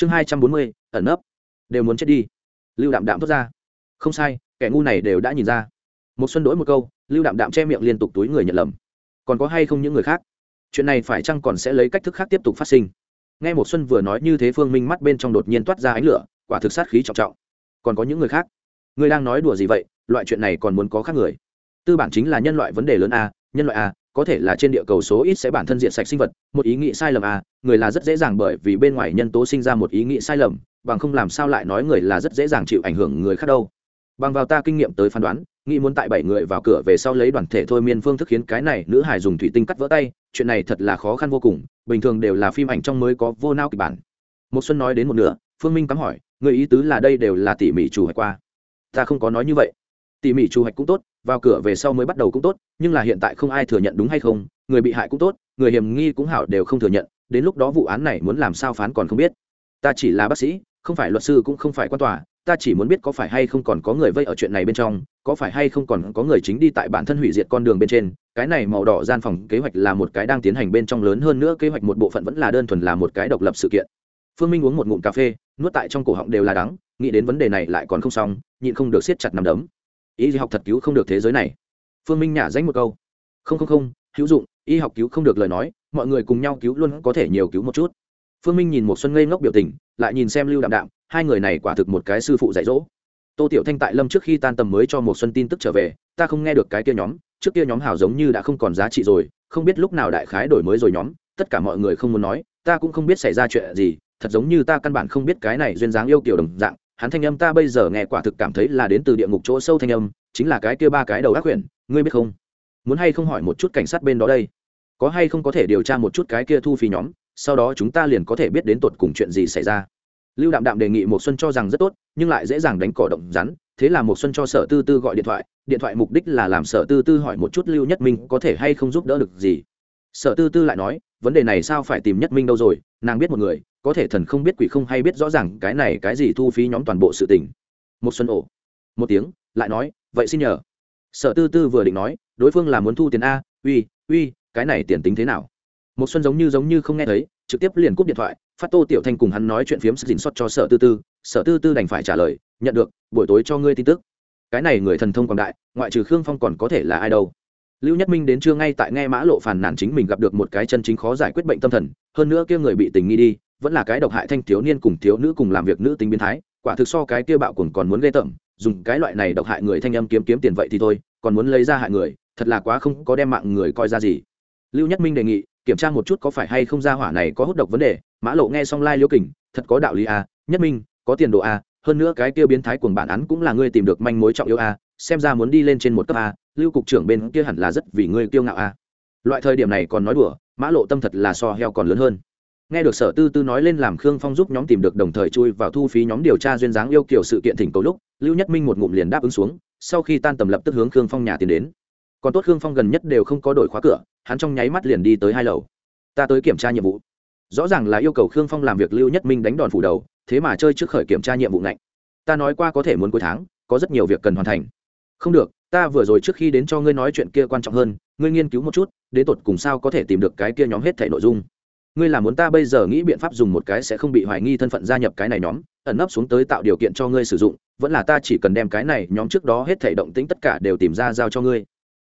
chương hai trăm bốn mươi, ẩn nấp. Đều muốn chết đi. Lưu đạm đạm thốt ra. Không sai, kẻ ngu này đều đã nhìn ra. Một xuân đổi một câu, lưu đạm đạm che miệng liên tục túi người nhận lầm. Còn có hay không những người khác? Chuyện này phải chăng còn sẽ lấy cách thức khác tiếp tục phát sinh? Nghe một xuân vừa nói như thế phương minh mắt bên trong đột nhiên toát ra ánh lửa, quả thực sát khí trọng trọng. Còn có những người khác? Ngươi đang nói đùa gì vậy? Loại chuyện này còn muốn có khác người. Tư bản chính là nhân loại vấn đề lớn a, nhân loại a có thể là trên địa cầu số ít sẽ bản thân diện sạch sinh vật, một ý nghĩ sai lầm à người là rất dễ dàng bởi vì bên ngoài nhân tố sinh ra một ý nghĩ sai lầm, bằng không làm sao lại nói người là rất dễ dàng chịu ảnh hưởng người khác đâu. Bằng vào ta kinh nghiệm tới phán đoán, nghĩ muốn tại bảy người vào cửa về sau lấy đoàn thể thôi miên phương thức khiến cái này nữ hải dùng thủy tinh cắt vỡ tay, chuyện này thật là khó khăn vô cùng, bình thường đều là phim ảnh trong mới có vô nao kịch bản. Một xuân nói đến một nửa, phương minh cắm hỏi, người ý tứ là đây đều là tỉ mỉ chủ hoạch qua. Ta không có nói như vậy. Tỉ mỉ chủ hoạch cũng tốt vào cửa về sau mới bắt đầu cũng tốt, nhưng là hiện tại không ai thừa nhận đúng hay không, người bị hại cũng tốt, người hiểm nghi cũng hảo đều không thừa nhận, đến lúc đó vụ án này muốn làm sao phán còn không biết. Ta chỉ là bác sĩ, không phải luật sư cũng không phải quan tòa, ta chỉ muốn biết có phải hay không còn có người vây ở chuyện này bên trong, có phải hay không còn có người chính đi tại bản thân hủy diệt con đường bên trên, cái này màu đỏ gian phòng kế hoạch là một cái đang tiến hành bên trong lớn hơn nữa, kế hoạch một bộ phận vẫn là đơn thuần là một cái độc lập sự kiện. Phương minh uống một ngụm cà phê, nuốt tại trong cổ họng đều là đắng, nghĩ đến vấn đề này lại còn không xong, nhịn không được siết chặt nằm đấm. Y học thật cứu không được thế giới này. Phương minh nhả danh một câu. Không không không, hữu dụng, y học cứu không được lời nói, mọi người cùng nhau cứu luôn có thể nhiều cứu một chút. Phương minh nhìn một xuân ngây ngốc biểu tình, lại nhìn xem lưu đạm đạm, hai người này quả thực một cái sư phụ dạy dỗ. Tô tiểu thanh tại lâm trước khi tan tầm mới cho một xuân tin tức trở về, ta không nghe được cái kia nhóm, trước kia nhóm hảo giống như đã không còn giá trị rồi, không biết lúc nào đại khái đổi mới rồi nhóm, tất cả mọi người không muốn nói, ta cũng không biết xảy ra chuyện gì, thật giống như ta căn bản không biết cái này duyên dáng yêu kiểu đồng dạng hắn thanh âm ta bây giờ nghe quả thực cảm thấy là đến từ địa ngục chỗ sâu thanh âm, chính là cái kia ba cái đầu ác quyển ngươi biết không? Muốn hay không hỏi một chút cảnh sát bên đó đây? Có hay không có thể điều tra một chút cái kia thu phí nhóm, sau đó chúng ta liền có thể biết đến tột cùng chuyện gì xảy ra. Lưu đạm đạm đề nghị một xuân cho rằng rất tốt, nhưng lại dễ dàng đánh cỏ động rắn, thế là một xuân cho sở tư tư gọi điện thoại điện thoại mục đích là làm sở tư tư hỏi một chút lưu nhất minh có thể hay không giúp đỡ được gì. Sở tư tư lại nói, vấn đề này sao phải tìm nhất minh đâu rồi, nàng biết một người có thể thần không biết quỷ không hay biết rõ ràng cái này cái gì thu phí nhóm toàn bộ sự tình. Một xuân ổ. Một tiếng, lại nói, vậy xin nhờ. Sở tư tư vừa định nói, đối phương là muốn thu tiền a, uy uy, cái này tiền tính thế nào? Một xuân giống như giống như không nghe thấy, trực tiếp liền cúp điện thoại, phát tô tiểu thanh cùng hắn nói chuyện phiếm dình xót cho sở tư tư. Sở tư tư đành phải trả lời, nhận được, buổi tối cho ngươi tin tức. Cái này người thần thông quảng đại, ngoại trừ khương phong còn có thể là ai đâu? Lưu nhất minh đến trưa ngay tại nghe mã lộ phàn nàn chính mình gặp được một cái chân chính khó giải quyết bệnh tâm thần, hơn nữa kia người bị tình nghi đi vẫn là cái độc hại thanh thiếu niên cùng thiếu nữ cùng làm việc nữ tính biến thái quả thực so cái kia bạo cùng còn muốn ghê tởm dùng cái loại này độc hại người thanh âm kiếm kiếm tiền vậy thì thôi còn muốn lấy ra hại người thật là quá không có đem mạng người coi ra gì. Lưu nhất minh đề nghị kiểm tra một chút có phải hay không ra hỏa này có hút độc vấn đề mã lộ nghe xong lai、like、liêu kình thật có đạo lý a à, nhất minh có tiền đồ a à, hơn nữa cái kia biến thái cuồng bản án cũng là ngươi tìm được manh mối trọng yêu a à, xem ra muốn đi lên trên một cấp a lưu cục trưởng bên kia hẳn là rất vì ngươi kiêu ngạo a loại thời điểm này còn nói đùa mã lộ tâm thật là so heo còn lớn hơn nghe được sở tư tư nói lên làm khương phong giúp nhóm tìm được đồng thời chui vào thu phí nhóm điều tra duyên dáng yêu kiểu sự kiện thỉnh cầu lúc, lưu nhất minh một ngụm liền đáp ứng xuống, sau khi tan tầm lập tức hướng khương phong nhà tiến đến. Còn tốt khương phong gần nhất đều không có đổi khóa cửa, hắn trong nháy mắt liền đi tới hai lầu. Ta tới kiểm tra nhiệm vụ. Rõ ràng là yêu cầu khương phong làm việc lưu nhất minh đánh đòn phủ đầu, thế mà chơi trước khởi kiểm tra nhiệm vụ ngạnh. Ta nói qua có thể muốn cuối tháng, có rất nhiều việc cần hoàn thành. Không được, ta vừa rồi trước khi đến cho ngươi nói chuyện kia quan trọng hơn, ngươi nghiên cứu một chút, đến tột cùng sao có thể tìm được cái kia nhóm hết thể nội dung ngươi là muốn ta bây giờ nghĩ biện pháp dùng một cái sẽ không bị hoài nghi thân phận gia nhập cái này nhóm, ẩn nấp xuống tới tạo điều kiện cho ngươi sử dụng, vẫn là ta chỉ cần đem cái này nhóm trước đó hết thể động tĩnh tất cả đều tìm ra giao cho ngươi.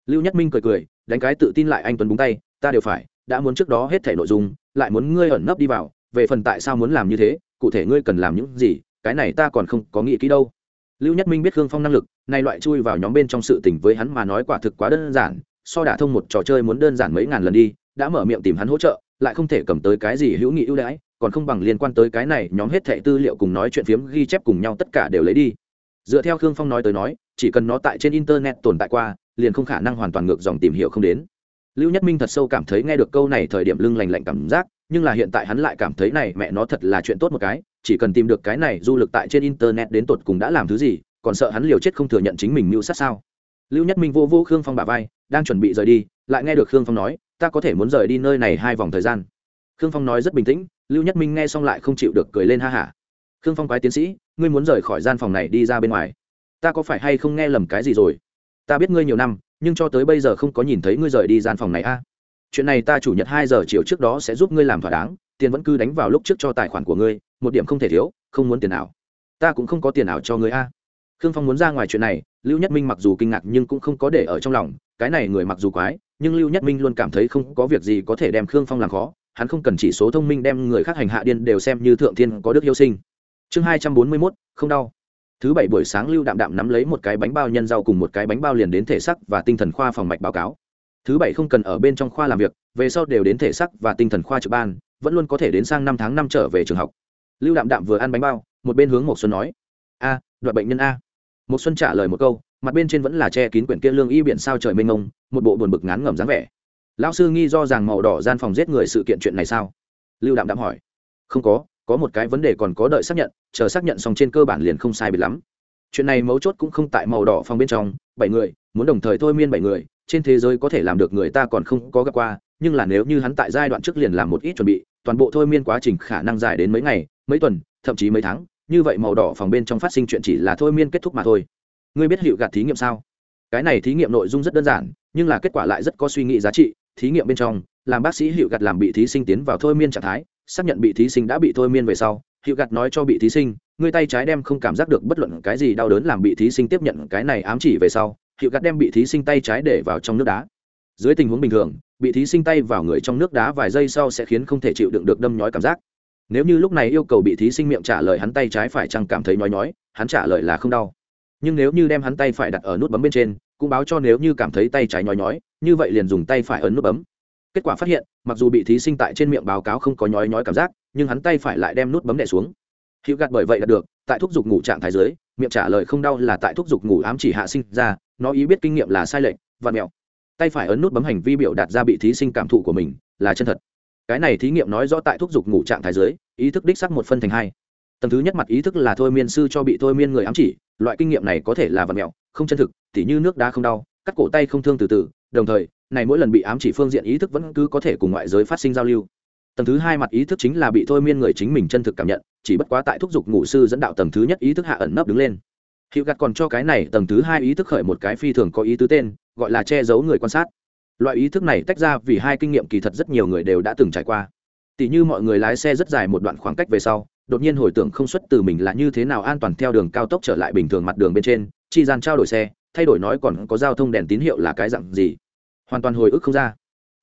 Lưu nhất minh cười cười, đánh cái tự tin lại anh tuấn búng tay, ta đều phải, đã muốn trước đó hết thể nội dung, lại muốn ngươi ẩn nấp đi vào, về phần tại sao muốn làm như thế, cụ thể ngươi cần làm những gì, cái này ta còn không có nghĩ kỹ đâu. Lưu nhất minh biết khương phong năng lực, nay loại chui vào nhóm bên trong sự tình với hắn mà nói quả thực quá đơn giản, so đả thông một trò chơi muốn đơn giản mấy ngàn lần đi, đã mở miệng tìm hắn hỗ trợ lại không thể cầm tới cái gì hữu nghị ưu đãi, còn không bằng liên quan tới cái này nhóm hết thẻ tư liệu cùng nói chuyện phiếm ghi chép cùng nhau tất cả đều lấy đi. Dựa theo khương phong nói tới nói, chỉ cần nó tại trên internet tồn tại qua, liền không khả năng hoàn toàn ngược dòng tìm hiểu không đến. Lưu nhất minh thật sâu cảm thấy nghe được câu này thời điểm lưng lành lạnh cảm giác, nhưng là hiện tại hắn lại cảm thấy này mẹ nó thật là chuyện tốt một cái, chỉ cần tìm được cái này du lực tại trên internet đến tột cùng đã làm thứ gì, còn sợ hắn liều chết không thừa nhận chính mình mưu sát sao. Lưu nhất minh vô vô khương phong bà vai, đang chuẩn bị rời đi, lại nghe được khương phong nói ta có thể muốn rời đi nơi này hai vòng thời gian. Khương phong nói rất bình tĩnh, lưu nhất minh nghe xong lại không chịu được cười lên ha hả. Khương phong quái tiến sĩ, ngươi muốn rời khỏi gian phòng này đi ra bên ngoài. Ta có phải hay không nghe lầm cái gì rồi? Ta biết ngươi nhiều năm, nhưng cho tới bây giờ không có nhìn thấy ngươi rời đi gian phòng này a. Chuyện này ta chủ nhật hai giờ chiều trước đó sẽ giúp ngươi làm thỏa đáng, tiền vẫn cứ đánh vào lúc trước cho tài khoản của ngươi, một điểm không thể thiếu, không muốn tiền ảo ta cũng không có tiền ảo cho ngươi a. Khương phong muốn ra ngoài chuyện này, lưu nhất minh mặc dù kinh ngạc nhưng cũng không có để ở trong lòng cái này người mặc dù quái, nhưng lưu nhất minh luôn cảm thấy không có việc gì có thể đem khương phong làm khó, hắn không cần chỉ số thông minh đem người khác hành hạ điên đều xem như thượng thiên có đức yêu sinh. Chương hai trăm bốn mươi mốt, không đau. Thứ bảy buổi sáng lưu đạm đạm nắm lấy một cái bánh bao nhân rau cùng một cái bánh bao liền đến thể sắc và tinh thần khoa phòng mạch báo cáo. Thứ bảy không cần ở bên trong khoa làm việc, về sau đều đến thể sắc và tinh thần khoa trực ban, vẫn luôn có thể đến sang năm tháng năm trở về trường học. Lưu đạm đạm vừa ăn bánh bao, một bên hướng một xuân nói, a đoạn bệnh nhân a. Một xuân trả lời một câu mặt bên trên vẫn là che kín quyển kia lương y biển sao trời mênh mông, một bộ buồn bực ngán ngẩm dáng vẻ. Lão sư nghi do rằng màu đỏ gian phòng giết người sự kiện chuyện này sao? Lưu đạm đạm hỏi. Không có có một cái vấn đề còn có đợi xác nhận, chờ xác nhận xong trên cơ bản liền không sai biệt lắm. Chuyện này mấu chốt cũng không tại màu đỏ phòng bên trong, bảy người, muốn đồng thời thôi miên bảy người, trên thế giới có thể làm được người ta còn không có gặp qua, nhưng là nếu như hắn tại giai đoạn trước liền làm một ít chuẩn bị, toàn bộ thôi miên quá trình khả năng dài đến mấy ngày, mấy tuần, thậm chí mấy tháng, như vậy màu đỏ phòng bên trong phát sinh chuyện chỉ là thôi miên kết thúc mà thôi ngươi biết hiệu gạt thí nghiệm sao? Cái này thí nghiệm nội dung rất đơn giản, nhưng là kết quả lại rất có suy nghĩ giá trị. Thí nghiệm bên trong, làm bác sĩ hiệu gạt làm bị thí sinh tiến vào thôi miên trạng thái, xác nhận bị thí sinh đã bị thôi miên về sau, hiệu gạt nói cho bị thí sinh người tay trái đem không cảm giác được bất luận cái gì đau đớn làm bị thí sinh tiếp nhận cái này ám chỉ về sau, hiệu gạt đem bị thí sinh tay trái để vào trong nước đá. Dưới tình huống bình thường, bị thí sinh tay vào người trong nước đá vài giây sau sẽ khiến không thể chịu đựng được đâm nhói cảm giác. Nếu như lúc này yêu cầu bị thí sinh miệng trả lời hắn tay trái phải chăng cảm thấy nhói nhói, hắn trả lời là không đau nhưng nếu như đem hắn tay phải đặt ở nút bấm bên trên, cũng báo cho nếu như cảm thấy tay trái nhói nhói, như vậy liền dùng tay phải ấn nút bấm. Kết quả phát hiện, mặc dù bị thí sinh tại trên miệng báo cáo không có nhói nhói cảm giác, nhưng hắn tay phải lại đem nút bấm đẻ xuống. Hữu gạt bởi vậy là được, tại thúc giục ngủ trạng thái dưới, miệng trả lời không đau là tại thúc giục ngủ ám chỉ hạ sinh ra, nó ý biết kinh nghiệm là sai lệch và mẹo. Tay phải ấn nút bấm hành vi biểu đạt ra bị thí sinh cảm thụ của mình, là chân thật. Cái này thí nghiệm nói rõ tại thúc giục ngủ trạng thái dưới, ý thức đích sắc một phân thành hai tầng thứ nhất mặt ý thức là thôi miên sư cho bị thôi miên người ám chỉ, loại kinh nghiệm này có thể là vật mẹo, không chân thực, tỉ như nước đá không đau, cắt cổ tay không thương từ từ, đồng thời, này mỗi lần bị ám chỉ phương diện ý thức vẫn cứ có thể cùng ngoại giới phát sinh giao lưu. Tầng thứ hai mặt ý thức chính là bị thôi miên người chính mình chân thực cảm nhận, chỉ bất quá tại thúc giục ngủ sư dẫn đạo tầng thứ nhất ý thức hạ ẩn nấp đứng lên. Hiệu gạt còn cho cái này tầng thứ hai ý thức khởi một cái phi thường có ý tứ tên, gọi là che giấu người quan sát. Loại ý thức này tách ra vì hai kinh nghiệm kỳ thật rất nhiều người đều đã từng trải qua. Tỷ như mọi người lái xe rất dài một đoạn khoảng cách về sau đột nhiên hồi tưởng không xuất từ mình là như thế nào an toàn theo đường cao tốc trở lại bình thường mặt đường bên trên, chi gian trao đổi xe, thay đổi nói còn có giao thông đèn tín hiệu là cái dặn gì? Hoàn toàn hồi ức không ra.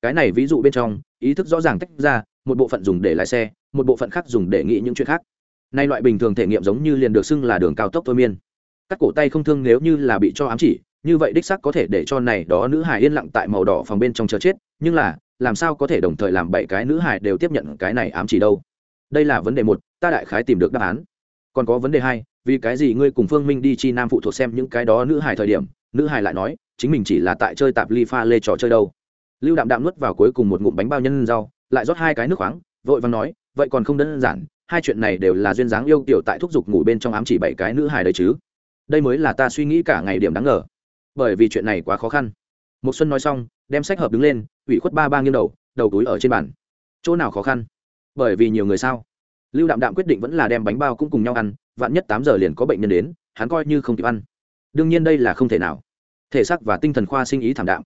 Cái này ví dụ bên trong, ý thức rõ ràng tách ra, một bộ phận dùng để lái xe, một bộ phận khác dùng để nghĩ những chuyện khác. Nay loại bình thường thể nghiệm giống như liền được xưng là đường cao tốc thôi miên. Các cổ tay không thương nếu như là bị cho ám chỉ, như vậy đích sắc có thể để cho này đó nữ hải yên lặng tại màu đỏ phòng bên trong chờ chết, nhưng là, làm sao có thể đồng thời làm bảy cái nữ hải đều tiếp nhận cái này ám chỉ đâu? Đây là vấn đề một, ta đại khái tìm được đáp án. Còn có vấn đề hai, vì cái gì ngươi cùng phương minh đi chi nam phụ thuộc xem những cái đó nữ hài thời điểm? Nữ hài lại nói, chính mình chỉ là tại chơi tạp ly pha lê trò chơi đâu. Lưu đạm đạm nuốt vào cuối cùng một ngụm bánh bao nhân rau, lại rót hai cái nước khoáng, vội vàng nói, vậy còn không đơn giản, hai chuyện này đều là duyên dáng yêu tiểu tại thúc giục ngủ bên trong ám chỉ bảy cái nữ hài đấy chứ. Đây mới là ta suy nghĩ cả ngày điểm đáng ngờ. Bởi vì chuyện này quá khó khăn. Một xuân nói xong, đem sách hợp đứng lên, ủy khuất ba ba nghiêng đầu đầu túi ở trên bàn. Chỗ nào khó khăn? Bởi vì nhiều người sao? Lưu đạm đạm quyết định vẫn là đem bánh bao cũng cùng nhau ăn, vạn nhất tám giờ liền có bệnh nhân đến, hắn coi như không kịp ăn. Đương nhiên đây là không thể nào. Thể xác và tinh thần khoa sinh ý thảm đạm.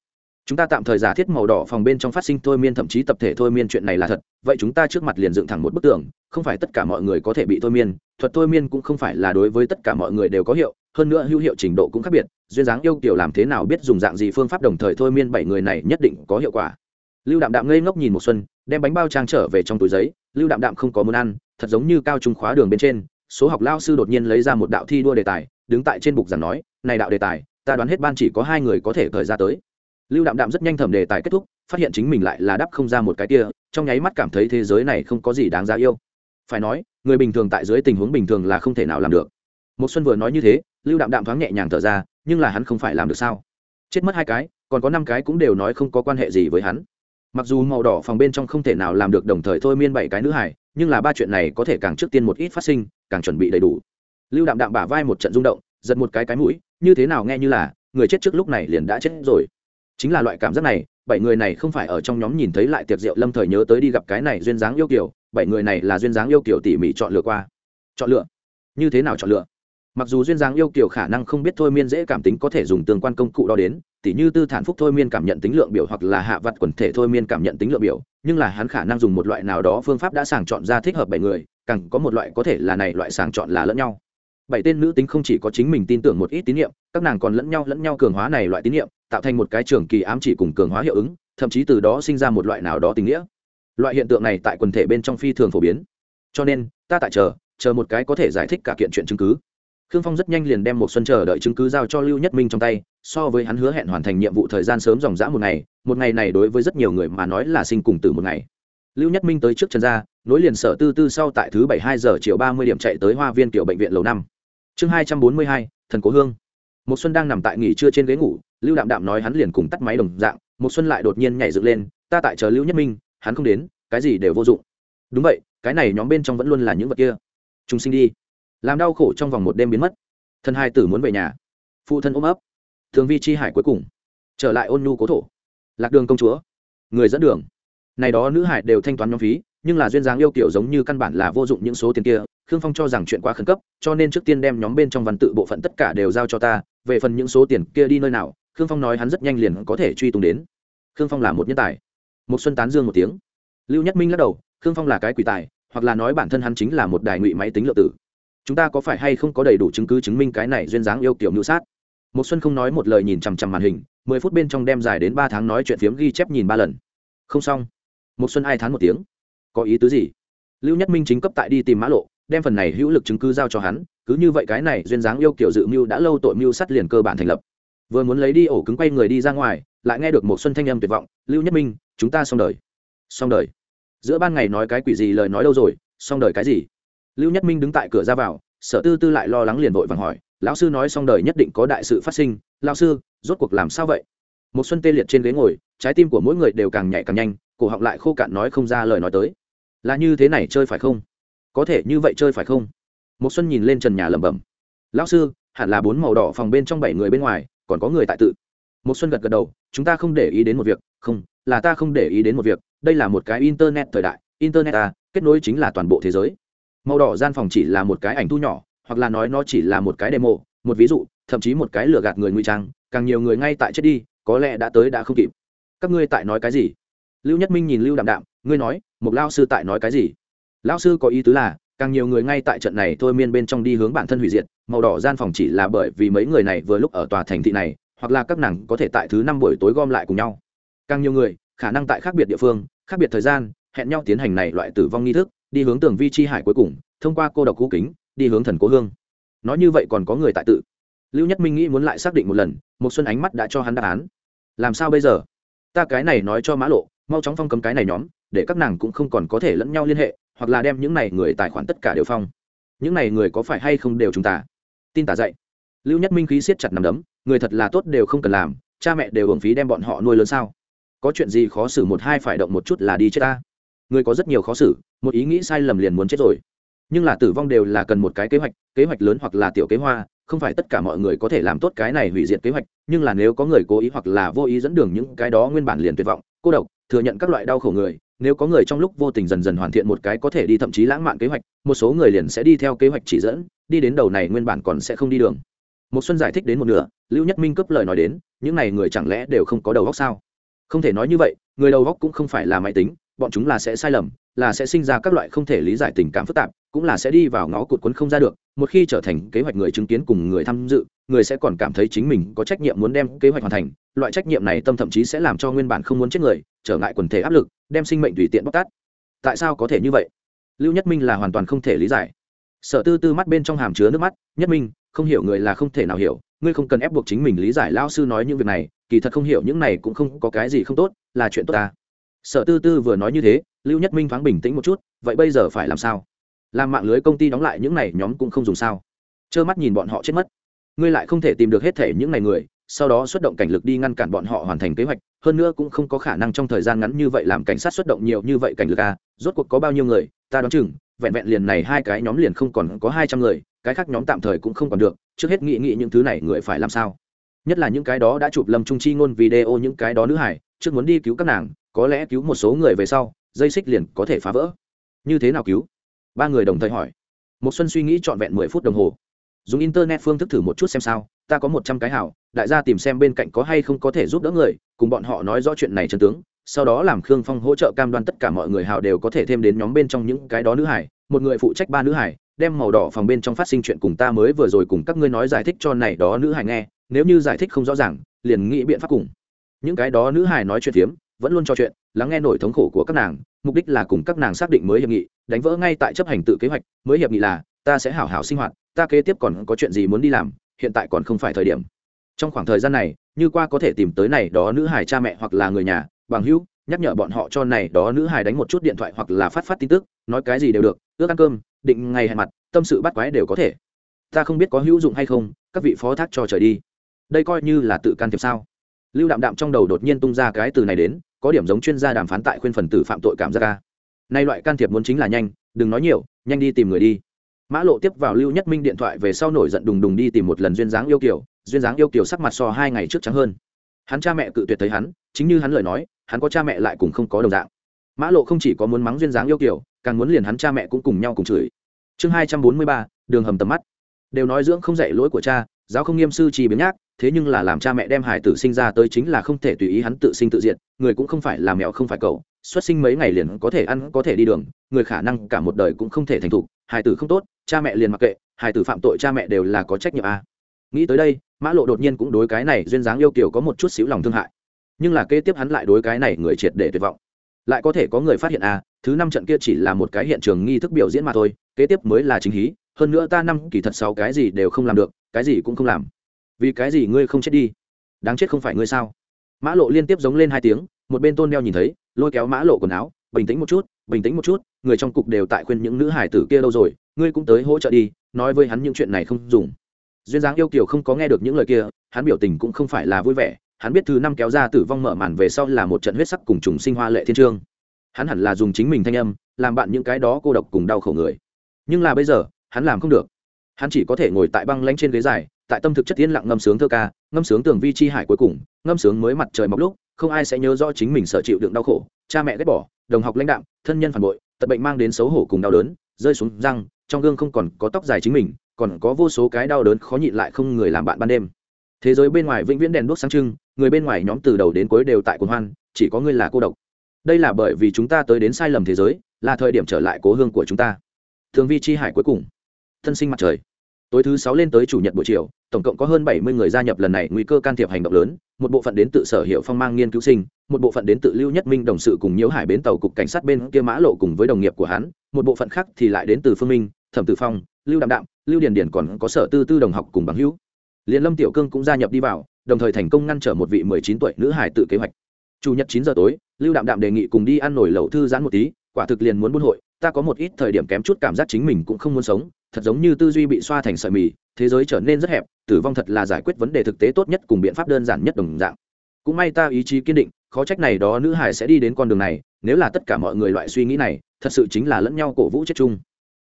Chúng ta tạm thời giả thiết màu đỏ phòng bên trong phát sinh thôi miên, thậm chí tập thể thôi miên chuyện này là thật. Vậy chúng ta trước mặt liền dựng thẳng một bức tường, không phải tất cả mọi người có thể bị thôi miên, thuật thôi miên cũng không phải là đối với tất cả mọi người đều có hiệu, hơn nữa hữu hiệu trình độ cũng khác biệt, duyên dáng yêu kiểu làm thế nào biết dùng dạng gì phương pháp đồng thời thôi miên bảy người này nhất định có hiệu quả. Lưu đạm đạm ngây ngốc nhìn một xuân, đem bánh bao trang trở về trong túi giấy lưu đạm đạm không có muốn ăn, thật giống như cao trung khóa đường bên trên, số học lao sư đột nhiên lấy ra một đạo thi đua đề tài, đứng tại trên bục giảng nói, này đạo đề tài, ta đoán hết ban chỉ có hai người có thể thời ra tới. Lưu đạm đạm rất nhanh thẩm đề tài kết thúc, phát hiện chính mình lại là đáp không ra một cái kia, trong nháy mắt cảm thấy thế giới này không có gì đáng giá yêu. Phải nói, người bình thường tại dưới tình huống bình thường là không thể nào làm được. Một xuân vừa nói như thế, lưu đạm đạm thoáng nhẹ nhàng thở ra, nhưng là hắn không phải làm được sao? Chết mất hai cái, còn có năm cái cũng đều nói không có quan hệ gì với hắn mặc dù màu đỏ phòng bên trong không thể nào làm được đồng thời thôi miên bảy cái nữ hải nhưng là ba chuyện này có thể càng trước tiên một ít phát sinh, càng chuẩn bị đầy đủ. Lưu đạm đạm bả vai một trận rung động, giật một cái cái mũi, như thế nào nghe như là, người chết trước lúc này liền đã chết rồi. Chính là loại cảm giác này, bảy người này không phải ở trong nhóm nhìn thấy lại tiệc rượu lâm thời nhớ tới đi gặp cái này duyên dáng yêu kiểu bảy người này là duyên dáng yêu kiểu tỉ mỉ chọn lựa qua. Chọn lựa. Như thế nào chọn lựa? Mặc dù duyên dáng yêu kiểu khả năng không biết thôi miên dễ cảm tính có thể dùng tương quan công cụ đo đến, tỉ như tư thản phúc thôi miên cảm nhận tính lượng biểu hoặc là hạ vặt quần thể thôi miên cảm nhận tính lượng biểu, nhưng là hắn khả năng dùng một loại nào đó phương pháp đã sàng chọn ra thích hợp bảy người, càng có một loại có thể là này loại sàng chọn là lẫn nhau. Bảy tên nữ tính không chỉ có chính mình tin tưởng một ít tín nhiệm các nàng còn lẫn nhau lẫn nhau cường hóa này loại tín nhiệm tạo thành một cái trường kỳ ám chỉ cùng cường hóa hiệu ứng, thậm chí từ đó sinh ra một loại nào đó tình nghĩa. Loại hiện tượng này tại quần thể bên trong phi thường phổ biến. Cho nên, ta tại chờ chờ một cái có thể giải thích cả kiện chuyện chứng cứ khương phong rất nhanh liền đem một xuân chờ đợi chứng cứ giao cho lưu nhất minh trong tay, so với hắn hứa hẹn hoàn thành nhiệm vụ thời gian sớm dòng dã một ngày một ngày này đối với rất nhiều người mà nói là sinh cùng tử một ngày. Lưu nhất minh tới trước trần gia nối liền sở tư tư sau tại thứ bảy hai giờ chiều ba mươi điểm chạy tới hoa viên Tiểu bệnh viện lầu năm. Chương hai trăm bốn mươi hai, thần cố hương. Một xuân đang nằm tại nghỉ trưa trên ghế ngủ, lưu đạm đạm nói hắn liền cùng tắt máy đồng dạng một xuân lại đột nhiên nhảy dựng lên, ta tại chờ lưu nhất minh, hắn không đến, cái gì đều vô dụng. Đúng vậy, cái này nhóm bên trong vẫn luôn là những vật kia. Chúng sinh đi làm đau khổ trong vòng một đêm biến mất. Thân hai tử muốn về nhà. Phụ thân ôm ấp. Thường vi chi hải cuối cùng. Trở lại ôn nhu cố thổ. Lạc đường công chúa. Người dẫn đường. Này đó nữ hải đều thanh toán nhóm phí, nhưng là duyên dáng yêu kiểu giống như căn bản là vô dụng những số tiền kia. Khương phong cho rằng chuyện quá khẩn cấp, cho nên trước tiên đem nhóm bên trong văn tự bộ phận tất cả đều giao cho ta. Về phần những số tiền kia đi nơi nào, khương phong nói hắn rất nhanh liền có thể truy tung đến. Khương phong là một nhân tài. Một xuân tán dương một tiếng. Lưu nhất minh lắc đầu, khương phong là cái quỷ tài, hoặc là nói bản thân hắn chính là một đài ngụy máy tính lượng tử chúng ta có phải hay không có đầy đủ chứng cứ chứng minh cái này duyên dáng yêu kiểu nữ sát? Một xuân không nói một lời nhìn chằm chằm màn hình, mười phút bên trong đem dài đến ba tháng nói chuyện phiếm ghi chép nhìn ba lần. Không xong. Một xuân ai thán một tiếng. Có ý tứ gì? Lưu nhất minh chính cấp tại đi tìm mã lộ, đem phần này hữu lực chứng cứ giao cho hắn, cứ như vậy cái này duyên dáng yêu kiểu dự mưu đã lâu tội mưu sát liền cơ bản thành lập. Vừa muốn lấy đi ổ cứng quay người đi ra ngoài, lại nghe được một xuân thanh âm tuyệt vọng, lưu nhất minh, chúng ta xong đời. Xong đời? Giữa ban ngày nói cái quỷ gì lời nói đâu rồi? Xong đời cái gì? Lưu nhất minh đứng tại cửa ra vào, sở tư tư lại lo lắng liền vội vàng hỏi, lão sư nói xong đời nhất định có đại sự phát sinh, lão sư, rốt cuộc làm sao vậy? Một xuân tê liệt trên ghế ngồi, trái tim của mỗi người đều càng nhảy càng nhanh, cổ họng lại khô cạn nói không ra lời nói tới. Là như thế này chơi phải không? Có thể như vậy chơi phải không? Một xuân nhìn lên trần nhà lẩm bẩm, lão sư, hẳn là bốn màu đỏ phòng bên trong bảy người bên ngoài, còn có người tại tự. Một xuân gật gật đầu, chúng ta không để ý đến một việc. Không, là ta không để ý đến một việc, đây là một cái internet thời đại, internet à kết nối chính là toàn bộ thế giới màu đỏ gian phòng chỉ là một cái ảnh thu nhỏ, hoặc là nói nó chỉ là một cái demo, một ví dụ, thậm chí một cái lừa gạt người nguy trang, càng nhiều người ngay tại chết đi, có lẽ đã tới đã không kịp. Các ngươi tại nói cái gì? Lưu nhất minh nhìn lưu đạm đạm, ngươi nói một lao sư tại nói cái gì? Lao sư có ý tứ là, càng nhiều người ngay tại trận này thôi miên bên trong đi hướng bản thân hủy diệt, màu đỏ gian phòng chỉ là bởi vì mấy người này vừa lúc ở tòa thành thị này, hoặc là các nàng có thể tại thứ năm buổi tối gom lại cùng nhau. Càng nhiều người, khả năng tại khác biệt địa phương, khác biệt thời gian, hẹn nhau tiến hành này loại tử vong nghi thức đi hướng tường vi chi hải cuối cùng, thông qua cô độc cũ kính, đi hướng thần cố hương. Nói như vậy còn có người tại tự. Lưu nhất minh nghĩ muốn lại xác định một lần một xuân ánh mắt đã cho hắn đáp án. Làm sao bây giờ? Ta cái này nói cho mã lộ, mau chóng phong cấm cái này nhóm, để các nàng cũng không còn có thể lẫn nhau liên hệ, hoặc là đem những này người tài khoản tất cả đều phong. Những này người có phải hay không đều chúng ta? Tin tả dạy. Lưu nhất minh khí siết chặt nằm đấm, người thật là tốt đều không cần làm, cha mẹ đều hưởng phí đem bọn họ nuôi lớn sao? Có chuyện gì khó xử một hai phải động một chút là đi chết ta người có rất nhiều khó xử, một ý nghĩ sai lầm liền muốn chết rồi. Nhưng là tử vong đều là cần một cái kế hoạch kế hoạch lớn hoặc là tiểu kế hoa, không phải tất cả mọi người có thể làm tốt cái này hủy diệt kế hoạch, nhưng là nếu có người cố ý hoặc là vô ý dẫn đường những cái đó nguyên bản liền tuyệt vọng, cô độc, thừa nhận các loại đau khổ người, nếu có người trong lúc vô tình dần dần hoàn thiện một cái có thể đi thậm chí lãng mạn kế hoạch, một số người liền sẽ đi theo kế hoạch chỉ dẫn, đi đến đầu này nguyên bản còn sẽ không đi đường. Một xuân giải thích đến một nửa, lưu nhất minh cấp lời nói đến, những này người chẳng lẽ đều không có đầu óc sao? Không thể nói như vậy, người đầu óc cũng không phải là máy tính bọn chúng là sẽ sai lầm, là sẽ sinh ra các loại không thể lý giải tình cảm phức tạp, cũng là sẽ đi vào ngõ cụt quấn không ra được. Một khi trở thành kế hoạch người chứng kiến cùng người tham dự, người sẽ còn cảm thấy chính mình có trách nhiệm muốn đem kế hoạch hoàn thành. Loại trách nhiệm này tâm thậm chí sẽ làm cho nguyên bản không muốn chết người, trở ngại quần thể áp lực, đem sinh mệnh tùy tiện bóc tát. Tại sao có thể như vậy? Lưu nhất minh là hoàn toàn không thể lý giải. Sở tư tư mắt bên trong hàm chứa nước mắt, nhất minh, không hiểu người là không thể nào hiểu, ngươi không cần ép buộc chính mình lý giải lao sư nói những việc này, kỳ thật không hiểu những này cũng không có cái gì không tốt, là chuyện tốt ta sở tư tư vừa nói như thế, lưu nhất minh thoáng bình tĩnh một chút, vậy bây giờ phải làm sao? Làm mạng lưới công ty đóng lại những này nhóm cũng không dùng sao? Trơ mắt nhìn bọn họ chết mất. Ngươi lại không thể tìm được hết thể những này người, sau đó xuất động cảnh lực đi ngăn cản bọn họ hoàn thành kế hoạch, hơn nữa cũng không có khả năng trong thời gian ngắn như vậy làm cảnh sát xuất động nhiều như vậy cảnh lực à rốt cuộc có bao nhiêu người, ta đoán chừng, vẹn vẹn liền này hai cái nhóm liền không còn có hai trăm người, cái khác nhóm tạm thời cũng không còn được, trước hết nghĩ nghĩ những thứ này người phải làm sao. Nhất là những cái đó đã chụp lâm trung chi ngôn video những cái đó nữ hải, trước muốn đi cứu các nàng có lẽ cứu một số người về sau, dây xích liền có thể phá vỡ. Như thế nào cứu? Ba người đồng thời hỏi. Một xuân suy nghĩ trọn vẹn mười phút đồng hồ. Dùng internet phương thức thử một chút xem sao, ta có một trăm cái hảo, đại gia tìm xem bên cạnh có hay không có thể giúp đỡ người, cùng bọn họ nói rõ chuyện này chân tướng, sau đó làm khương phong hỗ trợ cam đoan tất cả mọi người hào đều có thể thêm đến nhóm bên trong những cái đó nữ hải, một người phụ trách ba nữ hải, đem màu đỏ phòng bên trong phát sinh chuyện cùng ta mới vừa rồi cùng các ngươi nói giải thích cho này đó nữ hải nghe, nếu như giải thích không rõ ràng, liền nghĩ biện pháp cùng. Những cái đó nữ hải nói chuyện phiếm vẫn luôn cho chuyện, lắng nghe nổi thống khổ của các nàng, mục đích là cùng các nàng xác định mới hiệp nghị, đánh vỡ ngay tại chấp hành tự kế hoạch, mới hiệp nghị là, ta sẽ hảo hảo sinh hoạt, ta kế tiếp còn có chuyện gì muốn đi làm, hiện tại còn không phải thời điểm. Trong khoảng thời gian này, như qua có thể tìm tới này đó nữ hải cha mẹ hoặc là người nhà, bằng hữu, nhắc nhở bọn họ cho này đó nữ hải đánh một chút điện thoại hoặc là phát phát tin tức, nói cái gì đều được, ước ăn cơm, định ngày hẹn mặt, tâm sự bắt quái đều có thể. Ta không biết có hữu dụng hay không, các vị phó thác cho trời đi. Đây coi như là tự can thiệp sao? Lưu đạm đạm trong đầu đột nhiên tung ra cái từ này đến có điểm giống chuyên gia đàm phán tại khuyên phần tử phạm tội cảm giác ca. Nay loại can thiệp muốn chính là nhanh, đừng nói nhiều, nhanh đi tìm người đi. Mã lộ tiếp vào lưu nhất minh điện thoại về sau nổi giận đùng đùng đi tìm một lần duyên dáng yêu kiểu duyên dáng yêu kiểu sắc mặt so hai ngày trước trắng hơn. Hắn cha mẹ cự tuyệt thấy hắn, chính như hắn lời nói, hắn có cha mẹ lại cùng không có đồng dạng. Mã lộ không chỉ có muốn mắng duyên dáng yêu kiểu càng muốn liền hắn cha mẹ cũng cùng nhau cùng chửi. Chương hai trăm bốn mươi ba, đường hầm tầm mắt. Đều nói dưỡng không dạy lỗi của cha giáo không nghiêm sư trì biến nhác, thế nhưng là làm cha mẹ đem hải tử sinh ra tới chính là không thể tùy ý hắn tự sinh tự diệt, người cũng không phải là mèo không phải cậu, xuất sinh mấy ngày liền có thể ăn, có thể đi đường, người khả năng cả một đời cũng không thể thành thục, hải tử không tốt, cha mẹ liền mặc kệ, hải tử phạm tội cha mẹ đều là có trách nhiệm a à. nghĩ tới đây, mã lộ đột nhiên cũng đối cái này duyên dáng yêu kiều có một chút xíu lòng thương hại nhưng là kế tiếp hắn lại đối cái này người triệt để tuyệt vọng lại có thể có người phát hiện a, thứ năm trận kia chỉ là một cái hiện trường nghi thức biểu diễn mà thôi, kế tiếp mới là chính hí, hơn nữa ta năm kỳ thật sáu cái gì đều không làm được cái gì cũng không làm. Vì cái gì ngươi không chết đi? Đáng chết không phải ngươi sao? Mã lộ liên tiếp giống lên hai tiếng, một bên tôn đeo nhìn thấy, lôi kéo mã lộ quần áo, bình tĩnh một chút, bình tĩnh một chút, người trong cục đều tại khuyên những nữ hải tử kia đâu rồi, ngươi cũng tới hỗ trợ đi, nói với hắn những chuyện này không dùng. Duyên dáng yêu kiều không có nghe được những lời kia, hắn biểu tình cũng không phải là vui vẻ, hắn biết thứ năm kéo ra tử vong mở màn về sau là một trận huyết sắc cùng trùng sinh hoa lệ thiên trương. Hắn hẳn là dùng chính mình thanh âm, làm bạn những cái đó cô độc cùng đau khổ người. Nhưng là bây giờ, hắn làm không được hắn chỉ có thể ngồi tại băng lanh trên ghế dài, tại tâm thực chất yên lặng ngâm sướng thơ ca, ngâm sướng tường vi chi hải cuối cùng, ngâm sướng mới mặt trời mọc lúc, không ai sẽ nhớ rõ chính mình sợ chịu đựng đau khổ, cha mẹ ghét bỏ, đồng học lãnh đạo thân nhân phản bội tật bệnh mang đến xấu hổ cùng đau đớn, rơi xuống răng, trong gương không còn có tóc dài chính mình, còn có vô số cái đau đớn khó nhịn lại không người làm bạn ban đêm. Thế giới bên ngoài vĩnh viễn đèn đuốc sáng trưng, người bên ngoài nhóm từ đầu đến cuối đều tại cuồng hoan, chỉ có ngươi là cô độc. Đây là bởi vì chúng ta tới đến sai lầm thế giới, là thời điểm trở lại cố hương của chúng ta. Thường vi chi hải cuối cùng thân sinh mặt trời. Tối thứ sáu lên tới chủ nhật buổi chiều, tổng cộng có hơn bảy mươi người gia nhập lần này nguy cơ can thiệp hành động lớn, một bộ phận đến tự sở hiệu phong mang nghiên cứu sinh, một bộ phận đến tự lưu nhất minh đồng sự cùng nhiễu hải bến tàu cục cảnh sát bên kia mã lộ cùng với đồng nghiệp của hắn, một bộ phận khác thì lại đến từ phương minh, thẩm tử phong, lưu đạm đạm, lưu điền điền còn có sở tư tư đồng học cùng bằng hữu. Liền lâm tiểu cương cũng gia nhập đi vào, đồng thời thành công ngăn trở một vị mười chín tuổi nữ hải tự kế hoạch. Chủ nhật chín giờ tối, lưu đạm đạm đề nghị cùng đi ăn nổi lẩu thư giãn một tí, quả thực liền muốn buôn hội, ta có một ít thời điểm kém chút cảm giác chính mình cũng không muốn sống thật giống như tư duy bị xoa thành sợi mì, thế giới trở nên rất hẹp, tử vong thật là giải quyết vấn đề thực tế tốt nhất cùng biện pháp đơn giản nhất đồng dạng. Cũng may ta ý chí kiên định, khó trách này đó nữ hải sẽ đi đến con đường này, nếu là tất cả mọi người loại suy nghĩ này, thật sự chính là lẫn nhau cổ vũ chết chung.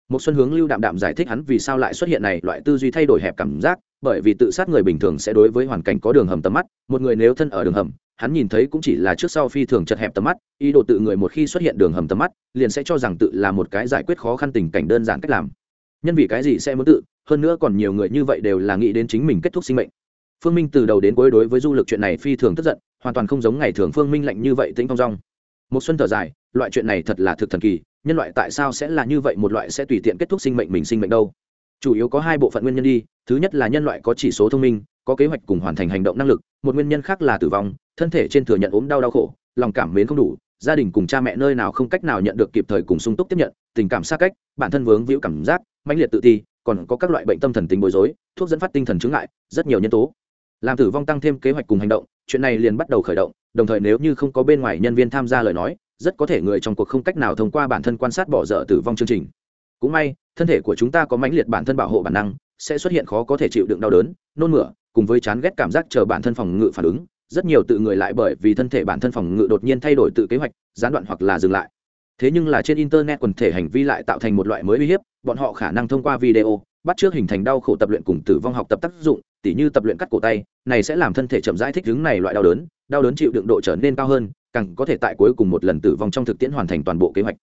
Một xuân hướng lưu đạm đạm giải thích hắn vì sao lại xuất hiện này, loại tư duy thay đổi hẹp cảm giác, bởi vì tự sát người bình thường sẽ đối với hoàn cảnh có đường hầm tầm mắt, một người nếu thân ở đường hầm, hắn nhìn thấy cũng chỉ là trước sau phi thường chật hẹp tầm mắt, ý đồ tự người một khi xuất hiện đường hầm tầm mắt, liền sẽ cho rằng tự là một cái giải quyết khó khăn tình cảnh đơn giản cách làm nhân vì cái gì sẽ muốn tự, hơn nữa còn nhiều người như vậy đều là nghĩ đến chính mình kết thúc sinh mệnh. Phương minh từ đầu đến cuối đối với du lực chuyện này phi thường tức giận, hoàn toàn không giống ngày thường phương minh lạnh như vậy tĩnh phong rong. Một xuân thở dài, loại chuyện này thật là thực thần kỳ, nhân loại tại sao sẽ là như vậy, một loại sẽ tùy tiện kết thúc sinh mệnh mình sinh mệnh đâu. Chủ yếu có hai bộ phận nguyên nhân đi, thứ nhất là nhân loại có chỉ số thông minh, có kế hoạch cùng hoàn thành hành động năng lực, một nguyên nhân khác là tử vong, thân thể trên thừa nhận ốm đau đau khổ, lòng cảm mến không đủ, gia đình cùng cha mẹ nơi nào không cách nào nhận được kịp thời cùng sung túc tiếp nhận, tình cảm xa cách, bản thân vướng víu cảm giác mãnh liệt tự ti, còn có các loại bệnh tâm thần tính bối rối, thuốc dẫn phát tinh thần chứng lại rất nhiều nhân tố. Làm tử vong tăng thêm kế hoạch cùng hành động, chuyện này liền bắt đầu khởi động, đồng thời nếu như không có bên ngoài nhân viên tham gia lời nói, rất có thể người trong cuộc không cách nào thông qua bản thân quan sát bỏ dở tử vong chương trình. Cũng may, thân thể của chúng ta có mãnh liệt bản thân bảo hộ bản năng, sẽ xuất hiện khó có thể chịu đựng đau đớn, nôn mửa, cùng với chán ghét cảm giác chờ bản thân phòng ngự phản ứng, rất nhiều tự người lại bởi vì thân thể bản thân phòng ngự đột nhiên thay đổi tự kế hoạch, gián đoạn hoặc là dừng lại thế nhưng là trên internet quần thể hành vi lại tạo thành một loại mới uy hiếp, bọn họ khả năng thông qua video, bắt trước hình thành đau khổ tập luyện cùng tử vong học tập tác dụng, tỉ như tập luyện cắt cổ tay, này sẽ làm thân thể chậm rãi thích ứng này loại đau đớn đau đớn chịu đựng độ trở nên cao hơn, càng có thể tại cuối cùng một lần tử vong trong thực tiễn hoàn thành toàn bộ kế hoạch.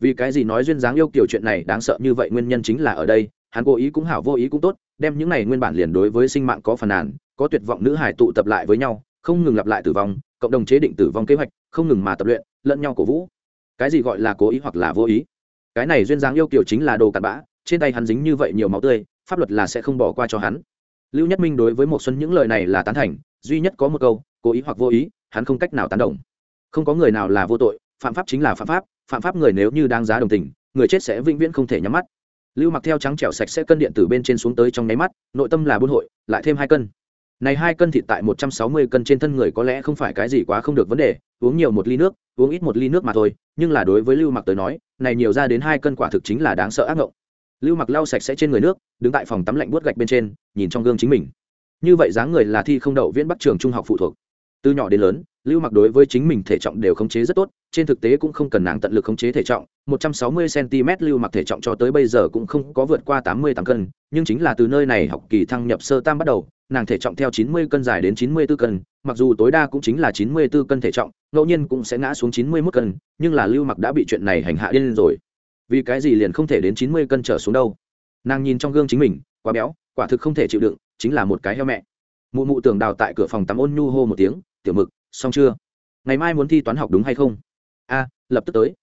Vì cái gì nói duyên dáng yêu kiểu chuyện này đáng sợ như vậy nguyên nhân chính là ở đây, hắn cố ý cũng hảo vô ý cũng tốt, đem những này nguyên bản liền đối với sinh mạng có phàn nàn, có tuyệt vọng nữ hải tụ tập lại với nhau, không ngừng lặp lại tử vong, cộng đồng chế định tử vong kế hoạch, không ngừng mà tập luyện, lẫn nhau cổ vũ cái gì gọi là cố ý hoặc là vô ý? Cái này duyên dáng yêu kiểu chính là đồ cặn bã, trên tay hắn dính như vậy nhiều máu tươi, pháp luật là sẽ không bỏ qua cho hắn. Lưu nhất minh đối với một xuân những lời này là tán thành, duy nhất có một câu, cố ý hoặc vô ý, hắn không cách nào tán đồng. Không có người nào là vô tội, phạm pháp chính là phạm pháp phạm pháp người nếu như đang giá đồng tình, người chết sẽ vĩnh viễn không thể nhắm mắt. Lưu mặc theo trắng trẻo sạch sẽ cân điện từ bên trên xuống tới trong nháy mắt, nội tâm là buôn hội, lại thêm hai cân này hai cân thịt tại một trăm sáu mươi cân trên thân người có lẽ không phải cái gì quá không được vấn đề, uống nhiều một ly nước, uống ít một ly nước mà thôi, nhưng là đối với lưu mặc tới nói, này nhiều ra đến hai cân quả thực chính là đáng sợ ác ngộng. Lưu mặc lau sạch sẽ trên người nước, đứng tại phòng tắm lạnh buốt gạch bên trên, nhìn trong gương chính mình. Như vậy dáng người là thi không đậu viễn bắc trường trung học phụ thuộc. Từ nhỏ đến lớn, lưu mặc đối với chính mình thể trọng đều khống chế rất tốt, trên thực tế cũng không cần nàng tận lực khống chế thể trọng 160 cm lưu mặc thể trọng cho tới bây giờ cũng không có vượt qua 88 cân, nhưng chính là từ nơi này học kỳ thăng nhập sơ tam bắt đầu nàng thể trọng theo 90 cân dài đến 94 cân, mặc dù tối đa cũng chính là 94 cân thể trọng, ngẫu nhiên cũng sẽ ngã xuống 91 cân, nhưng là lưu mặc đã bị chuyện này hành hạ điên rồi. Vì cái gì liền không thể đến 90 cân trở xuống đâu? Nàng nhìn trong gương chính mình, quá béo, quả thực không thể chịu đựng, chính là một cái heo mẹ. Mụ mụ tưởng đào tại cửa phòng tắm ôn nhu hô một tiếng, tiểu mực, xong chưa? Ngày mai muốn thi toán học đúng hay không? A, lập tức tới.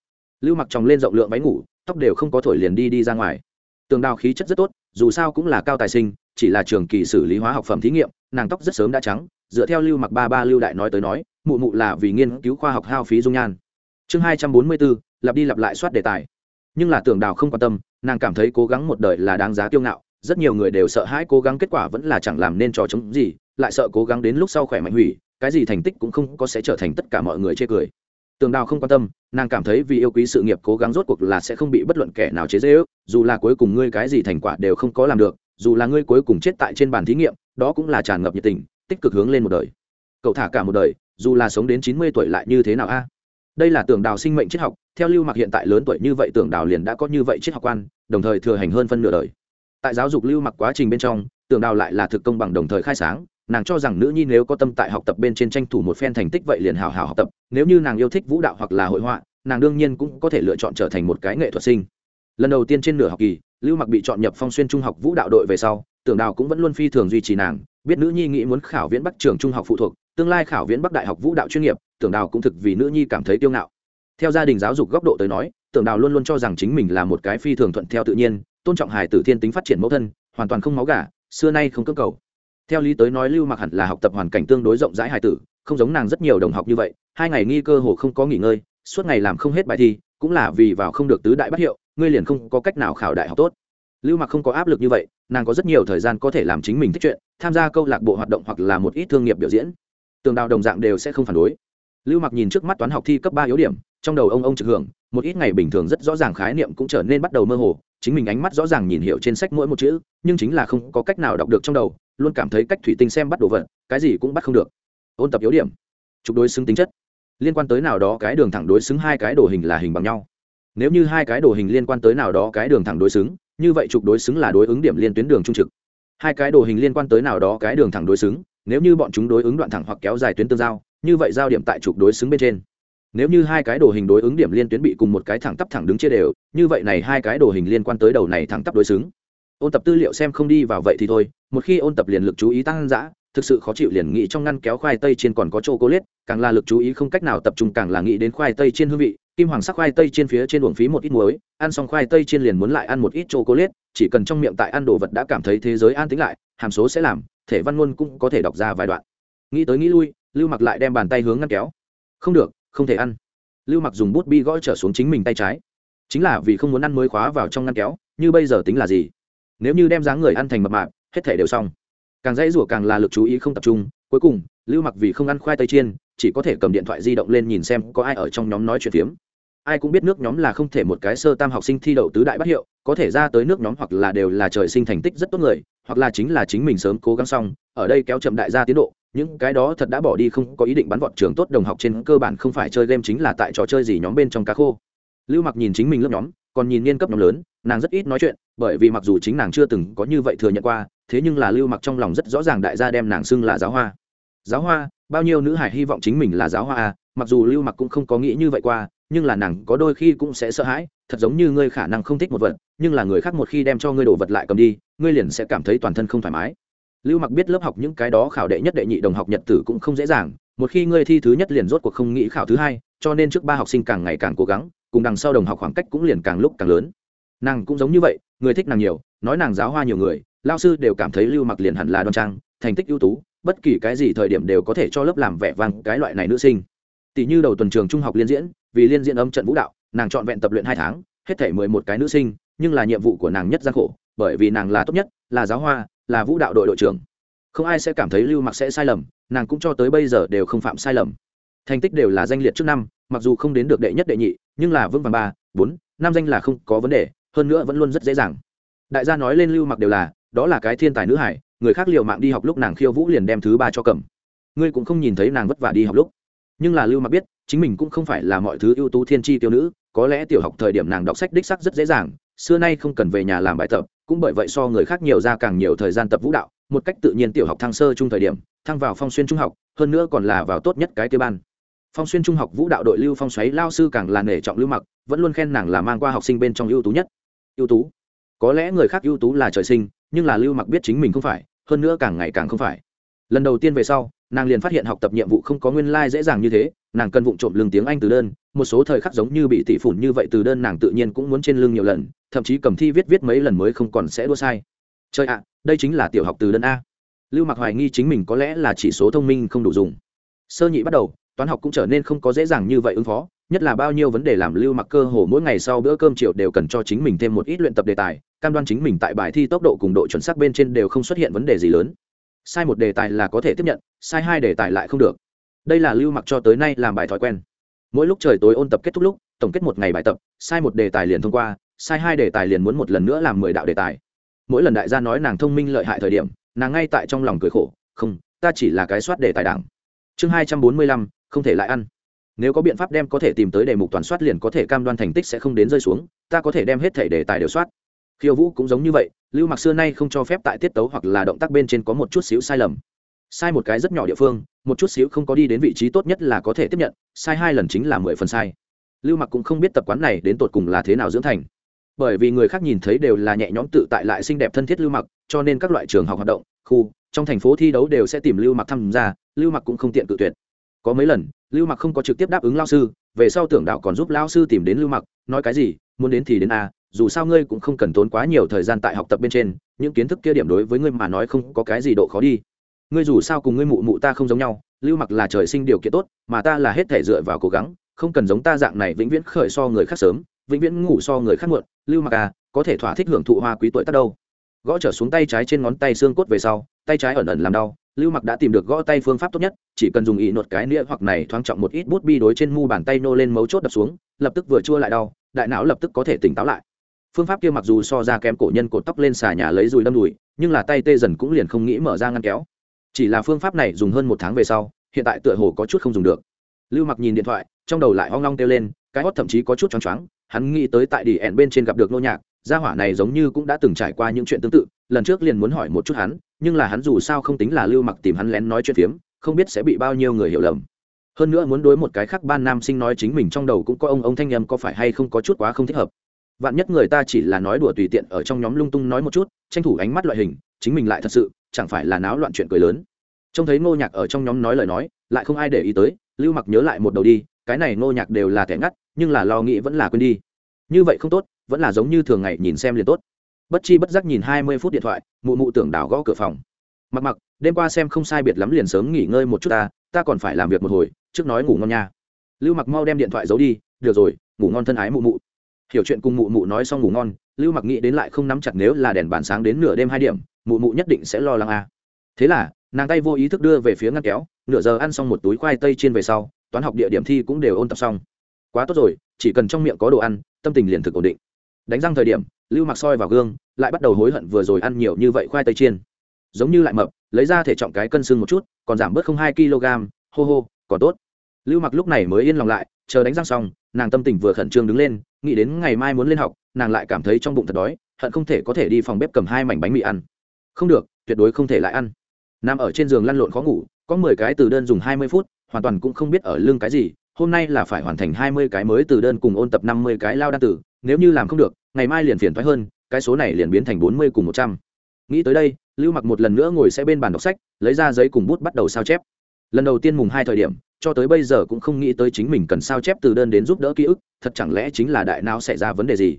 Lưu mặc chồng lên rộng lượng váy ngủ, tóc đều không có thổi liền đi đi ra ngoài. Tường đào khí chất rất tốt, dù sao cũng là cao tài sinh chỉ là trường kỳ xử lý hóa học phẩm thí nghiệm, nàng tóc rất sớm đã trắng, dựa theo lưu mặc ba ba lưu đại nói tới nói, mụ mụ là vì nghiên cứu khoa học hao phí dung nhan. Chương hai trăm bốn mươi bốn, lặp đi lặp lại soát đề tài. Nhưng là tưởng đào không quan tâm, nàng cảm thấy cố gắng một đời là đáng giá kiêu ngạo, rất nhiều người đều sợ hãi cố gắng kết quả vẫn là chẳng làm nên trò chống gì, lại sợ cố gắng đến lúc sau khỏe mạnh hủy, cái gì thành tích cũng không có sẽ trở thành tất cả mọi người chê cười. Tường đào không quan tâm, nàng cảm thấy vì yêu quý sự nghiệp cố gắng rốt cuộc là sẽ không bị bất luận kẻ nào chế dễ ước dù là cuối cùng ngươi cái gì thành quả đều không có làm được dù là ngươi cuối cùng chết tại trên bàn thí nghiệm, đó cũng là tràn ngập nhiệt tình, tích cực hướng lên một đời. Cậu thả cả một đời, dù là sống đến chín mươi tuổi lại như thế nào a? À? Đây là tưởng đào sinh mệnh triết học, theo lưu mặc hiện tại lớn tuổi như vậy tưởng đào liền đã có như vậy triết học quan, đồng thời thừa hành hơn phân nửa đời. Tại giáo dục lưu mặc quá trình bên trong, tưởng đào lại là thực công bằng đồng thời khai sáng, nàng cho rằng nữ nhi nếu có tâm tại học tập bên trên tranh thủ một phen thành tích vậy liền hào hào học tập, nếu như nàng yêu thích vũ đạo hoặc là hội họa, nàng đương nhiên cũng có thể lựa chọn trở thành một cái nghệ thuật sinh. Lần đầu tiên trên nửa học kỳ lưu mặc bị chọn nhập phong xuyên trung học vũ đạo đội về sau, tưởng đào cũng vẫn luôn phi thường duy trì nàng. Biết nữ nhi nghĩ muốn khảo viễn bắc trường trung học phụ thuộc, tương lai khảo viễn bắc đại học vũ đạo chuyên nghiệp, tưởng đào cũng thực vì nữ nhi cảm thấy tiêu ngạo. Theo gia đình giáo dục góc độ tới nói, tưởng đào luôn luôn cho rằng chính mình là một cái phi thường thuận theo tự nhiên, tôn trọng hài tử thiên tính phát triển mẫu thân, hoàn toàn không máu gà, xưa nay không cơ cầu. Theo lý tới nói lưu mặc hẳn là học tập hoàn cảnh tương đối rộng rãi hài tử, không giống nàng rất nhiều đồng học như vậy, hai ngày nghi cơ hồ không có nghỉ ngơi, suốt ngày làm không hết bài thi, cũng là vì vào không được tứ đại bắt hiệu ngươi liền không có cách nào khảo đại học tốt. Lưu mặc không có áp lực như vậy, nàng có rất nhiều thời gian có thể làm chính mình thích chuyện, tham gia câu lạc bộ hoạt động hoặc là một ít thương nghiệp biểu diễn. Tường đào đồng dạng đều sẽ không phản đối. Lưu mặc nhìn trước mắt toán học thi cấp ba yếu điểm, trong đầu ông ông trực hưởng, một ít ngày bình thường rất rõ ràng khái niệm cũng trở nên bắt đầu mơ hồ, chính mình ánh mắt rõ ràng nhìn hiểu trên sách mỗi một chữ, nhưng chính là không có cách nào đọc được trong đầu, luôn cảm thấy cách thủy tinh xem bắt đồ vật, cái gì cũng bắt không được. Ôn tập yếu điểm. Trục đối xứng tính chất. Liên quan tới nào đó cái đường thẳng đối xứng hai cái đồ hình là hình bằng nhau nếu như hai cái đồ hình liên quan tới nào đó cái đường thẳng đối xứng như vậy trục đối xứng là đối ứng điểm liên tuyến đường trung trực. Hai cái đồ hình liên quan tới nào đó cái đường thẳng đối xứng nếu như bọn chúng đối ứng đoạn thẳng hoặc kéo dài tuyến tương giao như vậy giao điểm tại trục đối xứng bên trên. Nếu như hai cái đồ hình đối ứng điểm liên tuyến bị cùng một cái thẳng tắp thẳng đứng chia đều như vậy này hai cái đồ hình liên quan tới đầu này thẳng tắp đối xứng. Ôn tập tư liệu xem không đi vào vậy thì thôi một khi ôn tập liền lực chú ý tăng dã thực sự khó chịu liền nghĩ trong ngăn kéo khoai tây trên còn có chô cố lết, càng là lực chú ý không cách nào tập trung càng là nghĩ đến khoai tây trên hương vị kim hoàng sắc khoai tây trên phía trên uổng phí một ít muối, ăn xong khoai tây trên liền muốn lại ăn một ít chô cô liết chỉ cần trong miệng tại ăn đồ vật đã cảm thấy thế giới an tĩnh lại, hàm số sẽ làm, thể văn ngôn cũng có thể đọc ra vài đoạn. Nghĩ tới nghĩ lui, lưu mặc lại đem bàn tay hướng ngăn kéo. Không được, không thể ăn. Lưu mặc dùng bút bi gõ trở xuống chính mình tay trái. Chính là vì không muốn ăn mới khóa vào trong ngăn kéo, như bây giờ tính là gì? Nếu như đem dáng người ăn thành mập mạp, hết thể đều xong. Càng dãy rủa càng là lực chú ý không tập trung, cuối cùng, lưu mặc vì không ăn khoai tây chiên, chỉ có thể cầm điện thoại di động lên nhìn xem có ai ở trong nhóm nói chuyện phiếm ai cũng biết nước nhóm là không thể một cái sơ tam học sinh thi đậu tứ đại bát hiệu, có thể ra tới nước nhóm hoặc là đều là trời sinh thành tích rất tốt người, hoặc là chính là chính mình sớm cố gắng xong, ở đây kéo chậm đại gia tiến độ, những cái đó thật đã bỏ đi không có ý định bắn vọt trường tốt đồng học trên cơ bản không phải chơi game chính là tại trò chơi gì nhóm bên trong cá khô. Lưu mặc nhìn chính mình lớp nhóm, còn nhìn niên cấp nhóm lớn, nàng rất ít nói chuyện, bởi vì mặc dù chính nàng chưa từng có như vậy thừa nhận qua, thế nhưng là lưu mặc trong lòng rất rõ ràng đại gia đem nàng xưng là giáo hoa. Giáo hoa, bao nhiêu nữ hải hy vọng chính mình là giáo hoa à mặc dù lưu mặc cũng không có nghĩ như vậy qua nhưng là nàng có đôi khi cũng sẽ sợ hãi, thật giống như ngươi khả năng không thích một vật, nhưng là người khác một khi đem cho ngươi đồ vật lại cầm đi, ngươi liền sẽ cảm thấy toàn thân không thoải mái. Lưu mặc biết lớp học những cái đó khảo đệ nhất đệ nhị đồng học nhật tử cũng không dễ dàng, một khi ngươi thi thứ nhất liền rốt cuộc không nghĩ khảo thứ hai, cho nên trước ba học sinh càng ngày càng cố gắng, cùng đằng sau đồng học khoảng cách cũng liền càng lúc càng lớn. Nàng cũng giống như vậy, người thích nàng nhiều, nói nàng giáo hoa nhiều người, lao sư đều cảm thấy lưu mặc liền hẳn là đoan trang, thành tích ưu tú, bất kỳ cái gì thời điểm đều có thể cho lớp làm vẻ vang cái loại này nữ sinh tỷ như đầu tuần trường trung học liên diễn, vì liên diễn âm trận vũ đạo, nàng chọn vẹn tập luyện hai tháng, hết thể mười một cái nữ sinh, nhưng là nhiệm vụ của nàng nhất gian khổ, bởi vì nàng là tốt nhất, là giáo hoa, là vũ đạo đội đội trưởng. Không ai sẽ cảm thấy lưu mặc sẽ sai lầm, nàng cũng cho tới bây giờ đều không phạm sai lầm. Thành tích đều là danh liệt trước năm, mặc dù không đến được đệ nhất đệ nhị, nhưng là vững vàng ba, bốn, năm danh là không có vấn đề, hơn nữa vẫn luôn rất dễ dàng. Đại gia nói lên lưu mặc đều là, đó là cái thiên tài nữ hải, người khác liều mạng đi học lúc nàng khiêu vũ liền đem thứ ba cho cầm. Ngươi cũng không nhìn thấy nàng vất vả đi học lúc nhưng là lưu mặc biết, chính mình cũng không phải là mọi thứ ưu tú thiên tri tiêu nữ, có lẽ tiểu học thời điểm nàng đọc sách đích sắc rất dễ dàng, xưa nay không cần về nhà làm bài tập, cũng bởi vậy so người khác nhiều ra càng nhiều thời gian tập vũ đạo, một cách tự nhiên tiểu học thăng sơ trung thời điểm, thăng vào phong xuyên trung học, hơn nữa còn là vào tốt nhất cái tiêu ban. Phong xuyên trung học vũ đạo đội lưu phong xoáy lao sư càng là nể trọng lưu mặc, vẫn luôn khen nàng là mang qua học sinh bên trong ưu tú nhất. Ưu tú? Có lẽ người khác ưu tú là trời sinh, nhưng là lưu mặc biết chính mình không phải, hơn nữa càng ngày càng không phải. Lần đầu tiên về sau nàng liền phát hiện học tập nhiệm vụ không có nguyên lai、like、dễ dàng như thế, nàng cần vụng trộm lương tiếng anh từ đơn, một số thời khắc giống như bị tỷ phủn như vậy từ đơn nàng tự nhiên cũng muốn trên lưng nhiều lần, thậm chí cầm thi viết viết mấy lần mới không còn sẽ đua sai. Chơi ạ, đây chính là tiểu học từ đơn a. Lưu mặc hoài nghi chính mình có lẽ là chỉ số thông minh không đủ dùng. Sơ nhị bắt đầu, toán học cũng trở nên không có dễ dàng như vậy ứng phó, nhất là bao nhiêu vấn đề làm lưu mặc cơ hồ mỗi ngày sau bữa cơm chiều đều cần cho chính mình thêm một ít luyện tập đề tài, cam đoan chính mình tại bài thi tốc độ cùng độ chuẩn xác bên trên đều không xuất hiện vấn đề gì lớn sai một đề tài là có thể tiếp nhận, sai hai đề tài lại không được. Đây là lưu mặc cho tới nay làm bài thói quen. Mỗi lúc trời tối ôn tập kết thúc lúc, tổng kết một ngày bài tập, sai một đề tài liền thông qua, sai hai đề tài liền muốn một lần nữa làm mười đạo đề tài. Mỗi lần đại gia nói nàng thông minh lợi hại thời điểm, nàng ngay tại trong lòng cười khổ, không, ta chỉ là cái soát đề tài đảng. Chương hai trăm bốn mươi lăm, không thể lại ăn. Nếu có biện pháp đem có thể tìm tới đề mục toàn soát liền có thể cam đoan thành tích sẽ không đến rơi xuống, ta có thể đem hết thể đề tài đều soát khiêu vũ cũng giống như vậy, lưu mặc xưa nay không cho phép tại tiết tấu hoặc là động tác bên trên có một chút xíu sai lầm. Sai một cái rất nhỏ địa phương, một chút xíu không có đi đến vị trí tốt nhất là có thể tiếp nhận, sai hai lần chính là mười phần sai. Lưu mặc cũng không biết tập quán này đến tột cùng là thế nào dưỡng thành. Bởi vì người khác nhìn thấy đều là nhẹ nhõm tự tại lại xinh đẹp thân thiết lưu mặc, cho nên các loại trường học hoạt động, khu, trong thành phố thi đấu đều sẽ tìm lưu mặc tham gia, lưu mặc cũng không tiện cự tuyệt. Có mấy lần, lưu mặc không có trực tiếp đáp ứng lao sư, về sau tưởng đạo còn giúp lao sư tìm đến lưu mặc, nói cái gì, muốn đến thì đến a dù sao ngươi cũng không cần tốn quá nhiều thời gian tại học tập bên trên, những kiến thức kia điểm đối với ngươi mà nói không có cái gì độ khó đi. Ngươi dù sao cùng ngươi mụ mụ ta không giống nhau, lưu mặc là trời sinh điều kiện tốt, mà ta là hết thể dựa vào cố gắng, không cần giống ta dạng này vĩnh viễn khởi so người khác sớm, vĩnh viễn ngủ so người khác muộn. Lưu mặc à có thể thỏa thích hưởng thụ hoa quý tuổi tắt đâu. Gõ trở xuống tay trái trên ngón tay xương cốt về sau, tay trái ẩn ẩn làm đau, lưu mặc đã tìm được gõ tay phương pháp tốt nhất, chỉ cần dùng ý nột cái nĩa hoặc này thoáng trọng một ít bút bi đối trên mu bàn tay nô lên mấu chốt đập xuống, lập tức vừa chua lại đau, đại não lập tức có thể tỉnh táo lại phương pháp kia mặc dù so ra kém cổ nhân cột tóc lên xà nhà lấy dùi đâm đùi, nhưng là tay tê dần cũng liền không nghĩ mở ra ngăn kéo. Chỉ là phương pháp này dùng hơn một tháng về sau, hiện tại tựa hồ có chút không dùng được. Lưu mặc nhìn điện thoại, trong đầu lại hoang long kêu lên, cái hót thậm chí có chút choáng choáng, hắn nghĩ tới tại đi ẻn bên trên gặp được nô nhạc, gia hỏa này giống như cũng đã từng trải qua những chuyện tương tự, lần trước liền muốn hỏi một chút hắn, nhưng là hắn dù sao không tính là lưu mặc tìm hắn lén nói chuyện phiếm, không biết sẽ bị bao nhiêu người hiểu lầm. Hơn nữa muốn đối một cái khác ban nam sinh nói chính mình trong đầu cũng có ông ông thanh nhầm có phải hay không có chút quá không thích hợp vạn nhất người ta chỉ là nói đùa tùy tiện ở trong nhóm lung tung nói một chút, tranh thủ ánh mắt loại hình, chính mình lại thật sự, chẳng phải là náo loạn chuyện cười lớn. Trông thấy ngô nhạc ở trong nhóm nói lời nói, lại không ai để ý tới, lưu mặc nhớ lại một đầu đi, cái này ngô nhạc đều là thẻ ngắt, nhưng là lo nghĩ vẫn là quên đi. Như vậy không tốt, vẫn là giống như thường ngày nhìn xem liền tốt. Bất chi bất giác nhìn hai mươi phút điện thoại, mụ mụ tưởng đào gõ cửa phòng. Mặc mặc, đêm qua xem không sai biệt lắm liền sớm nghỉ ngơi một chút ta ta còn phải làm việc một hồi, trước nói ngủ ngon nha. Lưu mặc mau đem điện thoại giấu đi, được rồi, ngủ ngon thân ái mụ mụ hiểu chuyện cùng mụ mụ nói xong ngủ ngon, lưu mặc nghĩ đến lại không nắm chặt nếu là đèn bàn sáng đến nửa đêm hai điểm, mụ mụ nhất định sẽ lo lắng à. thế là, nàng tay vô ý thức đưa về phía ngăn kéo, nửa giờ ăn xong một túi khoai tây chiên về sau, toán học địa điểm thi cũng đều ôn tập xong. Quá tốt rồi, chỉ cần trong miệng có đồ ăn, tâm tình liền thực ổn định. Đánh răng thời điểm, lưu mặc soi vào gương, lại bắt đầu hối hận vừa rồi ăn nhiều như vậy khoai tây chiên. Giống như lại mập, lấy ra thể trọng cái cân xương một chút, còn giảm bớt không hai kg hô hô, còn tốt lưu mặc lúc này mới yên lòng lại, chờ đánh răng xong, nàng tâm tình vừa khẩn trương đứng lên, nghĩ đến ngày mai muốn lên học, nàng lại cảm thấy trong bụng thật đói, hận không thể có thể đi phòng bếp cầm hai mảnh bánh mì ăn. Không được, tuyệt đối không thể lại ăn. Nằm ở trên giường lăn lộn khó ngủ, có mười cái từ đơn dùng hai mươi phút, hoàn toàn cũng không biết ở lưng cái gì, hôm nay là phải hoàn thành hai mươi cái mới từ đơn cùng ôn tập năm mươi cái lao đan tử, nếu như làm không được, ngày mai liền phiền thoái hơn, cái số này liền biến thành bốn mươi cùng một trăm. Nghĩ tới đây, lưu mặc một lần nữa ngồi sẽ bên bàn đọc sách, lấy ra giấy cùng bút bắt đầu sao chép. Lần đầu tiên mùng hai thời điểm cho tới bây giờ cũng không nghĩ tới chính mình cần sao chép từ đơn đến giúp đỡ ký ức, thật chẳng lẽ chính là đại não xảy ra vấn đề gì?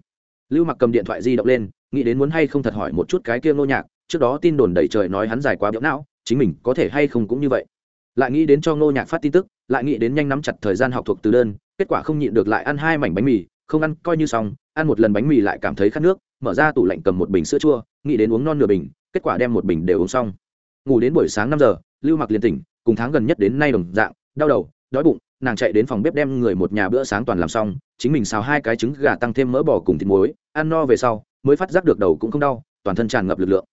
Lưu mặc cầm điện thoại di động lên, nghĩ đến muốn hay không thật hỏi một chút cái kia ngô nhạc, trước đó tin đồn đầy trời nói hắn dài quá biểu não, chính mình có thể hay không cũng như vậy. Lại nghĩ đến cho ngô nhạc phát tin tức, lại nghĩ đến nhanh nắm chặt thời gian học thuộc từ đơn, kết quả không nhịn được lại ăn hai mảnh bánh mì, không ăn, coi như xong, ăn một lần bánh mì lại cảm thấy khát nước, mở ra tủ lạnh cầm một bình sữa chua, nghĩ đến uống non nửa bình, kết quả đem một bình đều uống xong. Ngủ đến buổi sáng năm giờ, lưu mặc liền tỉnh, cùng tháng gần nhất đến nay đồng dạng đau đầu, đói bụng, nàng chạy đến phòng bếp đem người một nhà bữa sáng toàn làm xong, chính mình xào hai cái trứng gà tăng thêm mỡ bò cùng thịt muối, ăn no về sau, mới phát giác được đầu cũng không đau, toàn thân tràn ngập lực lượng.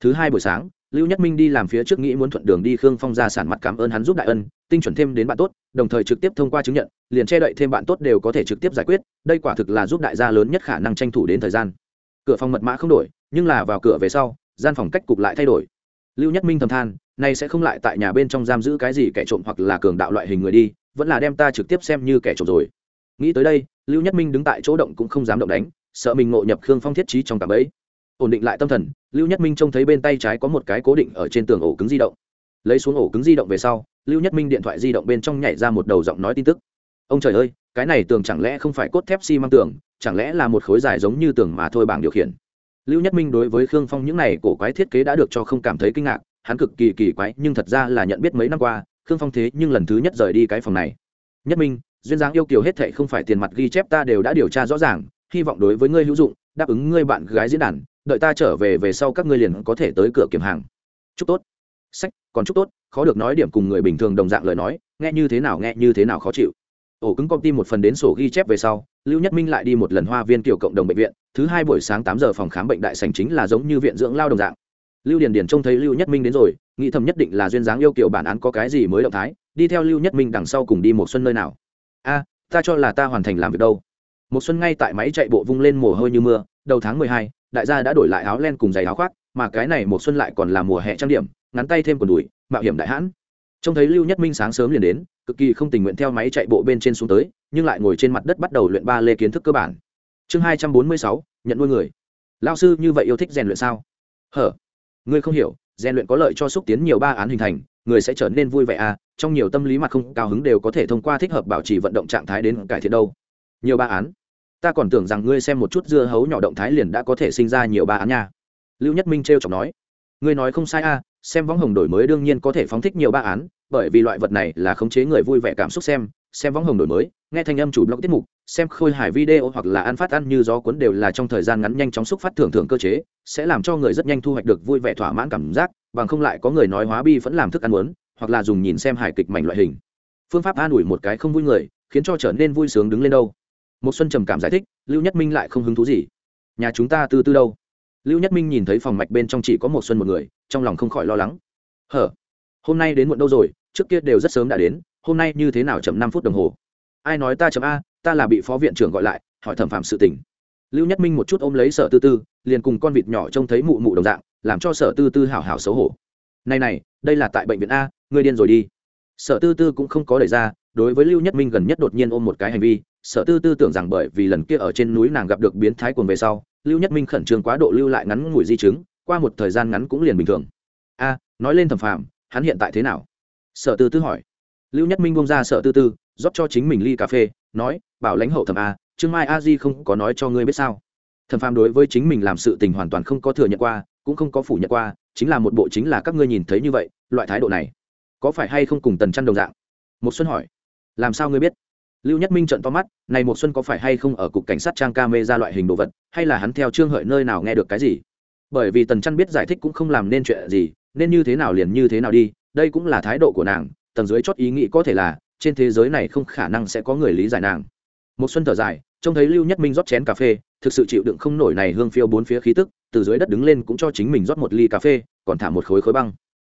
Thứ hai buổi sáng, lưu nhất minh đi làm phía trước nghĩ muốn thuận đường đi khương phong ra sản mặt cảm ơn hắn giúp đại ân, tinh chuẩn thêm đến bạn tốt, đồng thời trực tiếp thông qua chứng nhận, liền che đậy thêm bạn tốt đều có thể trực tiếp giải quyết, đây quả thực là giúp đại gia lớn nhất khả năng tranh thủ đến thời gian. Cửa phòng mật mã không đổi, nhưng là vào cửa về sau, gian phòng cách cục lại thay đổi. Lưu nhất minh thầm than nay sẽ không lại tại nhà bên trong giam giữ cái gì kẻ trộm hoặc là cường đạo loại hình người đi, vẫn là đem ta trực tiếp xem như kẻ trộm rồi. Nghĩ tới đây, lưu nhất minh đứng tại chỗ động cũng không dám động đánh, sợ mình ngộ nhập khương phong thiết trí trong cạm ấy. Ổn định lại tâm thần, lưu nhất minh trông thấy bên tay trái có một cái cố định ở trên tường ổ cứng di động. Lấy xuống ổ cứng di động về sau, lưu nhất minh điện thoại di động bên trong nhảy ra một đầu giọng nói tin tức. Ông trời ơi, cái này tường chẳng lẽ không phải cốt thép xi、si、măng tường, chẳng lẽ là một khối dài giống như tường mà thôi bảng điều khiển? Lưu nhất minh đối với khương phong những này cổ quái thiết kế đã được cho không cảm thấy kinh ngạc hắn cực kỳ kỳ quái, nhưng thật ra là nhận biết mấy năm qua, khương phong thế nhưng lần thứ nhất rời đi cái phòng này. Nhất minh, duyên dáng yêu kiều hết thệ không phải tiền mặt ghi chép ta đều đã điều tra rõ ràng, hy vọng đối với ngươi hữu dụng, đáp ứng ngươi bạn gái diễn đàn, đợi ta trở về về sau các ngươi liền có thể tới cửa kiểm hàng. Chúc tốt. Sách, còn chúc tốt, khó được nói điểm cùng người bình thường đồng dạng lời nói, nghe như thế nào nghe như thế nào khó chịu. Ổ cứng công ty một phần đến sổ ghi chép về sau, lưu nhất minh lại đi một lần hoa viên kiểu cộng đồng bệnh viện, thứ hai buổi sáng tám giờ phòng khám bệnh đại sành chính là giống như viện dưỡng lao đồng dạng lưu điền điền trông thấy lưu nhất minh đến rồi, nghĩ thầm nhất định là duyên dáng yêu kiểu bản án có cái gì mới động thái, đi theo lưu nhất minh đằng sau cùng đi một xuân nơi nào. A, ta cho là ta hoàn thành làm việc đâu. Một xuân ngay tại máy chạy bộ vung lên mồ hôi như mưa, đầu tháng mười hai, đại gia đã đổi lại áo len cùng giày áo khoác, mà cái này một xuân lại còn là mùa hè trang điểm, ngắn tay thêm quần đùi, mạo hiểm đại hãn. Trông thấy lưu nhất minh sáng sớm liền đến, cực kỳ không tình nguyện theo máy chạy bộ bên trên xuống tới, nhưng lại ngồi trên mặt đất bắt đầu luyện ba lê kiến thức cơ bản. Chương hai trăm bốn mươi sáu, nhận nuôi người. Lao sư như vậy yêu thích rèn luyện sao? Hở ngươi không hiểu rèn luyện có lợi cho xúc tiến nhiều ba án hình thành người sẽ trở nên vui vẻ à trong nhiều tâm lý mặt không cao hứng đều có thể thông qua thích hợp bảo trì vận động trạng thái đến cải thiện đâu. Nhiều ba án? Ta còn tưởng rằng ngươi xem một chút dưa hấu nhỏ động thái liền đã có thể sinh ra nhiều ba án nha. Lưu nhất minh t r chọc nói. Ngươi nói không sai a à, xem võng hồng đổi mới đương nhiên có thể phóng thích nhiều ba án bởi vì loại vật này là khống chế người vui vẻ cảm xúc xem xem võng hồng đổi mới nghe thanh âm chủ blog tiết mục, xem khôi hài video hoặc là ăn phát ăn như gió cuốn đều là trong thời gian ngắn nhanh chóng xúc phát thưởng thưởng cơ chế, sẽ làm cho người rất nhanh thu hoạch được vui vẻ thỏa mãn cảm giác, bằng không lại có người nói hóa bi vẫn làm thức ăn muốn, hoặc là dùng nhìn xem hài kịch mảnh loại hình. Phương pháp an ủi một cái không vui người, khiến cho trở nên vui sướng đứng lên đâu. Một xuân trầm cảm giải thích, lưu nhất minh lại không hứng thú gì. Nhà chúng ta từ từ đâu? Lưu nhất minh nhìn thấy phòng mạch bên trong chỉ có một xuân một người, trong lòng không khỏi lo lắng. Hở, hôm nay đến muộn đâu rồi, trước kia đều rất sớm đã đến, hôm nay như thế nào chậm năm phút đồng hồ? Ai nói ta chấm a, ta là bị phó viện trưởng gọi lại, hỏi thẩm phạm sự tình. Lưu nhất minh một chút ôm lấy sở tư tư, liền cùng con vịt nhỏ trông thấy mụ mụ đồng dạng, làm cho sở tư tư hảo hảo xấu hổ. Này này, đây là tại bệnh viện a, ngươi điên rồi đi. Sở tư tư cũng không có đẩy ra, đối với lưu nhất minh gần nhất đột nhiên ôm một cái hành vi, sở tư tư tưởng rằng bởi vì lần kia ở trên núi nàng gặp được biến thái cuồng về sau, lưu nhất minh khẩn trương quá độ lưu lại ngắn ngủi di chứng, qua một thời gian ngắn cũng liền bình thường. A, nói lên thẩm phạm hắn hiện tại thế nào? Sở tư tư hỏi. Lưu nhất minh bông ra sở tư tư rót cho chính mình ly cà phê, nói, bảo lãnh hậu thẩm a, trương mai a di không có nói cho ngươi biết sao? Thẩm phạm đối với chính mình làm sự tình hoàn toàn không có thừa nhận qua, cũng không có phủ nhận qua, chính là một bộ chính là các ngươi nhìn thấy như vậy, loại thái độ này, có phải hay không cùng tần chăn đồng dạng? Một xuân hỏi, làm sao ngươi biết? Lưu nhất minh trận to mắt, này một xuân có phải hay không ở cục cảnh sát trang ca mê ra loại hình đồ vật, hay là hắn theo trương hợi nơi nào nghe được cái gì? Bởi vì tần chăn biết giải thích cũng không làm nên chuyện gì, nên như thế nào liền như thế nào đi, đây cũng là thái độ của nàng, tầng dưới chót ý nghĩ có thể là trên thế giới này không khả năng sẽ có người lý giải nàng. Một xuân thở dài, trông thấy lưu nhất minh rót chén cà phê, thực sự chịu đựng không nổi này hương phiêu bốn phía khí tức, từ dưới đất đứng lên cũng cho chính mình rót một ly cà phê, còn thả một khối khối băng.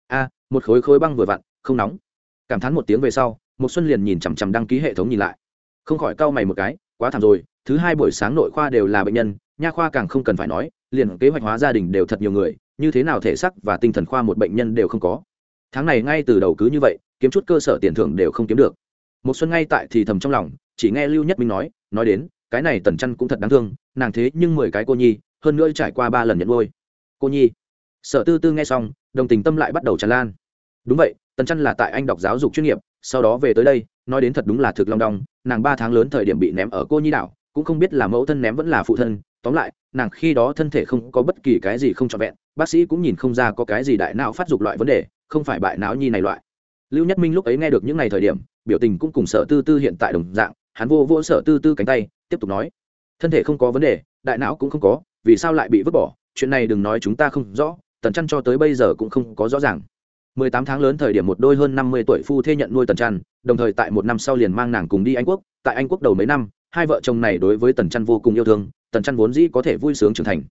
A, một khối khối băng vừa vặn, không nóng. Cảm thán một tiếng về sau một xuân liền nhìn chằm chằm đăng ký hệ thống nhìn lại. Không khỏi cau mày một cái, quá thảm rồi, thứ hai buổi sáng nội khoa đều là bệnh nhân, nha khoa càng không cần phải nói, liền kế hoạch hóa gia đình đều thật nhiều người, như thế nào thể sắc và tinh thần khoa một bệnh nhân đều không có tháng này ngay từ đầu cứ như vậy, kiếm chút cơ sở tiền thưởng đều không kiếm được. Một xuân ngay tại thì thầm trong lòng, chỉ nghe lưu nhất minh nói nói đến, cái này tần chăn cũng thật đáng thương, nàng thế nhưng mười cái cô nhi, hơn nữa trải qua ba lần nhận nuôi. Cô nhi. Sở tư tư nghe xong, đồng tình tâm lại bắt đầu tràn lan. Đúng vậy, tần chăn là tại anh đọc giáo dục chuyên nghiệp, sau đó về tới đây, nói đến thật đúng là thực long đong, nàng ba tháng lớn thời điểm bị ném ở cô nhi đảo, cũng không biết là mẫu thân ném vẫn là phụ thân, tóm lại, nàng khi đó thân thể không có bất kỳ cái gì không trọn vẹn, bác sĩ cũng nhìn không ra có cái gì đại não phát dục loại vấn đề không phải bại não nhi này loại. Lưu nhất minh lúc ấy nghe được những ngày thời điểm, biểu tình cũng cùng sở tư tư hiện tại đồng dạng, hắn vô vô sở tư tư cánh tay, tiếp tục nói. Thân thể không có vấn đề, đại não cũng không có, vì sao lại bị vứt bỏ? Chuyện này đừng nói chúng ta không rõ, tần chăn cho tới bây giờ cũng không có rõ ràng. Mười tám tháng lớn thời điểm một đôi hơn năm mươi tuổi phu thê nhận nuôi tần chăn đồng thời tại một năm sau liền mang nàng cùng đi anh quốc. Tại anh quốc đầu mấy năm, hai vợ chồng này đối với tần chăn vô cùng yêu thương, tần chăn vốn dĩ có thể vui sướng trưởng thành.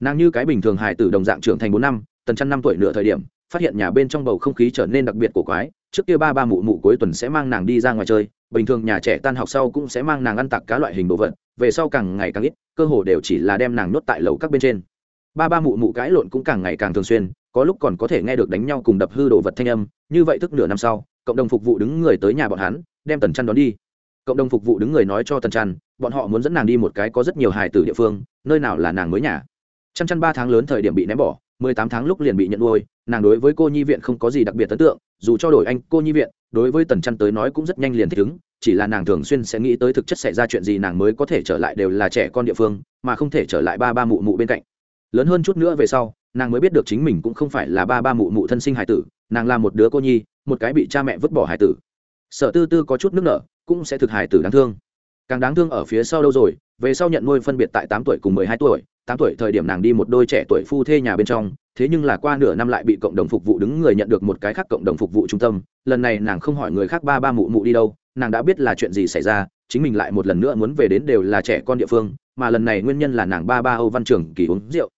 Nàng như cái bình thường hài tử đồng dạng trưởng thành bốn năm, tần chăn năm tuổi nửa thời điểm phát hiện nhà bên trong bầu không khí trở nên đặc biệt cổ quái, trước kia ba ba mụ mụ cuối tuần sẽ mang nàng đi ra ngoài chơi, bình thường nhà trẻ tan học sau cũng sẽ mang nàng ăn tặc cá loại hình đồ vật, về sau càng ngày càng ít, cơ hồ đều chỉ là đem nàng nhốt tại lầu các bên trên. Ba ba mụ mụ cãi lộn cũng càng ngày càng thường xuyên, có lúc còn có thể nghe được đánh nhau cùng đập hư đồ vật thanh âm, như vậy thức nửa năm sau, cộng đồng phục vụ đứng người tới nhà bọn hắn, đem tần chăn đón đi. Cộng đồng phục vụ đứng người nói cho tần chăn bọn họ muốn dẫn nàng đi một cái có rất nhiều hài tử địa phương, nơi nào là nàng mới nhà. Chăn chăn ba tháng lớn thời điểm bị ném bỏ mười tám tháng lúc liền bị nhận nuôi, nàng đối với cô nhi viện không có gì đặc biệt ấn tượng, dù cho đổi anh cô nhi viện, đối với tần chăn tới nói cũng rất nhanh liền thích ứng, chỉ là nàng thường xuyên sẽ nghĩ tới thực chất xảy ra chuyện gì nàng mới có thể trở lại đều là trẻ con địa phương, mà không thể trở lại ba ba mụ mụ bên cạnh. Lớn hơn chút nữa về sau, nàng mới biết được chính mình cũng không phải là ba ba mụ mụ thân sinh hải tử, nàng là một đứa cô nhi, một cái bị cha mẹ vứt bỏ hải tử. Sở tư tư có chút nước nở, cũng sẽ thực hải tử đáng thương càng đáng thương ở phía sau đâu rồi, về sau nhận nuôi phân biệt tại tám tuổi cùng mười hai tuổi, tám tuổi thời điểm nàng đi một đôi trẻ tuổi phu thê nhà bên trong, thế nhưng là qua nửa năm lại bị cộng đồng phục vụ đứng người nhận được một cái khác cộng đồng phục vụ trung tâm, lần này nàng không hỏi người khác ba ba mụ mụ đi đâu, nàng đã biết là chuyện gì xảy ra, chính mình lại một lần nữa muốn về đến đều là trẻ con địa phương, mà lần này nguyên nhân là nàng ba ba âu văn trường kỳ uống rượu.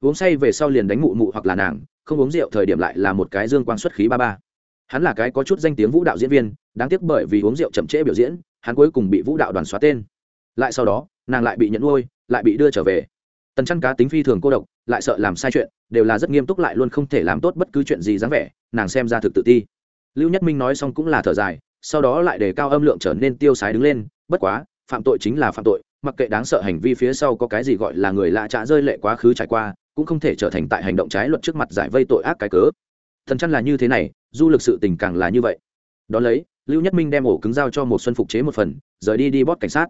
Uống say về sau liền đánh mụ mụ hoặc là nàng, không uống rượu thời điểm lại là một cái dương quang xuất khí ba ba. Hắn là cái có chút danh tiếng vũ đạo diễn viên, đáng tiếc bởi vì uống rượu chậm trễ biểu diễn hắn cuối cùng bị vũ đạo đoàn xóa tên. Lại sau đó, nàng lại bị nhận nuôi, lại bị đưa trở về. Tần chăn cá tính phi thường cô độc, lại sợ làm sai chuyện, đều là rất nghiêm túc lại luôn không thể làm tốt bất cứ chuyện gì dáng vẻ, nàng xem ra thực tự ti. Lưu nhất minh nói xong cũng là thở dài, sau đó lại để cao âm lượng trở nên tiêu sái đứng lên, bất quá, phạm tội chính là phạm tội, mặc kệ đáng sợ hành vi phía sau có cái gì gọi là người lạ trả rơi lệ quá khứ trải qua, cũng không thể trở thành tại hành động trái luật trước mặt giải vây tội ác cái cớ. Thần chăn là như thế này, du lực sự tình càng là như vậy. Đón lấy lưu nhất minh đem ổ cứng giao cho một xuân phục chế một phần, rời đi đi bót cảnh sát.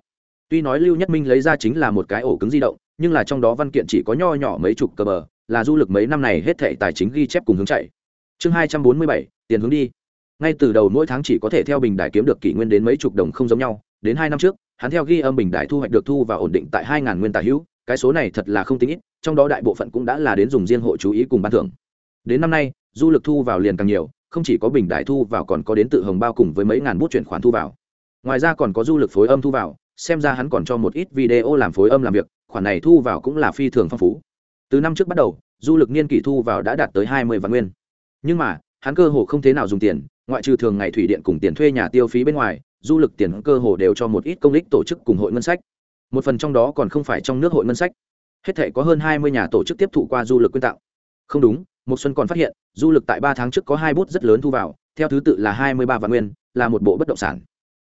Tuy nói lưu nhất minh lấy ra chính là một cái ổ cứng di động, nhưng là trong đó văn kiện chỉ có nho nhỏ mấy chục cờ bờ, là du lực mấy năm này hết thệ tài chính ghi chép cùng hướng chạy. Chương hai trăm bốn mươi bảy, tiền hướng đi. Ngay từ đầu mỗi tháng chỉ có thể theo bình đại kiếm được kỷ nguyên đến mấy chục đồng không giống nhau, đến hai năm trước, hắn theo ghi âm bình đại thu hoạch được thu và ổn định tại hai ngàn nguyên tài hữu, cái số này thật là không tính ít, trong đó đại bộ phận cũng đã là đến dùng riêng hộ chú ý cùng ban thưởng. Đến năm nay, du lực thu vào liền càng nhiều không chỉ có bình đại thu vào còn có đến tự hồng bao cùng với mấy ngàn bút chuyển khoản thu vào. Ngoài ra còn có du lực phối âm thu vào, xem ra hắn còn cho một ít video làm phối âm làm việc, khoản này thu vào cũng là phi thường phong phú. Từ năm trước bắt đầu, du lực niên kỷ thu vào đã đạt tới hai mươi vạn nguyên. Nhưng mà, hắn cơ hồ không thế nào dùng tiền, ngoại trừ thường ngày thủy điện cùng tiền thuê nhà tiêu phí bên ngoài, du lực tiền cơ hồ đều cho một ít công ích tổ chức cùng hội ngân sách. Một phần trong đó còn không phải trong nước hội ngân sách. Hết thể có hơn hai mươi nhà tổ chức tiếp thụ qua du lực quyên tặng không đúng một xuân còn phát hiện, du lực tại ba tháng trước có hai bút rất lớn thu vào, theo thứ tự là hai mươi ba vạn nguyên, là một bộ bất động sản.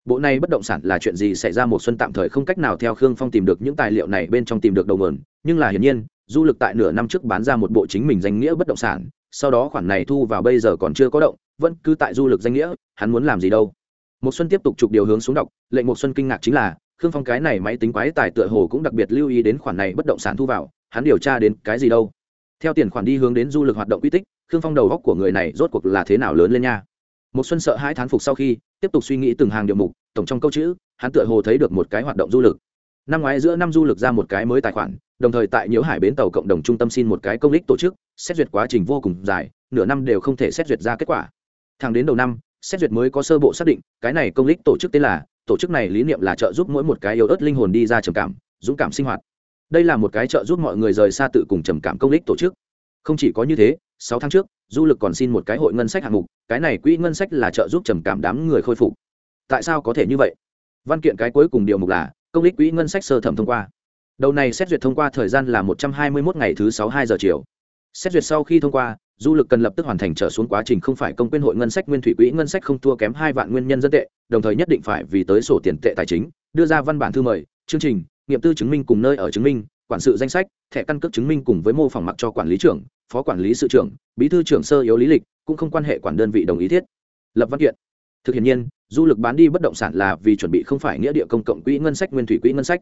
Bộ này bất động sản là chuyện gì xảy ra một xuân tạm thời không cách nào theo khương phong tìm được những tài liệu này bên trong tìm được đầu nguồn nhưng là hiển nhiên, du lực tại nửa năm trước bán ra một bộ chính mình danh nghĩa bất động sản, sau đó khoản này thu vào bây giờ còn chưa có động, vẫn cứ tại du lực danh nghĩa, hắn muốn làm gì đâu. Một xuân tiếp tục chụp điều hướng xuống đọc, lệnh một xuân kinh ngạc chính là, khương phong cái này máy tính quái tài tựa hồ cũng đặc biệt lưu ý đến khoản này bất động sản thu vào, hắn điều tra đến cái gì đâu theo tiền khoản đi hướng đến du lịch hoạt động quy tích, khương phong đầu góc của người này rốt cuộc là thế nào lớn lên nha? Một xuân sợ hãi thán phục sau khi, tiếp tục suy nghĩ từng hàng điều mục, tổng trong câu chữ, hắn tựa hồ thấy được một cái hoạt động du lịch năm ngoái giữa năm du lịch ra một cái mới tài khoản, đồng thời tại nhiễu hải bến tàu cộng đồng trung tâm xin một cái công lích tổ chức, xét duyệt quá trình vô cùng dài, nửa năm đều không thể xét duyệt ra kết quả. Thẳng đến đầu năm, xét duyệt mới có sơ bộ xác định, cái này công lích tổ chức tên là, tổ chức này lý niệm là trợ giúp mỗi một cái yếu ớt linh hồn đi ra trầm cảm, dũng cảm sinh hoạt đây là một cái trợ giúp mọi người rời xa tự cùng trầm cảm công lích tổ chức. Không chỉ có như thế, sáu tháng trước, du lực còn xin một cái hội ngân sách hạng mục, cái này quỹ ngân sách là trợ giúp trầm cảm đám người khôi phục. Tại sao có thể như vậy? Văn kiện cái cuối cùng điều mục là, công lý quỹ ngân sách sơ thẩm thông qua. Đầu này xét duyệt thông qua thời gian là một trăm hai mươi một ngày thứ sáu hai giờ chiều. Xét duyệt sau khi thông qua, du lực cần lập tức hoàn thành trở xuống quá trình không phải công quyên hội ngân sách nguyên thủy quỹ ngân sách không thua kém hai vạn nguyên nhân dân tệ, đồng thời nhất định phải vì tới sổ tiền tệ tài chính, đưa ra văn bản thư mời, chương trình nghiệm tư chứng minh cùng nơi ở chứng minh, quản sự danh sách, thẻ căn cước chứng minh cùng với mô phỏng mặc cho quản lý trưởng, phó quản lý sự trưởng, bí thư trưởng sơ yếu lý lịch, cũng không quan hệ quản đơn vị đồng ý thiết. Lập văn kiện. Thực hiện nhiên, du lực bán đi bất động sản là vì chuẩn bị không phải nghĩa địa công cộng quỹ ngân sách, nguyên thủy quỹ ngân sách.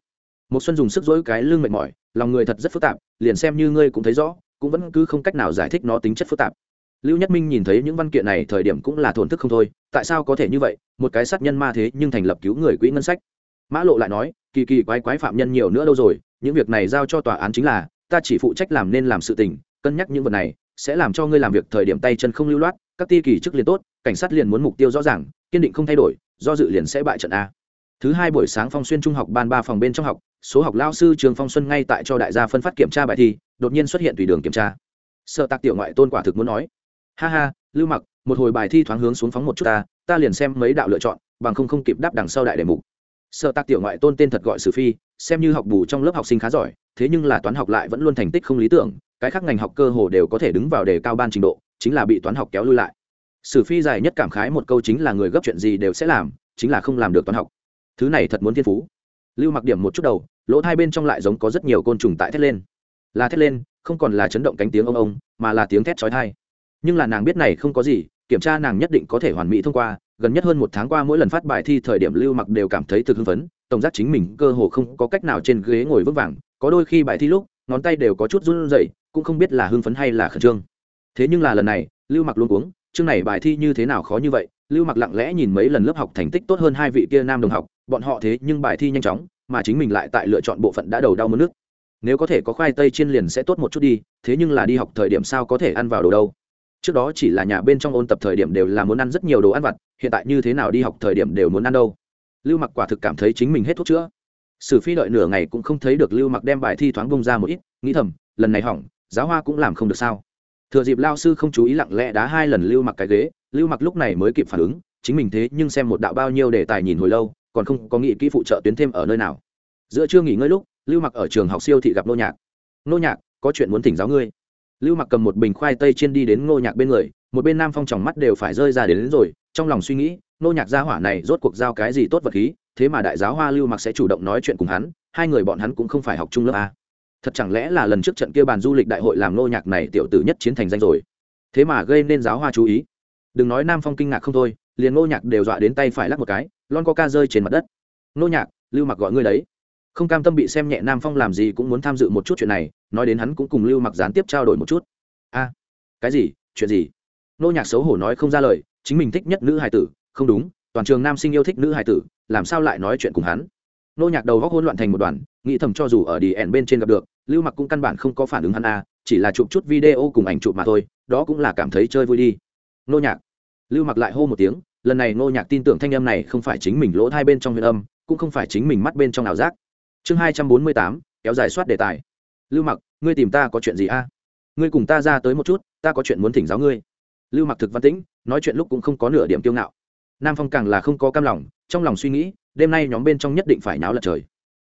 Một xuân dùng sức dỗi cái lưng mệt mỏi, lòng người thật rất phức tạp, liền xem như ngươi cũng thấy rõ, cũng vẫn cứ không cách nào giải thích nó tính chất phức tạp. Lưu nhất minh nhìn thấy những văn kiện này thời điểm cũng là thổn thức không thôi, tại sao có thể như vậy? Một cái sát nhân ma thế nhưng thành lập cứu người quỹ ngân sách mã lộ lại nói, kỳ kỳ quái quái phạm nhân nhiều nữa đâu rồi, những việc này giao cho tòa án chính là, ta chỉ phụ trách làm nên làm sự tình, cân nhắc những vật này, sẽ làm cho ngươi làm việc thời điểm tay chân không lưu loát, các ti kỳ chức liền tốt, cảnh sát liền muốn mục tiêu rõ ràng, kiên định không thay đổi, do dự liền sẽ bại trận a. Thứ hai buổi sáng phong xuyên trung học ban ba phòng bên trong học, số học lao sư trường phong xuân ngay tại cho đại gia phân phát kiểm tra bài thi, đột nhiên xuất hiện tùy đường kiểm tra. Sợ tạc tiểu ngoại tôn quả thực muốn nói, ha ha, lưu mặc, một hồi bài thi thoáng hướng xuống phóng một chút ta ta liền xem mấy đạo lựa chọn, bằng không không kịp đáp đằng sau đại đề mục sợ tạc tiểu ngoại tôn tên thật gọi sử phi, xem như học bù trong lớp học sinh khá giỏi, thế nhưng là toán học lại vẫn luôn thành tích không lý tưởng, cái khác ngành học cơ hồ đều có thể đứng vào đề cao ban trình độ, chính là bị toán học kéo lui lại. Sử phi dài nhất cảm khái một câu chính là người gấp chuyện gì đều sẽ làm, chính là không làm được toán học. Thứ này thật muốn thiên phú. Lưu mặc điểm một chút đầu, lỗ hai bên trong lại giống có rất nhiều côn trùng tại thét lên. Là thét lên, không còn là chấn động cánh tiếng ông ông, mà là tiếng thét trói thai nhưng là nàng biết này không có gì, kiểm tra nàng nhất định có thể hoàn mỹ thông qua gần nhất hơn một tháng qua mỗi lần phát bài thi thời điểm lưu mặc đều cảm thấy thực hưng phấn, tổng giác chính mình cơ hồ không có cách nào trên ghế ngồi vững vàng, có đôi khi bài thi lúc, ngón tay đều có chút run rẩy, cũng không biết là hưng phấn hay là khẩn trương. Thế nhưng là lần này, lưu mặc luôn cuống, chương này bài thi như thế nào khó như vậy, lưu mặc lặng lẽ nhìn mấy lần lớp học thành tích tốt hơn hai vị kia nam đồng học, bọn họ thế nhưng bài thi nhanh chóng, mà chính mình lại tại lựa chọn bộ phận đã đầu đau mất nước. Nếu có thể có khoai tây chiên liền sẽ tốt một chút đi, thế nhưng là đi học thời điểm sao có thể ăn vào đồ đâu? Trước đó chỉ là nhà bên trong ôn tập thời điểm đều là muốn ăn rất nhiều đồ ăn vặt, hiện tại như thế nào đi học thời điểm đều muốn ăn đâu. Lưu mặc quả thực cảm thấy chính mình hết thuốc chữa. Sử phi đợi nửa ngày cũng không thấy được lưu mặc đem bài thi thoáng bông ra một ít, nghĩ thầm, lần này hỏng, giáo hoa cũng làm không được sao. Thừa dịp lao sư không chú ý lặng lẽ đá hai lần lưu mặc cái ghế, lưu mặc lúc này mới kịp phản ứng, chính mình thế nhưng xem một đạo bao nhiêu đề tài nhìn hồi lâu, còn không có nghĩ kỹ phụ trợ tuyến thêm ở nơi nào. Giữa chưa nghỉ ngơi lúc, lưu mặc ở trường học siêu thị gặp nô nhạc. Nô nhạc, có chuyện muốn thỉnh giáo ngươi lưu mặc cầm một bình khoai tây chiên đi đến ngô nhạc bên người một bên nam phong tròng mắt đều phải rơi ra đến, đến rồi trong lòng suy nghĩ nô nhạc gia hỏa này rốt cuộc giao cái gì tốt vật khí thế mà đại giáo hoa lưu mặc sẽ chủ động nói chuyện cùng hắn hai người bọn hắn cũng không phải học chung lớp a. Thật chẳng lẽ là lần trước trận kia bàn du lịch đại hội làm nô nhạc này tiểu tử nhất chiến thành danh rồi? Thế mà gây nên giáo hoa chú ý. Đừng nói nam phong kinh ngạc không thôi liền nô nhạc đều dọa đến tay phải lắc một cái lon coca rơi trên mặt đất. Nô nhạc lưu mặc gọi ngươi đấy không cam tâm bị xem nhẹ nam phong làm gì cũng muốn tham dự một chút chuyện này, nói đến hắn cũng cùng lưu mặc gián tiếp trao đổi một chút. A, cái gì? Chuyện gì? Nô nhạc xấu hổ nói không ra lời, chính mình thích nhất nữ hài tử. Không đúng, toàn trường nam sinh yêu thích nữ hài tử, làm sao lại nói chuyện cùng hắn? Nô nhạc đầu góc hỗn loạn thành một đoàn, nghĩ thầm cho dù ở đi ẻn bên trên gặp được, lưu mặc cũng căn bản không có phản ứng hắn a, chỉ là chụp chút video cùng ảnh chụp mà thôi, đó cũng là cảm thấy chơi vui đi. Nô nhạc. Lưu mặc lại hô một tiếng, lần này nô nhạc tin tưởng thanh âm này không phải chính mình lỗ hai bên trong huyền âm, cũng không phải chính mình mắt bên trong ảo giác chương hai trăm bốn mươi tám, kéo dài soát đề tài. Lưu mặc, ngươi tìm ta có chuyện gì a? Ngươi cùng ta ra tới một chút, ta có chuyện muốn thỉnh giáo ngươi. Lưu mặc thực văn tĩnh, nói chuyện lúc cũng không có nửa điểm kiêu ngạo. Nam phong càng là không có cam lòng, trong lòng suy nghĩ, đêm nay nhóm bên trong nhất định phải náo lật trời.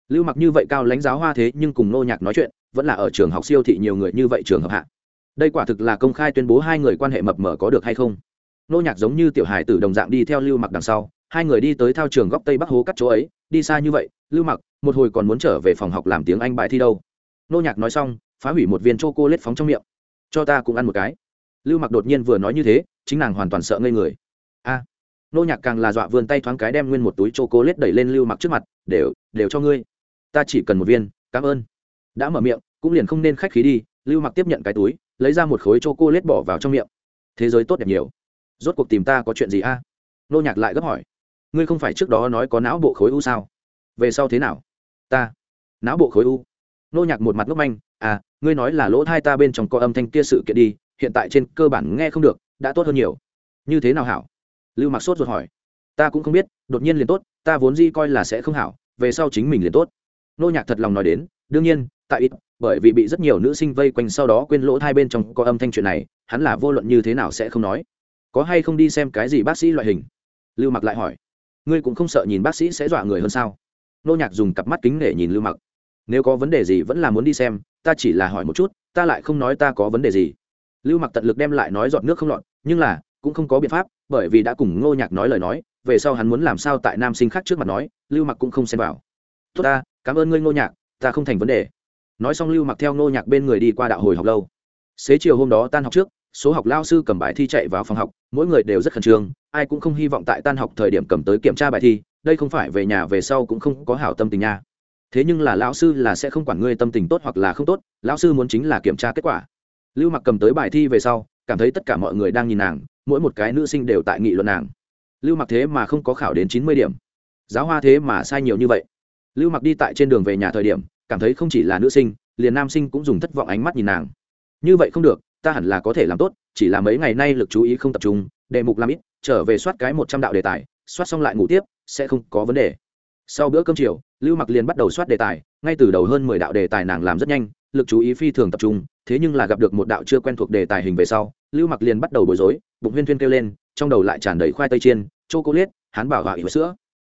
Lưu mặc như vậy cao lãnh giáo hoa thế nhưng cùng nô nhạc nói chuyện, vẫn là ở trường học siêu thị nhiều người như vậy trường hợp hạ. Đây quả thực là công khai tuyên bố hai người quan hệ mập mờ có được hay không? Nô nhạc giống như tiểu hài tử đồng dạng đi theo lưu mặc đằng sau hai người đi tới thao trường góc tây bắc hố cắt chỗ ấy, đi xa như vậy, lưu mặc, một hồi còn muốn trở về phòng học làm tiếng anh bài thi đâu. Nô nhạc nói xong, phá hủy một viên c h o cô lết phóng trong miệng. Cho ta cũng ăn một cái. Lưu mặc đột nhiên vừa nói như thế, chính nàng hoàn toàn sợ ngây người. A. Nô nhạc càng là dọa vươn tay thoáng cái đem nguyên một túi c h o cô lết đẩy lên lưu mặc trước mặt, đều đều cho ngươi. Ta chỉ cần một viên, cảm ơn. Đã mở miệng, cũng liền không nên khách khí đi, lưu mặc tiếp nhận cái túi, lấy ra một khối c h o cô lết bỏ vào trong miệng. Thế giới tốt đẹp nhiều. Rốt cuộc tìm ta có chuyện gì a? Nô nhạc lại gấp hỏi ngươi không phải trước đó nói có não bộ khối u sao? Về sau thế nào? Ta. Não bộ khối u. Nô nhạc một mặt ngốc manh à ngươi nói là lỗ thai ta bên trong có âm thanh kia sự kiện đi, hiện tại trên cơ bản nghe không được, đã tốt hơn nhiều. Như thế nào hảo? Lưu mặc sốt ruột hỏi. Ta cũng không biết, đột nhiên liền tốt, ta vốn di coi là sẽ không hảo, về sau chính mình liền tốt. Nô nhạc thật lòng nói đến, đương nhiên, tại ít, bởi vì bị rất nhiều nữ sinh vây quanh sau đó quên lỗ thai bên trong có âm thanh chuyện này, hắn là vô luận như thế nào sẽ không nói. Có hay không đi xem cái gì bác sĩ loại hình? Lưu mặc lại hỏi ngươi cũng không sợ nhìn bác sĩ sẽ dọa người hơn sao? Nô nhạc dùng cặp mắt kính để nhìn lưu mặc. Nếu có vấn đề gì vẫn là muốn đi xem, ta chỉ là hỏi một chút, ta lại không nói ta có vấn đề gì. Lưu mặc tận lực đem lại nói giọt nước không lọt, nhưng là, cũng không có biện pháp, bởi vì đã cùng ngô nhạc nói lời nói, về sau hắn muốn làm sao tại nam sinh khác trước mặt nói, lưu mặc cũng không xem vào. Tốt ta, cảm ơn ngươi ngô nhạc, ta không thành vấn đề. Nói xong lưu mặc theo ngô nhạc bên người đi qua đạo hồi học lâu. Xế chiều hôm đó tan học trước số học lao sư cầm bài thi chạy vào phòng học, mỗi người đều rất khẩn trương, ai cũng không hy vọng tại tan học thời điểm cầm tới kiểm tra bài thi, đây không phải về nhà về sau cũng không có hảo tâm tình nha. Thế nhưng là lão sư là sẽ không quản ngươi tâm tình tốt hoặc là không tốt, lão sư muốn chính là kiểm tra kết quả. Lưu mặc cầm tới bài thi về sau, cảm thấy tất cả mọi người đang nhìn nàng, mỗi một cái nữ sinh đều tại nghị luận nàng. Lưu mặc thế mà không có khảo đến chín mươi điểm. Giáo hoa thế mà sai nhiều như vậy. Lưu mặc đi tại trên đường về nhà thời điểm, cảm thấy không chỉ là nữ sinh, liền nam sinh cũng dùng thất vọng ánh mắt nhìn nàng. Như vậy không được ta hẳn là có thể làm tốt, chỉ là mấy ngày nay lực chú ý không tập trung, đề mục làm ít, trở về soát cái một trăm đạo đề tài, soát xong lại ngủ tiếp, sẽ không có vấn đề. Sau bữa cơm chiều, lưu mặc liền bắt đầu soát đề tài, ngay từ đầu hơn mười đạo đề tài nàng làm rất nhanh, lực chú ý phi thường tập trung, thế nhưng là gặp được một đạo chưa quen thuộc đề tài hình về sau, lưu mặc liền bắt đầu bối rối, bụng huyên thuyên kêu lên, trong đầu lại tràn đầy khoai tây chiên chô cô liết hán bảo họa ỉa sữa.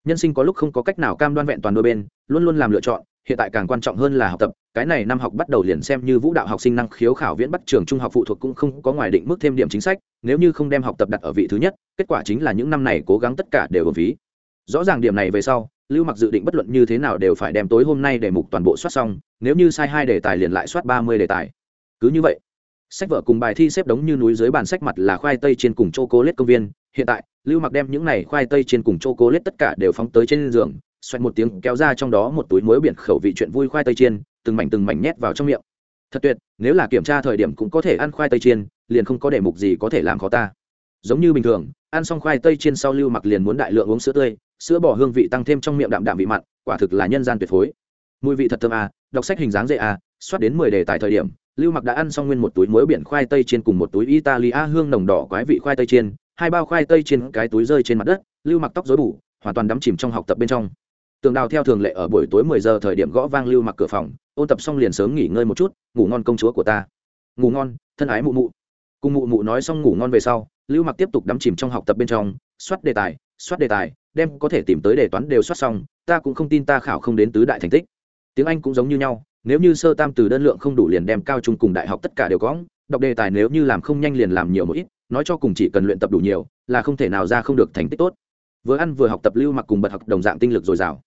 Nhân sinh có lúc không có cách nào cam đoan vẹn toàn đôi bên, luôn luôn làm lựa chọn hiện tại càng quan trọng hơn là học tập, cái này năm học bắt đầu liền xem như vũ đạo học sinh năng khiếu khảo viễn bắt trường trung học phụ thuộc cũng không có ngoài định mức thêm điểm chính sách, nếu như không đem học tập đặt ở vị thứ nhất, kết quả chính là những năm này cố gắng tất cả đều ở ví. Rõ ràng điểm này về sau, lưu mặc dự định bất luận như thế nào đều phải đem tối hôm nay để mục toàn bộ soát xong, nếu như sai hai đề tài liền lại soát ba mươi đề tài. Cứ như vậy, sách vở cùng bài thi xếp đống như núi dưới bàn sách mặt là khoai tây trên cùng chô cố lết công viên. Hiện tại, lưu mặc đem những này khoai tây trên cùng chô cố lết tất cả đều phóng tới trên giường xoẹt một tiếng kéo ra trong đó một túi muối biển khẩu vị chuyện vui khoai tây chiên, từng mảnh từng mảnh nhét vào trong miệng. Thật tuyệt, nếu là kiểm tra thời điểm cũng có thể ăn khoai tây chiên, liền không có đề mục gì có thể làm khó ta. Giống như bình thường, ăn xong khoai tây chiên sau lưu mặc liền muốn đại lượng uống sữa tươi, sữa bò hương vị tăng thêm trong miệng đạm đạm vị mặn, quả thực là nhân gian tuyệt phối. Mùi vị thật thơm à đọc sách hình dáng dễ à soát đến mười đề tại thời điểm, lưu mặc đã ăn xong nguyên một túi muối biển khoai tây chiên cùng một túi italia hương nồng đỏ quái vị khoai tây chiên, hai bao khoai tây chiên cái túi rơi trên mặt đất, lưu mặc tóc rối bù, hoàn toàn đắm chìm trong học tập bên trong tường đào theo thường lệ ở buổi tối mười giờ thời điểm gõ vang lưu mặc cửa phòng, ôn tập xong liền sớm nghỉ ngơi một chút, ngủ ngon công chúa của ta. Ngủ ngon, thân ái mụ mụ. Cùng mụ mụ nói xong ngủ ngon về sau, lưu mặc tiếp tục đắm chìm trong học tập bên trong, soát đề tài, soát đề tài, đem có thể tìm tới đề toán đều soát xong, ta cũng không tin ta khảo không đến tứ đại thành tích. Tiếng anh cũng giống như nhau, nếu như sơ tam từ đơn lượng không đủ liền đem cao trung cùng đại học tất cả đều có, đọc đề tài nếu như làm không nhanh liền làm nhiều một ít, nói cho cùng chỉ cần luyện tập đủ nhiều, là không thể nào ra không được thành tích tốt. Vừa ăn vừa học tập lưu mặc cùng bật học đồng dạng tinh lực dồi dào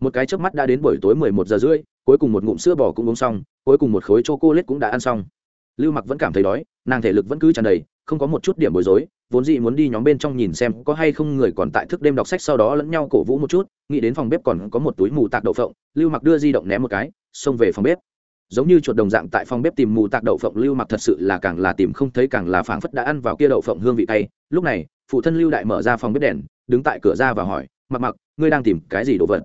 một cái chớp mắt đã đến buổi tối mười một giờ rưỡi, cuối cùng một ngụm sữa bò cũng uống xong, cuối cùng một khối c h o cũng đã ăn xong. Lưu mặc vẫn cảm thấy đói, nàng thể lực vẫn cứ tràn đầy, không có một chút điểm bối rối, vốn dĩ muốn đi nhóm bên trong nhìn xem có hay không người còn tại thức đêm đọc sách sau đó lẫn nhau cổ vũ một chút, nghĩ đến phòng bếp còn có một túi mù tạc đậu phộng, lưu mặc đưa di động ném một cái, xông về phòng bếp. Giống như chuột đồng dạng tại phòng bếp tìm mù tạc đậu phộng, lưu mặc thật sự là càng là tìm không thấy càng là phảng phất đã ăn vào kia đậu phộng hương vị tay lúc này, phụ thân lưu đại mở ra phòng bếp đèn, đứng tại cửa ra và hỏi, mặc mặc, ngươi đang tìm cái gì đồ vật?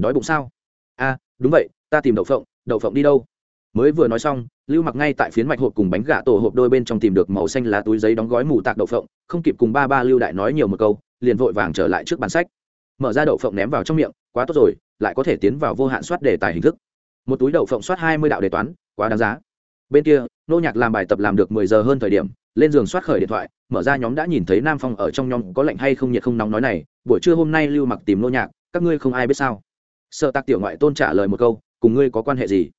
Đói bụng sao? A đúng vậy, ta tìm đậu phộng đậu phộng đi đâu? Mới vừa nói xong, lưu mặc ngay tại phiến mạch hộp cùng bánh gà tổ hộp đôi bên trong tìm được màu xanh lá túi giấy đóng gói mù tạc đậu phộng, không kịp cùng ba ba lưu đại nói nhiều một câu, liền vội vàng trở lại trước bàn sách. Mở ra đậu phộng ném vào trong miệng, quá tốt rồi, lại có thể tiến vào vô hạn soát đề tài hình thức. Một túi đậu phộng soát hai mươi đạo đề toán, quá đáng giá. Bên kia, nô nhạc làm bài tập làm được mười giờ hơn thời điểm, lên giường soát khởi điện thoại, mở ra nhóm đã nhìn thấy nam phong ở trong nhóm có lạnh hay không nhiệt không nóng nói này, buổi trưa hôm nay lưu mặc tìm nô nhạc, các ngươi không ai biết sao? Sợ tạc tiểu ngoại tôn trả lời một câu, cùng ngươi có quan hệ gì?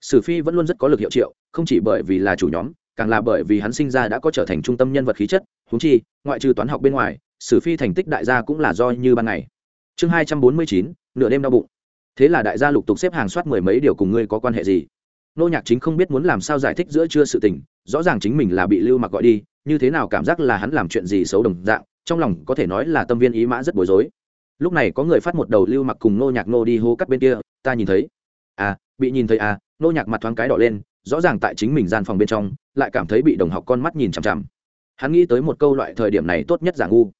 Sử phi vẫn luôn rất có lực hiệu triệu, không chỉ bởi vì là chủ nhóm, càng là bởi vì hắn sinh ra đã có trở thành trung tâm nhân vật khí chất húng chi, ngoại trừ toán học bên ngoài, sử phi thành tích đại gia cũng là do như ban ngày. Chương hai trăm bốn mươi chín, nửa đêm đau bụng. Thế là đại gia lục tục xếp hàng soát mười mấy điều cùng ngươi có quan hệ gì? Nô nhạc chính không biết muốn làm sao giải thích giữa chưa sự tình, rõ ràng chính mình là bị lưu mặc gọi đi, như thế nào cảm giác là hắn làm chuyện gì xấu đồng dạng, trong lòng có thể nói là tâm viên ý mã rất bối rối lúc này có người phát một đầu lưu mặc cùng nô nhạc nô đi hô cắt bên kia, ta nhìn thấy. À bị nhìn thấy à? Nô nhạc mặt thoáng cái đỏ lên, rõ ràng tại chính mình gian phòng bên trong, lại cảm thấy bị đồng học con mắt nhìn chằm chằm. Hắn nghĩ tới một câu loại thời điểm này tốt nhất giả ngu.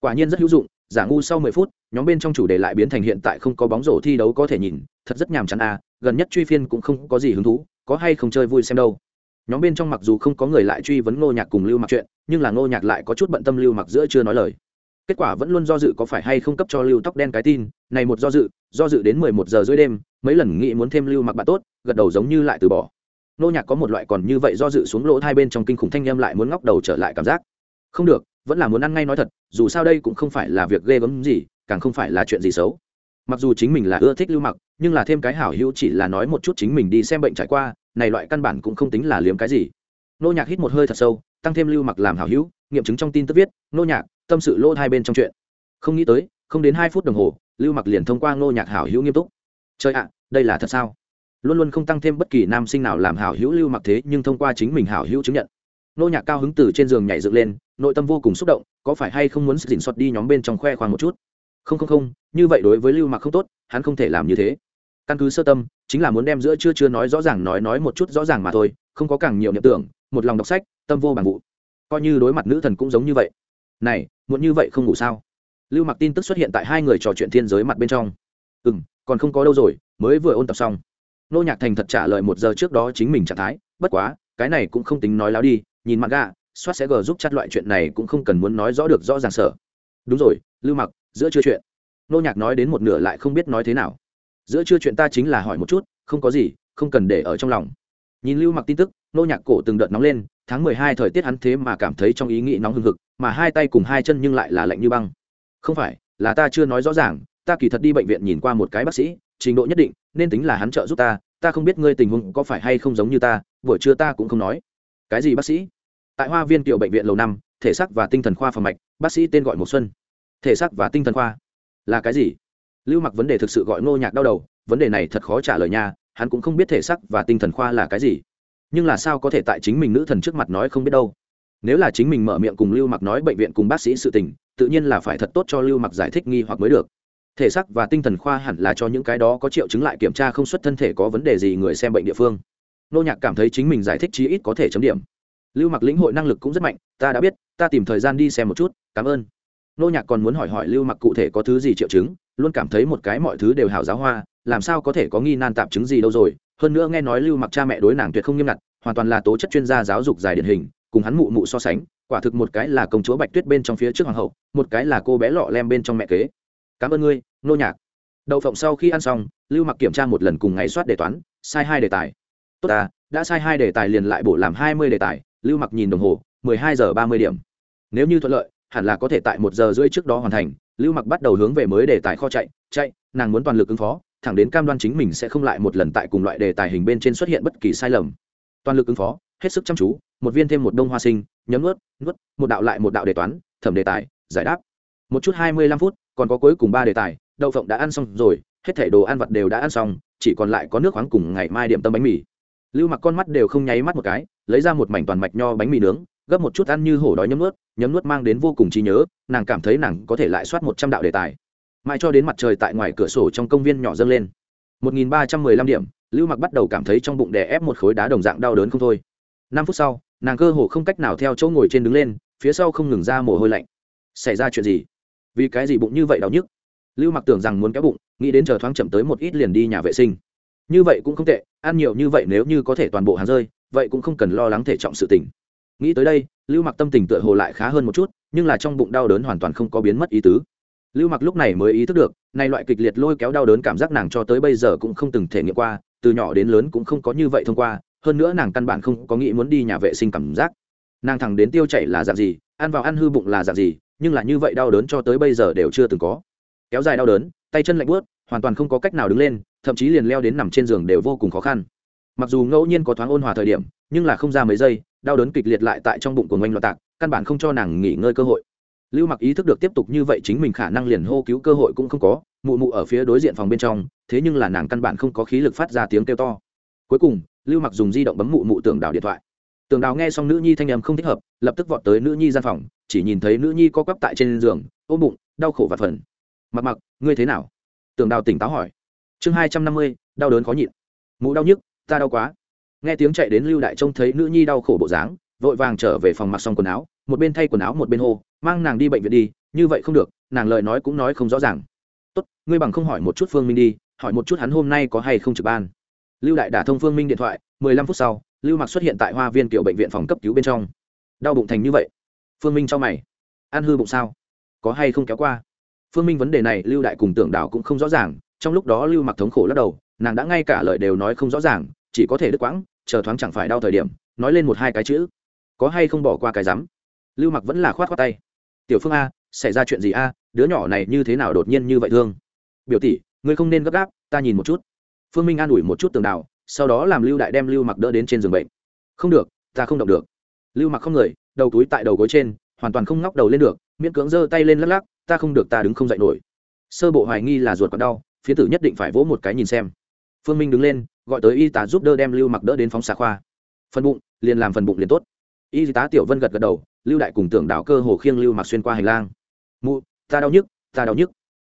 Quả nhiên rất hữu dụng, giả ngu sau mười phút, nhóm bên trong chủ đề lại biến thành hiện tại không có bóng rổ thi đấu có thể nhìn, thật rất nhàm chán à gần nhất truy phiên cũng không có gì hứng thú, có hay không chơi vui xem đâu. Nhóm bên trong mặc dù không có người lại truy vấn ngô nhạc cùng lưu mặc chuyện, nhưng là ngô nhạc lại có chút bận tâm lưu mặc giữa chưa nói lời kết quả vẫn luôn do dự có phải hay không cấp cho lưu tóc đen cái tin, này một do dự do dự đến mười một giờ rưỡi đêm, mấy lần nghĩ muốn thêm lưu mặc bạn tốt, gật đầu giống như lại từ bỏ. Nô nhạc có một loại còn như vậy do dự xuống lỗ hai bên trong kinh khủng thanh em lại muốn ngóc đầu trở lại cảm giác. Không được, vẫn là muốn ăn ngay nói thật, dù sao đây cũng không phải là việc ghê gớm gì, càng không phải là chuyện gì xấu. Mặc dù chính mình là ưa thích lưu mặc, nhưng là thêm cái hảo hữu chỉ là nói một chút chính mình đi xem bệnh trải qua, này loại căn bản cũng không tính là liếm cái gì. Nô nhạc hít một hơi thật sâu, tăng thêm lưu mặc làm hảo hữu, nghiệm chứng trong tin tức viết, nô nhạc tâm sự lỗ hai bên trong chuyện. Không nghĩ tới, không đến hai phút đồng hồ, lưu mặc liền thông qua ngô nhạc hảo hữu nghiêm túc. Chơi ạ, đây là thật sao? Luôn luôn không tăng thêm bất kỳ nam sinh nào làm hảo hữu lưu mặc thế, nhưng thông qua chính mình hảo hữu chứng nhận. Ngô nhạc cao hứng từ trên giường nhảy dựng lên, nội tâm vô cùng xúc động, có phải hay không muốn dình xót đi nhóm bên trong khoe khoang một chút? Không không không, như vậy đối với lưu mặc không tốt, hắn không thể làm như thế. Căn cứ sơ tâm, chính là muốn đem giữa chưa chưa nói rõ ràng nói nói một chút rõ ràng mà thôi, không có càng nhiều niệm tưởng, một lòng đọc sách, tâm vô bằng vụ. Coi như đối mặt nữ thần cũng giống như vậy. Này muốn như vậy không ngủ sao? Lưu mặc tin tức xuất hiện tại hai người trò chuyện thiên giới mặt bên trong. Ừ m còn không có đâu rồi, mới vừa ôn tập xong. Nô nhạc thành thật trả lời một giờ trước đó chính mình trạng thái, bất quá, cái này cũng không tính nói láo đi, nhìn mặt gà, soát sẽ gờ giúp chặt loại chuyện này cũng không cần muốn nói rõ được rõ ràng sở. Đúng rồi, lưu mặc, giữa chưa chuyện. Nô nhạc nói đến một nửa lại không biết nói thế nào. Giữa chưa chuyện ta chính là hỏi một chút, không có gì, không cần để ở trong lòng. Nhìn lưu mặc tin tức, nô nhạc cổ từng đợt nóng lên tháng mười hai thời tiết hắn thế mà cảm thấy trong ý nghĩ nóng hừng hực, mà hai tay cùng hai chân nhưng lại là lạnh như băng. Không phải, là ta chưa nói rõ ràng, ta kỳ thật đi bệnh viện nhìn qua một cái bác sĩ, trình độ nhất định, nên tính là hắn trợ giúp ta ta không biết ngươi tình huống có phải hay không giống như ta, buổi trưa ta cũng không nói. Cái gì bác sĩ? Tại hoa viên tiểu bệnh viện lầu năm, thể xác và tinh thần khoa phòng mạch, bác sĩ tên gọi một xuân. Thể xác và tinh thần khoa? Là cái gì? Lưu mặc vấn đề thực sự gọi ngô nhạc đau đầu, vấn đề này thật khó trả lời nha, hắn cũng không biết thể xác và tinh thần khoa là cái gì nhưng là sao có thể tại chính mình nữ thần trước mặt nói không biết đâu? Nếu là chính mình mở miệng cùng lưu mặc nói bệnh viện cùng bác sĩ sự tình, tự nhiên là phải thật tốt cho lưu mặc giải thích nghi hoặc mới được. Thể xác và tinh thần khoa hẳn là cho những cái đó có triệu chứng lại kiểm tra không xuất thân thể có vấn đề gì người xem bệnh địa phương. Nô nhạc cảm thấy chính mình giải thích chí ít có thể chấm điểm. Lưu mặc lĩnh hội năng lực cũng rất mạnh, ta đã biết, ta tìm thời gian đi xem một chút, cảm ơn. Nô nhạc còn muốn hỏi hỏi lưu mặc cụ thể có thứ gì triệu chứng, luôn cảm thấy một cái mọi thứ đều hảo giáo hoa, làm sao có thể có nghi nan tạp chứng gì đâu rồi hơn nữa nghe nói lưu mặc cha mẹ đối nàng tuyệt không nghiêm ngặt, hoàn toàn là tố chất chuyên gia giáo dục dài điển hình, cùng hắn mụ mụ so sánh, quả thực một cái là công chúa bạch tuyết bên trong phía trước hoàng hậu, một cái là cô bé lọ lem bên trong mẹ kế. Cảm ơn ngươi, nô nhạc. Đậu phộng sau khi ăn xong, lưu mặc kiểm tra một lần cùng ngày soát đề toán, sai hai đề tài. Tốt ta, đã sai hai đề tài liền lại bổ làm hai mươi đề tài. Lưu mặc nhìn đồng hồ, mười hai giờ ba mươi điểm. Nếu như thuận lợi, hẳn là có thể tại một giờ rưỡi trước đó hoàn thành. Lưu mặc bắt đầu hướng về mới đề tài kho chạy chạy, nàng muốn toàn lực ứng phó thẳng đến cam đoan chính mình sẽ không lại một lần tại cùng loại đề tài hình bên trên xuất hiện bất kỳ sai lầm. Toàn lực ứng phó, hết sức chăm chú, một viên thêm một đông hoa sinh, nhấm nuốt nuốt, một đạo lại một đạo đề toán, thẩm đề tài, giải đáp. Một chút hai mươi lăm phút, còn có cuối cùng ba đề tài, đậu phộng đã ăn xong rồi, hết thảy đồ ăn vặt đều đã ăn xong, chỉ còn lại có nước khoáng cùng ngày mai điểm tâm bánh mì. Lưu mặc con mắt đều không nháy mắt một cái, lấy ra một mảnh toàn mạch nho bánh mì nướng, gấp một chút ăn như hổ đói nhấm nuốt nhấm nuốt mang đến vô cùng trí nhớ, nàng cảm thấy nàng có thể lại soát một trăm đạo đề tài mãi cho đến mặt trời tại ngoài cửa sổ trong công viên nhỏ dâng lên. Một nghìn ba trăm mười lăm điểm, lưu mặc bắt đầu cảm thấy trong bụng đè ép một khối đá đồng dạng đau đớn không thôi. Năm phút sau, nàng cơ hồ không cách nào theo chỗ ngồi trên đứng lên, phía sau không ngừng ra mồ hôi lạnh. Xảy ra chuyện gì? Vì cái gì bụng như vậy đau nhức? Lưu mặc tưởng rằng muốn kéo bụng, nghĩ đến chờ thoáng chậm tới một ít liền đi nhà vệ sinh. Như vậy cũng không tệ, ăn nhiều như vậy nếu như có thể toàn bộ hàng rơi, vậy cũng không cần lo lắng thể trọng sự tình. Nghĩ tới đây, lưu mặc tâm tình tựa hồ lại khá hơn một chút, nhưng là trong bụng đau đớn hoàn toàn không có biến mất ý tứ lưu mặc lúc này mới ý thức được nay loại kịch liệt lôi kéo đau đớn cảm giác nàng cho tới bây giờ cũng không từng thể nghiệm qua, từ nhỏ đến lớn cũng không có như vậy thông qua, hơn nữa nàng căn bản không có nghĩ muốn đi nhà vệ sinh cảm giác. Nàng thẳng đến tiêu chảy là dạng gì, ăn vào ăn hư bụng là dạng gì, nhưng là như vậy đau đớn cho tới bây giờ đều chưa từng có. Kéo dài đau đớn, tay chân lạnh bướt hoàn toàn không có cách nào đứng lên, thậm chí liền leo đến nằm trên giường đều vô cùng khó khăn. Mặc dù ngẫu nhiên có thoáng ôn hòa thời điểm, nhưng là không ra mấy giây, đau đớn kịch liệt lại tại trong bụng của ngoanh loạt tạc, căn bản không cho nàng nghỉ ngơi cơ hội lưu mặc ý thức được tiếp tục như vậy chính mình khả năng liền hô cứu cơ hội cũng không có, mụ mụ ở phía đối diện phòng bên trong, thế nhưng là nàng căn bản không có khí lực phát ra tiếng kêu to. Cuối cùng, lưu mặc dùng di động bấm mụ mụ tưởng đào điện thoại. Tưởng đào nghe xong nữ nhi thanh em không thích hợp, lập tức vọt tới nữ nhi gian phòng, chỉ nhìn thấy nữ nhi co quắp tại trên giường, ôm bụng, đau khổ và phần mặc mặc, ngươi thế nào? Tưởng đào tỉnh táo hỏi. Chương hai trăm năm mươi, đau đớn khó nhịn. Mụ đau nhức, ta đau quá. Nghe tiếng chạy đến lưu đại trông thấy nữ nhi đau khổ bộ dáng, vội vàng trở về phòng mặc xong quần áo, một bên thay quần áo một bên hô mang nàng đi bệnh viện đi, như vậy không được, nàng lời nói cũng nói không rõ ràng. Tốt, ngươi bằng không hỏi một chút phương minh đi, hỏi một chút hắn hôm nay có hay không trực ban. Lưu đại đả thông phương minh điện thoại, mười lăm phút sau, lưu mặc xuất hiện tại hoa viên kiểu bệnh viện phòng cấp cứu bên trong. Đau bụng thành như vậy. Phương minh cho mày. Ăn hư bụng sao? Có hay không kéo qua? Phương minh vấn đề này lưu đại cùng tưởng đảo cũng không rõ ràng, trong lúc đó lưu mặc thống khổ lắc đầu, nàng đã ngay cả lời đều nói không rõ ràng, chỉ có thể đứt quãng, chờ thoáng chẳng phải đau thời điểm, nói lên một hai cái chữ. Có hay không bỏ qua cái rắm? Lưu mặc vẫn là khoát khoát tay tiểu phương a, xảy ra chuyện gì a, đứa nhỏ này như thế nào đột nhiên như vậy thương? Biểu tỷ, ngươi không nên gấp gáp, ta nhìn một chút. Phương minh an ủi một chút tường đào sau đó làm lưu đại đem lưu mặc đỡ đến trên giường bệnh. Không được, ta không động được. Lưu mặc không người, đầu túi tại đầu gối trên, hoàn toàn không ngóc đầu lên được, miễn cưỡng giơ tay lên lắc lắc, ta không được, ta đứng không dậy nổi. Sơ bộ hoài nghi là ruột còn đau, phía tử nhất định phải vỗ một cái nhìn xem. Phương minh đứng lên, gọi tới y tá giúp đỡ đem lưu mặc đỡ đến phóng xạ khoa. Phần bụng, liền làm phần bụng liền tốt. Y tá tiểu vân gật gật đầu lưu đại cùng tưởng đảo cơ hồ khiêng lưu mặc xuyên qua hành lang. Mụ ta đau nhức ta đau nhức.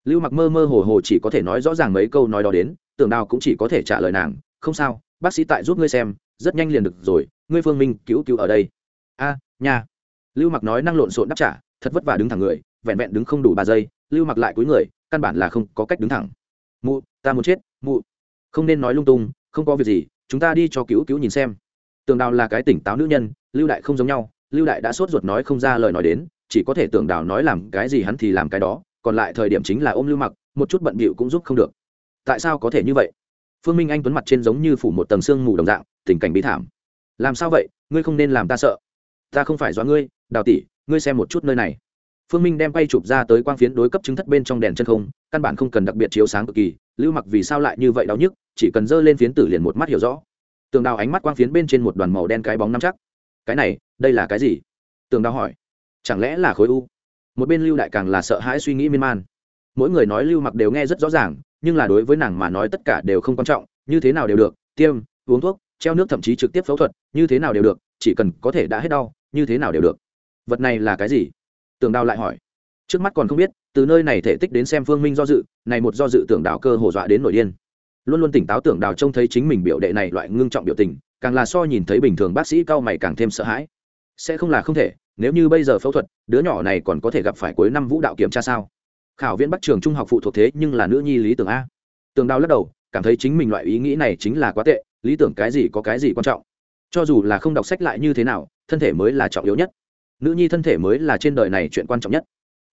Lưu mặc mơ mơ hồ hồ chỉ có thể nói rõ ràng mấy câu nói đó đến tưởng đào cũng chỉ có thể trả lời nàng không sao bác sĩ tại giúp ngươi xem rất nhanh liền được rồi ngươi phương minh cứu cứu ở đây. A à, nhà lưu mặc nói năng lộn xộn đáp trả thật vất vả đứng thẳng người vẹn vẹn đứng không đủ ba giây lưu mặc lại cúi người căn bản là không có cách đứng thẳng. Mụ ta muốn chết mụ. Không nên nói lung tung không có việc gì chúng ta đi cho cứu cứu nhìn xem. Tường đào là cái tỉnh táo nữ nhân lưu đại không giống nhau lưu đại đã sốt ruột nói không ra lời nói đến, chỉ có thể tưởng đào nói làm cái gì hắn thì làm cái đó, còn lại thời điểm chính là ôm lưu mặc, một chút bận bịu cũng giúp không được. Tại sao có thể như vậy? Phương minh anh tuấn mặt trên giống như phủ một tầng xương mù đồng dạng, tình cảnh bí thảm. Làm sao vậy? Ngươi không nên làm ta sợ. Ta không phải do ngươi, đào tỷ, ngươi xem một chút nơi này. Phương minh đem quay chụp ra tới quang phiến đối cấp chứng thất bên trong đèn chân không, căn bản không cần đặc biệt chiếu sáng cực kỳ, lưu mặc vì sao lại như vậy đau nhức, chỉ cần giơ lên phiến tử liền một mắt hiểu rõ. Tường đào ánh mắt quang phiến bên trên một đoàn màu đen cái bóng nắm chắc cái này, đây là cái gì? Tường đào hỏi. Chẳng lẽ là khối u? Một bên lưu đại càng là sợ hãi suy nghĩ miên man. Mỗi người nói lưu mặc đều nghe rất rõ ràng, nhưng là đối với nàng mà nói tất cả đều không quan trọng, như thế nào đều được, tiêm, uống thuốc, treo nước thậm chí trực tiếp phẫu thuật, như thế nào đều được, chỉ cần có thể đã hết đau, như thế nào đều được. Vật này là cái gì? Tường đào lại hỏi. Trước mắt còn không biết, từ nơi này thể tích đến xem phương minh do dự, này một do dự tưởng đào cơ hồ dọa đến nổi điên. Luôn luôn tỉnh táo tưởng đào trông thấy chính mình biểu đệ này loại ngưng trọng biểu tình càng là so nhìn thấy bình thường bác sĩ cao mày càng thêm sợ hãi. Sẽ không là không thể, nếu như bây giờ phẫu thuật, đứa nhỏ này còn có thể gặp phải cuối năm vũ đạo kiểm tra sao? Khảo viên bắc trường trung học phụ thuộc thế nhưng là nữ nhi lý tưởng a. Tường đao lắc đầu, cảm thấy chính mình loại ý nghĩ này chính là quá tệ, lý tưởng cái gì có cái gì quan trọng. Cho dù là không đọc sách lại như thế nào, thân thể mới là trọng yếu nhất. Nữ nhi thân thể mới là trên đời này chuyện quan trọng nhất.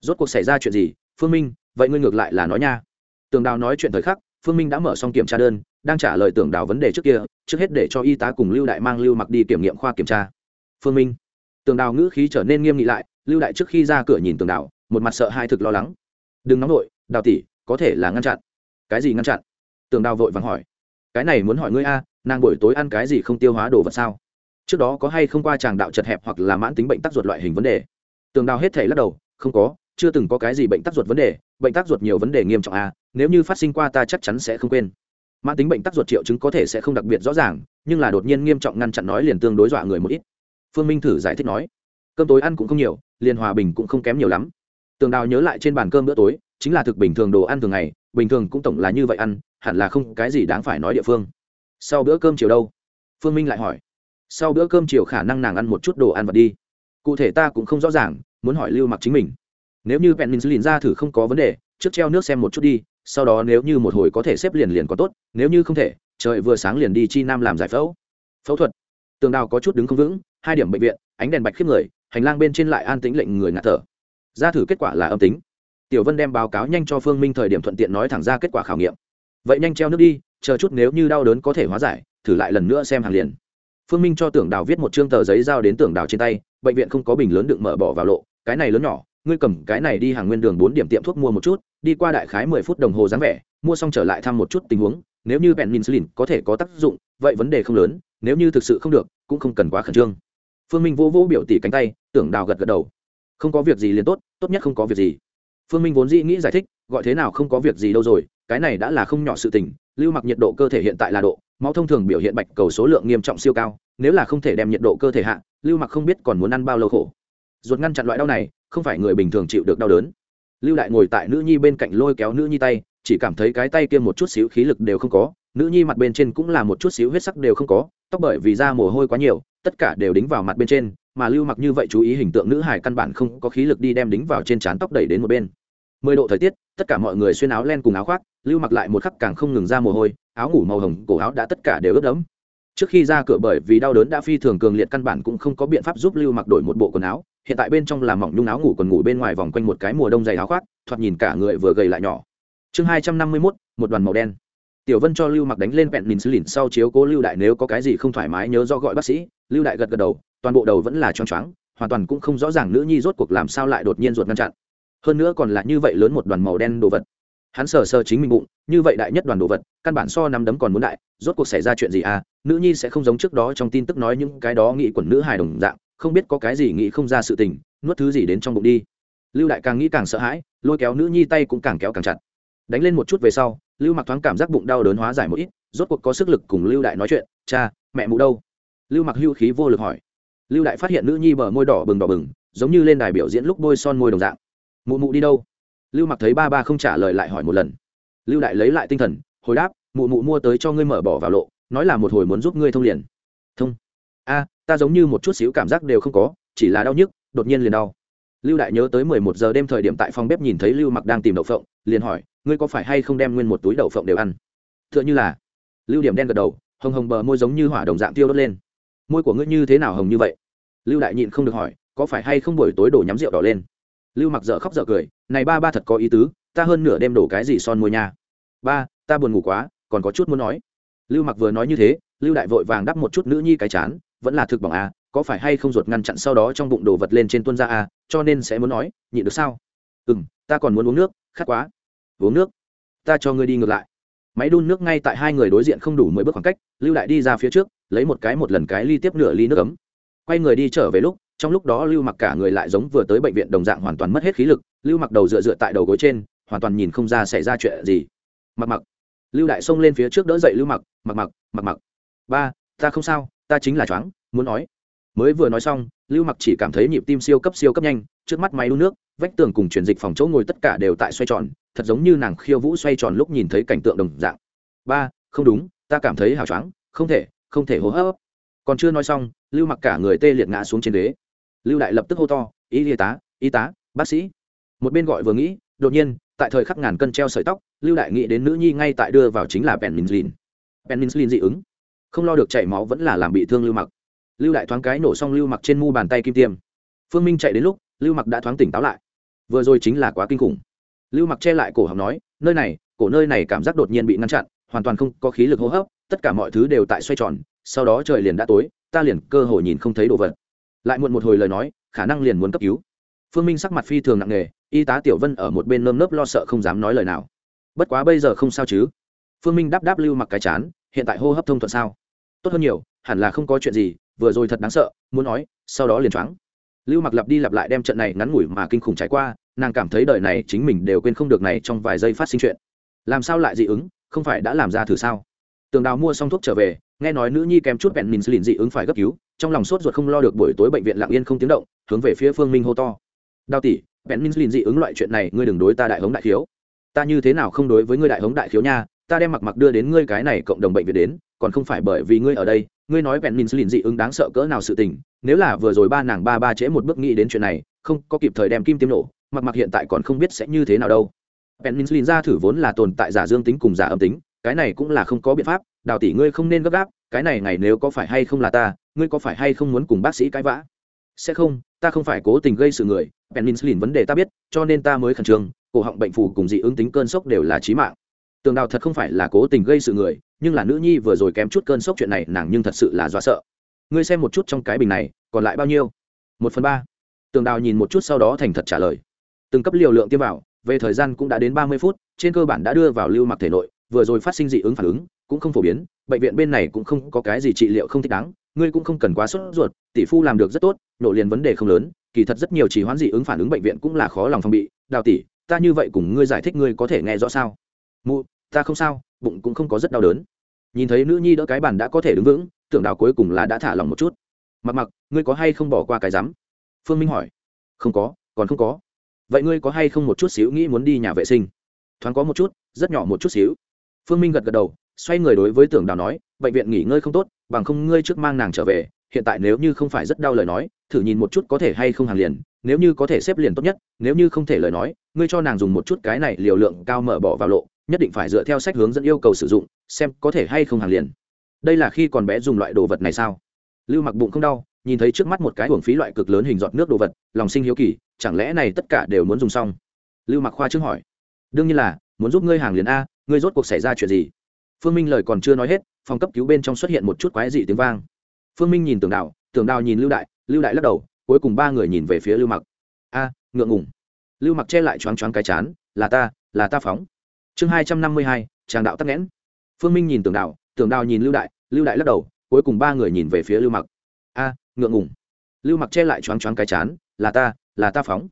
Rốt cuộc xảy ra chuyện gì? Phương minh, vậy ngươi ngược lại là nói nha. Tường đào nói chuyện thời khắc, phương minh đã mở xong kiểm tra đơn đang trả lời tưởng đào vấn đề trước kia, trước hết để cho y tá cùng lưu đại mang lưu mặc đi kiểm nghiệm khoa kiểm tra. Phương minh tường đào ngữ khí trở nên nghiêm nghị lại, lưu đại trước khi ra cửa nhìn tường đào một mặt sợ hai thực lo lắng. Đừng nóng vội đào tỷ, có thể là ngăn chặn. Cái gì ngăn chặn? Tường đào vội vàng hỏi. Cái này muốn hỏi ngươi a, nàng buổi tối ăn cái gì không tiêu hóa đồ vật sao? Trước đó có hay không qua tràng đạo chật hẹp hoặc là mãn tính bệnh tắc ruột loại hình vấn đề? Tường đào hết thể lắc đầu, không có, chưa từng có cái gì bệnh tắc ruột vấn đề, bệnh tắc ruột nhiều vấn đề nghiêm trọng a, nếu như phát sinh qua ta chắc chắn sẽ không quên mãn tính bệnh tắc ruột triệu chứng có thể sẽ không đặc biệt rõ ràng, nhưng là đột nhiên nghiêm trọng ngăn chặn nói liền tương đối dọa người một ít. Phương minh thử giải thích nói, cơm tối ăn cũng không nhiều, liền hòa bình cũng không kém nhiều lắm. Tường đào nhớ lại trên bàn cơm bữa tối, chính là thực bình thường đồ ăn thường ngày, bình thường cũng tổng là như vậy ăn, hẳn là không cái gì đáng phải nói địa phương. Sau bữa cơm chiều đâu? Phương minh lại hỏi. Sau bữa cơm chiều khả năng nàng ăn một chút đồ ăn vật đi. Cụ thể ta cũng không rõ ràng, muốn hỏi lưu mặc chính mình. Nếu như vẹn minh lìn ra thử không có vấn đề, trước treo nước xem một chút đi sau đó nếu như một hồi có thể xếp liền liền có tốt, nếu như không thể, trời vừa sáng liền đi chi nam làm giải phẫu. Phẫu thuật. Tường đào có chút đứng không vững, hai điểm bệnh viện, ánh đèn bạch khiếp người, hành lang bên trên lại an tĩnh lệnh người ngạt thở. Ra thử kết quả là âm tính. Tiểu vân đem báo cáo nhanh cho phương minh thời điểm thuận tiện nói thẳng ra kết quả khảo nghiệm. Vậy nhanh treo nước đi, chờ chút nếu như đau đớn có thể hóa giải, thử lại lần nữa xem hàng liền. Phương minh cho tưởng đào viết một chương tờ giấy giao đến tưởng đào trên tay, bệnh viện không có bình lớn đựng mở bỏ vào lộ, cái này lớn nhỏ ngươi cầm cái này đi hàng nguyên đường bốn điểm tiệm thuốc mua một chút, đi qua đại khái mười phút đồng hồ dáng vẻ, mua xong trở lại thăm một chút tình huống, nếu như penicillin có thể có tác dụng, vậy vấn đề không lớn, nếu như thực sự không được, cũng không cần quá khẩn trương. Phương minh vô vô biểu tỷ cánh tay, tưởng đào gật gật đầu. Không có việc gì liền tốt tốt nhất không có việc gì. Phương minh vốn dĩ nghĩ giải thích, gọi thế nào không có việc gì đâu rồi, cái này đã là không nhỏ sự tình, lưu mặc nhiệt độ cơ thể hiện tại là độ, máu thông thường biểu hiện bạch cầu số lượng nghiêm trọng siêu cao, nếu là không thể đem nhiệt độ cơ thể hạ, lưu mặc không biết còn muốn ăn bao lâu khổ ruột ngăn chặn loại đau này, không phải người bình thường chịu được đau đớn. Lưu đại ngồi tại nữ nhi bên cạnh lôi kéo nữ nhi tay, chỉ cảm thấy cái tay kia một chút xíu khí lực đều không có, nữ nhi mặt bên trên cũng là một chút xíu huyết sắc đều không có, tóc bởi vì da mồ hôi quá nhiều, tất cả đều đính vào mặt bên trên, mà lưu mặc như vậy chú ý hình tượng nữ hải căn bản không có khí lực đi đem đính vào trên trán tóc đẩy đến một bên. Mười độ thời tiết, tất cả mọi người xuyên áo len cùng áo khoác, lưu mặc lại một khắc càng không ngừng ra mồ hôi, áo ngủ màu hồng, cổ áo đã tất cả đều ướt đẫm trước khi ra cửa bởi vì đau đớn đã phi thường cường liệt căn bản cũng không có biện pháp giúp lưu mặc đổi một bộ quần áo. Hiện tại bên trong là mỏng nhung áo ngủ còn ngủ bên ngoài vòng quanh một cái mùa đông dày áo khoác, thoạt nhìn cả người vừa gầy lại nhỏ. Chương hai trăm năm mươi mốt, một đoàn màu đen. Tiểu vân cho lưu mặc đánh lên vẹn nhìn xứ lìn sau chiếu cố lưu đại nếu có cái gì không thoải mái nhớ do gọi bác sĩ. Lưu đại gật gật đầu, toàn bộ đầu vẫn là choáng choáng, hoàn toàn cũng không rõ ràng nữ nhi rốt cuộc làm sao lại đột nhiên ruột ngăn chặn. Hơn nữa còn là như vậy lớn một đoàn màu đen đồ vật hắn sờ sờ chính mình bụng, như vậy đại nhất đoàn đồ vật, căn bản so nắm đấm còn muốn đại, rốt cuộc xảy ra chuyện gì à? Nữ nhi sẽ không giống trước đó trong tin tức nói những cái đó nghĩ quần nữ hài đồng dạng, không biết có cái gì nghĩ không ra sự tình, nuốt thứ gì đến trong bụng đi. Lưu đại càng nghĩ càng sợ hãi, lôi kéo nữ nhi tay cũng càng kéo càng chặt. Đánh lên một chút về sau, lưu mặc thoáng cảm giác bụng đau đớn hóa giải một ít, rốt cuộc có sức lực cùng lưu đại nói chuyện, cha, mẹ mụ đâu? Lưu mặc hưu khí vô lực hỏi. Lưu đại phát hiện nữ nhi bờ môi đỏ bừng đỏ bừng, giống như lên đài biểu diễn lúc bôi son môi đồng dạng. Mụ mụ đi đâu? Lưu mặc thấy ba ba không trả lời lại hỏi một lần. Lưu đại lấy lại tinh thần, hồi đáp, mụ mụ mua tới cho ngươi mở bỏ vào lộ, nói là một hồi muốn giúp ngươi thông liền. Thông? A, ta giống như một chút xíu cảm giác đều không có, chỉ là đau nhức, đột nhiên liền đau. Lưu đại nhớ tới mười một giờ đêm thời điểm tại phòng bếp nhìn thấy lưu mặc đang tìm đậu phộng, liền hỏi, ngươi có phải hay không đem nguyên một túi đậu phộng đều ăn? T h ư ợ n h ư là. Lưu điểm đen gật đầu, hồng hồng bờ môi giống như hỏa đồng dạng tiêu đốt lên. Môi của ngươi như thế nào hồng như vậy? Lưu đại nhịn không được hỏi, có phải hay không buổi tối đổ nhắm rượu đỏ lên? Lưu mặc dở khóc dở cười này ba ba thật có ý tứ, ta hơn nửa đêm đổ cái gì son môi nha. Ba, ta buồn ngủ quá, còn có chút muốn nói. Lưu mặc vừa nói như thế, lưu đại vội vàng đắp một chút nữ nhi cái chán, vẫn là thực bỏng à có phải hay không ruột ngăn chặn sau đó trong bụng đổ vật lên trên tuân ra à cho nên sẽ muốn nói, nhịn được sao? Ừ m ta còn muốn uống nước, khát quá. Uống nước? Ta cho ngươi đi ngược lại. Máy đun nước ngay tại hai người đối diện không đủ mười bước khoảng cách, lưu đại đi ra phía trước, lấy một cái một lần cái ly tiếp nửa ly nước ấm. Quay người đi trở về lúc trong lúc đó lưu mặc cả người lại giống vừa tới bệnh viện đồng dạng hoàn toàn mất hết khí lực, lưu mặc đầu dựa dựa tại đầu gối trên, hoàn toàn nhìn không ra xảy ra chuyện gì. Mặc mặc. Lưu đại xông lên phía trước đỡ dậy lưu mặc mặc mặc mặc mặc. Ba, ta không sao, ta chính là choáng, muốn nói. Mới vừa nói xong, lưu mặc chỉ cảm thấy nhịp tim siêu cấp siêu cấp nhanh, trước mắt máy đun nước, vách tường cùng chuyển dịch phòng chỗ ngồi tất cả đều tại xoay tròn, thật giống như nàng khiêu vũ xoay tròn lúc nhìn thấy cảnh tượng đồng dạng. Ba, không đúng, ta cảm thấy hào choáng, không thể không thể hô hấp. Còn chưa nói xong, lưu mặc cả người tê liệt ngã xuống trên đế lưu đại lập tức hô to y tá y tá, bác sĩ. Một bên gọi vừa nghĩ, đột nhiên, tại thời khắc ngàn cân treo sợi tóc, lưu đại nghĩ đến nữ nhi ngay tại đưa vào chính là penicillin. Penicillin dị ứng. Không lo được chảy máu vẫn là làm bị thương lưu mặc. Lưu đại thoáng cái nổ xong lưu mặc trên mu bàn tay kim tiêm. Phương minh chạy đến lúc, lưu mặc đã thoáng tỉnh táo lại. Vừa rồi chính là quá kinh khủng. Lưu mặc che lại cổ học nói, nơi này, cổ nơi này cảm giác đột nhiên bị ngăn chặn, hoàn toàn không có khí lực hô hấp, tất cả mọi thứ đều tại xoay tròn, sau đó trời liền đã tối, ta liền cơ hội nhìn không thấy đồ vật lại muộn một hồi lời nói, khả năng liền muốn cấp cứu. Phương minh sắc mặt phi thường nặng nề, y tá tiểu vân ở một bên nơm nớp lo sợ không dám nói lời nào. Bất quá bây giờ không sao chứ? Phương minh đáp đáp lưu mặc cái chán, hiện tại hô hấp thông thuận sao? Tốt hơn nhiều, hẳn là không có chuyện gì, vừa rồi thật đáng sợ, muốn nói, sau đó liền choáng. Lưu mặc lặp đi lặp lại đem trận này ngắn ngủi mà kinh khủng trải qua, nàng cảm thấy đời này chính mình đều quên không được này trong vài giây phát sinh chuyện. Làm sao lại dị ứng, không phải đã làm ra thử sao? Tường đào mua xong thuốc trở về, nghe nói nữ nhi kèm chút bẹn mình liền dị ứng phải cấp cứu, trong lòng sốt ruột không lo được buổi tối bệnh viện lặng yên không tiếng động, hướng về phía phương minh hô to. Đào tỷ bẹn mình liền dị ứng loại chuyện này, ngươi đừng đối ta đại hống đại khiếu. Ta như thế nào không đối với ngươi đại hống đại khiếu nha, ta đem mặc mặc đưa đến ngươi cái này cộng đồng bệnh viện đến, còn không phải bởi vì ngươi ở đây, ngươi nói bẹn bèn minslin dị ứng đáng sợ cỡ nào sự tình, nếu là vừa rồi ba nàng ba ba trễ một bước nghĩ đến chuyện này, không có kịp thời đem kim tiêm nổ, mặc mặc hiện tại còn không biết sẽ như thế nào đâu. Bẹn bèn minslin ra thử vốn là tồn tại giả dương tính cùng giả âm tính cái này cũng là không có biện pháp, đào tỷ ngươi không nên gấp gáp, cái này ngày nếu có phải hay không là ta, ngươi có phải hay không muốn cùng bác sĩ cãi vã? Sẽ không, ta không phải cố tình gây sự người, penicillin vấn đề ta biết, cho nên ta mới khẩn trương, cổ họng bệnh phù cùng dị ứng tính cơn sốc đều là trí mạng. Tường đào thật không phải là cố tình gây sự người, nhưng là nữ nhi vừa rồi kém chút cơn sốc chuyện này nàng nhưng thật sự là do sợ. Ngươi xem một chút trong cái bình này, còn lại bao nhiêu? Một phần ba. Tường đào nhìn một chút sau đó thành thật trả lời. Từng cấp liều lượng tiêm vào, về thời gian cũng đã đến ba mươi phút, trên cơ bản đã đưa vào lưu mặc thể nội vừa rồi phát sinh dị ứng phản ứng cũng không phổ biến, bệnh viện bên này cũng không có cái gì trị liệu không thích đáng, ngươi cũng không cần quá sốt ruột, tỷ phu làm được rất tốt, nổ liền vấn đề không lớn, kỳ thật rất nhiều chỉ hoãn dị ứng phản ứng bệnh viện cũng là khó lòng phòng bị. Đào tỷ, ta như vậy cùng ngươi giải thích ngươi có thể nghe rõ sao? Mụ, ta không sao, bụng cũng không có rất đau đớn. Nhìn thấy nữ nhi đỡ cái bàn đã có thể đứng vững, tưởng đào cuối cùng là đã thả lòng một chút. Mặc mặc, ngươi có hay không bỏ qua cái rắm? Phương minh hỏi. Không có, còn không có. Vậy ngươi có hay không một chút xíu nghĩ muốn đi nhà vệ sinh? Thoáng có một chút, rất nhỏ một chút xíu phương minh gật gật đầu, xoay người đối với tưởng đào nói, bệnh viện nghỉ ngơi không tốt, bằng không ngươi trước mang nàng trở về, hiện tại nếu như không phải rất đau lời nói, thử nhìn một chút có thể hay không hàng liền, nếu như có thể xếp liền tốt nhất, nếu như không thể lời nói, ngươi cho nàng dùng một chút cái này liều lượng cao mở bỏ vào lộ, nhất định phải dựa theo sách hướng dẫn yêu cầu sử dụng, xem có thể hay không hàng liền. Đây là khi còn bé dùng loại đồ vật này sao? Lưu mặc bụng không đau, nhìn thấy trước mắt một cái hưởng phí loại cực lớn hình giọt nước đồ vật, lòng sinh hiếu kỳ, chẳng lẽ này tất cả đều muốn dùng xong? Lưu mặc khoa trước hỏi. Đương nhiên là, muốn giúp ngươi hàng liền a ngươi rốt cuộc xảy ra chuyện gì? Phương minh lời còn chưa nói hết, phòng cấp cứu bên trong xuất hiện một chút quái dị tiếng vang. Phương minh nhìn tường đào tường đào nhìn lưu đại lưu đại lắc đầu, cuối cùng ba người nhìn về phía lưu mặc. A, ngượng ngùng. Lưu mặc che lại choáng choáng cái chán, là ta là ta phóng. Chương hai trăm năm mươi hai tràng đạo tắc nghẽn. Phương minh nhìn tường đào tường đào nhìn lưu đại lưu đại lắc đầu, cuối cùng ba người nhìn về phía lưu mặc. A, ngượng ngùng. Lưu mặc che lại choáng choáng cái chán, là ta là ta phóng.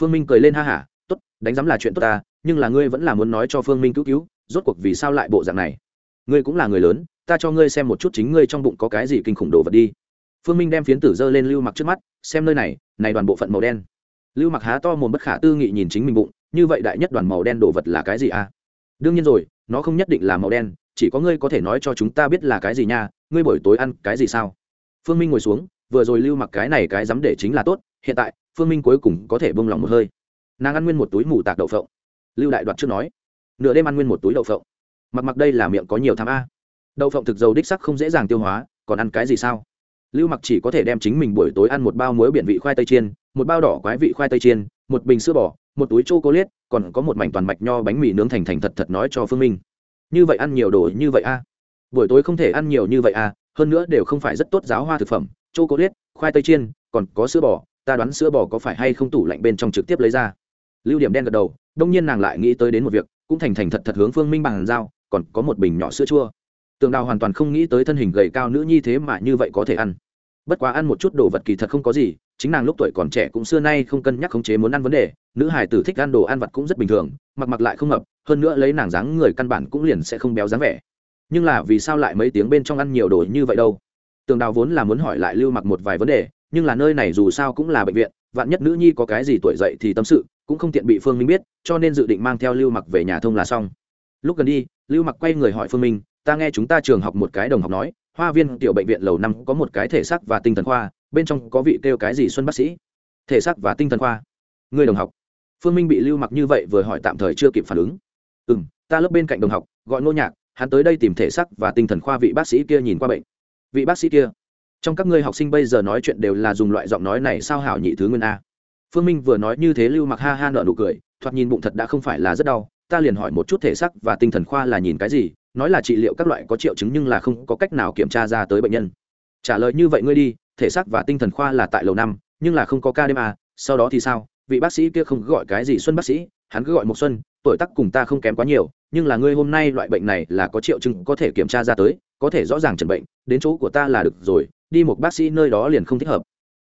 Phương minh cười lên ha hả t ố t đánh giám là chuyện tốt ta nhưng là ngươi vẫn là muốn nói cho phương minh cứu cứu, rốt cuộc vì sao lại bộ dạng này? Ngươi cũng là người lớn, ta cho ngươi xem một chút chính ngươi trong bụng có cái gì kinh khủng đồ vật đi. Phương minh đem phiến tử dơ lên lưu mặc trước mắt, xem nơi này này đoàn bộ phận màu đen. Lưu mặc há to mồm bất khả tư nghị nhìn chính mình bụng, như vậy đại nhất đoàn màu đen đồ vật là cái gì à? đương nhiên rồi, nó không nhất định là màu đen, chỉ có ngươi có thể nói cho chúng ta biết là cái gì nha, ngươi buổi tối ăn cái gì sao? Phương minh ngồi xuống, vừa rồi lưu mặc cái này cái dám để chính là tốt, hiện tại, phương minh cuối cùng có thể bông lòng một hơi. Nàng ăn nguyên một túi mù tạc đậu phộng lưu đại đoạt trước nói, nửa đêm ăn nguyên một túi đậu phộng. Mặc mặc đây là miệng có nhiều tham a. Đậu phộng thực dầu đích sắc không dễ dàng tiêu hóa, còn ăn cái gì sao? Lưu mặc chỉ có thể đem chính mình buổi tối ăn một bao muối biển vị khoai tây chiên, một bao đỏ quái vị khoai tây chiên, một bình sữa bò, một túi chô cô liết còn có một mảnh toàn mạch nho bánh mì nướng thành thành thật thật nói cho phương minh. Như vậy ăn nhiều đồ như vậy a? Buổi tối không thể ăn nhiều như vậy a, hơn nữa đều không phải rất tốt giáo hoa thực phẩm chô cô liết khoai tây chiên, còn có sữa bò, ta đoán sữa bò có phải hay không tủ lạnh bên trong trực tiếp lấy ra. Lưu điểm đen gật đầu đông nhiên nàng lại nghĩ tới đến một việc, cũng thành thành thật thật hướng phương minh bằng dao còn có một bình nhỏ sữa chua. Tường đào hoàn toàn không nghĩ tới thân hình gầy cao nữ nhi thế mà như vậy có thể ăn. Bất quá ăn một chút đồ vật kỳ thật không có gì, chính nàng lúc tuổi còn trẻ cũng xưa nay không cân nhắc khống chế muốn ăn vấn đề, nữ hải tử thích ăn đồ ăn vặt cũng rất bình thường, mặc mặc lại không hợp hơn nữa lấy nàng dáng người căn bản cũng liền sẽ không béo dáng vẻ. Nhưng là vì sao lại mấy tiếng bên trong ăn nhiều đồ như vậy đâu? Tường đào vốn là muốn hỏi lại lưu mặc một vài vấn đề, nhưng là nơi này dù sao cũng là bệnh viện vạn nhất nữ nhi có cái gì tuổi dậy thì tâm sự, cũng không tiện bị phương minh biết, cho nên dự định mang theo lưu mặc về nhà thông là xong. Lúc gần đi, lưu mặc quay người hỏi phương minh, ta nghe chúng ta trường học một cái đồng học nói, hoa viên tiểu bệnh viện lầu năm có một cái thể xác và tinh thần khoa, bên trong có vị kêu cái gì xuân bác sĩ? Thể xác và tinh thần khoa. Người đồng học. Phương minh bị lưu mặc như vậy vừa hỏi tạm thời chưa kịp phản ứng. Ừ m ta lớp bên cạnh đồng học, gọi ngô nhạc, hắn tới đây tìm thể xác và tinh thần khoa vị bác sĩ kia nhìn qua bệnh. Vị bác sĩ kia? Trong các ngươi học sinh bây giờ nói chuyện đều là dùng loại giọng nói này sao hảo nhị thứ nguyên a. Phương minh vừa nói như thế lưu mặc ha ha nợ nụ cười, thoạt nhìn bụng thật đã không phải là rất đau, ta liền hỏi một chút thể sắc và tinh thần khoa là nhìn cái gì, nói là trị liệu các loại có triệu chứng nhưng là không có cách nào kiểm tra ra tới bệnh nhân. Trả lời như vậy ngươi đi, thể xác và tinh thần khoa là tại lầu năm, nhưng là không có ca đêm à sau đó thì sao? Vị bác sĩ kia không gọi cái gì xuân bác sĩ, hắn cứ gọi một xuân, tuổi tác cùng ta không kém quá nhiều, nhưng là ngươi hôm nay loại bệnh này là có triệu chứng có thể kiểm tra ra tới, có thể rõ ràng chẩn bệnh, đến chỗ của ta là được rồi đi một bác sĩ nơi đó liền không thích hợp.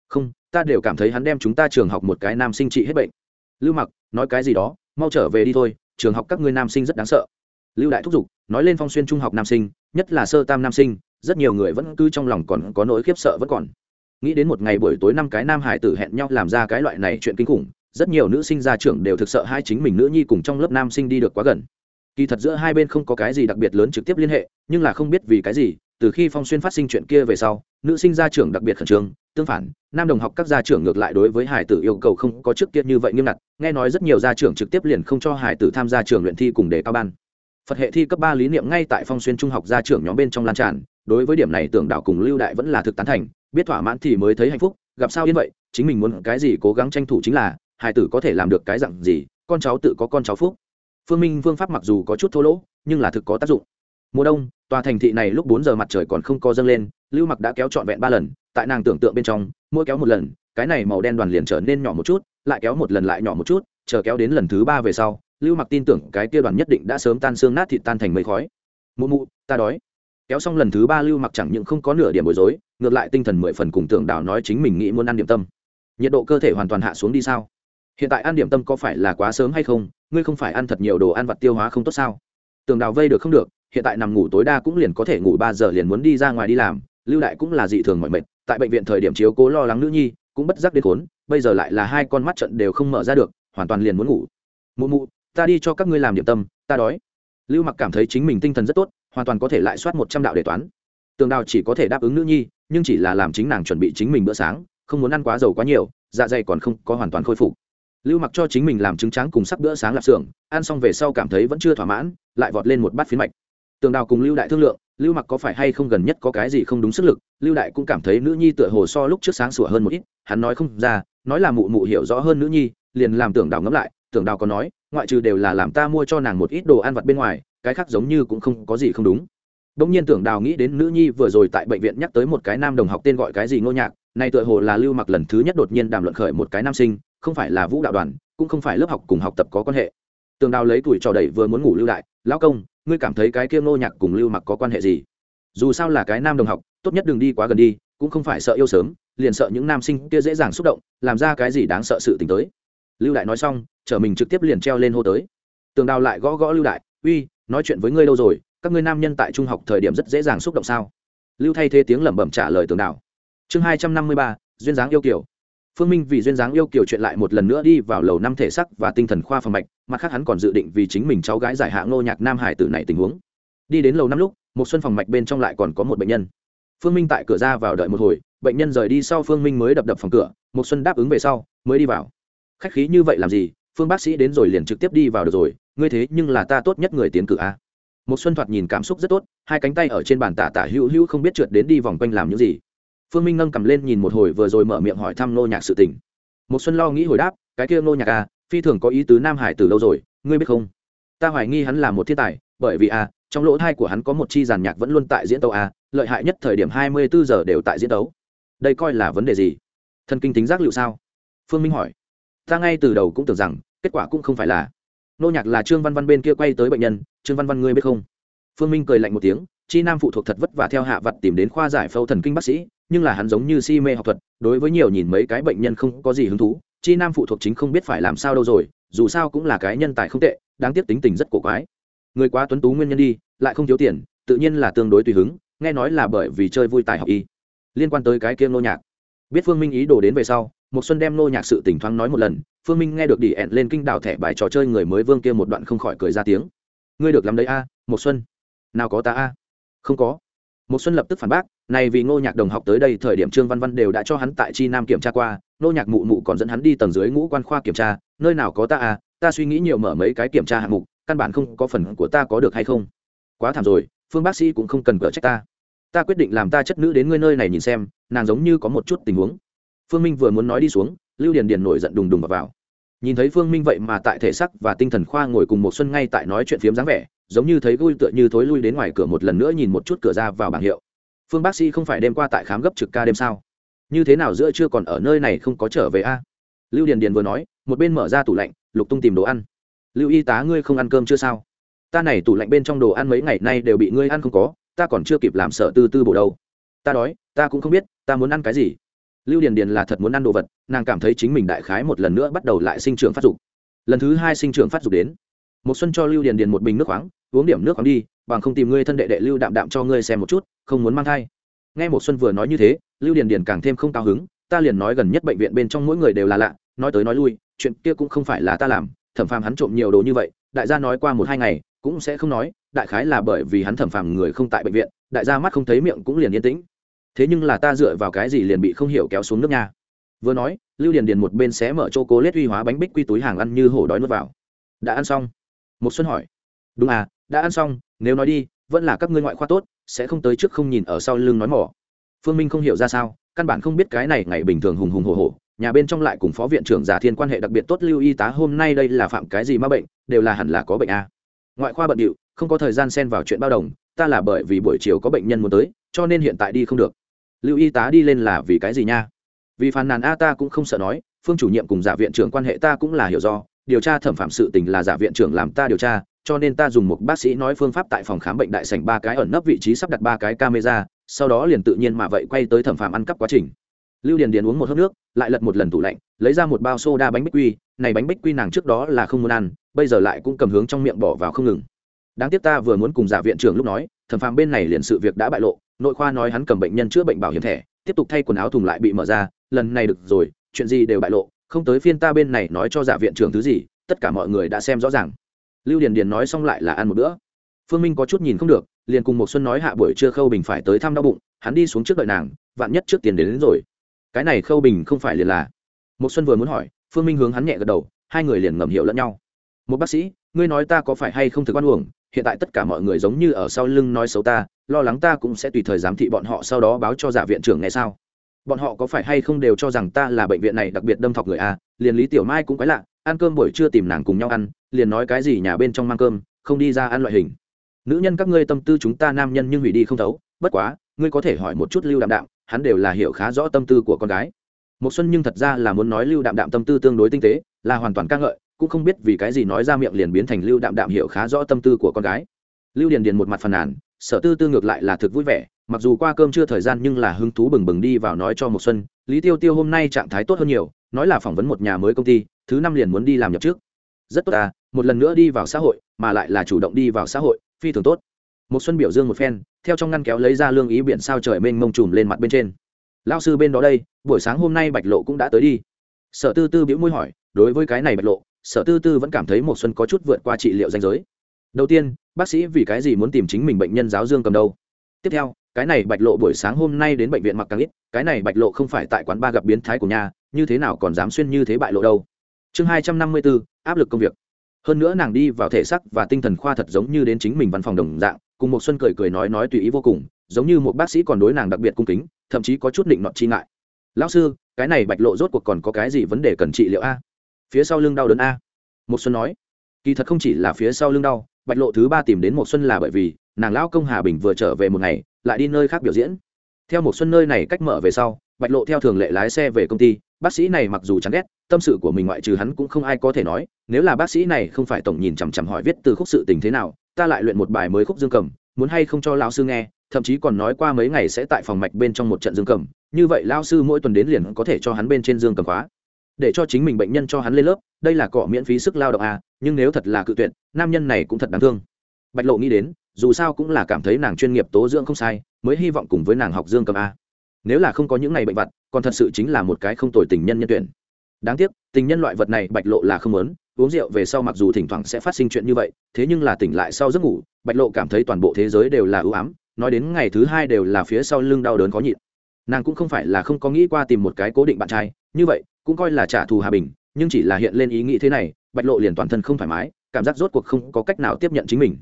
Không, ta đều cảm thấy hắn đem chúng ta trường học một cái nam sinh trị hết bệnh. Lưu mặc, nói cái gì đó, mau trở về đi thôi, trường học các ngươi nam sinh rất đáng sợ. Lưu đại thúc giục, nói lên phong xuyên trung học nam sinh, nhất là sơ tam nam sinh, rất nhiều người vẫn cứ trong lòng còn có nỗi khiếp sợ vẫn còn. Nghĩ đến một ngày buổi tối năm cái nam hải tử hẹn nhau làm ra cái loại này chuyện kinh khủng, rất nhiều nữ sinh ra trưởng đều thực sợ hai chính mình nữ nhi cùng trong lớp nam sinh đi được quá gần. Kỳ thật giữa hai bên không có cái gì đặc biệt lớn trực tiếp liên hệ, nhưng là không biết vì cái gì từ khi phong xuyên phát sinh chuyện kia về sau, nữ sinh gia trưởng đặc biệt khẩn trương, tương phản, nam đồng học các gia trưởng ngược lại đối với hải tử yêu cầu không có trước kia như vậy nghiêm ngặt, nghe nói rất nhiều gia trưởng trực tiếp liền không cho hải tử tham gia trường luyện thi cùng đề cao ban. Phật hệ thi cấp ba lý niệm ngay tại phong xuyên trung học gia trưởng nhóm bên trong lan tràn, đối với điểm này tưởng đạo cùng lưu đại vẫn là thực tán thành, biết thỏa mãn thì mới thấy hạnh phúc, gặp sao yên vậy, chính mình muốn cái gì cố gắng tranh thủ chính là, hải tử có thể làm được cái dặn gì, con cháu tự có con cháu phúc. Phương minh phương pháp mặc dù có chút thô lỗ, nhưng là thực có tác dụng mùa đông, tòa thành thị này lúc bốn giờ mặt trời còn không co dâng lên, lưu mặc đã kéo trọn vẹn ba lần, tại nàng tưởng tượng bên trong, mỗi kéo một lần, cái này màu đen đoàn liền trở nên nhỏ một chút, lại kéo một lần lại nhỏ một chút, chờ kéo đến lần thứ ba về sau, lưu mặc tin tưởng cái kia đoàn nhất định đã sớm tan xương nát thịt tan thành mây khói. Mụ mụ, ta đói. Kéo xong lần thứ ba, lưu mặc chẳng những không có nửa điểm bối rối, ngược lại tinh thần mười phần cùng tưởng đảo nói chính mình nghĩ muốn ăn điểm tâm. Nhiệt độ cơ thể hoàn toàn hạ xuống đi sao? Hiện tại ăn điểm tâm có phải là quá sớm hay không? Ngươi không phải ăn thật nhiều đồ ăn vặt tiêu hóa không tốt sao? Tường đào vây được không được hiện tại nằm ngủ tối đa cũng liền có thể ngủ ba giờ liền muốn đi ra ngoài đi làm, lưu đại cũng là dị thường mọi mệt, tại bệnh viện thời điểm chiếu cố lo lắng nữ nhi, cũng bất giác đến khốn, bây giờ lại là hai con mắt trận đều không mở ra được, hoàn toàn liền muốn ngủ. Mụ mụ, ta đi cho các ngươi làm điểm tâm, ta đói. Lưu mặc cảm thấy chính mình tinh thần rất tốt, hoàn toàn có thể lại soát một trăm đạo đề toán. Tường đào chỉ có thể đáp ứng nữ nhi, nhưng chỉ là làm chính nàng chuẩn bị chính mình bữa sáng, không muốn ăn quá dầu quá nhiều dạ dày còn không có hoàn toàn khôi phục. Lưu mặc cho chính mình làm trứng tráng cùng sắc bữa sáng lạp xưởng, ăn xong về sau cảm thấy vẫn chưa thỏa mãn, lại vọt lên một bát phiến mạch tường đào cùng lưu đại thương lượng lưu mặc có phải hay không gần nhất có cái gì không đúng sức lực lưu đại cũng cảm thấy nữ nhi tựa hồ so lúc trước sáng sủa hơn một ít hắn nói không ra nói là mụ mụ hiểu rõ hơn nữ nhi liền làm tưởng đào ngẫm lại tưởng đào còn nói ngoại trừ đều là làm ta mua cho nàng một ít đồ ăn vặt bên ngoài cái khác giống như cũng không có gì không đúng Đông nhiên Tưởng Đào nghĩ đến nữ nhi vừa rồi tại bệnh viện nhắc tới một cái nam đồng học tên gọi cái gì Ngô Nhạc, này tựa hồ là Lưu Mặc lần thứ nhất đột nhiên đàm luận khởi một cái nam sinh, không phải là Vũ đạo đoàn, cũng không phải lớp học cùng học tập có quan hệ. Tường Đào lấy tuổi trò đẩy vừa muốn ngủ lưu đại, lão công, ngươi cảm thấy cái kia Ngô Nhạc cùng Lưu Mặc có quan hệ gì? Dù sao là cái nam đồng học, tốt nhất đừng đi quá gần đi, cũng không phải sợ yêu sớm, liền sợ những nam sinh kia dễ dàng xúc động, làm ra cái gì đáng sợ sự tình tới. Lưu đại nói xong, trở mình trực tiếp liền treo lên hô tới. Tường Đào lại gõ gõ Lưu đại, "Uy, nói chuyện với ngươi lâu rồi, các ngươi nam nhân tại trung học thời điểm rất dễ dàng xúc động sao lưu thay thế tiếng lẩm bẩm trả lời tường đào chương hai trăm năm mươi ba duyên dáng yêu kiểu phương minh vì duyên dáng yêu kiểu chuyện lại một lần nữa đi vào lầu năm thể sắc và tinh thần khoa phòng mạch, mặt khác hắn còn dự định vì chính mình cháu gái giải hạ ngô nhạc nam hải tử này tình huống. Đi đến lầu năm lúc, một xuân phòng mạch bên trong lại còn có một bệnh nhân. Phương minh tại cửa ra vào đợi một hồi, bệnh nhân rời đi sau phương minh mới đập đập phòng cửa, một xuân đáp ứng về sau, mới đi vào. Khách khí như vậy làm gì? Phương bác sĩ đến rồi liền trực tiếp đi vào được rồi, ngươi thế nhưng là ta tốt nhất người tiến cử a. Một xuân thoạt nhìn cảm xúc rất tốt, hai cánh tay ở trên bàn tả tả hữu hữu không biết trượt đến đi vòng quanh làm những gì phương minh nâng cầm lên nhìn một hồi vừa rồi mở miệng hỏi thăm nô nhạc sự tình. Một xuân lo nghĩ hồi đáp, cái kia nô nhạc à phi thường có ý tứ nam hải từ lâu rồi, ngươi biết không? Ta hoài nghi hắn là một thiên tài, bởi vì à trong lỗ thai của hắn có một chi giàn nhạc vẫn luôn tại diễn tấu à lợi hại nhất thời điểm hai mươi bốn giờ đều tại diễn tấu. Đây coi là vấn đề gì? Thần kinh tính giác liệu sao? Phương minh hỏi. Ta ngay từ đầu cũng tưởng rằng, kết quả cũng không phải là. Nô nhạc là trương văn văn bên kia quay tới bệnh nhân, trương văn văn ngươi biết không? Phương minh cười lạnh một tiếng chi nam phụ thuộc thật vất vả theo hạ vật tìm đến khoa giải phẫu thần kinh bác sĩ, nhưng là hắn giống như si mê học thuật, đối với nhiều nhìn mấy cái bệnh nhân không có gì hứng thú. Chi nam phụ thuộc chính không biết phải làm sao đâu rồi, dù sao cũng là cái nhân tài không tệ, đáng tiếc tính tình rất cổ quái. Người quá tuấn tú nguyên nhân đi, lại không thiếu tiền, tự nhiên là tương đối tùy hứng, nghe nói là bởi vì chơi vui tài học y. Liên quan tới cái kia nô nhạc. Biết phương minh ý đồ đến về sau một xuân đem nô nhạc sự tỉnh thoáng nói một lần, phương minh nghe được đi ẹn lên kinh đảo thẻ bài trò chơi người mới vương kia một đoạn không khỏi cười ra tiếng. Ngươi được làm đấy a một xuân. Nào có ta a không có. Một xuân lập tức phản bác này vì ngô nhạc đồng học tới đây thời điểm trương văn văn đều đã cho hắn tại chi nam kiểm tra qua ngô nhạc mụ mụ còn dẫn hắn đi tầng dưới ngũ quan khoa kiểm tra nơi nào có ta à ta suy nghĩ nhiều mở mấy cái kiểm tra hạng mục căn bản không có phần của ta có được hay không. Quá thảm rồi phương bác sĩ cũng không cần cỡ trách ta. Ta quyết định làm ta chất nữ đến ngươi nơi này nhìn xem nàng giống như có một chút tình huống. Phương minh vừa muốn nói đi xuống lưu điền điền nổi giận đùng đùng vào, vào. nhìn thấy phương minh vậy mà tại thể sắc và tinh thần khoa ngồi cùng một xuân ngay tại nói chuyện phiếm dáng vẻ giống như thấy vui tựa như thối lui đến ngoài cửa một lần nữa nhìn một chút cửa ra vào bảng hiệu. Phương bác sĩ không phải đêm qua tại khám gấp trực ca đêm sao? Như thế nào giữa chưa còn ở nơi này không có trở về a? Lưu điền điền vừa nói, một bên mở ra tủ lạnh, lục tung tìm đồ ăn. Lưu y tá ngươi không ăn cơm chưa sao? Ta này tủ lạnh bên trong đồ ăn mấy ngày nay đều bị ngươi ăn không có, ta còn chưa kịp làm sợ tư tư bổ đâu. Ta đói, ta cũng không biết, ta muốn ăn cái gì. Lưu điền điền là thật muốn ăn đồ vật, nàng cảm thấy chính mình đại khái một lần nữa bắt đầu lại sinh trưởng phát dục. Lần thứ hai sinh trưởng phát dục đến một xuân cho lưu điền điền một bình nước khoáng, uống điểm nước khoáng đi, bằng không tìm ngươi thân đệ đệ lưu đạm đạm cho ngươi xem một chút, không muốn mang thai. Nghe một xuân vừa nói như thế, lưu điền điền càng thêm không cao hứng, ta liền nói gần nhất bệnh viện bên trong mỗi người đều là lạ, nói tới nói lui, chuyện kia cũng không phải là ta làm, thẩm phàm hắn trộm nhiều đồ như vậy, đại gia nói qua một hai ngày, cũng sẽ không nói, đại khái là bởi vì hắn thẩm phàm người không tại bệnh viện, đại gia mắt không thấy miệng cũng liền yên tĩnh. Thế nhưng là ta dựa vào cái gì liền bị không hiểu kéo xuống nước nha vừa nói, lưu điền điền một bên xé mở chỗ cố lết uy hóa bánh bích quy túi hàng ăn như hổ đói nuốt vào. Đã ăn xong một xuân hỏi. Đúng à đã ăn xong, nếu nói đi, vẫn là các ngươi ngoại khoa tốt, sẽ không tới trước không nhìn ở sau lưng nói mỏ. Phương minh không hiểu ra sao, căn bản không biết cái này ngày bình thường hùng hùng hồ hồ nhà bên trong lại cùng phó viện trưởng giả thiên quan hệ đặc biệt tốt lưu y tá hôm nay đây là phạm cái gì ma bệnh, đều là hẳn là có bệnh à. ngoại khoa bận điệu, không có thời gian xen vào chuyện bao đồng, ta là bởi vì buổi chiều có bệnh nhân muốn tới, cho nên hiện tại đi không được. Lưu y tá đi lên là vì cái gì nha? Vì phàn nàn a ta cũng không sợ nói, phương chủ nhiệm cùng giả viện trưởng quan hệ ta cũng là hiểu do điều tra thẩm phạm sự tình là giả viện trưởng làm ta điều tra, cho nên ta dùng một bác sĩ nói phương pháp tại phòng khám bệnh đại sảnh ba cái ẩn nấp vị trí sắp đặt ba cái camera, sau đó liền tự nhiên mà vậy quay tới thẩm phạm ăn cắp quá trình. Lưu điền điền uống một hớp nước, lại lật một lần tủ lạnh, lấy ra một bao soda bánh bích quy, này bánh bích quy nàng trước đó là không muốn ăn, bây giờ lại cũng cầm hướng trong miệng bỏ vào không ngừng. Đáng tiếc ta vừa muốn cùng giả viện trưởng lúc nói, thẩm phạm bên này liền sự việc đã bại lộ, nội khoa nói hắn cầm bệnh nhân chữa bệnh bảo hiểm thẻ, tiếp tục thay quần áo thùng lại bị mở ra, lần này được rồi, chuyện gì đều bại lộ không tới phiên ta bên này nói cho giả viện trưởng thứ gì tất cả mọi người đã xem rõ ràng. Lưu điền điền nói xong lại là ăn một bữa. Phương minh có chút nhìn không được liền cùng một xuân nói hạ buổi trưa khâu bình phải tới thăm đau bụng hắn đi xuống trước đợi nàng vạn nhất trước tiền đến, đến rồi. Cái này khâu bình không phải liền là. Một xuân vừa muốn hỏi phương minh hướng hắn nhẹ gật đầu hai người liền ngầm hiểu lẫn nhau. Một bác sĩ ngươi nói ta có phải hay không thực quan uổng? Hiện tại tất cả mọi người giống như ở sau lưng nói xấu ta lo lắng ta cũng sẽ tùy thời giám thị bọn họ sau đó báo cho giả viện trưởng nghe sao? Bọn họ có phải hay không đều cho rằng ta là bệnh viện này đặc biệt đâm thọc người a liền lý tiểu mai cũng quái lạ, ăn cơm buổi trưa tìm nàng cùng nhau ăn, liền nói cái gì nhà bên trong mang cơm, không đi ra ăn loại hình. Nữ nhân các ngươi tâm tư chúng ta nam nhân nhưng hủy đi không thấu, bất quá, ngươi có thể hỏi một chút lưu đạm đạm, hắn đều là hiểu khá rõ tâm tư của con gái. Một xuân nhưng thật ra là muốn nói lưu đạm đạm tâm tư tương đối tinh tế, là hoàn toàn ca ngợi, cũng không biết vì cái gì nói ra miệng liền biến thành lưu đạm đạm hiểu khá rõ tâm tư của con gái. Lưu điền điền một mặt phàn nàn, sở tư tư ngược lại là thực vui vẻ mặc dù qua cơm chưa thời gian nhưng là hứng thú bừng bừng đi vào nói cho một xuân, lý tiêu tiêu hôm nay trạng thái tốt hơn nhiều, nói là phỏng vấn một nhà mới công ty, thứ năm liền muốn đi làm nhập trước. Rất tốt à một lần nữa đi vào xã hội, mà lại là chủ động đi vào xã hội, phi thường tốt. Một xuân biểu dương một phen, theo trong ngăn kéo lấy ra lương ý biển sao trời mênh mông trùm lên mặt bên trên. Lao sư bên đó đây, buổi sáng hôm nay bạch lộ cũng đã tới đi. Sở tư tư biễu môi hỏi, đối với cái này bạch lộ, sở tư tư vẫn cảm thấy một xuân có chút vượt qua trị liệu danh giới. Đầu tiên, bác sĩ vì cái gì muốn tìm chính mình bệnh nhân giáo dương cầm đầu? Tiếp theo cái này bạch lộ buổi sáng hôm nay đến bệnh viện mặc càng ít, cái này bạch lộ không phải tại quán ba gặp biến thái của nhà, như thế nào còn dám xuyên như thế bại lộ đâu. Chương hai trăm năm mươi bốn, áp lực công việc. Hơn nữa nàng đi vào thể sắc và tinh thần khoa thật giống như đến chính mình văn phòng đồng dạng, cùng một xuân cười cười nói nói tùy ý vô cùng, giống như một bác sĩ còn đối nàng đặc biệt cung kính, thậm chí có chút định nọt chi ngại. Lão sư, cái này bạch lộ rốt cuộc còn có cái gì vấn đề cần trị liệu a? Phía sau lưng đau đớn a. Một xuân nói. Kỳ thật không chỉ là phía sau lưng đau, bạch lộ thứ ba tìm đến một xuân là bởi vì nàng lão công hà bình vừa trở về một ngày lại đi nơi khác biểu diễn. Theo một xuân nơi này cách mở về sau, bạch lộ theo thường lệ lái xe về công ty, bác sĩ này mặc dù chán ghét, tâm sự của mình ngoại trừ hắn cũng không ai có thể nói, nếu là bác sĩ này không phải tổng nhìn chằm chằm hỏi viết từ khúc sự tình thế nào, ta lại luyện một bài mới khúc dương cầm, muốn hay không cho lão sư nghe, thậm chí còn nói qua mấy ngày sẽ tại phòng mạch bên trong một trận dương cầm, như vậy lão sư mỗi tuần đến liền có thể cho hắn bên trên dương cầm khóa. Để cho chính mình bệnh nhân cho hắn lên lớp, đây là cọ miễn phí sức lao động à nhưng nếu thật là cự tuyệt, nam nhân này cũng thật đáng thương. Bạch lộ nghĩ đến dù sao cũng là cảm thấy nàng chuyên nghiệp tố dưỡng không sai, mới hy vọng cùng với nàng học dương cầm a. Nếu là không có những ngày bệnh vật còn thật sự chính là một cái không tồi tình nhân nhân tuyển. Đáng tiếc, tình nhân loại vật này bạch lộ là không lớn uống rượu về sau mặc dù thỉnh thoảng sẽ phát sinh chuyện như vậy, thế nhưng là tỉnh lại sau giấc ngủ, bạch lộ cảm thấy toàn bộ thế giới đều là ưu ám, nói đến ngày thứ hai đều là phía sau lưng đau đớn khó nhịn. Nàng cũng không phải là không có nghĩ qua tìm một cái cố định bạn trai, như vậy, cũng coi là trả thù hà bình, nhưng chỉ là hiện lên ý nghĩ thế này, bạch lộ liền toàn thân không thoải mái, cảm giác rốt cuộc không có cách nào tiếp nhận chính mình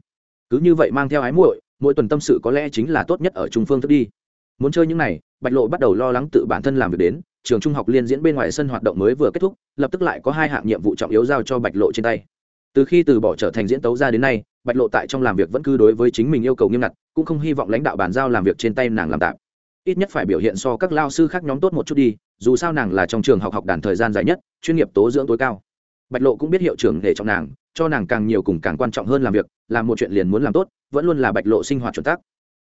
cứ như vậy mang theo ái muội, mỗi tuần tâm sự có lẽ chính là tốt nhất ở trung phương thức đi. Muốn chơi những này, bạch lộ bắt đầu lo lắng tự bản thân làm việc đến, trường trung học liên diễn bên ngoài sân hoạt động mới vừa kết thúc, lập tức lại có hai hạng nhiệm vụ trọng yếu giao cho bạch lộ trên tay. Từ khi từ bỏ trở thành diễn tấu ra đến nay, bạch lộ tại trong làm việc vẫn cứ đối với chính mình yêu cầu nghiêm ngặt, cũng không hy vọng lãnh đạo bàn giao làm việc trên tay nàng làm tạm. Ít nhất phải biểu hiện so các lao sư khác nhóm tốt một chút đi, dù sao nàng là trong trường học học đàn thời gian dài nhất, chuyên nghiệp tố dưỡng tối cao bạch lộ cũng biết hiệu trưởng để trọng nàng, cho nàng càng nhiều cùng càng quan trọng hơn làm việc, làm một chuyện liền muốn làm tốt, vẫn luôn là bạch lộ sinh hoạt chuẩn tắc.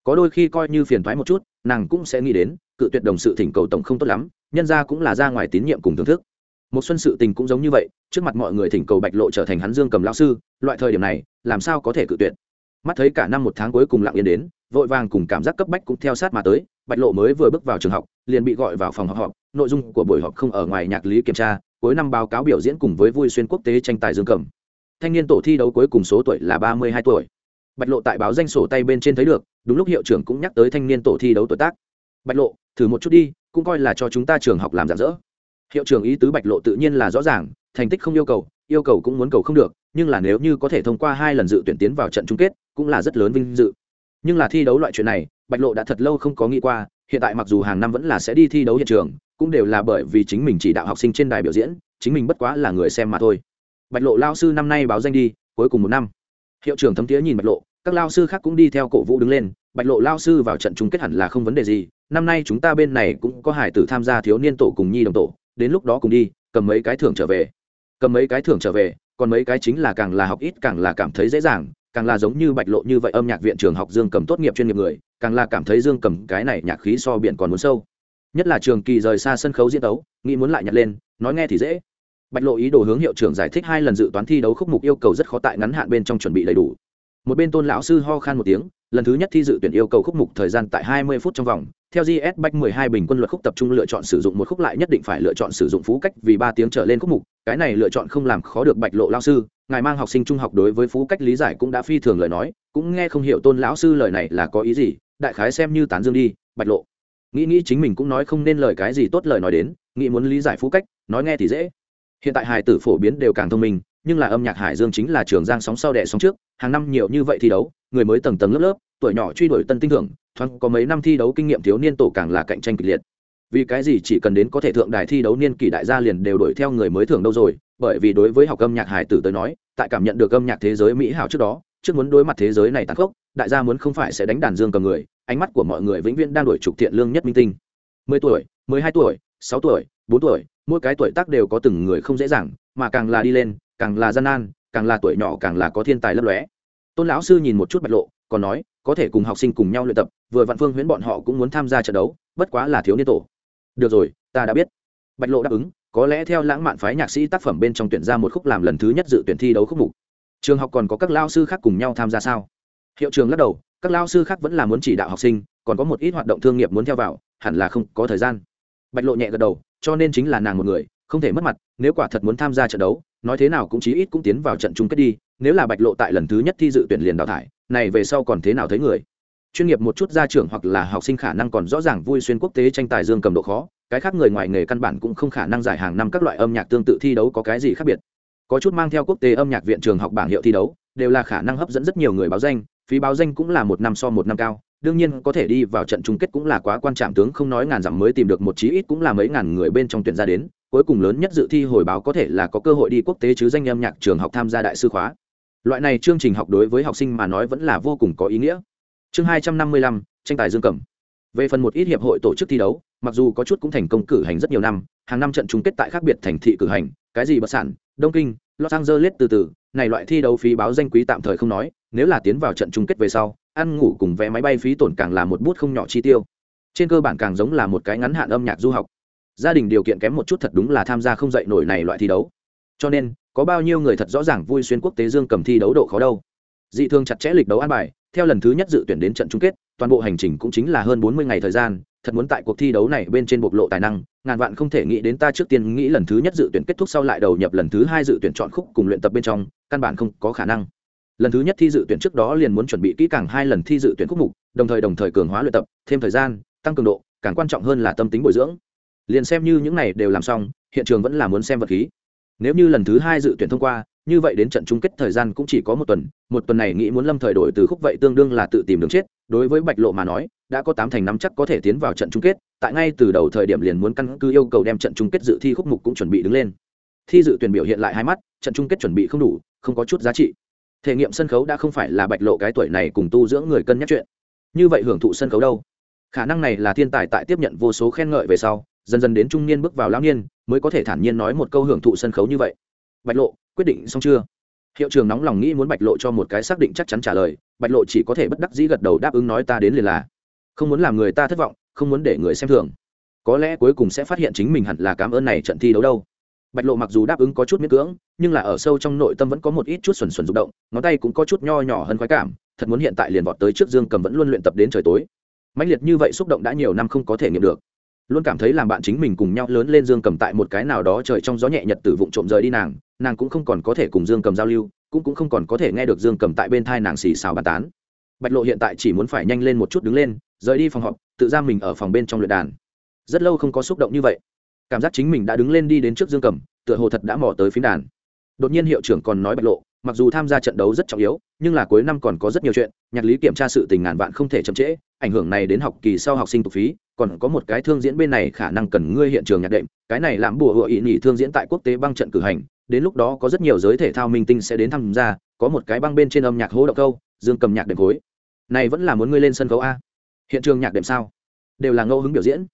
Có đôi khi coi như phiền thoái một chút, nàng cũng sẽ nghĩ đến, cự tuyệt đồng sự thỉnh cầu tổng không tốt lắm, nhân ra cũng là ra ngoài tín nhiệm cùng thưởng thức. Một xuân sự tình cũng giống như vậy, trước mặt mọi người thỉnh cầu bạch lộ trở thành hắn dương cầm lao sư, loại thời điểm này, làm sao có thể cự tuyệt? Mắt thấy cả năm một tháng cuối cùng lặng yên đến, vội vàng cùng cảm giác cấp bách cũng theo sát mà tới bạch lộ mới vừa bước vào trường học, liền bị gọi vào phòng họp họp. Nội dung của buổi họp không ở ngoài nhạc lý kiểm tra, cuối năm báo cáo biểu diễn cùng với vui xuyên quốc tế tranh tài dương cầm. Thanh niên tổ thi đấu cuối cùng số tuổi là ba mươi hai tuổi. Bạch lộ tại báo danh sổ tay bên trên thấy được, đúng lúc hiệu trưởng cũng nhắc tới thanh niên tổ thi đấu tuổi tác. Bạch lộ, thử một chút đi, cũng coi là cho chúng ta trường học làm giả dỡ. Hiệu trưởng ý tứ bạch lộ tự nhiên là rõ ràng, thành tích không yêu cầu yêu cầu cũng muốn cầu không được, nhưng là nếu như có thể thông qua hai lần dự tuyển tiến vào trận chung kết, cũng là rất lớn vinh dự. Nhưng là thi đấu loại chuyện này bạch lộ đã thật lâu không có nghĩ qua, hiện tại mặc dù hàng năm vẫn là sẽ đi thi đấu hiện trường, cũng đều là bởi vì chính mình chỉ đạo học sinh trên đài biểu diễn, chính mình bất quá là người xem mà thôi. Bạch lộ lao sư năm nay báo danh đi, cuối cùng một năm. Hiệu trưởng thấm tía nhìn bạch lộ, các lao sư khác cũng đi theo cổ vũ đứng lên, bạch lộ lao sư vào trận chung kết hẳn là không vấn đề gì, năm nay chúng ta bên này cũng có hải tử tham gia thiếu niên tổ cùng nhi đồng tổ, đến lúc đó cùng đi, cầm mấy cái thưởng trở về. Cầm mấy cái thưởng trở về, còn mấy cái chính là càng là học ít càng là cảm thấy dễ dàng càng là giống như bạch lộ như vậy âm nhạc viện trường học dương cầm tốt nghiệp chuyên nghiệp người, càng là cảm thấy dương cầm cái này nhạc khí so biển còn muốn sâu. Nhất là trường kỳ rời xa sân khấu diễn tấu nghĩ muốn lại nhặt lên, nói nghe thì dễ. Bạch lộ ý đồ hướng hiệu trưởng giải thích hai lần dự toán thi đấu khúc mục yêu cầu rất khó tại ngắn hạn bên trong chuẩn bị đầy đủ. Một bên tôn lão sư ho khan một tiếng, lần thứ nhất thi dự tuyển yêu cầu khúc mục thời gian tại hai mươi phút trong vòng. Theo gs bách mười hai bình quân luật khúc tập trung lựa chọn sử dụng một khúc lại nhất định phải lựa chọn sử dụng phú cách vì ba tiếng trở lên khúc mục. Cái này lựa chọn không làm khó được bạch lộ lao sư ngài mang học sinh trung học đối với phú cách lý giải cũng đã phi thường lời nói, cũng nghe không hiểu tôn lão sư lời này là có ý gì, đại khái xem như tán dương đi, bạch lộ. Nghĩ nghĩ chính mình cũng nói không nên lời cái gì tốt lời nói đến, nghĩ muốn lý giải phú cách, nói nghe thì dễ. Hiện tại hài tử phổ biến đều càng thông minh, nhưng là âm nhạc hải dương chính là trường giang sóng sau đẻ sóng trước, hàng năm nhiều như vậy thi đấu, người mới tầng tầng lớp lớp, tuổi nhỏ truy đuổi tân tinh thưởng, thoáng có mấy năm thi đấu kinh nghiệm thiếu niên tổ càng là cạnh tranh kịch liệt vì cái gì chỉ cần đến có thể thượng đài thi đấu niên kỷ đại gia liền đều đuổi theo người mới thưởng đâu rồi? Bởi vì đối với học âm nhạc hải tử tới nói, tại cảm nhận được âm nhạc thế giới mỹ hảo trước đó, trước muốn đối mặt thế giới này tàn khốc, đại gia muốn không phải sẽ đánh đàn dương cầm người, ánh mắt của mọi người vĩnh viễn đang đuổi trục thiện lương nhất minh tinh. Mười tuổi, mười hai tuổi, sáu tuổi, bốn tuổi, mỗi cái tuổi tác đều có từng người không dễ dàng, mà càng là đi lên, càng là gian nan, càng là tuổi nhỏ càng là có thiên tài lấp lóe. Tôn lão sư nhìn một chút bạch lộ, còn nói, có thể cùng học sinh cùng nhau luyện tập, vừa vạn phương huyễn bọn họ cũng muốn tham gia trận đấu, bất quá là thiếu niên tổ được rồi, ta đã biết. Bạch lộ đáp ứng, có lẽ theo lãng mạn phái nhạc sĩ tác phẩm bên trong tuyển ra một khúc làm lần thứ nhất dự tuyển thi đấu khúc mục. Trường học còn có các lao sư khác cùng nhau tham gia sao? Hiệu trường lắc đầu, các lao sư khác vẫn là muốn chỉ đạo học sinh, còn có một ít hoạt động thương nghiệp muốn theo vào, hẳn là không có thời gian. Bạch lộ nhẹ gật đầu, cho nên chính là nàng một người, không thể mất mặt, nếu quả thật muốn tham gia trận đấu, nói thế nào cũng chí ít cũng tiến vào trận chung kết đi, nếu là bạch lộ tại lần thứ nhất thi dự tuyển liền đào thải, này về sau còn thế nào thấy người? Chuyên nghiệp một chút gia trưởng hoặc là học sinh khả năng còn rõ ràng vui xuyên quốc tế tranh tài dương cầm độ khó, cái khác người ngoài nghề căn bản cũng không khả năng giải hàng năm các loại âm nhạc tương tự thi đấu có cái gì khác biệt. Có chút mang theo quốc tế âm nhạc viện trường học bảng hiệu thi đấu, đều là khả năng hấp dẫn rất nhiều người báo danh, phí báo danh cũng là một năm so một năm cao, đương nhiên có thể đi vào trận chung kết cũng là quá quan trọng, tướng không nói ngàn dặm mới tìm được một chí ít cũng là mấy ngàn người bên trong tuyển ra đến, cuối cùng lớn nhất dự thi hồi báo có thể là có cơ hội đi quốc tế chứ danh âm nhạc trường học tham gia đại sư khóa. Loại này chương trình học đối với học sinh mà nói vẫn là vô cùng có ý nghĩa chương hai trăm năm mươi lăm, tranh tài dương cầm. Về phần một ít hiệp hội tổ chức thi đấu, mặc dù có chút cũng thành công cử hành rất nhiều năm, hàng năm trận chung kết tại khác biệt thành thị cử hành, cái gì bất sản, đông kinh, los angeles từ từ, này loại thi đấu phí báo danh quý tạm thời không nói, nếu là tiến vào trận chung kết về sau, ăn ngủ cùng vé máy bay phí tổn càng là một bút không nhỏ chi tiêu. Trên cơ bản càng giống là một cái ngắn hạn âm nhạc du học. Gia đình điều kiện kém một chút thật đúng là tham gia không dạy nổi này loại thi đấu. Cho nên, có bao nhiêu người thật rõ ràng vui xuyên quốc tế dương cầm thi đấu độ khó đâu dị thường chặt chẽ lịch đấu an bài, theo lần thứ nhất dự tuyển đến trận chung kết, toàn bộ hành trình cũng chính là hơn bốn mươi ngày thời gian, thật muốn tại cuộc thi đấu này bên trên bộc lộ tài năng, ngàn vạn không thể nghĩ đến ta trước tiên nghĩ lần thứ nhất dự tuyển kết thúc sau lại đầu nhập lần thứ hai dự tuyển chọn khúc cùng luyện tập bên trong, căn bản không có khả năng. Lần thứ nhất thi dự tuyển trước đó liền muốn chuẩn bị kỹ càng hai lần thi dự tuyển khúc mục, đồng thời đồng thời cường hóa luyện tập, thêm thời gian, tăng cường độ, càng quan trọng hơn là tâm tính bồi dưỡng. Liền xem như những này đều làm xong, hiện trường vẫn là muốn xem vật khí. Nếu như lần thứ hai dự tuyển thông qua như vậy đến trận chung kết thời gian cũng chỉ có một tuần một tuần này nghĩ muốn lâm thời đổi từ khúc vậy tương đương là tự tìm đường chết, đối với bạch lộ mà nói, đã có tám thành năm chắc có thể tiến vào trận chung kết, tại ngay từ đầu thời điểm liền muốn căn cứ yêu cầu đem trận chung kết dự thi khúc mục cũng chuẩn bị đứng lên. Thi dự tuyển biểu hiện lại hai mắt, trận chung kết chuẩn bị không đủ, không có chút giá trị. Thể nghiệm sân khấu đã không phải là bạch lộ cái tuổi này cùng tu dưỡng người cân nhắc chuyện. Như vậy hưởng thụ sân khấu đâu? Khả năng này là thiên tài tại tiếp nhận vô số khen ngợi về sau, dần dần đến trung niên bước vào lão niên, mới có thể thản nhiên nói một câu hưởng thụ sân khấu như vậy bạch lộ, quyết định xong chưa? Hiệu trường nóng lòng nghĩ muốn bạch lộ cho một cái xác định chắc chắn trả lời, bạch lộ chỉ có thể bất đắc dĩ gật đầu đáp ứng nói ta đến liền là. Không muốn làm người ta thất vọng, không muốn để người xem thường. Có lẽ cuối cùng sẽ phát hiện chính mình hẳn là cảm ơn này trận thi đấu đâu. Bạch lộ mặc dù đáp ứng có chút miễn cưỡng, nhưng là ở sâu trong nội tâm vẫn có một ít chút xuẩn xuẩn rụng động, ngón tay cũng có chút nho nhỏ hơn khoái cảm, thật muốn hiện tại liền vọt tới trước dương cầm vẫn luôn luyện tập đến trời tối. Mãnh liệt như vậy xúc động đã nhiều năm không có thể nghiệm được luôn cảm thấy làm bạn chính mình cùng nhau lớn lên dương cầm tại một cái nào đó trời trong gió nhẹ nhật tử vụng trộm rời đi nàng nàng cũng không còn có thể cùng dương cầm giao lưu, cũng cũng không còn có thể nghe được dương cầm tại bên thai nàng xì xào bàn tán. Bạch lộ hiện tại chỉ muốn phải nhanh lên một chút đứng lên, rời đi phòng họp, tự ra mình ở phòng bên trong luyện đàn. Rất lâu không có xúc động như vậy. Cảm giác chính mình đã đứng lên đi đến trước dương cầm, tựa hồ thật đã mò tới phím đàn. Đột nhiên hiệu trưởng còn nói bạch lộ, mặc dù tham gia trận đấu rất trọng yếu, nhưng là cuối năm còn có rất nhiều chuyện, nhạc lý kiểm tra sự tình ngàn vạn không thể chậm trễ, ảnh hưởng này đến học kỳ sau học sinh tục phí còn có một cái thương diễn bên này khả năng cần ngươi hiện trường nhạc đệm, cái này làm bùa hựa ý nhị thương diễn tại quốc tế băng trận cử hành, đến lúc đó có rất nhiều giới thể thao minh tinh sẽ đến tham gia, có một cái băng bên trên âm nhạc hố động câu, dương cầm nhạc đệm khối này vẫn là muốn ngươi lên sân khấu a. Hiện trường nhạc đệm sao? Đều là ngẫu hứng biểu diễn.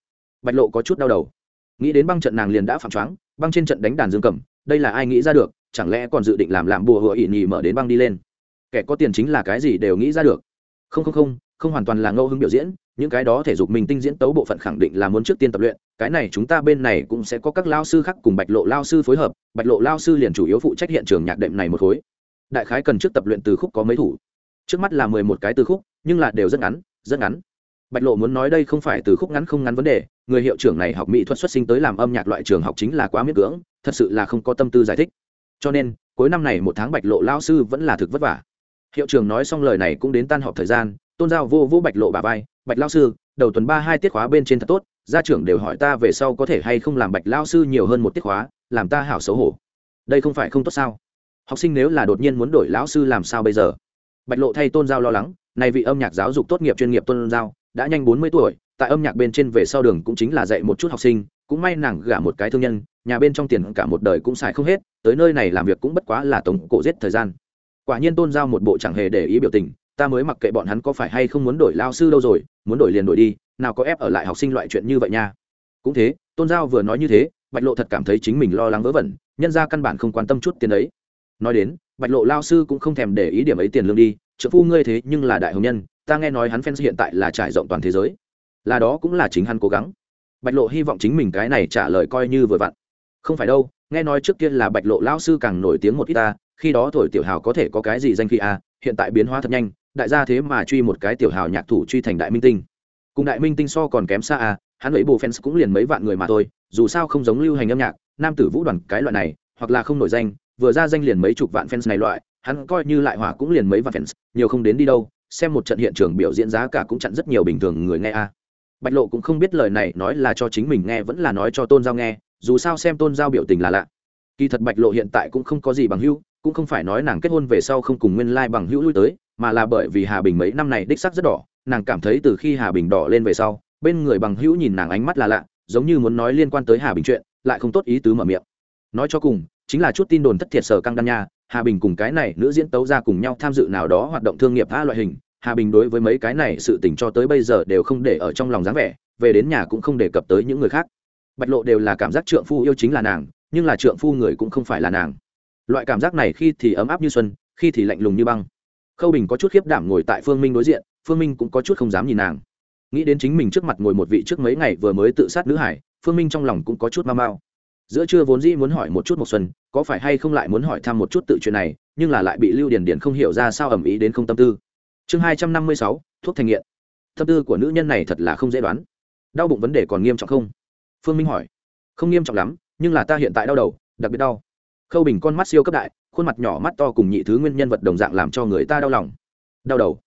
Bạch lộ có chút đau đầu. Nghĩ đến băng trận nàng liền đã phạm choáng, băng trên trận đánh đàn dương cầm, đây là ai nghĩ ra được, chẳng lẽ còn dự định làm làm bùa hựa ỉ nhì mở đến băng đi lên? Kẻ có tiền chính là cái gì đều nghĩ ra được. Không không không không hoàn toàn là ngẫu hứng biểu diễn, những cái đó thể dục mình tinh diễn tấu bộ phận khẳng định là muốn trước tiên tập luyện, cái này chúng ta bên này cũng sẽ có các lao sư khác cùng bạch lộ lao sư phối hợp, bạch lộ lao sư liền chủ yếu phụ trách hiện trường nhạc đệm này một khối. Đại khái cần trước tập luyện từ khúc có mấy thủ. Trước mắt là mười một cái từ khúc, nhưng là đều rất ngắn rất ngắn. Bạch lộ muốn nói đây không phải từ khúc ngắn không ngắn vấn đề, người hiệu trưởng này học mỹ thuật xuất sinh tới làm âm nhạc loại trường học chính là quá miễn cưỡng, thật sự là không có tâm tư giải thích. Cho nên, cuối năm này một tháng bạch lộ lao sư vẫn là thực vất vả. Hiệu trưởng nói xong lời này cũng đến tan họp thời gian tôn giao vô vô bạch lộ bà vai, bạch lao sư, đầu tuần ba hai tiết khóa bên trên thật tốt, gia trưởng đều hỏi ta về sau có thể hay không làm bạch lao sư nhiều hơn một tiết khóa, làm ta hảo xấu hổ. Đây không phải không tốt sao? Học sinh nếu là đột nhiên muốn đổi lão sư làm sao bây giờ? Bạch lộ thay tôn giao lo lắng, này vị âm nhạc giáo dục tốt nghiệp chuyên nghiệp tôn giao, đã nhanh bốn mươi tuổi, tại âm nhạc bên trên về sau đường cũng chính là dạy một chút học sinh, cũng may nàng gả một cái thương nhân, nhà bên trong tiền cả một đời cũng xài không hết, tới nơi này làm việc cũng bất quá là tổng cổ giết thời gian. Quả nhiên tôn giao một bộ chẳng hề để ý biểu tình ta mới mặc kệ bọn hắn có phải hay không muốn đổi lao sư đâu rồi, muốn đổi liền đổi đi, nào có ép ở lại học sinh loại chuyện như vậy nha. Cũng thế, tôn giao vừa nói như thế, bạch lộ thật cảm thấy chính mình lo lắng vớ vẩn, nhân ra căn bản không quan tâm chút tiền ấy. Nói đến, bạch lộ lao sư cũng không thèm để ý điểm ấy tiền lương đi trợ phu ngươi thế nhưng là đại hồng nhân, ta nghe nói hắn fans hiện tại là trải rộng toàn thế giới. Là đó cũng là chính hắn cố gắng. Bạch lộ hy vọng chính mình cái này trả lời coi như vừa vặn. Không phải đâu, nghe nói trước kia là bạch lộ lao sư càng nổi tiếng một ít ta, khi đó thổi tiểu hào có thể có cái gì danh khi a à, hiện tại biến hóa thật nhanh đại gia thế mà truy một cái tiểu hào nhạc thủ truy thành đại minh tinh cùng đại minh tinh so còn kém xa à? hắn ấy bộ fans cũng liền mấy vạn người mà thôi, dù sao không giống lưu hành âm nhạc, nam tử vũ đoàn cái loại này, hoặc là không nổi danh, vừa ra danh liền mấy chục vạn fans này loại, hắn coi như lại hỏa cũng liền mấy vạn fans, nhiều không đến đi đâu, xem một trận hiện trường biểu diễn giá cả cũng chặn rất nhiều bình thường người nghe a bạch lộ cũng không biết lời này nói là cho chính mình nghe vẫn là nói cho tôn giao nghe, dù sao xem tôn giao biểu tình là lạ kỳ thật bạch lộ hiện tại cũng không có gì bằng hữu, cũng không phải nói nàng kết hôn về sau không cùng nguyên lai bằng hữu lui tới mà là bởi vì hà bình mấy năm này đích sắc rất đỏ, nàng cảm thấy từ khi hà bình đỏ lên về sau, bên người bằng hữu nhìn nàng ánh mắt là lạ, giống như muốn nói liên quan tới hà bình chuyện, lại không tốt ý tứ mở miệng. Nói cho cùng, chính là chút tin đồn thất thiệt sở căng đan nha, hà bình cùng cái này nữ diễn tấu ra cùng nhau tham dự nào đó hoạt động thương nghiệp tha loại hình, hà bình đối với mấy cái này sự tình cho tới bây giờ đều không để ở trong lòng dáng vẻ, về đến nhà cũng không đề cập tới những người khác. Bạch lộ đều là cảm giác trượng phu yêu chính là nàng, nhưng là trượng phu người cũng không phải là nàng. Loại cảm giác này khi thì ấm áp như xuân, khi thì lạnh lùng như băng khâu bình có chút khiếp đảm ngồi tại phương minh đối diện, phương minh cũng có chút không dám nhìn nàng. Nghĩ đến chính mình trước mặt ngồi một vị trước mấy ngày vừa mới tự sát nữ hải, phương minh trong lòng cũng có chút mau mau. Giữa trưa vốn dĩ muốn hỏi một chút một xuân, có phải hay không lại muốn hỏi thăm một chút tự chuyện này, nhưng là lại bị lưu Điền Điền không hiểu ra sao ẩm ý đến không tâm tư. Chương hai trăm năm mươi sáu, thuốc thành nghiện. Tâm tư của nữ nhân này thật là không dễ đoán. Đau bụng vấn đề còn nghiêm trọng không? Phương minh hỏi. Không nghiêm trọng lắm, nhưng là ta hiện tại đau đầu, đặc biệt đau. Khâu bình con mắt siêu cấp đại khuôn mặt nhỏ mắt to cùng nhị thứ nguyên nhân vật đồng dạng làm cho người ta đau lòng. Đau đầu.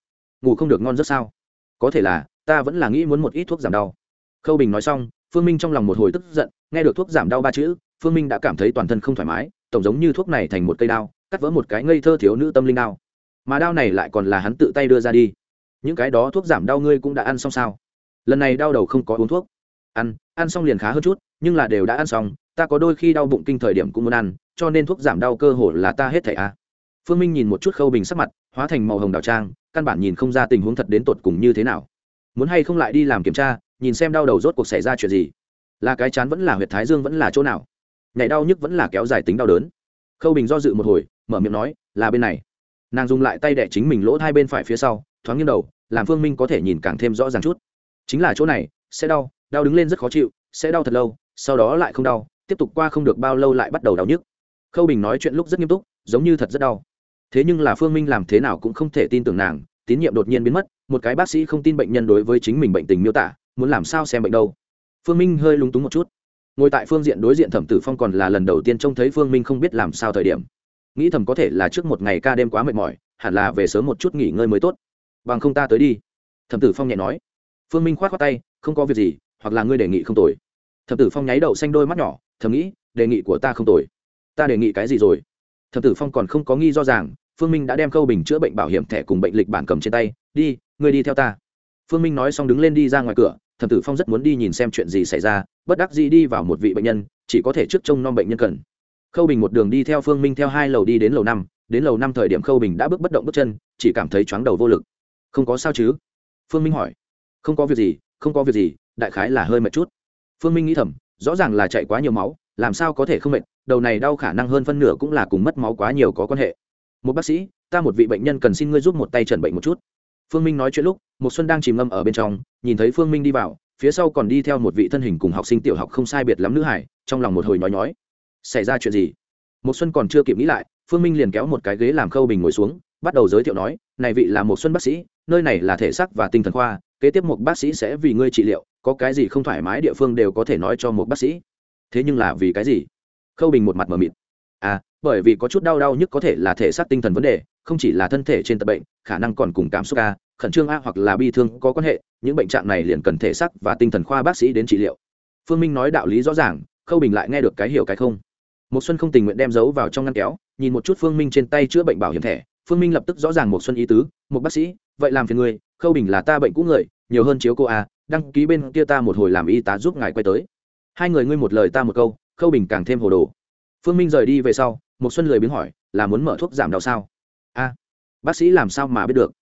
Ngủ không được ngon rất sao? Có thể là, ta vẫn là nghĩ muốn một ít thuốc giảm đau. Khâu bình nói xong, phương minh trong lòng một hồi tức giận, nghe được thuốc giảm đau ba chữ, phương minh đã cảm thấy toàn thân không thoải mái, tổng giống như thuốc này thành một cây đao, cắt vỡ một cái ngây thơ thiếu nữ tâm linh đao. Mà đao này lại còn là hắn tự tay đưa ra đi. Những cái đó thuốc giảm đau ngươi cũng đã ăn xong sao? Lần này đau đầu không có uống thuốc. Ăn ăn xong liền khá hơn chút, nhưng là đều đã ăn xong ta có đôi khi đau bụng kinh thời điểm cũng muốn ăn, cho nên thuốc giảm đau cơ hồ là ta hết thảy a. Phương minh nhìn một chút khâu bình sắc mặt, hóa thành màu hồng đào trang, căn bản nhìn không ra tình huống thật đến tột cùng như thế nào. Muốn hay không lại đi làm kiểm tra, nhìn xem đau đầu rốt cuộc xảy ra chuyện gì. Là cái chán vẫn là huyệt thái dương vẫn là chỗ nào? Nhảy đau nhức vẫn là kéo dài tính đau đớn. Khâu bình do dự một hồi, mở miệng nói, là bên này. Nàng dùng lại tay đẻ chính mình lỗ hai bên phải phía sau, thoáng nghiêng đầu, làm phương minh có thể nhìn càng thêm rõ ràng chút. Chính là chỗ này, sẽ đau đau đứng lên rất khó chịu, sẽ đau thật lâu, sau đó lại không đau tiếp tục qua không được bao lâu lại bắt đầu đau nhức. Khâu bình nói chuyện lúc rất nghiêm túc, giống như thật rất đau. Thế nhưng là phương minh làm thế nào cũng không thể tin tưởng nàng, tín nhiệm đột nhiên biến mất, một cái bác sĩ không tin bệnh nhân đối với chính mình bệnh tình miêu tả, muốn làm sao xem bệnh đâu. Phương minh hơi lúng túng một chút. Ngồi tại phương diện đối diện thẩm tử phong còn là lần đầu tiên trông thấy phương minh không biết làm sao thời điểm. Nghĩ thầm có thể là trước một ngày ca đêm quá mệt mỏi, hẳn là về sớm một chút nghỉ ngơi mới tốt. Bằng không ta tới đi. Thẩm tử phong nhẹ nói. Phương minh k h o á t khoác tay, không có việc gì, hoặc là ngươi đề nghị không tồi. Thẩm tử phong nháy đậu xanh đôi mắt nhỏ thầm nghĩ, đề nghị của ta không tồi. Ta đề nghị cái gì rồi? Thẩm tử phong còn không có nghi do rằng phương minh đã đem khâu bình chữa bệnh bảo hiểm thẻ cùng bệnh lịch bản cầm trên tay. Đi, ngươi đi theo ta. Phương minh nói xong đứng lên đi ra ngoài cửa, thẩm tử phong rất muốn đi nhìn xem chuyện gì xảy ra, bất đắc dĩ đi vào một vị bệnh nhân, chỉ có thể trước trông nom bệnh nhân cần. Khâu bình một đường đi theo phương minh theo hai lầu đi đến lầu năm, đến lầu năm thời điểm khâu bình đã bước bất động bước chân, chỉ cảm thấy chóng đầu vô lực. Không có sao chứ? Phương minh hỏi. Không có việc gì, không có việc gì, đại khái là hơi mệt chút. Phương minh nghĩ thầm rõ ràng là chạy quá nhiều máu, làm sao có thể không mệt, đầu này đau khả năng hơn phân nửa cũng là cùng mất máu quá nhiều có quan hệ. Một bác sĩ, ta một vị bệnh nhân cần xin ngươi giúp một tay trần bệnh một chút. Phương minh nói chuyện lúc một xuân đang chìm ngâm ở bên trong, nhìn thấy phương minh đi vào, phía sau còn đi theo một vị thân hình cùng học sinh tiểu học không sai biệt lắm nữ hải, trong lòng một hồi nói nhói. Xảy ra chuyện gì? Một xuân còn chưa kịp nghĩ lại, phương minh liền kéo một cái ghế làm khâu bình ngồi xuống, bắt đầu giới thiệu nói, này vị là một xuân bác sĩ, nơi này là thể xác và tinh thần khoa kế tiếp một bác sĩ sẽ vì ngươi trị liệu, có cái gì không thoải mái địa phương đều có thể nói cho một bác sĩ. Thế nhưng là vì cái gì? Khâu bình một mặt mờ mịt. À bởi vì có chút đau đau nhất có thể là thể xác tinh thần vấn đề, không chỉ là thân thể trên tập bệnh, khả năng còn cùng cảm xúc a, khẩn trương a hoặc là bi thương có quan hệ, những bệnh trạng này liền cần thể xác và tinh thần khoa bác sĩ đến trị liệu. Phương minh nói đạo lý rõ ràng, khâu bình lại nghe được cái hiểu cái không. Một xuân không tình nguyện đem giấu vào trong ngăn kéo, nhìn một chút phương minh trên tay chữa bệnh bảo hiểm thẻ. Phương minh lập tức rõ ràng một xuân ý tứ một bác sĩ, vậy làm phiền người khâu bình là ta bệnh cũ người, nhiều hơn chiếu cô a, đăng ký bên kia ta một hồi làm y tá giúp ngài quay tới. Hai người ngươi một lời ta một câu, khâu bình càng thêm hồ đồ. Phương minh rời đi về sau một xuân lười biếng hỏi, là muốn mở thuốc giảm đau sao? A, bác sĩ làm sao mà biết được?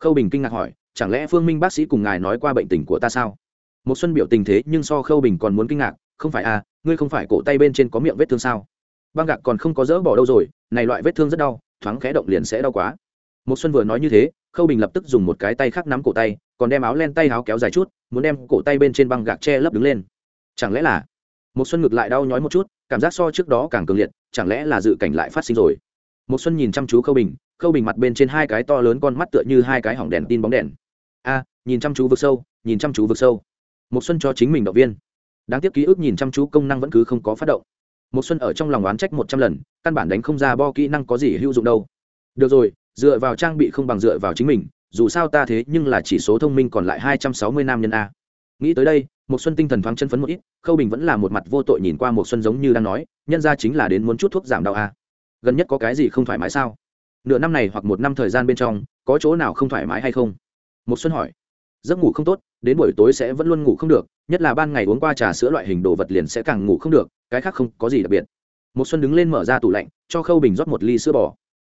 Khâu bình kinh ngạc hỏi, chẳng lẽ phương minh bác sĩ cùng ngài nói qua bệnh tình của ta sao? Một xuân biểu tình thế nhưng so khâu bình còn muốn kinh ngạc, không phải à ngươi không phải cổ tay bên trên có miệng vết thương sao? Băng gạc còn không có dỡ bỏ đâu rồi, này loại vết thương rất đau, thoáng khẽ động liền sẽ đau quá. Một xuân vừa nói như thế khâu bình lập tức dùng một cái tay khác nắm cổ tay, còn đem áo len tay áo kéo dài chút, muốn đem cổ tay bên trên băng gạc che lấp đứng lên. Chẳng lẽ là một xuân ngược lại đau nhói một chút, cảm giác so trước đó càng cường liệt, chẳng lẽ là dự cảnh lại phát sinh rồi? Một xuân nhìn chăm chú khâu bình khâu bình mặt bên trên hai cái to lớn con mắt tựa như hai cái hỏng đèn tin bóng đèn. A, nhìn chăm chú vực sâu, nhìn chăm chú vực sâu. Một xuân cho chính mình động viên. Đáng tiếc ký ức nhìn chăm chú công năng vẫn cứ không có phát động. Một xuân ở trong lòng oán trách một trăm lần, căn bản đánh không ra bo kỹ năng có gì hữu dụng đâu. Được rồi dựa vào trang bị không bằng dựa vào chính mình, dù sao ta thế nhưng là chỉ số thông minh còn lại hai trăm sáu mươi nam nhân a. Nghĩ tới đây một xuân tinh thần thoáng chân phấn một ít, khâu bình vẫn là một mặt vô tội nhìn qua một xuân giống như đang nói, nhân ra chính là đến muốn chút thuốc giảm đau a. Gần nhất có cái gì không thoải mái sao? Nửa năm này hoặc một năm thời gian bên trong, có chỗ nào không thoải mái hay không? Một xuân hỏi. Giấc ngủ không tốt, đến buổi tối sẽ vẫn luôn ngủ không được, nhất là ban ngày uống qua trà sữa loại hình đồ vật liền sẽ càng ngủ không được, cái khác không có gì đặc biệt. Một xuân đứng lên mở ra tủ lạnh, cho khâu bình rót một ly sữa bò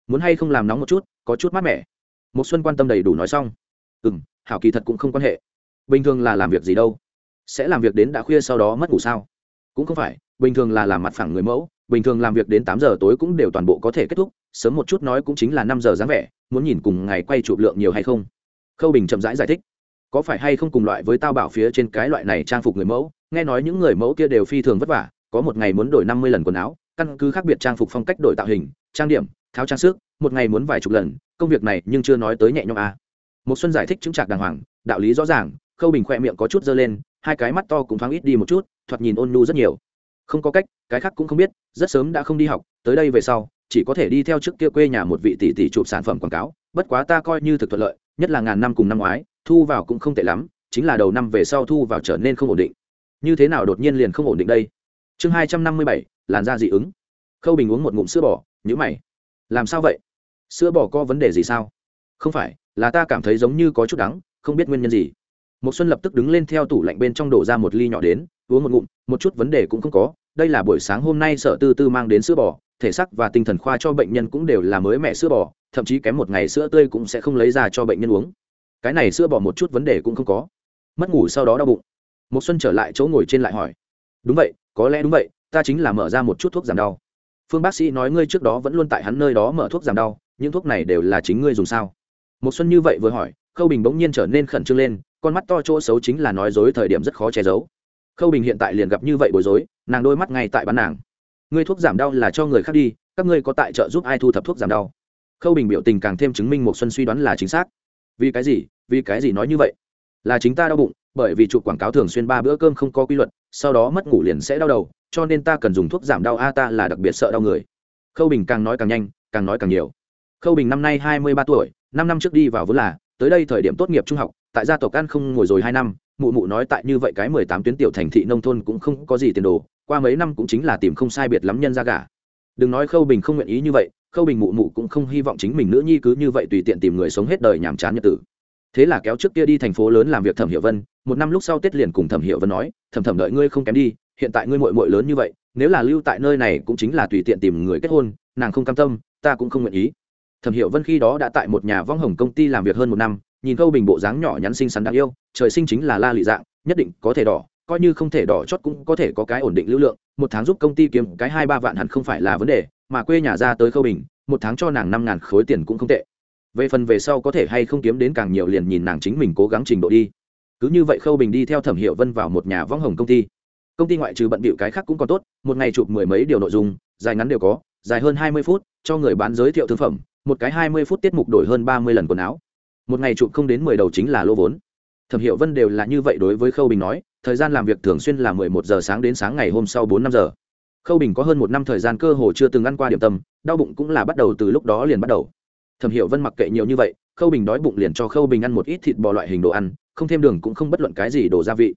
muốn hay không làm nóng một chút có chút mát mẻ. Một xuân quan tâm đầy đủ nói xong. Ừ m hảo kỳ thật cũng không quan hệ. Bình thường là làm việc gì đâu? Sẽ làm việc đến đã khuya sau đó mất ngủ sao? Cũng không phải bình thường là làm mặt phẳng người mẫu bình thường làm việc đến tám giờ tối cũng đều toàn bộ có thể kết thúc sớm một chút nói cũng chính là năm giờ dáng vẻ muốn nhìn cùng ngày quay chụp lượng nhiều hay không. Khâu bình chậm rãi giải, giải thích. Có phải hay không cùng loại với tao bảo phía trên cái loại này trang phục người mẫu nghe nói những người mẫu kia đều phi thường vất vả có một ngày muốn đổi năm mươi lần quần áo căn cứ khác biệt trang phục phong cách đổi tạo hình trang điểm, tháo trang sức, một ngày muốn vài chục lần, công việc này nhưng chưa nói tới nhẹ nhõm à. một xuân giải thích chứng trạc đàng hoàng, đạo lý rõ ràng, khâu bình khoe miệng có chút dơ lên, hai cái mắt to cũng thoáng ít đi một chút, thoạt nhìn ôn nhu rất nhiều. Không có cách, cái khác cũng không biết, rất sớm đã không đi học, tới đây về sau, chỉ có thể đi theo trước kia quê nhà một vị tỷ tỷ chụp sản phẩm quảng cáo, bất quá ta coi như thực thuận lợi, nhất là ngàn năm cùng năm ngoái, thu vào cũng không tệ lắm, chính là đầu năm về sau thu vào trở nên không ổn định. Như thế nào đột nhiên liền không ổn định đây? Chương hai trăm năm mươi bảy, làn da dị ứng. Khâu bình uống một ngụm sữa bò nhữ mày. Làm sao vậy? Sữa bò có vấn đề gì sao? Không phải, là ta cảm thấy giống như có chút đắng, không biết nguyên nhân gì. Một xuân lập tức đứng lên theo tủ lạnh bên trong đổ ra một ly nhỏ đến, uống một ngụm, một chút vấn đề cũng không có. Đây là buổi sáng hôm nay sở tư tư mang đến sữa bò, thể sắc và tinh thần khoa cho bệnh nhân cũng đều là mới mẹ sữa bò, thậm chí kém một ngày sữa tươi cũng sẽ không lấy ra cho bệnh nhân uống. Cái này sữa bò một chút vấn đề cũng không có. Mất ngủ sau đó đau bụng. Một xuân trở lại chỗ ngồi trên lại hỏi. Đúng vậy, có lẽ đúng vậy, ta chính là mở ra một chút thuốc giảm đau phương bác sĩ nói ngươi trước đó vẫn luôn tại hắn nơi đó mở thuốc giảm đau, những thuốc này đều là chính ngươi dùng sao? Một xuân như vậy vừa hỏi, khâu bình bỗng nhiên trở nên khẩn trương lên, con mắt to chỗ xấu chính là nói dối thời điểm rất khó che giấu. Khâu bình hiện tại liền gặp như vậy bối rối, nàng đôi mắt ngay tại bán nàng. Ngươi thuốc giảm đau là cho người khác đi, các ngươi có tại trợ giúp ai thu thập thuốc giảm đau? Khâu bình biểu tình càng thêm chứng minh một xuân suy đoán là chính xác. Vì cái gì? Vì cái gì nói như vậy? Là chính ta đau bụng, bởi vì chụp quảng cáo thường xuyên ba bữa cơm không có quy luật, sau đó mất ngủ liền sẽ đau đầu cho nên ta cần dùng thuốc giảm đau a, ta là đặc biệt sợ đau người. Khâu bình càng nói càng nhanh, càng nói càng nhiều. Khâu bình năm nay hai mươi ba tuổi, năm năm trước đi vào vốn là, tới đây thời điểm tốt nghiệp trung học, tại gia tộc ăn không ngồi rồi hai năm, mụ mụ nói tại như vậy cái mười tám tuyến tiểu thành thị nông thôn cũng không có gì tiền đồ, qua mấy năm cũng chính là tìm không sai biệt lắm nhân ra gà đừng nói khâu bình không nguyện ý như vậy, khâu bình mụ mụ cũng không hy vọng chính mình nữ nhi cứ như vậy tùy tiện tìm người sống hết đời nhàm chán nhật tử. Thế là kéo trước kia đi thành phố lớn làm việc thẩm hiệu vân, một năm lúc sau tết liền cùng thẩm hiệu vân nói, thẩm thẩm đợi ngươi không kém đi hiện tại ngươi muội muội lớn như vậy, nếu là lưu tại nơi này cũng chính là tùy tiện tìm người kết hôn, nàng không cam tâm, ta cũng không nguyện ý. Thẩm hiệu vân khi đó đã tại một nhà vong hồng công ty làm việc hơn một năm, nhìn khâu bình bộ dáng nhỏ nhắn xinh xắn đáng yêu, trời sinh chính là la lị dạng, nhất định có thể đỏ, coi như không thể đỏ chót cũng có thể có cái ổn định lưu lượng, một tháng giúp công ty kiếm cái hai ba vạn hẳn không phải là vấn đề, mà quê nhà ra tới khâu bình, một tháng cho nàng năm ngàn khối tiền cũng không tệ. Về phần về sau có thể hay không kiếm đến càng nhiều liền nhìn nàng chính mình cố gắng trình độ đi. Cứ như vậy khâu bình đi theo thẩm hiệu vân vào một nhà vong hồng công ty công ty ngoại trừ bận bịu cái khác cũng còn tốt, một ngày chụp mười mấy điều nội dung, dài ngắn đều có, dài hơn hai mươi phút, cho người bán giới thiệu thương phẩm, một cái hai mươi phút tiết mục đổi hơn ba mươi lần quần áo. Một ngày chụp không đến mười đầu chính là lô vốn. Thẩm hiệu vân đều là như vậy đối với khâu bình nói, thời gian làm việc thường xuyên là mười một giờ sáng đến sáng ngày hôm sau bốn năm giờ. Khâu bình có hơn một năm thời gian cơ hồ chưa từng ăn qua điểm tâm, đau bụng cũng là bắt đầu từ lúc đó liền bắt đầu. Thẩm hiệu vân mặc kệ nhiều như vậy, khâu bình đói bụng liền cho khâu bình ăn một ít thịt bò loại hình đồ ăn, không thêm đường cũng không bất luận cái gì đồ gia vị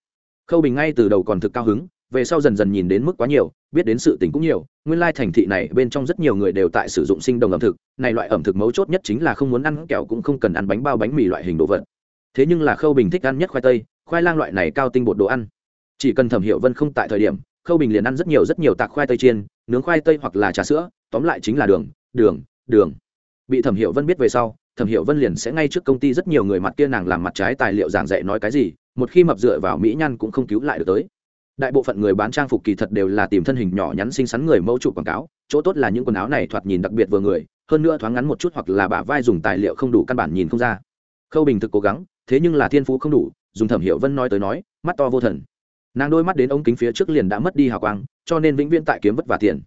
khâu bình ngay từ đầu còn thực cao hứng, về sau dần dần nhìn đến mức quá nhiều, biết đến sự tình cũng nhiều. Nguyên lai thành thị này bên trong rất nhiều người đều tại sử dụng sinh đồng ẩm thực, này loại ẩm thực mấu chốt nhất chính là không muốn ăn, kẹo cũng không cần ăn bánh bao, bánh mì loại hình đồ vật. Thế nhưng là khâu bình thích ăn nhất khoai tây, khoai lang loại này cao tinh bột đồ ăn. Chỉ cần thẩm hiệu vân không tại thời điểm, khâu bình liền ăn rất nhiều rất nhiều tạc khoai tây chiên, nướng khoai tây hoặc là trà sữa, tóm lại chính là đường đường đường. Bị thẩm hiệu vân biết về sau, thẩm hiệu vân liền sẽ ngay trước công ty rất nhiều người mặt kia nàng làm mặt trái tài liệu giảng dạy nói cái gì một khi mập dựa vào mỹ nhan cũng không cứu lại được tới. Đại bộ phận người bán trang phục kỳ thật đều là tìm thân hình nhỏ nhắn xinh xắn người mẫu chụp quảng cáo, chỗ tốt là những quần áo này thoạt nhìn đặc biệt vừa người, hơn nữa thoáng ngắn một chút hoặc là bả vai dùng tài liệu không đủ căn bản nhìn không ra. Khâu bình thực cố gắng, thế nhưng là thiên phú không đủ, dùng thẩm hiệu vân nói tới nói, mắt to vô thần. Nàng đôi mắt đến ống kính phía trước liền đã mất đi hào quang, cho nên vĩnh viễn tại kiếm vất vả tiền.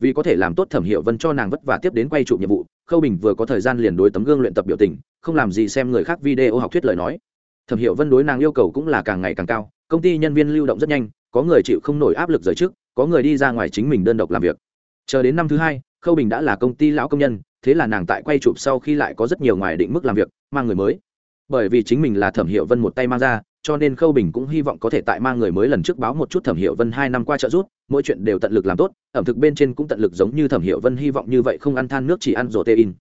Vì có thể làm tốt thẩm hiệu vân cho nàng vất vả tiếp đến quay chụp nhiệm vụ, khâu bình vừa có thời gian liền đối tấm gương luyện tập biểu tình, không làm gì xem người khác video học thuyết lời nói thẩm hiệu vân đối nàng yêu cầu cũng là càng ngày càng cao, công ty nhân viên lưu động rất nhanh, có người chịu không nổi áp lực giới chức có người đi ra ngoài chính mình đơn độc làm việc. Chờ đến năm thứ hai, khâu bình đã là công ty lão công nhân, thế là nàng tại quay chụp sau khi lại có rất nhiều ngoài định mức làm việc, mang người mới. Bởi vì chính mình là thẩm hiệu vân một tay mang ra, cho nên khâu bình cũng hy vọng có thể tại mang người mới lần trước báo một chút thẩm hiệu vân hai năm qua trợ rút mỗi chuyện đều tận lực làm tốt, ẩm thực bên trên cũng tận lực giống như thẩm hiệu vân hy vọng như vậy không ăn than nước chỉ ăn rổ tê in.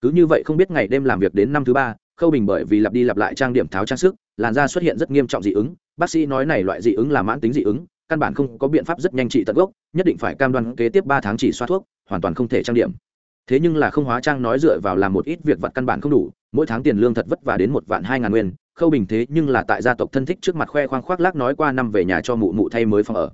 Cứ như vậy không biết ngày đêm làm việc đến năm thứ ba khâu bình bởi vì lặp đi lặp lại trang điểm tháo trang sức, làn da xuất hiện rất nghiêm trọng dị ứng. Bác sĩ nói này loại dị ứng là mãn tính dị ứng, căn bản không có biện pháp rất nhanh trị tận gốc, nhất định phải cam đoan kế tiếp ba tháng chỉ xoa thuốc, hoàn toàn không thể trang điểm. Thế nhưng là không hóa trang nói dựa vào làm một ít việc vặt căn bản không đủ, mỗi tháng tiền lương thật vất vả đến một vạn hai ngàn nguyên. Khâu bình thế nhưng là tại gia tộc thân thích trước mặt khoe khoang khoác lác nói qua năm về nhà cho mụ mụ thay mới phòng ở.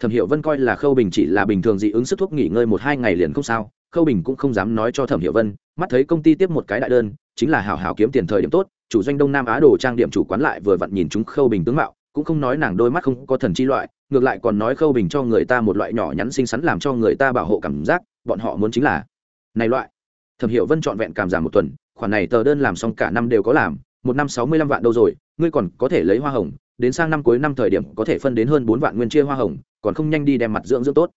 Thẩm hiệu vân coi là khâu bình chỉ là bình thường dị ứng sức thuốc nghỉ ngơi một hai ngày liền không sao, khâu bình cũng không dám nói cho thẩm hiệu vân, mắt thấy công ty tiếp một cái đại đơn chính là hảo hảo kiếm tiền thời điểm tốt, chủ doanh đông nam á đồ trang điểm chủ quán lại vừa vặn nhìn chúng khâu bình tướng mạo, cũng không nói nàng đôi mắt không có thần chi loại, ngược lại còn nói khâu bình cho người ta một loại nhỏ nhắn xinh xắn làm cho người ta bảo hộ cảm giác, bọn họ muốn chính là này loại. Thẩm hiệu vân trọn vẹn cảm giảm một tuần, khoản này tờ đơn làm xong cả năm đều có làm, một năm sáu mươi lăm vạn đâu rồi, ngươi còn có thể lấy hoa hồng, đến sang năm cuối năm thời điểm có thể phân đến hơn bốn vạn nguyên chia hoa hồng, còn không nhanh đi đem mặt dưỡng dưỡng tốt.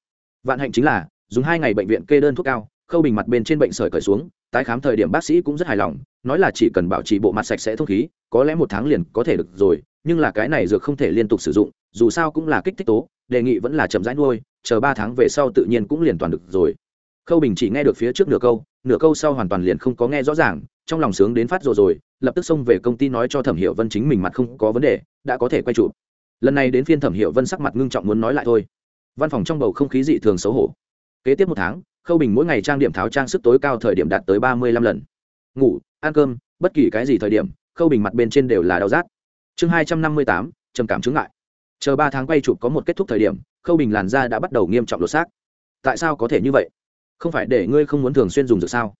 Vạn hạnh chính là, dùng hai ngày bệnh viện kê đơn thuốc cao, khâu bình mặt bên trên bệnh sởi cởi xuống, tái khám thời điểm bác sĩ cũng rất hài lòng nói là chỉ cần bảo trì bộ mặt sạch sẽ thông khí, có lẽ một tháng liền có thể được rồi, nhưng là cái này dược không thể liên tục sử dụng, dù sao cũng là kích thích tố, đề nghị vẫn là chậm rãi nuôi, chờ ba tháng về sau tự nhiên cũng liền toàn được rồi. Khâu bình chỉ nghe được phía trước nửa câu nửa câu sau hoàn toàn liền không có nghe rõ ràng, trong lòng sướng đến phát rồi rồi, lập tức xông về công ty nói cho thẩm hiệu vân chính mình mặt không có vấn đề, đã có thể quay chụp. Lần này đến phiên thẩm hiệu vân sắc mặt ngưng trọng muốn nói lại thôi. Văn phòng trong bầu không khí dị thường xấu hổ. Kế tiếp một tháng, khâu bình mỗi ngày trang điểm tháo trang sức tối cao thời điểm đạt tới ba mươi lăm lần ngủ, ăn cơm, bất kỳ cái gì thời điểm, khâu bình mặt bên trên đều là đau rát. Chương hai trăm năm mươi tám, trầm cảm chứng ngại. Chờ ba tháng quay chụp có một kết thúc thời điểm, khâu bình làn da đã bắt đầu nghiêm trọng lột xác. Tại sao có thể như vậy? Không phải để ngươi không muốn thường xuyên dùng dược sao?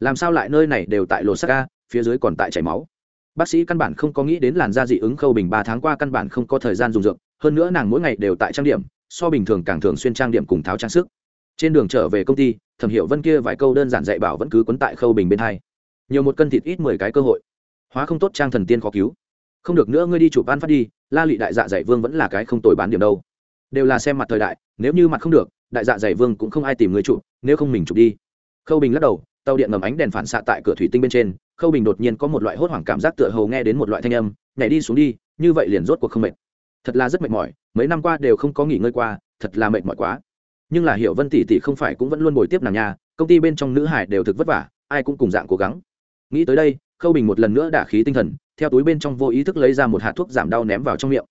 Làm sao lại nơi này đều tại lột xác ca phía dưới còn tại chảy máu? Bác sĩ căn bản không có nghĩ đến làn da dị ứng khâu bình ba tháng qua căn bản không có thời gian dùng dược, hơn nữa nàng mỗi ngày đều tại trang điểm, so bình thường càng thường xuyên trang điểm cùng tháo trang sức. Trên đường trở về công ty, thẩm hiệu vân kia vài câu đơn giản dạy bảo vẫn cứ quấn tại khâu bình bên hai nhiều một cân thịt ít mười cái cơ hội. Hóa không tốt trang thần tiên khó cứu. Không được nữa, ngươi đi chụp ban phát đi, la lị đại dạ dạy vương vẫn là cái không tồi bán điểm đâu. Đều là xem mặt thời đại, nếu như mặt không được, đại dạ dạy vương cũng không ai tìm người chụp, nếu không mình chụp đi. Khâu bình lắc đầu, tàu điện ngầm ánh đèn phản xạ tại cửa thủy tinh bên trên, khâu bình đột nhiên có một loại hốt hoảng cảm giác tựa hầu nghe đến một loại thanh âm, nhảy đi xuống đi, như vậy liền rốt cuộc không mệt. Thật là rất mệt mỏi, mấy năm qua đều không có nghỉ ngơi qua, thật là mệt mỏi quá. Nhưng là hiểu vân tỷ tỷ không phải cũng vẫn luôn bồi tiếp nàng nhà, công ty bên trong nữ hải đều thực vất vả, ai cũng cùng dạng cố gắng nghĩ tới đây, khâu bình một lần nữa đả khí tinh thần, theo túi bên trong vô ý thức lấy ra một hạt thuốc giảm đau ném vào trong miệng.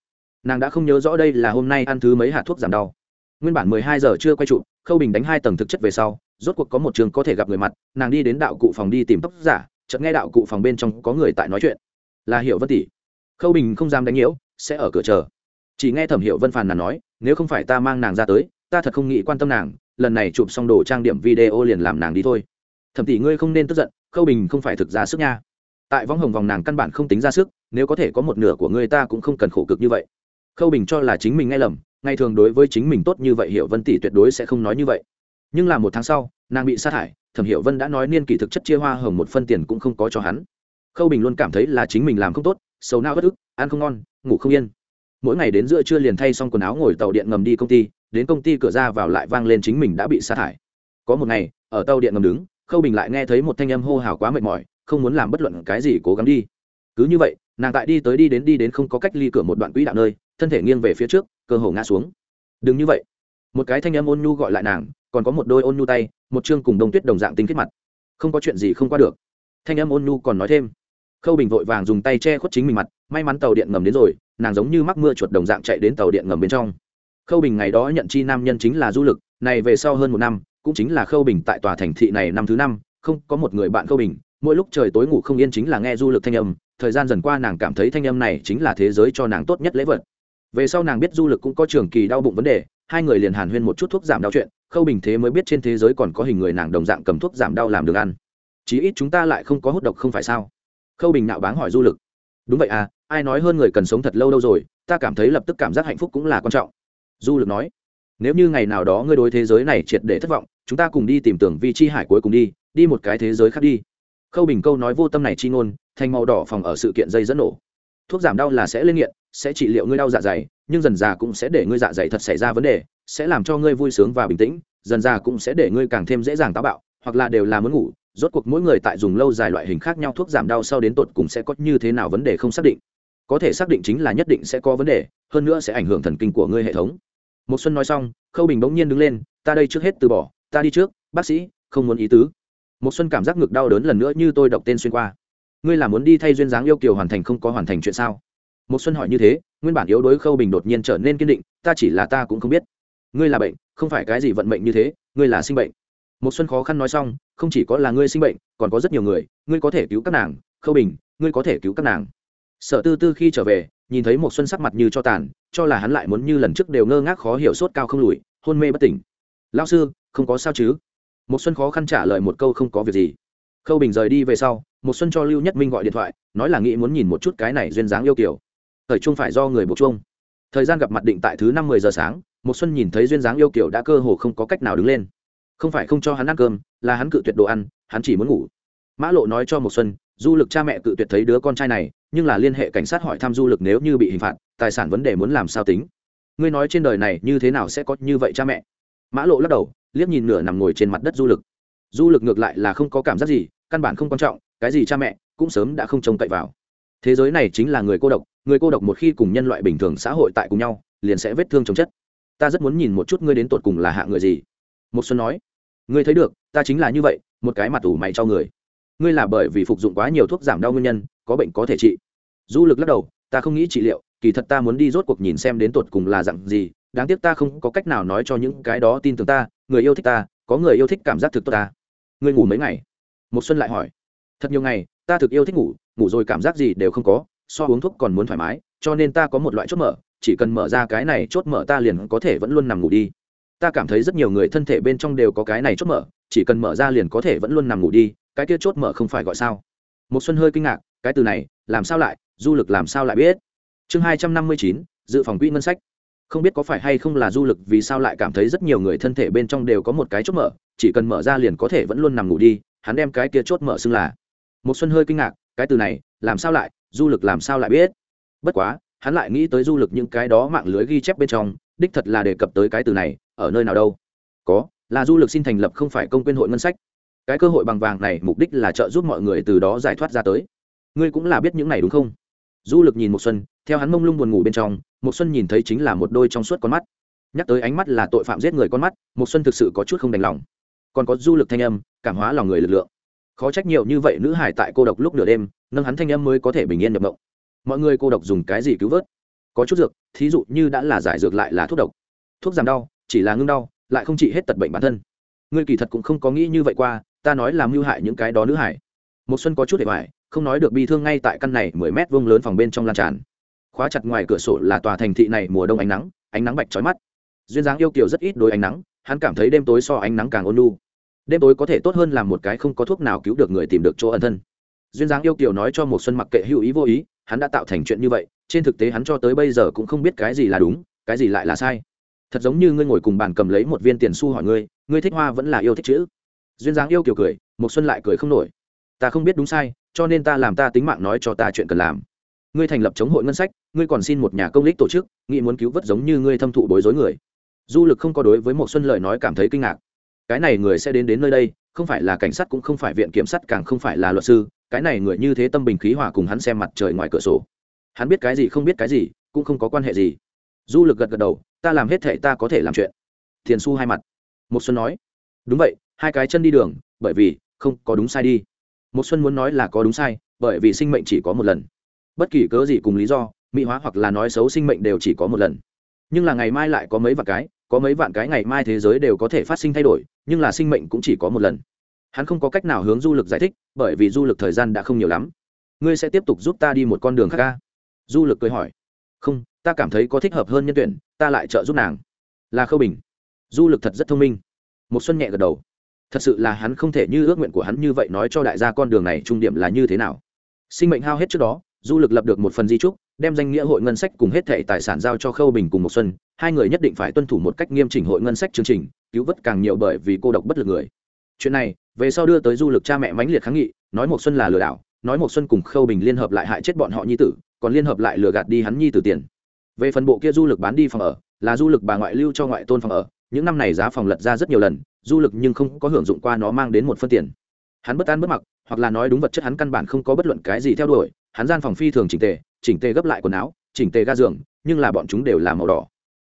Nàng đã không nhớ rõ đây là hôm nay ăn thứ mấy hạt thuốc giảm đau. Nguyên bản mười hai giờ chưa quay trụ, khâu bình đánh hai tầng thực chất về sau, rốt cuộc có một trường có thể gặp người mặt, nàng đi đến đạo cụ phòng đi tìm tóc giả, chợt nghe đạo cụ phòng bên trong có người tại nói chuyện. Là hiệu vân tỷ. Khâu bình không dám đánh nhiễu, sẽ ở cửa chờ. Chỉ nghe thẩm hiệu vân phàn nàng nói, nếu không phải ta mang nàng ra tới, ta thật không nghĩ quan tâm nàng, lần này chụp xong đồ trang điểm video liền làm nàng đi thôi. Thẩm tỷ ngươi không nên tức giận khâu bình không phải thực ra sức nha. Tại võng hồng vòng nàng căn bản không tính ra sức nếu có thể có một nửa của ngươi ta cũng không cần khổ cực như vậy. Khâu bình cho là chính mình nghe lầm ngay thường đối với chính mình tốt như vậy hiệu vân tỷ tuyệt đối sẽ không nói như vậy. Nhưng là một tháng sau nàng bị sa thải, thẩm hiệu vân đã nói niên kỷ thực chất chia hoa hồng một phân tiền cũng không có cho hắn. Khâu bình luôn cảm thấy là chính mình làm không tốt sầu nao bất ức ăn không ngon ngủ không yên. Mỗi ngày đến giữa trưa liền thay xong quần áo ngồi tàu điện ngầm đi công ty đến công ty cửa ra vào lại vang lên chính mình đã bị sa thải. có một ngày ở tàu điện ngầm đứng khâu bình lại nghe thấy một thanh âm hô hào quá mệt mỏi, không muốn làm bất luận cái gì cố gắng đi. Cứ như vậy, nàng tại đi tới đi đến đi đến không có cách ly cửa một đoạn quỹ đạo nơi, thân thể nghiêng về phía trước, cơ hồ ngã xuống. Đừng như vậy. Một cái thanh âm ôn nhu gọi lại nàng, còn có một đôi ôn nhu tay, một chương cùng đông tuyết đồng dạng tinh kết mặt. Không có chuyện gì không qua được. Thanh âm ôn nhu còn nói thêm. Khâu bình vội vàng dùng tay che khuất chính mình mặt, may mắn tàu điện ngầm đến rồi, nàng giống như mắc mưa chuột đồng dạng chạy đến tàu điện ngầm bên trong. Khâu bình ngày đó nhận chi nam nhân chính là du lực, này về sau hơn một năm cũng chính là khâu bình tại tòa thành thị này năm thứ năm, không có một người bạn khâu bình, mỗi lúc trời tối ngủ không yên chính là nghe du lực thanh âm, thời gian dần qua nàng cảm thấy thanh âm này chính là thế giới cho nàng tốt nhất lễ vật. Về sau nàng biết du lực cũng có trường kỳ đau bụng vấn đề, hai người liền hàn huyên một chút thuốc giảm đau chuyện, khâu bình thế mới biết trên thế giới còn có hình người nàng đồng dạng cầm thuốc giảm đau làm được ăn. Chí ít chúng ta lại không có hút độc không phải sao? Khâu bình nạo báng hỏi du lực. Đúng vậy à ai nói hơn người cần sống thật lâu đâu rồi, ta cảm thấy lập tức cảm giác hạnh phúc cũng là quan trọng. Du lực nói nếu như ngày nào đó ngươi đối thế giới này triệt để thất vọng, chúng ta cùng đi tìm tưởng vi chi hải cuối cùng đi đi một cái thế giới khác đi. Khâu bình câu nói vô tâm này chi ngôn, thành màu đỏ phòng ở sự kiện dây dẫn nổ. Thuốc giảm đau là sẽ lên nghiện, sẽ trị liệu ngươi đau dạ dày, nhưng dần già cũng sẽ để ngươi dạ dày thật xảy ra vấn đề, sẽ làm cho ngươi vui sướng và bình tĩnh, dần già cũng sẽ để ngươi càng thêm dễ dàng táo bạo, hoặc là đều là muốn ngủ, rốt cuộc mỗi người tại dùng lâu dài loại hình khác nhau thuốc giảm đau sau đến tột cùng sẽ có như thế nào vấn đề không xác định. Có thể xác định chính là nhất định sẽ có vấn đề, hơn nữa sẽ ảnh hưởng thần kinh của ngươi hệ thống một xuân nói xong, khâu bình bỗng nhiên đứng lên, ta đây trước hết từ bỏ, ta đi trước, bác sĩ, không muốn ý tứ. Một xuân cảm giác ngực đau đớn lần nữa như tôi đọc tên xuyên qua. Ngươi là muốn đi thay duyên dáng yêu kiều hoàn thành không có hoàn thành chuyện sao? Một xuân hỏi như thế, nguyên bản yếu đuối khâu bình đột nhiên trở nên kiên định, ta chỉ là ta cũng không biết. Ngươi là bệnh, không phải cái gì vận mệnh như thế, ngươi là sinh bệnh. Một xuân khó khăn nói xong, không chỉ có là ngươi sinh bệnh, còn có rất nhiều người, ngươi có thể cứu các nàng, khâu bình, ngươi có thể cứu các nàng sở tư tư khi trở về, nhìn thấy một xuân sắc mặt như cho tàn, cho là hắn lại muốn như lần trước đều ngơ ngác khó hiểu sốt cao không lùi, hôn mê bất tỉnh. Lão sư, không có sao chứ? Một xuân khó khăn trả lời một câu không có việc gì. Khâu bình rời đi về sau một xuân cho lưu nhất minh gọi điện thoại, nói là nghĩ muốn nhìn một chút cái này duyên dáng yêu kiều. thời trung phải do người buộc chung. Thời gian gặp mặt định tại thứ năm mười giờ sáng một xuân nhìn thấy duyên dáng yêu kiều đã cơ hồ không có cách nào đứng lên. Không phải không cho hắn ăn cơm, là hắn cự tuyệt đồ ăn, hắn chỉ muốn ngủ. Mã lộ nói cho một xuân du lực cha mẹ cự tuyệt thấy đứa con trai này, nhưng là liên hệ cảnh sát hỏi thăm du lực nếu như bị hình phạt, tài sản vấn đề muốn làm sao tính. Ngươi nói trên đời này như thế nào sẽ có như vậy cha mẹ? Mã lộ lắc đầu, liếc nhìn nửa nằm ngồi trên mặt đất du lực. Du lực ngược lại là không có cảm giác gì, căn bản không quan trọng, cái gì cha mẹ, cũng sớm đã không trông cậy vào. Thế giới này chính là người cô độc, người cô độc một khi cùng nhân loại bình thường xã hội tại cùng nhau, liền sẽ vết thương chồng chất. Ta rất muốn nhìn một chút ngươi đến tột cùng là hạ người gì. Một xuân nói, ngươi thấy được, ta chính là như vậy, một cái mặt ủ mày cho người ngươi là bởi vì phục dụng quá nhiều thuốc giảm đau nguyên nhân, có bệnh có thể trị. Du lực lắc đầu, ta không nghĩ trị liệu, kỳ thật ta muốn đi rốt cuộc nhìn xem đến tột cùng là dặn gì, đáng tiếc ta không có cách nào nói cho những cái đó tin tưởng ta, người yêu thích ta, có người yêu thích cảm giác thực tốt ta. Ngươi ngủ mấy ngày? Một xuân lại hỏi. Thật nhiều ngày, ta thực yêu thích ngủ ngủ rồi cảm giác gì đều không có, so uống thuốc còn muốn thoải mái, cho nên ta có một loại chốt mở, chỉ cần mở ra cái này chốt mở ta liền có thể vẫn luôn nằm ngủ đi. Ta cảm thấy rất nhiều người thân thể bên trong đều có cái này chốt mở, chỉ cần mở ra liền có thể vẫn luôn nằm ngủ đi cái kia chốt mở không phải gọi sao? Một xuân hơi kinh ngạc, cái từ này, làm sao lại, du lực làm sao lại biết? Chương hai trăm năm mươi chín, dự phòng quỹ ngân sách. Không biết có phải hay không là du lực, vì sao lại cảm thấy rất nhiều người thân thể bên trong đều có một cái chốt mở, chỉ cần mở ra liền có thể vẫn luôn nằm ngủ đi, hắn đem cái kia chốt mở xưng là. Một xuân hơi kinh ngạc, cái từ này, làm sao lại, du lực làm sao lại biết? Bất quá, hắn lại nghĩ tới du lực những cái đó mạng lưới ghi chép bên trong, đích thật là đề cập tới cái từ này, ở nơi nào đâu? Có, là du lực xin thành lập không phải công quyên hội ngân sách cái cơ hội bằng vàng này mục đích là trợ giúp mọi người từ đó giải thoát ra tới. Ngươi cũng là biết những này đúng không? Du lực nhìn một xuân, theo hắn mông lung buồn ngủ bên trong một xuân nhìn thấy chính là một đôi trong suốt con mắt. Nhắc tới ánh mắt là tội phạm giết người con mắt một xuân thực sự có chút không đành lòng. Còn có du lực thanh âm, cảm hóa lòng người lực lượng. Khó trách nhiều như vậy nữ hải tại cô độc lúc nửa đêm, nâng hắn thanh âm mới có thể bình yên nhập mộng. Mọi người cô độc dùng cái gì cứu vớt? Có chút dược, thí dụ như đã là giải dược lại là thuốc độc. Thuốc giảm đau, chỉ là ngưng đau, lại không trị hết tật bệnh bản thân. Ngươi kỳ thật cũng không có nghĩ như vậy qua ta nói làm hư hại những cái đó nữ hải. Một xuân có chút để hoài, không nói được bi thương ngay tại căn này mười mét vuông lớn phòng bên trong lan tràn. Khóa chặt ngoài cửa sổ là tòa thành thị này mùa đông ánh nắng ánh nắng bạch chói mắt. Duyên dáng yêu kiều rất ít đối ánh nắng, hắn cảm thấy đêm tối so ánh nắng càng ôn nhu. Đêm tối có thể tốt hơn làm một cái không có thuốc nào cứu được người tìm được chỗ ẩn thân. Duyên dáng yêu kiều nói cho một xuân mặc kệ hữu ý vô ý, hắn đã tạo thành chuyện như vậy, trên thực tế hắn cho tới bây giờ cũng không biết cái gì là đúng, cái gì lại là sai. Thật giống như ngươi ngồi cùng bàn cầm lấy một viên tiền xu hỏi ngươi ngươi thích hoa vẫn là yêu thích chữ? Duyên dáng yêu kiều cười một xuân lại cười không nổi. Ta không biết đúng sai, cho nên ta làm ta tính mạng nói cho ta chuyện cần làm. Ngươi thành lập chống hội ngân sách, ngươi còn xin một nhà công lích tổ chức, nghĩ muốn cứu vớt giống như ngươi thâm thụ bối rối người. Du lực không có đối với một xuân lời nói cảm thấy kinh ngạc. Cái này người sẽ đến đến nơi đây, không phải là cảnh sát cũng không phải viện kiểm sát, càng không phải là luật sư, cái này người như thế tâm bình khí hòa cùng hắn xem mặt trời ngoài cửa sổ. Hắn biết cái gì không biết cái gì, cũng không có quan hệ gì. Du lực gật gật đầu, ta làm hết thể ta có thể làm chuyện. Thiền su hai mặt. Một xuân nói, đúng vậy hai cái chân đi đường, bởi vì không có đúng sai đi. Một xuân muốn nói là có đúng sai, bởi vì sinh mệnh chỉ có một lần. Bất kỳ cớ gì cùng lý do, mỹ hóa hoặc là nói xấu sinh mệnh đều chỉ có một lần. Nhưng là ngày mai lại có mấy vạn cái, có mấy vạn cái ngày mai thế giới đều có thể phát sinh thay đổi, nhưng là sinh mệnh cũng chỉ có một lần. Hắn không có cách nào hướng du lực giải thích, bởi vì du lực thời gian đã không nhiều lắm. Ngươi sẽ tiếp tục giúp ta đi một con đường khác ca du lực cười hỏi. Không, ta cảm thấy có thích hợp hơn nhân tuyển, ta lại trợ giúp nàng. Là khâu bình. Du lực thật rất thông minh. Một xuân nhẹ gật đầu thật sự là hắn không thể như ước nguyện của hắn như vậy nói cho đại gia con đường này trung điểm là như thế nào. Sinh mệnh hao hết trước đó, du lực lập được một phần di trúc, đem danh nghĩa hội ngân sách cùng hết thệ tài sản giao cho khâu bình cùng một xuân, hai người nhất định phải tuân thủ một cách nghiêm chỉnh hội ngân sách chương trình, cứu vớt càng nhiều bởi vì cô độc bất lực người. Chuyện này, về sau đưa tới du lực cha mẹ mãnh liệt kháng nghị, nói một xuân là lừa đảo, nói một xuân cùng khâu bình liên hợp lại hại chết bọn họ nhi tử, còn liên hợp lại lừa gạt đi hắn nhi tử tiền. Về phần bộ kia du lực bán đi phòng ở, là du lực bà ngoại lưu cho ngoại tôn phòng ở những năm này giá phòng lật ra rất nhiều lần, du lực nhưng không có hưởng dụng qua nó mang đến một phân tiền. Hắn bất an bất mặc, hoặc là nói đúng vật chất hắn căn bản không có bất luận cái gì theo đuổi, hắn gian phòng phi thường chỉnh tề chỉnh tề gấp lại quần áo, chỉnh tề ga giường, nhưng là bọn chúng đều là màu đỏ.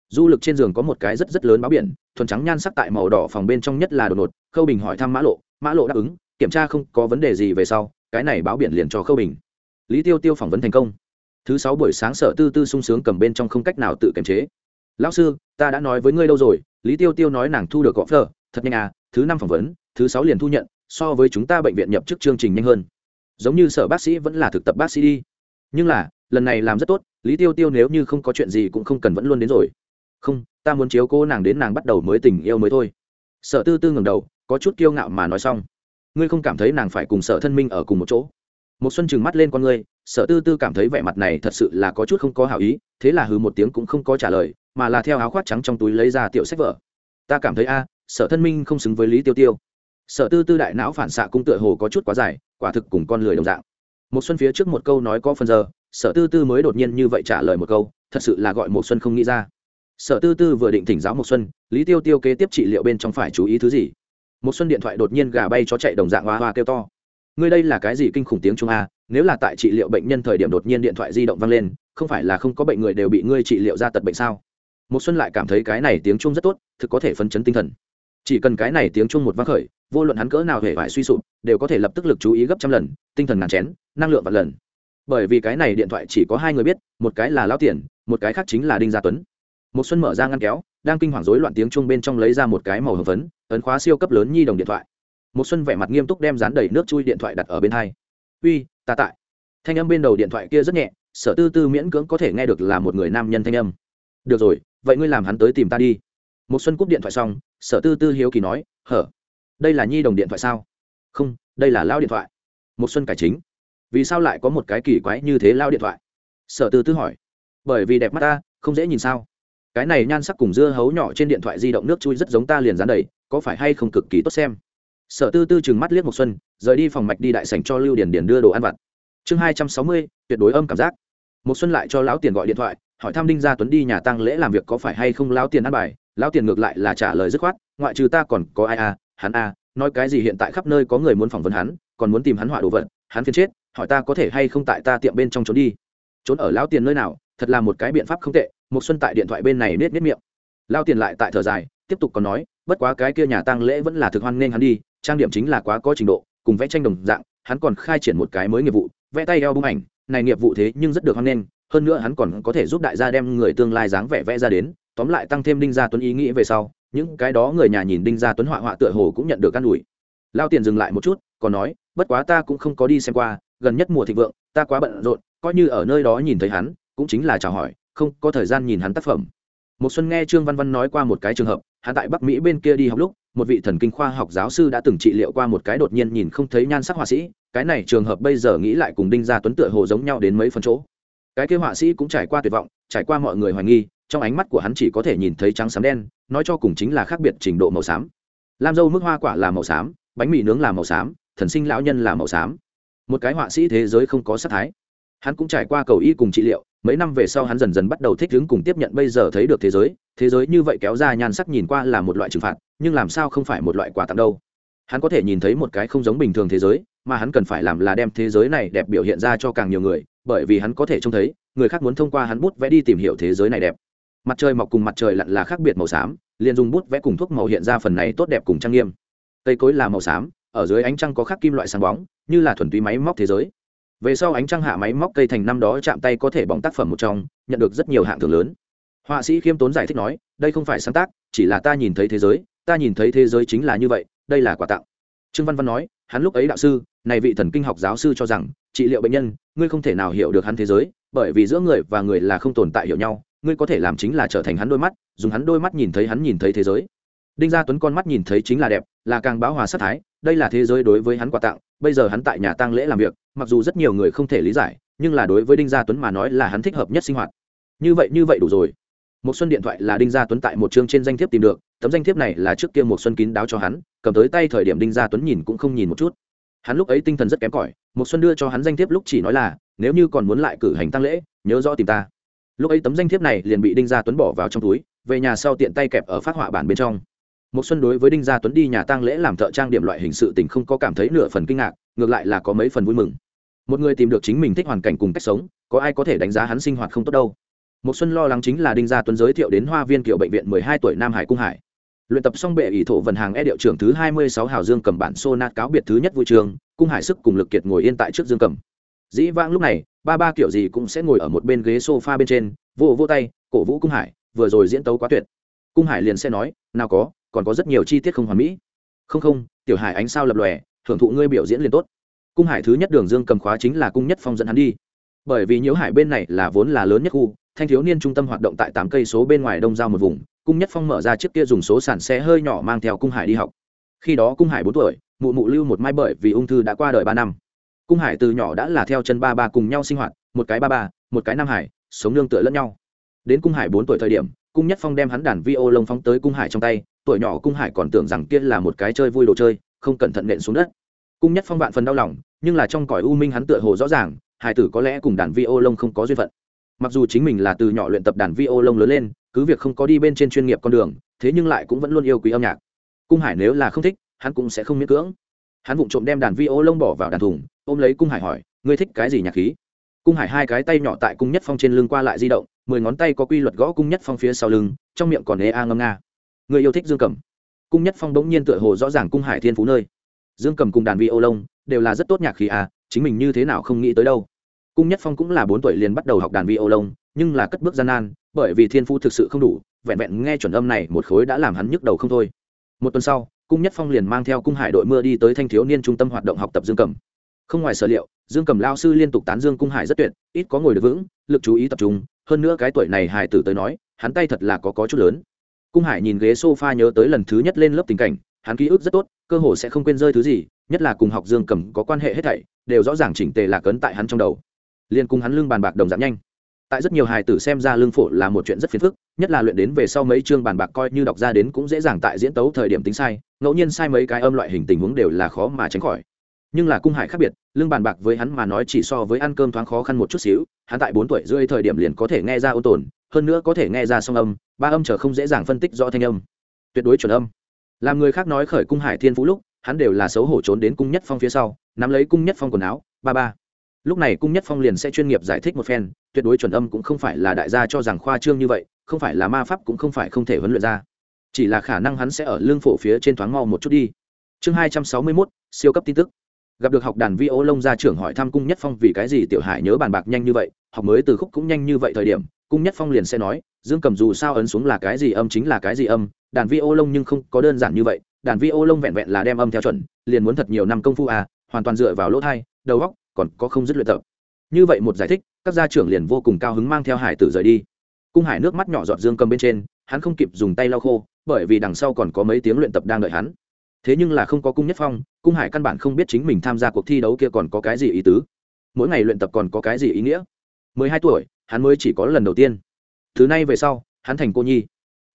Du lực trên giường có một cái rất rất lớn báo biển, thuần trắng nhan sắc tại màu đỏ phòng bên trong nhất là đột ngột, khâu bình hỏi thăm mã lộ mã lộ đáp ứng, kiểm tra không có vấn đề gì về sau, cái này báo biển liền cho khâu bình. Lý tiêu tiêu phỏng vấn thành công. Thứ sáu buổi sáng sở tư tư sung sướng cầm bên trong không cách nào tự kiềm chế. Lão sư, ta đã nói với ngươi đâu rồi lý tiêu tiêu nói nàng thu được gõ phở, thật nhanh à thứ năm phỏng vấn, thứ sáu liền thu nhận, so với chúng ta bệnh viện nhập chức chương trình nhanh hơn. Giống như sở bác sĩ vẫn là thực tập bác sĩ đi. Nhưng là, lần này làm rất tốt, lý tiêu tiêu nếu như không có chuyện gì cũng không cần vẫn luôn đến rồi. Không, ta muốn chiếu cô nàng đến nàng bắt đầu mới tình yêu mới thôi. Sở tư tư ngừng đầu, có chút kiêu ngạo mà nói xong. Ngươi không cảm thấy nàng phải cùng sở thân minh ở cùng một chỗ. Một xuân chừng mắt lên con ngươi, sở tư tư cảm thấy vẻ mặt này thật sự là có chút không có hảo ý, thế là hừ một tiếng cũng không có trả lời mà là theo áo khoác trắng trong túi lấy ra tiểu sách vở. Ta cảm thấy a, sở thân minh không xứng với lý tiêu tiêu. Sở tư tư đại não phản xạ cung tựa hồ có chút quá dài, quả thực cùng con lười đồng dạng. Một xuân phía trước một câu nói có phần giờ, sở tư tư mới đột nhiên như vậy trả lời một câu, thật sự là gọi một xuân không nghĩ ra. Sở tư tư vừa định thỉnh giáo một xuân, lý tiêu tiêu kế tiếp trị liệu bên trong phải chú ý thứ gì? Một xuân điện thoại đột nhiên gà bay cho chạy đồng dạng hoa hoa kêu to. Ngươi đây là cái gì kinh khủng tiếng trung a, nếu là tại trị liệu bệnh nhân thời điểm đột nhiên điện thoại di động vang lên, không phải là không có bệnh người đều bị ngươi trị liệu ra tật bệnh sao? Một xuân lại cảm thấy cái này tiếng chuông rất tốt, thực có thể phấn chấn tinh thần. Chỉ cần cái này tiếng chuông một vang khởi, vô luận hắn cỡ nào hề phải suy sụp, đều có thể lập tức lực chú ý gấp trăm lần, tinh thần ngàn chén, năng lượng vạn lần. Bởi vì cái này điện thoại chỉ có hai người biết, một cái là lão tiền, một cái khác chính là đinh gia tuấn. Một xuân mở ra ngăn kéo, đang kinh hoàng rối loạn tiếng chuông bên trong lấy ra một cái màu hồng phấn, ấn khóa siêu cấp lớn nhi đồng điện thoại. Một xuân vẻ mặt nghiêm túc đem dán đầy nước chui điện thoại đặt ở bên hai. Uy, ta tại. Thanh âm bên đầu điện thoại kia rất nhẹ, sở tư tư miễn cưỡng có thể nghe được là một người nam nhân thanh âm. Được rồi vậy ngươi làm hắn tới tìm ta đi. Một xuân cúp điện thoại xong, sở tư tư hiếu kỳ nói, hở, đây là nhi đồng điện thoại sao? Không, đây là lao điện thoại. Một xuân cải chính, vì sao lại có một cái kỳ quái như thế lao điện thoại? Sở tư tư hỏi, bởi vì đẹp mắt ta, không dễ nhìn sao? Cái này nhan sắc cùng dưa hấu nhỏ trên điện thoại di động nước chui rất giống ta liền dán đầy, có phải hay không cực kỳ tốt xem? Sở tư tư chừng mắt liếc một xuân, rời đi phòng mạch đi đại sảnh cho lưu Điền Điền đưa đồ ăn vặt. Chương hai trăm sáu mươi, tuyệt đối âm cảm giác. Một xuân lại cho lão tiền gọi điện thoại hỏi thăm đinh gia tuấn đi nhà tăng lễ làm việc có phải hay không lão tiền ăn bài lão tiền ngược lại là trả lời dứt khoát, ngoại trừ ta còn có ai à hắn à nói cái gì hiện tại khắp nơi có người muốn phỏng vấn hắn, còn muốn tìm hắn họa đồ vật, hắn phiền chết, hỏi ta có thể hay không tại ta tiệm bên trong trốn đi trốn ở lão tiền nơi nào, thật là một cái biện pháp không tệ một xuân tại điện thoại bên này nết nết miệng lao tiền lại tại thở dài, tiếp tục còn nói, bất quá cái kia nhà tăng lễ vẫn là thực hoan nên hắn đi, trang điểm chính là quá có trình độ, cùng vẽ tranh đồng dạng, hắn còn khai triển một cái mới nghiệp vụ, vẽ tay eo bung ảnh, này nghiệp vụ thế nhưng rất được hoan nên hơn nữa hắn còn có thể giúp đại gia đem người tương lai dáng vẻ vẽ ra đến, tóm lại tăng thêm đinh gia tuấn ý nghĩ về sau, những cái đó người nhà nhìn đinh gia tuấn họa họa tựa hồ cũng nhận được căn ủi. Lao tiền dừng lại một chút, còn nói, bất quá ta cũng không có đi xem qua, gần nhất mùa thịnh vượng, ta quá bận rộn, coi như ở nơi đó nhìn thấy hắn, cũng chính là chào hỏi, không có thời gian nhìn hắn tác phẩm. Một xuân nghe trương văn văn nói qua một cái trường hợp, hắn tại bắc mỹ bên kia đi học lúc, một vị thần kinh khoa học giáo sư đã từng trị liệu qua một cái đột nhiên nhìn không thấy nhan sắc họa sĩ, cái này trường hợp bây giờ nghĩ lại cùng đinh gia tuấn tựa hồ giống nhau đến mấy phần chỗ cái kia họa sĩ cũng trải qua tuyệt vọng, trải qua mọi người hoài nghi, trong ánh mắt của hắn chỉ có thể nhìn thấy trắng xám đen, nói cho cùng chính là khác biệt trình độ màu xám. Lam dâu mức hoa quả là màu xám, bánh mì nướng là màu xám, thần sinh lão nhân là màu xám. Một cái họa sĩ thế giới không có sắc thái. Hắn cũng trải qua cầu y cùng trị liệu, mấy năm về sau hắn dần dần bắt đầu thích ứng cùng tiếp nhận bây giờ thấy được thế giới thế giới như vậy kéo ra nhan sắc nhìn qua là một loại trừng phạt, nhưng làm sao không phải một loại quà tặng đâu. Hắn có thể nhìn thấy một cái không giống bình thường thế giới, mà hắn cần phải làm là đem thế giới này đẹp biểu hiện ra cho càng nhiều người bởi vì hắn có thể trông thấy, người khác muốn thông qua hắn bút vẽ đi tìm hiểu thế giới này đẹp. Mặt trời mọc cùng mặt trời lặn là khác biệt màu xám, liền dùng bút vẽ cùng thuốc màu hiện ra phần này tốt đẹp cùng trang nghiêm. Cây cối là màu xám, ở dưới ánh trăng có khắc kim loại sáng bóng, như là thuần túy máy móc thế giới. Về sau ánh trăng hạ máy móc cây thành năm đó chạm tay có thể bóng tác phẩm một trong, nhận được rất nhiều hạng thưởng lớn. Họa sĩ khiêm tốn giải thích nói, đây không phải sáng tác, chỉ là ta nhìn thấy thế giới, ta nhìn thấy thế giới chính là như vậy, đây là quà tặng. Trương văn văn nói, hắn lúc ấy đạo sư, này vị thần kinh học giáo sư cho rằng trị liệu bệnh nhân, ngươi không thể nào hiểu được hắn thế giới, bởi vì giữa người và người là không tồn tại hiểu nhau, ngươi có thể làm chính là trở thành hắn đôi mắt, dùng hắn đôi mắt nhìn thấy hắn nhìn thấy thế giới. Đinh gia tuấn con mắt nhìn thấy chính là đẹp, là càng báo hòa sát thái, đây là thế giới đối với hắn quà tặng, bây giờ hắn tại nhà tang lễ làm việc, mặc dù rất nhiều người không thể lý giải, nhưng là đối với đinh gia tuấn mà nói là hắn thích hợp nhất sinh hoạt. Như vậy như vậy đủ rồi. Một xuân điện thoại là đinh gia tuấn tại một chương trên danh thiếp tìm được, tấm danh thiếp này là trước kia một xuân kín đáo cho hắn, cầm tới tay thời điểm đinh gia tuấn nhìn cũng không nhìn một chút hắn lúc ấy tinh thần rất kém cỏi một xuân đưa cho hắn danh thiếp lúc chỉ nói là, nếu như còn muốn lại cử hành tăng lễ, nhớ rõ tìm ta. Lúc ấy tấm danh thiếp này liền bị đinh gia tuấn bỏ vào trong túi, về nhà sau tiện tay kẹp ở phát họa bản bên trong. Một xuân đối với đinh gia tuấn đi nhà tang lễ làm thợ trang điểm loại hình sự tình không có cảm thấy nửa phần kinh ngạc, ngược lại là có mấy phần vui mừng. Một người tìm được chính mình thích hoàn cảnh cùng cách sống, có ai có thể đánh giá hắn sinh hoạt không tốt đâu? Một xuân lo lắng chính là đinh gia tuấn giới thiệu đến hoa viên kiểu bệnh viện 12 tuổi nam hải cung hải luyện tập xong bệ ỷ thổ vận hàng e điệu trưởng thứ 26 hào dương cầm bản xô nát cáo biệt thứ nhất vui trường, cung hải sức cùng lực kiệt ngồi yên tại trước dương cầm. Dĩ vãng lúc này, ba ba kiểu gì cũng sẽ ngồi ở một bên ghế sofa bên trên vô vô tay, cổ vũ cung hải, vừa rồi diễn tấu quá tuyệt. Cung hải liền sẽ nói, nào có, còn có rất nhiều chi tiết không hoàn mỹ. Không không, tiểu hải ánh sao lập lòe, thưởng thụ ngươi biểu diễn liền tốt. Cung hải thứ nhất đường dương cầm khóa chính là cung nhất phong dẫn hắn đi. Bởi vì nhiễu hải bên này là vốn là lớn nhất khu, thanh thiếu niên trung tâm hoạt động tại tám cây số bên ngoài đông giao một vùng cung nhất phong mở ra chiếc kia dùng số sản xe hơi nhỏ mang theo cung hải đi học. Khi đó cung hải bốn tuổi, mụ mụ lưu một mai bởi vì ung thư đã qua đời ba năm. Cung hải từ nhỏ đã là theo chân ba ba cùng nhau sinh hoạt, một cái ba ba, một cái nam hải, sống nương tựa lẫn nhau. Đến cung hải bốn tuổi thời điểm, cung nhất phong đem hắn đàn vi ô lông phóng tới cung hải trong tay, tuổi nhỏ cung hải còn tưởng rằng kia là một cái chơi vui đồ chơi, không cẩn thận nện xuống đất. Cung nhất phong vạn phần đau lòng, nhưng là trong cõi u minh hắn tựa hồ rõ ràng, hải tử có lẽ cùng đàn vi ô lông không có duyên phận. Mặc dù chính mình là từ nhỏ luyện tập đàn vi ô lông lớn lên cứ việc không có đi bên trên chuyên nghiệp con đường, thế nhưng lại cũng vẫn luôn yêu quý âm nhạc. Cung hải nếu là không thích, hắn cũng sẽ không miễn cưỡng. Hắn vụng trộm đem đàn vi ô lông bỏ vào đàn thùng, ôm lấy cung hải hỏi, ngươi thích cái gì nhạc khí? Cung hải hai cái tay nhỏ tại cung nhất phong trên lưng qua lại di động, mười ngón tay có quy luật gõ cung nhất phong phía sau lưng, trong miệng còn ê a ngâm nga. Người yêu thích dương cầm cung nhất phong bỗng nhiên tựa hồ rõ ràng cung hải thiên phú nơi. Dương cầm cùng đàn vi ô lông đều là rất tốt nhạc khí à chính mình như thế nào không nghĩ tới đâu. Cung nhất phong cũng là bốn tuổi liền bắt đầu học đàn vi ô lông nhưng là cất bước gian nan, bởi vì thiên phú thực sự không đủ, vẹn vẹn nghe chuẩn âm này một khối đã làm hắn nhức đầu không thôi. Một tuần sau, cung nhất phong liền mang theo cung hải đội mưa đi tới thanh thiếu niên trung tâm hoạt động học tập dương cầm. Không ngoài sở liệu, dương cầm lao sư liên tục tán dương cung hải rất tuyệt, ít có ngồi được vững, lực chú ý tập trung, hơn nữa cái tuổi này hải tử tới nói, hắn tay thật là có có chút lớn. Cung hải nhìn ghế s o f a nhớ tới lần thứ nhất lên lớp tình cảnh, hắn ký ức rất tốt, cơ hồ sẽ không quên rơi thứ gì, nhất là cùng học dương cầm có quan hệ hết thảy, đều rõ ràng chỉnh tề lạc ấn tại hắn trong đầu. Liên cùng hắn lưng bàn bạc đồng giảm nhanh tại rất nhiều hài tử xem ra lương phổ là một chuyện rất phiền phức, nhất là luyện đến về sau mấy chương bàn bạc coi như đọc ra đến cũng dễ dàng tại diễn tấu thời điểm tính sai, ngẫu nhiên sai mấy cái âm loại hình tình huống đều là khó mà tránh khỏi. Nhưng là cung hải khác biệt, lương bàn bạc với hắn mà nói chỉ so với ăn cơm thoáng khó khăn một chút xíu, hắn tại bốn tuổi rưỡi thời điểm liền có thể nghe ra ô tồn, hơn nữa có thể nghe ra song âm, ba âm trở không dễ dàng phân tích rõ thanh âm. Tuyệt đối chuẩn âm. Làm người khác nói khởi cung hải thiên phú lúc, hắn đều là xấu hổ trốn đến cung nhất phong phía sau, nắm lấy cung nhất phong quần áo, ba ba lúc này cung nhất phong liền sẽ chuyên nghiệp giải thích một phen, tuyệt đối chuẩn âm cũng không phải là đại gia cho rằng khoa trương như vậy, không phải là ma pháp cũng không phải không thể huấn luyện ra. Chỉ là khả năng hắn sẽ ở lương phổ phía trên thoáng mau một chút đi. Chương hai trăm sáu mươi mốt, siêu cấp tin tức. Gặp được học đàn vi ô lông gia trưởng hỏi thăm cung nhất phong vì cái gì tiểu hải nhớ bàn bạc nhanh như vậy, học mới từ khúc cũng nhanh như vậy thời điểm, cung nhất phong liền sẽ nói, dương cầm dù sao ấn xuống là cái gì âm chính là cái gì âm, đàn vi ô lông nhưng không có đơn giản như vậy, đàn vi ô lông vẹn vẹn là đem âm theo chuẩn, liền muốn thật nhiều năm công phu à hoàn toàn dựa vào lỗ thai, đầu góc còn có không dứt luyện tập. Như vậy một giải thích, các gia trưởng liền vô cùng cao hứng mang theo hải tử rời đi. Cung hải nước mắt nhỏ giọt dương cầm bên trên, hắn không kịp dùng tay lau khô, bởi vì đằng sau còn có mấy tiếng luyện tập đang đợi hắn. Thế nhưng là không có cung nhất phong, cung hải căn bản không biết chính mình tham gia cuộc thi đấu kia còn có cái gì ý tứ. Mỗi ngày luyện tập còn có cái gì ý nghĩa? Mười hai tuổi, hắn mới chỉ có lần đầu tiên. Thứ nay về sau, hắn thành cô nhi.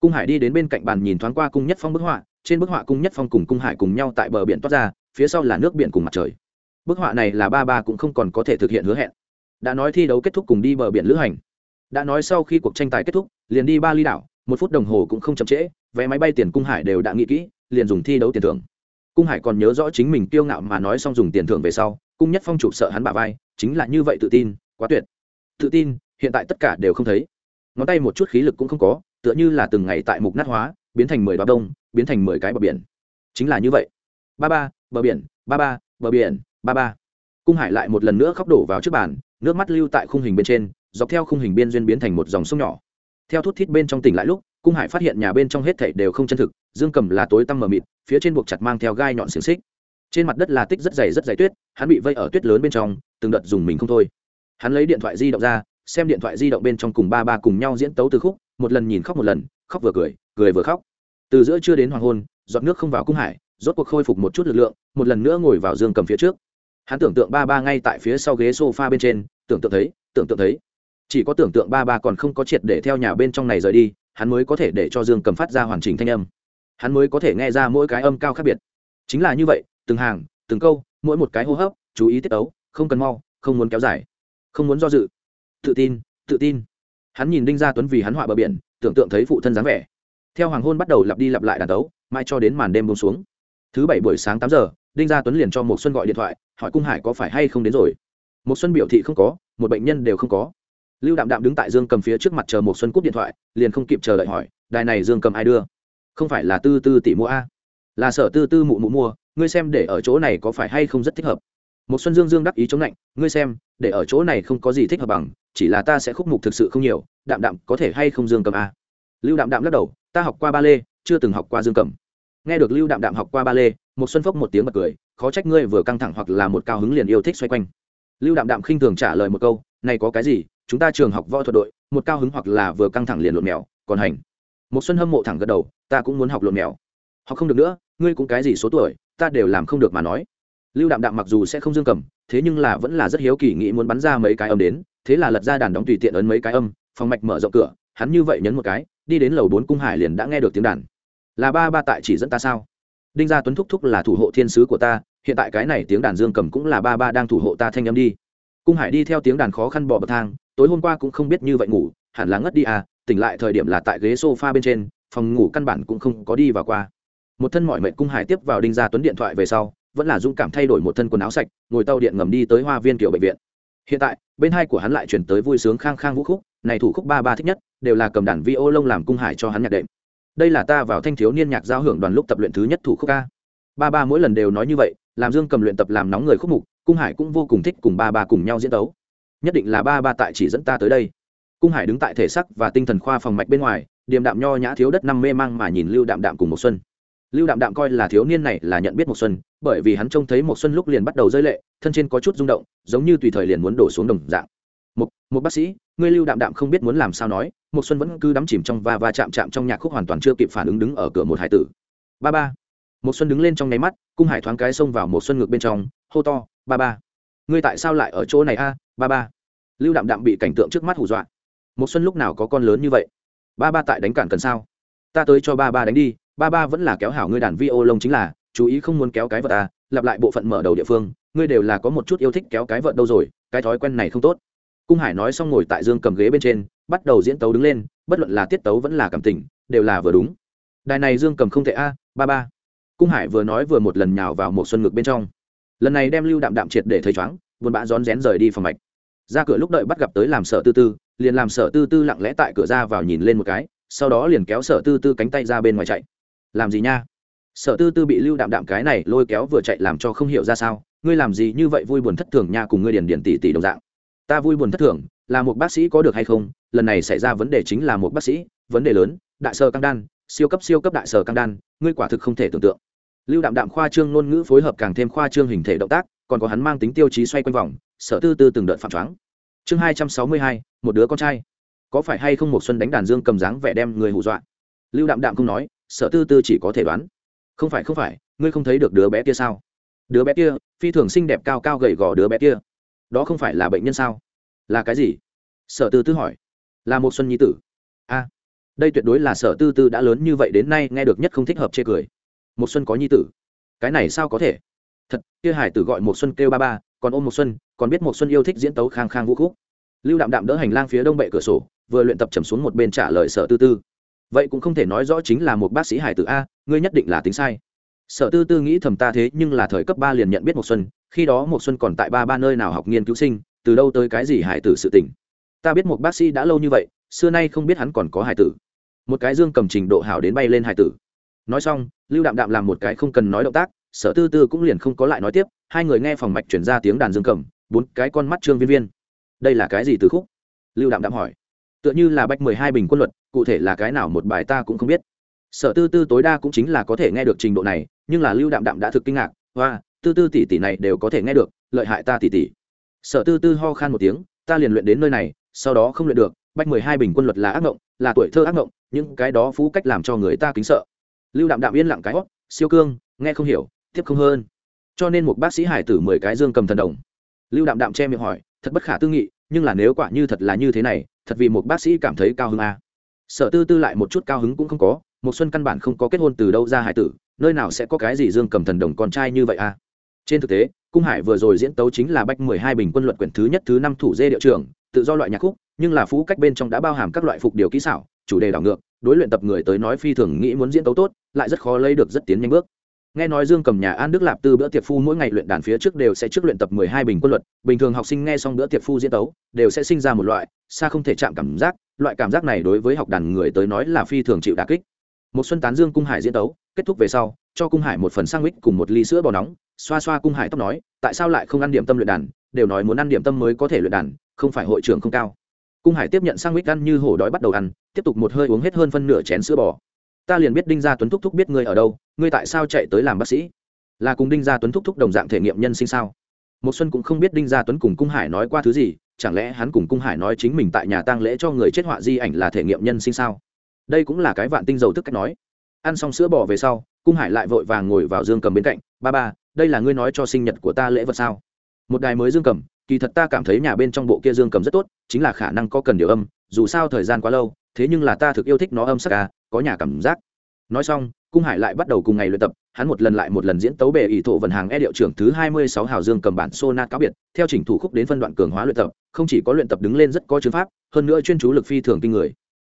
Cung hải đi đến bên cạnh bàn nhìn thoáng qua cung nhất phong bức họa, trên bức họa cung nhất phong cùng cung hải cùng nhau tại bờ biển toát ra, phía sau là nước biển cùng mặt trời bức họa này là ba ba cũng không còn có thể thực hiện hứa hẹn. Đã nói thi đấu kết thúc cùng đi bờ biển lữ hành. Đã nói sau khi cuộc tranh tài kết thúc, liền đi ba ly đảo, một phút đồng hồ cũng không chậm trễ, vé máy bay tiền cung hải đều đã nghĩ kỹ, liền dùng thi đấu tiền thưởng. Cung hải còn nhớ rõ chính mình kiêu ngạo mà nói xong dùng tiền thưởng về sau, cung nhất phong chụp sợ hắn bà vai, chính là như vậy tự tin, quá tuyệt. Tự tin, hiện tại tất cả đều không thấy. Ngón tay một chút khí lực cũng không có, tựa như là từng ngày tại mục nát hóa, biến thành mười đoá đông biến thành mười cái bờ biển. Chính là như vậy. Ba ba, bờ biển, ba ba, bờ biển ba ba. Cung hải lại một lần nữa khóc đổ vào trước bàn, nước mắt lưu tại khung hình bên trên, dọc theo khung hình biên duyên biến thành một dòng sông nhỏ. Theo thút thít bên trong tỉnh lại lúc, cung hải phát hiện nhà bên trong hết thảy đều không chân thực, dương cầm là tối tăm mờ mịt, phía trên buộc chặt mang theo gai nhọn xiềng xích. Trên mặt đất là tích rất dày rất dày tuyết, hắn bị vây ở tuyết lớn bên trong, từng đợt dùng mình không thôi. Hắn lấy điện thoại di động ra, xem điện thoại di động bên trong cùng ba ba cùng nhau diễn tấu từ khúc, một lần nhìn khóc một lần, khóc vừa cười cười vừa khóc. Từ giữa trưa đến hoàng hôn, giọt nước không vào cung hải, rốt cuộc khôi phục một chút lực lượng, một lần nữa ngồi vào dương cầm phía trước hắn tưởng tượng ba ba ngay tại phía sau ghế sofa bên trên, tưởng tượng thấy, tưởng tượng thấy. Chỉ có tưởng tượng ba ba còn không có triệt để theo nhà bên trong này rời đi, hắn mới có thể để cho dương cầm phát ra hoàn chỉnh thanh âm. Hắn mới có thể nghe ra mỗi cái âm cao khác biệt. Chính là như vậy, từng hàng, từng câu, mỗi một cái hô hấp, chú ý tiết ấu, không cần mau, không muốn kéo dài, không muốn do dự. Tự tin tự tin. Hắn nhìn đinh gia tuấn vì hắn họa bờ biển, tưởng tượng thấy phụ thân dáng vẻ. Theo hoàng hôn bắt đầu lặp đi lặp lại đàn tấu mai cho đến màn đêm bông xuống. Thứ bảy buổi sáng tám giờ đinh gia tuấn liền cho một xuân gọi điện thoại, hỏi cung hải có phải hay không đến rồi. Một xuân biểu thị không có, một bệnh nhân đều không có. Lưu đạm đạm đứng tại dương cầm phía trước mặt chờ một xuân cúp điện thoại, liền không kịp chờ đợi hỏi, đài này dương cầm ai đưa? Không phải là tư tư tỷ mua a. Là sở tư tư mụ mụ mua, ngươi xem để ở chỗ này có phải hay không rất thích hợp? Một xuân dương dương đắc ý chống lạnh, ngươi xem, để ở chỗ này không có gì thích hợp bằng, chỉ là ta sẽ khúc mục thực sự không nhiều, đạm đạm có thể hay không dương cầm a? Lưu đạm đạm lắc đầu, ta học qua ba lê, chưa từng học qua dương cầm. Nghe được lưu đạm đạm học qua ba lê một xuân phốc một tiếng bật cười, khó trách ngươi vừa căng thẳng hoặc là một cao hứng liền yêu thích xoay quanh. Lưu đạm đạm khinh thường trả lời một câu, này có cái gì, chúng ta trường học võ thuật đội, một cao hứng hoặc là vừa căng thẳng liền lộn mèo, còn hành. Một xuân hâm mộ thẳng gật đầu, ta cũng muốn học lộn mèo. Học không được nữa, ngươi cũng cái gì số tuổi, ta đều làm không được mà nói. Lưu đạm đạm mặc dù sẽ không dương cầm, thế nhưng là vẫn là rất hiếu kỳ nghĩ muốn bắn ra mấy cái âm đến, thế là lật ra đàn đóng tùy tiện ấn mấy cái âm, phòng mạch mở rộng cửa, hắn như vậy nhấn một cái, đi đến lầu bốn cung hải liền đã nghe được tiếng đàn. Là ba ba tại chỉ dẫn ta sao? Đinh gia tuấn thúc thúc là thủ hộ thiên sứ của ta, hiện tại cái này tiếng đàn dương cầm cũng là ba ba đang thủ hộ ta thanh âm đi. Cung hải đi theo tiếng đàn khó khăn bỏ bậc thang, tối hôm qua cũng không biết như vậy ngủ, hẳn là ngất đi à tỉnh lại thời điểm là tại ghế sofa bên trên, phòng ngủ căn bản cũng không có đi vào qua. Một thân mọi mệnh cung hải tiếp vào đinh gia tuấn điện thoại về sau, vẫn là dũng cảm thay đổi một thân quần áo sạch, ngồi tàu điện ngầm đi tới hoa viên kiểu bệnh viện. Hiện tại, bên hai của hắn lại chuyển tới vui sướng khang khang vũ khúc, này thủ khúc ba ba thích nhất, đều là cầm đàn vi ô lông làm cung hải cho hắn nhạc đệm đây là ta vào thanh thiếu niên nhạc giao hưởng đoàn lúc tập luyện thứ nhất thủ khúc ca. Ba ba mỗi lần đều nói như vậy, làm dương cầm luyện tập làm nóng người khúc mục, cung hải cũng vô cùng thích cùng ba ba cùng nhau diễn tấu. Nhất định là ba ba tại chỉ dẫn ta tới đây. Cung hải đứng tại thể sắc và tinh thần khoa phòng mạch bên ngoài, điềm đạm nho nhã thiếu đất năm mê mang mà nhìn lưu đạm đạm cùng một xuân. Lưu đạm đạm coi là thiếu niên này là nhận biết một xuân, bởi vì hắn trông thấy một xuân lúc liền bắt đầu rơi lệ, thân trên có chút rung động, giống như tùy thời liền muốn đổ xuống đồng dạng. Một một bác sĩ ngươi lưu đạm đạm không biết muốn làm sao nói một xuân vẫn cứ đắm chìm trong va va chạm chạm trong nhạc khúc hoàn toàn chưa kịp phản ứng đứng ở cửa một hải tử. Ba ba. Một xuân đứng lên trong nháy mắt, cung hải thoáng cái xông vào một xuân ngược bên trong, hô to, ba ba. Ngươi tại sao lại ở chỗ này a? Ba ba. Lưu đạm đạm bị cảnh tượng trước mắt hù dọa. Một xuân lúc nào có con lớn như vậy? Ba ba tại đánh cản cần sao? Ta tới cho ba ba đánh đi, ba ba vẫn là kéo hảo ngươi đàn vi ô lông chính là, chú ý không muốn kéo cái vật à lặp lại bộ phận mở đầu địa phương, ngươi đều là có một chút yêu thích kéo cái vợt đâu rồi, cái thói quen này không tốt cung hải nói xong ngồi tại dương cầm ghế bên trên, bắt đầu diễn tấu đứng lên, bất luận là tiết tấu vẫn là cảm tình, đều là vừa đúng. Đài này dương cầm không thể a, ba ba. Cung hải vừa nói vừa một lần nhào vào một xuân ngực bên trong. Lần này đem lưu đạm đạm triệt để thấy chóng buồn bã rón rén rời đi phòng mạch. Ra cửa lúc đợi bắt gặp tới làm sở tư tư, liền làm sở tư tư lặng lẽ tại cửa ra vào nhìn lên một cái, sau đó liền kéo sở tư tư cánh tay ra bên ngoài chạy. Làm gì nha? Sở tư tư bị lưu đạm đạm cái này lôi kéo vừa chạy làm cho không hiểu ra sao, ngươi làm gì như vậy vui buồn thất thường nha cùng ngươi điền điền tỷ tỷ đồng dạng ta vui buồn thất thường, là một bác sĩ có được hay không? Lần này xảy ra vấn đề chính là một bác sĩ, vấn đề lớn, đại sơ căng đan, siêu cấp siêu cấp đại sơ căng đan, ngươi quả thực không thể tưởng tượng. Lưu đạm đạm khoa trương ngôn ngữ phối hợp càng thêm khoa trương hình thể động tác, còn có hắn mang tính tiêu chí xoay quanh vòng, sở tư tư từng đợt phạm choáng. Chương hai trăm sáu mươi hai, một đứa con trai. Có phải hay không một xuân đánh đàn dương cầm dáng vẻ đem người hù dọa? Lưu đạm đạm không nói, sở tư tư chỉ có thể đoán. Không phải không phải, ngươi không thấy được đứa bé kia sao? Đứa bé kia, phi thường xinh đẹp cao cao gầy gò đứa bé kia đó không phải là bệnh nhân sao? Là cái gì? Sở tư tư hỏi. Là một xuân nhi tử. A, đây tuyệt đối là sở tư tư đã lớn như vậy đến nay nghe được nhất không thích hợp chê cười. Một xuân có nhi tử. Cái này sao có thể? Thật, kia hải tử gọi một xuân kêu ba ba, còn ôm một xuân, còn biết một xuân yêu thích diễn tấu khang khang vũ khúc. Lưu đạm đạm đỡ hành lang phía đông bệ cửa sổ, vừa luyện tập trầm xuống một bên trả lời sở tư tư. Vậy cũng không thể nói rõ chính là một bác sĩ hải tử a, ngươi nhất định là tính sai. Sở tư tư nghĩ thầm ta thế nhưng là thời cấp ba liền nhận biết một xuân khi đó một xuân còn tại ba ba nơi nào học nghiên cứu sinh, từ đâu tới cái gì hải tử sự tình. Ta biết một bác sĩ đã lâu như vậy, xưa nay không biết hắn còn có hải tử. Một cái dương cầm trình độ hảo đến bay lên hải tử. Nói xong, lưu đạm đạm làm một cái không cần nói động tác, sở tư tư cũng liền không có lại nói tiếp, hai người nghe phòng mạch chuyển ra tiếng đàn dương cầm, bốn cái con mắt trương viên viên. Đây là cái gì từ khúc? Lưu đạm đạm hỏi. Tựa như là bách mười hai bình quân luật, cụ thể là cái nào một bài ta cũng không biết. Sở tư tư tối đa cũng chính là có thể nghe được trình độ này, nhưng là lưu đạm đạm đã thực kinh ngạc hoa tư tư tỷ tỷ này đều có thể nghe được, lợi hại ta tỷ tỷ. Sở tư tư ho khan một tiếng, ta liền luyện đến nơi này, sau đó không luyện được, bách mười hai bình quân luật là ác mộng là tuổi thơ ác mộng những cái đó phú cách làm cho người ta kính sợ. Lưu đạm đạm yên lặng cái hót siêu cương, nghe không hiểu, tiếp không hơn. Cho nên một bác sĩ hải tử mười cái dương cầm thần đồng. Lưu đạm đạm che miệng hỏi, thật bất khả tư nghị, nhưng là nếu quả như thật là như thế này, thật vì một bác sĩ cảm thấy cao hứng à. sở tư tư lại một chút cao hứng cũng không có, một xuân căn bản không có kết hôn từ đâu ra hải tử, nơi nào sẽ có cái gì dương cầm thần đồng con trai như vậy à? Trên thực tế, cung hải vừa rồi diễn tấu chính là bách mười hai bình quân luật quyển thứ nhất thứ năm thủ dê điệu trưởng, tự do loại nhạc khúc, nhưng là phú cách bên trong đã bao hàm các loại phục điều kỹ xảo, chủ đề đảo ngược, đối luyện tập người tới nói phi thường nghĩ muốn diễn tấu tốt, lại rất khó lấy được rất tiến nhanh bước. Nghe nói dương cầm nhà an đức lạp tư bữa tiệc phu mỗi ngày luyện đàn phía trước đều sẽ trước luyện tập mười hai bình quân luật bình thường học sinh nghe xong bữa tiệc phu diễn tấu, đều sẽ sinh ra một loại xa không thể chạm cảm giác, loại cảm giác này đối với học đàn người tới nói là phi thường chịu đà kích. Một xuân tán dương cung hải diễn tấu, kết thúc về sau, cho cung hải một phần sang mít cùng một ly sữa bò nóng xoa xoa cung hải tóc nói, tại sao lại không ăn điểm tâm luyện đàn? Đều nói muốn ăn điểm tâm mới có thể luyện đàn, không phải hội trưởng không cao. Cung hải tiếp nhận sang mít ăn như hổ đói bắt đầu ăn, tiếp tục một hơi uống hết hơn phân nửa chén sữa bò. Ta liền biết đinh gia tuấn thúc thúc biết ngươi ở đâu, ngươi tại sao chạy tới làm bác sĩ? Là cùng đinh gia tuấn thúc thúc đồng dạng thể nghiệm nhân sinh sao? Một xuân cũng không biết đinh gia tuấn cùng cung hải nói qua thứ gì, chẳng lẽ hắn cùng cung hải nói chính mình tại nhà tang lễ cho người chết họa di ảnh là thể nghiệm nhân sinh sao? Đây cũng là cái vạn tinh dầu tức cách nói. Ăn xong sữa bò về sau, cung hải lại vội vàng ngồi vào dương cầm bên cạnh, ba ba đây là ngươi nói cho sinh nhật của ta lễ vật sao? Một đài mới dương cầm, kỳ thật ta cảm thấy nhà bên trong bộ kia dương cầm rất tốt, chính là khả năng có cần điều âm, dù sao thời gian quá lâu, thế nhưng là ta thực yêu thích nó âm sắc ca có nhà cảm giác. Nói xong, cung hải lại bắt đầu cùng ngày luyện tập, hắn một lần lại một lần diễn tấu bề ỷ thổ vận hàng e điệu trưởng thứ hai mươi sáu hào dương cầm bản sona cáo biệt, theo chỉnh thủ khúc đến phân đoạn cường hóa luyện tập, không chỉ có luyện tập đứng lên rất có chứng pháp, hơn nữa chuyên chú lực phi thường kinh người.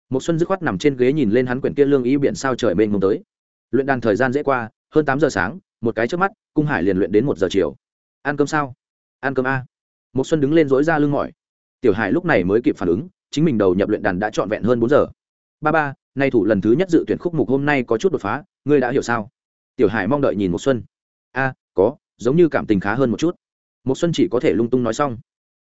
Một xuân dứt khoát nằm trên ghế nhìn lên hắn quyển kia lương ý biển sao trời mênh mông tới. Luyện đàn thời gian dễ qua, hơn tám giờ sáng một cái trước mắt, cung hải liền luyện đến một giờ chiều. Ăn cơm sao? Ăn cơm a. Một xuân đứng lên dỗi ra lưng mỏi. Tiểu hải lúc này mới kịp phản ứng, chính mình đầu nhập luyện đàn đã trọn vẹn hơn bốn giờ. Ba ba, nay thủ lần thứ nhất dự tuyển khúc mục hôm nay có chút đột phá, ngươi đã hiểu sao? Tiểu hải mong đợi nhìn một xuân. A, có, giống như cảm tình khá hơn một chút. Một xuân chỉ có thể lung tung nói xong.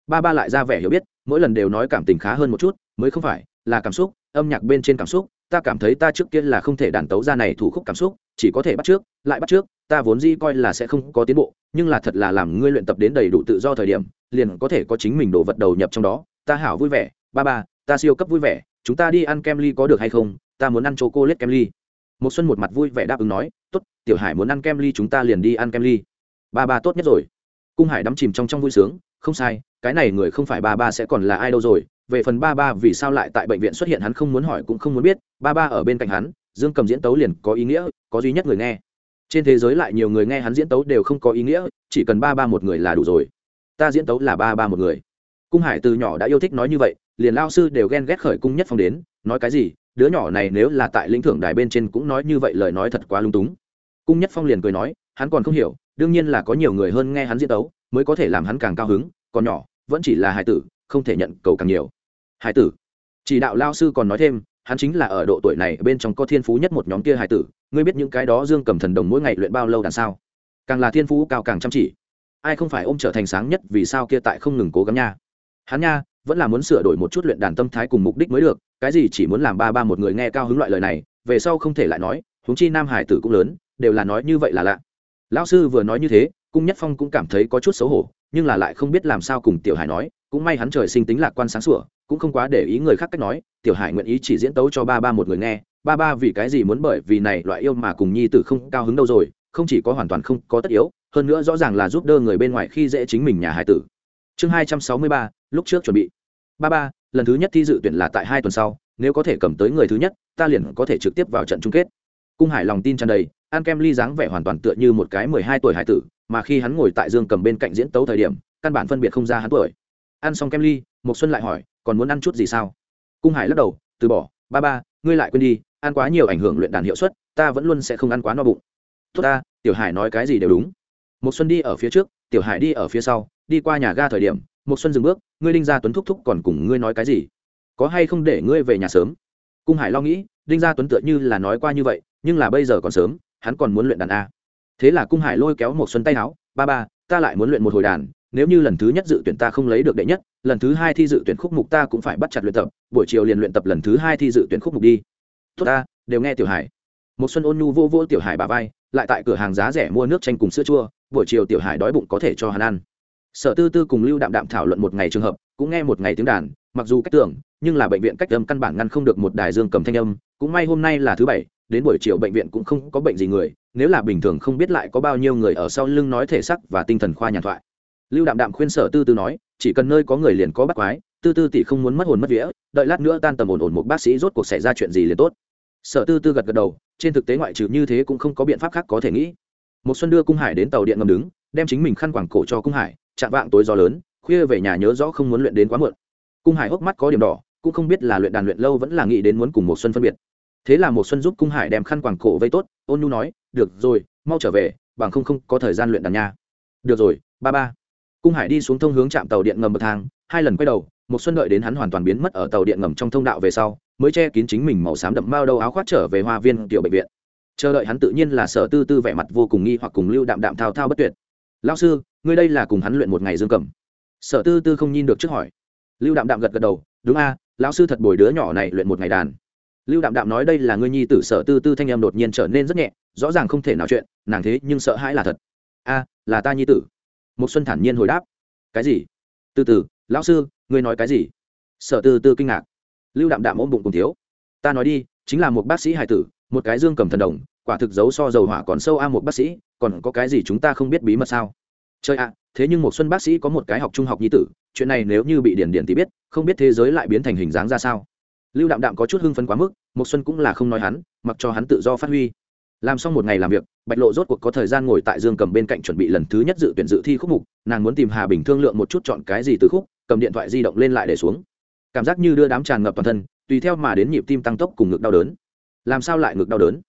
Ba ba lại ra vẻ hiểu biết, mỗi lần đều nói cảm tình khá hơn một chút, mới không phải, là cảm xúc, âm nhạc bên trên cảm xúc, ta cảm thấy ta trước kia là không thể đàn tấu ra này thủ khúc cảm xúc chỉ có thể bắt trước, lại bắt trước, ta vốn dĩ coi là sẽ không có tiến bộ, nhưng là thật là làm ngươi luyện tập đến đầy đủ tự do thời điểm, liền có thể có chính mình đổ vật đầu nhập trong đó. Ta hảo vui vẻ, ba ba, ta siêu cấp vui vẻ, chúng ta đi ăn kem ly có được hay không? Ta muốn ăn chocolate kem ly. Một xuân một mặt vui vẻ đáp ứng nói, tốt, tiểu hải muốn ăn kem ly chúng ta liền đi ăn kem ly. Ba ba tốt nhất rồi. Cung hải đắm chìm trong trong vui sướng, không sai, cái này người không phải ba ba sẽ còn là ai đâu rồi. Về phần ba ba vì sao lại tại bệnh viện xuất hiện hắn không muốn hỏi cũng không muốn biết, ba ba ở bên cạnh hắn dương cầm diễn tấu liền có ý nghĩa, có duy nhất người nghe. Trên thế giới lại nhiều người nghe hắn diễn tấu đều không có ý nghĩa, chỉ cần ba ba một người là đủ rồi. Ta diễn tấu là ba ba một người. Cung hải từ nhỏ đã yêu thích nói như vậy, liền lao sư đều ghen ghét khởi cung nhất phong đến, nói cái gì, đứa nhỏ này nếu là tại lĩnh thưởng đài bên trên cũng nói như vậy lời nói thật quá lung túng. Cung nhất phong liền cười nói, hắn còn không hiểu, đương nhiên là có nhiều người hơn nghe hắn diễn tấu, mới có thể làm hắn càng cao hứng, còn nhỏ, vẫn chỉ là hải tử, không thể nhận cầu càng nhiều. Hải tử, chỉ đạo lao sư còn nói thêm hắn chính là ở độ tuổi này bên trong có thiên phú nhất một nhóm kia hải tử, ngươi biết những cái đó dương cầm thần đồng mỗi ngày luyện bao lâu đằng sau càng là thiên phú cao càng chăm chỉ. Ai không phải ôm trở thành sáng nhất vì sao kia tại không ngừng cố gắng nha? Hắn nha, vẫn là muốn sửa đổi một chút luyện đàn tâm thái cùng mục đích mới được, cái gì chỉ muốn làm ba ba một người nghe cao hứng loại lời này, về sau không thể lại nói, huống chi nam hải tử cũng lớn, đều là nói như vậy là lạ. Lão sư vừa nói như thế, cung nhất phong cũng cảm thấy có chút xấu hổ, nhưng là lại không biết làm sao cùng tiểu hải nói, cũng may hắn trời sinh tính lạc quan sáng sủa cũng không quá để ý người khác cách nói, tiểu hải nguyện ý chỉ diễn tấu cho ba ba một người nghe, ba ba vì cái gì muốn bởi vì này loại yêu mà cùng nhi tử không cao hứng đâu rồi, không chỉ có hoàn toàn không có tất yếu, hơn nữa rõ ràng là giúp đỡ người bên ngoài khi dễ chính mình nhà hải tử. Chương hai trăm sáu mươi ba, lúc trước chuẩn bị. Ba ba, lần thứ nhất thi dự tuyển là tại hai tuần sau, nếu có thể cầm tới người thứ nhất, ta liền có thể trực tiếp vào trận chung kết. Cung hải lòng tin tràn đầy, an kem ly dáng vẻ hoàn toàn tựa như một cái mười hai tuổi hải tử, mà khi hắn ngồi tại dương cầm bên cạnh diễn tấu thời điểm, căn bản phân biệt không ra hắn tuổi. Ăn xong kem ly một xuân lại hỏi còn muốn ăn chút gì sao? Cung hải lắc đầu, từ bỏ. Ba ba, ngươi lại quên đi, ăn quá nhiều ảnh hưởng luyện đàn hiệu suất, ta vẫn luôn sẽ không ăn quá no bụng. Tốt ta, tiểu hải nói cái gì đều đúng. Một xuân đi ở phía trước, tiểu hải đi ở phía sau, đi qua nhà ga thời điểm một xuân dừng bước, ngươi đinh gia tuấn thúc thúc còn cùng ngươi nói cái gì? Có hay không để ngươi về nhà sớm? Cung hải lo nghĩ, đinh gia tuấn tựa như là nói qua như vậy, nhưng là bây giờ còn sớm, hắn còn muốn luyện đàn a. Thế là cung hải lôi kéo một xuân tay áo, ba ba, ta lại muốn luyện một hồi đàn nếu như lần thứ nhất dự tuyển ta không lấy được đệ nhất, lần thứ hai thi dự tuyển khúc mục ta cũng phải bắt chặt luyện tập, buổi chiều liền luyện tập lần thứ hai thi dự tuyển khúc mục đi. Tốt ta, đều nghe tiểu hải. Một xuân ôn nhu vô vô tiểu hải bà vai, lại tại cửa hàng giá rẻ mua nước chanh cùng sữa chua, buổi chiều tiểu hải đói bụng có thể cho hắn ăn. Sở tư tư cùng lưu đạm đạm thảo luận một ngày trường hợp, cũng nghe một ngày tiếng đàn, mặc dù cách tưởng, nhưng là bệnh viện cách âm căn bản ngăn không được một đài dương cầm thanh âm, cũng may hôm nay là thứ bảy, đến buổi chiều bệnh viện cũng không có bệnh gì người, nếu là bình thường không biết lại có bao nhiêu người ở sau lưng nói thể sắc và tinh thần khoa nhàn thoại lưu đạm đạm khuyên sở tư tư nói, chỉ cần nơi có người liền có bắt quái, tư tư tỷ không muốn mất hồn mất vía, đợi lát nữa tan tầm ổn ổn một bác sĩ rốt cuộc xảy ra chuyện gì liền tốt. Sở tư tư gật gật đầu, trên thực tế ngoại trừ như thế cũng không có biện pháp khác có thể nghĩ. Một xuân đưa cung hải đến tàu điện ngầm đứng, đem chính mình khăn quảng cổ cho cung hải, chạm vạng tối gió lớn, khuya về nhà nhớ rõ không muốn luyện đến quá muộn. Cung hải hốc mắt có điểm đỏ, cũng không biết là luyện đàn luyện lâu vẫn là nghĩ đến muốn cùng một xuân phân biệt. Thế là một xuân giúp cung hải đem khăn quàng cổ vây tốt, ôn nhu nói, được rồi, mau trở về, bằng không không có thời gian luyện đàn nha. Được rồi, ba ba cung hải đi xuống thông hướng trạm tàu điện ngầm bậc thang, hai lần quay đầu, một xuân đợi đến hắn hoàn toàn biến mất ở tàu điện ngầm trong thông đạo về sau, mới che kín chính mình màu xám đậm bao đầu áo khoác trở về hoa viên tiểu bệnh viện. Chờ đợi hắn tự nhiên là sở tư tư vẻ mặt vô cùng nghi hoặc cùng lưu đạm đạm thao thao bất tuyệt. Lão sư, ngươi đây là cùng hắn luyện một ngày dương cầm. Sở tư tư không nhìn được trước hỏi. Lưu đạm đạm gật gật đầu, đúng a, lão sư thật bồi đứa nhỏ này luyện một ngày đàn. Lưu đạm đạm nói đây là ngươi nhi tử sở tư tư thanh em đột nhiên trở nên rất nhẹ, rõ ràng không thể nào chuyện, nàng thế nhưng sợ hãi là thật. A, là ta nhi tử một xuân thản nhiên hồi đáp. Cái gì? Từ từ, lão sư, ngươi nói cái gì? Sở từ từ kinh ngạc. Lưu đạm đạm ôm bụng cùng thiếu. Ta nói đi, chính là một bác sĩ hài tử, một cái dương cầm thần đồng, quả thực giấu so dầu hỏa còn sâu a một bác sĩ, còn có cái gì chúng ta không biết bí mật sao? Chơi ạ, thế nhưng một xuân bác sĩ có một cái học trung học nhi tử, chuyện này nếu như bị điển điển thì biết, không biết thế giới lại biến thành hình dáng ra sao? Lưu đạm đạm có chút hưng phấn quá mức một xuân cũng là không nói hắn, mặc cho hắn tự do phát huy làm xong một ngày làm việc, bạch lộ rốt cuộc có thời gian ngồi tại dương cầm bên cạnh chuẩn bị lần thứ nhất dự tuyển dự thi khúc mục, nàng muốn tìm hà bình thương lượng một chút chọn cái gì từ khúc, cầm điện thoại di động lên lại để xuống. Cảm giác như đưa đám tràn ngập toàn thân, tùy theo mà đến nhịp tim tăng tốc cùng ngực đau đớn. Làm sao lại ngực đau đớn?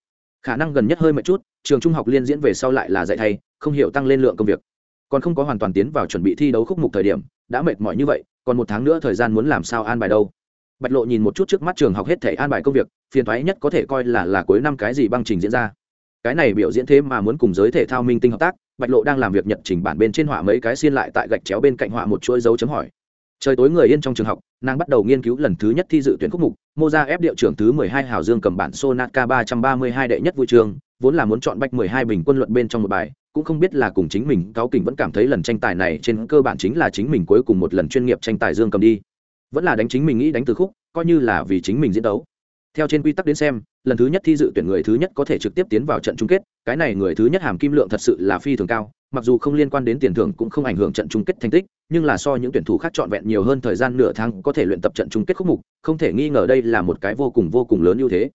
Khả năng gần nhất hơi một chút, trường trung học liên diễn về sau lại là dạy thay, không hiểu tăng lên lượng công việc. Còn không có hoàn toàn tiến vào chuẩn bị thi đấu khúc mục thời điểm, đã mệt mỏi như vậy, còn một tháng nữa thời gian muốn làm sao an bài đâu? Bạch lộ nhìn một chút trước mắt trường học hết thể an bài công việc, phiền thoái nhất có thể coi là là cuối năm cái gì băng trình diễn ra cái này biểu diễn thế mà muốn cùng giới thể thao minh tinh hợp tác, bạch lộ đang làm việc nhận trình bản bên trên họa mấy cái xiên lại tại gạch chéo bên cạnh họa một chuỗi dấu chấm hỏi. Trời tối người yên trong trường học, nàng bắt đầu nghiên cứu lần thứ nhất thi dự tuyển khúc mục mô ra ép điệu trưởng thứ mười hai hào dương cầm bản Sonata ba trăm ba mươi hai đệ nhất vui trường, vốn là muốn chọn bách mười hai bình quân luận bên trong một bài, cũng không biết là cùng chính mình cáo kình vẫn cảm thấy lần tranh tài này trên cơ bản chính là chính mình cuối cùng một lần chuyên nghiệp tranh tài dương cầm đi. Vẫn là đánh chính mình nghĩ đánh từ khúc, coi như là vì chính mình diễn đấu. Theo trên quy tắc đến xem lần thứ nhất thi dự tuyển người thứ nhất có thể trực tiếp tiến vào trận chung kết, cái này người thứ nhất hàm kim lượng thật sự là phi thường cao, mặc dù không liên quan đến tiền thưởng cũng không ảnh hưởng trận chung kết thành tích, nhưng là so những tuyển thủ khác trọn vẹn nhiều hơn thời gian nửa tháng có thể luyện tập trận chung kết khúc mục, không thể nghi ngờ đây là một cái vô cùng vô cùng lớn ưu thế.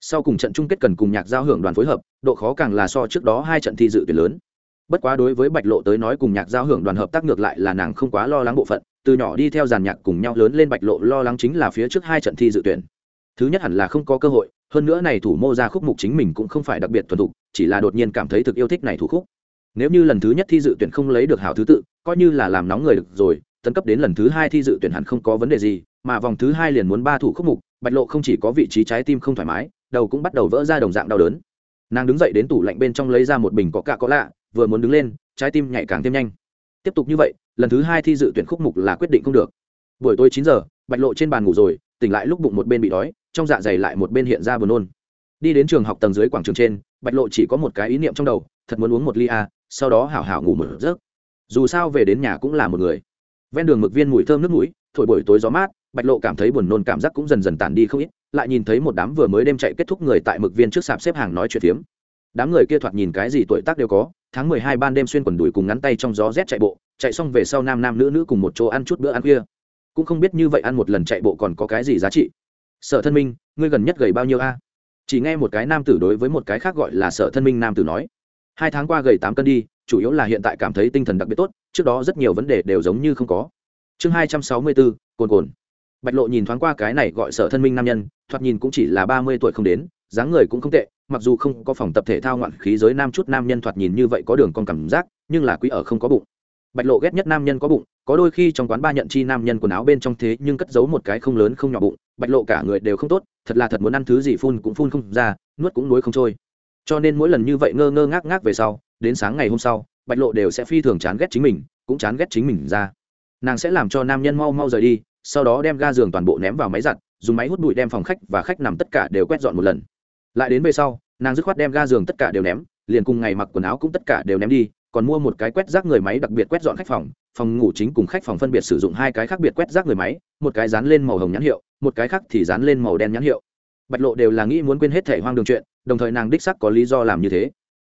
Sau cùng trận chung kết cần cùng nhạc giao hưởng đoàn phối hợp, độ khó càng là so trước đó hai trận thi dự tuyển lớn. Bất quá đối với bạch lộ tới nói cùng nhạc giao hưởng đoàn hợp tác ngược lại là nàng không quá lo lắng bộ phận, từ nhỏ đi theo giàn nhạc cùng nhau lớn lên bạch lộ lo lắng chính là phía trước hai trận thi dự tuyển. Thứ nhất hẳn là không có cơ hội hơn nữa này thủ mô ra khúc mục chính mình cũng không phải đặc biệt thuần thục, chỉ là đột nhiên cảm thấy thực yêu thích này thủ khúc. Nếu như lần thứ nhất thi dự tuyển không lấy được hảo thứ tự, coi như là làm nóng người được rồi, tấn cấp đến lần thứ hai thi dự tuyển hẳn không có vấn đề gì, mà vòng thứ hai liền muốn ba thủ khúc mục, bạch lộ không chỉ có vị trí trái tim không thoải mái, đầu cũng bắt đầu vỡ ra đồng dạng đau đớn. Nàng đứng dậy đến tủ lạnh bên trong lấy ra một bình có cạ có lạ vừa muốn đứng lên, trái tim nhảy càng thêm nhanh. Tiếp tục như vậy, lần thứ hai thi dự tuyển khúc mục là quyết định không được. Buổi tối chín giờ, bạch lộ trên bàn ngủ rồi, tỉnh lại lúc bụng một bên bị đói trong dạ dày lại một bên hiện ra buồn nôn. Đi đến trường học tầng dưới quảng trường trên, bạch lộ chỉ có một cái ý niệm trong đầu, thật muốn uống một ly a, sau đó hảo hảo ngủ một giấc. Dù sao về đến nhà cũng là một người. Ven đường mực viên mùi thơm nước mũi, thổi buổi tối gió mát, bạch lộ cảm thấy buồn nôn cảm giác cũng dần dần tàn đi không ít, lại nhìn thấy một đám vừa mới đêm chạy kết thúc người tại mực viên trước sạp xếp hàng nói chuyện phiếm. Đám người kia thoạt nhìn cái gì tuổi tác đều có, tháng mười hai ban đêm xuyên quần đùi cùng ngắn tay trong gió rét chạy bộ, chạy xong về sau nam nam nữ nữ cùng một chỗ ăn chút bữa ăn kia cũng không biết như vậy ăn một lần chạy bộ còn có cái gì giá trị sở thân minh, ngươi gần nhất gầy bao nhiêu a? Chỉ nghe một cái nam tử đối với một cái khác gọi là sở thân minh nam tử nói. Hai tháng qua gầy tám cân đi, chủ yếu là hiện tại cảm thấy tinh thần đặc biệt tốt, trước đó rất nhiều vấn đề đều giống như không có. Chương hai trăm sáu mươi bốn, cồn cồn. Bạch lộ nhìn thoáng qua cái này gọi sở thân minh nam nhân, thoạt nhìn cũng chỉ là ba mươi tuổi không đến, dáng người cũng không tệ, mặc dù không có phòng tập thể thao ngoạn khí giới nam chút nam nhân thoạt nhìn như vậy có đường con cảm giác, nhưng là quý ở không có bụng. Bạch lộ ghét nhất nam nhân có bụng có đôi khi trong quán ba nhận chi nam nhân quần áo bên trong thế nhưng cất giấu một cái không lớn không nhỏ bụng, bạch lộ cả người đều không tốt, thật là thật muốn ăn thứ gì phun cũng phun không ra, nuốt cũng nuối không trôi. Cho nên mỗi lần như vậy ngơ ngơ ngác ngác về sau, đến sáng ngày hôm sau, bạch lộ đều sẽ phi thường chán ghét chính mình, cũng chán ghét chính mình ra. Nàng sẽ làm cho nam nhân mau mau rời đi, sau đó đem ga giường toàn bộ ném vào máy giặt, dùng máy hút bụi đem phòng khách và khách nằm tất cả đều quét dọn một lần. Lại đến về sau, nàng dứt khoát đem ga giường tất cả đều ném, liền cùng ngày mặc quần áo cũng tất cả đều ném đi, còn mua một cái quét rác người máy đặc biệt quét dọn khách phòng phòng ngủ chính cùng khách phòng phân biệt sử dụng hai cái khác biệt quét rác người máy, một cái dán lên màu hồng nhãn hiệu, một cái khác thì dán lên màu đen nhãn hiệu. Bạch lộ đều là nghĩ muốn quên hết thể hoang đường chuyện, đồng thời nàng đích sắc có lý do làm như thế.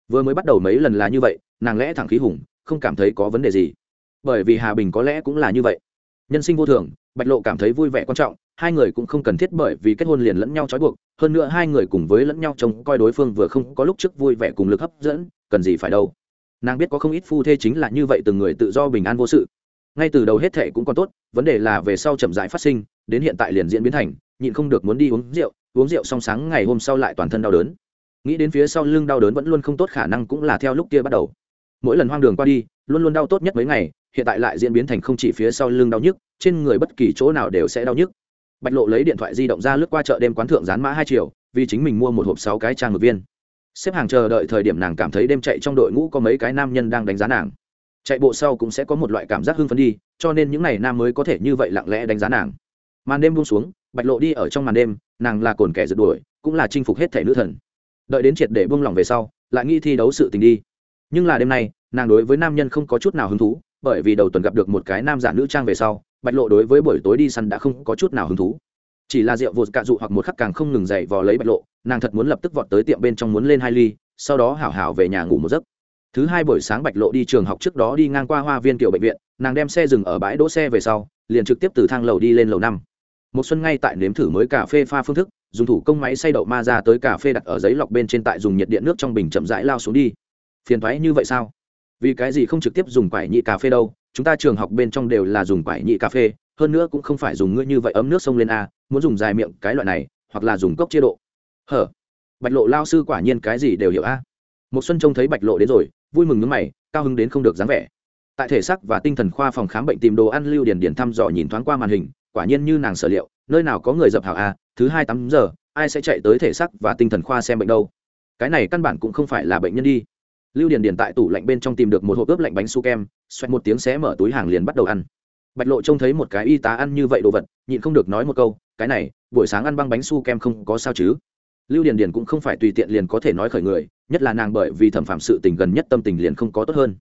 Vừa mới bắt đầu mấy lần là như vậy, nàng lẽ thẳng khí hùng, không cảm thấy có vấn đề gì. Bởi vì hà bình có lẽ cũng là như vậy. Nhân sinh vô thường, bạch lộ cảm thấy vui vẻ quan trọng, hai người cũng không cần thiết bởi vì kết hôn liền lẫn nhau trói buộc, hơn nữa hai người cùng với lẫn nhau trông coi đối phương vừa không có lúc trước vui vẻ cùng lực hấp dẫn, cần gì phải đâu nàng biết có không ít phu thê chính là như vậy từng người tự do bình an vô sự. Ngay từ đầu hết thệ cũng còn tốt, vấn đề là về sau chậm rãi phát sinh, đến hiện tại liền diễn biến thành, nhịn không được muốn đi uống rượu uống rượu xong sáng ngày hôm sau lại toàn thân đau đớn. Nghĩ đến phía sau lưng đau đớn vẫn luôn không tốt khả năng cũng là theo lúc kia bắt đầu. Mỗi lần hoang đường qua đi, luôn luôn đau tốt nhất mấy ngày, hiện tại lại diễn biến thành không chỉ phía sau lưng đau nhức, trên người bất kỳ chỗ nào đều sẽ đau nhức. Bạch lộ lấy điện thoại di động ra lướt qua chợ đêm quán thượng dán mã hai triệu vì chính mình mua một hộp sáu cái trang một viên xếp hàng chờ đợi thời điểm nàng cảm thấy đêm chạy trong đội ngũ có mấy cái nam nhân đang đánh giá nàng. Chạy bộ sau cũng sẽ có một loại cảm giác hưng phấn đi, cho nên những ngày nam mới có thể như vậy lặng lẽ đánh giá nàng. Màn đêm buông xuống, bạch lộ đi ở trong màn đêm, nàng là cồn kẻ rượt đuổi, cũng là chinh phục hết thể nữ thần. Đợi đến triệt để buông lỏng về sau, lại nghĩ thi đấu sự tình đi. Nhưng là đêm nay, nàng đối với nam nhân không có chút nào hứng thú, bởi vì đầu tuần gặp được một cái nam giả nữ trang về sau, bạch lộ đối với buổi tối đi săn đã không có chút nào hứng thú. Chỉ là rượu vột cạ dụ hoặc một khắc càng không ngừng dậy vò lấy bạch lộ nàng thật muốn lập tức vọt tới tiệm bên trong muốn lên hai ly, sau đó hảo hảo về nhà ngủ một giấc. Thứ hai buổi sáng bạch lộ đi trường học trước đó đi ngang qua hoa viên kiểu bệnh viện, nàng đem xe dừng ở bãi đỗ xe về sau, liền trực tiếp từ thang lầu đi lên lầu năm. Một xuân ngay tại nếm thử mới cà phê pha phương thức, dùng thủ công máy xay đậu ma ra tới cà phê đặt ở giấy lọc bên trên tại dùng nhiệt điện nước trong bình chậm rãi lao xuống đi. Phiền thoái như vậy sao? Vì cái gì không trực tiếp dùng quải nhị cà phê đâu, chúng ta trường học bên trong đều là dùng quải nhị cà phê, hơn nữa cũng không phải dùng ngươi như vậy ấm nước sông lên a, muốn dùng dài miệng cái loại này, hoặc là dùng cốc chế độ hở? Bạch lộ lao sư quả nhiên cái gì đều hiểu a. Một xuân trông thấy bạch lộ đến rồi, vui mừng nước mày, cao hứng đến không được dáng vẻ. Tại thể xác và tinh thần khoa phòng khám bệnh tìm đồ ăn lưu điền điền thăm dò nhìn thoáng qua màn hình, quả nhiên như nàng sở liệu, nơi nào có người dập hào a, thứ hai tám giờ, ai sẽ chạy tới thể xác và tinh thần khoa xem bệnh đâu? Cái này căn bản cũng không phải là bệnh nhân đi. Lưu điền điền tại tủ lạnh bên trong tìm được một hộp ướp lạnh bánh su kem, xoẹt một tiếng xé mở túi hàng liền bắt đầu ăn. Bạch lộ trông thấy một cái y tá ăn như vậy đồ vật, nhịn không được nói một câu, cái này, buổi sáng ăn băng bánh su kem không có sao chứ? Lưu điền điền cũng không phải tùy tiện liền có thể nói khởi người, nhất là nàng bởi vì thẩm phạm sự tình gần nhất tâm tình liền không có tốt hơn.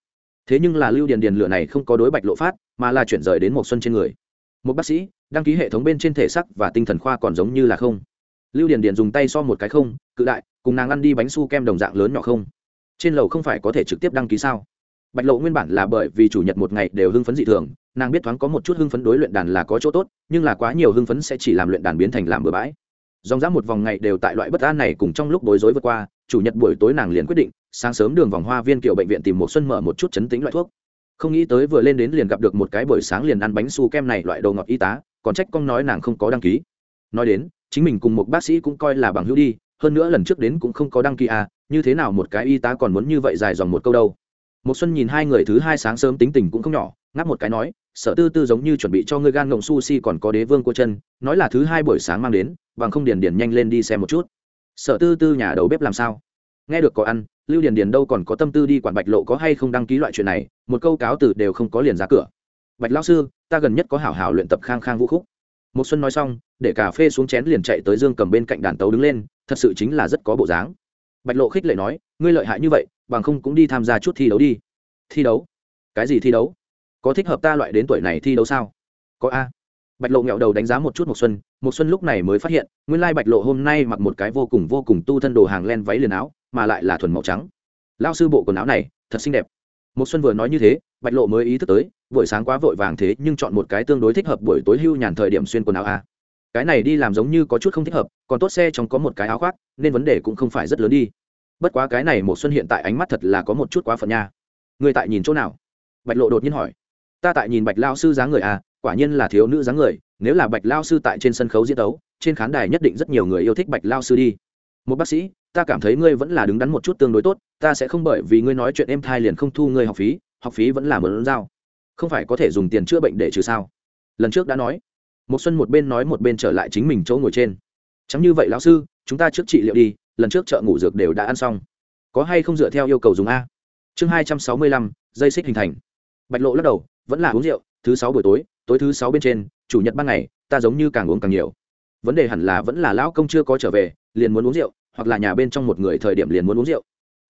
Thế nhưng là lưu điền điền lựa này không có đối bạch lộ phát, mà là chuyển rời đến một xuân trên người. Một bác sĩ, đăng ký hệ thống bên trên thể sắc và tinh thần khoa còn giống như là không. Lưu điền điền dùng tay so một cái không, cự đại, cùng nàng ăn đi bánh su kem đồng dạng lớn nhỏ không. Trên lầu không phải có thể trực tiếp đăng ký sao? Bạch lộ nguyên bản là bởi vì chủ nhật một ngày đều hưng phấn dị thường, nàng biết thoáng có một chút hưng phấn đối luyện đàn là có chỗ tốt, nhưng là quá nhiều hưng phấn sẽ chỉ làm luyện đàn biến thành làm bừa bãi dòng dã một vòng ngày đều tại loại bất an này cùng trong lúc bối rối vượt qua, chủ nhật buổi tối nàng liền quyết định, sáng sớm đường vòng hoa viên kiểu bệnh viện tìm một xuân mở một chút chấn tĩnh loại thuốc. Không nghĩ tới vừa lên đến liền gặp được một cái buổi sáng liền ăn bánh su kem này loại đồ ngọt y tá, còn trách con nói nàng không có đăng ký. Nói đến, chính mình cùng một bác sĩ cũng coi là bằng hữu đi, hơn nữa lần trước đến cũng không có đăng ký à như thế nào một cái y tá còn muốn như vậy dài dòng một câu đâu. Một xuân nhìn hai người thứ hai sáng sớm tính tình cũng không nhỏ, ngáp một cái nói sở tư tư giống như chuẩn bị cho ngươi gan ngộng sushi còn có đế vương của chân, nói là thứ hai buổi sáng mang đến, bằng không điền điền nhanh lên đi xem một chút. Sở tư tư nhà đầu bếp làm sao? Nghe được có ăn, lưu điền điền đâu còn có tâm tư đi quản bạch lộ có hay không đăng ký loại chuyện này, một câu cáo từ đều không có liền ra cửa. Bạch lão sư, ta gần nhất có hảo hảo luyện tập khang khang vũ khúc. Một xuân nói xong, để cà phê xuống chén liền chạy tới dương cầm bên cạnh đàn tấu đứng lên, thật sự chính là rất có bộ dáng. Bạch lộ khích lệ nói, ngươi lợi hại như vậy, bằng không cũng đi tham gia chút thi đấu đi. Thi đấu? Cái gì thi đấu? Có thích hợp ta loại đến tuổi này thi đấu sao? Có a. Bạch lộ nghẹo đầu đánh giá một chút một xuân một xuân lúc này mới phát hiện, nguyên lai bạch lộ hôm nay mặc một cái vô cùng vô cùng tu thân đồ hàng len váy liền áo, mà lại là thuần màu trắng. Lao sư bộ quần áo này, thật xinh đẹp. Một xuân vừa nói như thế, bạch lộ mới ý thức tới, buổi sáng quá vội vàng thế nhưng chọn một cái tương đối thích hợp buổi tối hưu nhàn thời điểm xuyên quần áo a. Cái này đi làm giống như có chút không thích hợp, còn tốt xe trong có một cái áo khoác, nên vấn đề cũng không phải rất lớn đi. Bất quá cái này một xuân hiện tại ánh mắt thật là có một chút quá phận nha. Người tại nhìn chỗ nào? Bạch lộ đột nhiên hỏi ta tại nhìn bạch lao sư dáng người à quả nhiên là thiếu nữ dáng người, nếu là bạch lao sư tại trên sân khấu diễn tấu, trên khán đài nhất định rất nhiều người yêu thích bạch lao sư đi. Một bác sĩ, ta cảm thấy ngươi vẫn là đứng đắn một chút tương đối tốt, ta sẽ không bởi vì ngươi nói chuyện em thai liền không thu ngươi học phí học phí vẫn là mở lớn giao không phải có thể dùng tiền chữa bệnh để trừ sao? Lần trước đã nói. Một xuân một bên nói một bên trở lại chính mình chỗ ngồi trên. Chẳng như vậy lão sư, chúng ta trước trị liệu đi, lần trước chợ ngủ dược đều đã ăn xong. Có hay không dựa theo yêu cầu dùng a? Chương hai trăm sáu mươi lăm, dây xích hình thành bạch lộ lắc đầu, vẫn là uống rượu, thứ sáu buổi tối tối thứ sáu bên trên, chủ nhật ban ngày, ta giống như càng uống càng nhiều. Vấn đề hẳn là vẫn là lão công chưa có trở về, liền muốn uống rượu, hoặc là nhà bên trong một người thời điểm liền muốn uống rượu.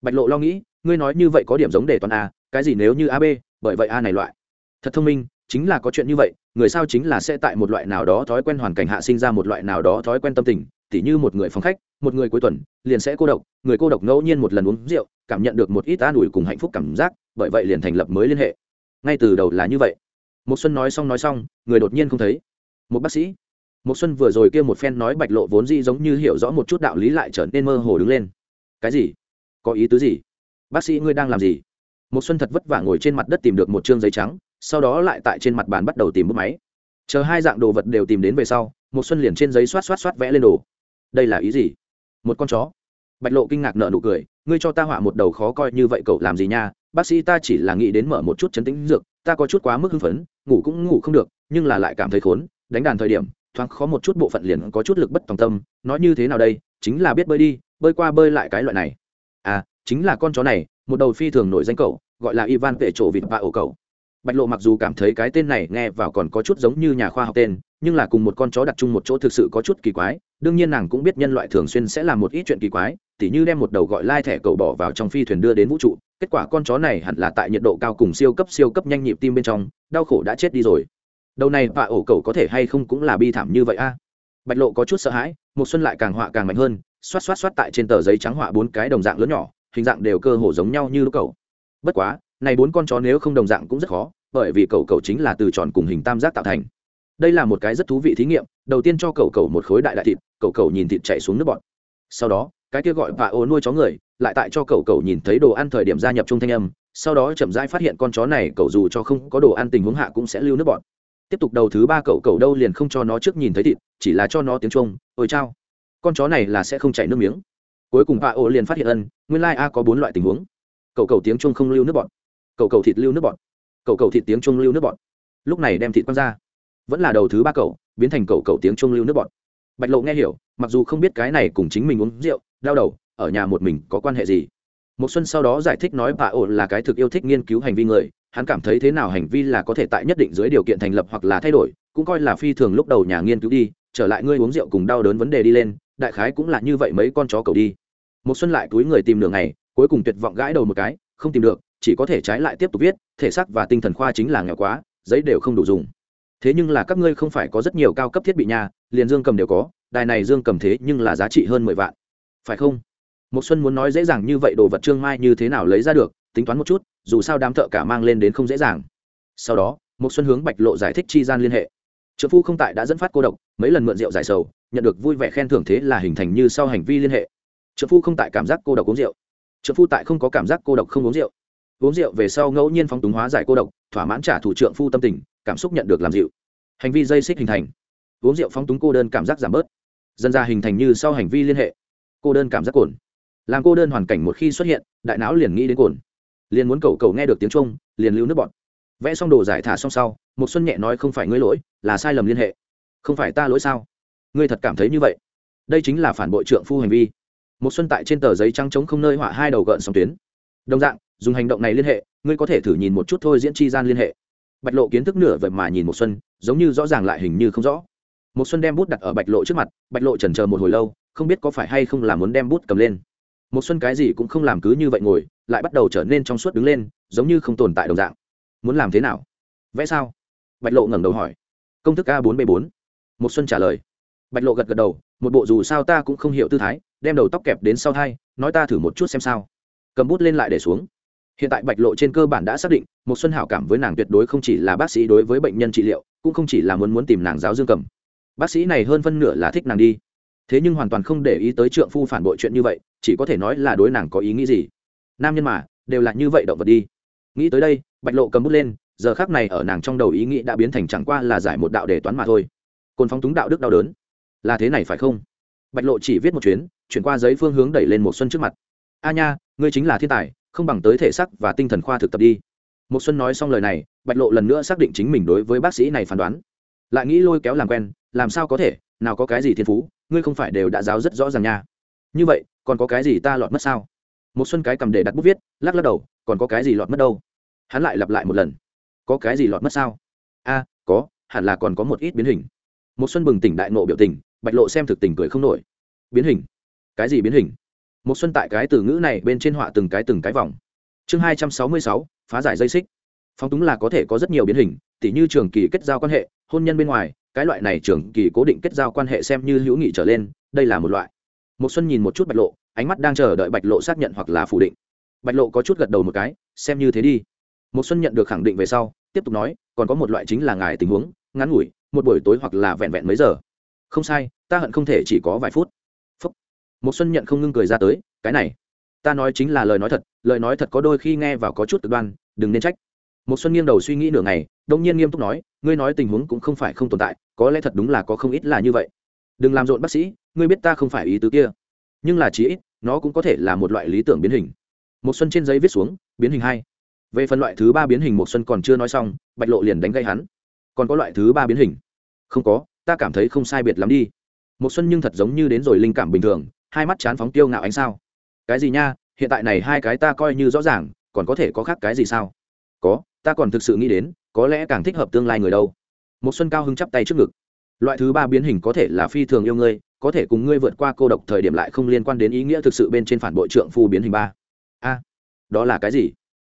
Bạch lộ lo nghĩ, ngươi nói như vậy có điểm giống để toàn a, cái gì nếu như a b, bởi vậy a này loại. Thật thông minh, chính là có chuyện như vậy, người sao chính là sẽ tại một loại nào đó thói quen hoàn cảnh hạ sinh ra một loại nào đó thói quen tâm tình, tỉ như một người phòng khách, một người cuối tuần, liền sẽ cô độc, người cô độc ngẫu nhiên một lần uống rượu, cảm nhận được một ít an ủi cùng hạnh phúc cảm giác, bởi vậy liền thành lập mới liên hệ ngay từ đầu là như vậy. Một xuân nói xong nói xong, người đột nhiên không thấy. Một bác sĩ. Một xuân vừa rồi kia một phen nói bạch lộ vốn dĩ giống như hiểu rõ một chút đạo lý lại trở nên mơ hồ đứng lên. Cái gì? Có ý tứ gì? Bác sĩ ngươi đang làm gì? Một xuân thật vất vả ngồi trên mặt đất tìm được một chương giấy trắng, sau đó lại tại trên mặt bàn bắt đầu tìm bút máy. Chờ hai dạng đồ vật đều tìm đến về sau một xuân liền trên giấy xoát xoát xoát vẽ lên đồ. Đây là ý gì? Một con chó. Bạch lộ kinh ngạc nở nụ cười, ngươi cho ta họa một đầu khó coi như vậy cậu làm gì nha bác sĩ ta chỉ là nghĩ đến mở một chút chấn tĩnh dược, ta có chút quá mức hưng phấn, ngủ cũng ngủ không được, nhưng là lại cảm thấy khốn, đánh đàn thời điểm, thoáng khó một chút bộ phận liền có chút lực bất tòng tâm, nói như thế nào đây, chính là biết bơi đi, bơi qua bơi lại cái loại này. À chính là con chó này, một đầu phi thường nổi danh cậu, gọi là ivan vệ trổ vịt và ổ cậu bạch lộ mặc dù cảm thấy cái tên này nghe vào còn có chút giống như nhà khoa học tên, nhưng là cùng một con chó đặt chung một chỗ thực sự có chút kỳ quái. Đương nhiên nàng cũng biết nhân loại thường xuyên sẽ làm một ít chuyện kỳ quái, tỉ như đem một đầu gọi lai thẻ cầu bỏ vào trong phi thuyền đưa đến vũ trụ. Kết quả con chó này hẳn là tại nhiệt độ cao cùng siêu cấp siêu cấp nhanh nhịp tim bên trong, đau khổ đã chết đi rồi. Đầu này vạ ổ cầu có thể hay không cũng là bi thảm như vậy a? Bạch lộ có chút sợ hãi một xuân lại càng họa càng mạnh hơn, xoát xoát xoát tại trên tờ giấy trắng họa bốn cái đồng dạng lớn nhỏ, hình dạng đều cơ hồ giống nhau như lúc cầu bất quá này bốn con chó nếu không đồng dạng cũng rất khó, bởi vì cầu cầu chính là từ tròn cùng hình tam giác tạo thành. Đây là một cái rất thú vị thí nghiệm, đầu tiên cho cầu cầu một khối đại đại thịt cầu cầu nhìn thịt chạy xuống nước bọt. Sau đó, cái kia gọi và ô nuôi chó người, lại tại cho cầu cầu nhìn thấy đồ ăn thời điểm gia nhập trung thanh âm, sau đó chậm rãi phát hiện con chó này cầu dù cho không có đồ ăn tình huống hạ cũng sẽ lưu nước bọt. Tiếp tục đầu thứ ba cậu cầu đâu liền không cho nó trước nhìn thấy thịt, chỉ là cho nó tiếng trung ôi chao, con chó này là sẽ không chảy nước miếng. Cuối cùng pa ô liền phát hiện ân, nguyên lai a có bốn loại tình huống. Cậu cầu tiếng trung không lưu nước bọt cầu cầu thịt lưu nước bọt. Cầu cầu thịt tiếng chuông lưu nước bọt. Lúc này đem thịt quăng ra. Vẫn là đầu thứ ba cầu, biến thành cầu cầu tiếng chuông lưu nước bọt. Bạch lộ nghe hiểu mặc dù không biết cái này cùng chính mình uống rượu đau đầu ở nhà một mình có quan hệ gì. Một xuân sau đó giải thích nói bà ổ là cái thực yêu thích nghiên cứu hành vi người hắn cảm thấy thế nào hành vi là có thể tại nhất định dưới điều kiện thành lập hoặc là thay đổi cũng coi là phi thường lúc đầu nhà nghiên cứu đi trở lại ngươi uống rượu cùng đau đớn vấn đề đi lên đại khái cũng là như vậy mấy con chó cầu đi. Một xuân lại túi người tìm đường này cuối cùng tuyệt vọng gãi đầu một cái không tìm được chỉ có thể trái lại tiếp tục viết, thể xác và tinh thần khoa chính là nghèo quá, giấy đều không đủ dùng. Thế nhưng là các ngươi không phải có rất nhiều cao cấp thiết bị nhà liền dương cầm đều có, đài này dương cầm thế nhưng là giá trị hơn mười vạn. Phải không? Một xuân muốn nói dễ dàng như vậy đồ vật trương mai như thế nào lấy ra được, tính toán một chút, dù sao đám thợ cả mang lên đến không dễ dàng. Sau đó một xuân hướng bạch lộ giải thích chi gian liên hệ. Trợ phu không tại đã dẫn phát cô độc, mấy lần mượn rượu giải sầu, nhận được vui vẻ khen thưởng thế là hình thành như sau hành vi liên hệ. Trợ phu không tại cảm giác cô độc uống rượu. Trợ phu tại không có cảm giác cô độc không uống rượu uống rượu về sau ngẫu nhiên phóng túng hóa giải cô độc, thỏa mãn trả thủ trượng phu tâm tình, cảm xúc nhận được làm dịu. Hành vi dây xích hình thành. Uống rượu phóng túng cô đơn cảm giác giảm bớt. Dần ra hình thành như sau hành vi liên hệ. Cô đơn cảm giác cồn. Làm cô đơn hoàn cảnh một khi xuất hiện, đại não liền nghĩ đến cồn. Liền muốn cầu cầu nghe được tiếng trung liền lưu nước bọt. Vẽ xong đồ giải thả xong sau một xuân nhẹ nói không phải ngươi lỗi, là sai lầm liên hệ. Không phải ta lỗi sao? Ngươi thật cảm thấy như vậy? Đây chính là phản bội trượng phu hành vi. Một xuân tại trên tờ giấy trắng trống không nơi họa hai đầu gợn sóng tuyến. Đồng dạng dùng hành động này liên hệ, ngươi có thể thử nhìn một chút thôi diễn chi gian liên hệ. Bạch lộ kiến thức nửa vậy mà nhìn một xuân, giống như rõ ràng lại hình như không rõ. Một xuân đem bút đặt ở bạch lộ trước mặt, bạch lộ chần chờ một hồi lâu, không biết có phải hay không là muốn đem bút cầm lên. Một xuân cái gì cũng không làm cứ như vậy ngồi, lại bắt đầu trở nên trong suốt đứng lên, giống như không tồn tại đồng dạng. Muốn làm thế nào? Vẽ sao? Bạch lộ ngẩng đầu hỏi. Công thức a 4 b 4 một xuân trả lời. Bạch lộ gật gật đầu, một bộ dù sao ta cũng không hiểu tư thái, đem đầu tóc kẹp đến sau hai, nói ta thử một chút xem sao. Cầm bút lên lại để xuống hiện tại bạch lộ trên cơ bản đã xác định một xuân hảo cảm với nàng tuyệt đối không chỉ là bác sĩ đối với bệnh nhân trị liệu, cũng không chỉ là muốn muốn tìm nàng giáo dương cầm. Bác sĩ này hơn phân nửa là thích nàng đi. Thế nhưng hoàn toàn không để ý tới trượng phu phản bội chuyện như vậy, chỉ có thể nói là đối nàng có ý nghĩ gì. Nam nhân mà, đều là như vậy động vật đi. Nghĩ tới đây, bạch lộ cầm bút lên, giờ khác này ở nàng trong đầu ý nghĩ đã biến thành chẳng qua là giải một đạo đề toán mà thôi. Cồn phóng túng đạo đức đau đớn. Là thế này phải không? Bạch lộ chỉ viết một chuyến, chuyển qua giấy phương hướng đẩy lên một xuân trước mặt. A nha, ngươi chính là thiên tài không bằng tới thể sắc và tinh thần khoa thực tập đi. Một xuân nói xong lời này, bạch lộ lần nữa xác định chính mình đối với bác sĩ này phán đoán. Lại nghĩ lôi kéo làm quen, làm sao có thể, nào có cái gì thiên phú, ngươi không phải đều đã giáo rất rõ ràng nha. Như vậy, còn có cái gì ta lọt mất sao? Một xuân cái cầm để đặt bút viết, lắc lắc đầu, còn có cái gì lọt mất đâu? Hắn lại lặp lại một lần. Có cái gì lọt mất sao? A, có, hẳn là còn có một ít biến hình. Một xuân bừng tỉnh đại nộ biểu tình, bạch lộ xem thực tình cười không nổi. Biến hình? Cái gì biến hình? Một xuân tại cái từ ngữ này bên trên họa từng cái từng cái vòng. Chương hai trăm sáu mươi sáu, phá giải dây xích. Phóng túng là có thể có rất nhiều biến hình, tỉ như trường kỳ kết giao quan hệ, hôn nhân bên ngoài, cái loại này trường kỳ cố định kết giao quan hệ xem như hữu nghị trở lên, đây là một loại. Một xuân nhìn một chút bạch lộ, ánh mắt đang chờ đợi bạch lộ xác nhận hoặc là phủ định. Bạch lộ có chút gật đầu một cái, xem như thế đi. Một xuân nhận được khẳng định về sau, tiếp tục nói, còn có một loại chính là ngài tình huống, ngắn ngủi, một buổi tối hoặc là vẹn vẹn mấy giờ. Không sai, ta hận không thể chỉ có vài phút một xuân nhận không ngưng cười ra tới, cái này, ta nói chính là lời nói thật, lời nói thật có đôi khi nghe vào có chút cực đoan, đừng nên trách. Một xuân nghiêng đầu suy nghĩ nửa ngày, đông nhiên nghiêm túc nói, ngươi nói tình huống cũng không phải không tồn tại, có lẽ thật đúng là có không ít là như vậy. Đừng làm rộn bác sĩ, ngươi biết ta không phải ý tứ kia, nhưng là chí ít, nó cũng có thể là một loại lý tưởng biến hình. Một xuân trên giấy viết xuống, biến hình hai. Về phần loại thứ ba biến hình một xuân còn chưa nói xong, bạch lộ liền đánh gây hắn. Còn có loại thứ ba biến hình? Không có, ta cảm thấy không sai biệt lắm đi. Một xuân nhưng thật giống như đến rồi linh cảm bình thường hai mắt chán phóng tiêu ngạo ánh sao? Cái gì nha? Hiện tại này hai cái ta coi như rõ ràng, còn có thể có khác cái gì sao? Có, ta còn thực sự nghĩ đến, có lẽ càng thích hợp tương lai người đâu. Một xuân cao hứng chắp tay trước ngực. Loại thứ ba biến hình có thể là phi thường yêu ngươi, có thể cùng ngươi vượt qua cô độc thời điểm lại không liên quan đến ý nghĩa thực sự bên trên phản bội trượng phu biến hình ba. A, đó là cái gì?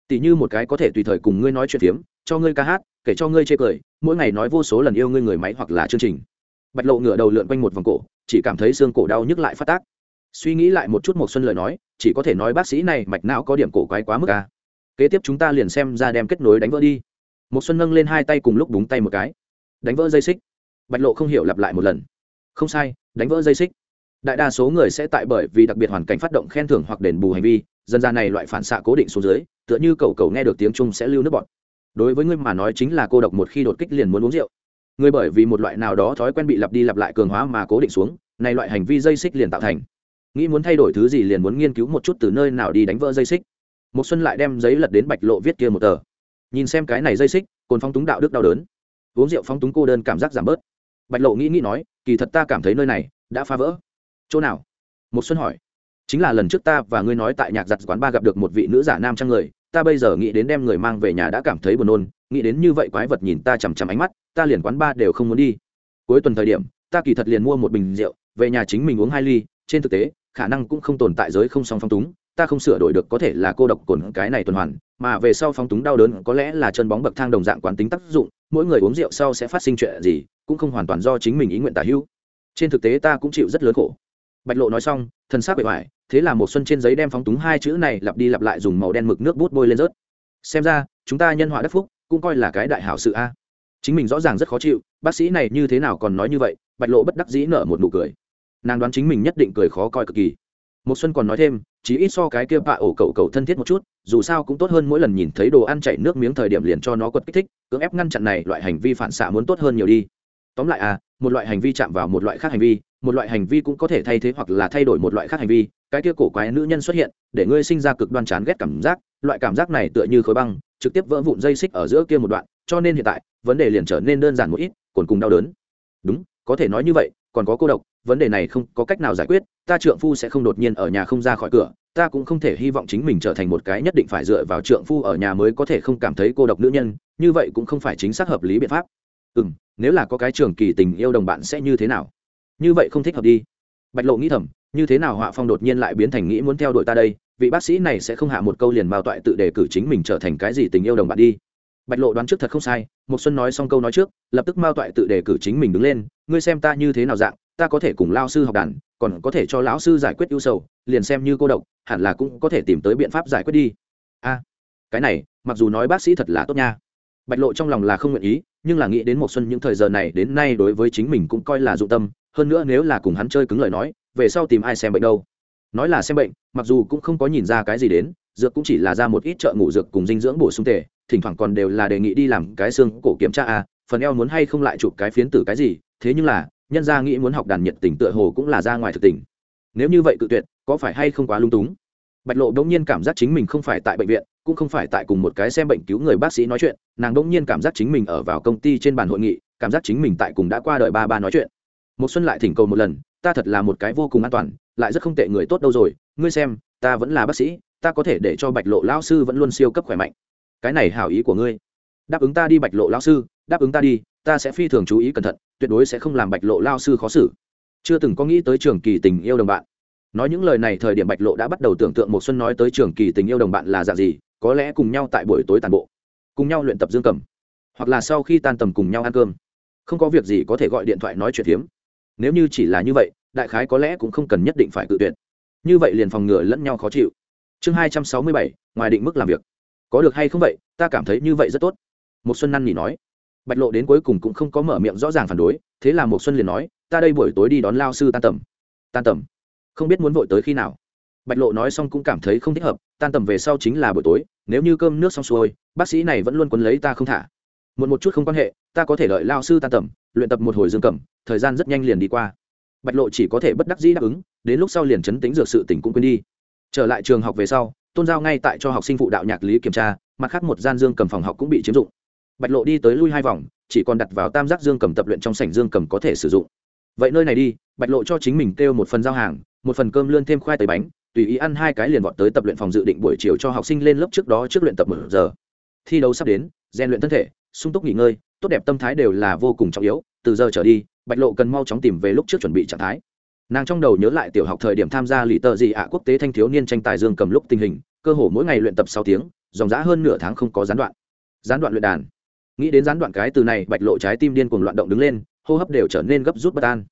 Tỷ như một cái có thể tùy thời cùng ngươi nói chuyện phiếm, cho ngươi ca hát, kể cho ngươi chê cười, mỗi ngày nói vô số lần yêu ngươi người máy hoặc là chương trình. Bạch lộ ngửa đầu lượn quanh một vòng cổ, chỉ cảm thấy xương cổ đau nhức lại phát tác suy nghĩ lại một chút một xuân lời nói, chỉ có thể nói bác sĩ này mạch não có điểm cổ quái quá mức à. Kế tiếp chúng ta liền xem ra đem kết nối đánh vỡ đi. Một xuân nâng lên hai tay cùng lúc búng tay một cái. Đánh vỡ dây xích. Bạch lộ không hiểu lặp lại một lần. Không sai, đánh vỡ dây xích. Đại đa số người sẽ tại bởi vì đặc biệt hoàn cảnh phát động khen thưởng hoặc đền bù hành vi, dân gian này loại phản xạ cố định xuống dưới, tựa như cầu cầu nghe được tiếng chung sẽ lưu nước bọt. Đối với ngươi mà nói chính là cô độc một khi đột kích liền muốn uống rượu. Ngươi bởi vì một loại nào đó thói quen bị lặp đi lặp lại cường hóa mà cố định xuống, này loại hành vi dây xích liền tạo thành nghĩ muốn thay đổi thứ gì liền muốn nghiên cứu một chút từ nơi nào đi đánh vỡ dây xích. Một xuân lại đem giấy lật đến bạch lộ viết kia một tờ. Nhìn xem cái này dây xích, cồn phong túng đạo đức đau đớn. Uống rượu phong túng cô đơn cảm giác giảm bớt. Bạch lộ nghĩ nghĩ nói, kỳ thật ta cảm thấy nơi này đã phá vỡ. Chỗ nào? Một xuân hỏi. Chính là lần trước ta và ngươi nói tại nhạc giặt quán ba gặp được một vị nữ giả nam trang người, ta bây giờ nghĩ đến đem người mang về nhà đã cảm thấy buồn nôn, nghĩ đến như vậy quái vật nhìn ta chằm chằm ánh mắt, ta liền quán ba đều không muốn đi. Cuối tuần thời điểm, ta kỳ thật liền mua một bình rượu, về nhà chính mình uống hai ly, trên thực tế khả năng cũng không tồn tại giới không song phong túng, ta không sửa đổi được có thể là cô độc cồn cái này tuần hoàn, mà về sau phong túng đau đớn có lẽ là chân bóng bậc thang đồng dạng quán tính tác dụng, mỗi người uống rượu sau sẽ phát sinh chuyện gì, cũng không hoàn toàn do chính mình ý nguyện tả hữu. Trên thực tế ta cũng chịu rất lớn khổ. Bạch lộ nói xong thân xác bề ngoài, thế là một xuân trên giấy đem phóng túng hai chữ này lặp đi lặp lại dùng màu đen mực nước bút bôi lên rớt. Xem ra, chúng ta nhân họa đất phúc, cũng coi là cái đại hảo sự a. Chính mình rõ ràng rất khó chịu, bác sĩ này như thế nào còn nói như vậy? Bạch lộ bất đắc dĩ nở một nụ cười nàng đoán chính mình nhất định cười khó coi cực kỳ. Một xuân còn nói thêm chỉ ít so cái kia bạ ổ cậu cậu thân thiết một chút, dù sao cũng tốt hơn mỗi lần nhìn thấy đồ ăn chảy nước miếng thời điểm liền cho nó quật kích thích, cưỡng ép ngăn chặn này loại hành vi phản xạ muốn tốt hơn nhiều đi. Tóm lại à một loại hành vi chạm vào một loại khác hành vi, một loại hành vi cũng có thể thay thế hoặc là thay đổi một loại khác hành vi, cái kia cổ quái nữ nhân xuất hiện, để ngươi sinh ra cực đoan chán ghét cảm giác, loại cảm giác này tựa như khối băng, trực tiếp vỡ vụn dây xích ở giữa kia một đoạn, cho nên hiện tại, vấn đề liền trở nên đơn giản một ít, còn cùng đau đớn. Đúng, có thể nói như vậy còn có cô độc, vấn đề này không có cách nào giải quyết, ta trượng phu sẽ không đột nhiên ở nhà không ra khỏi cửa, ta cũng không thể hy vọng chính mình trở thành một cái nhất định phải dựa vào trượng phu ở nhà mới có thể không cảm thấy cô độc nữ nhân, như vậy cũng không phải chính xác hợp lý biện pháp. Ừ m nếu là có cái trường kỳ tình yêu đồng bạn sẽ như thế nào? Như vậy không thích hợp đi. Bạch lộ nghĩ thầm, như thế nào họa phong đột nhiên lại biến thành nghĩ muốn theo đuổi ta đây, vị bác sĩ này sẽ không hạ một câu liền mao toại tự đề cử chính mình trở thành cái gì tình yêu đồng bạn đi bạch lộ đoán trước thật không sai một xuân nói xong câu nói trước, lập tức mao toại tự đề cử chính mình đứng lên, ngươi xem ta như thế nào dạng, ta có thể cùng lao sư học đàn, còn có thể cho lão sư giải quyết ưu sầu, liền xem như cô độc, hẳn là cũng có thể tìm tới biện pháp giải quyết đi. A, cái này, mặc dù nói bác sĩ thật là tốt nha. Bạch lộ trong lòng là không nguyện ý, nhưng là nghĩ đến một xuân những thời giờ này đến nay đối với chính mình cũng coi là dụng tâm, hơn nữa nếu là cùng hắn chơi cứng lời nói, về sau tìm ai xem bệnh đâu? Nói là xem bệnh, mặc dù cũng không có nhìn ra cái gì đến, dược cũng chỉ là ra một ít trợ ngủ dược cùng dinh dưỡng bổ sung tề thỉnh thoảng còn đều là đề nghị đi làm cái xương cổ kiểm tra a, phần eo muốn hay không lại chụp cái phiến tử cái gì, thế nhưng là, nhân gia nghĩ muốn học đàn nhiệt tình tựa hồ cũng là ra ngoài thực tình. Nếu như vậy cự tuyệt, có phải hay không quá lung túng? Bạch lộ đống nhiên cảm giác chính mình không phải tại bệnh viện, cũng không phải tại cùng một cái xem bệnh cứu người bác sĩ nói chuyện, nàng đống nhiên cảm giác chính mình ở vào công ty trên bàn hội nghị, cảm giác chính mình tại cùng đã qua đời ba ba nói chuyện. Một xuân lại thỉnh cầu một lần, ta thật là một cái vô cùng an toàn, lại rất không tệ người tốt đâu rồi, ngươi xem, ta vẫn là bác sĩ, ta có thể để cho bạch lộ lao sư vẫn luôn siêu cấp khỏe mạnh cái này hảo ý của ngươi. Đáp ứng ta đi, bạch lộ lao sư, đáp ứng ta đi, ta sẽ phi thường chú ý cẩn thận, tuyệt đối sẽ không làm bạch lộ lao sư khó xử. Chưa từng có nghĩ tới trường kỳ tình yêu đồng bạn. Nói những lời này thời điểm bạch lộ đã bắt đầu tưởng tượng một xuân nói tới trường kỳ tình yêu đồng bạn là dạng gì, có lẽ cùng nhau tại buổi tối tàn bộ, cùng nhau luyện tập dương cầm, hoặc là sau khi tan tầm cùng nhau ăn cơm. Không có việc gì có thể gọi điện thoại nói chuyện hiếm nếu như chỉ là như vậy, đại khái có lẽ cũng không cần nhất định phải tự tuyệt. Như vậy liền phòng ngừa lẫn nhau khó chịu. Chương hai trăm sáu mươi bảy, ngoài định mức làm việc có được hay không vậy, ta cảm thấy như vậy rất tốt. Một xuân năn nỉ nói. Bạch lộ đến cuối cùng cũng không có mở miệng rõ ràng phản đối, thế là một xuân liền nói, ta đây buổi tối đi đón lao sư tan tầm. Tan tầm? Không biết muốn vội tới khi nào. Bạch lộ nói xong cũng cảm thấy không thích hợp, tan tầm về sau chính là buổi tối, nếu như cơm nước xong xuôi, bác sĩ này vẫn luôn quấn lấy ta không thả. Muộn một chút không quan hệ, ta có thể đợi lao sư tan tầm, luyện tập một hồi dương cầm, thời gian rất nhanh liền đi qua. Bạch lộ chỉ có thể bất đắc dĩ đáp ứng, đến lúc sau liền chấn tính dược sự tỉnh cũng quên đi. Trở lại trường học về sau tôn giao ngay tại cho học sinh phụ đạo nhạc lý kiểm tra, mặt khác một gian dương cầm phòng học cũng bị chiếm dụng. Bạch lộ đi tới lui hai vòng, chỉ còn đặt vào tam giác dương cầm tập luyện trong sảnh dương cầm có thể sử dụng. Vậy nơi này đi, bạch lộ cho chính mình kêu một phần giao hàng, một phần cơm lươn thêm khoai tây bánh, tùy ý ăn hai cái liền vọt tới tập luyện phòng dự định buổi chiều cho học sinh lên lớp trước đó trước luyện tập một giờ. Thi đấu sắp đến, rèn luyện thân thể, sung túc nghỉ ngơi, tốt đẹp tâm thái đều là vô cùng trọng yếu. Từ giờ trở đi, bạch lộ cần mau chóng tìm về lúc trước chuẩn bị trạng thái nàng trong đầu nhớ lại tiểu học thời điểm tham gia lì tờ dị ạ quốc tế thanh thiếu niên tranh tài dương cầm lúc tình hình, cơ hồ mỗi ngày luyện tập sáu tiếng, dòng g hơn nửa tháng không có gián đoạn. Gián đoạn luyện đàn. Nghĩ đến gián đoạn cái từ này, bạch lộ trái tim điên cuồng loạn động đứng lên, hô hấp đều trở nên gấp rút bất an.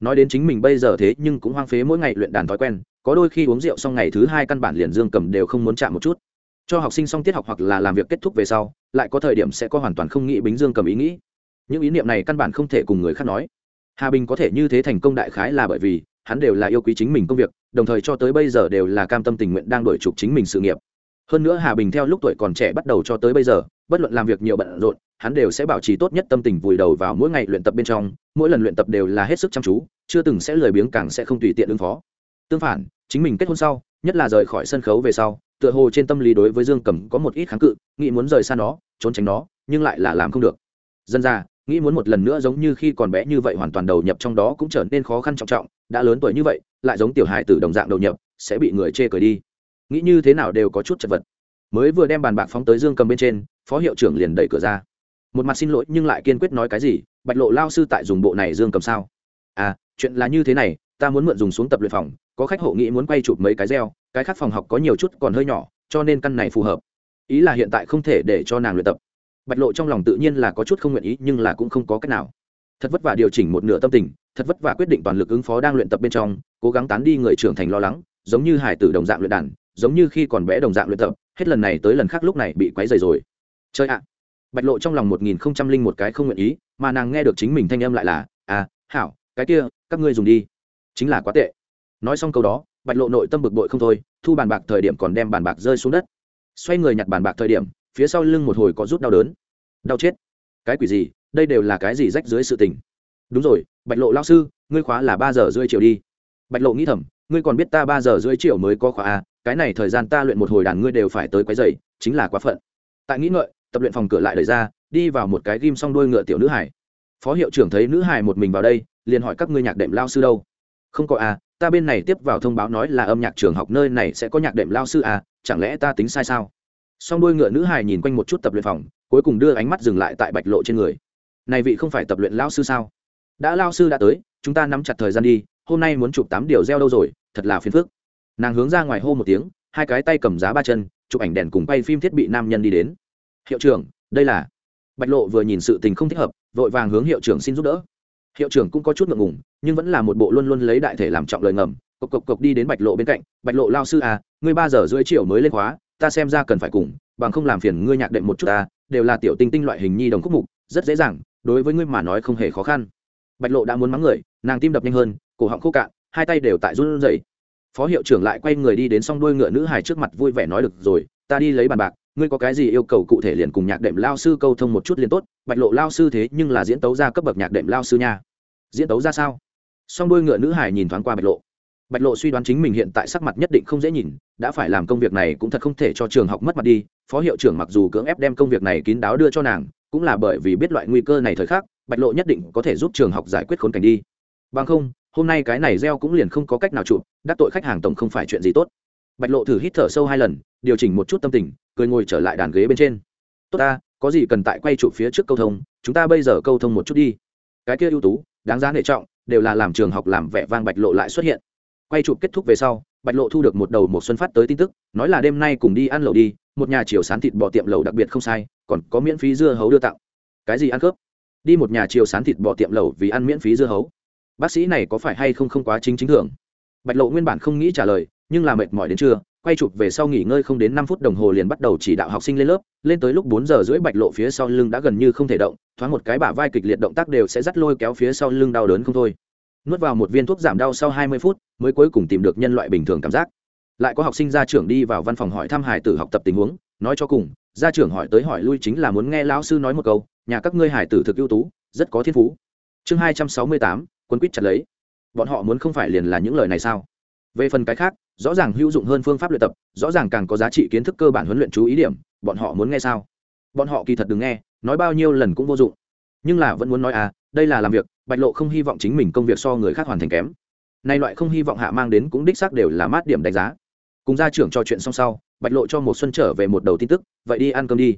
Nói đến chính mình bây giờ thế nhưng cũng hoang phế mỗi ngày luyện đàn thói quen, có đôi khi uống rượu xong ngày thứ hai căn bản liền dương cầm đều không muốn chạm một chút. Cho học sinh xong tiết học hoặc là làm việc kết thúc về sau, lại có thời điểm sẽ có hoàn toàn không nghĩ bính dương cầm ý nghĩ. Những ý niệm này căn bản không thể cùng người khác nói hà bình có thể như thế thành công đại khái là bởi vì hắn đều là yêu quý chính mình công việc, đồng thời cho tới bây giờ đều là cam tâm tình nguyện đang đổi trục chính mình sự nghiệp. Hơn nữa hà bình theo lúc tuổi còn trẻ bắt đầu cho tới bây giờ, bất luận làm việc nhiều bận rộn, hắn đều sẽ bảo trì tốt nhất tâm tình vùi đầu vào mỗi ngày luyện tập bên trong, mỗi lần luyện tập đều là hết sức chăm chú, chưa từng sẽ lười biếng càng sẽ không tùy tiện ứng phó. Tương phản, chính mình kết hôn sau, nhất là rời khỏi sân khấu về sau, tựa hồ trên tâm lý đối với dương cầm có một ít kháng cự, nghĩ muốn rời xa nó, trốn tránh nó, nhưng lại là làm không được. Dân ra nghĩ muốn một lần nữa giống như khi còn bé như vậy hoàn toàn đầu nhập trong đó cũng trở nên khó khăn trọng trọng, đã lớn tuổi như vậy, lại giống tiểu hài tử đồng dạng đầu nhập, sẽ bị người chê cười đi. Nghĩ như thế nào đều có chút chật vật. Mới vừa đem bàn bạc phóng tới dương cầm bên trên, phó hiệu trưởng liền đẩy cửa ra. Một mặt xin lỗi nhưng lại kiên quyết nói cái gì, bạch lộ lao sư tại dùng bộ này dương cầm sao? À chuyện là như thế này, ta muốn mượn dùng xuống tập luyện phòng, có khách hộ nghĩ muốn quay chụp mấy cái reo cái khác phòng học có nhiều chút còn hơi nhỏ, cho nên căn này phù hợp. Ý là hiện tại không thể để cho nàng luyện tập bạch lộ trong lòng tự nhiên là có chút không nguyện ý, nhưng là cũng không có cách nào. Thật vất vả điều chỉnh một nửa tâm tình, thật vất vả quyết định toàn lực ứng phó đang luyện tập bên trong, cố gắng tán đi người trưởng thành lo lắng, giống như hải tử đồng dạng luyện đàn, giống như khi còn bé đồng dạng luyện tập, hết lần này tới lần khác lúc này bị quấy dày rồi. Chơi ạ. Bạch lộ trong lòng một nghìn không trăm linh một cái không nguyện ý, mà nàng nghe được chính mình thanh âm lại là à hảo, cái kia, các ngươi dùng đi. Chính là quá tệ. Nói xong câu đó, bạch lộ nội tâm bực bội không thôi, thu bàn bạc thời điểm còn đem bàn bạc rơi xuống đất. Xoay người nhặt bàn bạc thời điểm phía sau lưng một hồi có rút đau đớn. Đau chết. Cái quỷ gì? Đây đều là cái gì rách dưới sự tình? Đúng rồi, bạch lộ lao sư, ngươi khóa là ba giờ rưỡi chiều đi. Bạch lộ nghĩ thầm, ngươi còn biết ta ba giờ rưỡi chiều mới có khóa à? Cái này thời gian ta luyện một hồi đàn ngươi đều phải tới quấy dày chính là quá phận. Tại nghĩ ngợi, tập luyện phòng cửa lại đẩy ra, đi vào một cái ghim xong đuôi ngựa tiểu nữ hải. Phó hiệu trưởng thấy nữ hải một mình vào đây, liền hỏi các ngươi nhạc đệm lao sư đâu? Không có à ta bên này tiếp vào thông báo nói là âm nhạc trường học nơi này sẽ có nhạc đệm lao sư à chẳng lẽ ta tính sai sao? Song đôi ngựa nữ hài nhìn quanh một chút tập luyện phòng, cuối cùng đưa ánh mắt dừng lại tại bạch lộ trên người. Này vị không phải tập luyện lao sư sao? Đã lao sư đã tới, chúng ta nắm chặt thời gian đi, hôm nay muốn chụp tám điều gieo đâu rồi, thật là phiền phức. Nàng hướng ra ngoài hô một tiếng, hai cái tay cầm giá ba chân, chụp ảnh đèn cùng quay phim thiết bị nam nhân đi đến. Hiệu trưởng, đây là bạch lộ vừa nhìn sự tình không thích hợp, vội vàng hướng hiệu trưởng xin giúp đỡ. Hiệu trưởng cũng có chút ngượng ngùng, nhưng vẫn là một bộ luôn luôn lấy đại thể làm trọng lời ngầm, cộc cộc cộc đi đến bạch lộ bên cạnh, bạch lộ lao sư à ngươi ba giờ rưỡi chiều mới lên khóa ta xem ra cần phải cùng, bằng không làm phiền ngươi nhạc đệm một chút ta, đều là tiểu tinh tinh loại hình nhi đồng khúc mục, rất dễ dàng, đối với ngươi mà nói không hề khó khăn. Bạch lộ đã muốn mắng người, nàng tim đập nhanh hơn, cổ họng khô cạn, hai tay đều tại run rẩy. Phó hiệu trưởng lại quay người đi đến s đuôi ngựa nữ hài trước mặt vui vẻ nói được rồi, ta đi lấy bàn bạc, ngươi có cái gì yêu cầu cụ thể liền cùng nhạc đệm lao sư câu thông một chút liền tốt, bạch lộ lao sư thế nhưng là diễn tấu ra cấp bậc nhạc đệm lao sư nha. Diễn tấu ra sao? Song đôi ngựa nữ hải nhìn thoáng qua bạch lộ bạch lộ suy đoán chính mình hiện tại sắc mặt nhất định không dễ nhìn, đã phải làm công việc này cũng thật không thể cho trường học mất mặt đi. Phó hiệu trưởng mặc dù cưỡng ép đem công việc này kín đáo đưa cho nàng, cũng là bởi vì biết loại nguy cơ này thời khắc, bạch lộ nhất định có thể giúp trường học giải quyết khốn cảnh đi. Bằng không, hôm nay cái này gieo cũng liền không có cách nào chụp, đắc tội khách hàng tổng không phải chuyện gì tốt. Bạch lộ thử hít thở sâu hai lần, điều chỉnh một chút tâm tình, cười ngồi trở lại đàn ghế bên trên. Tốt ta, có gì cần tại quay chụp phía trước câu thông, chúng ta bây giờ câu thông một chút đi. Cái kia ưu tú, đáng giá nể trọng, đều là làm trường học làm vẻ vang bạch lộ lại xuất hiện quay chụp kết thúc về sau, bạch lộ thu được một đầu một xuân phát tới tin tức, nói là đêm nay cùng đi ăn lẩu đi, một nhà chiều sán thịt bò tiệm lẩu đặc biệt không sai, còn có miễn phí dưa hấu đưa tặng. Cái gì ăn cướp? Đi một nhà chiều sán thịt bò tiệm lẩu vì ăn miễn phí dưa hấu. Bác sĩ này có phải hay không không quá chính chính thưởng? Bạch lộ nguyên bản không nghĩ trả lời, nhưng là mệt mỏi đến trưa, quay chụp về sau nghỉ ngơi không đến năm phút đồng hồ liền bắt đầu chỉ đạo học sinh lên lớp, lên tới lúc bốn giờ rưỡi bạch lộ phía sau lưng đã gần như không thể động, thoáng một cái bả vai kịch liệt động tác đều sẽ dắt lôi kéo phía sau lưng đau đớn không thôi nuốt vào một viên thuốc giảm đau sau hai mươi phút, mới cuối cùng tìm được nhân loại bình thường cảm giác. Lại có học sinh gia trưởng đi vào văn phòng hỏi thăm hải tử học tập tình huống, nói cho cùng, gia trưởng hỏi tới hỏi lui chính là muốn nghe lão sư nói một câu, nhà các ngươi hải tử thực ưu tú, rất có thiên phú. Chương hai trăm sáu mươi tám, quân quýt chặt lấy. Bọn họ muốn không phải liền là những lời này sao? Về phần cái khác, rõ ràng hữu dụng hơn phương pháp luyện tập, rõ ràng càng có giá trị kiến thức cơ bản huấn luyện chú ý điểm, bọn họ muốn nghe sao? Bọn họ kỳ thật đừng nghe, nói bao nhiêu lần cũng vô dụng. Nhưng là vẫn muốn nói à đây là làm việc, bạch lộ không hy vọng chính mình công việc so người khác hoàn thành kém. Nay loại không hy vọng hạ mang đến cũng đích xác đều là mát điểm đánh giá. Cùng gia trưởng trò chuyện xong sau, bạch lộ cho một xuân trở về một đầu tin tức, vậy đi ăn cơm đi.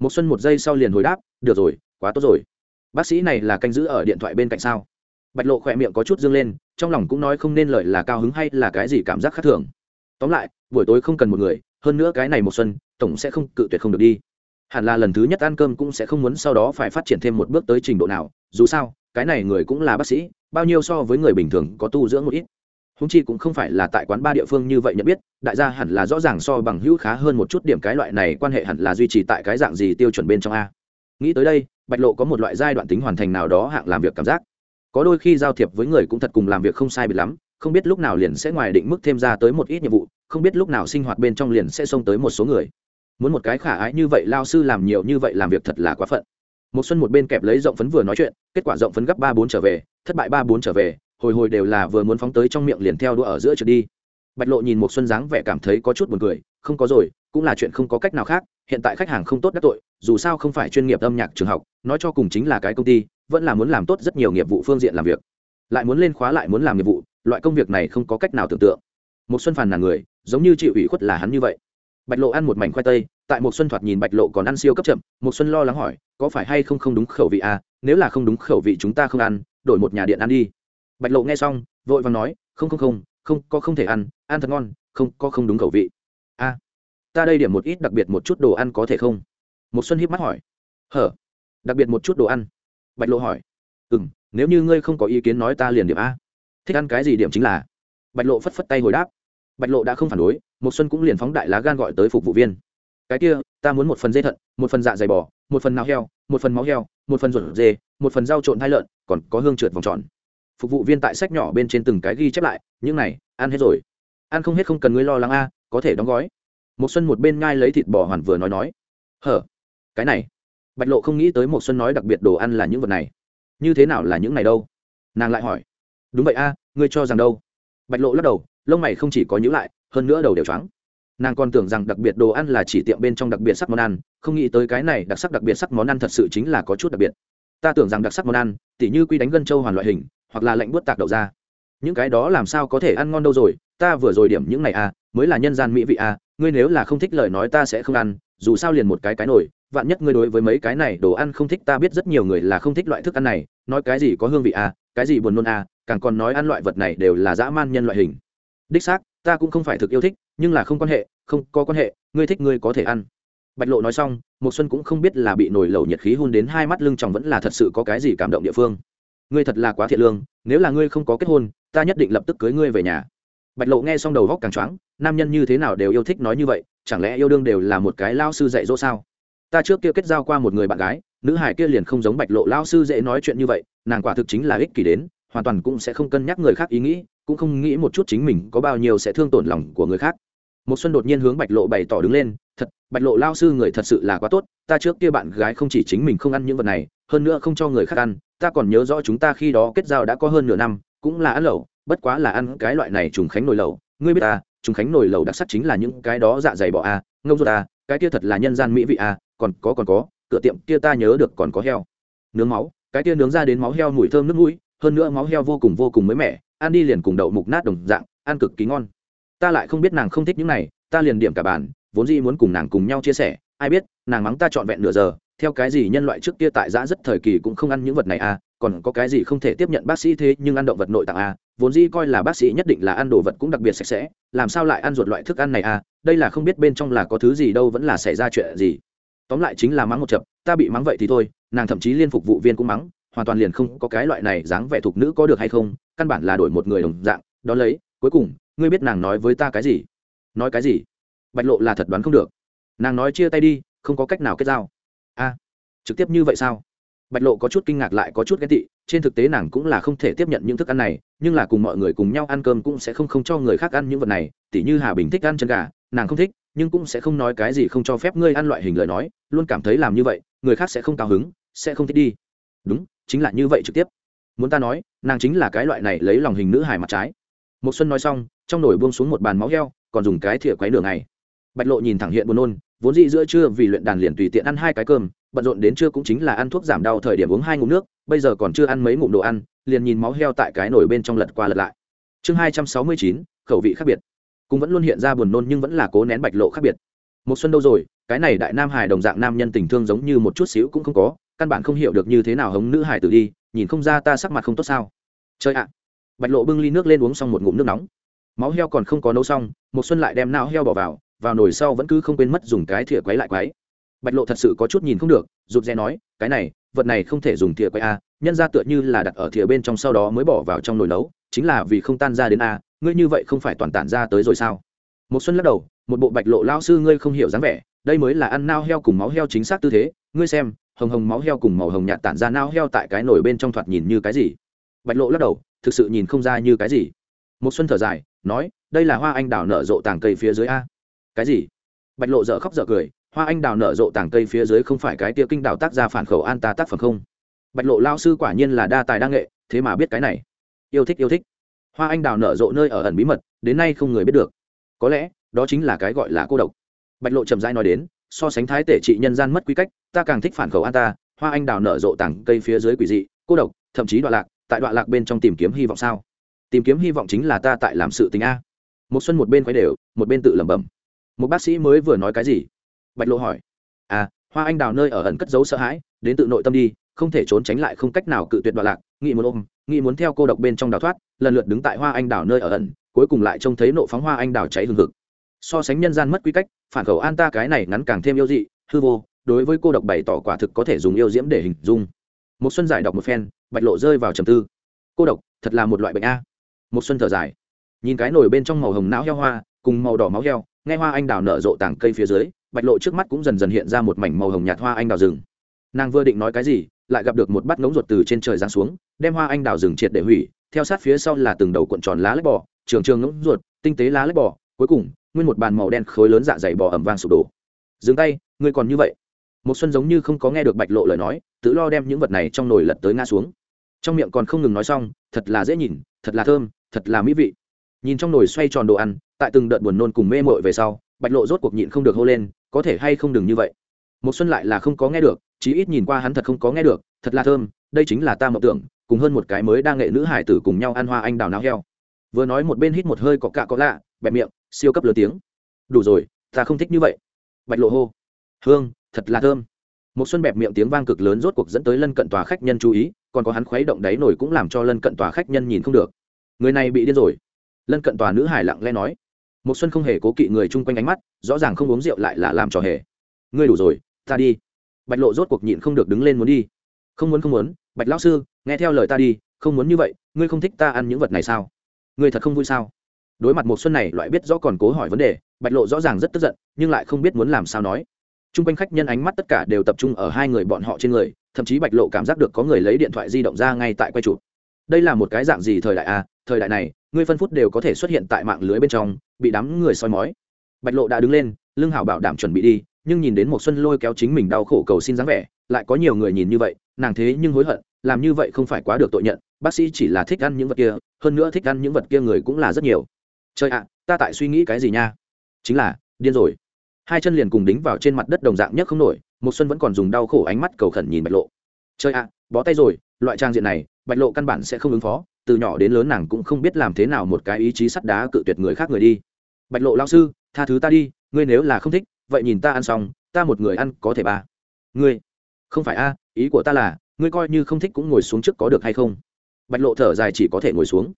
Một xuân một giây sau liền hồi đáp, được rồi, quá tốt rồi. Bác sĩ này là canh giữ ở điện thoại bên cạnh sao? Bạch lộ khỏe miệng có chút dương lên, trong lòng cũng nói không nên lợi là cao hứng hay là cái gì cảm giác khác thường. Tóm lại, buổi tối không cần một người, hơn nữa cái này một xuân, tổng sẽ không cự tuyệt không được đi hẳn là lần thứ nhất ăn cơm cũng sẽ không muốn sau đó phải phát triển thêm một bước tới trình độ nào, dù sao, cái này người cũng là bác sĩ, bao nhiêu so với người bình thường có tu dưỡng một ít. Húng chi cũng không phải là tại quán ba địa phương như vậy nhận biết, đại gia hẳn là rõ ràng so bằng hữu khá hơn một chút điểm cái loại này quan hệ hẳn là duy trì tại cái dạng gì tiêu chuẩn bên trong a. Nghĩ tới đây, bạch lộ có một loại giai đoạn tính hoàn thành nào đó hạng làm việc cảm giác. Có đôi khi giao thiệp với người cũng thật cùng làm việc không sai biệt lắm, không biết lúc nào liền sẽ ngoài định mức thêm ra tới một ít nhiệm vụ, không biết lúc nào sinh hoạt bên trong liền sẽ xông tới một số người muốn một cái khả ái như vậy, lao sư làm nhiều như vậy làm việc thật là quá phận. Một xuân một bên kẹp lấy rộng phấn vừa nói chuyện, kết quả rộng phấn gấp ba bốn trở về, thất bại ba bốn trở về, hồi hồi đều là vừa muốn phóng tới trong miệng liền theo đũa ở giữa trượt đi. Bạch lộ nhìn một xuân dáng vẻ cảm thấy có chút buồn cười, không có rồi, cũng là chuyện không có cách nào khác, hiện tại khách hàng không tốt đắc tội, dù sao không phải chuyên nghiệp âm nhạc trường học, nói cho cùng chính là cái công ty, vẫn là muốn làm tốt rất nhiều nghiệp vụ phương diện làm việc. Lại muốn lên khóa lại muốn làm nghiệp vụ, loại công việc này không có cách nào tưởng tượng. Một xuân phàn là người, giống như chịu ủy khuất là hắn như vậy bạch lộ ăn một mảnh khoai tây tại một xuân thoạt nhìn bạch lộ còn ăn siêu cấp chậm một xuân lo lắng hỏi có phải hay không không đúng khẩu vị à? Nếu là không đúng khẩu vị chúng ta không ăn đổi một nhà điện ăn đi. Bạch lộ nghe xong vội vàng nói không không không không có không thể ăn ăn thật ngon không có không đúng khẩu vị. A à, ta đây điểm một ít đặc biệt một chút đồ ăn có thể không? Một xuân hiếp mắt hỏi. Hở đặc biệt một chút đồ ăn? Bạch lộ hỏi. Ừ m nếu như ngươi không có ý kiến nói ta liền điểm a. Thích ăn cái gì điểm chính là? Bạch lộ phất phất tay hồi đáp. Bạch lộ đã không phản đối một xuân cũng liền phóng đại lá gan gọi tới phục vụ viên. Cái kia, ta muốn một phần dây thận, một phần dạ dày bò, một phần nào heo, một phần máu heo, một phần ruột dê, một phần rau trộn hai lợn, còn có hương trượt vòng tròn. Phục vụ viên tại sách nhỏ bên trên từng cái ghi chép lại, những này, ăn hết rồi. Ăn không hết không cần ngươi lo lắng a, có thể đóng gói. Một xuân một bên ngai lấy thịt bò hoàn vừa nói nói. Hở, cái này. Bạch lộ không nghĩ tới một xuân nói đặc biệt đồ ăn là những vật này. Như thế nào là những này đâu? Nàng lại hỏi. Đúng vậy a, ngươi cho rằng đâu? Bạch lộ lắc đầu, lông mày không chỉ có nhíu lại hơn nữa đầu đều trắng nàng còn tưởng rằng đặc biệt đồ ăn là chỉ tiệm bên trong đặc biệt sắc món ăn, không nghĩ tới cái này đặc sắc đặc biệt sắc món ăn thật sự chính là có chút đặc biệt. Ta tưởng rằng đặc sắc món ăn, tỉ như quy đánh gân châu hoàn loại hình, hoặc là lạnh buốt tạc đậu ra những cái đó làm sao có thể ăn ngon đâu rồi, ta vừa rồi điểm những này à mới là nhân gian mỹ vị à ngươi nếu là không thích lời nói ta sẽ không ăn, dù sao liền một cái cái nổi vạn nhất ngươi đối với mấy cái này đồ ăn không thích ta biết rất nhiều người là không thích loại thức ăn này, nói cái gì có hương vị à cái gì buồn nôn à càng còn nói ăn loại vật này đều là dã man nhân loại hình. Đích xác ta cũng không phải thực yêu thích, nhưng là không quan hệ, không có quan hệ, ngươi thích ngươi có thể ăn. Bạch lộ nói xong một xuân cũng không biết là bị nổi lẩu nhiệt khí hun đến hai mắt lưng tròng vẫn là thật sự có cái gì cảm động địa phương. Ngươi thật là quá thiện lương, nếu là ngươi không có kết hôn, ta nhất định lập tức cưới ngươi về nhà. Bạch lộ nghe xong đầu góc càng choáng, nam nhân như thế nào đều yêu thích nói như vậy, chẳng lẽ yêu đương đều là một cái lao sư dạy dỗ sao? Ta trước kia kết giao qua một người bạn gái, nữ hải kia liền không giống bạch lộ lao sư dễ nói chuyện như vậy, nàng quả thực chính là ích kỷ đến, hoàn toàn cũng sẽ không cân nhắc người khác ý nghĩ cũng không nghĩ một chút chính mình có bao nhiêu sẽ thương tổn lòng của người khác. Một xuân đột nhiên hướng bạch lộ bày tỏ đứng lên, thật, bạch lộ lao sư người thật sự là quá tốt, ta trước kia bạn gái không chỉ chính mình không ăn những vật này, hơn nữa không cho người khác ăn, ta còn nhớ rõ chúng ta khi đó kết giao đã có hơn nửa năm, cũng là ăn lẩu, bất quá là ăn cái loại này trùng khánh nồi lẩu. Ngươi biết ta, trùng khánh nồi lẩu đặc sắc chính là những cái đó dạ dày bọ a, ngông ruột a, cái kia thật là nhân gian mỹ vị a, còn có còn có, cửa tiệm kia ta nhớ được còn có heo, nướng máu, cái kia nướng ra đến máu heo mùi thơm nước mũi, hơn nữa máu heo vô cùng vô cùng mới mẻ ăn đi liền cùng đậu mục nát đồng dạng, ăn cực kỳ ngon. Ta lại không biết nàng không thích những này, ta liền điểm cả bàn, vốn dĩ muốn cùng nàng cùng nhau chia sẻ, ai biết, nàng mắng ta trọn vẹn nửa giờ, theo cái gì nhân loại trước kia tại giã rất thời kỳ cũng không ăn những vật này à còn có cái gì không thể tiếp nhận bác sĩ thế nhưng ăn động vật nội tạng à vốn dĩ coi là bác sĩ nhất định là ăn đồ vật cũng đặc biệt sạch sẽ, làm sao lại ăn ruột loại thức ăn này à đây là không biết bên trong là có thứ gì đâu vẫn là xảy ra chuyện gì. Tóm lại chính là mắng một chập, ta bị mắng vậy thì thôi, nàng thậm chí liên phục vụ viên cũng mắng hoàn toàn liền không có cái loại này dáng vẻ thục nữ có được hay không, căn bản là đổi một người đồng dạng. Đó lấy, cuối cùng, ngươi biết nàng nói với ta cái gì? Nói cái gì? Bạch lộ là thật đoán không được. Nàng nói chia tay đi, không có cách nào kết giao. A, trực tiếp như vậy sao? Bạch lộ có chút kinh ngạc lại có chút ghen tị, trên thực tế nàng cũng là không thể tiếp nhận những thức ăn này, nhưng là cùng mọi người cùng nhau ăn cơm cũng sẽ không không cho người khác ăn những vật này. Tỉ như hà bình thích ăn chân gà, nàng không thích, nhưng cũng sẽ không nói cái gì không cho phép ngươi ăn loại hình lời nói, luôn cảm thấy làm như vậy, người khác sẽ không cao hứng, sẽ không thích đi. Đúng chính là như vậy trực tiếp. Muốn ta nói, nàng chính là cái loại này lấy lòng hình nữ hài mặt trái. Một xuân nói xong, trong nồi buông xuống một bàn máu heo, còn dùng cái thìa quấy đường này bạch lộ nhìn thẳng hiện buồn nôn, vốn dĩ giữa trưa vì luyện đàn liền tùy tiện ăn hai cái cơm, bận rộn đến trưa cũng chính là ăn thuốc giảm đau thời điểm uống hai ngụm nước, bây giờ còn chưa ăn mấy ngụm đồ ăn, liền nhìn máu heo tại cái nồi bên trong lật qua lật lại. Chương hai trăm sáu mươi chín, khẩu vị khác biệt. Cũng vẫn luôn hiện ra buồn nôn nhưng vẫn là cố nén bạch lộ khác biệt. Một xuân đâu rồi, cái này đại nam hải đồng dạng nam nhân tình thương giống như một chút xíu cũng không có căn bản không hiểu được như thế nào hống nữ hải tử đi, nhìn không ra ta sắc mặt không tốt sao. Chơi ạ. Bạch lộ bưng ly nước lên uống xong một ngụm nước nóng. Máu heo còn không có nấu xong, một xuân lại đem não heo bỏ vào vào nồi sau vẫn cứ không quên mất dùng cái thìa quấy lại quấy. Bạch lộ thật sự có chút nhìn không được, rụt rè nói, cái này, vật này không thể dùng thìa quấy a nhân ra tựa như là đặt ở thìa bên trong sau đó mới bỏ vào trong nồi nấu, chính là vì không tan ra đến a ngươi như vậy không phải toàn tản ra tới rồi sao? Một xuân lắc đầu, một bộ bạch lộ lao sư ngươi không hiểu dáng vẻ, đây mới là ăn nao heo cùng máu heo chính xác tư thế, ngươi xem hồng hồng máu heo cùng màu hồng nhạt tản ra nao heo tại cái nồi bên trong thoạt nhìn như cái gì? Bạch lộ lắc đầu, thực sự nhìn không ra như cái gì. Một xuân thở dài, nói, đây là hoa anh đào nở rộ tàng cây phía dưới a. Cái gì? Bạch lộ dở khóc dở cười, hoa anh đào nở rộ tàng cây phía dưới không phải cái tia kinh đào tác ra phản khẩu an ta tác phẩm không? Bạch lộ lao sư quả nhiên là đa tài đa nghệ, thế mà biết cái này. Yêu thích yêu thích. Hoa anh đào nở rộ nơi ở ẩn bí mật, đến nay không người biết được. Có lẽ, đó chính là cái gọi là cô độc. Bạch lộ trầm rãi nói đến so sánh thái tể trị nhân gian mất quy cách, ta càng thích phản khẩu an ta, hoa anh đào nở rộ tảng cây phía dưới quỷ dị, cô độc, thậm chí đoạn lạc, tại đoạn lạc bên trong tìm kiếm hy vọng sao? Tìm kiếm hy vọng chính là ta tại làm sự tình a. Một xuân một bên quay đều một bên tự lẩm bẩm. Một bác sĩ mới vừa nói cái gì? Bạch lộ hỏi. À hoa anh đào nơi ở ẩn cất giấu sợ hãi, đến tự nội tâm đi, không thể trốn tránh lại không cách nào cự tuyệt đoạn lạc, nghĩ muốn ôm, nghĩ muốn theo cô độc bên trong đào thoát, lần lượt đứng tại hoa anh đào nơi ở ẩn, cuối cùng lại trông thấy nộ phóng hoa anh đào cháy hừng hực so sánh nhân gian mất quy cách, phản khẩu an ta cái này ngắn càng thêm yêu dị, hư vô, đối với cô độc bày tỏ quả thực có thể dùng yêu diễm để hình dung. Một xuân giải đọc một phen, bạch lộ rơi vào trầm tư. Cô độc, thật là một loại bệnh a. Một xuân thở dài. Nhìn cái nồi bên trong màu hồng não heo hoa, cùng màu đỏ máu heo, nghe hoa anh đào nở rộ tảng cây phía dưới, bạch lộ trước mắt cũng dần dần hiện ra một mảnh màu hồng nhạt hoa anh đào rừng. Nàng vừa định nói cái gì, lại gặp được một bát ngỗng ruột từ trên trời giáng xuống, đem hoa anh đào rừng triệt để hủy, theo sát phía sau là từng đầu cuộn tròn lá lách bò, trường trường ngỗng ruột, tinh tế lá lách bò, cuối cùng nguyên một bàn màu đen khối lớn dạ dày bò ẩm vang sụp đổ. Dừng tay, ngươi còn như vậy. Một xuân giống như không có nghe được bạch lộ lời nói, tự lo đem những vật này trong nồi lật tới ngã xuống. Trong miệng còn không ngừng nói xong, thật là dễ nhìn, thật là thơm, thật là mỹ vị. Nhìn trong nồi xoay tròn đồ ăn, tại từng đợt buồn nôn cùng mê mội về sau, bạch lộ rốt cuộc nhịn không được hô lên, có thể hay không đừng như vậy. Một xuân lại là không có nghe được, chí ít nhìn qua hắn thật không có nghe được, thật là thơm, đây chính là ta mộng tưởng, cùng hơn một cái mới đang nghệ nữ hải tử cùng nhau ăn hoa anh đào náo heo. Vừa nói một bên hít một hơi có cạ có lạ, bẹp miệng siêu cấp lớn tiếng. Đủ rồi, ta không thích như vậy. Bạch lộ hô. Hương, thật là thơm. Một xuân bẹp miệng tiếng vang cực lớn rốt cuộc dẫn tới lân cận tòa khách nhân chú ý, còn có hắn khuấy động đáy nổi cũng làm cho lân cận tòa khách nhân nhìn không được. Người này bị điên rồi. Lân cận tòa nữ hải lặng lẽ nói. Một xuân không hề cố kỵ người chung quanh ánh mắt, rõ ràng không uống rượu lại là làm trò hề. Ngươi đủ rồi, ta đi. Bạch lộ rốt cuộc nhịn không được đứng lên muốn đi. Không muốn không muốn, bạch lão sư, nghe theo lời ta đi, không muốn như vậy, ngươi không thích ta ăn những vật này sao? Ngươi thật không vui sao? Đối mặt một xuân này, loại biết rõ còn cố hỏi vấn đề, bạch lộ rõ ràng rất tức giận, nhưng lại không biết muốn làm sao nói. Chung quanh khách nhân ánh mắt tất cả đều tập trung ở hai người bọn họ trên người, thậm chí bạch lộ cảm giác được có người lấy điện thoại di động ra ngay tại quay chụp. Đây là một cái dạng gì thời đại a thời đại này, ngươi phân phút đều có thể xuất hiện tại mạng lưới bên trong, bị đám người soi mói. Bạch lộ đã đứng lên lương hảo bảo đảm chuẩn bị đi, nhưng nhìn đến một xuân lôi kéo chính mình đau khổ cầu xin dáng vẻ, lại có nhiều người nhìn như vậy, nàng thế nhưng hối hận, làm như vậy không phải quá được tội nhận, bác sĩ chỉ là thích ăn những vật kia, hơn nữa thích ăn những vật kia người cũng là rất nhiều trời ạ, ta tại suy nghĩ cái gì nha? Chính là, điên rồi. Hai chân liền cùng đính vào trên mặt đất đồng dạng nhất không nổi một xuân vẫn còn dùng đau khổ ánh mắt cầu khẩn nhìn bạch lộ. Trời ạ, bó tay rồi, loại trang diện này, bạch lộ căn bản sẽ không ứng phó, từ nhỏ đến lớn nàng cũng không biết làm thế nào một cái ý chí sắt đá cự tuyệt người khác người đi. Bạch lộ lao sư, tha thứ ta đi, ngươi nếu là không thích, vậy nhìn ta ăn xong, ta một người ăn có thể ba. Ngươi, không phải a, ý của ta là, ngươi coi như không thích cũng ngồi xuống trước có được hay không? Bạch lộ thở dài chỉ có thể ngồi xuống.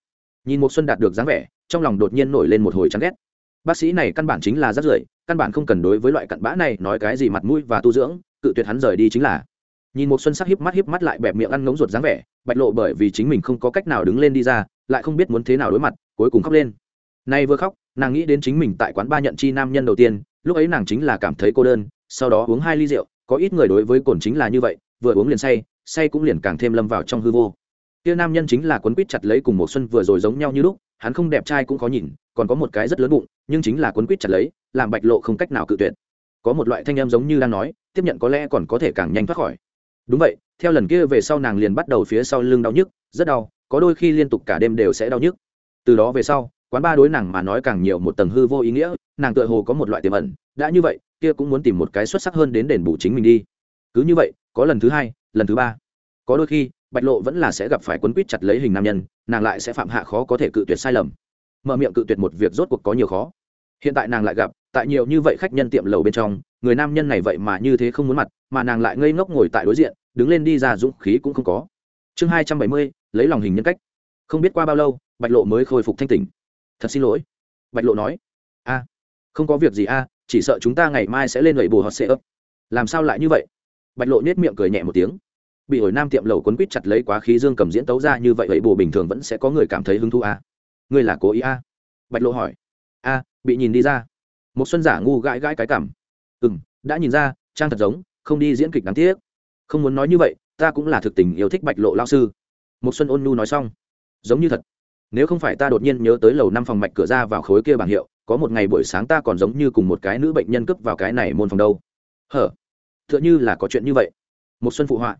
Nhìn một xuân đạt được dáng vẻ trong lòng đột nhiên nổi lên một hồi chán ghét. Bác sĩ này căn bản chính là rất rưởi, căn bản không cần đối với loại cặn bã này nói cái gì mặt mũi và tu dưỡng, cự tuyệt hắn rời đi chính là. Nhìn một xuân sắc híp mắt híp mắt lại bẹp miệng ăn ngống ruột dáng vẻ, bạch lộ bởi vì chính mình không có cách nào đứng lên đi ra, lại không biết muốn thế nào đối mặt, cuối cùng khóc lên. Nay vừa khóc, nàng nghĩ đến chính mình tại quán ba nhận chi nam nhân đầu tiên, lúc ấy nàng chính là cảm thấy cô đơn, sau đó uống hai ly rượu, có ít người đối với cồn chính là như vậy, vừa uống liền say say cũng liền càng thêm lâm vào trong hư vô kia nam nhân chính là quấn quýt chặt lấy cùng một xuân vừa rồi giống nhau như lúc, hắn không đẹp trai cũng khó nhìn, còn có một cái rất lớn bụng, nhưng chính là quấn quýt chặt lấy, làm bạch lộ không cách nào cự tuyệt. Có một loại thanh em giống như đang nói, tiếp nhận có lẽ còn có thể càng nhanh thoát khỏi. Đúng vậy, theo lần kia về sau nàng liền bắt đầu phía sau lưng đau nhức, rất đau, có đôi khi liên tục cả đêm đều sẽ đau nhức. Từ đó về sau, quán ba đối nàng mà nói càng nhiều một tầng hư vô ý nghĩa, nàng tựa hồ có một loại tiềm ẩn, đã như vậy, kia cũng muốn tìm một cái xuất sắc hơn đến đền bù chính mình đi. Cứ như vậy, có lần thứ hai, lần thứ ba có đôi khi, bạch lộ vẫn là sẽ gặp phải quấn quýt chặt lấy hình nam nhân, nàng lại sẽ phạm hạ khó có thể cự tuyệt sai lầm. Mở miệng cự tuyệt một việc rốt cuộc có nhiều khó. Hiện tại nàng lại gặp, tại nhiều như vậy khách nhân tiệm lầu bên trong, người nam nhân này vậy mà như thế không muốn mặt, mà nàng lại ngây ngốc ngồi tại đối diện, đứng lên đi ra dũng khí cũng không có. Chương hai trăm bảy mươi, lấy lòng hình nhân cách. Không biết qua bao lâu, bạch lộ mới khôi phục thanh tỉnh. Thật xin lỗi, bạch lộ nói. A, không có việc gì a, chỉ sợ chúng ta ngày mai sẽ lên lẩy bù họ sệ ấp. Làm sao lại như vậy? Bạch lộ nết miệng cười nhẹ một tiếng bị hồi nam tiệm lầu quấn quýt chặt lấy quá khí dương cầm diễn tấu ra như vậy vậy bù bình thường vẫn sẽ có người cảm thấy hứng thú a ngươi là cố ý a bạch lộ hỏi. A bị nhìn đi ra. Một xuân giả ngu gãi gãi cái cảm ừ m đã nhìn ra, trang thật giống, không đi diễn kịch đáng tiếc. Không muốn nói như vậy, ta cũng là thực tình yêu thích bạch lộ lao sư. Một xuân ôn nu nói xong. Giống như thật. Nếu không phải ta đột nhiên nhớ tới lầu năm phòng mạch cửa ra vào khối kia bảng hiệu, có một ngày buổi sáng ta còn giống như cùng một cái nữ bệnh nhân cướp vào cái này môn phòng đâu. Hở t h ư ợ n h ư là có chuyện như vậy. Một xuân phụ họa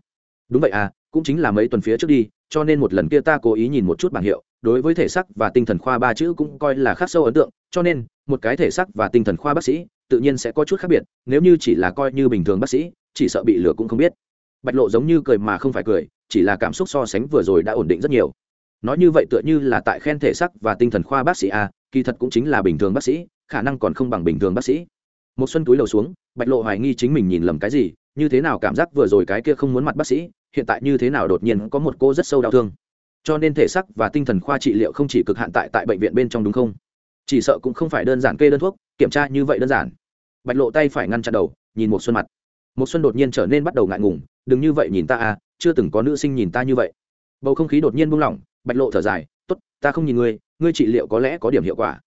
đúng vậy à cũng chính là mấy tuần phía trước đi, cho nên một lần kia ta cố ý nhìn một chút bảng hiệu, đối với thể xác và tinh thần khoa ba chữ cũng coi là khác sâu ấn tượng, cho nên, một cái thể xác và tinh thần khoa bác sĩ, tự nhiên sẽ có chút khác biệt, nếu như chỉ là coi như bình thường bác sĩ, chỉ sợ bị lừa cũng không biết. Bạch lộ giống như cười mà không phải cười, chỉ là cảm xúc so sánh vừa rồi đã ổn định rất nhiều. Nói như vậy tựa như là tại khen thể sắc và tinh thần khoa bác sĩ a kỳ thật cũng chính là bình thường bác sĩ, khả năng còn không bằng bình thường bác sĩ. Một xuân túi đầu xuống, bạch lộ hoài nghi chính mình nhìn lầm cái gì, như thế nào cảm giác vừa rồi cái kia không muốn mặt bác sĩ hiện tại như thế nào đột nhiên có một cô rất sâu đau thương. Cho nên thể sắc và tinh thần khoa trị liệu không chỉ cực hạn tại tại bệnh viện bên trong đúng không? Chỉ sợ cũng không phải đơn giản kê đơn thuốc, kiểm tra như vậy đơn giản. Bạch lộ tay phải ngăn chặn đầu, nhìn một xuân mặt. Một xuân đột nhiên trở nên bắt đầu ngại ngùng, đừng như vậy nhìn ta à chưa từng có nữ sinh nhìn ta như vậy. Bầu không khí đột nhiên buông lỏng, bạch lộ thở dài, tốt, ta không nhìn ngươi ngươi trị liệu có lẽ có điểm hiệu quả.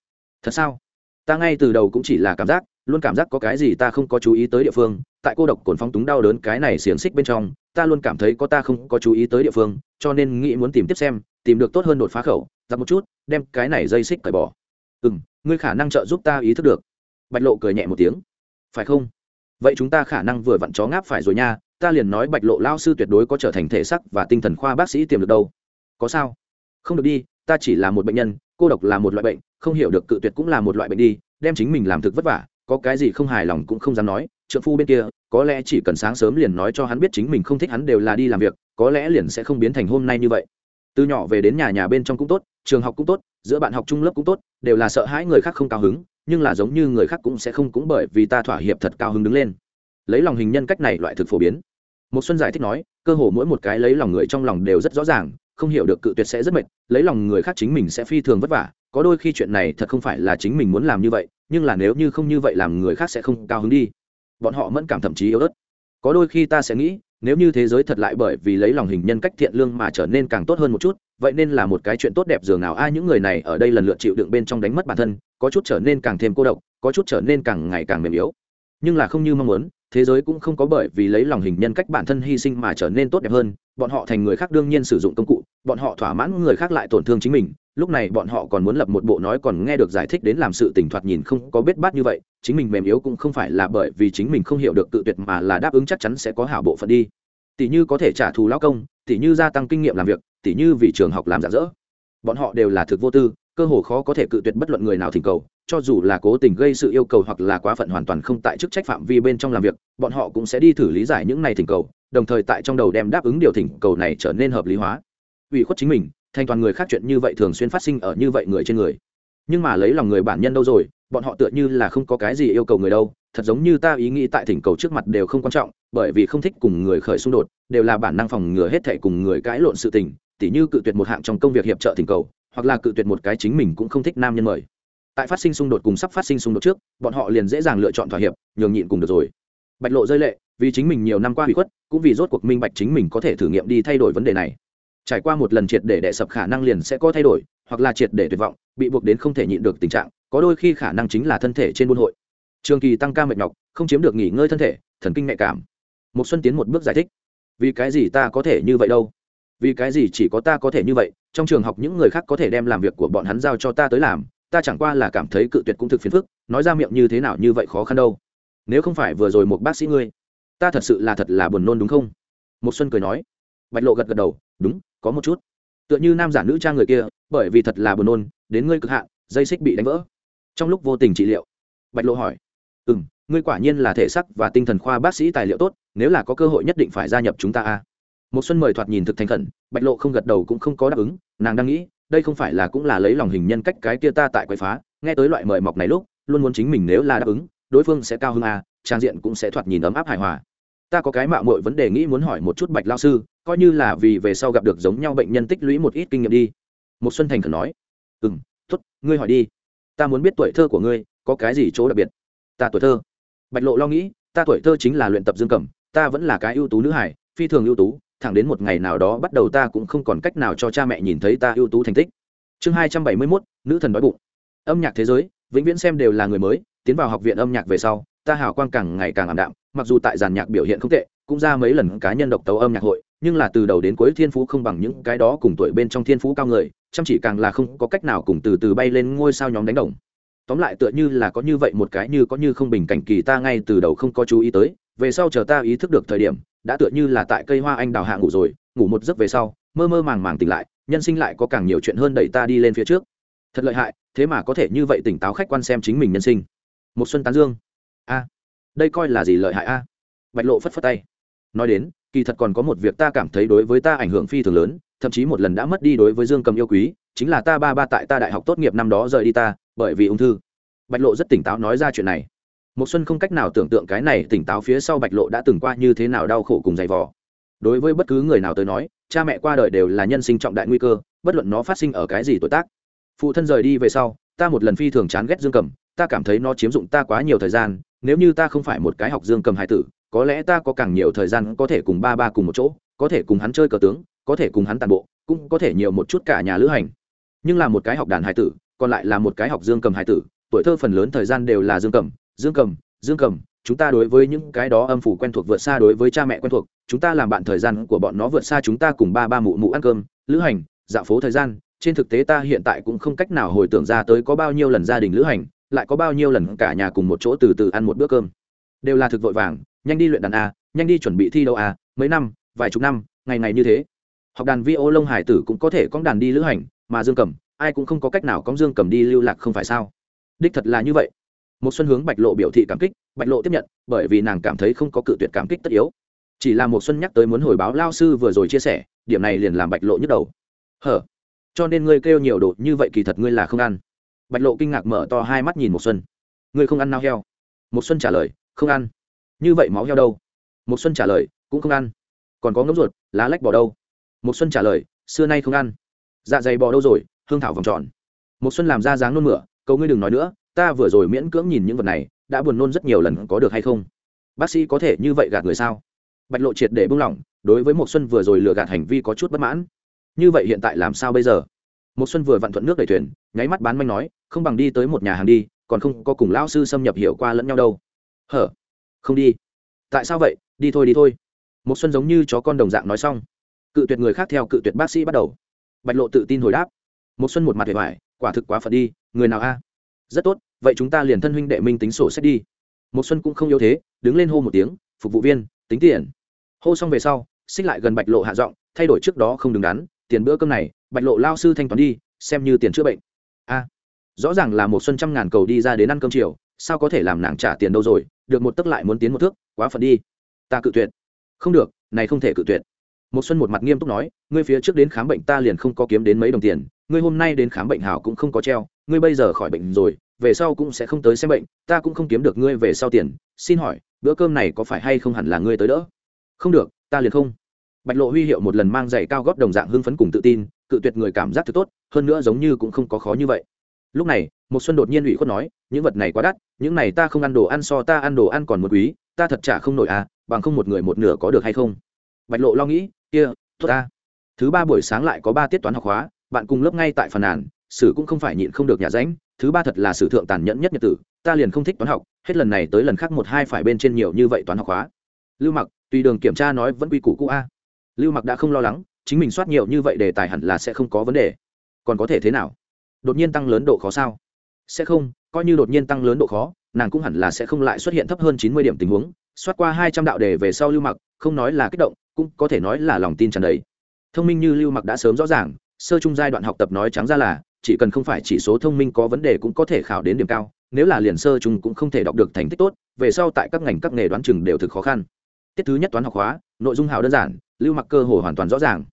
Thật sao? Ta ngay từ đầu cũng chỉ là cảm giác luôn cảm giác có cái gì ta không có chú ý tới địa phương, tại cô độc cồn phong túng đau đớn cái này xiềng xích bên trong, ta luôn cảm thấy có ta không có chú ý tới địa phương, cho nên nghĩ muốn tìm tiếp xem, tìm được tốt hơn đột phá khẩu giặc một chút, đem cái này dây xích cởi bỏ. Ừ m ngươi khả năng trợ giúp ta ý thức được. Bạch lộ cười nhẹ một tiếng. Phải không? Vậy chúng ta khả năng vừa vặn chó ngáp phải rồi nha, ta liền nói bạch lộ lao sư tuyệt đối có trở thành thể sắc và tinh thần khoa bác sĩ tiềm được đâu. Có sao? Không được đi, ta chỉ là một bệnh nhân, cô độc là một loại bệnh, không hiểu được cự tuyệt cũng là một loại bệnh đi, đem chính mình làm thực vất vả có cái gì không hài lòng cũng không dám nói, trượng phu bên kia, có lẽ chỉ cần sáng sớm liền nói cho hắn biết chính mình không thích hắn đều là đi làm việc, có lẽ liền sẽ không biến thành hôm nay như vậy. Từ nhỏ về đến nhà nhà bên trong cũng tốt, trường học cũng tốt, giữa bạn học trung lớp cũng tốt, đều là sợ hãi người khác không cao hứng, nhưng là giống như người khác cũng sẽ không cũng bởi vì ta thỏa hiệp thật cao hứng đứng lên. Lấy lòng hình nhân cách này loại thực phổ biến. Một xuân giải thích nói, cơ hồ mỗi một cái lấy lòng người trong lòng đều rất rõ ràng, không hiểu được cự tuyệt sẽ rất mệt, lấy lòng người khác chính mình sẽ phi thường vất vả có đôi khi chuyện này thật không phải là chính mình muốn làm như vậy, nhưng là nếu như không như vậy làm người khác sẽ không cao hứng đi. Bọn họ mẫn cảm thậm chí yếu ớt. Có đôi khi ta sẽ nghĩ, nếu như thế giới thật lại bởi vì lấy lòng hình nhân cách thiện lương mà trở nên càng tốt hơn một chút, vậy nên là một cái chuyện tốt đẹp dường nào. Ai, những người này ở đây lần lượt chịu đựng bên trong đánh mất bản thân, có chút trở nên càng thêm cô độc, có chút trở nên càng ngày càng mềm yếu. Nhưng là không như mong muốn, thế giới cũng không có bởi vì lấy lòng hình nhân cách bản thân hy sinh mà trở nên tốt đẹp hơn. Bọn họ thành người khác đương nhiên sử dụng công cụ, bọn họ thỏa mãn người khác lại tổn thương chính mình lúc này bọn họ còn muốn lập một bộ nói còn nghe được giải thích đến làm sự tình thoạt nhìn không có biết bát như vậy, chính mình mềm yếu cũng không phải là bởi vì chính mình không hiểu được tự tuyệt mà là đáp ứng chắc chắn sẽ có hảo bộ phận đi. Tỷ như có thể trả thù lao công, tỷ như gia tăng kinh nghiệm làm việc, tỷ như vì trường học làm giả dỡ. Bọn họ đều là thực vô tư, cơ hồ khó có thể cự tuyệt bất luận người nào thỉnh cầu, cho dù là cố tình gây sự yêu cầu hoặc là quá phận hoàn toàn không tại chức trách phạm vi bên trong làm việc, bọn họ cũng sẽ đi thử lý giải những này thỉnh cầu, đồng thời tại trong đầu đem đáp ứng điều thỉnh cầu này trở nên hợp lý hóa. Ủy khuất chính mình thành toàn người khác chuyện như vậy thường xuyên phát sinh ở như vậy người trên người. Nhưng mà lấy lòng người bản nhân đâu rồi, bọn họ tựa như là không có cái gì yêu cầu người đâu, thật giống như ta ý nghĩ tại thỉnh cầu trước mặt đều không quan trọng, bởi vì không thích cùng người khởi xung đột, đều là bản năng phòng ngừa hết thệ cùng người cãi lộn sự tình, tỉ như cự tuyệt một hạng trong công việc hiệp trợ thỉnh cầu, hoặc là cự tuyệt một cái chính mình cũng không thích nam nhân mời. Tại phát sinh xung đột cùng sắp phát sinh xung đột trước, bọn họ liền dễ dàng lựa chọn thỏa hiệp, nhường nhịn cùng được rồi. Bạch lộ rơi lệ, vì chính mình nhiều năm qua bị khuất, cũng vì rốt cuộc minh bạch chính mình có thể thử nghiệm đi thay đổi vấn đề này trải qua một lần triệt để đệ sập khả năng liền sẽ có thay đổi, hoặc là triệt để tuyệt vọng, bị buộc đến không thể nhịn được tình trạng, có đôi khi khả năng chính là thân thể trên buôn hội. Trường kỳ tăng ca mệt nhọc, không chiếm được nghỉ ngơi thân thể, thần kinh nhạy cảm. Một xuân tiến một bước giải thích. Vì cái gì ta có thể như vậy đâu? Vì cái gì chỉ có ta có thể như vậy, trong trường học những người khác có thể đem làm việc của bọn hắn giao cho ta tới làm, ta chẳng qua là cảm thấy cự tuyệt cũng thực phiền phức, nói ra miệng như thế nào như vậy khó khăn đâu. Nếu không phải vừa rồi một bác sĩ ngươi, ta thật sự là thật là buồn nôn đúng không? Một xuân cười nói bạch lộ gật gật đầu, đúng, có một chút. Tựa như nam giả nữ trang người kia, bởi vì thật là buồn nôn, đến ngươi cực hạn, dây xích bị đánh vỡ. Trong lúc vô tình trị liệu, bạch lộ hỏi ừ m ngươi quả nhiên là thể sắc và tinh thần khoa bác sĩ tài liệu tốt, nếu là có cơ hội nhất định phải gia nhập chúng ta a. Một xuân mời thoạt nhìn thực thành khẩn, bạch lộ không gật đầu cũng không có đáp ứng, nàng đang nghĩ, đây không phải là cũng là lấy lòng hình nhân cách cái kia ta tại quậy phá, nghe tới loại mời mọc này lúc, luôn muốn chính mình nếu là đáp ứng, đối phương sẽ cao hơn a, trang diện cũng sẽ thoạt nhìn ấm áp hài hòa. Ta có cái mạo mội vấn đề nghĩ muốn hỏi một chút bạch lao sư coi như là vì về sau gặp được giống nhau bệnh nhân tích lũy một ít kinh nghiệm đi. Một xuân thành khẩn nói ừ m t ố t ngươi hỏi đi. Ta muốn biết tuổi thơ của ngươi, có cái gì chỗ đặc biệt? Ta tuổi thơ? Bạch lộ lo nghĩ, ta tuổi thơ chính là luyện tập dương cầm, ta vẫn là cái ưu tú nữ hải, phi thường ưu tú, thẳng đến một ngày nào đó bắt đầu ta cũng không còn cách nào cho cha mẹ nhìn thấy ta ưu tú thành tích. Chương hai trăm bảy mươi mốt, nữ thần đói bụng. Âm nhạc thế giới, vĩnh viễn xem đều là người mới, tiến vào học viện âm nhạc về sau, ta hào quang càng ngày càng ảm đạm, mặc dù tại giàn nhạc biểu hiện không tệ, cũng ra mấy lần cá nhân độc tấu âm nhạc hội nhưng là từ đầu đến cuối thiên phú không bằng những cái đó cùng tuổi bên trong thiên phú cao người, chăm chỉ càng là không có cách nào cùng từ từ bay lên ngôi sao nhóm đánh đồng. Tóm lại tựa như là có như vậy một cái như có như không bình cảnh kỳ ta ngay từ đầu không có chú ý tới, về sau chờ ta ý thức được thời điểm, đã tựa như là tại cây hoa anh đào hạ ngủ rồi, ngủ một giấc về sau, mơ mơ màng màng tỉnh lại, nhân sinh lại có càng nhiều chuyện hơn đẩy ta đi lên phía trước. Thật lợi hại, thế mà có thể như vậy tỉnh táo khách quan xem chính mình nhân sinh. Một xuân tán dương. A, đây coi là gì lợi hại a? Bạch lộ phất phất tay. Nói đến kỳ thật còn có một việc ta cảm thấy đối với ta ảnh hưởng phi thường lớn, thậm chí một lần đã mất đi đối với dương cầm yêu quý, chính là ta ba ba tại ta đại học tốt nghiệp năm đó rời đi ta, bởi vì ung thư. Bạch lộ rất tỉnh táo nói ra chuyện này. Một xuân không cách nào tưởng tượng cái này tỉnh táo phía sau bạch lộ đã từng qua như thế nào đau khổ cùng dày vò. Đối với bất cứ người nào tới nói, cha mẹ qua đời đều là nhân sinh trọng đại nguy cơ, bất luận nó phát sinh ở cái gì tuổi tác. Phụ thân rời đi về sau, ta một lần phi thường chán ghét dương cầm, ta cảm thấy nó chiếm dụng ta quá nhiều thời gian, nếu như ta không phải một cái học dương cầm hải tử có lẽ ta có càng nhiều thời gian có thể cùng ba ba cùng một chỗ, có thể cùng hắn chơi cờ tướng, có thể cùng hắn tàn bộ, cũng có thể nhiều một chút cả nhà lữ hành. Nhưng là một cái học đàn hải tử, còn lại là một cái học dương cầm hải tử, tuổi thơ phần lớn thời gian đều là dương cầm dương cầm dương cầm, chúng ta đối với những cái đó âm phủ quen thuộc vượt xa đối với cha mẹ quen thuộc, chúng ta làm bạn thời gian của bọn nó vượt xa chúng ta cùng ba ba mụ mụ ăn cơm, lữ hành, dạo phố thời gian, trên thực tế ta hiện tại cũng không cách nào hồi tưởng ra tới có bao nhiêu lần gia đình lữ hành, lại có bao nhiêu lần cả nhà cùng một chỗ từ từ ăn một bữa cơm. Đều là thực vội vàng nhanh đi luyện đàn a, nhanh đi chuẩn bị thi đấu a, mấy năm, vài chục năm, ngày ngày như thế. Học đàn vi ô lông hải tử cũng có thể cóng đàn đi lữ hành, mà dương cầm ai cũng không có cách nào cóng dương cầm đi lưu lạc không phải sao? Đích thật là như vậy. Một xuân hướng bạch lộ biểu thị cảm kích, bạch lộ tiếp nhận, bởi vì nàng cảm thấy không có cự tuyệt cảm kích tất yếu. Chỉ là một xuân nhắc tới muốn hồi báo lao sư vừa rồi chia sẻ, điểm này liền làm bạch lộ nhức đầu. Hở? Cho nên ngươi kêu nhiều đồ như vậy kỳ thật ngươi là không ăn. Bạch lộ kinh ngạc mở to hai mắt nhìn một xuân. Ngươi không ăn nao heo. Một xuân trả lời, không ăn như vậy máu heo đâu? Một xuân trả lời, cũng không ăn. Còn có ngỗng ruột, lá lách bò đâu? Một xuân trả lời, xưa nay không ăn. Dạ dày bò đâu rồi? Hương thảo vòng tròn. Một xuân làm ra dáng nôn mửa cầu ngươi đừng nói nữa, ta vừa rồi miễn cưỡng nhìn những vật này, đã buồn nôn rất nhiều lần, có được hay không? Bác sĩ có thể như vậy gạt người sao? Bạch lộ triệt để buông lỏng, đối với một xuân vừa rồi lừa gạt hành vi có chút bất mãn. Như vậy hiện tại làm sao bây giờ? Một xuân vừa vặn thuận nước đẩy thuyền, nháy mắt bán manh nói, không bằng đi tới một nhà hàng đi, còn không có cùng lão sư xâm nhập hiểu qua lẫn nhau đâu. Hở? Không đi. Tại sao vậy? Đi thôi đi thôi. Một xuân giống như chó con đồng dạng nói xong. Cự tuyệt người khác theo cự tuyệt bác sĩ bắt đầu. Bạch lộ tự tin hồi đáp. Một xuân một mặt vẻ vải, quả thực quá phật đi, người nào a? Rất tốt, vậy chúng ta liền thân huynh đệ minh tính sổ sách đi. Một xuân cũng không yếu thế, đứng lên hô một tiếng, phục vụ viên, tính tiền. Hô xong về sau, xích lại gần bạch lộ hạ giọng, thay đổi trước đó không đứng đắn, tiền bữa cơm này, bạch lộ lao sư thanh toán đi, xem như tiền chữa bệnh. A. Rõ ràng là một xuân trăm ngàn cầu đi ra đến ăn cơm chiều sao có thể làm nàng trả tiền đâu rồi, được một tức lại muốn tiến một thước, quá phần đi. Ta cự tuyệt. Không được, này không thể cự tuyệt. Một xuân một mặt nghiêm túc nói, ngươi phía trước đến khám bệnh ta liền không có kiếm đến mấy đồng tiền, ngươi hôm nay đến khám bệnh hảo cũng không có treo, ngươi bây giờ khỏi bệnh rồi, về sau cũng sẽ không tới xem bệnh, ta cũng không kiếm được ngươi về sau tiền. Xin hỏi, bữa cơm này có phải hay không hẳn là ngươi tới đỡ? Không được, ta liền không. Bạch lộ huy hiệu một lần mang giày cao góp đồng dạng hưng phấn cùng tự tin, cự tuyệt người cảm giác thứ tốt, hơn nữa giống như cũng không có khó như vậy. Lúc này một xuân đột nhiên ủy khuất nói, những vật này quá đắt, những này ta không ăn đồ ăn so ta ăn đồ ăn còn một quý, ta thật chả không nổi à bằng không một người một nửa có được hay không? Bạch lộ lo nghĩ, kia, tốt ta. Thứ ba buổi sáng lại có ba tiết toán học hóa bạn cùng lớp ngay tại phần nàn, sử cũng không phải nhịn không được nhà ránh, thứ ba thật là sử thượng tàn nhẫn nhất nhật tử, ta liền không thích toán học, hết lần này tới lần khác một hai phải bên trên nhiều như vậy toán học hóa lưu mặc, tùy đường kiểm tra nói vẫn quy củ cũ a. Lưu mặc đã không lo lắng, chính mình soát nhiều như vậy đề tài hẳn là sẽ không có vấn đề. Còn có thể thế nào? Đột nhiên tăng lớn độ khó sao? Sẽ không, coi như đột nhiên tăng lớn độ khó, nàng cũng hẳn là sẽ không lại xuất hiện thấp hơn chín mươi điểm tình huống, xoát qua hai trăm đạo đề về sau lưu mặc, không nói là kích động, cũng có thể nói là lòng tin tràn đầy. Thông minh như lưu mặc đã sớm rõ ràng, sơ chung giai đoạn học tập nói trắng ra là, chỉ cần không phải chỉ số thông minh có vấn đề cũng có thể khảo đến điểm cao, nếu là liền sơ chung cũng không thể đọc được thành tích tốt, về sau tại các ngành các nghề đoán chừng đều thực khó khăn. Tiết thứ nhất toán học hóa, nội dung hào đơn giản, lưu mặc cơ hồ hoàn toàn rõ ràng.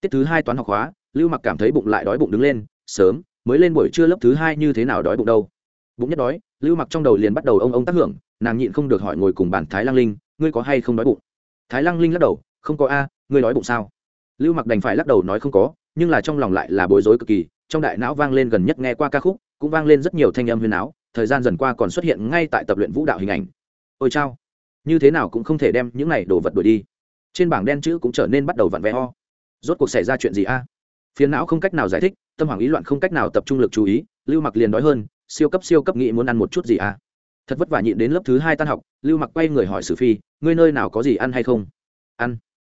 Tiết thứ hai toán học hóa, lưu mặc cảm thấy bụng lại đói bụng đứng lên, sớm mới lên buổi trưa lớp thứ hai như thế nào đói bụng đâu. Bụng nhất đói, lưu mặc trong đầu liền bắt đầu ông ông tác hưởng, nàng nhịn không được hỏi ngồi cùng bàn thái lang linh, ngươi có hay không đói bụng? Thái lang linh lắc đầu, không có a, ngươi đói bụng sao? Lưu mặc đành phải lắc đầu nói, không có, nhưng là trong lòng lại là bối rối cực kỳ, trong đại não vang lên gần nhất nghe qua ca khúc, cũng vang lên rất nhiều thanh âm huyền áo, thời gian dần qua còn xuất hiện ngay tại tập luyện vũ đạo hình ảnh. Ôi chao, như thế nào cũng không thể đem những này đồ vật đuổi đi. Trên bảng đen chữ cũng trở nên bắt đầu vặn vẽ ho rốt cuộc xảy ra chuyện gì a? Phiền não không cách nào giải thích, tâm hoàng ý loạn không cách nào tập trung lực chú ý, lưu mặc liền đói hơn, siêu cấp siêu cấp nghĩ muốn ăn một chút gì à? thật vất vả nhịn đến lớp thứ hai tan học, lưu mặc quay người hỏi sử phi, ngươi nơi nào có gì ăn hay không? Ăn.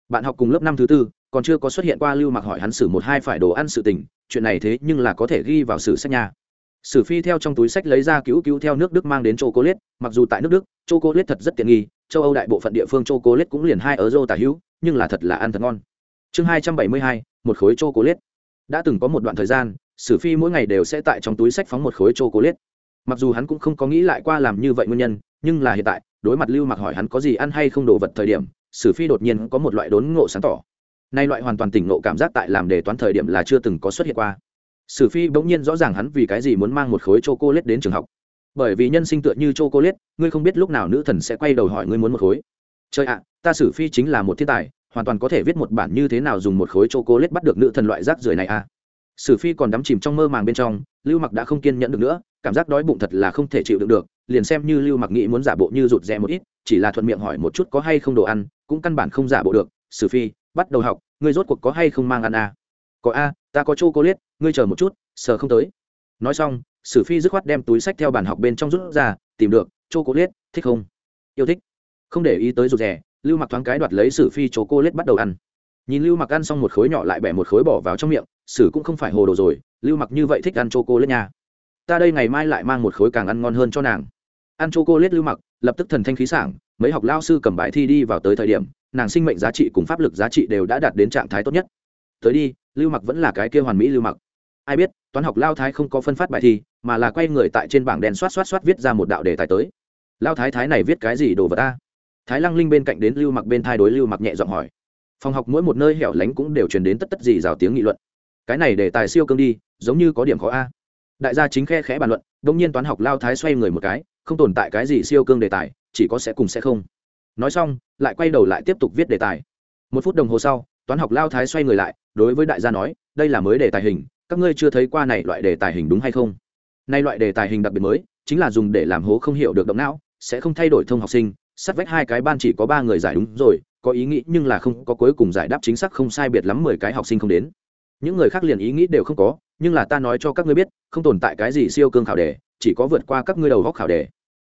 Bạn học cùng lớp năm thứ tư, còn chưa có xuất hiện qua. Lưu mặc hỏi hắn sử một hai phải đồ ăn sự tình, chuyện này thế nhưng là có thể ghi vào sử sách nhà sử phi theo trong túi sách lấy ra cứu cứu theo nước đức mang đến châu cô liết mặc dù tại nước đức châu cô liết thật rất tiện nghi, châu âu đại bộ phận địa phương châu cô liết cũng liền hai ở rô tả hữu, nhưng là thật là ăn thật ngon. Chương hai trăm bảy mươi hai, một khối châu cô liết đã từng có một đoạn thời gian, sử phi mỗi ngày đều sẽ tại trong túi sách phóng một khối châu cô liết mặc dù hắn cũng không có nghĩ lại qua làm như vậy nguyên nhân, nhưng là hiện tại, đối mặt lưu mặc hỏi hắn có gì ăn hay không đồ vật thời điểm, sử phi đột nhiên có một loại đốn ngộ sáng tỏ. Nay loại hoàn toàn tỉnh ngộ cảm giác tại làm đề toán thời điểm là chưa từng có xuất hiện qua. Sử phi bỗng nhiên rõ ràng hắn vì cái gì muốn mang một khối c h o c l a t e đến trường học. Bởi vì nhân sinh tựa như c h o c l a t e ngươi không biết lúc nào nữ thần sẽ quay đầu hỏi ngươi muốn một khối. Chơi ạ, ta sử phi chính là một thiên tài hoàn toàn có thể viết một bản như thế nào dùng một khối c h o c ô bắt được nữ thần loại rác rưởi này à? Sử phi còn đắm chìm trong mơ màng bên trong, lưu mặc đã không kiên nhẫn được nữa, cảm giác đói bụng thật là không thể chịu đựng được, liền xem như lưu mặc nghĩ muốn giả bộ như rụt rè một ít, chỉ là thuận miệng hỏi một chút có hay không đồ ăn, cũng căn bản không giả bộ được. Sử phi, bắt đầu học, ngươi rốt cuộc có hay không mang ăn à? có a, ta có c h cô ngươi chờ một chút, sờ không tới. Nói xong, sử phi dứt khoát đem túi sách theo bàn học bên trong rút ra, tìm được c h cô thích không? Yêu thích. Không để ý tới rụt rè lưu mặc thoáng cái đoạt lấy sử phi chỗ cô lết bắt đầu ăn. Nhìn lưu mặc ăn xong một khối nhỏ lại bẻ một khối bỏ vào trong miệng, sử cũng không phải hồ đồ rồi, lưu mặc như vậy thích ăn c cô lết nha. Ta đây ngày mai lại mang một khối càng ăn ngon hơn cho nàng. Ăn c cô lết lưu mặc, lập tức thần thanh khí sảng, mấy học lao sư cầm bài thi đi vào tới thời điểm, nàng sinh mệnh giá trị cùng pháp lực giá trị đều đã đạt đến trạng thái tốt nhất. Tới đi, lưu mặc vẫn là cái kia hoàn mỹ lưu mặc. Ai biết, toán học lao thái không có phân phát bài thi, mà là quay người tại trên bảng đèn xoát xoát xoát viết ra một đạo đề tài tới. Lao thái thái này viết cái gì đồ vật ta thái lăng linh bên cạnh đến lưu mặc bên thai đối lưu mặc nhẹ giọng hỏi. Phòng học mỗi một nơi hẻo lánh cũng đều truyền đến tất tất gì rào tiếng nghị luận. Cái này đề tài siêu cương đi, giống như có điểm khó a. Đại gia chính khe khẽ bàn luận đ ỗ n g nhiên toán học lao thái xoay người một cái, không tồn tại cái gì siêu cương đề tài, chỉ có sẽ cùng sẽ không. Nói xong, lại quay đầu lại tiếp tục viết đề tài. Một phút đồng hồ sau, toán học lao thái xoay người lại, đối với đại gia nói, đây là mới đề tài hình, các ngươi chưa thấy qua này loại đề tài hình đúng hay không? Nay loại đề tài hình đặc biệt mới, chính là dùng để làm hố không hiểu được động não, sẽ không thay đổi thông học sinh sát vách hai cái ban chỉ có ba người giải đúng rồi, có ý nghĩ nhưng là không có, cuối cùng giải đáp chính xác không sai biệt lắm mười cái học sinh không đến. Những người khác liền ý nghĩ đều không có, nhưng là ta nói cho các ngươi biết, không tồn tại cái gì siêu cương khảo đề, chỉ có vượt qua các ngươi đầu góc khảo đề.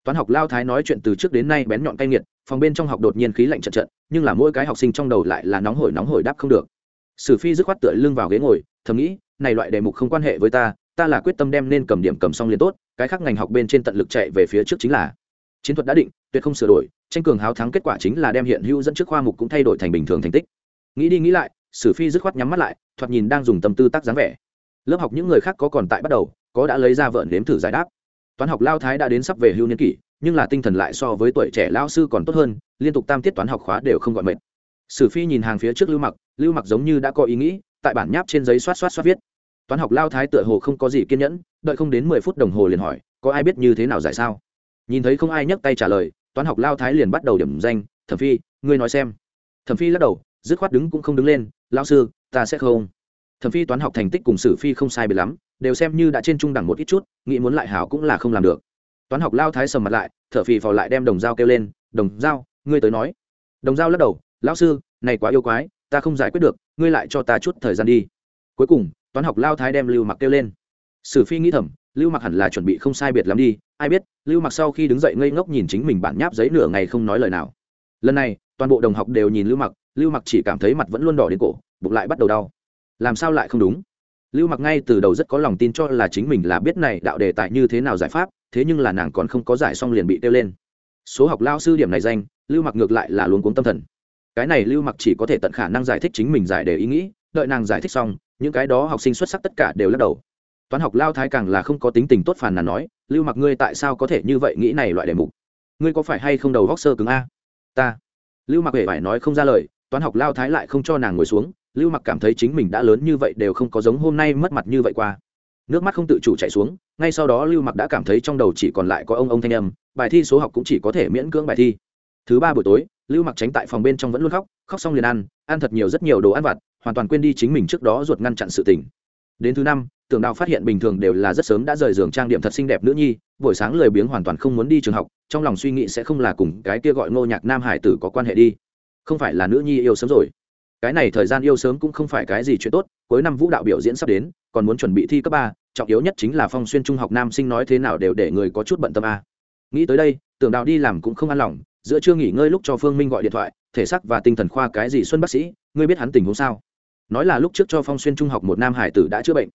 Toán học lao thái nói chuyện từ trước đến nay bén nhọn cay nghiệt, phòng bên trong học đột nhiên khí lạnh trận trận, nhưng là mỗi cái học sinh trong đầu lại là nóng hổi nóng hổi đáp không được. Sử phi dứt khoát tựa lưng vào ghế ngồi, thầm nghĩ, này loại đề mục không quan hệ với ta ta là quyết tâm đem nên cầm điểm cầm xong liền tốt, cái khác ngành học bên trên tận lực chạy về phía trước chính là chiến thuật đã định, tuyệt không sửa đổi, tranh cường háo thắng kết quả chính là đem hiện hữu dẫn trước khoa mục cũng thay đổi thành bình thường thành tích. Nghĩ đi nghĩ lại, sử phi dứt khoát nhắm mắt lại, thoạt nhìn đang dùng tâm tư tác dáng vẻ. Lớp học những người khác có còn tại bắt đầu, có đã lấy ra vợn nếm thử giải đáp. Toán học lao thái đã đến sắp về hưu niên kỷ, nhưng là tinh thần lại so với tuổi trẻ lao sư còn tốt hơn, liên tục tam tiết toán học khóa đều không gọi mệt. Sử phi nhìn hàng phía trước lưu mặc lưu mặc giống như đã có ý nghĩ, tại bản nháp trên giấy xoát xoát xoát viết. Toán học lao thái tựa hồ không có gì kiên nhẫn, đợi không đến mười phút đồng hồ liền hỏi, có ai biết như thế nào giải sao? Nhìn thấy không ai nhấc tay trả lời, toán học lao thái liền bắt đầu điểm danh, thẩm phi, ngươi nói xem. Thẩm phi lắc đầu, dứt khoát đứng cũng không đứng lên lao sư, ta sẽ không. Thẩm phi toán học thành tích cùng sử phi không sai biệt lắm, đều xem như đã trên trung đẳng một ít chút, nghĩ muốn lại hảo cũng là không làm được. Toán học lao thái sầm mặt lại, thở phì vào lại đem đồng dao kêu lên, đồng dao ngươi tới nói. Đồng dao lắc đầu, lão sư, này quá yêu quái, ta không giải quyết được, ngươi lại cho ta chút thời gian đi. Cuối cùng, toán học lao thái đem lưu mặc kêu lên. Sử phi nghĩ thầm lưu mặc hẳn là chuẩn bị không sai biệt lắm đi, ai biết, lưu mặc sau khi đứng dậy ngây ngốc nhìn chính mình bản nháp giấy nửa ngày không nói lời nào. Lần này, toàn bộ đồng học đều nhìn lưu mặc lưu mặc chỉ cảm thấy mặt vẫn luôn đỏ đến cổ, bụng lại bắt đầu đau. Làm sao lại không đúng? Lưu mặc ngay từ đầu rất có lòng tin cho là chính mình là biết này đạo đề tại như thế nào giải pháp, thế nhưng là nàng còn không có giải xong liền bị tiêu lên. Số học lao sư điểm này danh, lưu mặc ngược lại là luôn cuống tâm thần. Cái này lưu mặc chỉ có thể tận khả năng giải thích chính mình giải đề ý nghĩ, đợi nàng giải thích xong, những cái đó học sinh xuất sắc tất cả đều lắc đầu toán học lao thái càng là không có tính tình tốt phàn nàn nói, lưu mặc ngươi tại sao có thể như vậy nghĩ này loại đề mục? Ngươi có phải hay không đầu góc sơ cứng a? Ta. Lưu mặc hề phải nói không ra lời, toán học lao thái lại không cho nàng ngồi xuống, lưu mặc cảm thấy chính mình đã lớn như vậy đều không có giống hôm nay mất mặt như vậy qua. Nước mắt không tự chủ chạy xuống, ngay sau đó lưu mặc đã cảm thấy trong đầu chỉ còn lại có ông ông thanh âm, bài thi số học cũng chỉ có thể miễn cưỡng bài thi. Thứ ba buổi tối, lưu mặc tránh tại phòng bên trong vẫn luôn khóc khóc xong liền ăn ăn thật nhiều rất nhiều đồ ăn vặt, hoàn toàn quên đi chính mình trước đó ruột ngăn chặn sự tỉnh. đến thứ năm tưởng đào phát hiện bình thường đều là rất sớm đã rời giường trang điểm thật xinh đẹp nữ nhi, buổi sáng lười biếng hoàn toàn không muốn đi trường học, trong lòng suy nghĩ sẽ không là cùng cái kia gọi ngô nhạc nam hải tử có quan hệ đi. Không phải là nữ nhi yêu sớm rồi. Cái này thời gian yêu sớm cũng không phải cái gì chuyện tốt, cuối năm vũ đạo biểu diễn sắp đến, còn muốn chuẩn bị thi cấp ba, trọng yếu nhất chính là phong xuyên trung học nam sinh nói thế nào đều để người có chút bận tâm a. Nghĩ tới đây tưởng đào đi làm cũng không an lòng, giữa chưa nghỉ ngơi lúc cho phương minh gọi điện thoại, thể sắc và tinh thần khoa cái gì xuân bác sĩ, ngươi biết hắn tình huống sao? Nói là lúc trước cho phong xuyên trung học một nam hải tử đã chữa bệnh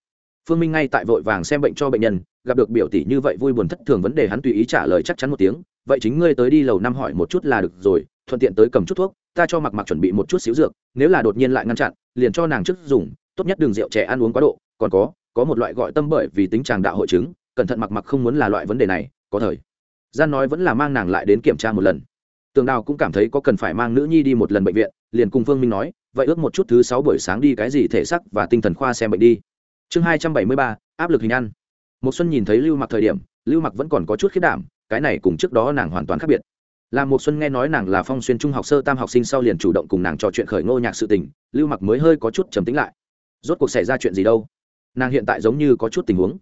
phương minh ngay tại vội vàng xem bệnh cho bệnh nhân, gặp được biểu tỷ như vậy vui buồn thất thường vấn đề hắn tùy ý trả lời chắc chắn một tiếng, vậy chính ngươi tới đi lầu năm hỏi một chút là được rồi, thuận tiện tới cầm chút thuốc, ta cho mặc mặc chuẩn bị một chút xíu dược, nếu là đột nhiên lại ngăn chặn, liền cho nàng trước dùng, tốt nhất đường rượu trẻ ăn uống quá độ, còn có có một loại gọi tâm bởi vì tính chàng đạo hội chứng, cẩn thận mặc mặc không muốn là loại vấn đề này, có thời. Gian nói vẫn là mang nàng lại đến kiểm tra một lần. Tường đào cũng cảm thấy có cần phải mang nữ nhi đi một lần bệnh viện, liền cùng phương minh nói, vậy ước một chút thứ sáu buổi sáng đi cái gì thể sắc và tinh thần khoa xem bệnh đi chương hai trăm bảy mươi ba, áp lực hình ăn. Một xuân nhìn thấy lưu mặc thời điểm, lưu mặc vẫn còn có chút khiết đảm, cái này cùng trước đó nàng hoàn toàn khác biệt. Là một xuân nghe nói nàng là phong xuyên trung học sơ tam học sinh sau liền chủ động cùng nàng trò chuyện khởi ngô nhạc sự tình, lưu mặc mới hơi có chút trầm tính lại. Rốt cuộc xảy ra chuyện gì đâu? Nàng hiện tại giống như có chút tình huống.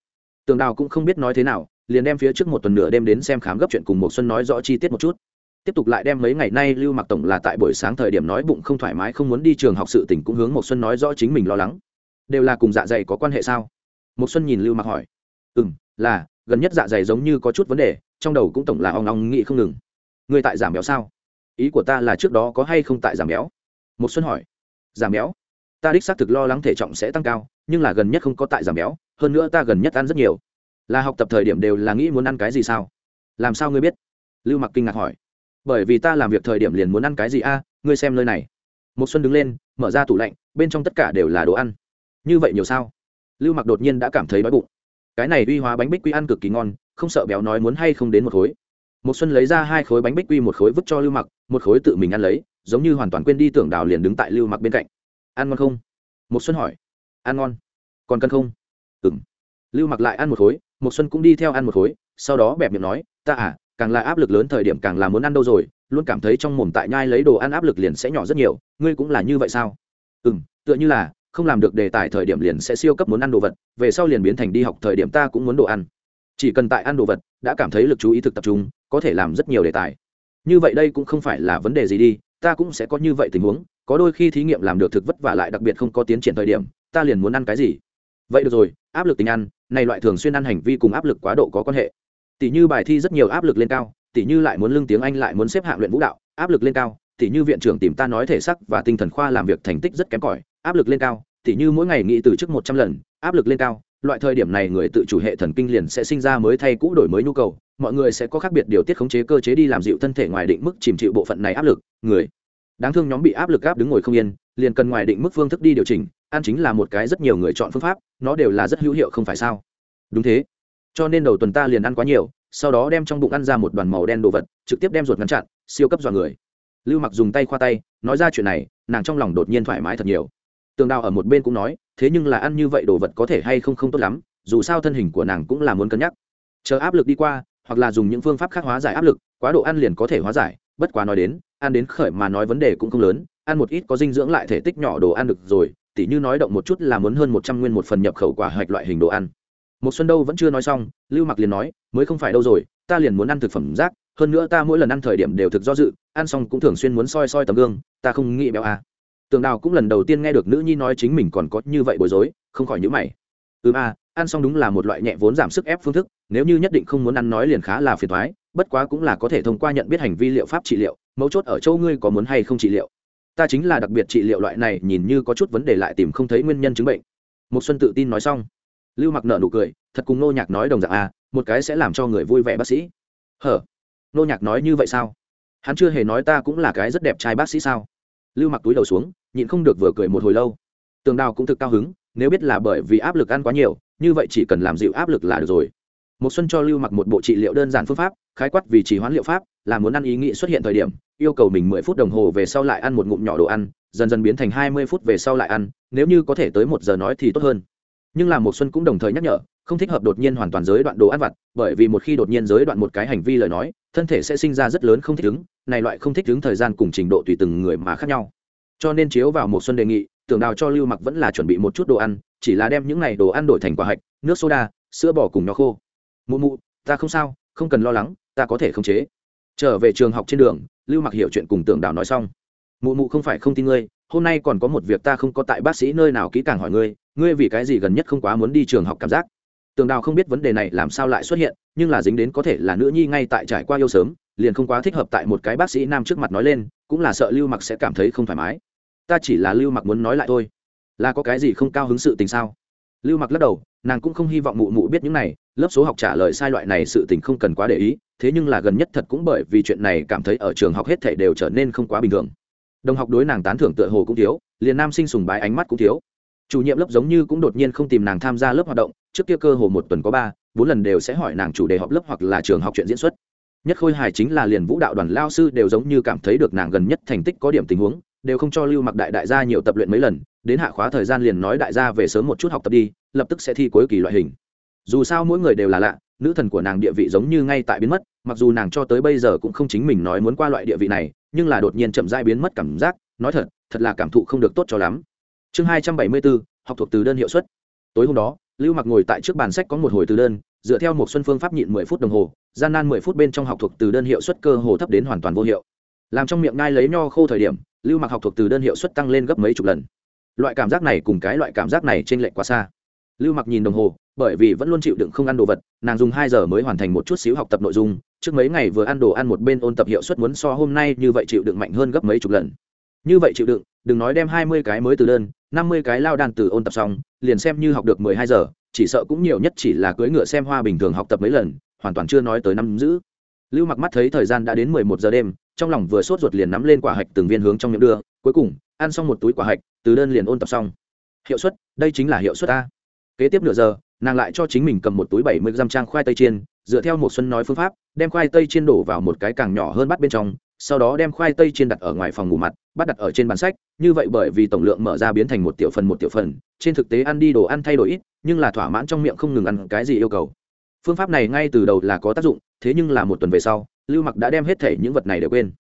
Tường đào cũng không biết nói thế nào, liền đem phía trước một tuần nửa đêm đến xem khám gấp chuyện cùng một xuân nói rõ chi tiết một chút. Tiếp tục lại đem mấy ngày nay lưu mặc tổng là tại buổi sáng thời điểm nói bụng không thoải mái không muốn đi trường học sự tình cũng hướng một xuân nói rõ chính mình lo lắng đều là cùng dạ dày có quan hệ sao? Một xuân nhìn lưu mặc hỏi. Ừ m là, gần nhất dạ dày giống như có chút vấn đề, trong đầu cũng tổng là ong ong nghĩ không ngừng. Người tại giảm béo sao? Ý của ta là trước đó có hay không tại giảm béo? Một xuân hỏi. Giảm béo? Ta đích xác thực lo lắng thể trọng sẽ tăng cao, nhưng là gần nhất không có tại giảm béo, hơn nữa ta gần nhất ăn rất nhiều. Là học tập thời điểm đều là nghĩ muốn ăn cái gì sao? Làm sao ngươi biết? Lưu mặc kinh ngạc hỏi. Bởi vì ta làm việc thời điểm liền muốn ăn cái gì a? Ngươi xem nơi này. Một xuân đứng lên, mở ra tủ lạnh, bên trong tất cả đều là đồ ăn như vậy nhiều sao? Lưu mặc đột nhiên đã cảm thấy đói bụng. Cái này uy hóa bánh bích quy ăn cực kỳ ngon, không sợ béo nói muốn hay không đến một khối. Một xuân lấy ra hai khối bánh bích quy một khối vứt cho lưu mặc, một khối tự mình ăn lấy, giống như hoàn toàn quên đi tưởng đào liền đứng tại lưu mặc bên cạnh. Ăn ngon không? Một xuân hỏi. Ăn ngon. Còn cần không? Ừm. Lưu mặc lại ăn một khối, một xuân cũng đi theo ăn một khối, sau đó bẹp miệng nói, ta à càng là áp lực lớn thời điểm càng là muốn ăn đâu rồi, luôn cảm thấy trong mồm tại nhai lấy đồ ăn áp lực liền sẽ nhỏ rất nhiều, ngươi cũng là như vậy sao? Ừm, tựa như là không làm được đề tài thời điểm liền sẽ siêu cấp muốn ăn đồ vật, về sau liền biến thành đi học thời điểm ta cũng muốn đồ ăn. Chỉ cần tại ăn đồ vật, đã cảm thấy lực chú ý thực tập trung, có thể làm rất nhiều đề tài. Như vậy đây cũng không phải là vấn đề gì đi, ta cũng sẽ có như vậy tình huống, có đôi khi thí nghiệm làm được thực vất vả lại đặc biệt không có tiến triển thời điểm, ta liền muốn ăn cái gì? Vậy được rồi, áp lực tình ăn, này loại thường xuyên ăn hành vi cùng áp lực quá độ có quan hệ. Tỷ như bài thi rất nhiều áp lực lên cao, tỷ như lại muốn lưng tiếng anh lại muốn xếp hạng luyện vũ đạo, áp lực lên cao, tỷ như viện trưởng tìm ta nói thể sắc và tinh thần khoa làm việc thành tích rất kém cỏi, áp lực lên cao thì như mỗi ngày nghĩ từ trước một trăm lần, áp lực lên cao, loại thời điểm này người tự chủ hệ thần kinh liền sẽ sinh ra mới thay cũ đổi mới nhu cầu, mọi người sẽ có khác biệt điều tiết khống chế cơ chế đi làm dịu thân thể ngoài định mức chìm chịu bộ phận này áp lực, người. Đáng thương nhóm bị áp lực áp đứng ngồi không yên, liền cần ngoài định mức phương thức đi điều chỉnh, ăn chính là một cái rất nhiều người chọn phương pháp, nó đều là rất hữu hiệu không phải sao? Đúng thế. Cho nên đầu tuần ta liền ăn quá nhiều, sau đó đem trong bụng ăn ra một đoàn màu đen đồ vật, trực tiếp đem ruột ngăn chặn, siêu cấp dọa người. Lưu mặc dùng tay khoa tay, nói ra chuyện này, nàng trong lòng đột nhiên thoải mái thật nhiều tường đào ở một bên cũng nói, thế nhưng là ăn như vậy đồ vật có thể hay không không tốt lắm, dù sao thân hình của nàng cũng là muốn cân nhắc chờ áp lực đi qua, hoặc là dùng những phương pháp khác hóa giải áp lực, quá độ ăn liền có thể hóa giải, bất quá nói đến, ăn đến khởi mà nói vấn đề cũng không lớn, ăn một ít có dinh dưỡng lại thể tích nhỏ đồ ăn được rồi, tỉ như nói động một chút là muốn hơn một trăm nguyên một phần nhập khẩu quả hạch loại hình đồ ăn một xuân đâu vẫn chưa nói xong, lưu mặc liền nói, mới không phải đâu rồi, ta liền muốn ăn thực phẩm rác, hơn nữa ta mỗi lần ăn thời điểm đều thực do dự, ăn xong cũng thường xuyên muốn soi soi tấm gương, ta không nghĩ béo à tường đào cũng lần đầu tiên nghe được nữ nhi nói chính mình còn có như vậy bối rối, không khỏi nhữ mày. Ừ à ăn xong đúng là một loại nhẹ vốn giảm sức ép phương thức, nếu như nhất định không muốn ăn nói liền khá là phiền thoái bất quá cũng là có thể thông qua nhận biết hành vi liệu pháp trị liệu, mấu chốt ở châu ngươi có muốn hay không trị liệu. Ta chính là đặc biệt trị liệu loại này, nhìn như có chút vấn đề lại tìm không thấy nguyên nhân chứng bệnh. Một xuân tự tin nói xong. Lưu mặc nợ nụ cười, thật cùng nô nhạc nói đồng dạng à một cái sẽ làm cho người vui vẻ bác sĩ. Hở? Nô nhạc nói như vậy sao? Hắn chưa hề nói ta cũng là cái rất đẹp trai bác sĩ sao? Lưu mặc túi đầu xuống, nhịn không được vừa cười một hồi lâu. Tường đào cũng thực cao hứng, nếu biết là bởi vì áp lực ăn quá nhiều, như vậy chỉ cần làm dịu áp lực là được rồi. Một xuân cho lưu mặc một bộ trị liệu đơn giản phương pháp, khái quát vì trì hoãn liệu pháp, là muốn ăn ý nghĩ xuất hiện thời điểm, yêu cầu mình mười phút đồng hồ về sau lại ăn một ngụm nhỏ đồ ăn, dần dần biến thành hai mươi phút về sau lại ăn, nếu như có thể tới một giờ nói thì tốt hơn. Nhưng là một xuân cũng đồng thời nhắc nhở không thích hợp đột nhiên hoàn toàn giới đoạn đồ ăn vặt, bởi vì một khi đột nhiên giới đoạn một cái hành vi lời nói, thân thể sẽ sinh ra rất lớn không thích ứng, này loại không thích ứng thời gian cùng trình độ tùy từng người mà khác nhau. Cho nên chiếu vào một xuân đề nghị, tưởng đào cho lưu mặc vẫn là chuẩn bị một chút đồ ăn, chỉ là đem những này đồ ăn đổi thành quả hạch, nước soda, sữa bò cùng nho khô. Mụ mụ, ta không sao, không cần lo lắng, ta có thể khống chế. Trở về trường học trên đường, lưu mặc hiểu chuyện cùng tưởng đào nói xong. Mụ mụ không phải không tin ngươi, hôm nay còn có một việc ta không có tại bác sĩ nơi nào kỹ càng hỏi ngươi ngươi vì cái gì gần nhất không quá muốn đi trường học cảm giác? Tường đào không biết vấn đề này làm sao lại xuất hiện, nhưng là dính đến có thể là nữ nhi ngay tại trải qua yêu sớm, liền không quá thích hợp tại một cái bác sĩ nam trước mặt nói lên, cũng là sợ lưu mặc sẽ cảm thấy không thoải mái. Ta chỉ là lưu mặc muốn nói lại thôi. Là có cái gì không cao hứng sự tình sao? Lưu mặc lắc đầu, nàng cũng không hy vọng mụ mụ biết những này, lớp số học trả lời sai loại này sự tình không cần quá để ý, thế nhưng là gần nhất thật cũng bởi vì chuyện này cảm thấy ở trường học hết thể đều trở nên không quá bình thường. Đồng học đối nàng tán thưởng tựa hồ cũng thiếu, liền nam sinh sùng bái ánh mắt cũng thiếu chủ nhiệm lớp giống như cũng đột nhiên không tìm nàng tham gia lớp hoạt động, trước kia cơ hồ một tuần có ba, bốn lần đều sẽ hỏi nàng chủ đề họp lớp hoặc là trường học chuyện diễn xuất. Nhất khôi hài chính là liền vũ đạo đoàn lao sư đều giống như cảm thấy được nàng gần nhất thành tích có điểm tình huống, đều không cho lưu mặc đại đại gia nhiều tập luyện mấy lần, đến hạ khóa thời gian liền nói đại gia về sớm một chút học tập đi, lập tức sẽ thi cuối kỳ loại hình. Dù sao mỗi người đều là lạ, nữ thần của nàng địa vị giống như ngay tại biến mất, mặc dù nàng cho tới bây giờ cũng không chính mình nói muốn qua loại địa vị này, nhưng là đột nhiên chậm dai biến mất cảm giác, nói thật thật là cảm thụ không được tốt cho lắm chương hai trăm bảy mươi bốn học thuộc từ đơn hiệu suất. Tối hôm đó, lưu mặc ngồi tại trước bàn sách có một hồi từ đơn, dựa theo một xuân phương pháp nhịn mười phút đồng hồ, gian nan mười phút bên trong học thuộc từ đơn hiệu suất cơ hồ thấp đến hoàn toàn vô hiệu. Làm trong miệng ngai lấy nho khô thời điểm, lưu mặc học thuộc từ đơn hiệu suất tăng lên gấp mấy chục lần. Loại cảm giác này cùng cái loại cảm giác này t lệch quá xa. Lưu mặc nhìn đồng hồ, bởi vì vẫn luôn chịu đựng không ăn đồ vật, nàng dùng hai giờ mới hoàn thành một chút xíu học tập nội dung, trước mấy ngày vừa ăn đồ ăn một bên ôn tập hiệu suất muốn so hôm nay như vậy chịu đựng mạnh hơn gấp mấy chục lần như vậy chịu đựng, đừng nói đem hai mươi cái mới từ đơn, năm mươi cái lao đàn từ ôn tập xong, liền xem như học được mười hai giờ, chỉ sợ cũng nhiều nhất chỉ là cưỡi ngựa xem hoa bình thường học tập mấy lần, hoàn toàn chưa nói tới năm giữ. Lưu mặc mắt thấy thời gian đã đến mười một giờ đêm, trong lòng vừa sốt ruột liền nắm lên quả hạch từng viên hướng trong miệng đưa, cuối cùng, ăn xong một túi quả hạch, từ đơn liền ôn tập xong. Hiệu suất, đây chính là hiệu suất a. Kế tiếp nửa giờ, nàng lại cho chính mình cầm một túi bảy mươi dăm trang khoai tây chiên, dựa theo một xuân nói phương pháp, đem khoai tây chiên đổ vào một cái càng nhỏ hơn bắt bên trong sau đó đem khoai tây chiên đặt ở ngoài phòng ngủ mặt, bắt đặt ở trên bàn sách, như vậy bởi vì tổng lượng mở ra biến thành một tiểu phần một tiểu phần, trên thực tế ăn đi đồ ăn thay đổi ít, nhưng là thỏa mãn trong miệng không ngừng ăn cái gì yêu cầu. Phương pháp này ngay từ đầu là có tác dụng, thế nhưng là một tuần về sau, lưu mặc đã đem hết thể những vật này đều quên.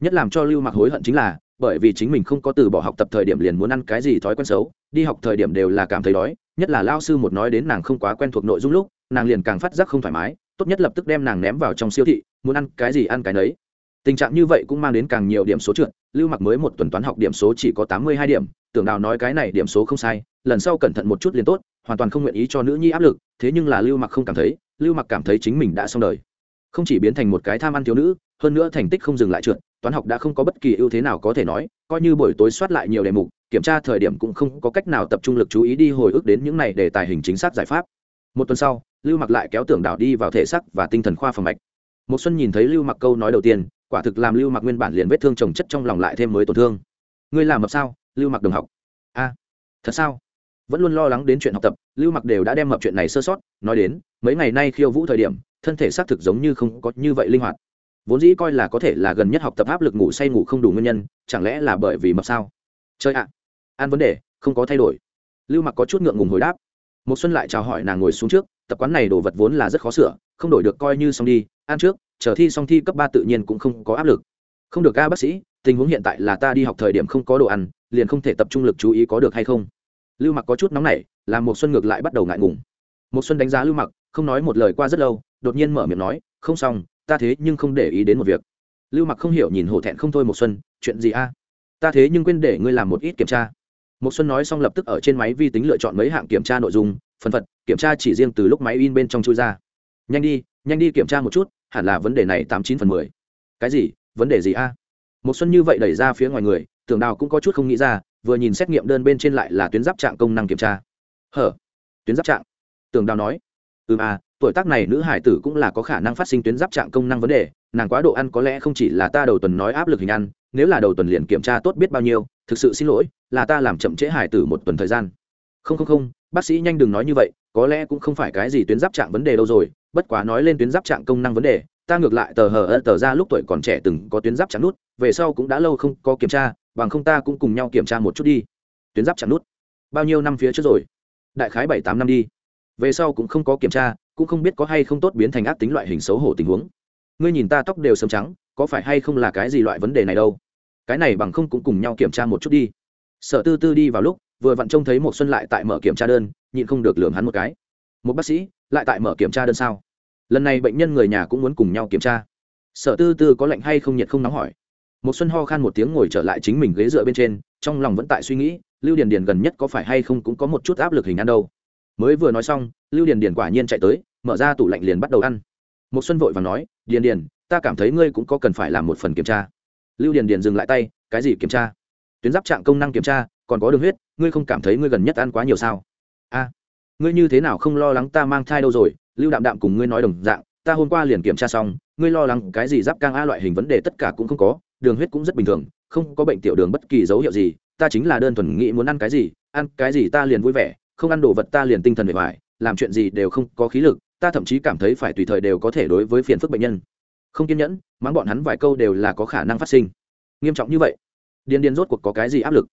Nhất làm cho lưu mặc hối hận chính là, bởi vì chính mình không có từ bỏ học tập thời điểm liền muốn ăn cái gì thói quen xấu, đi học thời điểm đều là cảm thấy đói, nhất là lao sư một nói đến nàng không quá quen thuộc nội dung lúc, nàng liền càng phát giác không thoải mái, tốt nhất lập tức đem nàng ném vào trong siêu thị, muốn ăn cái gì ăn cái nấy tình trạng như vậy cũng mang đến càng nhiều điểm số trượt, lưu mặc mới một tuần toán học điểm số chỉ có tám mươi hai điểm, tưởng đào nói cái này điểm số không sai, lần sau cẩn thận một chút liền tốt, hoàn toàn không nguyện ý cho nữ nhi áp lực, thế nhưng là lưu mặc không cảm thấy, lưu mặc cảm thấy chính mình đã xong đời. Không chỉ biến thành một cái tham ăn thiếu nữ, hơn nữa thành tích không dừng lại trượt, toán học đã không có bất kỳ ưu thế nào có thể nói, coi như buổi tối soát lại nhiều đề mục, kiểm tra thời điểm cũng không có cách nào tập trung lực chú ý đi hồi ức đến những này để tài hình chính xác giải pháp. Một tuần sau, lưu mặc lại kéo tưởng đảo đi vào thể sắc và tinh thần khoa phòng mạch. Một xuân nhìn thấy lưu mặc câu nói đầu tiên quả thực làm lưu mặc nguyên bản liền vết thương trồng chất trong lòng lại thêm mới tổn thương. Ngươi làm mập sao lưu mặc đồng học. A thật sao? Vẫn luôn lo lắng đến chuyện học tập lưu mặc đều đã đem mập chuyện này sơ sót nói đến mấy ngày nay khiêu vũ thời điểm thân thể xác thực giống như không có như vậy linh hoạt. Vốn dĩ coi là có thể là gần nhất học tập áp lực ngủ say ngủ không đủ nguyên nhân chẳng lẽ là bởi vì mập sao? Chơi ạ à, ăn vấn đề không có thay đổi. Lưu mặc có chút ngượng ngùng hồi đáp. Một xuân lại chào hỏi nàng ngồi xuống trước tập quán này đồ vật vốn là rất khó sửa, không đổi được coi như xong đi, ăn trước, chờ thi xong thi cấp ba tự nhiên cũng không có áp lực. Không được ca bác sĩ, tình huống hiện tại là ta đi học thời điểm không có đồ ăn, liền không thể tập trung lực chú ý có được hay không. Lưu mặc có chút nóng nảy, làm một xuân ngược lại bắt đầu ngại ngùng. Một xuân đánh giá lưu mặc, không nói một lời qua rất lâu, đột nhiên mở miệng nói, không xong, ta thế nhưng không để ý đến một việc. Lưu mặc không hiểu nhìn hổ thẹn không thôi một xuân, chuyện gì a? Ta thế nhưng quên để ngươi làm một ít kiểm tra. Một xuân nói xong lập tức ở trên máy vi tính lựa chọn mấy hạng kiểm tra nội dung phần phật, kiểm tra chỉ riêng từ lúc máy in bên trong chui ra. Nhanh đi nhanh đi kiểm tra một chút, hẳn là vấn đề này tám chín phần mười. Cái gì? Vấn đề gì a? Một xuân như vậy đẩy ra phía ngoài người, tưởng đào cũng có chút không nghĩ ra, vừa nhìn xét nghiệm đơn bên trên lại là tuyến giáp trạng công năng kiểm tra. Hở? Tuyến giáp trạng? Tưởng đào nói. Ừ à tuổi tác này nữ hải tử cũng là có khả năng phát sinh tuyến giáp trạng công năng vấn đề, nàng quá độ ăn có lẽ không chỉ là ta đầu tuần nói áp lực hình ăn, nếu là đầu tuần liền kiểm tra tốt biết bao nhiêu, thực sự xin lỗi, là ta làm chậm trễ hải tử một tuần thời gian. Không không không bác sĩ nhanh đừng nói như vậy, có lẽ cũng không phải cái gì tuyến giáp trạng vấn đề đâu rồi, bất quá nói lên tuyến giáp trạng công năng vấn đề, ta ngược lại tờ hờ ơ tờ ra lúc tuổi còn trẻ từng có tuyến giáp chạm nút, về sau cũng đã lâu không có kiểm tra, bằng không ta cũng cùng nhau kiểm tra một chút đi. Tuyến giáp chạm nút? Bao nhiêu năm phía trước rồi? Đại khái bảy tám năm đi. Về sau cũng không có kiểm tra, cũng không biết có hay không tốt biến thành ác tính loại hình xấu hổ tình huống. Ngươi nhìn ta tóc đều sầm trắng, có phải hay không là cái gì loại vấn đề này đâu? Cái này bằng không cũng cùng nhau kiểm tra một chút đi. Sở tư tư đi vào lúc vừa vặn trông thấy một xuân lại tại mở kiểm tra đơn, nhịn không được lường hắn một cái. Một bác sĩ, lại tại mở kiểm tra đơn sao? Lần này bệnh nhân người nhà cũng muốn cùng nhau kiểm tra. Sở tư tư có lạnh hay không nhiệt không nóng hỏi. Một xuân ho khan một tiếng ngồi trở lại chính mình ghế dựa bên trên, trong lòng vẫn tại suy nghĩ, lưu điền điền gần nhất có phải hay không cũng có một chút áp lực hình ăn đâu. Mới vừa nói xong, lưu điền điền quả nhiên chạy tới, mở ra tủ lạnh liền bắt đầu ăn. Một xuân vội vàng nói, điền điền, ta cảm thấy ngươi cũng có cần phải làm một phần kiểm tra. Lưu điền điền dừng lại tay, cái gì kiểm tra? Tuyến giáp trạng công năng kiểm tra còn có đường huyết, ngươi không cảm thấy ngươi gần nhất ăn quá nhiều sao? A, ngươi như thế nào không lo lắng ta mang thai đâu rồi? Lưu đạm đạm cùng ngươi nói đồng dạng, ta hôm qua liền kiểm tra xong, ngươi lo lắng cái gì giáp cang a loại hình vấn đề tất cả cũng không có, đường huyết cũng rất bình thường, không có bệnh tiểu đường bất kỳ dấu hiệu gì, ta chính là đơn thuần nghĩ muốn ăn cái gì, ăn cái gì ta liền vui vẻ, không ăn đồ vật ta liền tinh thần bề ngoài làm chuyện gì đều không có khí lực, ta thậm chí cảm thấy phải tùy thời đều có thể đối với phiền phức bệnh nhân. Không kiên nhẫn, mắng bọn hắn vài câu đều là có khả năng phát sinh. Nghiêm trọng như vậy, điên điên rốt cuộc có cái gì áp lực?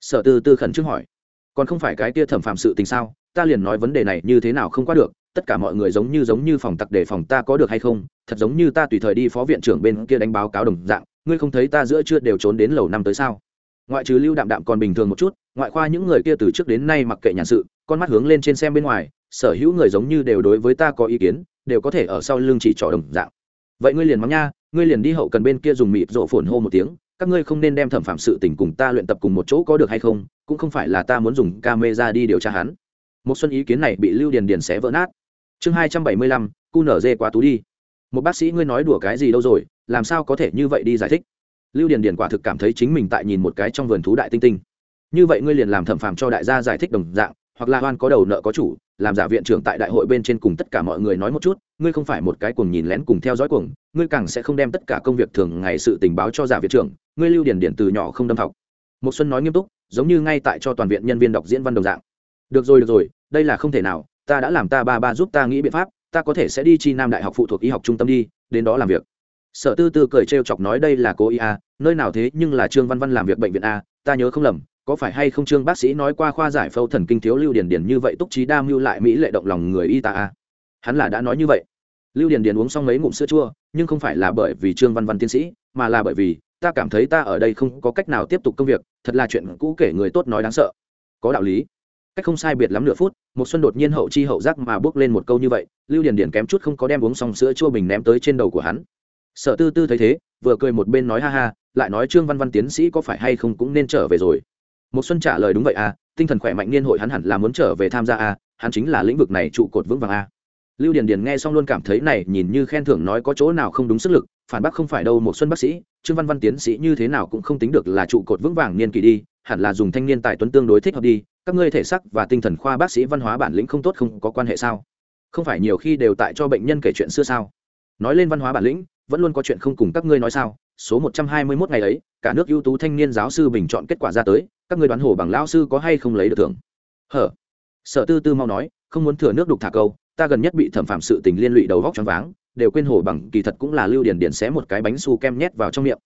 Sở tư tư khẩn trương hỏi, còn không phải cái kia thẩm phạm sự tình sao? Ta liền nói vấn đề này như thế nào không qua được, tất cả mọi người giống như giống như phòng tặc để phòng ta có được hay không? Thật giống như ta tùy thời đi phó viện trưởng bên kia đánh báo cáo đồng dạng, ngươi không thấy ta giữa chưa đều trốn đến lầu năm tới sao? Ngoại trừ lưu đạm đạm còn bình thường một chút, ngoại khoa những người kia từ trước đến nay mặc kệ nhàn sự, con mắt hướng lên trên xem bên ngoài, sở hữu người giống như đều đối với ta có ý kiến, đều có thể ở sau lưng chỉ trỏ đồng dạng. Vậy ngươi liền mắng nha, ngươi liền đi hậu cần bên kia dùng mịt rộ phồn hô một tiếng các ngươi không nên đem thẩm phạm sự tình cùng ta luyện tập cùng một chỗ có được hay không, cũng không phải là ta muốn dùng camera đi điều tra hắn. Một xuân ý kiến này bị lưu điền điền xé vỡ nát. Chương hai trăm bảy mươi lăm, cu nở dê quá tú đi. Một bác sĩ ngươi nói đùa cái gì đâu rồi, làm sao có thể như vậy đi giải thích? Lưu điền điền quả thực cảm thấy chính mình tại nhìn một cái trong vườn thú đại tinh tinh. Như vậy ngươi liền làm thẩm phàm cho đại gia giải thích đồng dạng, hoặc là oan có đầu nợ có chủ làm giả viện trưởng tại đại hội bên trên cùng tất cả mọi người nói một chút, ngươi không phải một cái cuồng nhìn lén cùng theo dõi cuồng, ngươi càng sẽ không đem tất cả công việc thường ngày sự tình báo cho giả viện trưởng, ngươi lưu điển điển từ nhỏ không đâm học một xuân nói nghiêm túc, giống như ngay tại cho toàn viện nhân viên đọc diễn văn đồng dạng. Được rồi được rồi, đây là không thể nào, ta đã làm ta ba ba giúp ta nghĩ biện pháp, ta có thể sẽ đi chi nam đại học phụ thuộc y học trung tâm đi, đến đó làm việc. Sở tư tư cười trêu chọc nói đây là cô y a nơi nào thế nhưng là trương văn văn làm việc bệnh viện a ta nhớ không lầm có phải hay không trương bác sĩ nói qua khoa giải phẫu thần kinh thiếu lưu điền điền như vậy túc trí đa mưu lại mỹ lệ động lòng người y ta a hắn là đã nói như vậy. Lưu điền điền uống xong mấy ngụm sữa chua, nhưng không phải là bởi vì trương văn văn tiến sĩ, mà là bởi vì ta cảm thấy ta ở đây không có cách nào tiếp tục công việc, thật là chuyện cũ kể người tốt nói đáng sợ. Có đạo lý. Cách không sai biệt lắm nửa phút, một xuân đột nhiên hậu chi hậu giác mà bước lên một câu như vậy, lưu điền điền kém chút không có đem uống xong sữa chua bình ném tới trên đầu của hắn. Sợ tư tư thấy thế, vừa cười một bên nói ha ha, lại nói trương văn văn tiến sĩ có phải hay không cũng nên trở về rồi một xuân trả lời đúng vậy à tinh thần khỏe mạnh niên hội hắn hẳn là muốn trở về tham gia à hắn chính là lĩnh vực này trụ cột vững vàng à. Lưu điền điền nghe xong luôn cảm thấy này, nhìn như khen thưởng nói có chỗ nào không đúng sức lực, phản bác không phải đâu một xuân bác sĩ, trương văn văn tiến sĩ như thế nào cũng không tính được là trụ cột vững vàng niên kỳ đi, hẳn là dùng thanh niên tài tuấn tương đối thích hợp đi, các ngươi thể sắc và tinh thần khoa bác sĩ văn hóa bản lĩnh không tốt không có quan hệ sao? Không phải nhiều khi đều tại cho bệnh nhân kể chuyện xưa sao? Nói lên văn hóa bản lĩnh, vẫn luôn có chuyện không cùng các ngươi nói sao? Số một trăm hai mươi 121 ngày ấy, cả nước ưu tú thanh niên giáo sư bình chọn kết quả ra tới các ngươi đoán hồ bằng lao sư có hay không lấy được thưởng? Hở. Sở tư tư mau nói, không muốn thừa nước đục thả câu, ta gần nhất bị thẩm phạm sự tình liên lụy đầu vóc choáng váng, đều quên hồ bằng, kỳ thật cũng là lưu điền điền xé một cái bánh su kem nhét vào trong miệng.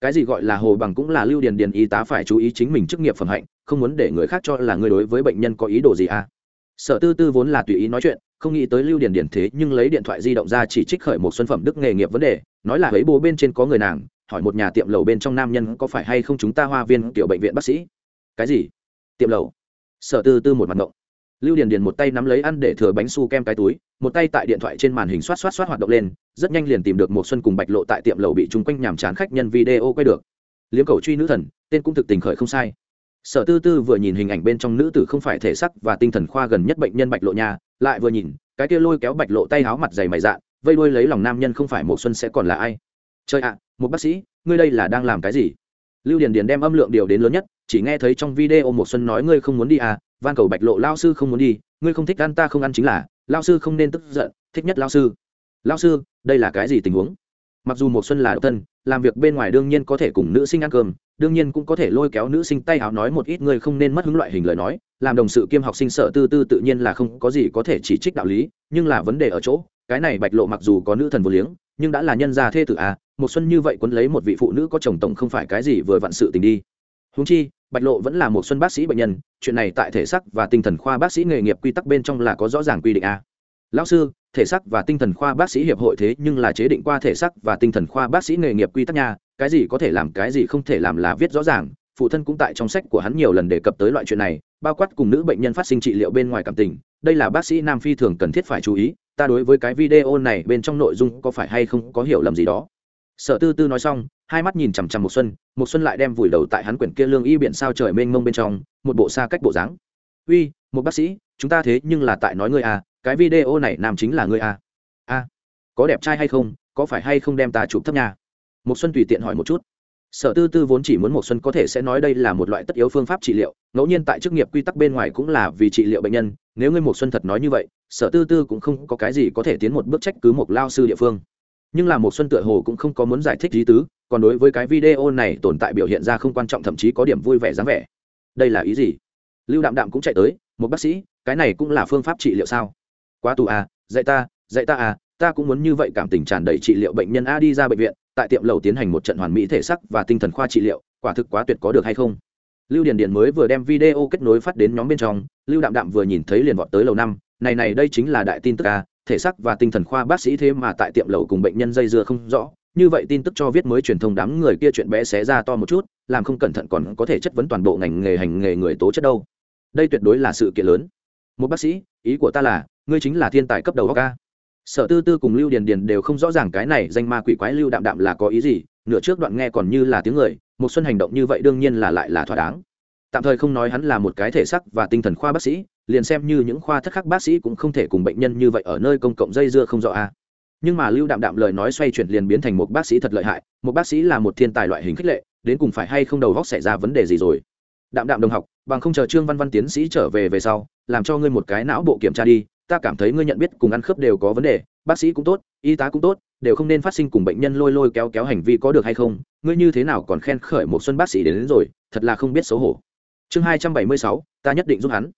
Cái gì gọi là hồ bằng cũng là lưu điền điền y tá phải chú ý chính mình chức nghiệp phẩm hạnh, không muốn để người khác cho là người đối với bệnh nhân có ý đồ gì à? Sở tư tư vốn là tùy ý nói chuyện, không nghĩ tới lưu điền điền thế nhưng lấy điện thoại di động ra chỉ trích khởi một xuân phẩm đức nghề nghiệp vấn đề, nói là ấy bố bên trên có người nàng, hỏi một nhà tiệm lầu bên trong nam nhân có phải hay không chúng ta hoa viên tiểu bệnh viện bác sĩ cái gì? Tiệm lầu sở tư tư một mặt ngộng. Lưu điền điền một tay nắm lấy ăn để thừa bánh su kem cái túi, một tay tại điện thoại trên màn hình xoát xoát xoát hoạt động lên, rất nhanh liền tìm được một xuân cùng bạch lộ tại tiệm lầu bị chung quanh nhàm chán khách nhân video quay được. Liếm cầu truy nữ thần, tên cũng thực tình khởi không sai. Sở tư tư vừa nhìn hình ảnh bên trong nữ tử không phải thể sắc và tinh thần khoa gần nhất bệnh nhân bạch lộ nhà lại vừa nhìn, cái kia lôi kéo bạch lộ tay háo mặt dày mày dạn vây đuôi lấy lòng nam nhân không phải một xuân sẽ còn là ai? Trời ạ, một bác sĩ, ngươi đây là đang làm cái gì? Lưu điền điền đem âm lượng điều đến lớn nhất chỉ nghe thấy trong video một xuân nói ngươi không muốn đi à van cầu bạch lộ lao sư không muốn đi, ngươi không thích ăn ta không ăn chính là, lao sư không nên tức giận, thích nhất lao sư. Lao sư, đây là cái gì tình huống? Mặc dù một xuân là độc thân, làm việc bên ngoài đương nhiên có thể cùng nữ sinh ăn cơm, đương nhiên cũng có thể lôi kéo nữ sinh tay áo nói một ít người không nên mất hứng loại hình lời nói, làm đồng sự kiêm học sinh sợ tư tư tự nhiên là không có gì có thể chỉ trích đạo lý, nhưng là vấn đề ở chỗ, cái này bạch lộ mặc dù có nữ thần vô liếng, nhưng đã là nhân gia thê tử à một xuân như vậy quấn lấy một vị phụ nữ có chồng tổng không phải cái gì vừa vặn sự tình đi. Huống chi bạch lộ vẫn là một xuân bác sĩ bệnh nhân, chuyện này tại thể xác và tinh thần khoa bác sĩ nghề nghiệp quy tắc bên trong là có rõ ràng quy định a. Lão sư, thể xác và tinh thần khoa bác sĩ hiệp hội thế nhưng là chế định qua thể xác và tinh thần khoa bác sĩ nghề nghiệp quy tắc nha, cái gì có thể làm, cái gì không thể làm là viết rõ ràng. Phụ thân cũng tại trong sách của hắn nhiều lần đề cập tới loại chuyện này, bao quát cùng nữ bệnh nhân phát sinh trị liệu bên ngoài cảm tình, đây là bác sĩ nam phi thường cần thiết phải chú ý, ta đối với cái video này bên trong nội dung có phải hay không có hiểu lầm gì đó sở tư tư nói xong, hai mắt nhìn chằm chằm một xuân một xuân lại đem vùi đầu tại hắn quyển kia lương y biển sao trời mênh mông bên trong, một bộ xa cách bộ dáng. Uy một bác sĩ, chúng ta thế nhưng là tại nói ngươi à cái video này nam chính là ngươi à. A, có đẹp trai hay không, có phải hay không đem ta chụp thấp nhà một xuân tùy tiện hỏi một chút. Sở tư tư vốn chỉ muốn một xuân có thể sẽ nói đây là một loại tất yếu phương pháp trị liệu, ngẫu nhiên tại chức nghiệp quy tắc bên ngoài cũng là vì trị liệu bệnh nhân, nếu ngươi một xuân thật nói như vậy, sở tư tư cũng không có cái gì có thể tiến một bước trách cứ một lao sư địa phương nhưng là một xuân tựa hồ cũng không có muốn giải thích lý tứ, còn đối với cái video này tồn tại biểu hiện ra không quan trọng, thậm chí có điểm vui vẻ dáng vẻ. Đây là ý gì? Lưu đạm đạm cũng chạy tới một bác sĩ, cái này cũng là phương pháp trị liệu sao? Quá tù à dạy ta dạy ta à ta cũng muốn như vậy. Cảm tình tràn đầy trị liệu bệnh nhân a đi ra bệnh viện, tại tiệm lầu tiến hành một trận hoàn mỹ thể sắc và tinh thần khoa trị liệu, quả thực quá tuyệt có được hay không? Lưu điền điền mới vừa đem video kết nối phát đến nhóm bên trong, lưu đạm đạm vừa nhìn thấy liền vọt tới lầu năm, này này, đây chính là đại tin tức a thể xác và tinh thần khoa bác sĩ thế mà tại tiệm lẩu cùng bệnh nhân dây dưa không rõ. Như vậy tin tức cho viết mới truyền thông đám người kia chuyện bé xé ra to một chút, làm không cẩn thận còn có thể chất vấn toàn bộ ngành nghề hành nghề người tố chất đâu. Đây tuyệt đối là sự kiện lớn. Một bác sĩ, ý của ta là, ngươi chính là thiên tài cấp đầu góc ca. Sở tư tư cùng lưu điền điền đều không rõ ràng cái này danh ma quỷ quái lưu đạm đạm là có ý gì, nửa trước đoạn nghe còn như là tiếng người, một xuân hành động như vậy đương nhiên là lại là thỏa đáng. Tạm thời không nói hắn là một cái thể sắc và tinh thần khoa bác sĩ liền xem như những khoa thất khác bác sĩ cũng không thể cùng bệnh nhân như vậy ở nơi công cộng dây dưa không rõ a. Nhưng mà lưu đạm đạm lời nói xoay chuyển liền biến thành một bác sĩ thật lợi hại một bác sĩ là một thiên tài loại hình khích lệ đến cùng phải hay không đầu góc xảy ra vấn đề gì rồi? Đạm đạm đồng học bằng không chờ trương văn văn tiến sĩ trở về về sau làm cho ngươi một cái não bộ kiểm tra đi ta cảm thấy ngươi nhận biết cùng ăn khớp đều có vấn đề bác sĩ cũng tốt y tá cũng tốt đều không nên phát sinh cùng bệnh nhân lôi lôi kéo kéo hành vi có được hay không ngươi như thế nào còn khen khởi một xuân bác sĩ đến, đến rồi thật là không biết xấu hổ. Chương hai trăm bảy mươi sáu ta nhất định giúp hắn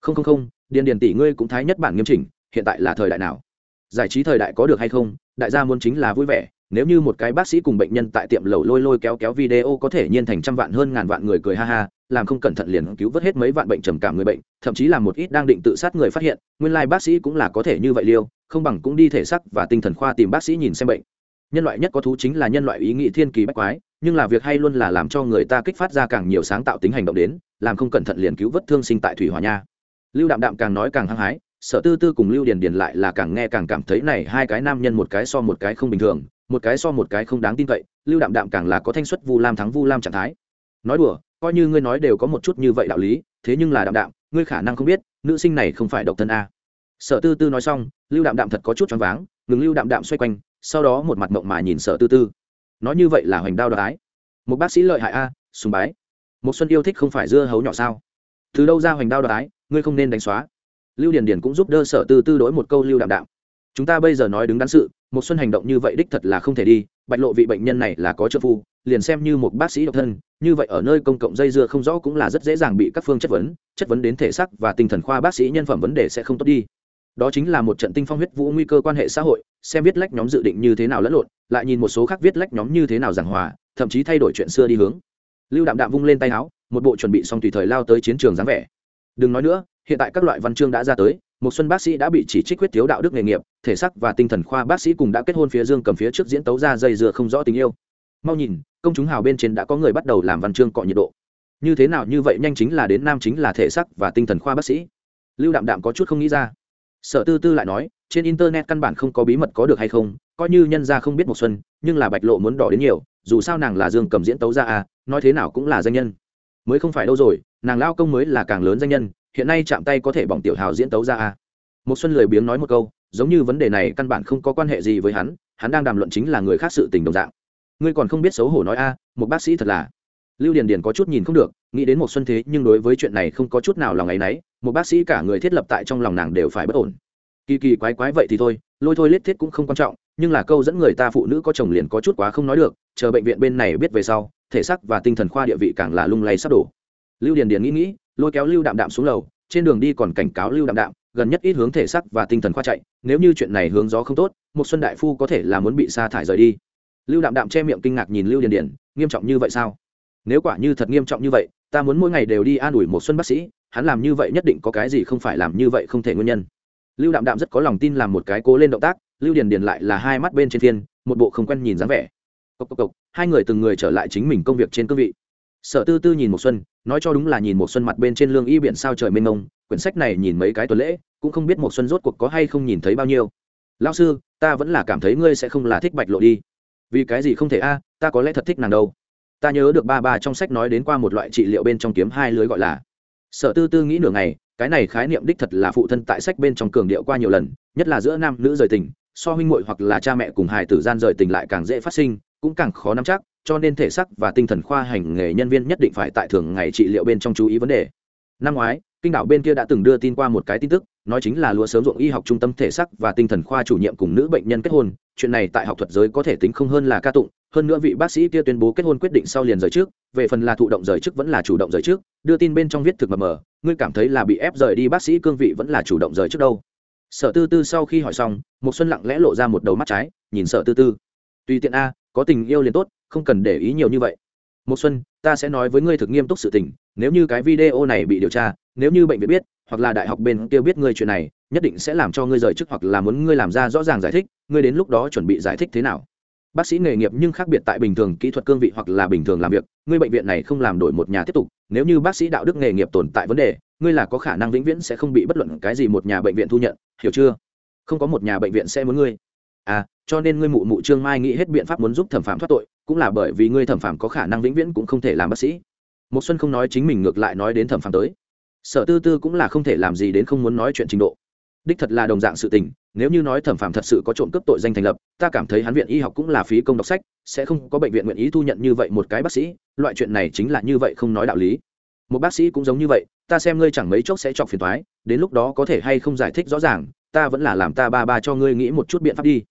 không không không, điền điền tỷ ngươi cũng thái nhất bản nghiêm chỉnh, hiện tại là thời đại nào? Giải trí thời đại có được hay không? Đại gia muốn chính là vui vẻ, nếu như một cái bác sĩ cùng bệnh nhân tại tiệm lầu lôi lôi kéo kéo video có thể nhiên thành trăm vạn hơn ngàn vạn người cười ha ha, làm không cẩn thận liền cứu vớt hết mấy vạn bệnh trầm cảm người bệnh, thậm chí là một ít đang định tự sát người phát hiện, nguyên lai bác sĩ cũng là có thể như vậy liêu, không bằng cũng đi thể sắc và tinh thần khoa tìm bác sĩ nhìn xem bệnh. Nhân loại nhất có thú chính là nhân loại ý nghĩ thiên kỳ bách quái, nhưng là việc hay luôn là làm cho người ta kích phát ra càng nhiều sáng tạo tính hành động đến, làm không cẩn thận liền cứu vớt thương sinh tại thủy hòa nha lưu đạm đạm càng nói càng hăng hái, sở tư tư cùng lưu điền điền lại là càng nghe càng cảm thấy này hai cái nam nhân một cái so một cái không bình thường, một cái so một cái không đáng tin cậy, lưu đạm đạm càng là có thanh xuất vu lam thắng vu lam trạng thái. Nói đùa, coi như ngươi nói đều có một chút như vậy đạo lý, thế nhưng là đạm đạm, ngươi khả năng không biết, nữ sinh này không phải độc thân a. Sở tư tư nói xong, lưu đạm đạm thật có chút choáng váng, ngừng lưu đạm đạm xoay quanh, sau đó một mặt mộng mà nhìn sở tư tư. Nói như vậy là hoành đao đoái một bác sĩ lợi hại a, sùng bái. Một xuân yêu thích không phải dưa hấu nhỏ sao? Từ đâu ra hoành đao đoái ngươi không nên đánh xóa. Lưu điền điền cũng giúp đỡ sở tư tư đổi một câu lưu đạm đạm. Chúng ta bây giờ nói đứng đắn sự, một xuân hành động như vậy đích thật là không thể đi, bạch lộ vị bệnh nhân này là có trợ phu, liền xem như một bác sĩ độc thân, như vậy ở nơi công cộng dây dưa không rõ cũng là rất dễ dàng bị các phương chất vấn chất vấn đến thể xác và tinh thần khoa bác sĩ nhân phẩm vấn đề sẽ không tốt đi. Đó chính là một trận tinh phong huyết vũ nguy cơ quan hệ xã hội, xem viết lách nhóm dự định như thế nào lẫn lộn, lại nhìn một số khác viết lách nhóm như thế nào giảng hòa, thậm chí thay đổi chuyện xưa đi hướng. Lưu đạm đạm vung lên tay áo một bộ chuẩn bị xong tùy thời lao tới chiến trường dáng vẻ. Đừng nói nữa, hiện tại các loại văn chương đã ra tới một xuân bác sĩ đã bị chỉ trích quyết thiếu đạo đức nghề nghiệp, thể sắc và tinh thần khoa bác sĩ cùng đã kết hôn phía dương cầm phía trước diễn tấu ra dây dừa không rõ tình yêu. Mau nhìn, công chúng hào bên trên đã có người bắt đầu làm văn chương cọ nhiệt độ. Như thế nào như vậy nhanh chính là đến nam chính là thể sắc và tinh thần khoa bác sĩ. Lưu đạm đạm có chút không nghĩ ra. Sở tư tư lại nói, trên internet căn bản không có bí mật có được hay không, coi như nhân gia không biết một xuân, nhưng là bạch lộ muốn đỏ đến nhiều, dù sao nàng là dương cầm diễn tấu ra à nói thế nào cũng là danh nhân mới không phải đâu rồi nàng lao công mới là càng lớn danh nhân hiện nay chạm tay có thể bỏng tiểu hào diễn tấu ra à một xuân lười biếng nói một câu giống như vấn đề này căn bản không có quan hệ gì với hắn hắn đang đàm luận chính là người khác sự tình đồng dạng. Ngươi còn không biết xấu hổ nói a một bác sĩ thật là. Lưu điền điền có chút nhìn không được nghĩ đến một xuân thế nhưng đối với chuyện này không có chút nào lòng ấy nấy, một bác sĩ cả người thiết lập tại trong lòng nàng đều phải bất ổn. Kỳ kỳ quái quái vậy thì thôi lôi thôi lết thiết cũng không quan trọng nhưng là câu dẫn người ta phụ nữ có chồng liền có chút quá không nói được chờ bệnh viện bên này biết về sau thể sắc và tinh thần khoa địa vị càng là lung lay sắp đổ. Lưu điền điền nghĩ nghĩ, lôi kéo lưu đạm đạm xuống lầu, trên đường đi còn cảnh cáo lưu đạm đạm, gần nhất ít hướng thể sắc và tinh thần khoa chạy, nếu như chuyện này hướng gió không tốt, một xuân đại phu có thể là muốn bị sa thải rời đi. Lưu đạm đạm che miệng kinh ngạc nhìn lưu điền điền, nghiêm trọng như vậy sao? Nếu quả như thật nghiêm trọng như vậy, ta muốn mỗi ngày đều đi an ủi một xuân bác sĩ, hắn làm như vậy nhất định có cái gì không phải làm như vậy không thể nguyên nhân. Lưu đạm đạm rất có lòng tin làm một cái cố lên động tác, lưu điền điền lại là hai mắt bên trên thiên, một bộ không quen nhìn dáng vẻ cộc cộc cộc, hai người từng người trở lại chính mình công việc trên cương vị. Sở tư tư nhìn một xuân, nói cho đúng là nhìn một xuân mặt bên trên lương y biển sao trời mênh mông, quyển sách này nhìn mấy cái tuần lễ, cũng không biết một xuân rốt cuộc có hay không nhìn thấy bao nhiêu. Lão sư, ta vẫn là cảm thấy ngươi sẽ không là thích bạch lộ đi. Vì cái gì không thể a, ta có lẽ thật thích nàng đâu. Ta nhớ được ba ba trong sách nói đến qua một loại trị liệu bên trong kiếm hai lưới gọi là. Sở tư tư nghĩ nửa ngày, cái này khái niệm đích thật là phụ thân tại sách bên trong cường điệu qua nhiều lần, nhất là giữa nam nữ rời tình, so huynh muội hoặc là cha mẹ cùng hài tử gian rời tình lại càng dễ phát sinh cũng càng khó nắm chắc, cho nên thể xác và tinh thần khoa hành nghề nhân viên nhất định phải tại thường ngày trị liệu bên trong chú ý vấn đề. Năm ngoái, kinh đảo bên kia đã từng đưa tin qua một cái tin tức, nói chính là lúa sớm ruộng y học trung tâm thể xác và tinh thần khoa chủ nhiệm cùng nữ bệnh nhân kết hôn, chuyện này tại học thuật giới có thể tính không hơn là ca tụng, hơn nữa vị bác sĩ kia tuyên bố kết hôn quyết định sau liền rời trước, về phần là thụ động rời trước vẫn là chủ động rời trước, đưa tin bên trong viết thực mờ mờ, ngươi cảm thấy là bị ép rời đi bác sĩ cương vị vẫn là chủ động rời trước đâu? Sở tư tư sau khi hỏi xong một xuân lặng lẽ lộ ra một đầu mắt trái, nhìn sở tư tư. Tùy tiện a có tình yêu liền tốt, không cần để ý nhiều như vậy. Một xuân, ta sẽ nói với ngươi thực nghiêm túc sự tình, nếu như cái video này bị điều tra, nếu như bệnh viện biết, hoặc là đại học bên kia biết ngươi chuyện này, nhất định sẽ làm cho ngươi rời chức hoặc là muốn ngươi làm ra rõ ràng giải thích, ngươi đến lúc đó chuẩn bị giải thích thế nào. Bác sĩ nghề nghiệp nhưng khác biệt tại bình thường kỹ thuật cương vị hoặc là bình thường làm việc, ngươi bệnh viện này không làm đổi một nhà tiếp tục, nếu như bác sĩ đạo đức nghề nghiệp tồn tại vấn đề, ngươi là có khả năng vĩnh viễn sẽ không bị bất luận cái gì một nhà bệnh viện thu nhận, hiểu chưa? Không có một nhà bệnh viện sẽ muốn ngươi. À cho nên ngươi mụ mụ trương mai nghĩ hết biện pháp muốn giúp thẩm phạm thoát tội cũng là bởi vì ngươi thẩm phạm có khả năng vĩnh viễn cũng không thể làm bác sĩ. Một xuân không nói chính mình ngược lại nói đến thẩm phạm tới. Sở tư tư cũng là không thể làm gì đến không muốn nói chuyện trình độ. Đích thật là đồng dạng sự tình nếu như nói thẩm phạm thật sự có trộm cướp tội danh thành lập ta cảm thấy hắn viện y học cũng là phí công đọc sách sẽ không có bệnh viện nguyện ý thu nhận như vậy một cái bác sĩ loại chuyện này chính là như vậy không nói đạo lý. Một bác sĩ cũng giống như vậy ta xem ngươi chẳng mấy chốc sẽ chọc phiền toái, đến lúc đó có thể hay không giải thích rõ ràng ta vẫn là làm ta ba ba cho ngươi nghĩ một chút biện pháp đi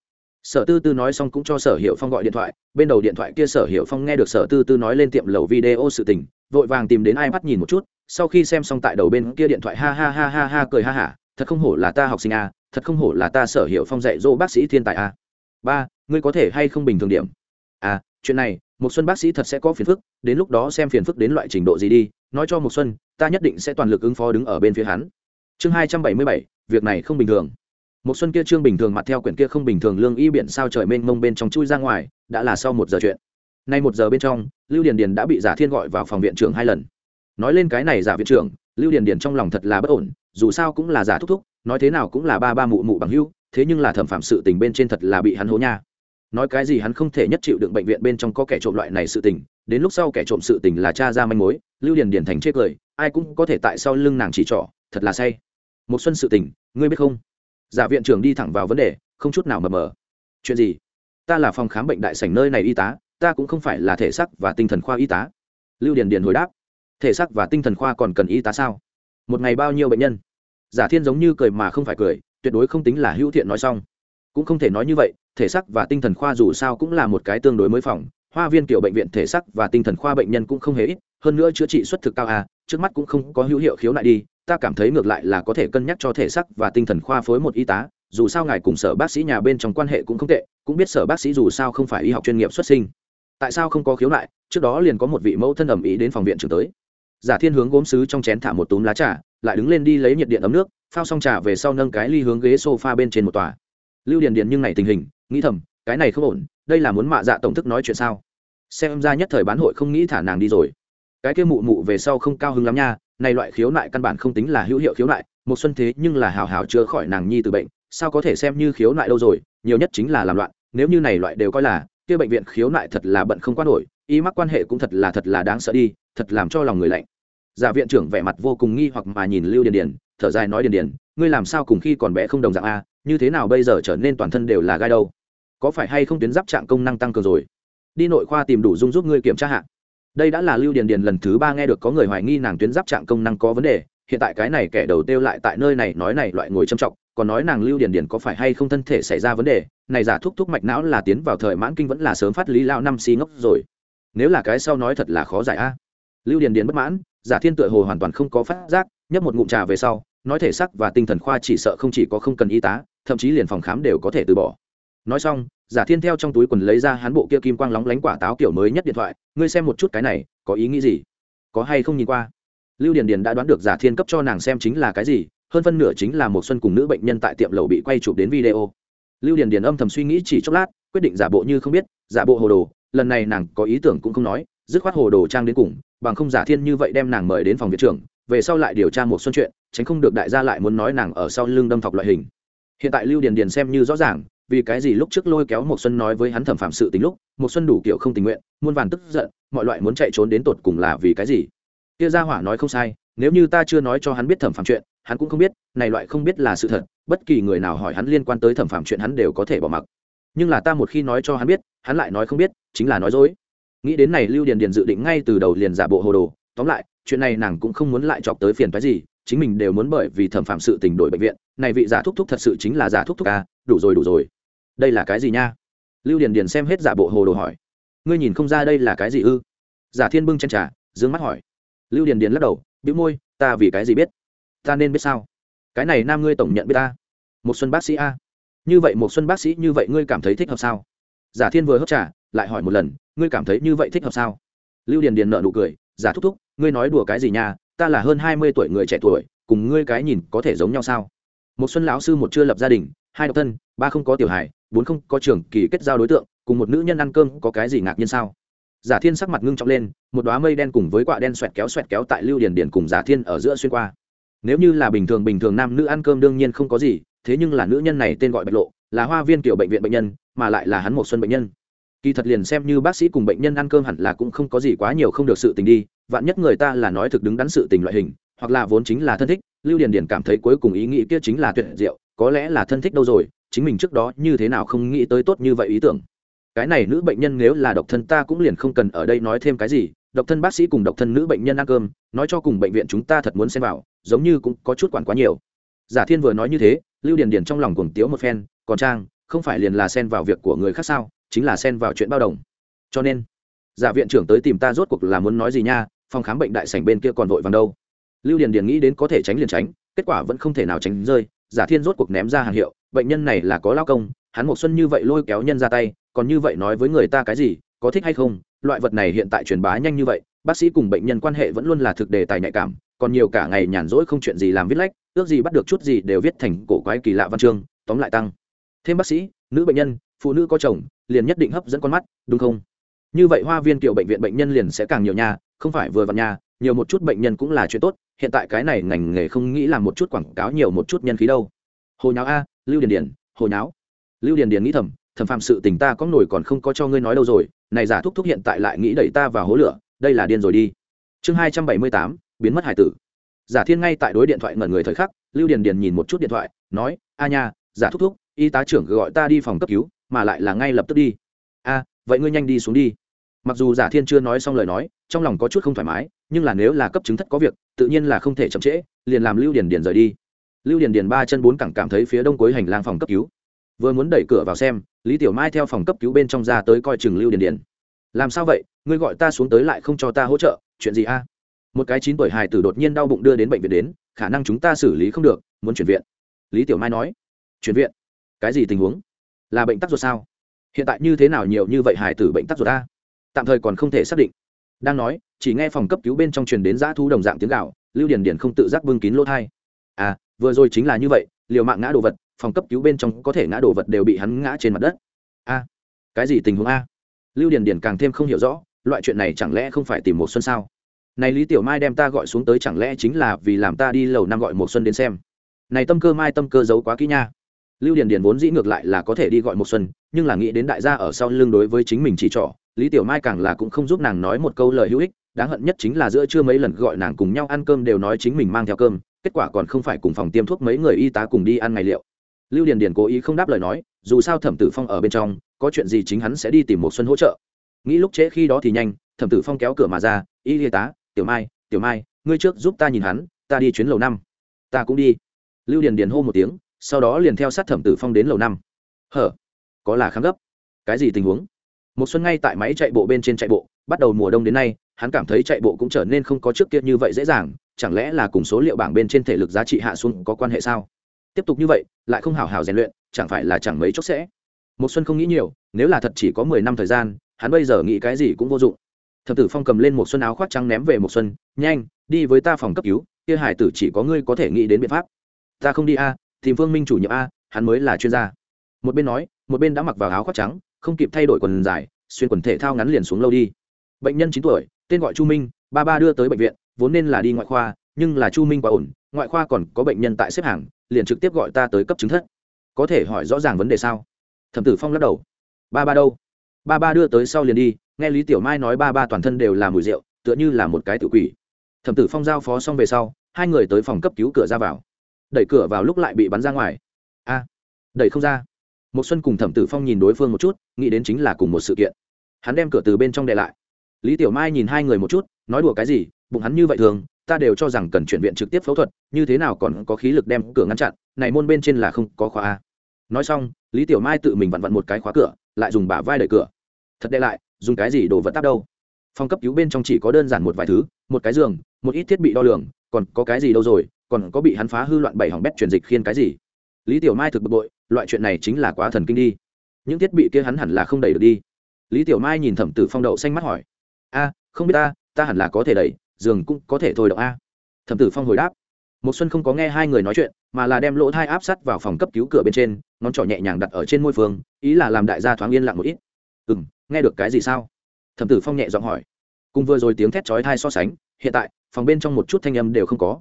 sở tư tư nói xong cũng cho sở hiệu phong gọi điện thoại, bên đầu điện thoại kia sở hiệu phong nghe được sở tư tư nói lên tiệm lầu video sự tình, vội vàng tìm đến ai bắt nhìn một chút, sau khi xem xong tại đầu bên kia điện thoại ha ha ha ha ha cười ha hả, thật không hổ là ta học sinh a thật không hổ là ta sở hiệu phong dạy dỗ bác sĩ thiên tài a ba, ngươi có thể hay không bình thường điểm? À chuyện này một xuân bác sĩ thật sẽ có phiền phức, đến lúc đó xem phiền phức đến loại trình độ gì đi, nói cho một xuân, ta nhất định sẽ toàn lực ứng phó đứng ở bên phía hắn. Chương hai trăm bảy mươi bảy, việc này không bình thường một xuân kia trương bình thường mặt theo quyển kia không bình thường lương y biển sao trời mênh mông bên trong chui ra ngoài, đã là sau một giờ chuyện. Nay một giờ bên trong, lưu điền điền đã bị giả thiên gọi vào phòng viện trưởng hai lần. Nói lên cái này giả viện trưởng, lưu điền điền trong lòng thật là bất ổn, dù sao cũng là giả thúc thúc, nói thế nào cũng là ba ba mụ mụ bằng hưu thế nhưng là thẩm phạm sự tình bên trên thật là bị hắn hố nha. Nói cái gì hắn không thể nhất chịu đựng bệnh viện bên trong có kẻ trộm loại này sự tình, đến lúc sau kẻ trộm sự tình là cha ra manh mối, lưu điền điền thành chê cười, ai cũng có thể tại sau lưng nàng chỉ trỏ, thật là say. Một xuân sự tình, ngươi biết không? Giả viện trưởng đi thẳng vào vấn đề, không chút nào mờ mờ. Chuyện gì? Ta là phòng khám bệnh đại sảnh nơi này y tá, ta cũng không phải là thể xác và tinh thần khoa y tá. Lưu điền điền hồi đáp. Thể xác và tinh thần khoa còn cần y tá sao? Một ngày bao nhiêu bệnh nhân? Giả thiên giống như cười mà không phải cười, tuyệt đối không tính là hữu thiện nói xong. Cũng không thể nói như vậy, thể xác và tinh thần khoa dù sao cũng là một cái tương đối mới phòng. Hoa viên kiểu bệnh viện thể xác và tinh thần khoa bệnh nhân cũng không hề ít, hơn nữa chữa trị xuất thực cao à trước mắt cũng không có hữu hiệu khiếu nại đi ta cảm thấy ngược lại là có thể cân nhắc cho thể sắc và tinh thần khoa phối một y tá, dù sao ngài cùng sở bác sĩ nhà bên trong quan hệ cũng không tệ, cũng biết sở bác sĩ dù sao không phải y học chuyên nghiệp xuất sinh. Tại sao không có khiếu nại? Trước đó liền có một vị mẫu thân ẩm ý đến phòng viện trưởng tới. Giả thiên hướng gốm sứ trong chén thả một túm lá trà, lại đứng lên đi lấy nhiệt điện ấm nước, phao xong trà về sau nâng cái ly hướng ghế sofa bên trên một tòa. Lưu điền điền nhưng này tình hình, nghĩ thầm, cái này không ổn, đây là muốn mạ dạ tổng thức nói chuyện sao? Xem ra nhất thời bán hội không nghĩ thả nàng đi rồi. Cái kia mụ mụ về sau không cao hứng lắm nha này loại khiếu nại căn bản không tính là hữu hiệu khiếu nại một xuân thế nhưng là hào hào chữa khỏi nàng nhi từ bệnh, sao có thể xem như khiếu nại đâu rồi, nhiều nhất chính là làm loạn, nếu như này loại đều coi là, kia bệnh viện khiếu nại thật là bận không quan nổi, y mắc quan hệ cũng thật là thật là đáng sợ đi, thật làm cho lòng người lạnh. Giả viện trưởng vẻ mặt vô cùng nghi hoặc mà nhìn lưu điền điền, thở dài nói điền điền, ngươi làm sao cùng khi còn bé không đồng dạng a, như thế nào bây giờ trở nên toàn thân đều là gai đâu? Có phải hay không tuyến giáp trạng công năng tăng cường rồi? Đi nội khoa tìm đủ dung giúp ngươi kiểm tra hạ đây đã là lưu điền điền lần thứ ba nghe được có người hoài nghi nàng tuyến giáp trạng công năng có vấn đề, hiện tại cái này kẻ đầu tiêu lại tại nơi này nói này loại ngồi châm trọng còn nói nàng lưu điền điền có phải hay không thân thể xảy ra vấn đề, này giả thúc thúc mạch não là tiến vào thời mãn kinh vẫn là sớm phát lý lao năm si ngốc rồi. Nếu là cái sau nói thật là khó giải a. Lưu điền điền bất mãn, giả thiên tựa hồ hoàn toàn không có phát giác, nhấp một ngụm trà về sau, nói thể sắc và tinh thần khoa chỉ sợ không chỉ có không cần y tá, thậm chí liền phòng khám đều có thể từ bỏ. Nói xong giả thiên theo trong túi quần lấy ra hắn bộ kia kim quang lóng lánh quả táo kiểu mới nhất điện thoại, ngươi xem một chút cái này, có ý nghĩ gì? Có hay không nhìn qua? Lưu điền điền đã đoán được giả thiên cấp cho nàng xem chính là cái gì, hơn phân nửa chính là một xuân cùng nữ bệnh nhân tại tiệm lầu bị quay chụp đến video. Lưu điền điền âm thầm suy nghĩ chỉ chốc lát, quyết định giả bộ như không biết, giả bộ hồ đồ, lần này nàng có ý tưởng cũng không nói, dứt khoát hồ đồ trang đến cùng, bằng không giả thiên như vậy đem nàng mời đến phòng viện trưởng, về sau lại điều tra một xuân chuyện, tránh không được đại gia lại muốn nói nàng ở sau lưng đâm thọc loại hình. Hiện tại lưu điền điền xem như rõ ràng vì cái gì lúc trước lôi kéo một xuân nói với hắn thẩm phạm sự tình lúc một xuân đủ kiểu không tình nguyện, muôn vàn tức giận, mọi loại muốn chạy trốn đến tột cùng là vì cái gì? Kia gia hỏa nói không sai, nếu như ta chưa nói cho hắn biết thẩm phạm chuyện, hắn cũng không biết, này loại không biết là sự thật, bất kỳ người nào hỏi hắn liên quan tới thẩm phạm chuyện hắn đều có thể bỏ mặc. Nhưng là ta một khi nói cho hắn biết, hắn lại nói không biết, chính là nói dối. Nghĩ đến này lưu điền điền dự định ngay từ đầu liền giả bộ hồ đồ, tóm lại, chuyện này nàng cũng không muốn lại chọc tới phiền phái gì, chính mình đều muốn bởi vì thẩm phạm sự tình đổi bệnh viện, này vị giả thúc thúc thật sự chính là giả thúc thúc à đủ rồi đủ rồi đây là cái gì nha? Lưu điền điền xem hết giả bộ hồ đồ hỏi. Ngươi nhìn không ra đây là cái gì ư? Giả thiên bưng chen trà d ư ơ n g mắt hỏi. Lưu điền điền lắc đầu, bĩu môi, ta vì cái gì biết? Ta nên biết sao? Cái này nam ngươi tổng nhận biết ta? Một xuân bác sĩ a. Như vậy một xuân bác sĩ như vậy ngươi cảm thấy thích hợp sao? Giả thiên vừa hấp trà, lại hỏi một lần, ngươi cảm thấy như vậy thích hợp sao? Lưu điền điền nợ nụ cười, giả thúc thúc, ngươi nói đùa cái gì nha? Ta là hơn hai mươi tuổi người trẻ tuổi, cùng ngươi cái nhìn có thể giống nhau sao? Một xuân lão sư một chưa lập gia đình, hai độc thân, ba không có tiểu hài bốn không có trường kỳ kết giao đối tượng, cùng một nữ nhân ăn cơm có cái gì ngạc nhiên sao? Giả thiên sắc mặt ngưng trọng lên, một đoá mây đen cùng với quạ đen xoẹt kéo xoẹt kéo tại lưu điền điền cùng giả thiên ở giữa xuyên qua. Nếu như là bình thường bình thường nam nữ ăn cơm đương nhiên không có gì, thế nhưng là nữ nhân này tên gọi bạch lộ, là hoa viên kiểu bệnh viện bệnh nhân, mà lại là hắn một xuân bệnh nhân. Kỳ thật liền xem như bác sĩ cùng bệnh nhân ăn cơm hẳn là cũng không có gì quá nhiều không được sự tình đi, vạn nhất người ta là nói thực đứng đắn sự tình loại hình, hoặc là vốn chính là thân thích, lưu điền điền cảm thấy cuối cùng ý nghĩ kia chính là tuyệt diệu, có lẽ là thân thích đâu rồi chính mình trước đó như thế nào không nghĩ tới tốt như vậy ý tưởng. Cái này nữ bệnh nhân nếu là độc thân ta cũng liền không cần ở đây nói thêm cái gì, độc thân bác sĩ cùng độc thân nữ bệnh nhân ăn cơm, nói cho cùng bệnh viện chúng ta thật muốn xem vào, giống như cũng có chút quản quá nhiều. Giả thiên vừa nói như thế, lưu điền điền trong lòng cuồng tiếu một phen, còn trang, không phải liền là xen vào việc của người khác sao, chính là xen vào chuyện bao đồng. Cho nên, giả viện trưởng tới tìm ta rốt cuộc là muốn nói gì nha, phòng khám bệnh đại sảnh bên kia còn vội vàng đâu. Lưu điền điền nghĩ đến có thể tránh liền tránh, kết quả vẫn không thể nào tránh rơi, giả thiên rốt cuộc ném ra hàng hiệu bệnh nhân này là có lao công, hắn một xuân như vậy lôi kéo nhân ra tay, còn như vậy nói với người ta cái gì, có thích hay không, loại vật này hiện tại truyền bá nhanh như vậy, bác sĩ cùng bệnh nhân quan hệ vẫn luôn là thực đề tài nhạy cảm, còn nhiều cả ngày nhàn rỗi không chuyện gì làm viết lách, ước gì bắt được chút gì đều viết thành cổ quái kỳ lạ văn chương, tóm lại tăng. Thêm bác sĩ, nữ bệnh nhân, phụ nữ có chồng, liền nhất định hấp dẫn con mắt, đúng không? Như vậy hoa viên kiểu bệnh viện bệnh nhân liền sẽ càng nhiều nhà không phải vừa vào nhà nhiều một chút bệnh nhân cũng là chuyện tốt, hiện tại cái này ngành nghề không nghĩ làm một chút quảng cáo nhiều một chút nhân khí đâu. Hồi nháo a lưu điền điền hồi náo lưu điền điền nghĩ thầm thầm phạm sự tình ta có nổi còn không có cho ngươi nói đâu rồi, này giả thúc thúc hiện tại lại nghĩ đẩy ta vào hố lửa, đây là điên rồi đi. Chương hai trăm bảy mươi tám, biến mất hải tử. Giả thiên ngay tại đối điện thoại ngẩn người thời khắc, lưu điền điền nhìn một chút điện thoại, nói, a nha, giả thúc thúc, y tá trưởng gọi ta đi phòng cấp cứu, mà lại là ngay lập tức đi. A, vậy ngươi nhanh đi xuống đi. Mặc dù giả thiên chưa nói xong lời nói, trong lòng có chút không thoải mái, nhưng là nếu là cấp chứng thất có việc, tự nhiên là không thể chậm trễ, liền làm lưu điền điền rời đi lưu điền điền ba chân bốn cẳng cảm thấy phía đông cuối hành lang phòng cấp cứu. Vừa muốn đẩy cửa vào xem, lý tiểu mai theo phòng cấp cứu bên trong ra tới coi chừng lưu điền điền. Làm sao vậy? Ngươi gọi ta xuống tới lại không cho ta hỗ trợ, chuyện gì a? Một cái chín tuổi hài tử đột nhiên đau bụng đưa đến bệnh viện đến, khả năng chúng ta xử lý không được, muốn chuyển viện. Lý tiểu mai nói. Chuyển viện? Cái gì tình huống? Là bệnh tắc ruột sao? Hiện tại như thế nào nhiều như vậy hài tử bệnh tắc ruột a? Tạm thời còn không thể xác định. Đang nói, chỉ nghe phòng cấp cứu bên trong truyền đến dã thu đồng dạng tiếng gạo lưu điền điền không tự giác bưng kín lỗ thai. À vừa rồi chính là như vậy, liều mạng ngã đồ vật, phòng cấp cứu bên trong có thể ngã đồ vật đều bị hắn ngã trên mặt đất. A, cái gì tình huống a? Lưu điền điền càng thêm không hiểu rõ, loại chuyện này chẳng lẽ không phải tìm một xuân sao? Này lý tiểu mai đem ta gọi xuống tới chẳng lẽ chính là vì làm ta đi lầu năm gọi một xuân đến xem? Này tâm cơ mai tâm cơ giấu quá kỹ nha. Lưu điền điền vốn dĩ ngược lại là có thể đi gọi một xuân, nhưng là nghĩ đến đại gia ở sau lưng đối với chính mình chỉ trỏ, lý tiểu mai càng là cũng không giúp nàng nói một câu lời hữu ích, đáng hận nhất chính là giữa trưa mấy lần gọi nàng cùng nhau ăn cơm đều nói chính mình mang theo cơm kết quả còn không phải cùng phòng tiêm thuốc mấy người y tá cùng đi ăn ngày liệu. Lưu điền điền cố ý không đáp lời nói, dù sao thẩm tử phong ở bên trong, có chuyện gì chính hắn sẽ đi tìm một xuân hỗ trợ. Nghĩ lúc trễ khi đó thì nhanh, thẩm tử phong kéo cửa mà ra, y y tá, tiểu mai tiểu mai, ngươi trước giúp ta nhìn hắn, ta đi chuyến lầu năm. Ta cũng đi. Lưu điền điền hô một tiếng, sau đó liền theo sát thẩm tử phong đến lầu năm. Hở, có là kháng gấp. Cái gì tình huống? Một xuân ngay tại máy chạy bộ bên trên chạy bộ, bắt đầu mùa đông đến nay hắn cảm thấy chạy bộ cũng trở nên không có trước kia như vậy dễ dàng, chẳng lẽ là cùng số liệu bảng bên trên thể lực giá trị hạ xuống có quan hệ sao? Tiếp tục như vậy, lại không hào hào rèn luyện, chẳng phải là chẳng mấy chốc sẽ. Một xuân không nghĩ nhiều, nếu là thật chỉ có mười năm thời gian, hắn bây giờ nghĩ cái gì cũng vô dụng. Thập tử phong cầm lên một xuân áo khoác trắng ném về một xuân, nhanh, đi với ta phòng cấp cứu, kia hải tử chỉ có ngươi có thể nghĩ đến biện pháp. Ta không đi a, tìm phương minh chủ nhiệm a, hắn mới là chuyên gia. Một bên nói, một bên đã mặc vào áo khoác trắng, không kịp thay đổi quần dài, xuyên quần thể thao ngắn liền xuống lâu đi. Bệnh nhân chín tuổi tên gọi chu minh, ba ba đưa tới bệnh viện, vốn nên là đi ngoại khoa, nhưng là chu minh quá ổn, ngoại khoa còn có bệnh nhân tại xếp hàng, liền trực tiếp gọi ta tới cấp chứng thất. Có thể hỏi rõ ràng vấn đề sao? Thẩm tử phong lắc đầu. Ba ba đâu? Ba ba đưa tới sau liền đi, nghe lý tiểu mai nói ba ba toàn thân đều là mùi rượu, tựa như là một cái tự quỷ. Thẩm tử phong giao phó xong về sau, hai người tới phòng cấp cứu cửa ra vào. Đẩy cửa vào lúc lại bị bắn ra ngoài. A! Đẩy không ra. Một xuân cùng thẩm tử phong nhìn đối phương một chút, nghĩ đến chính là cùng một sự kiện. Hắn đem cửa từ bên trong đệ lại lý tiểu mai nhìn hai người một chút, nói đùa cái gì, bụng hắn như vậy thường, ta đều cho rằng cần chuyển viện trực tiếp phẫu thuật, như thế nào còn có khí lực đem cửa ngăn chặn, này môn bên trên là không có khóa a. Nói xong, lý tiểu mai tự mình vặn vặn một cái khóa cửa, lại dùng bả vai đẩy cửa. Thật đệ lại, dùng cái gì đồ vật tắp đâu? Phòng cấp cứu bên trong chỉ có đơn giản một vài thứ, một cái giường, một ít thiết bị đo lường, còn có cái gì đâu rồi, còn có bị hắn phá hư loạn bảy hỏng bét truyền dịch khiên cái gì. Lý tiểu mai thực bực bội, loại chuyện này chính là quá thần kinh đi. Những thiết bị kia hắn hẳn là không đẩy được đi. Lý tiểu mai nhìn thẩm tử phong đậu xanh mắt hỏi a, không biết ta ta hẳn là có thể đẩy, giường cũng có thể thôi động a. Thẩm tử phong hồi đáp. Một xuân không có nghe hai người nói chuyện, mà là đem lỗ thai áp sát vào phòng cấp cứu cửa bên trên, ngón trỏ nhẹ nhàng đặt ở trên môi phương, ý là làm đại gia thoáng yên lặng một ít. Ừ nghe được cái gì sao? Thẩm tử phong nhẹ giọng hỏi. Cùng vừa rồi tiếng thét chói thai so sánh, hiện tại, phòng bên trong một chút thanh âm đều không có.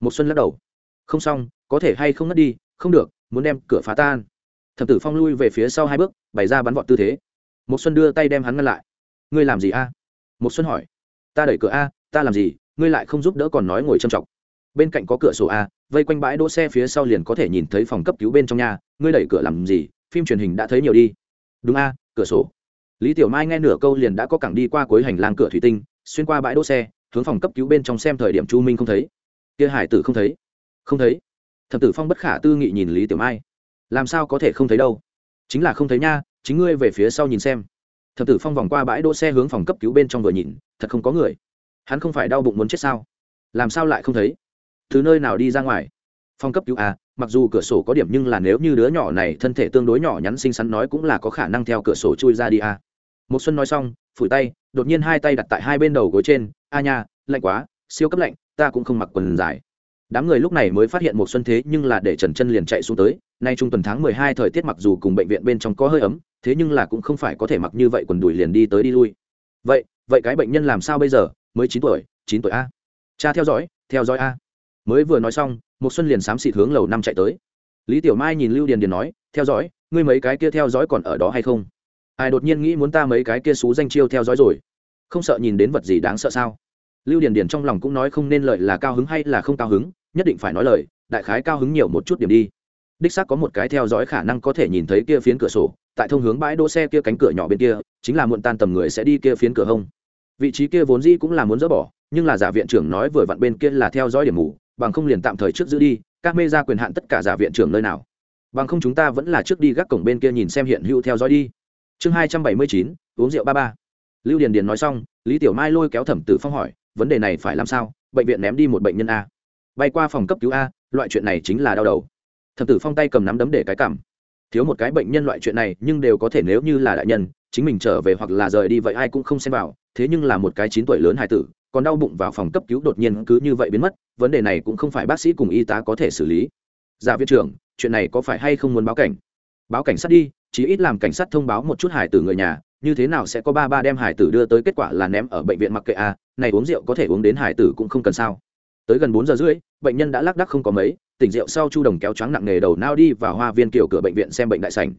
Một xuân lắc đầu. Không xong, có thể hay không ngất đi, không được, muốn đem cửa phá tan. Thẩm tử phong lui về phía sau hai bước, bày ra bắn vọt tư thế. Một xuân đưa tay đem hắn ngăn lại. Ngươi làm gì a? Một xuân hỏi, ta đẩy cửa a, ta làm gì? Ngươi lại không giúp đỡ còn nói ngồi châm trọng bên cạnh có cửa sổ a, vây quanh bãi đỗ xe phía sau liền có thể nhìn thấy phòng cấp cứu bên trong nhà. Ngươi đẩy cửa làm gì? Phim truyền hình đã thấy nhiều đi. Đúng a, cửa sổ. Lý tiểu mai nghe nửa câu liền đã có cẳng đi qua cuối hành lang cửa thủy tinh, xuyên qua bãi đỗ xe, hướng phòng cấp cứu bên trong xem thời điểm chu minh không thấy. Kia hải tử không thấy. Không thấy. Thẩm tử phong bất khả tư nghị nhìn lý tiểu mai. Làm sao có thể không thấy đâu? Chính là không thấy nha, chính ngươi về phía sau nhìn xem thập tử phong vòng qua bãi đỗ xe hướng phòng cấp cứu bên trong vừa nhìn, thật không có người. Hắn không phải đau bụng muốn chết sao? Làm sao lại không thấy? Từ nơi nào đi ra ngoài? Phòng cấp cứu à mặc dù cửa sổ có điểm nhưng là nếu như đứa nhỏ này thân thể tương đối nhỏ nhắn xinh xắn nói cũng là có khả năng theo cửa sổ chui ra đi à. Một xuân nói xong, phủi tay, đột nhiên hai tay đặt tại hai bên đầu gối trên. A nha, lạnh quá, siêu cấp lạnh, ta cũng không mặc quần dài đám người lúc này mới phát hiện một xuân thế nhưng là để trần chân liền chạy xuống tới. Nay trung tuần tháng mười hai thời tiết mặc dù cùng bệnh viện bên trong có hơi ấm, thế nhưng là cũng không phải có thể mặc như vậy quần đùi liền đi tới đi lui. Vậy vậy cái bệnh nhân làm sao bây giờ? Mới chín tuổi chín tuổi a. Cha theo dõi theo dõi a. Mới vừa nói xong một xuân liền xám xịt hướng lầu năm chạy tới. Lý tiểu mai nhìn lưu điền điền nói, theo dõi, ngươi mấy cái kia theo dõi còn ở đó hay không? Ai đột nhiên nghĩ muốn ta mấy cái kia xú danh chiêu theo dõi rồi? Không sợ nhìn đến vật gì đáng sợ sao? Lưu điền điền trong lòng cũng nói không nên lợi là cao hứng hay là không cao hứng nhất định phải nói lời, đại khái cao hứng nhiều một chút điểm đi. Đích xác có một cái theo dõi khả năng có thể nhìn thấy kia phiến cửa sổ, tại thông hướng bãi đỗ xe kia cánh cửa nhỏ bên kia, chính là muộn tan tầm người sẽ đi kia phiến cửa hông. Vị trí kia vốn dĩ cũng là muốn dỡ bỏ, nhưng là giả viện trưởng nói vừa vặn bên kia là theo dõi điểm mù, bằng không liền tạm thời trước giữ đi, các mê ra quyền hạn tất cả giả viện trưởng nơi nào. Bằng không chúng ta vẫn là trước đi gác cổng bên kia nhìn xem hiện hữu theo dõi đi. Chương hai trăm bảy mươi chín, uống rượu ba ba. Lưu điền điền nói xong, lý tiểu mai lôi kéo thẩm tử phong hỏi, vấn đề này phải làm sao? Bệnh viện ném đi một bệnh nhân a bay qua phòng cấp cứu a, loại chuyện này chính là đau đầu. Thẩm tử phong tay cầm nắm đấm để cái cảm. Thiếu một cái bệnh nhân loại chuyện này, nhưng đều có thể nếu như là đại nhân, chính mình trở về hoặc là rời đi vậy ai cũng không xem vào, thế nhưng là một cái chín tuổi lớn hài tử, còn đau bụng vào phòng cấp cứu đột nhiên cứ như vậy biến mất, vấn đề này cũng không phải bác sĩ cùng y tá có thể xử lý. Giả viện trưởng, chuyện này có phải hay không muốn báo cảnh? Báo cảnh sát đi, chí ít làm cảnh sát thông báo một chút hải tử người nhà, như thế nào sẽ có ba ba đem hải tử đưa tới kết quả là ném ở bệnh viện mặc kệ a, này uống rượu có thể uống đến hải tử cũng không cần sao tới gần bốn giờ rưỡi, bệnh nhân đã lác đắc không có mấy, tỉnh rượu sau chu đồng kéo choáng nặng nề đầu nao đi vào hoa viên kiểu cửa bệnh viện xem bệnh đại sảnh.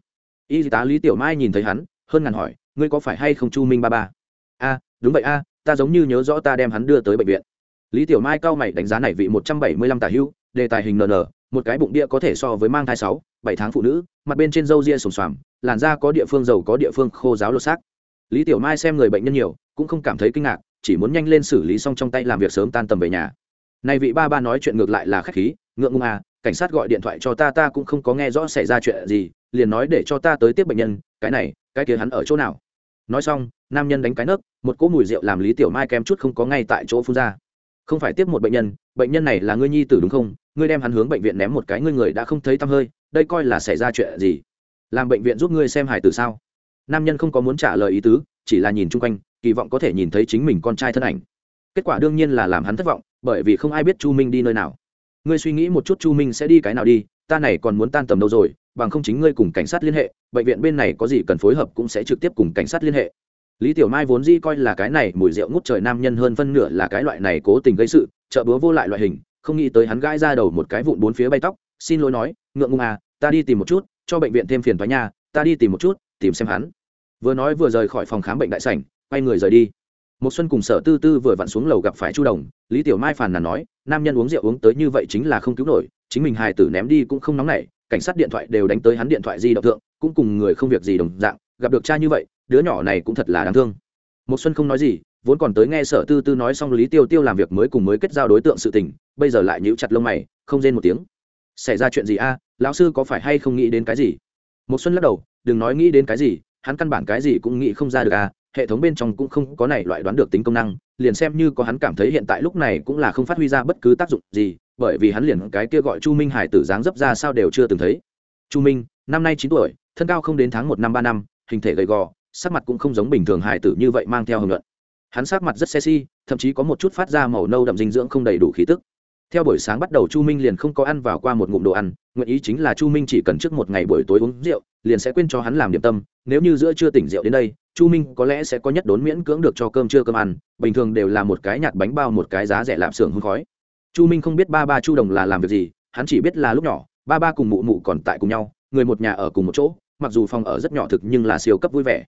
Y tá lý tiểu mai nhìn thấy hắn, hơn ngàn hỏi, ngươi có phải hay không chu minh ba ba? A, đúng vậy a, ta giống như nhớ rõ ta đem hắn đưa tới bệnh viện. Lý tiểu mai cao mày đánh giá này vị một trăm bảy mươi lăm tả hưu, đề tài hình nn một cái bụng địa có thể so với mang thai sáu, bảy tháng phụ nữ, mặt bên trên râu ria sùng xoàm, làn da có địa phương giàu có địa phương khô giáo lột xác. Lý tiểu mai xem người bệnh nhân nhiều, cũng không cảm thấy kinh ngạc, chỉ muốn nhanh lên xử lý xong trong tay làm việc sớm tan tầm về nhà này vị ba ba nói chuyện ngược lại là khách khí, ngượng ngùng à cảnh sát gọi điện thoại cho ta ta cũng không có nghe rõ xảy ra chuyện gì, liền nói để cho ta tới tiếp bệnh nhân, cái này, cái kia hắn ở chỗ nào? Nói xong, nam nhân đánh cái nấc, một cỗ mùi rượu làm lý tiểu mai kém chút không có ngay tại chỗ phun ra. Không phải tiếp một bệnh nhân bệnh nhân này là ngươi nhi tử đúng không? Ngươi đem hắn hướng bệnh viện ném một cái, ngươi người đã không thấy tăm hơi, đây coi là xảy ra chuyện gì? Làm bệnh viện giúp ngươi xem hải tử sao? Nam nhân không có muốn trả lời ý tứ, chỉ là nhìn chung quanh, kỳ vọng có thể nhìn thấy chính mình con trai thân ảnh. Kết quả đương nhiên là làm hắn thất vọng bởi vì không ai biết chu minh đi nơi nào. Ngươi suy nghĩ một chút chu minh sẽ đi cái nào đi, ta này còn muốn tan tầm đâu rồi, bằng không chính ngươi cùng cảnh sát liên hệ, bệnh viện bên này có gì cần phối hợp cũng sẽ trực tiếp cùng cảnh sát liên hệ. Lý tiểu mai vốn di coi là cái này mùi rượu ngút trời nam nhân hơn phân nửa là cái loại này cố tình gây sự, Chợ búa vô lại loại hình, không nghĩ tới hắn gãi ra đầu một cái vụn bốn phía bay tóc, xin lỗi nói, ngượng ngùng à ta đi tìm một chút, cho bệnh viện thêm phiền thoái nhà. ta đi tìm một chút, tìm xem hắn. Vừa nói vừa rời khỏi phòng khám bệnh đại sảnh, quay người rời đi một xuân cùng sở tư tư vừa vặn xuống lầu gặp phải chu đồng, lý tiểu mai phàn nàn nói, nam nhân uống rượu uống tới như vậy chính là không cứu nổi, chính mình hài tử ném đi cũng không nóng nảy, cảnh sát điện thoại đều đánh tới hắn điện thoại di động thượng, cũng cùng người không việc gì đồng dạng, gặp được cha như vậy, đứa nhỏ này cũng thật là đáng thương. Một xuân không nói gì, vốn còn tới nghe sở tư tư nói xong lý tiêu tiêu làm việc mới cùng mới kết giao đối tượng sự tình, bây giờ lại nhíu chặt lông mày, không rên một tiếng. Xảy ra chuyện gì a? Lão sư có phải hay không nghĩ đến cái gì? Một xuân lắc đầu, đừng nói nghĩ đến cái gì hắn căn bản cái gì cũng nghĩ không ra được à hệ thống bên trong cũng không có này loại đoán được tính công năng, liền xem như có hắn cảm thấy hiện tại lúc này cũng là không phát huy ra bất cứ tác dụng gì, bởi vì hắn liền cái kia gọi chu minh hải tử dáng dấp ra sao đều chưa từng thấy. Chu minh, năm nay chín tuổi, thân cao không đến tháng một năm ba năm, hình thể gầy gò, sắc mặt cũng không giống bình thường hải tử như vậy mang theo hưởng luận hắn sắc mặt rất sexy, thậm chí có một chút phát ra màu nâu đậm dinh dưỡng không đầy đủ khí tức theo buổi sáng bắt đầu chu minh liền không có ăn vào qua một ngụm đồ ăn, nguyện ý chính là chu minh chỉ cần trước một ngày buổi tối uống rượu, liền sẽ quên cho hắn làm điểm tâm. Nếu như giữa chưa tỉnh rượu đến đây, chu minh có lẽ sẽ có nhất đốn miễn cưỡng được cho cơm trưa cơm ăn, bình thường đều là một cái nhạt bánh bao, một cái giá rẻ lạp xưởng hương khói. Chu minh không biết ba ba chu đồng là làm việc gì, hắn chỉ biết là lúc nhỏ, ba ba cùng mụ mụ còn tại cùng nhau, người một nhà ở cùng một chỗ, mặc dù phòng ở rất nhỏ thực nhưng là siêu cấp vui vẻ.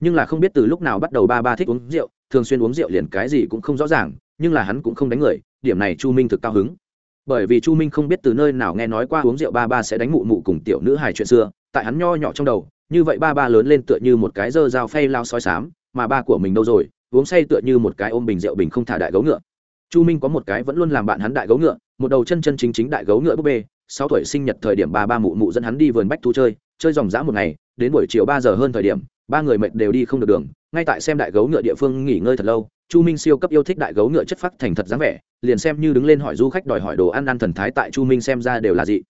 Nhưng là không biết từ lúc nào bắt đầu ba ba thích uống rượu, thường xuyên uống rượu liền cái gì cũng không rõ ràng, nhưng là hắn cũng không đánh người điểm này chu minh thực cao hứng. Bởi vì chu minh không biết từ nơi nào nghe nói qua uống rượu ba ba sẽ đánh mụ mụ cùng tiểu nữ hài chuyện xưa, tại hắn nho nhỏ trong đầu, như vậy ba ba lớn lên tựa như một cái dơ dao phay lao soi sám mà ba của mình đâu rồi, uống say tựa như một cái ôm bình rượu bình không thả đại gấu ngựa. Chu minh có một cái vẫn luôn làm bạn hắn đại gấu ngựa, một đầu chân chân chính chính đại gấu ngựa búp bê, sáu tuổi sinh nhật thời điểm ba ba mụ mụ dẫn hắn đi vườn bách thú chơi chơi dòng dã một ngày, đến buổi chiều ba giờ hơn thời điểm, ba người mệt đều đi không được đường, ngay tại xem đại gấu ngựa địa phương nghỉ ngơi thật lâu chu minh siêu cấp yêu thích đại gấu ngựa chất phát thành thật dáng vẻ, liền xem như đứng lên hỏi du khách đòi hỏi đồ ăn ăn thần thái tại chu minh xem ra đều là gì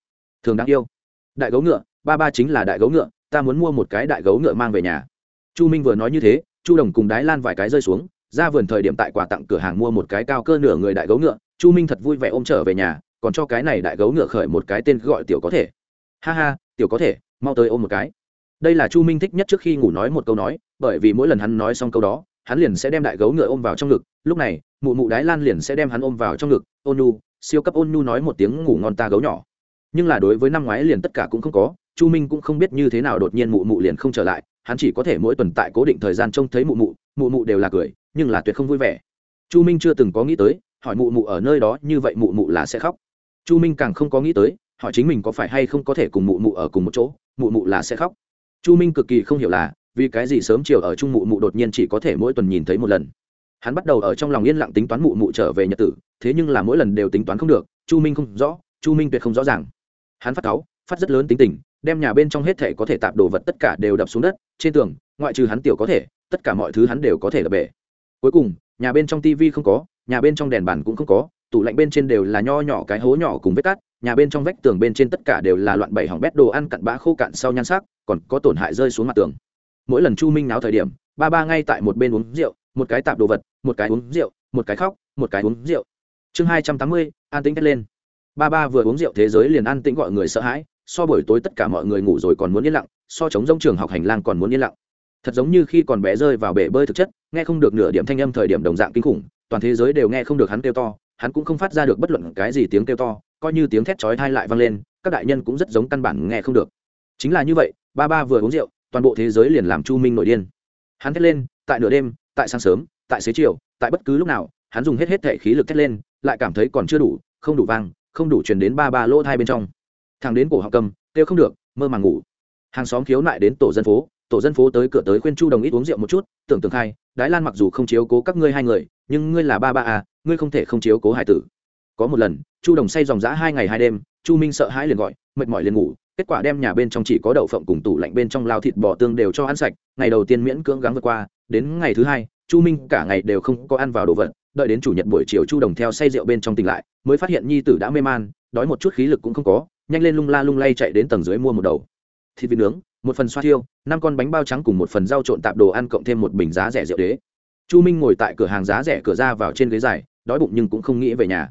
thường đáng yêu. Đại gấu ngựa, ba ba chính là đại gấu ngựa, ta muốn mua một cái đại gấu ngựa mang về nhà. Chu minh vừa nói như thế, chu đồng cùng đái lan vài cái rơi xuống, ra vườn thời điểm tại quà tặng cửa hàng mua một cái cao cơ nửa người đại gấu ngựa, chu minh thật vui vẻ ôm trở về nhà, còn cho cái này đại gấu ngựa khởi một cái tên gọi tiểu có thể. Ha ha, tiểu có thể, mau tới ôm một cái. Đây là chu minh thích nhất trước khi ngủ nói một câu nói, bởi vì mỗi lần hắn nói xong câu đó hắn liền sẽ đem đại gấu ngựa ôm vào trong ngực, lúc này, mụ mụ đái lan liền sẽ đem hắn ôm vào trong ngực. Ôn nu siêu cấp ôn nu nói một tiếng ngủ ngon ta gấu nhỏ. Nhưng là đối với năm ngoái liền tất cả cũng không có, chu minh cũng không biết như thế nào đột nhiên mụ mụ liền không trở lại, hắn chỉ có thể mỗi tuần tại cố định thời gian trông thấy mụ mụ mụ mụ đều là cười, nhưng là tuyệt không vui vẻ. Chu minh chưa từng có nghĩ tới, hỏi mụ mụ ở nơi đó như vậy mụ mụ là sẽ khóc. Chu minh càng không có nghĩ tới, hỏi chính mình có phải hay không có thể cùng mụ mụ ở cùng một chỗ, mụ mụ là sẽ khóc. Chu minh cực kỳ không hiểu là vì cái gì sớm chiều ở trung mụ mụ đột nhiên chỉ có thể mỗi tuần nhìn thấy một lần. Hắn bắt đầu ở trong lòng yên lặng tính toán mụ mụ trở về nhật tử, thế nhưng là mỗi lần đều tính toán không được, chu minh không rõ, chu minh tuyệt không rõ ràng. Hắn phát cáu, phát rất lớn tính tình, đem nhà bên trong hết thể có thể tạp đồ vật tất cả đều đập xuống đất, trên tường, ngoại trừ hắn tiểu có thể, tất cả mọi thứ hắn đều có thể đập bể. Cuối cùng, nhà bên trong tivi không có, nhà bên trong đèn bàn cũng không có, tủ lạnh bên trên đều là nho nhỏ cái hố nhỏ cùng vết cát, nhà bên trong vách tường bên trên tất cả đều là loạn bảy hỏng bét đồ ăn cặn bã khô cạn sau nhan sắc, còn có tổn hại rơi xuống mặt tường mỗi lần chu minh náo thời điểm, ba ba ngay tại một bên uống rượu, một cái tạp đồ vật, một cái uống rượu, một cái khóc, một cái uống rượu. Chương hai trăm tám mươi, an tĩnh cất lên. Ba ba vừa uống rượu thế giới liền an tĩnh gọi người sợ hãi, so buổi tối tất cả mọi người ngủ rồi còn muốn yên lặng, so chống rông trường học hành lang còn muốn yên lặng. Thật giống như khi còn bé rơi vào bể bơi thực chất, nghe không được nửa điểm thanh âm thời điểm đồng dạng kinh khủng, toàn thế giới đều nghe không được hắn kêu to, hắn cũng không phát ra được bất luận cái gì tiếng kêu to, coi như tiếng thét chói thai lại vang lên, các đại nhân cũng rất giống căn bản nghe không được. Chính là như vậy, ba ba vừa uống rượu toàn bộ thế giới liền làm chu minh nổi điên. Hắn thét lên, tại nửa đêm, tại sáng sớm, tại xế chiều, tại bất cứ lúc nào, hắn dùng hết hết thể khí lực thét lên, lại cảm thấy còn chưa đủ, không đủ vang, không đủ truyền đến ba ba lỗ thai bên trong. Thằng đến cổ họ cầm, kêu không được, mơ màng ngủ. Hàng xóm khiếu nại đến tổ dân phố, tổ dân phố tới cửa tới khuyên chu đồng ít uống rượu một chút, tưởng tượng khai đái lan mặc dù không chiếu cố các ngươi hai người, nhưng ngươi là ba ba à ngươi không thể không chiếu cố hải tử. Có một lần, chu đồng say dòng g hai ngày hai đêm, chu minh sợ hãi liền gọi, mệt mỏi liền ngủ kết quả đem nhà bên trong chỉ có đậu phộng cùng tủ lạnh bên trong lao thịt bò tương đều cho ăn sạch, ngày đầu tiên miễn cưỡng gắng vượt qua, đến ngày thứ hai, chu minh cả ngày đều không có ăn vào đồ vật, đợi đến chủ nhật buổi chiều chu đồng theo say rượu bên trong tỉnh lại, mới phát hiện nhi tử đã mê man, đói một chút khí lực cũng không có, nhanh lên lung la lung lay chạy đến tầng dưới mua một đầu thịt vịt nướng, một phần xoa thiêu, năm con bánh bao trắng cùng một phần rau trộn tạp đồ ăn cộng thêm một bình giá rẻ rượu đế. Chu minh ngồi tại cửa hàng giá rẻ cửa ra vào trên ghế dài, đói bụng nhưng cũng không nghĩ về nhà.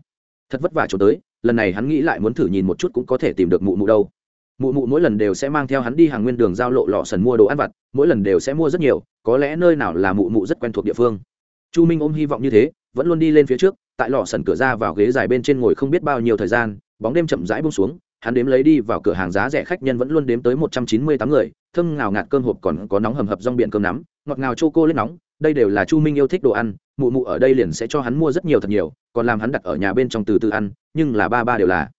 Thật vất vả trốn tới, lần này hắn nghĩ lại muốn thử nhìn một chút cũng có thể tìm được mụ mụ đâu mụ mụ mỗi lần đều sẽ mang theo hắn đi hàng nguyên đường giao lộ lọ sần mua đồ ăn vặt, mỗi lần đều sẽ mua rất nhiều, có lẽ nơi nào là mụ mụ rất quen thuộc địa phương. Chu minh ôm hy vọng như thế, vẫn luôn đi lên phía trước, tại lò sần cửa ra vào ghế dài bên trên ngồi không biết bao nhiêu thời gian, bóng đêm chậm rãi bông xuống, hắn đếm lấy đi vào cửa hàng giá rẻ khách nhân vẫn luôn đếm tới một trăm chín mươi tám người, thơm ngào ngạt cơm hộp còn có nóng hầm hập rong biển cơm nắm, ngọt ngào chô cô lên nóng, đây đều là chu minh yêu thích đồ ăn, mụ mụ ở đây liền sẽ cho hắn mua rất nhiều thật nhiều, còn làm hắn đặt ở nhà bên trong từ từ ăn, nhưng là ba ba đều là.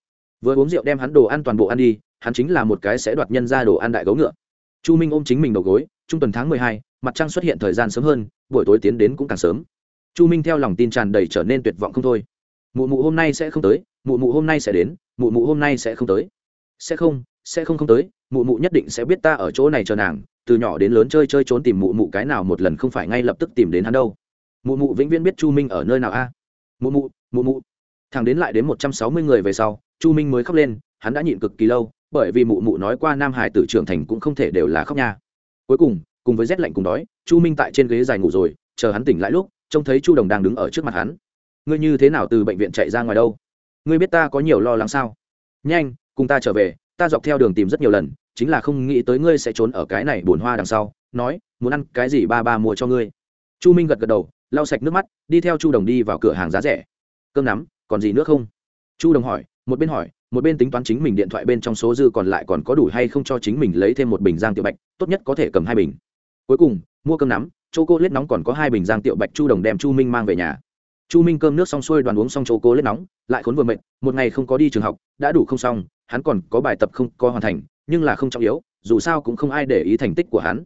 Vừa uống rượu đem hắn đồ ăn toàn bộ ăn đi hắn chính là một cái sẽ đoạt nhân ra đồ ăn đại gấu ngựa. Chu minh ôm chính mình đầu gối, trung tuần tháng mười hai, mặt trăng xuất hiện thời gian sớm hơn, buổi tối tiến đến cũng càng sớm. Chu minh theo lòng tin tràn đầy trở nên tuyệt vọng không thôi. Mụ mụ hôm nay sẽ không tới, mụ mụ hôm nay sẽ đến, mụ mụ hôm nay sẽ không tới. Sẽ không sẽ không không tới, mụ mụ nhất định sẽ biết ta ở chỗ này chờ nàng, từ nhỏ đến lớn chơi chơi trốn tìm mụ mụ cái nào một lần không phải ngay lập tức tìm đến hắn đâu. Mụ mụ vĩnh viễn biết chu minh ở nơi nào a. Mụ mụ mụ mụ. Thằng đến lại đến một trăm sáu mươi người về sau, chu minh mới khóc lên, hắn đã nhịn cực kỳ lâu bởi vì mụ mụ nói qua nam hải tử trưởng thành cũng không thể đều là khóc nha. Cuối cùng cùng với rét lạnh cùng đói, chu minh tại trên ghế dài ngủ rồi, chờ hắn tỉnh lại lúc, trông thấy chu đồng đang đứng ở trước mặt hắn. Ngươi như thế nào từ bệnh viện chạy ra ngoài đâu? Ngươi biết ta có nhiều lo lắng sao? Nhanh, cùng ta trở về, ta dọc theo đường tìm rất nhiều lần, chính là không nghĩ tới ngươi sẽ trốn ở cái này bồn hoa đằng sau, nói, muốn ăn cái gì ba ba mua cho ngươi. Chu minh gật gật đầu, lau sạch nước mắt, đi theo chu đồng đi vào cửa hàng giá rẻ. Cơm nắm, còn gì nữa không? Chu đồng hỏi một bên hỏi, một bên tính toán chính mình điện thoại bên trong số dư còn lại còn có đủ hay không cho chính mình lấy thêm một bình giang tiểu bạch, tốt nhất có thể cầm hai bình. Cuối cùng, mua cơm nắm chô cô lết nóng còn có hai bình giang tiểu bạch chu đồng đem chu minh mang về nhà. Chu minh cơm nước xong xuôi đoàn uống xong chô cô lết nóng, lại khốn vừa mệt, một ngày không có đi trường học, đã đủ không xong, hắn còn có bài tập không có hoàn thành, nhưng là không trọng yếu, dù sao cũng không ai để ý thành tích của hắn.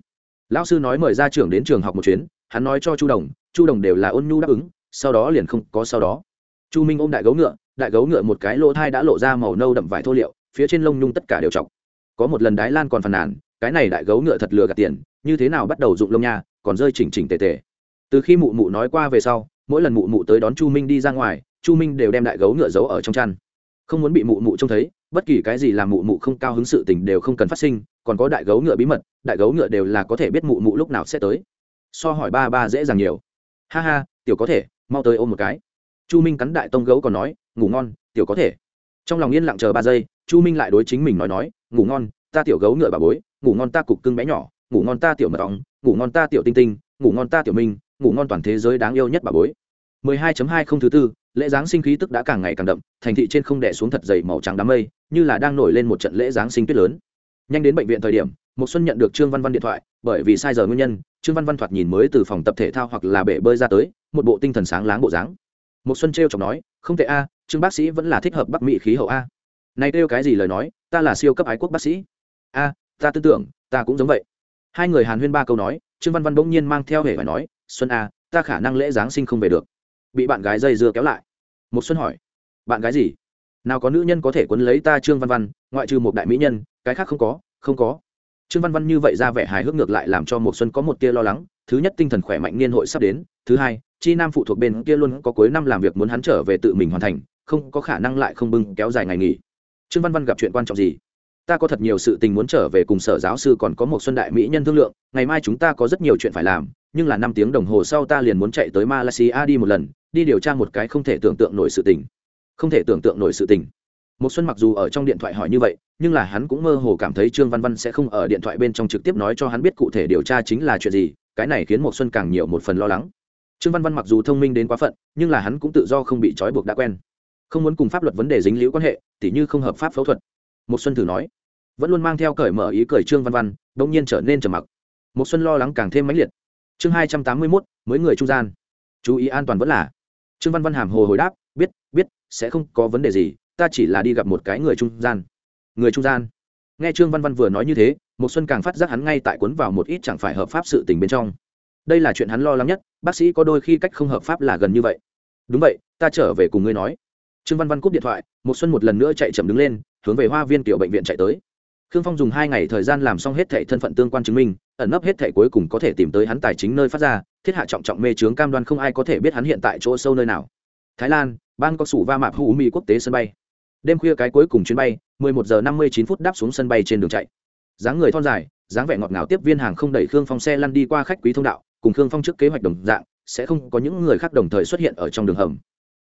Lão sư nói mời ra trưởng đến trường học một chuyến, hắn nói cho chu đồng chu đồng đều là ôn nhu đáp ứng, sau đó liền không có sau đó. Chu minh ôm đại gấu ngựa đại gấu ngựa một cái lỗ thai đã lộ ra màu nâu đậm vải thô liệu, phía trên lông nhung tất cả đều chọc. Có một lần đái lan còn phàn nàn, cái này đại gấu ngựa thật lừa gạt tiền, như thế nào bắt đầu dụng lông nha, còn rơi chỉnh chỉnh tề tề. Từ khi mụ mụ nói qua về sau, mỗi lần mụ mụ tới đón chu minh đi ra ngoài, chu minh đều đem đại gấu ngựa giấu ở trong chăn. Không muốn bị mụ mụ trông thấy, bất kỳ cái gì làm mụ mụ không cao hứng sự tình đều không cần phát sinh, còn có đại gấu ngựa bí mật, đại gấu ngựa đều là có thể biết mụ mụ lúc nào sẽ tới. So hỏi ba ba dễ dàng nhiều. Ha ha, tiểu có thể, mau tới ôm một cái. Chu minh cắn đại tông gấu còn nói ngủ ngon, tiểu có thể. Trong lòng yên lặng chờ ba giây, chu minh lại đối chính mình nói nói, ngủ ngon, ta tiểu gấu ngựa bà bối, ngủ ngon ta cục cưng bé nhỏ, ngủ ngon ta tiểu mật ong, ngủ ngon ta tiểu tinh tinh, ngủ ngon ta tiểu minh, ngủ ngon toàn thế giới đáng yêu nhất bà bối. 12.2 không thứ tư, lễ giáng sinh khí tức đã càng ngày càng đậm, thành thị trên không đè xuống thật dày màu trắng đám mây, như là đang nổi lên một trận lễ giáng sinh tuyết lớn. Nhanh đến bệnh viện thời điểm một xuân nhận được trương văn văn điện thoại, bởi vì sai giờ nguyên nhân, trương văn văn thoạt nhìn mới từ phòng tập thể thao hoặc là bể bơi ra tới, một bộ tinh thần sáng láng bộ dáng. Một xuân treo chọc nói, không tệ a trương bác sĩ vẫn là thích hợp bắc mỹ khí hậu a. Này kêu cái gì lời nói, ta là siêu cấp ái quốc bác sĩ. A, ta tư tưởng, ta cũng giống vậy. Hai người hàn huyên ba câu nói, trương văn văn bỗng nhiên mang theo hề phải nói, xuân a, ta khả năng lễ giáng sinh không về được. Bị bạn gái dây dưa kéo lại. Một xuân hỏi, bạn gái gì? Nào có nữ nhân có thể quấn lấy ta trương văn văn, ngoại trừ một đại mỹ nhân, cái khác không có không có. Trương văn văn như vậy ra vẻ hài hước ngược lại làm cho một xuân có một tia lo lắng, thứ nhất tinh thần khỏe mạnh niên hội sắp đến, thứ hai, chi nam phụ thuộc bên kia luôn có cuối năm làm việc muốn hắn trở về tự mình hoàn thành không có khả năng lại không bưng kéo dài ngày nghỉ. Trương văn văn gặp chuyện quan trọng gì? Ta có thật nhiều sự tình muốn trở về cùng sở giáo sư còn có một xuân đại mỹ nhân thương lượng, ngày mai chúng ta có rất nhiều chuyện phải làm, nhưng là năm tiếng đồng hồ sau ta liền muốn chạy tới malaysia đi một lần, đi điều tra một cái không thể tưởng tượng nổi sự tình. Không thể tưởng tượng nổi sự tình. Một xuân mặc dù ở trong điện thoại hỏi như vậy, nhưng là hắn cũng mơ hồ cảm thấy trương văn văn sẽ không ở điện thoại bên trong trực tiếp nói cho hắn biết cụ thể điều tra chính là chuyện gì, cái này khiến một xuân càng nhiều một phần lo lắng. Trương văn văn mặc dù thông minh đến quá phận, nhưng là hắn cũng tự do không bị trói buộc đã quen không muốn cùng pháp luật vấn đề dính liễu quan hệ tỉ như không hợp pháp phẫu thuật. Một xuân thử nói vẫn luôn mang theo cởi mở ý cởi trương văn văn đông nhiên trở nên trầm mặc. Một xuân lo lắng càng thêm mãnh liệt. Chương hai trăm tám mươi 281, mới người trung gian. Chú ý an toàn vẫn là. Trương văn văn hàm hồ hồi đáp biết biết sẽ không có vấn đề gì ta chỉ là đi gặp một cái người trung gian. Người trung gian. Nghe trương văn văn vừa nói như thế một xuân càng phát giác hắn ngay tại cuốn vào một ít chẳng phải hợp pháp sự tình bên trong. Đây là chuyện hắn lo lắng nhất bác sĩ có đôi khi cách không hợp pháp là gần như vậy. Đúng vậy ta trở về cùng ngươi nói trương văn văn cúp điện thoại một xuân một lần nữa chạy chậm đứng lên, hướng về hoa viên tiểu bệnh viện chạy tới. Khương phong dùng hai ngày thời gian làm xong hết thẻ thân phận tương quan chứng minh, ẩn nấp hết thẻ cuối cùng có thể tìm tới hắn tài chính nơi phát ra, thiết hạ trọng trọng mê trướng cam đoan không ai có thể biết hắn hiện tại chỗ sâu nơi nào. Thái lan ban có sủ va mạp hữu mỹ quốc tế sân bay. Đêm khuya cái cuối cùng chuyến bay 11 giờ 59 phút đáp xuống sân bay trên đường chạy. Dáng người thon dài, dáng vẻ ngọt ngào tiếp viên hàng không đẩy khương phong xe lăn đi qua khách quý thông đạo, cùng khương phong trước kế hoạch đồng dạng, sẽ không có những người khác đồng thời xuất hiện ở trong đường hầm.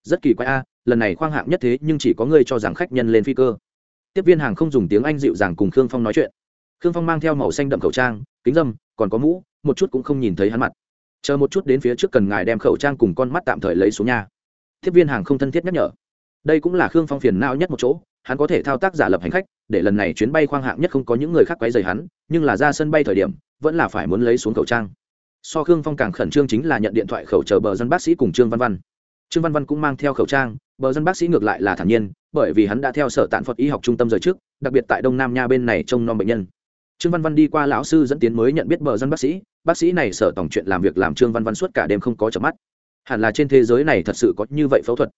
Rất kỳ quái a lần này khoang hạng nhất thế nhưng chỉ có ngươi cho rằng khách nhân lên phi cơ. Tiếp viên hàng không dùng tiếng anh dịu dàng cùng khương phong nói chuyện. Khương phong mang theo màu xanh đậm khẩu trang, kính dâm, còn có mũ, một chút cũng không nhìn thấy hắn mặt. Chờ một chút đến phía trước cần ngài đem khẩu trang cùng con mắt tạm thời lấy xuống nhà tiếp viên hàng không thân thiết nhắc nhở. Đây cũng là khương phong phiền não nhất một chỗ, hắn có thể thao tác giả lập hành khách, để lần này chuyến bay khoang hạng nhất không có những người khác quấy rầy hắn, nhưng là ra sân bay thời điểm, vẫn là phải muốn lấy xuống khẩu trang. So khương phong càng khẩn trương chính là nhận điện thoại khẩu chờ bờ dân bác sĩ cùng trương văn văn trương văn văn cũng mang theo khẩu trang, bờ dân bác sĩ ngược lại là thản nhiên, bởi vì hắn đã theo sở tạn phật y học trung tâm rời trước, đặc biệt tại đông nam nha bên này trông nom bệnh nhân. Trương văn văn đi qua lão sư dẫn tiến mới nhận biết bờ dân bác sĩ bác sĩ này sở tổng chuyện làm việc làm trương văn văn suốt cả đêm không có chợp mắt. Hẳn là trên thế giới này thật sự có như vậy phẫu thuật.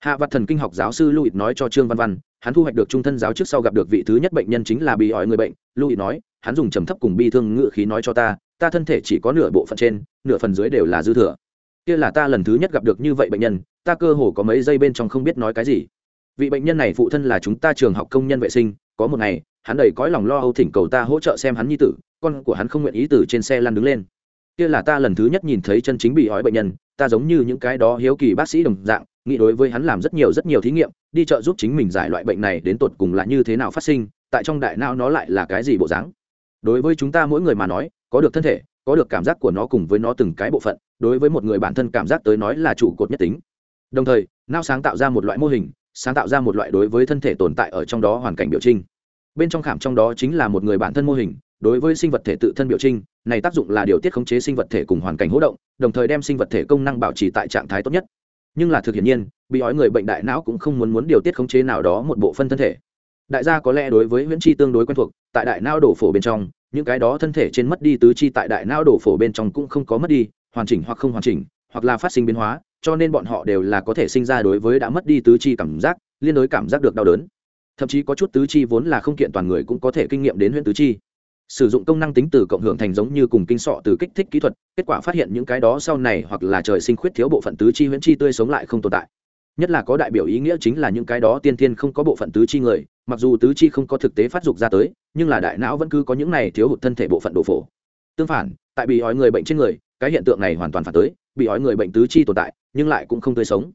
Hạ vặt thần kinh học giáo sư louis nói cho trương văn văn, hắn thu hoạch được trung thân giáo trước sau gặp được vị thứ nhất bệnh nhân chính là bị ỏi người bệnh. Louis nói, hắn dùng trầm thấp cùng bi thương ngự khí nói cho ta ta thân thể chỉ có nửa bộ phận trên, nửa phần dưới đều là dư thừa kia là ta lần thứ nhất gặp được như vậy bệnh nhân, ta cơ hồ có mấy giây bên trong không biết nói cái gì. Vị bệnh nhân này phụ thân là chúng ta trường học công nhân vệ sinh, có một ngày, hắn đầy cõi lòng lo âu thỉnh cầu ta hỗ trợ xem hắn nhi tử, con của hắn không nguyện ý từ trên xe lăn đứng lên. Kia là ta lần thứ nhất nhìn thấy chân chính bị ói bệnh nhân, ta giống như những cái đó hiếu kỳ bác sĩ đồng dạng, nghĩ đối với hắn làm rất nhiều rất nhiều thí nghiệm, đi chợ giúp chính mình giải loại bệnh này đến tột cùng là như thế nào phát sinh, tại trong đại não nó lại là cái gì bộ dáng. Đối với chúng ta mỗi người mà nói, có được thân thể có được cảm giác của nó cùng với nó từng cái bộ phận, đối với một người bản thân cảm giác tới nói là trụ cột nhất tính. Đồng thời não sáng tạo ra một loại mô hình, sáng tạo ra một loại đối với thân thể tồn tại ở trong đó hoàn cảnh biểu trinh. Bên trong khảm trong đó chính là một người bản thân mô hình, đối với sinh vật thể tự thân biểu trinh, này tác dụng là điều tiết khống chế sinh vật thể cùng hoàn cảnh hỗ động, đồng thời đem sinh vật thể công năng bảo trì tại trạng thái tốt nhất. Nhưng là thực hiện nhiên, bị ói người bệnh đại não cũng không muốn muốn điều tiết khống chế nào đó một bộ phân thân thể. Đại gia có lẽ đối với huyễn chi tương đối quen thuộc, tại đại não đổ phổ bên trong những cái đó thân thể trên mất đi tứ chi tại đại não đổ phổ bên trong cũng không có mất đi, hoàn chỉnh hoặc không hoàn chỉnh, hoặc là phát sinh biến hóa, cho nên bọn họ đều là có thể sinh ra đối với đã mất đi tứ chi cảm giác, liên đối cảm giác được đau đớn. Thậm chí có chút tứ chi vốn là không kiện toàn người cũng có thể kinh nghiệm đến huyễn tứ chi. Sử dụng công năng tính từ cộng hưởng thành giống như cùng kinh sọ từ kích thích kỹ thuật, kết quả phát hiện những cái đó sau này hoặc là trời sinh khuyết thiếu bộ phận tứ chi huyễn chi tươi sống lại không tồn tại. Nhất là có đại biểu ý nghĩa chính là những cái đó tiên tiên không có bộ phận tứ chi người mặc dù tứ chi không có thực tế phát dục ra tới, nhưng là đại não vẫn cứ có những này thiếu hụt thân thể bộ phận đồ phổ. Tương phản, tại bị ói người bệnh trên người, cái hiện tượng này hoàn toàn phản tới, bị ói người bệnh tứ chi tồn tại, nhưng lại cũng không tươi sống.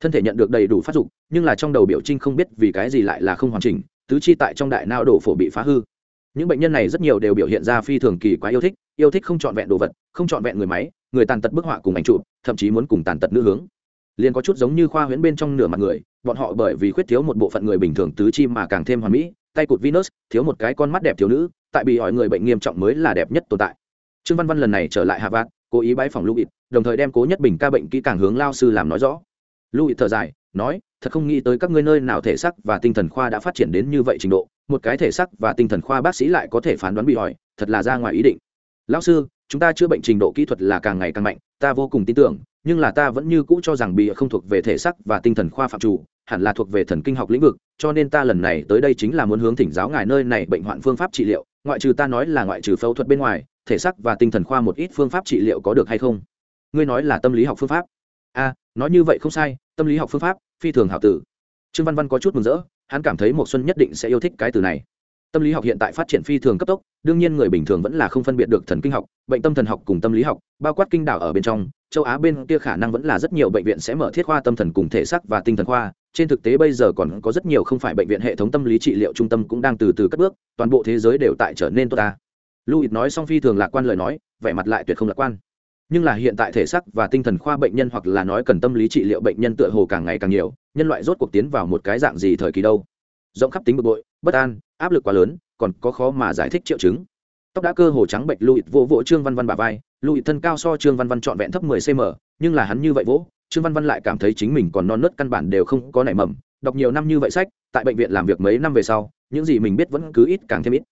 Thân thể nhận được đầy đủ phát dục, nhưng là trong đầu biểu trinh không biết vì cái gì lại là không hoàn chỉnh, tứ chi tại trong đại não đổ phổ bị phá hư. Những bệnh nhân này rất nhiều đều biểu hiện ra phi thường kỳ quá yêu thích yêu thích không trọn vẹn đồ vật, không trọn vẹn người máy, người tàn tật bức họa cùng ảnh chụp, thậm chí muốn cùng tàn tật nữ hướng. Liền có chút giống như khoa huyễn bên trong nửa mặt người bọn họ bởi vì khuyết thiếu một bộ phận người bình thường tứ chi mà càng thêm hoàn mỹ, tay cụt venus, thiếu một cái con mắt đẹp thiếu nữ, tại bị hỏi người bệnh nghiêm trọng mới là đẹp nhất tồn tại. Trương văn văn lần này trở lại hạ vạn, cố ý bãi phòng lưu ít đồng thời đem cố nhất bình ca bệnh kỹ càng hướng lao sư làm nói rõ. Lưu ít thở dài, nói, thật không nghĩ tới các ngươi nơi nào thể xác và tinh thần khoa đã phát triển đến như vậy trình độ, một cái thể xác và tinh thần khoa bác sĩ lại có thể phán đoán bị hỏi, thật là ra ngoài ý định. Lão sư, chúng ta chữa bệnh trình độ kỹ thuật là càng ngày càng mạnh, ta vô cùng tin tưởng nhưng là ta vẫn như cũ cho rằng bị không thuộc về thể sắc và tinh thần khoa phạm chủ, hẳn là thuộc về thần kinh học lĩnh vực, cho nên ta lần này tới đây chính là muốn hướng thỉnh giáo ngài nơi này bệnh hoạn phương pháp trị liệu, ngoại trừ ta nói là ngoại trừ phẫu thuật bên ngoài, thể sắc và tinh thần khoa một ít phương pháp trị liệu có được hay không? Ngươi nói là tâm lý học phương pháp. A nói như vậy không sai, tâm lý học phương pháp, phi thường hảo tử. Trương văn văn có chút mừng rỡ, hắn cảm thấy một xuân nhất định sẽ yêu thích cái từ này. Tâm lý học hiện tại phát triển phi thường cấp tốc, đương nhiên người bình thường vẫn là không phân biệt được thần kinh học, bệnh tâm thần học cùng tâm lý học, bao quát kinh đảo ở bên trong châu á bên kia khả năng vẫn là rất nhiều bệnh viện sẽ mở thiết khoa tâm thần cùng thể xác và tinh thần khoa. Trên thực tế bây giờ còn có rất nhiều không phải bệnh viện hệ thống tâm lý trị liệu trung tâm cũng đang từ từ cất bước, toàn bộ thế giới đều tại trở nên tốt ta. Louis nói xong phi thường lạc quan lời nói, vẻ mặt lại tuyệt không lạc quan. Nhưng là hiện tại thể xác và tinh thần khoa bệnh nhân hoặc là nói cần tâm lý trị liệu bệnh nhân tựa hồ càng ngày càng nhiều, nhân loại rốt cuộc tiến vào một cái dạng gì thời kỳ đâu? Rộng khắp tính bực bội, bất an, áp lực quá lớn, còn có khó mà giải thích triệu chứng. Tóc đã cơ hồ trắng bệnh lụi vỗ vỗ trương văn văn bà vai lụy thân cao so trương văn văn trọn vẹn thấp mười cm nhưng là hắn như vậy vỗ, trương văn văn lại cảm thấy chính mình còn non nớt căn bản đều không có nảy mầm. Đọc nhiều năm như vậy sách, tại bệnh viện làm việc mấy năm về sau, những gì mình biết vẫn cứ ít càng thêm ít.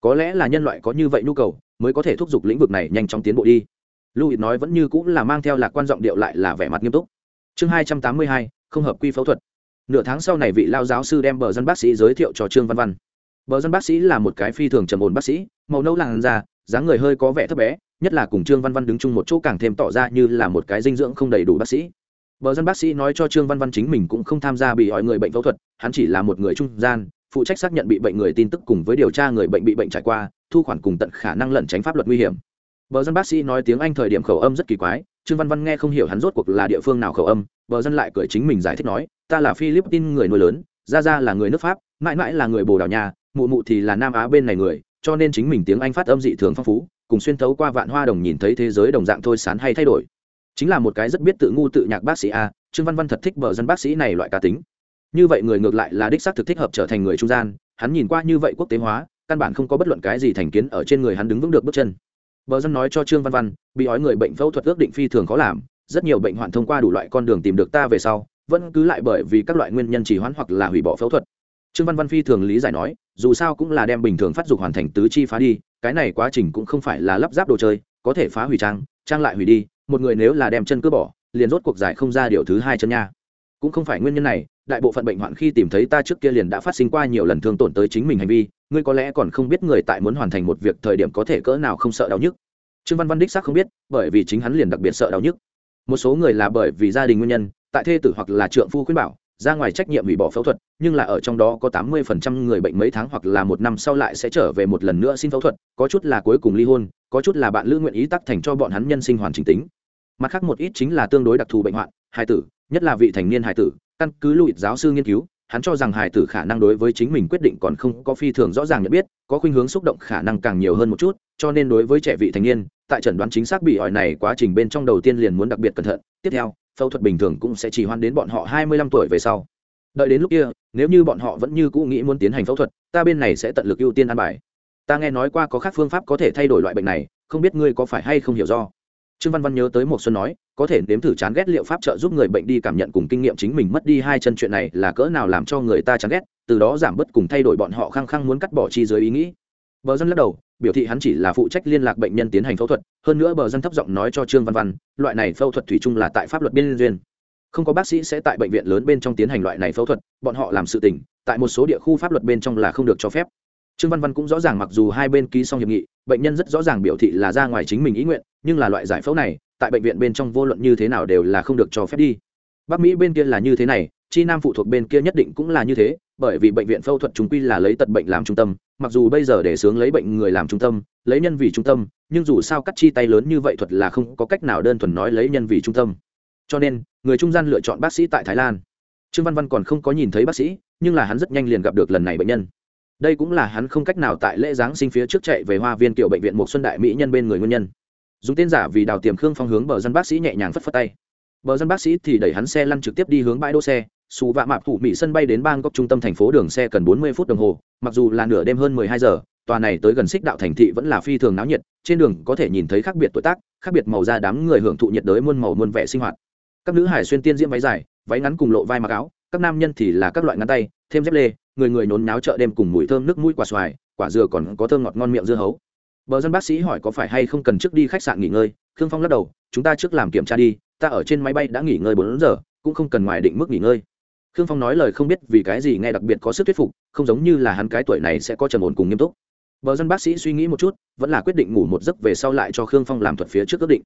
Có lẽ là nhân loại có như vậy nhu cầu, mới có thể thúc giục lĩnh vực này nhanh chóng tiến bộ đi. Lưu ít nói vẫn như cũng là mang theo lạc quan giọng điệu lại là vẻ mặt nghiêm túc. Chương hai trăm tám mươi hai, không hợp quy phẫu thuật. Nửa tháng sau này vị lao giáo sư đem bờ dân bác sĩ giới thiệu cho trương văn văn. Bờ dân bác sĩ là một cái phi thường trầm ổn bác sĩ, màu nâu làn da, dáng người hơi có vẻ thấp bé nhất là cùng trương văn văn đứng chung một chỗ càng thêm tỏ ra như là một cái dinh dưỡng không đầy đủ bác sĩ. Bờ dân bác sĩ nói cho trương văn văn chính mình cũng không tham gia bị hỏi người bệnh phẫu thuật, hắn chỉ là một người trung gian, phụ trách xác nhận bị bệnh người tin tức cùng với điều tra người bệnh bị bệnh trải qua, thu khoản cùng tận khả năng lẩn tránh pháp luật nguy hiểm. Bờ dân bác sĩ nói tiếng anh thời điểm khẩu âm rất kỳ quái, trương văn văn nghe không hiểu hắn rốt cuộc là địa phương nào khẩu âm, bờ dân lại cười chính mình giải thích nói, ta là philippines người nuôi lớn ra ra là người nước pháp, mãi mãi là người bồ đào nha, mụ mụ thì là nam á bên này người, cho nên chính mình tiếng anh phát âm dị thường phong phú cùng xuyên thấu qua vạn hoa đồng nhìn thấy thế giới đồng dạng thôi sán hay thay đổi. Chính là một cái rất biết tự ngu tự nhạc bác sĩ a, trương văn văn thật thích bờ dân bác sĩ này loại cá tính. Như vậy người ngược lại là đích xác thực thích hợp trở thành người trung gian, hắn nhìn qua như vậy quốc tế hóa, căn bản không có bất luận cái gì thành kiến ở trên người hắn đứng vững được bước chân. Bờ dân nói cho trương văn văn, bị ói người bệnh phẫu thuật ước định phi thường khó làm, rất nhiều bệnh hoạn thông qua đủ loại con đường tìm được ta về sau, vẫn cứ lại bởi vì các loại nguyên nhân trì hoãn hoặc là hủy bỏ phẫu thuật. Trương văn văn phi thường lý giải nói, dù sao cũng là đem bình thường phát dục hoàn thành tứ chi phá đi cái này quá trình cũng không phải là lắp ráp đồ chơi, có thể phá hủy trang trang lại hủy đi, một người nếu là đem chân cứ bỏ, liền rốt cuộc giải không ra điều thứ hai chân nha. Cũng không phải nguyên nhân này, đại bộ phận bệnh hoạn khi tìm thấy ta trước kia liền đã phát sinh qua nhiều lần thương tổn tới chính mình hành vi, ngươi có lẽ còn không biết người tại muốn hoàn thành một việc thời điểm có thể cỡ nào không sợ đau nhức. Trương văn văn đích xác không biết, bởi vì chính hắn liền đặc biệt sợ đau nhức. Một số người là bởi vì gia đình nguyên nhân, tại thê tử hoặc là trượng phu khuyên bảo ra ngoài trách nhiệm hủy bỏ phẫu thuật, nhưng là ở trong đó có tám mươi phần trăm người bệnh mấy tháng hoặc là một năm sau lại sẽ trở về một lần nữa xin phẫu thuật, có chút là cuối cùng ly hôn, có chút là bạn lữ nguyện ý tắc thành cho bọn hắn nhân sinh hoàn chỉnh tính. Mặt khác một ít chính là tương đối đặc thù bệnh hoạn, hài tử, nhất là vị thành niên hài tử, căn cứ lụy giáo sư nghiên cứu, hắn cho rằng hài tử khả năng đối với chính mình quyết định còn không có phi thường rõ ràng nhận biết, có khuynh hướng xúc động khả năng càng nhiều hơn một chút, cho nên đối với trẻ vị thành niên, tại chẩn đoán chính xác bị hỏi này quá trình bên trong đầu tiên liền muốn đặc biệt cẩn thận. Tiếp theo phẫu thuật bình thường cũng sẽ chỉ hoan đến bọn họ hai mươi lăm tuổi về sau. Đợi đến lúc kia, nếu như bọn họ vẫn như cũ nghĩ muốn tiến hành phẫu thuật, ta bên này sẽ tận lực ưu tiên an bài. Ta nghe nói qua có các phương pháp có thể thay đổi loại bệnh này, không biết ngươi có phải hay không hiểu do? Trương văn văn nhớ tới một xuân nói, có thể nếm thử chán ghét liệu pháp trợ giúp người bệnh đi cảm nhận cùng kinh nghiệm chính mình mất đi hai chân chuyện này là cỡ nào làm cho người ta chán ghét, từ đó giảm bớt cùng thay đổi bọn họ khăng khăng muốn cắt bỏ chi dưới ý nghĩ bờ dân lắc đầu, biểu thị hắn chỉ là phụ trách liên lạc bệnh nhân tiến hành phẫu thuật, hơn nữa bờ dân thấp giọng nói cho trương văn văn, loại này phẫu thuật thủy chung là tại pháp luật biên duyên. Không có bác sĩ sẽ tại bệnh viện lớn bên trong tiến hành loại này phẫu thuật, bọn họ làm sự tình, tại một số địa khu pháp luật bên trong là không được cho phép. Trương văn văn cũng rõ ràng mặc dù hai bên ký xong hiệp nghị, bệnh nhân rất rõ ràng biểu thị là ra ngoài chính mình ý nguyện, nhưng là loại giải phẫu này, tại bệnh viện bên trong vô luận như thế nào đều là không được cho phép đi. Bắc mỹ bên kia là như thế này, chi nam phụ thuộc bên kia nhất định cũng là như thế bởi vì bệnh viện phẫu thuật chúng quy là lấy tật bệnh làm trung tâm, mặc dù bây giờ để sướng lấy bệnh người làm trung tâm, lấy nhân vì trung tâm, nhưng dù sao cắt chi tay lớn như vậy thuật là không có cách nào đơn thuần nói lấy nhân vì trung tâm. Cho nên, người trung gian lựa chọn bác sĩ tại thái lan. Trương văn văn còn không có nhìn thấy bác sĩ, nhưng là hắn rất nhanh liền gặp được lần này bệnh nhân. Đây cũng là hắn không cách nào tại lễ giáng sinh phía trước chạy về hoa viên kiểu bệnh viện một xuân đại mỹ nhân bên người nguyên nhân. Dùng tên giả vì đào tiềm khương phong hướng bờ dân bác sĩ nhẹ nhàng phất phất tay. Bờ dân bác sĩ thì đẩy hắn xe lăn trực tiếp đi hướng bãi đỗ xe xù vạ mạp thủ mỹ sân bay đến bang góc trung tâm thành phố đường xe cần bốn mươi phút đồng hồ, mặc dù là nửa đêm hơn mười hai giờ, tòa này tới gần xích đạo thành thị vẫn là phi thường náo nhiệt, trên đường có thể nhìn thấy khác biệt tuổi tác, khác biệt màu da đám người hưởng thụ nhiệt đới muôn màu muôn vẻ sinh hoạt. Các nữ hải xuyên tiên diễm váy dài, váy ngắn cùng lộ vai mặc áo, các nam nhân thì là các loại ngắn tay, thêm dép lê, người người nhốn náo chợ đêm cùng mùi thơm nước mũi quả xoài, quả dừa còn có thơm ngọt ngon miệng dưa hấu. Bờ dân bác sĩ hỏi có phải hay không cần trước đi khách sạn nghỉ ngơi, khương phong lắc đầu, chúng ta trước làm kiểm tra đi, ta ở trên máy bay đã nghỉ ngơi bốn giờ, cũng không cần ngoài định mức nghỉ ngơi khương phong nói lời không biết vì cái gì nghe đặc biệt có sức thuyết phục, không giống như là hắn cái tuổi này sẽ có trầm ổn cùng nghiêm túc. Bờ dân bác sĩ suy nghĩ một chút, vẫn là quyết định ngủ một giấc về sau lại cho khương phong làm thuật phía trước ước định.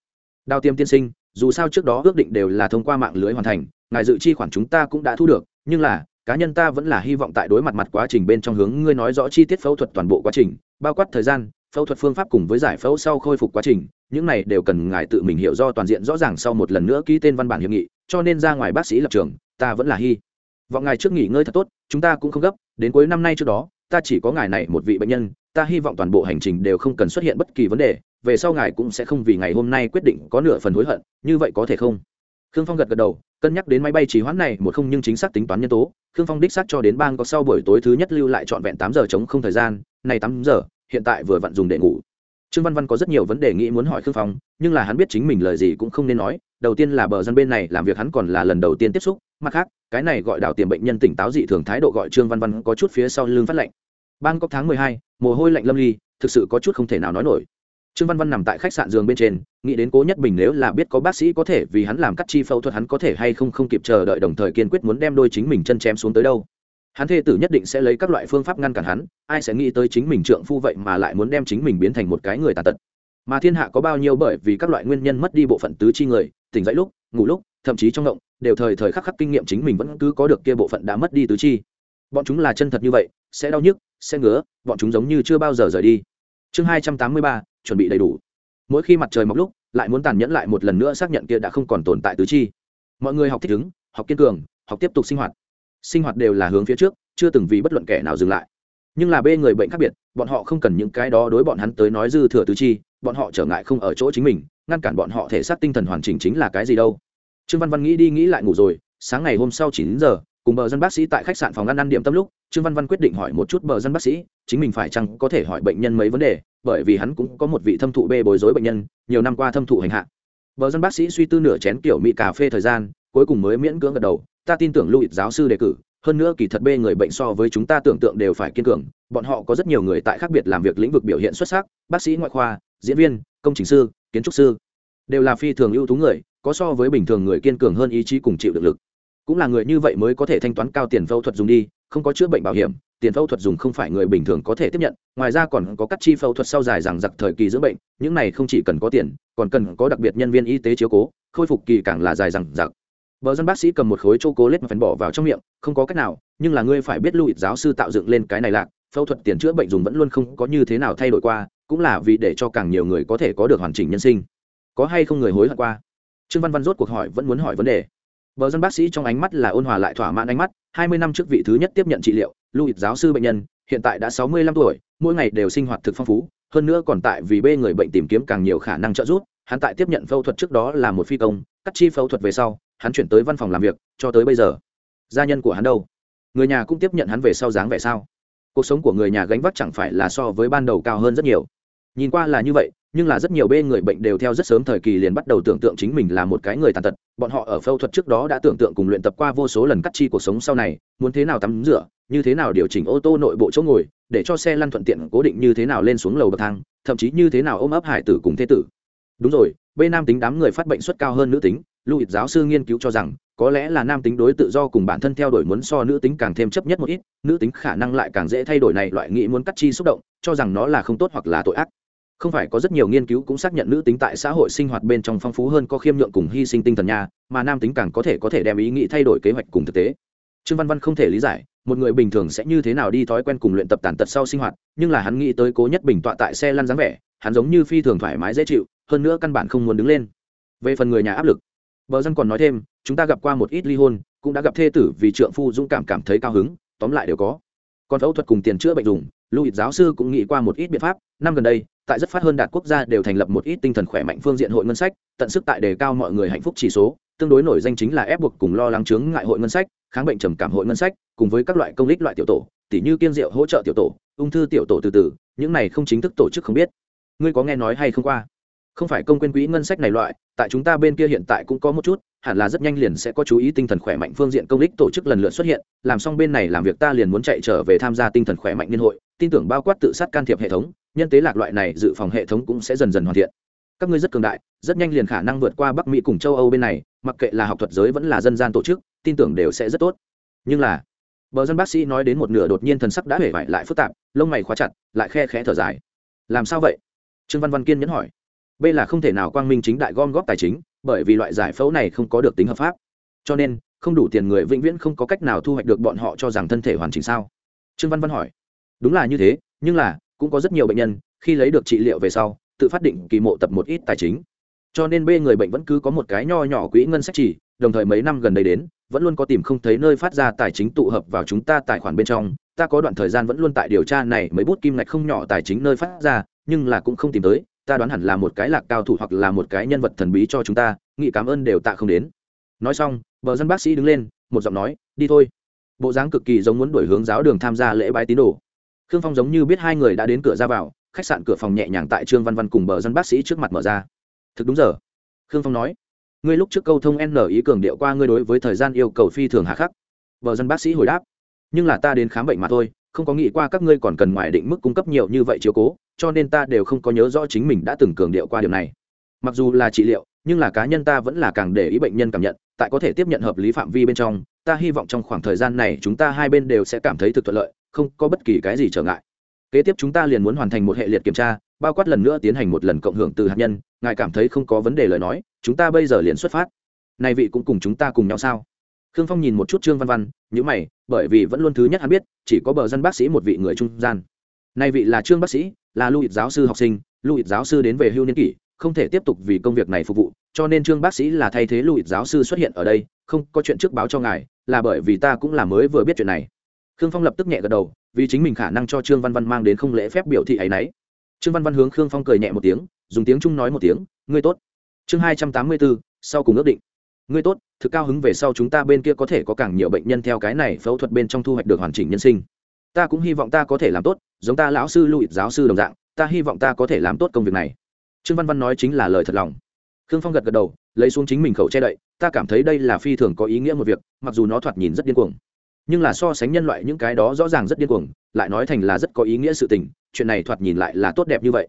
Đào tiêm tiên sinh, dù sao trước đó ước định đều là thông qua mạng lưới hoàn thành, ngài dự chi khoản chúng ta cũng đã thu được, nhưng là, cá nhân ta vẫn là hy vọng tại đối mặt mặt quá trình bên trong hướng ngươi nói rõ chi tiết phẫu thuật toàn bộ quá trình, bao quát thời gian, phẫu thuật phương pháp cùng với giải phẫu sau khôi phục quá trình, những này đều cần ngài tự mình hiểu do toàn diện rõ ràng sau một lần nữa ký tên văn bản hiệp nghị, cho nên ra ngoài bác sĩ lập trường, ta vẫn là hy vọng ngài trước nghỉ ngơi thật tốt, chúng ta cũng không gấp, đến cuối năm nay trước đó, ta chỉ có ngài này một vị bệnh nhân, ta hy vọng toàn bộ hành trình đều không cần xuất hiện bất kỳ vấn đề, về sau ngài cũng sẽ không vì ngày hôm nay quyết định có nửa phần hối hận, như vậy có thể không? Khương phong gật gật đầu, cân nhắc đến máy bay trì hoãn này một không nhưng chính xác tính toán nhân tố, khương phong đích xác cho đến bang có sau buổi tối thứ nhất lưu lại trọn vẹn tám giờ chống không thời gian, này tám giờ, hiện tại vừa vặn dùng để ngủ trương văn văn có rất nhiều vấn đề nghĩ muốn hỏi khương phong, nhưng là hắn biết chính mình lời gì cũng không nên nói, đầu tiên là bờ dân bên này làm việc hắn còn là lần đầu tiên tiếp xúc, mặt khác, cái này gọi đảo tiềm bệnh nhân tỉnh táo dị thường thái độ gọi trương văn văn có chút phía sau lưng phát lệnh. Cóc tháng mười hai, mồ hôi lạnh lâm ly, thực sự có chút không thể nào nói nổi. Trương văn văn nằm tại khách sạn giường bên trên, nghĩ đến cố nhất bình nếu là biết có bác sĩ có thể vì hắn làm cắt chi phẫu thuật hắn có thể hay không không kịp chờ đợi đồng thời kiên quyết muốn đem đôi chính mình chân chém xuống tới đâu hắn thê tử nhất định sẽ lấy các loại phương pháp ngăn cản hắn ai sẽ nghĩ tới chính mình trượng phu vậy mà lại muốn đem chính mình biến thành một cái người tàn tật. Mà thiên hạ có bao nhiêu bởi vì các loại nguyên nhân mất đi bộ phận tứ chi người tỉnh dậy lúc ngủ lúc thậm chí trong động, đều thời thời khắc khắc kinh nghiệm chính mình vẫn cứ có được kia bộ phận đã mất đi tứ chi. Bọn chúng là chân thật như vậy sẽ đau nhức sẽ ngứa bọn chúng giống như chưa bao giờ rời đi. Chương hai trăm tám mươi ba chuẩn bị đầy đủ. Mỗi khi mặt trời mọc lúc lại muốn tàn nhẫn lại một lần nữa xác nhận kia đã không còn tồn tại tứ chi. Mọi người học thích ứng học kiên cường học tiếp tục sinh hoạt sinh hoạt đều là hướng phía trước, chưa từng vì bất luận kẻ nào dừng lại. Nhưng là bê người bệnh khác biệt, bọn họ không cần những cái đó đối bọn hắn tới nói dư thừa tứ chi, bọn họ trở ngại không ở chỗ chính mình, ngăn cản bọn họ thể xác tinh thần hoàn chỉnh chính là cái gì đâu. Trương văn văn nghĩ đi nghĩ lại ngủ rồi, sáng ngày hôm sau chín giờ, cùng bờ dân bác sĩ tại khách sạn phòng ăn ăn điểm tâm lúc, trương văn văn quyết định hỏi một chút bờ dân bác sĩ, chính mình phải chăng có thể hỏi bệnh nhân mấy vấn đề, bởi vì hắn cũng có một vị thâm thụ bê bối rối bệnh nhân, nhiều năm qua thâm thụ hành hạ. Bờ dân bác sĩ suy tư nửa chén kiểu mỹ cà phê thời gian, cuối cùng mới miễn cưỡng gật đầu ta tin tưởng Louis giáo sư đề cử, hơn nữa kỳ thật bê người bệnh so với chúng ta tưởng tượng đều phải kiên cường. Bọn họ có rất nhiều người tại khác biệt làm việc lĩnh vực biểu hiện xuất sắc, bác sĩ ngoại khoa, diễn viên, công trình sư, kiến trúc sư, đều là phi thường ưu tú người, có so với bình thường người kiên cường hơn ý chí cùng chịu được lực. Cũng là người như vậy mới có thể thanh toán cao tiền phẫu thuật dùng đi, không có chữa bệnh bảo hiểm, tiền phẫu thuật dùng không phải người bình thường có thể tiếp nhận, ngoài ra còn có cắt chi phẫu thuật sau dài rằng giặc thời kỳ dưỡng bệnh, những này không chỉ cần có tiền, còn cần có đặc biệt nhân viên y tế chiếu cố, khôi phục kỳ càng là dài rằng giặc Bờ dân bác sĩ cầm một khối chocolate mà phèn bỏ vào trong miệng, không có cách nào, nhưng là ngươi phải biết Louis giáo sư tạo dựng lên cái này lạc, phẫu thuật tiền chữa bệnh dùng vẫn luôn không có như thế nào thay đổi qua, cũng là vì để cho càng nhiều người có thể có được hoàn chỉnh nhân sinh. Có hay không người hối hận qua? Trương Văn Văn rốt cuộc hỏi vẫn muốn hỏi vấn đề. Bờ dân bác sĩ trong ánh mắt là ôn hòa lại thỏa mãn ánh mắt, Hai mươi năm trước vị thứ nhất tiếp nhận trị liệu, Louis giáo sư bệnh nhân, hiện tại đã sáu mươi 65 tuổi, mỗi ngày đều sinh hoạt thực phong phú, hơn nữa còn tại vì bê người bệnh tìm kiếm càng nhiều khả năng trợ giúp, hắn tại tiếp nhận phẫu thuật trước đó là một phi công, cắt chi phẫu thuật về sau, hắn chuyển tới văn phòng làm việc cho tới bây giờ. Gia nhân của hắn đâu? Người nhà cũng tiếp nhận hắn về sau dáng vẻ sao? Cuộc sống của người nhà gánh vác chẳng phải là so với ban đầu cao hơn rất nhiều. Nhìn qua là như vậy nhưng là rất nhiều bê người bệnh đều theo rất sớm thời kỳ liền bắt đầu tưởng tượng chính mình là một cái người tàn tật. Bọn họ ở phẫu thuật trước đó đã tưởng tượng cùng luyện tập qua vô số lần cắt chi cuộc sống sau này muốn thế nào tắm rửa như thế nào điều chỉnh ô tô nội bộ chỗ ngồi để cho xe lăn thuận tiện cố định như thế nào lên xuống lầu bậc thang thậm chí như thế nào ôm ấp hải tử cùng thế tử đúng rồi b nam tính đám người phát bệnh suất cao hơn nữ tính lưu ít giáo sư nghiên cứu cho rằng, có lẽ là nam tính đối tự do cùng bản thân theo đuổi muốn so nữ tính càng thêm chấp nhất một ít, nữ tính khả năng lại càng dễ thay đổi này loại nghĩ muốn cắt chi xúc động, cho rằng nó là không tốt hoặc là tội ác. Không phải có rất nhiều nghiên cứu cũng xác nhận nữ tính tại xã hội sinh hoạt bên trong phong phú hơn có khiêm nhượng cùng hy sinh tinh thần nha, mà nam tính càng có thể có thể đem ý nghĩ thay đổi kế hoạch cùng thực tế. Trương Văn Văn không thể lý giải, một người bình thường sẽ như thế nào đi thói quen cùng luyện tập tàn tật sau sinh hoạt, nhưng là hắn nghĩ tới Cố Nhất Bình tọa tại xe lăn dáng vẻ, hắn giống như phi thường thoải mái dễ chịu, hơn nữa căn bản không muốn đứng lên. Về phần người nhà áp lực, Bờ dân còn nói thêm, chúng ta gặp qua một ít ly hôn, cũng đã gặp thê tử vì trượng phu dũng cảm cảm thấy cao hứng, tóm lại đều có. Còn phẫu thuật cùng tiền chữa bệnh dùng, Louis giáo sư cũng nghĩ qua một ít biện pháp, năm gần đây, tại rất phát hơn đạt quốc gia đều thành lập một ít tinh thần khỏe mạnh phương diện hội ngân sách, tận sức tại đề cao mọi người hạnh phúc chỉ số, tương đối nổi danh chính là ép buộc cùng lo lắng chướng ngại hội ngân sách, kháng bệnh trầm cảm hội ngân sách, cùng với các loại công lý loại tiểu tổ, tỷ như kiên rượu hỗ trợ tiểu tổ, ung thư tiểu tổ từ từ, những này không chính thức tổ chức không biết. Ngươi có nghe nói hay không qua? Không phải công quên quỹ ngân sách này loại, tại chúng ta bên kia hiện tại cũng có một chút, hẳn là rất nhanh liền sẽ có chú ý tinh thần khỏe mạnh phương diện công lích tổ chức lần lượt xuất hiện, làm xong bên này làm việc ta liền muốn chạy trở về tham gia tinh thần khỏe mạnh liên hội, tin tưởng bao quát tự sát can thiệp hệ thống, nhân tế lạc loại này dự phòng hệ thống cũng sẽ dần dần hoàn thiện. Các ngươi rất cường đại, rất nhanh liền khả năng vượt qua bắc mỹ cùng châu âu bên này, mặc kệ là học thuật giới vẫn là dân gian tổ chức, tin tưởng đều sẽ rất tốt. Nhưng là, bờ dân bác sĩ nói đến một nửa đột nhiên thần sắc đã hể vải lại phức tạp, lông mày khóa chặt, lại khe khẽ thở dài. Làm sao vậy? Trương văn văn kiên nhẫn hỏi b là không thể nào quang minh chính đại gom góp tài chính, bởi vì loại giải phẫu này không có được tính hợp pháp. Cho nên, không đủ tiền người vĩnh viễn không có cách nào thu hoạch được bọn họ cho rằng thân thể hoàn chỉnh sao? Trương văn văn hỏi. Đúng là như thế, nhưng là, cũng có rất nhiều bệnh nhân, khi lấy được trị liệu về sau, tự phát định kỳ mộ tập một ít tài chính. Cho nên b người bệnh vẫn cứ có một cái nho nhỏ quỹ ngân sách chỉ, đồng thời mấy năm gần đây đến, vẫn luôn có tìm không thấy nơi phát ra tài chính tụ hợp vào chúng ta tài khoản bên trong. Ta có đoạn thời gian vẫn luôn tại điều tra này, mấy bút kim ngạch không nhỏ tài chính nơi phát ra, nhưng là cũng không tìm tới ta đoán hẳn là một cái lạc cao thủ hoặc là một cái nhân vật thần bí cho chúng ta nghĩ cảm ơn đều tạ không đến. Nói xong vợ dân bác sĩ đứng lên, một giọng nói, đi thôi. Bộ dáng cực kỳ giống muốn đổi hướng giáo đường tham gia lễ bái tín đồ. Khương phong giống như biết hai người đã đến cửa ra vào, khách sạn cửa phòng nhẹ nhàng tại trương văn văn cùng bờ dân bác sĩ trước mặt mở ra. Thực đúng giờ. Khương phong nói, ngươi lúc trước câu thông n ý cường điệu qua ngươi đối với thời gian yêu cầu phi thường hạ khắc. Bờ dân bác sĩ hồi đáp, nhưng là ta đến khám bệnh mà thôi, không có nghĩ qua các ngươi còn cần ngoài định mức cung cấp nhiều như vậy chiếu cố cho nên ta đều không có nhớ rõ chính mình đã từng cường điệu qua điều này. Mặc dù là trị liệu, nhưng là cá nhân ta vẫn là càng để ý bệnh nhân cảm nhận, tại có thể tiếp nhận hợp lý phạm vi bên trong, ta hy vọng trong khoảng thời gian này chúng ta hai bên đều sẽ cảm thấy thực thuận lợi, không có bất kỳ cái gì trở ngại. Kế tiếp chúng ta liền muốn hoàn thành một hệ liệt kiểm tra, bao quát lần nữa tiến hành một lần cộng hưởng từ hạt nhân, ngài cảm thấy không có vấn đề lời nói, chúng ta bây giờ liền xuất phát. Nay vị cũng cùng chúng ta cùng nhau sao? Khương phong nhìn một chút trương văn văn nhữ mày, bởi vì vẫn luôn thứ nhất hắn biết, chỉ có bờ dân bác sĩ một vị người trung gian nay vị là trương bác sĩ, là lưu giáo sư học sinh, lưu giáo sư đến về hưu niên kỷ, không thể tiếp tục vì công việc này phục vụ, cho nên trương bác sĩ là thay thế lưu giáo sư xuất hiện ở đây, không có chuyện trước báo cho ngài, là bởi vì ta cũng là mới vừa biết chuyện này. Khương phong lập tức nhẹ gật đầu, vì chính mình khả năng cho trương văn văn mang đến không lễ phép biểu thị ấy nấy. Trương văn văn hướng khương phong cười nhẹ một tiếng, dùng tiếng trung nói một tiếng, ngươi tốt. Chương hai trăm tám mươi bốn, sau cùng ước định. Ngươi tốt, thực cao hứng về sau chúng ta bên kia có thể có càng nhiều bệnh nhân theo cái này phẫu thuật bên trong thu hoạch được hoàn chỉnh nhân sinh ta cũng hy vọng ta có thể làm tốt, giống ta lão sư lụy giáo sư đồng dạng, ta hy vọng ta có thể làm tốt công việc này. Trương văn văn nói chính là lời thật lòng. Khương phong gật gật đầu, lấy xuống chính mình khẩu che đậy, ta cảm thấy đây là phi thường có ý nghĩa một việc, mặc dù nó thoạt nhìn rất điên cuồng, nhưng là so sánh nhân loại những cái đó rõ ràng rất điên cuồng, lại nói thành là rất có ý nghĩa sự tình, chuyện này thoạt nhìn lại là tốt đẹp như vậy.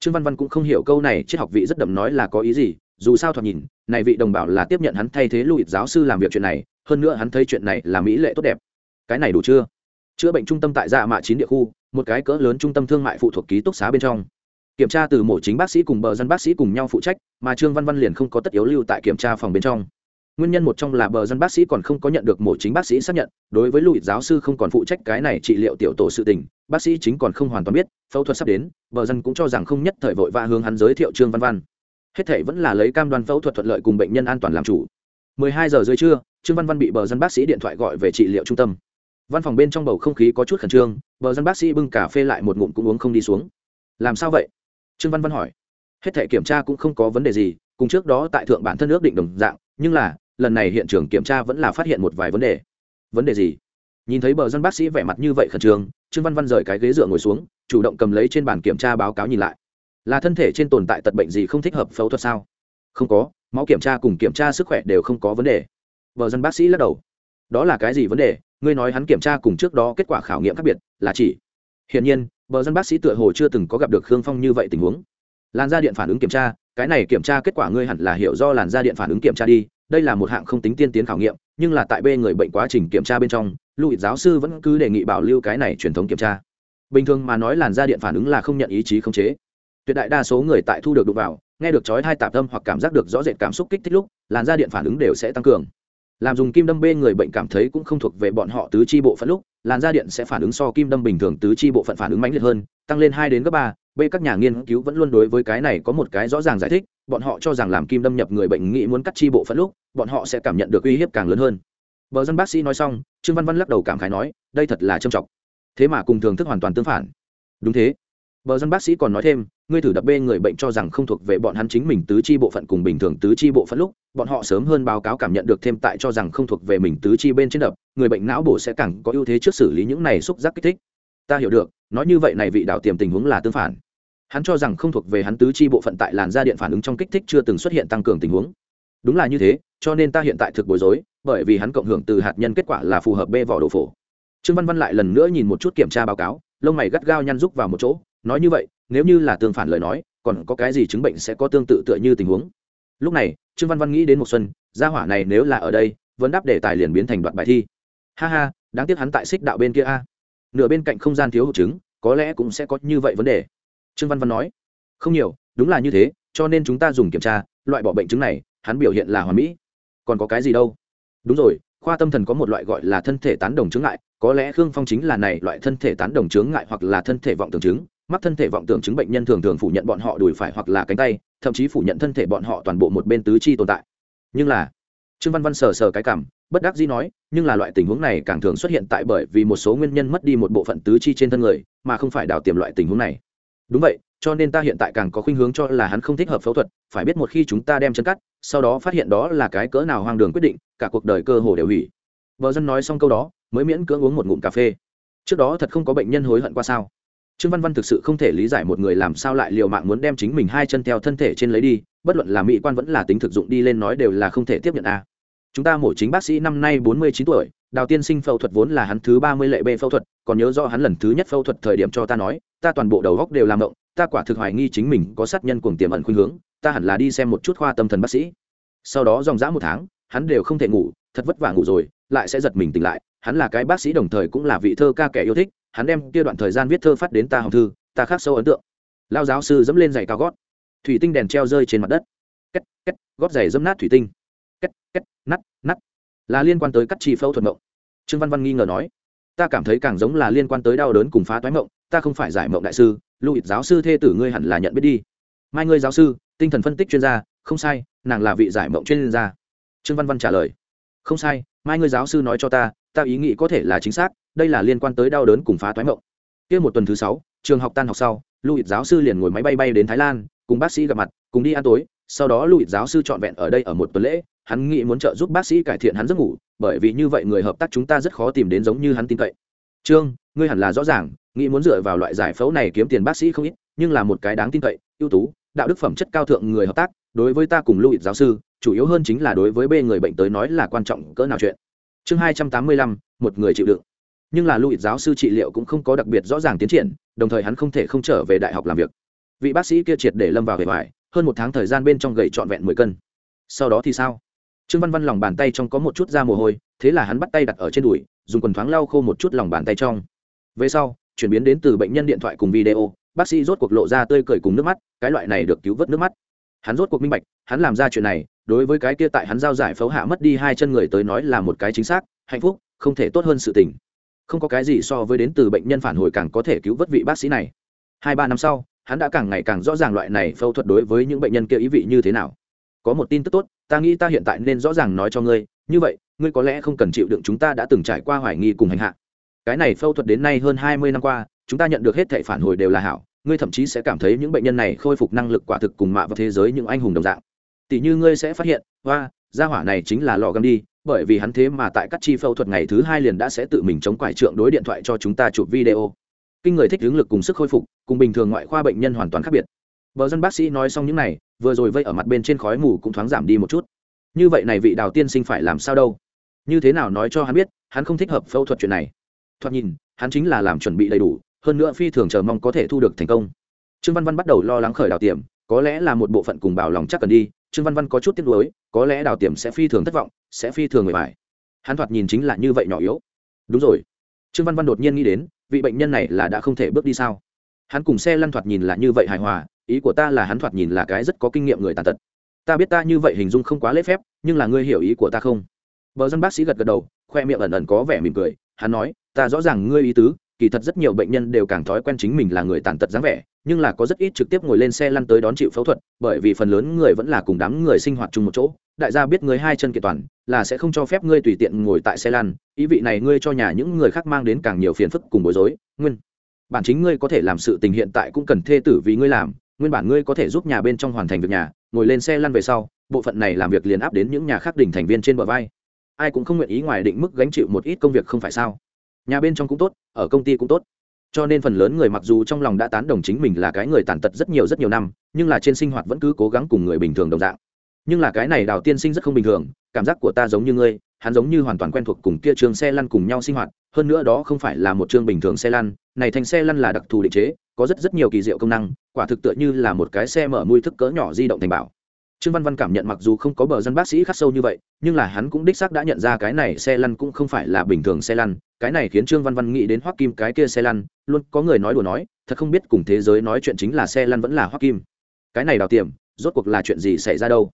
Trương văn văn cũng không hiểu câu này, triết học vị rất đậm nói là có ý gì, dù sao thoạt nhìn, này vị đồng bảo là tiếp nhận hắn thay thế lụy giáo sư làm việc chuyện này, hơn nữa hắn thấy chuyện này là mỹ lệ tốt đẹp. Cái này đủ chưa? Chữa bệnh trung tâm tại dạ mạ chín địa khu, một cái cỡ lớn trung tâm thương mại phụ thuộc ký túc xá bên trong. Kiểm tra từ mổ chính bác sĩ cùng bờ dân bác sĩ cùng nhau phụ trách, mà trương văn văn liền không có tất yếu lưu tại kiểm tra phòng bên trong. Nguyên nhân một trong là bờ dân bác sĩ còn không có nhận được mổ chính bác sĩ xác nhận, đối với lụy giáo sư không còn phụ trách cái này trị liệu tiểu tổ sự tình, bác sĩ chính còn không hoàn toàn biết, phẫu thuật sắp đến, bờ dân cũng cho rằng không nhất thời vội và hướng hắn giới thiệu trương văn văn. Hết thể vẫn là lấy cam đoan phẫu thuật thuận lợi cùng bệnh nhân an toàn làm chủ. 12 giờ dưới trưa, trương văn văn bị bờ dân bác sĩ điện thoại gọi về trị liệu trung tâm văn phòng bên trong bầu không khí có chút khẩn trương, bờ dân bác sĩ bưng cà phê lại một ngụm cũng uống không đi xuống. Làm sao vậy? Trương văn văn hỏi. Hết thể kiểm tra cũng không có vấn đề gì, cùng trước đó tại thượng bản thân ước định đồng dạng, nhưng là, lần này hiện trường kiểm tra vẫn là phát hiện một vài vấn đề. Vấn đề gì? Nhìn thấy bờ dân bác sĩ vẻ mặt như vậy khẩn trương trương văn văn rời cái ghế dựa ngồi xuống, chủ động cầm lấy trên bản kiểm tra báo cáo nhìn lại. Là thân thể trên tồn tại tật bệnh gì không thích hợp phẫu thuật sao? Không có, máu kiểm tra cùng kiểm tra sức khỏe đều không có vấn đề. Vợ dân bác sĩ lắc đầu. Đó là cái gì vấn đề? Ngươi nói hắn kiểm tra cùng trước đó kết quả khảo nghiệm khác biệt, là chỉ. Hiển nhiên, bờ dân bác sĩ tựa hồ chưa từng có gặp được khương phong như vậy tình huống. Làn da điện phản ứng kiểm tra, cái này kiểm tra kết quả ngươi hẳn là hiểu do làn da điện phản ứng kiểm tra đi, đây là một hạng không tính tiên tiến khảo nghiệm, nhưng là tại b người bệnh quá trình kiểm tra bên trong, lụy giáo sư vẫn cứ đề nghị bảo lưu cái này truyền thống kiểm tra. Bình thường mà nói làn da điện phản ứng là không nhận ý chí không chế. Tuyệt đại đa số người tại thu được đụng vào, nghe được chói hai tạp tâm hoặc cảm giác được rõ rệt cảm xúc kích thích lúc, làn da điện phản ứng đều sẽ tăng cường làm dùng kim đâm bê người bệnh cảm thấy cũng không thuộc về bọn họ tứ chi bộ phận lúc, làn da điện sẽ phản ứng so kim đâm bình thường tứ chi bộ phận phản ứng mãnh liệt hơn, tăng lên hai đến gấp ba, b các nhà nghiên cứu vẫn luôn đối với cái này có một cái rõ ràng giải thích, bọn họ cho rằng làm kim đâm nhập người bệnh nghĩ muốn cắt chi bộ phận lúc, bọn họ sẽ cảm nhận được uy hiếp càng lớn hơn. Bờ dân bác sĩ nói xong, trương văn văn lắc đầu cảm khái nói, đây thật là trầm trọng. Thế mà cùng thường thức hoàn toàn tương phản. Đúng thế bờ dân bác sĩ còn nói thêm, ngươi thử đập bê người bệnh cho rằng không thuộc về bọn hắn chính mình tứ chi bộ phận cùng bình thường tứ chi bộ phận lúc, bọn họ sớm hơn báo cáo cảm nhận được thêm tại cho rằng không thuộc về mình tứ chi bên trên đập, người bệnh não bổ sẽ càng có ưu thế trước xử lý những này xúc giác kích thích. Ta hiểu được, nói như vậy này vị đạo tiềm tình huống là tương phản. Hắn cho rằng không thuộc về hắn tứ chi bộ phận tại làn da điện phản ứng trong kích thích chưa từng xuất hiện tăng cường tình huống. Đúng là như thế, cho nên ta hiện tại thực bối rối, bởi vì hắn cộng hưởng từ hạt nhân kết quả là phù hợp bê vỏ đồ phổ. Trương văn văn lại lần nữa nhìn một chút kiểm tra báo cáo, lông mày gắt gao nhăn rúc vào một chỗ nói như vậy, nếu như là tương phản lời nói, còn có cái gì chứng bệnh sẽ có tương tự tựa như tình huống? Lúc này, trương văn văn nghĩ đến một xuân, gia hỏa này nếu là ở đây, vẫn đáp đề tài liền biến thành đoạn bài thi. Ha ha, đáng tiếc hắn tại xích đạo bên kia a. Nửa bên cạnh không gian thiếu hụt chứng, có lẽ cũng sẽ có như vậy vấn đề. Trương văn văn nói, không nhiều, đúng là như thế, cho nên chúng ta dùng kiểm tra, loại bỏ bệnh chứng này, hắn biểu hiện là hoàn mỹ. Còn có cái gì đâu? Đúng rồi, khoa tâm thần có một loại gọi là thân thể tán đồng chứng ngại, có lẽ khương phong chính là này loại thân thể tán đồng chứng ngại hoặc là thân thể vọng tưởng chứng mắc thân thể vọng tưởng chứng bệnh nhân thường thường phủ nhận bọn họ đùi phải hoặc là cánh tay, thậm chí phủ nhận thân thể bọn họ toàn bộ một bên tứ chi tồn tại. Nhưng là, trương văn văn sờ sờ cái cảm, bất đắc dĩ nói, nhưng là loại tình huống này càng thường xuất hiện tại bởi vì một số nguyên nhân mất đi một bộ phận tứ chi trên thân người, mà không phải đào tiềm loại tình huống này. Đúng vậy, cho nên ta hiện tại càng có khuynh hướng cho là hắn không thích hợp phẫu thuật, phải biết một khi chúng ta đem chân cắt, sau đó phát hiện đó là cái cỡ nào hoang đường quyết định, cả cuộc đời cơ hồ đều hủy. Vợ dân nói xong câu đó, mới miễn cưỡng uống một ngụm cà phê. Trước đó thật không có bệnh nhân hối hận qua sao? Trương văn văn thực sự không thể lý giải một người làm sao lại liều mạng muốn đem chính mình hai chân theo thân thể trên lấy đi, bất luận là mỹ quan vẫn là tính thực dụng đi lên nói đều là không thể tiếp nhận a à. chúng ta mổ chính bác sĩ năm nay bốn mươi chín tuổi, đào tiên sinh phẫu thuật vốn là hắn thứ ba mươi lệ b phẫu thuật, còn nhớ rõ hắn lần thứ nhất phẫu thuật thời điểm cho ta nói, ta toàn bộ đầu góc đều làm động, ta quả thực hoài nghi chính mình có sát nhân cuồng tiềm ẩn khuynh hướng, ta hẳn là đi xem một chút khoa tâm thần bác sĩ sau đó dòng dã một tháng, hắn đều không thể ngủ, thật vất vả ngủ rồi, lại sẽ giật mình tỉnh lại, hắn là cái bác sĩ đồng thời cũng là vị thơ ca kẻ yêu thích hắn đem kia đoạn thời gian viết thơ phát đến ta hồng thư, ta khắc sâu ấn tượng. Lao giáo sư dẫm lên giày cao gót, thủy tinh đèn treo rơi trên mặt đất. Két két, gót giày dẫm nát thủy tinh. Két két nắt nắt là liên quan tới cắt chi phẫu thuật mộng. Trương văn văn nghi ngờ nói, ta cảm thấy càng giống là liên quan tới đau đớn cùng phá toái mộng, ta không phải giải mộng đại sư lụy giáo sư thê tử ngươi hẳn là nhận biết đi. Mai ngươi giáo sư, tinh thần phân tích chuyên gia, không sai, nàng là vị giải mộng chuyên gia. Trương văn văn trả lời, không sai, mai ngươi giáo sư nói cho ta ta ý nghĩ có thể là chính xác đây là liên quan tới đau đớn cùng phá toái mộng. Kia một tuần thứ sáu, trường học tan học sau, lưu giáo sư liền ngồi máy bay bay đến thái lan, cùng bác sĩ gặp mặt, cùng đi ăn tối. Sau đó lưu giáo sư trọn vẹn ở đây ở một tuần lễ, hắn nghĩ muốn trợ giúp bác sĩ cải thiện hắn giấc ngủ, bởi vì như vậy người hợp tác chúng ta rất khó tìm đến giống như hắn tin cậy. Trương, ngươi hẳn là rõ ràng, nghĩ muốn dựa vào loại giải phẫu này kiếm tiền bác sĩ không ít, nhưng là một cái đáng tin cậy, ưu tú, đạo đức phẩm chất cao thượng người hợp tác, đối với ta cùng lưu giáo sư, chủ yếu hơn chính là đối với b người bệnh tới nói là quan trọng cỡ nào chuyện. Chương hai trăm tám mươi lăm, một người chịu đựng nhưng là Louis giáo sư trị liệu cũng không có đặc biệt rõ ràng tiến triển đồng thời hắn không thể không trở về đại học làm việc. Vị bác sĩ kia triệt để lâm vào hệ ngoài, hơn một tháng thời gian bên trong gầy trọn vẹn mười cân. Sau đó thì sao? Trương văn văn lòng bàn tay trong có một chút da mồ hôi thế là hắn bắt tay đặt ở trên đùi dùng quần thoáng lau khô một chút lòng bàn tay trong. Về sau chuyển biến đến từ bệnh nhân điện thoại cùng video bác sĩ rốt cuộc lộ ra tươi cười cùng nước mắt cái loại này được cứu vớt nước mắt. Hắn rốt cuộc minh bạch hắn làm ra chuyện này đối với cái kia tại hắn giao giải phẫu hạ mất đi hai chân người tới nói là một cái chính xác hạnh phúc không thể tốt hơn sự tình không có cái gì so với đến từ bệnh nhân phản hồi càng có thể cứu vớt vị bác sĩ này. Hai ba năm sau, hắn đã càng ngày càng rõ ràng loại này phẫu thuật đối với những bệnh nhân kia ý vị như thế nào. Có một tin tức tốt, ta nghĩ ta hiện tại nên rõ ràng nói cho ngươi, như vậy, ngươi có lẽ không cần chịu đựng chúng ta đã từng trải qua hoài nghi cùng hành hạ. Cái này phẫu thuật đến nay hơn hai mươi năm qua, chúng ta nhận được hết thệ phản hồi đều là hảo, ngươi thậm chí sẽ cảm thấy những bệnh nhân này khôi phục năng lực quả thực cùng mạ vào thế giới những anh hùng đồng dạng. Tỷ như ngươi sẽ phát hiện hoa gia hỏa này chính là lò găm đi, bởi vì hắn thế mà tại các chi phẫu thuật ngày thứ hai liền đã sẽ tự mình chống quải trượng đối điện thoại cho chúng ta chụp video. Kinh người thích hướng lực cùng sức khôi phục, cùng bình thường ngoại khoa bệnh nhân hoàn toàn khác biệt. Bờ dân bác sĩ nói xong những này, vừa rồi vây ở mặt bên trên khói mù cũng thoáng giảm đi một chút. Như vậy này vị đào tiên sinh phải làm sao đâu? Như thế nào nói cho hắn biết, hắn không thích hợp phẫu thuật chuyện này. Thoạt nhìn, hắn chính là làm chuẩn bị đầy đủ, hơn nữa phi thường chờ mong có thể thu được thành công. Trương văn văn bắt đầu lo lắng khởi đào tiềm có lẽ là một bộ phận cùng bảo lòng chắc cần đi trương văn văn có chút tiếc nuối, có lẽ đào tiềm sẽ phi thường thất vọng, sẽ phi thường người bài hắn thoạt nhìn chính là như vậy nhỏ yếu. Đúng rồi. Trương văn văn đột nhiên nghĩ đến, vị bệnh nhân này là đã không thể bước đi sao? Hắn cùng xe lăn thoạt nhìn là như vậy hài hòa, ý của ta là hắn thoạt nhìn là cái rất có kinh nghiệm người tàn tật. Ta biết ta như vậy hình dung không quá lễ phép, nhưng là ngươi hiểu ý của ta không? Bờ dân bác sĩ gật gật đầu, khoe miệng ẩn ẩn có vẻ mỉm cười, hắn nói, ta rõ ràng ngươi ý tứ kỳ thật rất nhiều bệnh nhân đều càng thói quen chính mình là người tàn tật dáng vẻ, nhưng là có rất ít trực tiếp ngồi lên xe lăn tới đón chịu phẫu thuật, bởi vì phần lớn người vẫn là cùng đám người sinh hoạt chung một chỗ. Đại gia biết người hai chân kiện toàn, là sẽ không cho phép ngươi tùy tiện ngồi tại xe lăn. Ý vị này ngươi cho nhà những người khác mang đến càng nhiều phiền phức cùng bối rối. Nguyên, bản chính ngươi có thể làm sự tình hiện tại cũng cần thê tử vì ngươi làm. Nguyên bản ngươi có thể giúp nhà bên trong hoàn thành việc nhà, ngồi lên xe lăn về sau, bộ phận này làm việc liền áp đến những nhà khác đỉnh thành viên trên bờ vai. Ai cũng không nguyện ý ngoài định mức gánh chịu một ít công việc không phải sao? Nhà bên trong cũng tốt, ở công ty cũng tốt. Cho nên phần lớn người mặc dù trong lòng đã tán đồng chính mình là cái người tàn tật rất nhiều rất nhiều năm, nhưng là trên sinh hoạt vẫn cứ cố gắng cùng người bình thường đồng dạng. Nhưng là cái này đào tiên sinh rất không bình thường, cảm giác của ta giống như ngươi, hắn giống như hoàn toàn quen thuộc cùng kia trường xe lăn cùng nhau sinh hoạt, hơn nữa đó không phải là một chương bình thường xe lăn, này thành xe lăn là đặc thù định chế, có rất rất nhiều kỳ diệu công năng, quả thực tựa như là một cái xe mở mùi thức cỡ nhỏ di động thành bảo trương văn văn cảm nhận mặc dù không có bờ dân bác sĩ khắc sâu như vậy, nhưng là hắn cũng đích xác đã nhận ra cái này xe lăn cũng không phải là bình thường xe lăn. Cái này khiến trương văn văn nghĩ đến hoắc kim cái kia xe lăn, luôn có người nói đùa nói, thật không biết cùng thế giới nói chuyện chính là xe lăn vẫn là hoắc kim. Cái này đào tiềm rốt cuộc là chuyện gì xảy ra đâu?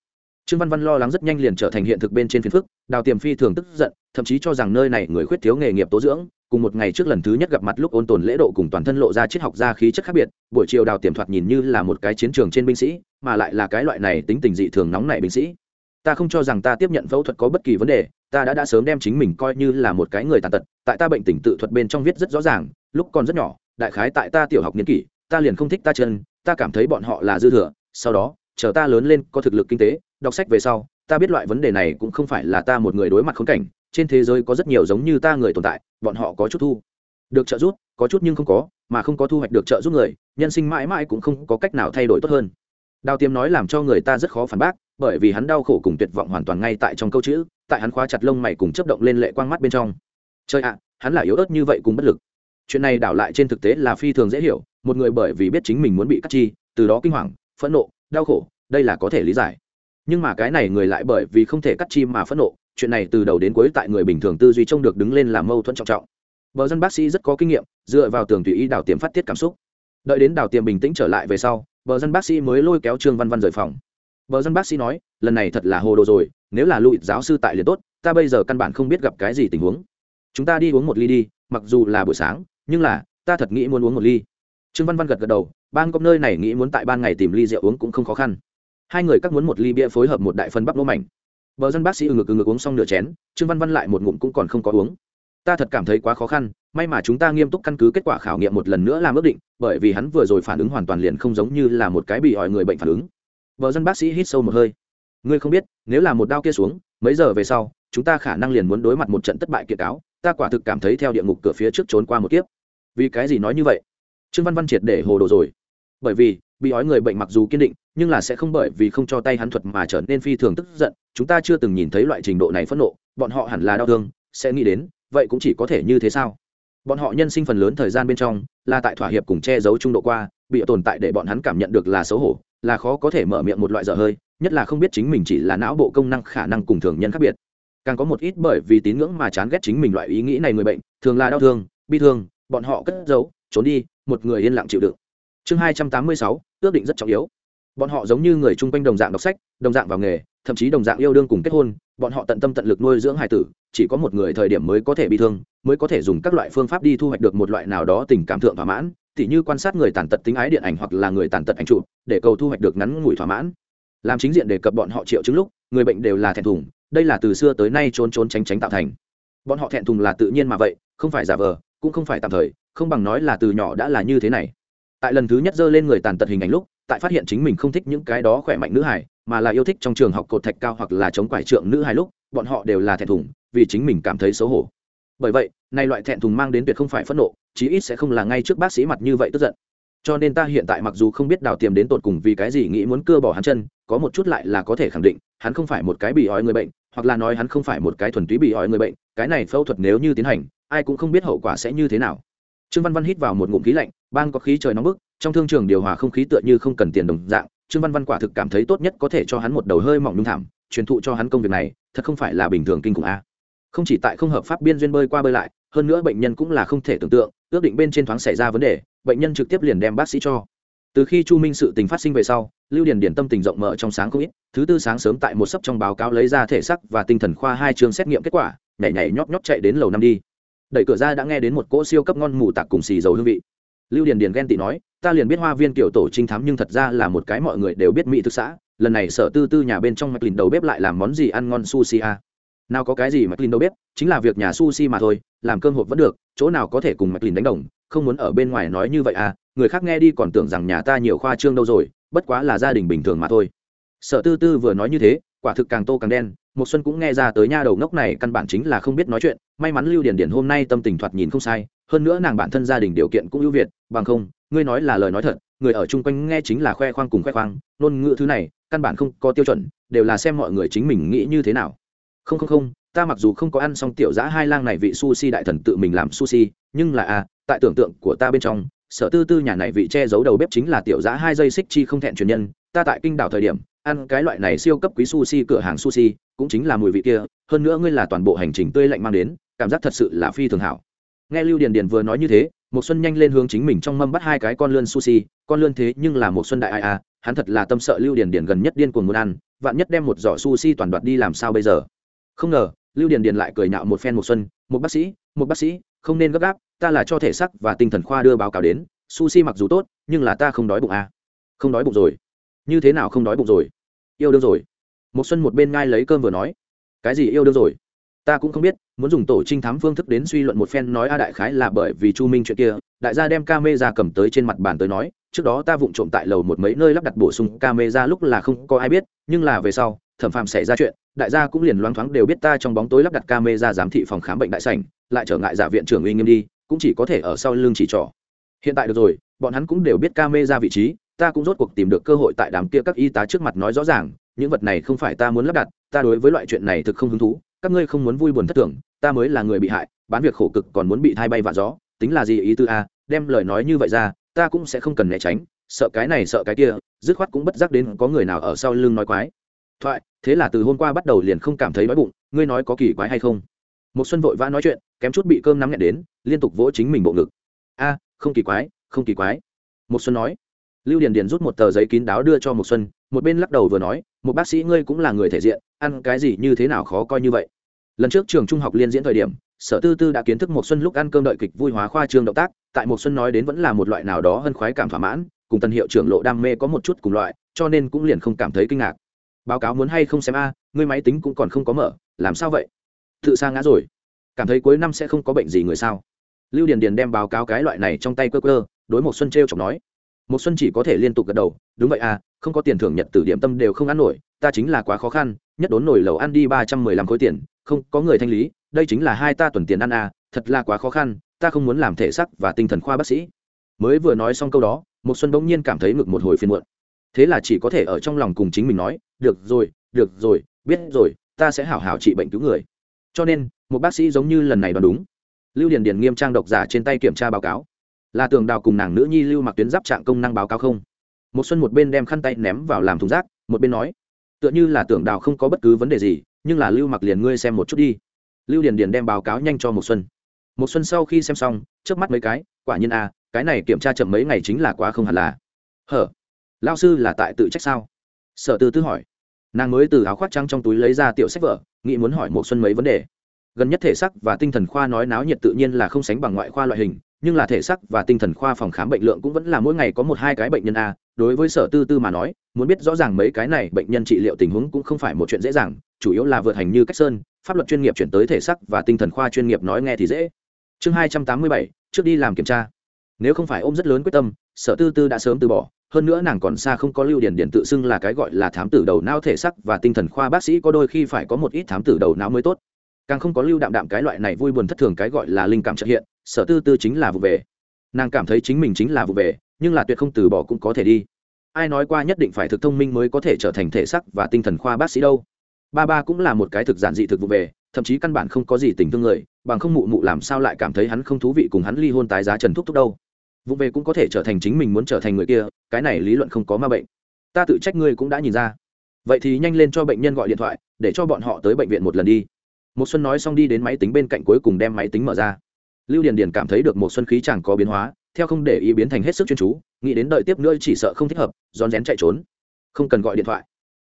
Trương văn văn lo lắng rất nhanh liền trở thành hiện thực bên trên phiền phức, đào tiềm phi thường tức giận, thậm chí cho rằng nơi này người khuyết thiếu nghề nghiệp tố dưỡng, cùng một ngày trước lần thứ nhất gặp mặt lúc ôn tồn lễ độ cùng toàn thân lộ ra triết học ra khí chất khác biệt, buổi chiều đào tiềm thoạt nhìn như là một cái chiến trường trên binh sĩ, mà lại là cái loại này tính tình dị thường nóng nảy binh sĩ. Ta không cho rằng ta tiếp nhận phẫu thuật có bất kỳ vấn đề, ta đã đã sớm đem chính mình coi như là một cái người tàn tật, tại ta bệnh tình tự thuật bên trong viết rất rõ ràng, lúc còn rất nhỏ, đại khái tại ta tiểu học niên kỷ, ta liền không thích ta chân, ta cảm thấy bọn họ là dư thừa, sau đó, chờ ta lớn lên có thực lực kinh tế đọc sách về sau, ta biết loại vấn đề này cũng không phải là ta một người đối mặt khốn cảnh, trên thế giới có rất nhiều giống như ta người tồn tại, bọn họ có chút thu được trợ giúp, có chút nhưng không có, mà không có thu hoạch được trợ giúp người, nhân sinh mãi mãi cũng không có cách nào thay đổi tốt hơn. Đào tiêm nói làm cho người ta rất khó phản bác, bởi vì hắn đau khổ cùng tuyệt vọng hoàn toàn ngay tại trong câu chữ, tại hắn khóa chặt lông mày cùng chấp động lên lệ quang mắt bên trong. Trời ạ à, hắn là yếu ớt như vậy cùng bất lực. Chuyện này đảo lại trên thực tế là phi thường dễ hiểu, một người bởi vì biết chính mình muốn bị cắt chi, từ đó kinh hoàng, phẫn nộ, đau khổ, đây là có thể lý giải nhưng mà cái này người lại bởi vì không thể cắt chim mà phẫn nộ, chuyện này từ đầu đến cuối tại người bình thường tư duy trông được đứng lên làm mâu thuẫn trọng trọng. Bờ dân bác sĩ rất có kinh nghiệm, dựa vào tường tùy ý đào tiềm phát tiết cảm xúc. Đợi đến đào tiềm bình tĩnh trở lại về sau, bờ dân bác sĩ mới lôi kéo trương văn văn rời phòng. Bờ dân bác sĩ nói, lần này thật là hồ đồ rồi, nếu là lụi giáo sư tại liền tốt, ta bây giờ căn bản không biết gặp cái gì tình huống. Chúng ta đi uống một ly đi, mặc dù là buổi sáng, nhưng là, ta thật nghĩ muốn uống một ly. Trương văn văn gật gật đầu ban công nơi này nghĩ muốn tại ban ngày tìm ly rượu uống cũng không khó khăn hai người các muốn một ly bia phối hợp một đại phân bắp lỗ mảnh. Bờ dân bác sĩ ừng ngực ừng ngực uống xong nửa chén, trương văn văn lại một ngụm cũng còn không có uống. Ta thật cảm thấy quá khó khăn, may mà chúng ta nghiêm túc căn cứ kết quả khảo nghiệm một lần nữa làm ước định, bởi vì hắn vừa rồi phản ứng hoàn toàn liền không giống như là một cái bị hỏi người bệnh phản ứng. Vợ dân bác sĩ hít sâu một hơi. Ngươi không biết, nếu là một đao kia xuống, mấy giờ về sau, chúng ta khả năng liền muốn đối mặt một trận thất bại kiệt cáo, ta quả thực cảm thấy theo địa ngục cửa phía trước trốn qua một kiếp. Vì cái gì nói như vậy? Trương văn văn triệt để hồ đồ rồi. Bởi vì bị ói người bệnh mặc dù kiên định, nhưng là sẽ không bởi vì không cho tay hắn thuật mà trở nên phi thường tức giận. Chúng ta chưa từng nhìn thấy loại trình độ này phẫn nộ, bọn họ hẳn là đau thương, sẽ nghĩ đến, vậy cũng chỉ có thể như thế sao? Bọn họ nhân sinh phần lớn thời gian bên trong, là tại thỏa hiệp cùng che giấu trung độ qua, bị tồn tại để bọn hắn cảm nhận được là xấu hổ, là khó có thể mở miệng một loại dở hơi, nhất là không biết chính mình chỉ là não bộ công năng, khả năng cùng thường nhân khác biệt. Càng có một ít bởi vì tín ngưỡng mà chán ghét chính mình loại ý nghĩ này người bệnh, thường là đau thương, bi thương, bọn họ cất giấu, trốn đi, một người yên lặng chịu đựng chương hai trăm tám mươi sáu, ước định rất trọng yếu. Bọn họ giống như người chung quanh đồng dạng đọc sách, đồng dạng vào nghề, thậm chí đồng dạng yêu đương cùng kết hôn, bọn họ tận tâm tận lực nuôi dưỡng hài tử, chỉ có một người thời điểm mới có thể bị thương, mới có thể dùng các loại phương pháp đi thu hoạch được một loại nào đó tình cảm thượng thỏa mãn, tỉ như quan sát người tàn tật tính ái điện ảnh hoặc là người tàn tật ảnh chụp, để cầu thu hoạch được ngắn ngủi thỏa mãn. Làm chính diện đề cập bọn họ triệu chứng lúc, người bệnh đều là thẹn thùng, đây là từ xưa tới nay trốn trốn tránh tránh tạo thành. Bọn họ thẹn thùng là tự nhiên mà vậy, không phải giả vờ, cũng không phải tạm thời, không bằng nói là từ nhỏ đã là như thế này tại lần thứ nhất dơ lên người tàn tật hình ảnh lúc, tại phát hiện chính mình không thích những cái đó khỏe mạnh nữ hải mà là yêu thích trong trường học cột thạch cao hoặc là chống quải trượng nữ hải lúc, bọn họ đều là thẹn thùng, vì chính mình cảm thấy xấu hổ. Bởi vậy nay loại thẹn thùng mang đến tuyệt không phải phẫn nộ, chí ít sẽ không là ngay trước bác sĩ mặt như vậy tức giận. Cho nên ta hiện tại mặc dù không biết đào tiềm đến tột cùng vì cái gì nghĩ muốn cưa bỏ hắn chân, có một chút lại là có thể khẳng định, hắn không phải một cái bị ói người bệnh, hoặc là nói hắn không phải một cái thuần túy bị ói người bệnh, cái này phẫu thuật nếu như tiến hành, ai cũng không biết hậu quả sẽ như thế nào. Trương văn văn hít vào một ngụm khí lạnh bang có khí trời nóng bức, trong thương trường điều hòa không khí tựa như không cần tiền đồng dạng, trương văn văn quả thực cảm thấy tốt nhất có thể cho hắn một đầu hơi mỏng nhung thảm, truyền thụ cho hắn công việc này, thật không phải là bình thường kinh khủng a. Không chỉ tại không hợp pháp biên duyên bơi qua bơi lại, hơn nữa bệnh nhân cũng là không thể tưởng tượng, ước định bên trên thoáng xảy ra vấn đề, bệnh nhân trực tiếp liền đem bác sĩ cho. Từ khi chu minh sự tình phát sinh về sau, lưu Điền điển tâm tình rộng mở trong sáng không ít, thứ tư sáng sớm tại một sấp trong báo cáo lấy ra thể sắc và tinh thần khoa hai trường xét nghiệm kết quả, nhảy nhảy nhóp nhóp chạy đến lầu năm đi. Đẩy cửa ra đã nghe đến một cỗ siêu cấp ngon mù tạc cùng xì dầu hương vị lưu điền điền ghen tị nói, ta liền biết hoa viên kiểu tổ trinh thám nhưng thật ra là một cái mọi người đều biết mỹ thực xã, lần này sở tư tư nhà bên trong mạch lìn đầu bếp lại làm món gì ăn ngon sushi à. nào có cái gì mạch lìn đầu bếp, chính là việc nhà sushi mà thôi, làm cơm hộp vẫn được, chỗ nào có thể cùng mạch lìn đánh đồng, không muốn ở bên ngoài nói như vậy à người khác nghe đi còn tưởng rằng nhà ta nhiều khoa trương đâu rồi, bất quá là gia đình bình thường mà thôi sở tư tư vừa nói như thế, quả thực càng tô càng đen một xuân cũng nghe ra tới nha đầu ngốc này căn bản chính là không biết nói chuyện, may mắn lưu điển điển hôm nay tâm tình thoạt nhìn không sai hơn nữa nàng bản thân gia đình điều kiện cũng ưu việt, bằng không, ngươi nói là lời nói thật, người ở chung quanh nghe chính là khoe khoang cùng khoe khoang, ngôn ngữ thứ này, căn bản không có tiêu chuẩn, đều là xem mọi người chính mình nghĩ như thế nào. Không không không, ta mặc dù không có ăn xong tiểu giã hai lang này vị sushi đại thần tự mình làm sushi, nhưng là à tại tưởng tượng của ta bên trong, sở tư tư nhà này vị che giấu đầu bếp chính là tiểu giã hai dây xích chi không thẹn truyền nhân, ta tại kinh đảo thời điểm, ăn cái loại này siêu cấp quý sushi cửa hàng sushi, cũng chính là mùi vị kia, hơn nữa ngươi là toàn bộ hành trình tươi lạnh mang đến, cảm giác thật sự là phi thường hảo nghe lưu điền điền vừa nói như thế một xuân nhanh lên hướng chính mình trong mâm bắt hai cái con lươn sushi, con lươn thế nhưng là một xuân đại ai à hắn thật là tâm sợ lưu điền điền gần nhất điên cuồng muốn ăn, vạn nhất đem một giỏ sushi toàn đoạt đi làm sao bây giờ? Không ngờ, lưu điền điền lại cười nhạo một phen một xuân một bác sĩ một bác sĩ, không nên gấp gáp, ta là cho thể sắc và tinh thần khoa đưa báo cáo đến, sushi mặc dù tốt, nhưng là ta không đói bụng à. Không đói bụng rồi. Như thế nào không đói bụng rồi? Yêu đương rồi. Một xuân một bên ngai lấy cơm vừa nói. Cái gì yêu đương rồi? Ta cũng không biết, muốn dùng tổ trinh thám phương thức đến suy luận một phen nói a đại khái là bởi vì chu minh chuyện kia, đại gia đem ca mê ra cầm tới trên mặt bàn tới nói, trước đó ta vụng trộm tại lầu một mấy nơi lắp đặt bổ sung ca mê ra lúc là không có ai biết, nhưng là về sau, thẩm phạm xảy ra chuyện, đại gia cũng liền loáng thoáng đều biết ta trong bóng tối lắp đặt ca mê ra giám thị phòng khám bệnh đại sảnh, lại trở ngại giả viện trưởng uy nghiêm đi, cũng chỉ có thể ở sau lưng chỉ trỏ. Hiện tại được rồi, bọn hắn cũng đều biết ca mê ra vị trí, ta cũng rốt cuộc tìm được cơ hội tại đám kia các y tá trước mặt nói rõ ràng, những vật này không phải ta muốn lắp đặt, ta đối với loại chuyện này thực không hứng thú các ngươi không muốn vui buồn thất tưởng ta mới là người bị hại, bán việc khổ cực còn muốn bị thay bay vạ gió, tính là gì ý tư a, đem lời nói như vậy ra, ta cũng sẽ không cần né tránh, sợ cái này sợ cái kia, dứt khoát cũng bất giác đến có người nào ở sau lưng nói quái. Thoại, thế là từ hôm qua bắt đầu liền không cảm thấy đói bụng, ngươi nói có kỳ quái hay không? Một xuân vội vã nói chuyện, kém chút bị cơm nắm nhẹ đến, liên tục vỗ chính mình bộ ngực. A, không kỳ quái, không kỳ quái. Một xuân nói. Lưu điền điền rút một tờ giấy kín đáo đưa cho một xuân, một bên lắc đầu vừa nói một bác sĩ ngươi cũng là người thể diện, ăn cái gì như thế nào khó coi như vậy. Lần trước trường trung học liên diễn thời điểm, sở tư tư đã kiến thức một xuân lúc ăn cơm đợi kịch vui hóa khoa trương động tác, tại một xuân nói đến vẫn là một loại nào đó hơn khoái cảm thỏa mãn, cùng tân hiệu trưởng lộ đam mê có một chút cùng loại, cho nên cũng liền không cảm thấy kinh ngạc. Báo cáo muốn hay không xem a, ngươi máy tính cũng còn không có mở, làm sao vậy? Tự sa ngã rồi. Cảm thấy cuối năm sẽ không có bệnh gì người sao? Lưu điền điền đem báo cáo cái loại này trong tay cơ cơ đối một xuân treo chọc nói một xuân chỉ có thể liên tục gật đầu, đúng vậy à không có tiền thưởng nhật tử điểm tâm đều không ăn nổi, ta chính là quá khó khăn, nhất đốn nổi lầu ăn đi ba trăm mười lăm khối tiền, không, có người thanh lý, đây chính là hai ta tuần tiền ăn à thật là quá khó khăn, ta không muốn làm thể sắc và tinh thần khoa bác sĩ. Mới vừa nói xong câu đó một xuân bỗng nhiên cảm thấy ngực một hồi phiền muộn. Thế là chỉ có thể ở trong lòng cùng chính mình nói, được rồi được rồi, biết rồi, ta sẽ hảo hảo trị bệnh cứu người. Cho nên, một bác sĩ giống như lần này đoán đúng. Lưu điền điền nghiêm trang độc giả trên tay kiểm tra báo cáo là tường đào cùng nàng nữ nhi lưu mặc tuyến giáp trạng công năng báo cáo không? Một xuân một bên đem khăn tay ném vào làm thùng rác một bên nói tựa như là tưởng đào không có bất cứ vấn đề gì nhưng là lưu mặc liền ngươi xem một chút đi. Lưu điền điền đem báo cáo nhanh cho một xuân. Một xuân sau khi xem xong trước mắt mấy cái quả nhiên a à, cái này kiểm tra chậm mấy ngày chính là quá không hẳn là. Hở lao sư là tại tự trách sao? Sở tư tư hỏi. Nàng mới từ áo khoác trắng trong túi lấy ra tiểu sách vở nghĩ muốn hỏi một xuân mấy vấn đề. Gần nhất thể sắc và tinh thần khoa nói náo nhiệt tự nhiên là không sánh bằng ngoại khoa loại hình nhưng là thể sắc và tinh thần khoa phòng khám bệnh lượng cũng vẫn là mỗi ngày có một hai cái bệnh nhân a. Đối với sở tư tư mà nói, muốn biết rõ ràng mấy cái này bệnh nhân trị liệu tình huống cũng không phải một chuyện dễ dàng, chủ yếu là vượt hành như cách sơn, pháp luật chuyên nghiệp chuyển tới thể sắc và tinh thần khoa chuyên nghiệp nói nghe thì dễ. Chương hai trăm tám mươi bảy, trước đi làm kiểm tra. Nếu không phải ôm rất lớn quyết tâm, sở tư tư đã sớm từ bỏ, hơn nữa nàng còn xa không có lưu điển điển tự xưng là cái gọi là thám tử đầu não thể sắc và tinh thần khoa bác sĩ có đôi khi phải có một ít thám tử đầu não mới tốt. Càng không có lưu đạm đạm cái loại này vui buồn thất thường cái gọi là linh cảm trợ hiện sở tư tư chính là vụ về. Nàng cảm thấy chính mình chính là vụ về, nhưng là tuyệt không từ bỏ cũng có thể đi. Ai nói qua nhất định phải thực thông minh mới có thể trở thành thể sắc và tinh thần khoa bác sĩ đâu. Ba ba cũng là một cái thực giản dị thực vụ về, thậm chí căn bản không có gì tình thương người, bằng không mụ mụ làm sao lại cảm thấy hắn không thú vị cùng hắn ly hôn tái giá trần thúc thúc đâu. Vụ về cũng có thể trở thành chính mình muốn trở thành người kia, cái này lý luận không có ma bệnh. Ta tự trách ngươi cũng đã nhìn ra. Vậy thì nhanh lên cho bệnh nhân gọi điện thoại, để cho bọn họ tới bệnh viện một lần đi. Một xuân nói xong đi đến máy tính bên cạnh cuối cùng đem máy tính mở ra lưu điền điền cảm thấy được một xuân khí chẳng có biến hóa, theo không để ý biến thành hết sức chuyên chú, nghĩ đến đợi tiếp nữa chỉ sợ không thích hợp, rón rén chạy trốn. Không cần gọi điện thoại.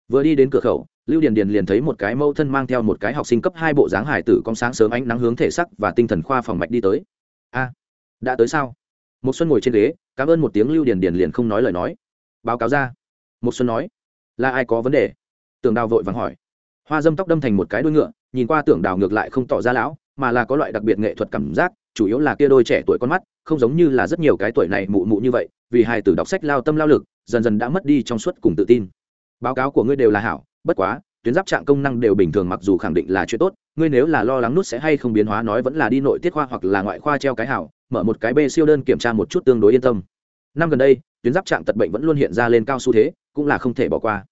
Vừa đi đến cửa khẩu, lưu điền điền liền thấy một cái mâu thân mang theo một cái học sinh cấp hai bộ dáng hải tử con sáng sớm ánh nắng hướng thể sắc và tinh thần khoa phòng mạch đi tới. A, đã tới sao? Một xuân ngồi trên ghế, cảm ơn một tiếng lưu điền điền liền không nói lời nói. Báo cáo ra. Một xuân nói, là ai có vấn đề? Tưởng đào vội vàng hỏi. Hoa dâm tóc đâm thành một cái đuôi ngựa, nhìn qua tưởng đào ngược lại không tỏ ra lão mà là có loại đặc biệt nghệ thuật cảm giác, chủ yếu là kia đôi trẻ tuổi con mắt, không giống như là rất nhiều cái tuổi này mụ mụ như vậy, vì hai tử đọc sách lao tâm lao lực, dần dần đã mất đi trong suốt cùng tự tin. Báo cáo của ngươi đều là hảo, bất quá, tuyến giáp trạng công năng đều bình thường mặc dù khẳng định là chuyện tốt, ngươi nếu là lo lắng nút sẽ hay không biến hóa nói vẫn là đi nội tiết khoa hoặc là ngoại khoa treo cái hảo, mở một cái b siêu đơn kiểm tra một chút tương đối yên tâm. Năm gần đây, tuyến giáp trạng tật bệnh vẫn luôn hiện ra lên cao xu thế, cũng là không thể bỏ qua.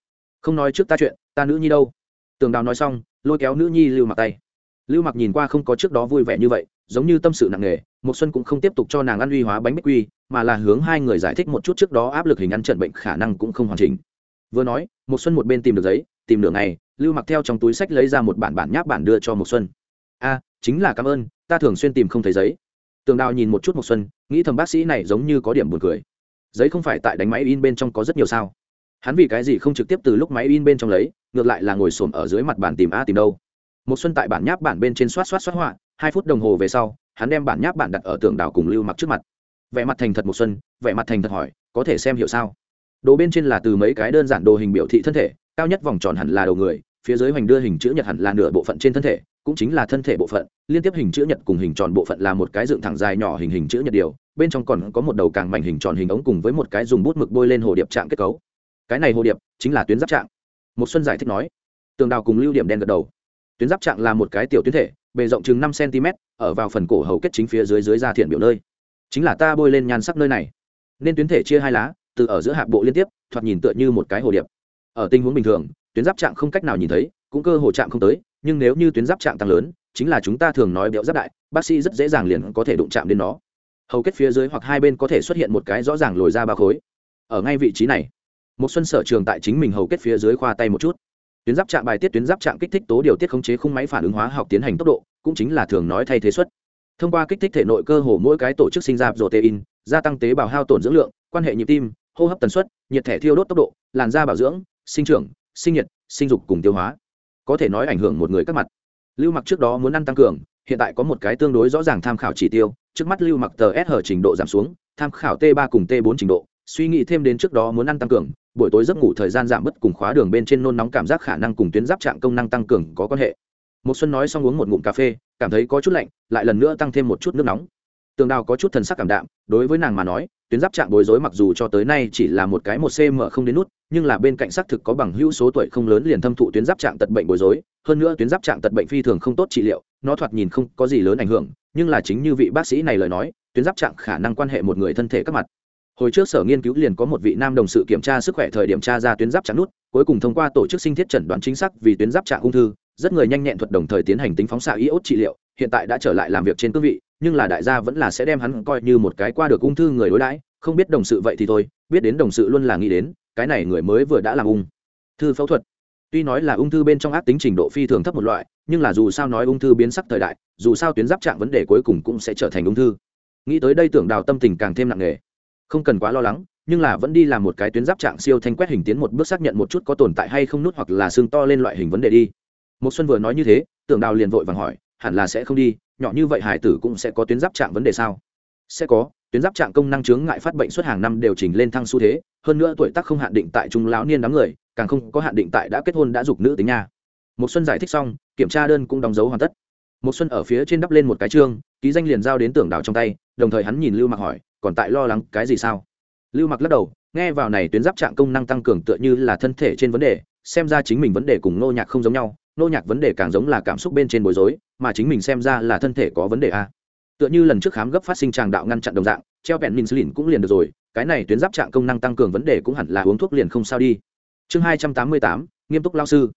Không nói trước ta chuyện, ta nữ nhi đâu? Tường đào nói xong, lôi kéo nữ nhi lưu mặc tay lưu mặc nhìn qua không có trước đó vui vẻ như vậy, giống như tâm sự nặng nề một xuân cũng không tiếp tục cho nàng ăn uy hóa bánh bích quy, mà là hướng hai người giải thích một chút trước đó áp lực hình ăn trận bệnh khả năng cũng không hoàn chỉnh. Vừa nói một xuân một bên tìm được giấy, tìm nửa ngày, lưu mặc theo trong túi sách lấy ra một bản bản nháp bản đưa cho một xuân. A, chính là cảm ơn, ta thường xuyên tìm không thấy giấy. Tường đào nhìn một chút một xuân, nghĩ thầm bác sĩ này giống như có điểm buồn cười. Giấy không phải tại đánh máy in bên trong có rất nhiều sao? Hắn vì cái gì không trực tiếp từ lúc máy in bên trong lấy, ngược lại là ngồi xổm ở dưới mặt bàn tìm a tìm đâu? Một xuân tại bản nháp bản bên trên xoát xoát xoát họa, hai phút đồng hồ về sau, hắn đem bản nháp bản đặt ở tường đảo cùng lưu mặc trước mặt. Vẻ mặt thành thật một xuân, vẻ mặt thành thật hỏi, có thể xem hiểu sao? Đồ bên trên là từ mấy cái đơn giản đồ hình biểu thị thân thể, cao nhất vòng tròn hẳn là đầu người, phía dưới hoành đưa hình chữ nhật hẳn là nửa bộ phận trên thân thể, cũng chính là thân thể bộ phận, liên tiếp hình chữ nhật cùng hình tròn bộ phận là một cái dựng thẳng dài nhỏ hình hình chữ nhật điều, bên trong còn có một đầu càng mảnh hình tròn hình ống cùng với một cái dùng bút mực bôi lên hồ điệp trạng kết cấu. Cái này hồ điệp chính là tuyến giáp trạng. Một xuân giải thích nói, tường đào cùng lưu điểm đen gật đầu tuyến giáp trạng là một cái tiểu tuyến thể, bề rộng chừng năm cm, ở vào phần cổ hầu kết chính phía dưới dưới da thiện biểu nơi. Chính là ta bôi lên nhan sắc nơi này. Nên tuyến thể chia hai lá, từ ở giữa hạ bộ liên tiếp, thoạt nhìn tựa như một cái hồ điệp. Ở tình huống bình thường, tuyến giáp trạng không cách nào nhìn thấy, cũng cơ hồ chạm không tới, nhưng nếu như tuyến giáp trạng tăng lớn, chính là chúng ta thường nói béo giáp đại, bác sĩ rất dễ dàng liền có thể đụng chạm đến nó. Hầu kết phía dưới hoặc hai bên có thể xuất hiện một cái rõ ràng lồi ra ba khối. Ở ngay vị trí này, một xuân sở trường tại chính mình hầu kết phía dưới khoa tay một chút tuyến giáp chạm bài tiết tuyến giáp chạm kích thích tố điều tiết khống chế khung máy phản ứng hóa học tiến hành tốc độ, cũng chính là thường nói thay thế suất. Thông qua kích thích thể nội cơ hồ mỗi cái tổ chức sinh ra protein, gia tăng tế bào hao tổn dưỡng lượng, quan hệ nhịp tim, hô hấp tần suất, nhiệt thể thiêu đốt tốc độ, làn da bảo dưỡng, sinh trưởng, sinh nhiệt, sinh dục cùng tiêu hóa. Có thể nói ảnh hưởng một người các mặt. Lưu mặc trước đó muốn ăn tăng cường, hiện tại có một cái tương đối rõ ràng tham khảo chỉ tiêu, trước mắt lưu mặc tờ s trình độ giảm xuống, tham khảo t 3 cùng t 4 trình độ, suy nghĩ thêm đến trước đó muốn ăn tăng cường buổi tối giấc ngủ thời gian giảm bớt cùng khóa đường bên trên nôn nóng cảm giác khả năng cùng tuyến giáp trạng công năng tăng cường có quan hệ. Một xuân nói xong uống một ngụm cà phê, cảm thấy có chút lạnh, lại lần nữa tăng thêm một chút nước nóng. Tường đào có chút thần sắc cảm đạm, đối với nàng mà nói, tuyến giáp trạng bối rối mặc dù cho tới nay chỉ là một cái một cm không đến nút, nhưng là bên cạnh xác thực có bằng hữu số tuổi không lớn liền thâm thụ tuyến giáp trạng tật bệnh bối rối, hơn nữa tuyến giáp trạng tật bệnh phi thường không tốt trị liệu, nó thoạt nhìn không có gì lớn ảnh hưởng, nhưng là chính như vị bác sĩ này lời nói, tuyến giáp trạng khả năng quan hệ một người thân thể các mặt hồi trước sở nghiên cứu liền có một vị nam đồng sự kiểm tra sức khỏe thời điểm tra ra tuyến giáp trắng nút, cuối cùng thông qua tổ chức sinh thiết chẩn đoán chính xác vì tuyến giáp trạng ung thư, rất người nhanh nhẹn thuật đồng thời tiến hành tính phóng xạ iốt trị liệu, hiện tại đã trở lại làm việc trên cương vị, nhưng là đại gia vẫn là sẽ đem hắn coi như một cái qua được ung thư người đối đãi, không biết đồng sự vậy thì thôi, biết đến đồng sự luôn là nghĩ đến, cái này người mới vừa đã làm ung thư phẫu thuật. Tuy nói là ung thư bên trong ác tính trình độ phi thường thấp một loại, nhưng là dù sao nói ung thư biến sắc thời đại, dù sao tuyến giáp trạng vấn đề cuối cùng cũng sẽ trở thành ung thư. Nghĩ tới đây tưởng đào tâm tình càng thêm nặng nề không cần quá lo lắng, nhưng là vẫn đi làm một cái tuyến giáp trạng siêu thanh quét hình tiến một bước xác nhận một chút có tồn tại hay không nút hoặc là xương to lên loại hình vấn đề đi. Một xuân vừa nói như thế, tưởng đào liền vội vàng hỏi, hẳn là sẽ không đi, nhỏ như vậy hải tử cũng sẽ có tuyến giáp trạng vấn đề sao? Sẽ có, tuyến giáp trạng công năng chướng ngại phát bệnh suốt hàng năm đều chỉnh lên thăng xu thế, hơn nữa tuổi tác không hạn định tại trung lão niên đám người, càng không có hạn định tại đã kết hôn đã dục nữ tính nha. Một xuân giải thích xong, kiểm tra đơn cũng đóng dấu hoàn tất. Một xuân ở phía trên đắp lên một cái chương, ký danh liền giao đến tưởng đào trong tay, đồng thời hắn nhìn lưu mặc hỏi còn tại lo lắng cái gì sao? Lưu mặc lắc đầu, nghe vào này tuyến giáp trạng công năng tăng cường tựa như là thân thể trên vấn đề, xem ra chính mình vấn đề cùng nô nhạc không giống nhau nô nhạc vấn đề càng giống là cảm xúc bên trên bối rối, mà chính mình xem ra là thân thể có vấn đề a. Tựa như lần trước khám gấp phát sinh tràng đạo ngăn chặn đồng dạng, treo vẹn minslin cũng liền được rồi, cái này tuyến giáp trạng công năng tăng cường vấn đề cũng hẳn là uống thuốc liền không sao đi. Chương hai trăm tám mươi tám, nghiêm túc lao sư.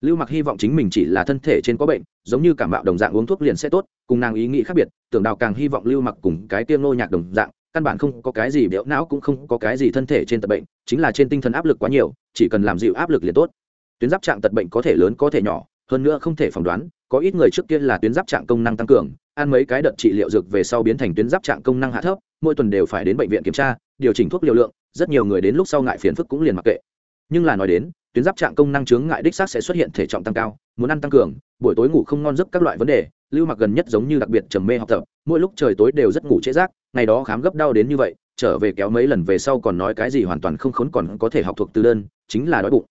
Lưu mặc hy vọng chính mình chỉ là thân thể trên có bệnh, giống như cảm bạo đồng dạng uống thuốc liền sẽ tốt, cùng nàng ý nghĩ khác biệt, tưởng đào càng hy vọng lưu mặc cùng cái tiêm nô nhạc đồng dạng căn bản không có cái gì béo não cũng không có cái gì thân thể trên tật bệnh, chính là trên tinh thần áp lực quá nhiều, chỉ cần làm dịu áp lực liền tốt. Tuyến giáp trạng tật bệnh có thể lớn có thể nhỏ, hơn nữa không thể phỏng đoán, có ít người trước kia là tuyến giáp trạng công năng tăng cường, ăn mấy cái đợt trị liệu dược về sau biến thành tuyến giáp trạng công năng hạ thấp, mỗi tuần đều phải đến bệnh viện kiểm tra, điều chỉnh thuốc liều lượng, rất nhiều người đến lúc sau ngại phiền phức cũng liền mặc kệ. Nhưng là nói đến, tuyến giáp trạng công năng chướng ngại đích xác sẽ xuất hiện thể trọng tăng cao, muốn ăn tăng cường, buổi tối ngủ không ngon giấc các loại vấn đề, lưu mặc gần nhất giống như đặc biệt trầm mê học tập mỗi lúc trời tối đều rất ngủ trễ rác, ngày đó khám gấp đau đến như vậy, trở về kéo mấy lần về sau còn nói cái gì hoàn toàn không khốn còn có thể học thuộc từ đơn, chính là đói bụng.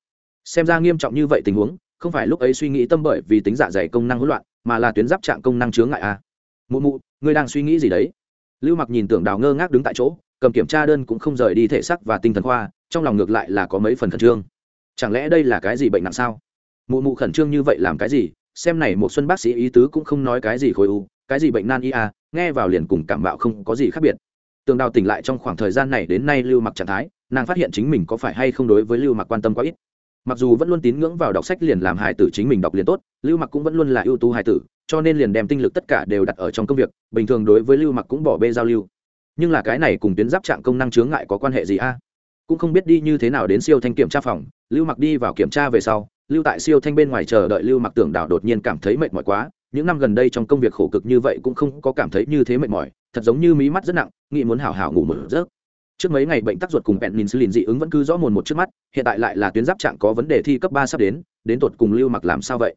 Xem ra nghiêm trọng như vậy tình huống, không phải lúc ấy suy nghĩ tâm bởi vì tính dạ dày công năng hỗn loạn, mà là tuyến giáp trạng công năng chướng ngại a à. mụ mụ, ngươi đang suy nghĩ gì đấy? Lưu mặc nhìn tưởng đào ngơ ngác đứng tại chỗ, cầm kiểm tra đơn cũng không rời đi thể sắc và tinh thần khoa, trong lòng ngược lại là có mấy phần khẩn trương. Chẳng lẽ đây là cái gì bệnh nặng sao? Mụ mụ khẩn trương như vậy làm cái gì? Xem này một xuân bác sĩ ý tứ cũng không nói cái gì khối u, cái gì bệnh nan y a nghe vào liền cùng cảm bạo không có gì khác biệt. Tường đào tỉnh lại trong khoảng thời gian này đến nay lưu mặc trạng thái, nàng phát hiện chính mình có phải hay không đối với lưu mặc quan tâm quá ít. Mặc dù vẫn luôn tín ngưỡng vào đọc sách liền làm hài tử chính mình đọc liền tốt, lưu mặc cũng vẫn luôn là ưu tú hài tử, cho nên liền đem tinh lực tất cả đều đặt ở trong công việc, bình thường đối với lưu mặc cũng bỏ bê giao lưu. Nhưng là cái này cùng tuyến giáp trạng công năng chướng ngại có quan hệ gì a? Cũng không biết đi như thế nào đến siêu thanh kiểm tra phòng, lưu mặc đi vào kiểm tra về sau, lưu tại siêu thanh bên ngoài chờ đợi lưu mặc tưởng đảo đột nhiên cảm thấy mệt mỏi quá những năm gần đây trong công việc khổ cực như vậy cũng không có cảm thấy như thế mệt mỏi, thật giống như mí mắt rất nặng, nghĩ muốn hào hào ngủ một giấc. Trước mấy ngày bệnh tắc ruột cùng bẹn penicillin dị ứng vẫn cứ rõ mồn một trước mắt, hiện tại lại là tuyến giáp trạng có vấn đề thi cấp ba sắp đến đến tột cùng lưu mặc làm sao vậy?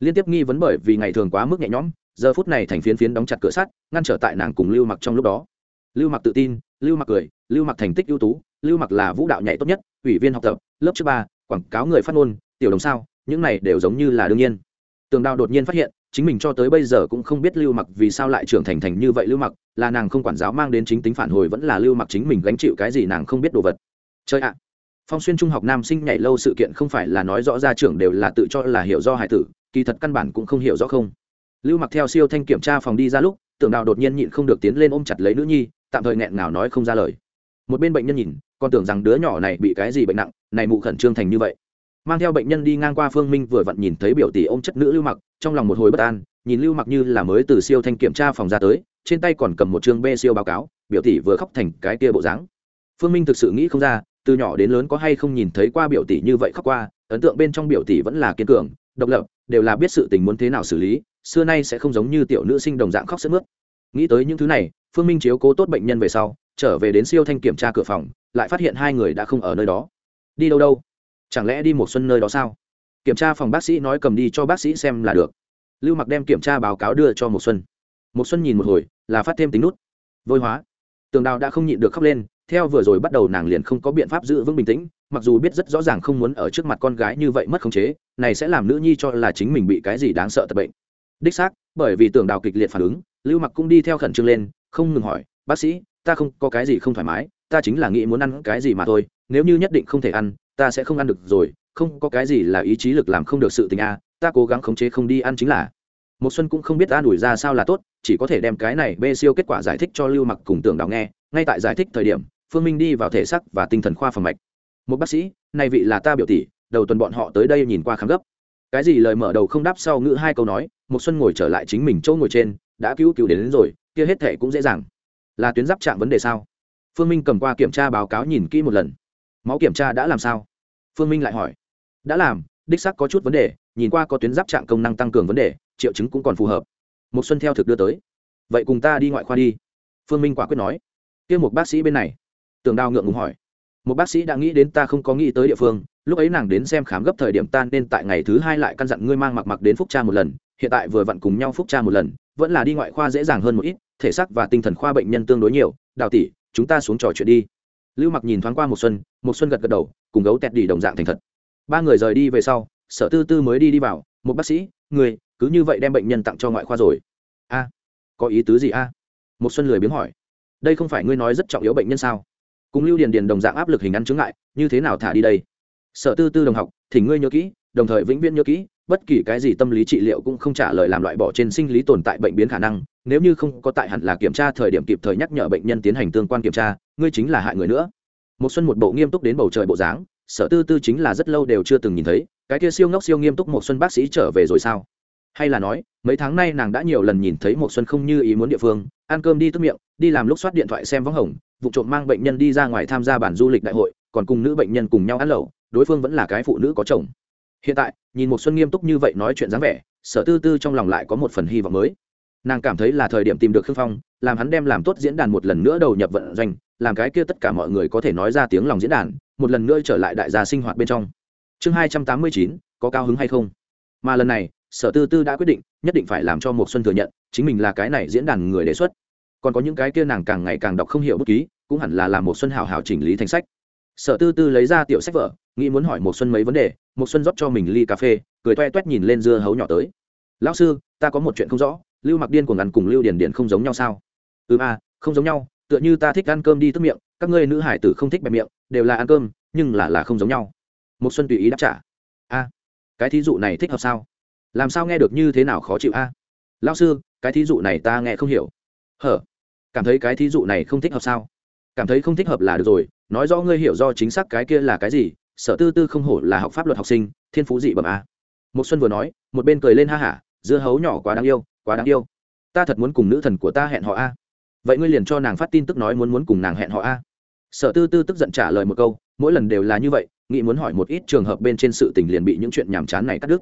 Liên tiếp nghi vấn bởi vì ngày thường quá mức nhẹ nhõm, giờ phút này thành phiến phiến đóng chặt cửa sắt, ngăn trở tại nàng cùng lưu mặc trong lúc đó. Lưu mặc tự tin, lưu mặc cười, lưu mặc thành tích ưu tú, lưu mặc là vũ đạo nhảy tốt nhất, ủy viên học tập, lớp trước ba, quảng cáo người phát ngôn, tiểu đồng sao, những này đều giống như là đương nhiên. Tường đào đột nhiên phát hiện chính mình cho tới bây giờ cũng không biết lưu mặc vì sao lại trưởng thành thành như vậy. Lưu mặc là nàng không quản giáo mang đến chính tính phản hồi, vẫn là lưu mặc chính mình gánh chịu cái gì nàng không biết đồ vật. Chơi ạ! Phong xuyên trung học nam sinh nhảy lâu sự kiện không phải là nói rõ ra trưởng đều là tự cho là hiểu do hải tử, kỳ thật căn bản cũng không hiểu rõ không. Lưu mặc theo siêu thanh kiểm tra phòng đi ra lúc, tưởng đào đột nhiên nhịn không được tiến lên ôm chặt lấy nữ nhi, tạm thời nghẹn ngào nói không ra lời. Một bên bệnh nhân nhìn, còn tưởng rằng đứa nhỏ này bị cái gì bệnh nặng, này mụ khẩn trương thành như vậy mang theo bệnh nhân đi ngang qua phương minh vừa vặn nhìn thấy biểu tỷ ôm chất nữ lưu mặc, trong lòng một hồi bất an, nhìn lưu mặc như là mới từ siêu thanh kiểm tra phòng ra tới, trên tay còn cầm một chương b siêu báo cáo, biểu tỷ vừa khóc thành cái kia bộ dáng. Phương minh thực sự nghĩ không ra, từ nhỏ đến lớn có hay không nhìn thấy qua biểu tỷ như vậy khóc qua, ấn tượng bên trong biểu tỷ vẫn là kiên cường, độc lập, đều là biết sự tình muốn thế nào xử lý, xưa nay sẽ không giống như tiểu nữ sinh đồng dạng khóc sức mướt. Nghĩ tới những thứ này, phương minh chiếu cố tốt bệnh nhân về sau, trở về đến siêu thanh kiểm tra cửa phòng, lại phát hiện hai người đã không ở nơi đó. Đi đâu đâu? Chẳng lẽ đi một xuân nơi đó sao? Kiểm tra phòng bác sĩ nói cầm đi cho bác sĩ xem là được. Lưu mặc đem kiểm tra báo cáo đưa cho một xuân. Một xuân nhìn một hồi, là phát thêm tính nút. Vôi hóa. Tường đào đã không nhịn được khóc lên, theo vừa rồi bắt đầu nàng liền không có biện pháp giữ vững bình tĩnh, mặc dù biết rất rõ ràng không muốn ở trước mặt con gái như vậy mất khống chế, này sẽ làm nữ nhi cho là chính mình bị cái gì đáng sợ tật bệnh. Đích xác, bởi vì tường đào kịch liệt phản ứng, lưu mặc cũng đi theo khẩn trương lên, không ngừng hỏi, bác sĩ, ta không có cái gì không thoải mái, ta chính là nghĩ muốn ăn cái gì mà thôi, nếu như nhất định không thể ăn ta sẽ không ăn được rồi không có cái gì là ý chí lực làm không được sự tình a ta cố gắng khống chế không đi ăn chính là. Một xuân cũng không biết an ủi ra sao là tốt chỉ có thể đem cái này bê siêu kết quả giải thích cho lưu mặc cùng tưởng đào nghe. Ngay tại giải thích thời điểm phương minh đi vào thể sắc và tinh thần khoa phòng mạch. Một bác sĩ này vị là ta biểu tỷ đầu tuần bọn họ tới đây nhìn qua khám gấp. Cái gì lời mở đầu không đáp sau ngữ hai câu nói một xuân ngồi trở lại chính mình chỗ ngồi trên đã cứu cứu đến, đến rồi kia hết thể cũng dễ dàng. Là tuyến giáp chạm vấn đề sao? Phương minh cầm qua kiểm tra báo cáo nhìn kỹ một lần máu kiểm tra đã làm sao? Phương minh lại hỏi. Đã làm, đích xác có chút vấn đề, nhìn qua có tuyến giáp trạng công năng tăng cường vấn đề, triệu chứng cũng còn phù hợp. Một xuân theo thực đưa tới. Vậy cùng ta đi ngoại khoa đi. Phương minh quả quyết nói. Kia một bác sĩ bên này. Tường đào ngượng ngùng hỏi. Một bác sĩ đã nghĩ đến ta không có nghĩ tới địa phương, lúc ấy nàng đến xem khám gấp thời điểm ta nên tại ngày thứ hai lại căn dặn ngươi mang mặc mặc đến phúc tra một lần, hiện tại vừa vặn cùng nhau phúc tra một lần, vẫn là đi ngoại khoa dễ dàng hơn một ít, thể xác và tinh thần khoa bệnh nhân tương đối nhiều. Đào tỷ, chúng ta xuống trò chuyện đi lưu mặc nhìn thoáng qua một xuân một xuân gật gật đầu, cùng gấu tẹt đi đồng dạng thành thật. Ba người rời đi về sau, sở tư tư mới đi đi vào, một bác sĩ, người, cứ như vậy đem bệnh nhân tặng cho ngoại khoa rồi. A, có ý tứ gì a? Một xuân lười biếng hỏi. Đây không phải ngươi nói rất trọng yếu bệnh nhân sao? Cùng lưu điền điền đồng dạng áp lực hình ăn chứng ngại, như thế nào thả đi đây? Sở tư tư đồng học thì ngươi nhớ kỹ, đồng thời vĩnh viễn nhớ kỹ, bất kỳ cái gì tâm lý trị liệu cũng không trả lời làm loại bỏ trên sinh lý tồn tại bệnh biến khả năng nếu như không có tại hẳn là kiểm tra thời điểm kịp thời nhắc nhở bệnh nhân tiến hành tương quan kiểm tra, ngươi chính là hại người nữa. Một xuân một bộ nghiêm túc đến bầu trời bộ dáng, sở tư tư chính là rất lâu đều chưa từng nhìn thấy, cái kia siêu ngốc siêu nghiêm túc một xuân bác sĩ trở về rồi sao? Hay là nói, mấy tháng nay nàng đã nhiều lần nhìn thấy một xuân không như ý muốn địa phương, ăn cơm đi tức miệng, đi làm lúc soát điện thoại xem võng hồng, vụ trộm mang bệnh nhân đi ra ngoài tham gia bản du lịch đại hội, còn cùng nữ bệnh nhân cùng nhau ăn lẩu, đối phương vẫn là cái phụ nữ có chồng. Hiện tại, nhìn một xuân nghiêm túc như vậy nói chuyện dáng vẻ, sở tư tư trong lòng lại có một phần hy vọng mới nàng cảm thấy là thời điểm tìm được khương phong, làm hắn đem làm tốt diễn đàn một lần nữa đầu nhập vận doanh, làm cái kia tất cả mọi người có thể nói ra tiếng lòng diễn đàn, một lần nữa trở lại đại gia sinh hoạt bên trong. Chương hai trăm tám mươi chín, có cao hứng hay không? Mà lần này, sở tư tư đã quyết định, nhất định phải làm cho một xuân thừa nhận, chính mình là cái này diễn đàn người đề xuất. Còn có những cái kia nàng càng ngày càng đọc không hiểu bất ký, cũng hẳn là làm một xuân hào hào chỉnh lý thành sách. Sở tư tư lấy ra tiểu sách vở, nghĩ muốn hỏi một xuân mấy vấn đề một xuân rót cho mình ly cà phê, cười toe toét nhìn lên dưa hấu nhỏ tới. Lão sư, ta có một chuyện không rõ lưu mặc điên của ngắn cùng lưu điền điền không giống nhau sao? Ừ a, không giống nhau, tựa như ta thích ăn cơm đi tức miệng, các ngươi nữ hải tử không thích bẹp miệng, đều là ăn cơm, nhưng là là không giống nhau. Một xuân tùy ý đáp trả. A, cái thí dụ này thích hợp sao? Làm sao nghe được như thế nào khó chịu a? Lão sư, cái thí dụ này ta nghe không hiểu. Hở, cảm thấy cái thí dụ này không thích hợp sao? Cảm thấy không thích hợp là được rồi, nói rõ ngươi hiểu do chính xác cái kia là cái gì, sở tư tư không hổ là học pháp luật học sinh, thiên phú dị bẩm a. Một xuân vừa nói, một bên cười lên ha hả, dưa hấu nhỏ quá đáng yêu quá đáng yêu. Ta thật muốn cùng nữ thần của ta hẹn họ a. Vậy ngươi liền cho nàng phát tin tức nói muốn muốn cùng nàng hẹn họ a. Sở tư tư tức giận trả lời một câu, mỗi lần đều là như vậy nghị muốn hỏi một ít trường hợp bên trên sự tình liền bị những chuyện nhàm chán này cắt đứt.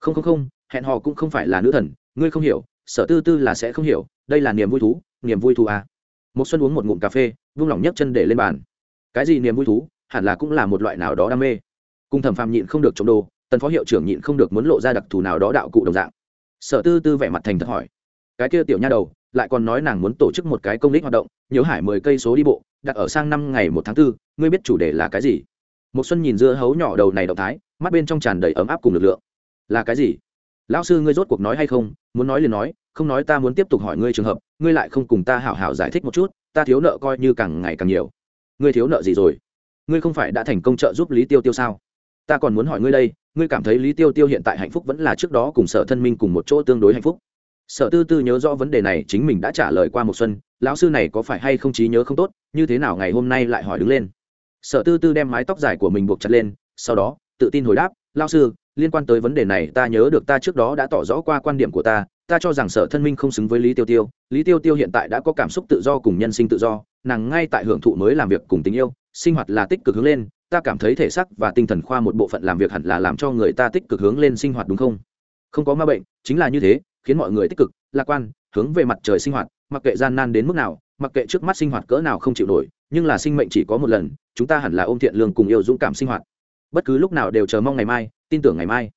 Không không không, hẹn họ cũng không phải là nữ thần, ngươi không hiểu, sở tư tư là sẽ không hiểu, đây là niềm vui thú, niềm vui thú a. Một xuân uống một ngụm cà phê, vung lòng nhấc chân để lên bàn. Cái gì niềm vui thú, hẳn là cũng là một loại nào đó đam mê. Cùng thẩm phàm nhịn không được chống đồ, tần phó hiệu trưởng nhịn không được muốn lộ ra đặc thù nào đó đạo cụ đồng dạng sở tư tư vẻ mặt thành thật hỏi. Cái kia tiểu nha đầu, lại còn nói nàng muốn tổ chức một cái công lý hoạt động, nhớ hải mười cây số đi bộ, đặt ở sang năm ngày một tháng tư, ngươi biết chủ đề là cái gì? Một xuân nhìn dưa hấu nhỏ đầu này động thái, mắt bên trong tràn đầy ấm áp cùng lực lượng. Là cái gì? Lão sư ngươi rốt cuộc nói hay không? Muốn nói liền nói, không nói ta muốn tiếp tục hỏi ngươi trường hợp, ngươi lại không cùng ta hảo hảo giải thích một chút, ta thiếu nợ coi như càng ngày càng nhiều. Ngươi thiếu nợ gì rồi? Ngươi không phải đã thành công trợ giúp lý tiêu tiêu sao? Ta còn muốn hỏi ngươi đây ngươi cảm thấy lý tiêu tiêu hiện tại hạnh phúc vẫn là trước đó cùng sở thân minh cùng một chỗ tương đối hạnh phúc. Sở tư tư nhớ rõ vấn đề này, chính mình đã trả lời qua một xuân, lão sư này có phải hay không trí nhớ không tốt, như thế nào ngày hôm nay lại hỏi đứng lên. Sở tư tư đem mái tóc dài của mình buộc chặt lên, sau đó, tự tin hồi đáp, lão sư, liên quan tới vấn đề này, ta nhớ được ta trước đó đã tỏ rõ qua quan điểm của ta ta cho rằng sở thân minh không xứng với lý tiêu tiêu, lý tiêu tiêu hiện tại đã có cảm xúc tự do cùng nhân sinh tự do, nàng ngay tại hưởng thụ mới làm việc cùng tình yêu, sinh hoạt là tích cực hướng lên ta cảm thấy thể xác và tinh thần khoa một bộ phận làm việc hẳn là làm cho người ta tích cực hướng lên sinh hoạt đúng không? Không có ma bệnh, chính là như thế, khiến mọi người tích cực, lạc quan, hướng về mặt trời sinh hoạt, mặc kệ gian nan đến mức nào, mặc kệ trước mắt sinh hoạt cỡ nào không chịu nổi, nhưng là sinh mệnh chỉ có một lần, chúng ta hẳn là ôm thiện lương cùng yêu dũng cảm sinh hoạt. Bất cứ lúc nào đều chờ mong ngày mai, tin tưởng ngày mai.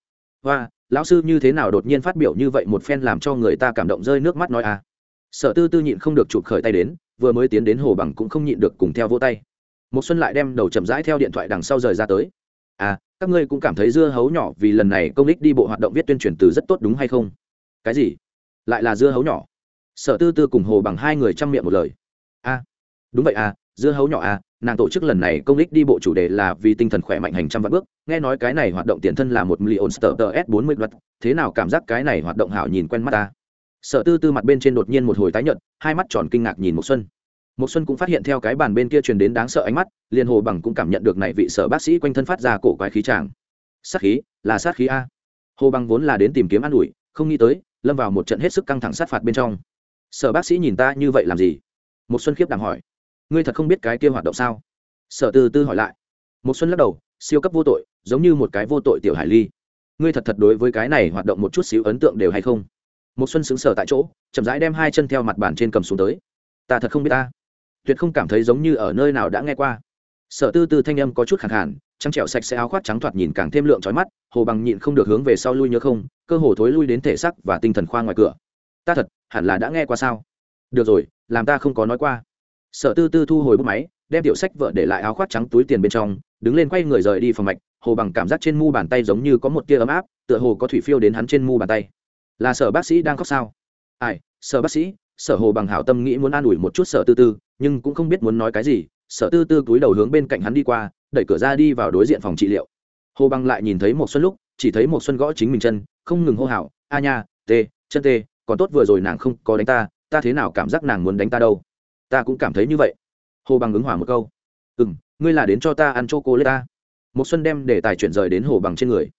Và lão sư như thế nào đột nhiên phát biểu như vậy một phen làm cho người ta cảm động rơi nước mắt nói à? Sở tư tư nhịn không được chụp khởi tay đến, vừa mới tiến đến hồ bằng cũng không nhịn được cùng theo vỗ tay một xuân lại đem đầu chậm rãi theo điện thoại đằng sau rời ra tới. À các ngươi cũng cảm thấy dưa hấu nhỏ vì lần này công lích đi bộ hoạt động viết tuyên truyền từ rất tốt đúng hay không? Cái gì? Lại là dưa hấu nhỏ? Sở tư tư cùng hồ bằng hai người chăm miệng một lời. A đúng vậy à dưa hấu nhỏ à nàng tổ chức lần này công lích đi bộ chủ đề là vì tinh thần khỏe mạnh hành trăm vạn bước. Nghe nói cái này hoạt động tiền thân là một million sờ s bốn mươi thế nào cảm giác cái này hoạt động hảo nhìn quen mắt ta? Sở tư tư mặt bên trên đột nhiên một hồi tái nhợt, hai mắt tròn kinh ngạc nhìn một xuân một xuân cũng phát hiện theo cái bàn bên kia truyền đến đáng sợ ánh mắt, liền hồ bằng cũng cảm nhận được này vị sở bác sĩ quanh thân phát ra cổ quái khí tràng. Sát khí, là sát khí a. Hồ bằng vốn là đến tìm kiếm an ủi, không nghĩ tới, lâm vào một trận hết sức căng thẳng sát phạt bên trong. Sở bác sĩ nhìn ta như vậy làm gì? Một xuân khiếp đàng hỏi. Ngươi thật không biết cái kia hoạt động sao? Sở tư tư hỏi lại. Một xuân lắc đầu, siêu cấp vô tội, giống như một cái vô tội tiểu hải ly. Ngươi thật thật đối với cái này hoạt động một chút xíu ấn tượng đều hay không? Một xuân sững sờ tại chỗ, chậm rãi đem hai chân theo mặt bàn trên cầm xuống tới. Ta thật không biết ta tuyệt không cảm thấy giống như ở nơi nào đã nghe qua. Sở tư tư thanh âm có chút khẳng hẳn trắng trẹo sạch sẽ áo khoác trắng thoạt nhìn càng thêm lượng trói mắt, hồ bằng nhịn không được hướng về sau lui nhớ không, cơ hồ thối lui đến thể sắc và tinh thần khoa ngoài cửa. Ta thật, hẳn là đã nghe qua sao? Được rồi, làm ta không có nói qua. Sở tư tư thu hồi bút máy, đem tiểu sách vợ để lại áo khoác trắng túi tiền bên trong, đứng lên quay người rời đi phòng mạch, hồ bằng cảm giác trên mu bàn tay giống như có một tia ấm áp, tựa hồ có thủy phiêu đến hắn trên mu bàn tay. Là sở bác sĩ đang khóc sao? Ai, sở bác sĩ sở hồ bằng hảo tâm nghĩ muốn an ủi một chút sở tư tư, nhưng cũng không biết muốn nói cái gì. Sở tư tư cúi đầu hướng bên cạnh hắn đi qua, đẩy cửa ra đi vào đối diện phòng trị liệu. Hồ bằng lại nhìn thấy một xuân lúc, chỉ thấy một xuân gõ chính mình chân, không ngừng hô hào, a nha, tê, chân tê, còn tốt vừa rồi nàng không có đánh ta ta thế nào cảm giác nàng muốn đánh ta đâu? Ta cũng cảm thấy như vậy. Hồ bằng ứng hỏa một câu. Ừm, ngươi là đến cho ta ăn c cô lê ta. Một xuân đem để tài chuyển rời đến hồ bằng trên người.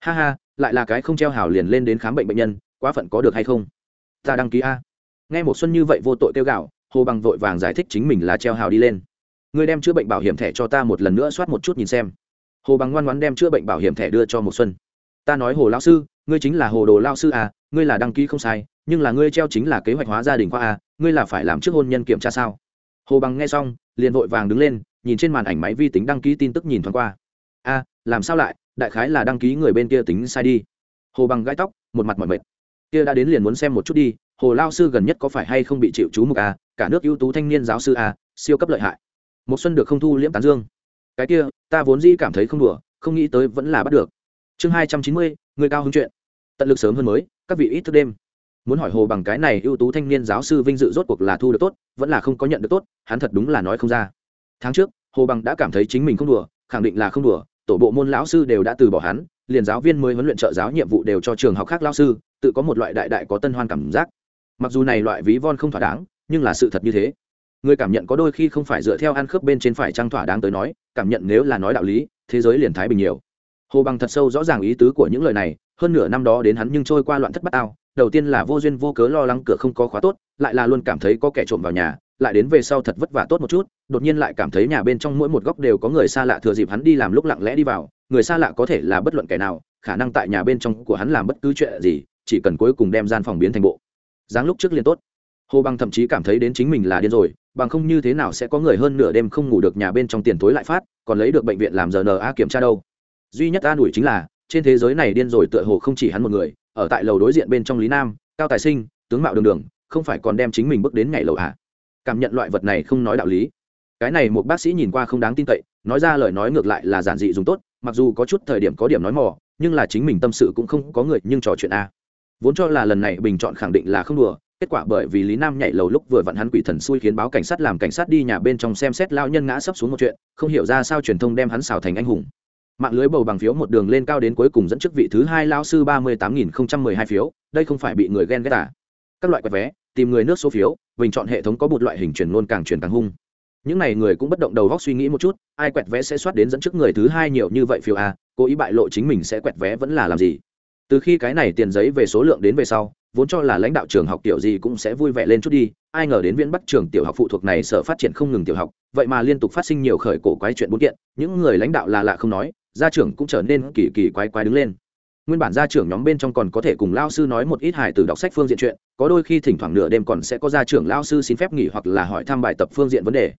Ha ha, lại là cái không treo hào liền lên đến khám bệnh bệnh nhân, quá phận có được hay không? Ta đăng ký a nghe một xuân như vậy vô tội kêu gạo hồ bằng vội vàng giải thích chính mình là treo hào đi lên. Ngươi đem chữa bệnh bảo hiểm thẻ cho ta một lần nữa soát một chút nhìn xem. Hồ bằng ngoan ngoãn đem chữa bệnh bảo hiểm thẻ đưa cho một xuân. Ta nói hồ lão sư, ngươi chính là hồ đồ lao sư à ngươi là đăng ký không sai, nhưng là ngươi treo chính là kế hoạch hóa gia đình khoa à ngươi là phải làm trước hôn nhân kiểm tra sao? Hồ bằng nghe xong, liền vội vàng đứng lên, nhìn trên màn ảnh máy vi tính đăng ký tin tức nhìn thoáng qua. A làm sao lại, đại khái là đăng ký người bên kia tính sai đi. Hồ bằng gãi tóc, một mặt mỏi mệt. Kia đã đến liền muốn xem một chút đi hồ lao sư gần nhất có phải hay không bị chịu chú mục à cả nước ưu tú thanh niên giáo sư à siêu cấp lợi hại. Một xuân được không thu liễm tán dương. Cái kia, ta vốn dĩ cảm thấy không đùa, không nghĩ tới vẫn là bắt được. Chương hai trăm chín mươi, người cao hứng chuyện. Tận lực sớm hơn mới, các vị ít thức đêm. Muốn hỏi hồ bằng cái này ưu tú thanh niên giáo sư vinh dự rốt cuộc là thu được tốt, vẫn là không có nhận được tốt, hắn thật đúng là nói không ra. Tháng trước, hồ bằng đã cảm thấy chính mình không đùa, khẳng định là không đùa, tổ bộ môn lão sư đều đã từ bỏ hắn, liền giáo viên mới huấn luyện trợ giáo nhiệm vụ đều cho trường học khác lao sư, tự có một loại đại đại có tân hoan cảm giác mặc dù này loại ví von không thỏa đáng, nhưng là sự thật như thế. Người cảm nhận có đôi khi không phải dựa theo ăn khớp bên trên phải trăng thỏa đáng tới nói, cảm nhận nếu là nói đạo lý, thế giới liền thái bình nhiều. Hồ bằng thật sâu rõ ràng ý tứ của những lời này, hơn nửa năm đó đến hắn nhưng trôi qua loạn thất bát ao, đầu tiên là vô duyên vô cớ lo lắng cửa không có khóa tốt, lại là luôn cảm thấy có kẻ trộm vào nhà, lại đến về sau thật vất vả tốt một chút, đột nhiên lại cảm thấy nhà bên trong mỗi một góc đều có người xa lạ thừa dịp hắn đi làm lúc lặng lẽ đi vào, người xa lạ có thể là bất luận kẻ nào, khả năng tại nhà bên trong của hắn làm bất cứ chuyện gì, chỉ cần cuối cùng đem gian phòng biến thành bộ dáng lúc trước liền tốt. Hồ bằng thậm chí cảm thấy đến chính mình là điên rồi, bằng không như thế nào sẽ có người hơn nửa đêm không ngủ được nhà bên trong tiền tối lại phát, còn lấy được bệnh viện làm giờ na kiểm tra đâu. Duy nhất an ủi chính là, trên thế giới này điên rồi tựa hồ không chỉ hắn một người, ở tại lầu đối diện bên trong lý nam, cao tài sinh, tướng mạo đường đường, không phải còn đem chính mình bước đến ngày lầu à? cảm nhận loại vật này không nói đạo lý. Cái này một bác sĩ nhìn qua không đáng tin cậy, nói ra lời nói ngược lại là giản dị dùng tốt, mặc dù có chút thời điểm có điểm nói mò, nhưng là chính mình tâm sự cũng không có người nhưng trò chuyện a vốn cho là lần này bình chọn khẳng định là không đùa kết quả bởi vì lý nam nhảy lầu lúc vừa vặn hắn quỷ thần xui khiến báo cảnh sát làm cảnh sát đi nhà bên trong xem xét lao nhân ngã sấp xuống một chuyện không hiểu ra sao truyền thông đem hắn xào thành anh hùng. Mạng lưới bầu bằng phiếu một đường lên cao đến cuối cùng dẫn chức vị thứ hai lao sư ba mươi tám nghìn không trăm mười hai phiếu đây không phải bị người ghen ghét à. các loại quẹt vé tìm người nước số phiếu bình chọn hệ thống có một loại hình truyền luôn càng truyền càng hung. Những n à y người cũng bất động đầu góc suy nghĩ một chút ai quẹt vé sẽ soát đến dẫn trước người thứ hai nhiều như vậy phiếu à, cố ý bại lộ chính mình sẽ quẹt vé vẫn là làm gì? Từ khi cái này tiền giấy về số lượng đến về sau, vốn cho là lãnh đạo trường học tiểu gì cũng sẽ vui vẻ lên chút đi, ai ngờ đến viễn bắc trường tiểu học phụ thuộc này sở phát triển không ngừng tiểu học, vậy mà liên tục phát sinh nhiều khởi cổ quái chuyện bốn kiện, những người lãnh đạo là lạ không nói, gia trưởng cũng trở nên kỳ kỳ quái quái đứng lên. Nguyên bản gia trưởng nhóm bên trong còn có thể cùng lao sư nói một ít hài từ đọc sách phương diện chuyện, có đôi khi thỉnh thoảng nửa đêm còn sẽ có gia trưởng lao sư xin phép nghỉ hoặc là hỏi thăm bài tập phương diện vấn đề.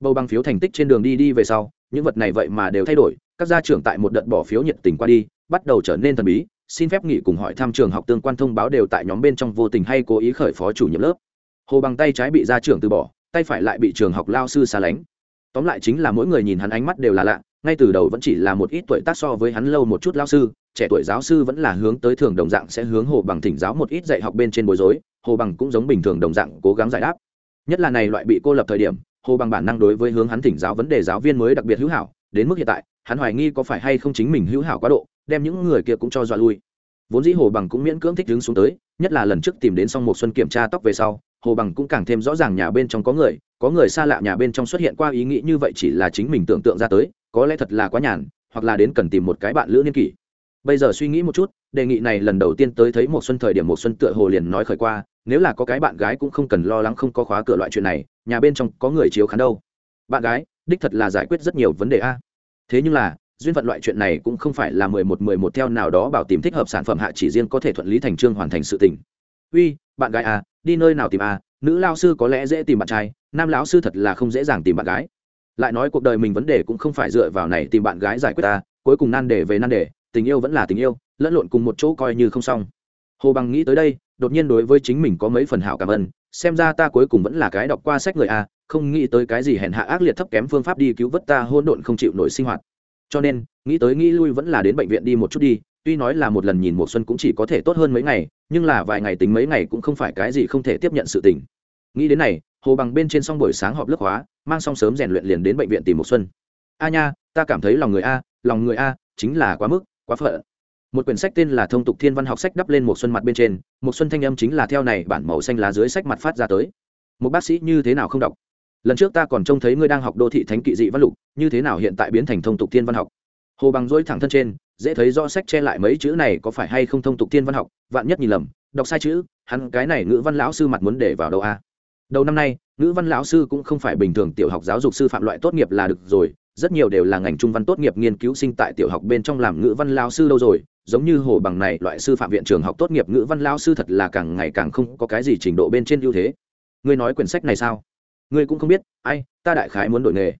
Bầu bằng phiếu thành tích trên đường đi đi về sau, những vật này vậy mà đều thay đổi, các gia trưởng tại một đợt bỏ phiếu nhiệt tình qua đi, bắt đầu trở nên thần bí xin phép nghỉ cùng hỏi thăm trường học tương quan thông báo đều tại nhóm bên trong vô tình hay cố ý khởi phó chủ nhiệm lớp. Hồ bằng tay trái bị gia trưởng từ bỏ, tay phải lại bị trường học lao sư xa lánh. Tóm lại chính là mỗi người nhìn hắn ánh mắt đều là lạ, ngay từ đầu vẫn chỉ là một ít tuổi tác so với hắn lâu một chút lao sư, trẻ tuổi giáo sư vẫn là hướng tới thường đồng dạng sẽ hướng hồ bằng thỉnh giáo một ít dạy học bên trên bối rối, hồ bằng cũng giống bình thường đồng dạng cố gắng giải đáp. Nhất là này loại bị cô lập thời điểm, hồ bằng bản năng đối với hướng hắn thỉnh giáo vấn đề giáo viên mới đặc biệt hữu hảo, đến mức hiện tại, hắn hoài nghi có phải hay không chính mình hữu hảo quá độ đem những người kia cũng cho dọa lui. Vốn dĩ hồ bằng cũng miễn cưỡng thích đứng xuống tới, nhất là lần trước tìm đến xong một xuân kiểm tra tóc về sau, hồ bằng cũng càng thêm rõ ràng nhà bên trong có người có người xa lạ nhà bên trong xuất hiện qua ý nghĩ như vậy chỉ là chính mình tưởng tượng ra tới, có lẽ thật là quá nhàn, hoặc là đến cần tìm một cái bạn lữ niên kỷ. Bây giờ suy nghĩ một chút, đề nghị này lần đầu tiên tới thấy một xuân thời điểm một xuân tựa hồ liền nói khởi qua, nếu là có cái bạn gái cũng không cần lo lắng không có khóa cửa loại chuyện này, nhà bên trong có người chiếu khán đâu. Bạn gái, đích thật là giải quyết rất nhiều vấn đề a. Thế nhưng là duyên phận loại chuyện này cũng không phải là mười một mười một theo nào đó bảo tìm thích hợp sản phẩm hạ chỉ riêng có thể thuận lý thành trương hoàn thành sự tình. Uy, bạn gái à đi nơi nào tìm à? Nữ lao sư có lẽ dễ tìm bạn trai, nam lão sư thật là không dễ dàng tìm bạn gái. Lại nói cuộc đời mình vấn đề cũng không phải dựa vào này tìm bạn gái giải quyết ta, cuối cùng nan đề về nan đề, tình yêu vẫn là tình yêu, lẫn lộn cùng một chỗ coi như không xong. Hồ bằng nghĩ tới đây, đột nhiên đối với chính mình có mấy phần hảo cảm ơn xem ra ta cuối cùng vẫn là cái đọc qua sách người a không nghĩ tới cái gì hèn hạ ác liệt thấp kém phương pháp đi cứu vớt ta hôn độn không chịu nổi sinh hoạt cho nên, nghĩ tới nghĩ lui vẫn là đến bệnh viện đi một chút đi, tuy nói là một lần nhìn mùa xuân cũng chỉ có thể tốt hơn mấy ngày, nhưng là vài ngày tính mấy ngày cũng không phải cái gì không thể tiếp nhận sự tình. Nghĩ đến này, hồ bằng bên trên xong buổi sáng họp lớp hóa mang xong sớm rèn luyện liền đến bệnh viện tìm một xuân. A nha, ta cảm thấy lòng người a, lòng người a, chính là quá mức, quá phận. Một quyển sách tên là thông tục thiên văn học sách đắp lên một xuân mặt bên trên, một xuân thanh âm chính là theo này bản màu xanh lá dưới sách mặt phát ra tới. Một bác sĩ như thế nào không đọc? Lần trước ta còn trông thấy ngươi đang học đô thị thánh kỵ dị văn lục, như thế nào hiện tại biến thành thông tục thiên văn học? Hồ bằng dối thẳng thân trên, dễ thấy rõ sách che lại mấy chữ này có phải hay không thông tục thiên văn học, vạn nhất nhìn lầm, đọc sai chữ, hắn cái này ngữ văn lão sư mặt muốn để vào đâu a? Đầu năm nay, ngữ văn lão sư cũng không phải bình thường tiểu học giáo dục sư phạm loại tốt nghiệp là được rồi, rất nhiều đều là ngành trung văn tốt nghiệp nghiên cứu sinh tại tiểu học bên trong làm ngữ văn lao sư đâu rồi, giống như hồ bằng này loại sư phạm viện trường học tốt nghiệp ngữ văn lao sư thật là càng ngày càng không có cái gì trình độ bên trên ưu thế. Ngươi nói quyển sách này sao? Ngươi cũng không biết, ai, ta đại khái muốn đổi nghề.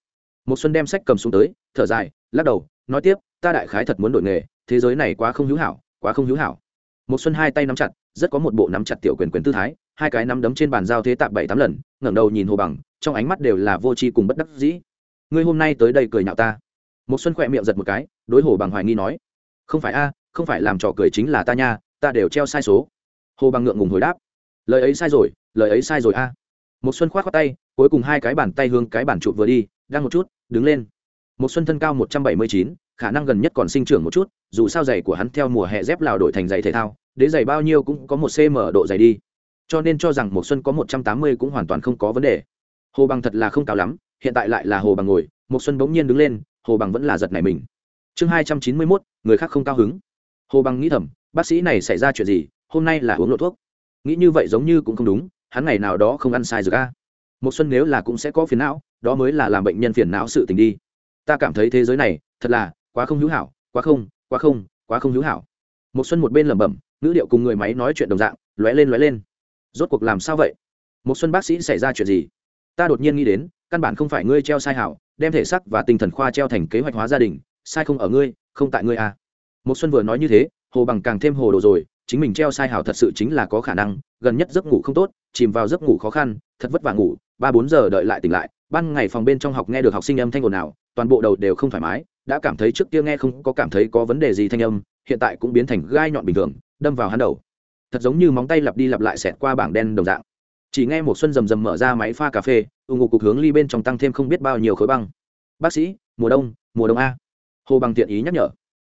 Một xuân đem sách cầm xuống tới, thở dài, lắc đầu, nói tiếp, ta đại khái thật muốn đổi nghề, thế giới này quá không hữu hảo, quá không hữu hảo. Một xuân hai tay nắm chặt, rất có một bộ nắm chặt tiểu quyền quyền tư thái, hai cái nắm đấm trên bàn giao thế tạm bảy tám lần, ngẩng đầu nhìn hồ bằng, trong ánh mắt đều là vô tri cùng bất đắc dĩ. Ngươi hôm nay tới đây cười nhạo ta. Một xuân khỏe miệng giật một cái, đối hồ bằng hoài nghi nói, không phải a, không phải làm trò cười chính là ta nha, ta đều treo sai số. Hồ bằng ngượng ngùng hồi đáp, lời ấy sai rồi, lời ấy sai rồi a. Một xuân khoát khoát tay cuối cùng hai cái bàn tay hướng cái bàn trụ vừa đi, đang một chút, đứng lên. Một xuân thân cao một trăm bảy mươi chín, khả năng gần nhất còn sinh trưởng một chút, dù sao giày của hắn theo mùa hè dép lào đổi thành giày thể thao, đế giày bao nhiêu cũng có một cm độ dày đi. Cho nên cho rằng một xuân có một trăm tám mươi cũng hoàn toàn không có vấn đề. Hồ bằng thật là không cao lắm, hiện tại lại là hồ bằng ngồi, một xuân bỗng nhiên đứng lên, hồ bằng vẫn là giật này mình. Chương hai trăm chín mươi mốt, người khác không cao hứng. Hồ bằng nghĩ thầm, bác sĩ này xảy ra chuyện gì, hôm nay là uống lộ thuốc. Nghĩ như vậy giống như cũng không đúng, hắn ngày nào đó không ăn sai rồi a một xuân nếu là cũng sẽ có phiền não, đó mới là làm bệnh nhân phiền não sự tình đi. Ta cảm thấy thế giới này, thật là quá không hữu hảo, quá không quá không quá không hữu hảo. Một xuân một bên lẩm bẩm, ngữ điệu cùng người máy nói chuyện đồng dạng, lóe lên lóe lên. Rốt cuộc làm sao vậy? Một xuân bác sĩ xảy ra chuyện gì? Ta đột nhiên nghĩ đến, căn bản không phải ngươi treo sai hảo, đem thể sắc và tinh thần khoa treo thành kế hoạch hóa gia đình, sai không ở ngươi, không tại ngươi à. một xuân vừa nói như thế, hồ bằng càng thêm hồ đồ rồi, chính mình treo sai hảo thật sự chính là có khả năng, gần nhất giấc ngủ không tốt, chìm vào giấc ngủ khó khăn, thật vất vả ngủ ba bốn giờ đợi lại tỉnh lại, ban ngày phòng bên trong học nghe được học sinh âm thanh ồn ào, toàn bộ đầu đều không thoải mái, đã cảm thấy trước kia nghe không có cảm thấy có vấn đề gì thanh âm, hiện tại cũng biến thành gai nhọn bình thường, đâm vào hắn đầu. Thật giống như móng tay lặp đi lặp lại xẹt qua bảng đen đồng dạng. Chỉ nghe một xuân rầm rầm mở ra máy pha cà phê ủng hộ cục hướng ly bên trong tăng thêm không biết bao nhiêu khối băng. Bác sĩ, mùa đông mùa đông a. Hồ bằng tiện ý nhắc nhở.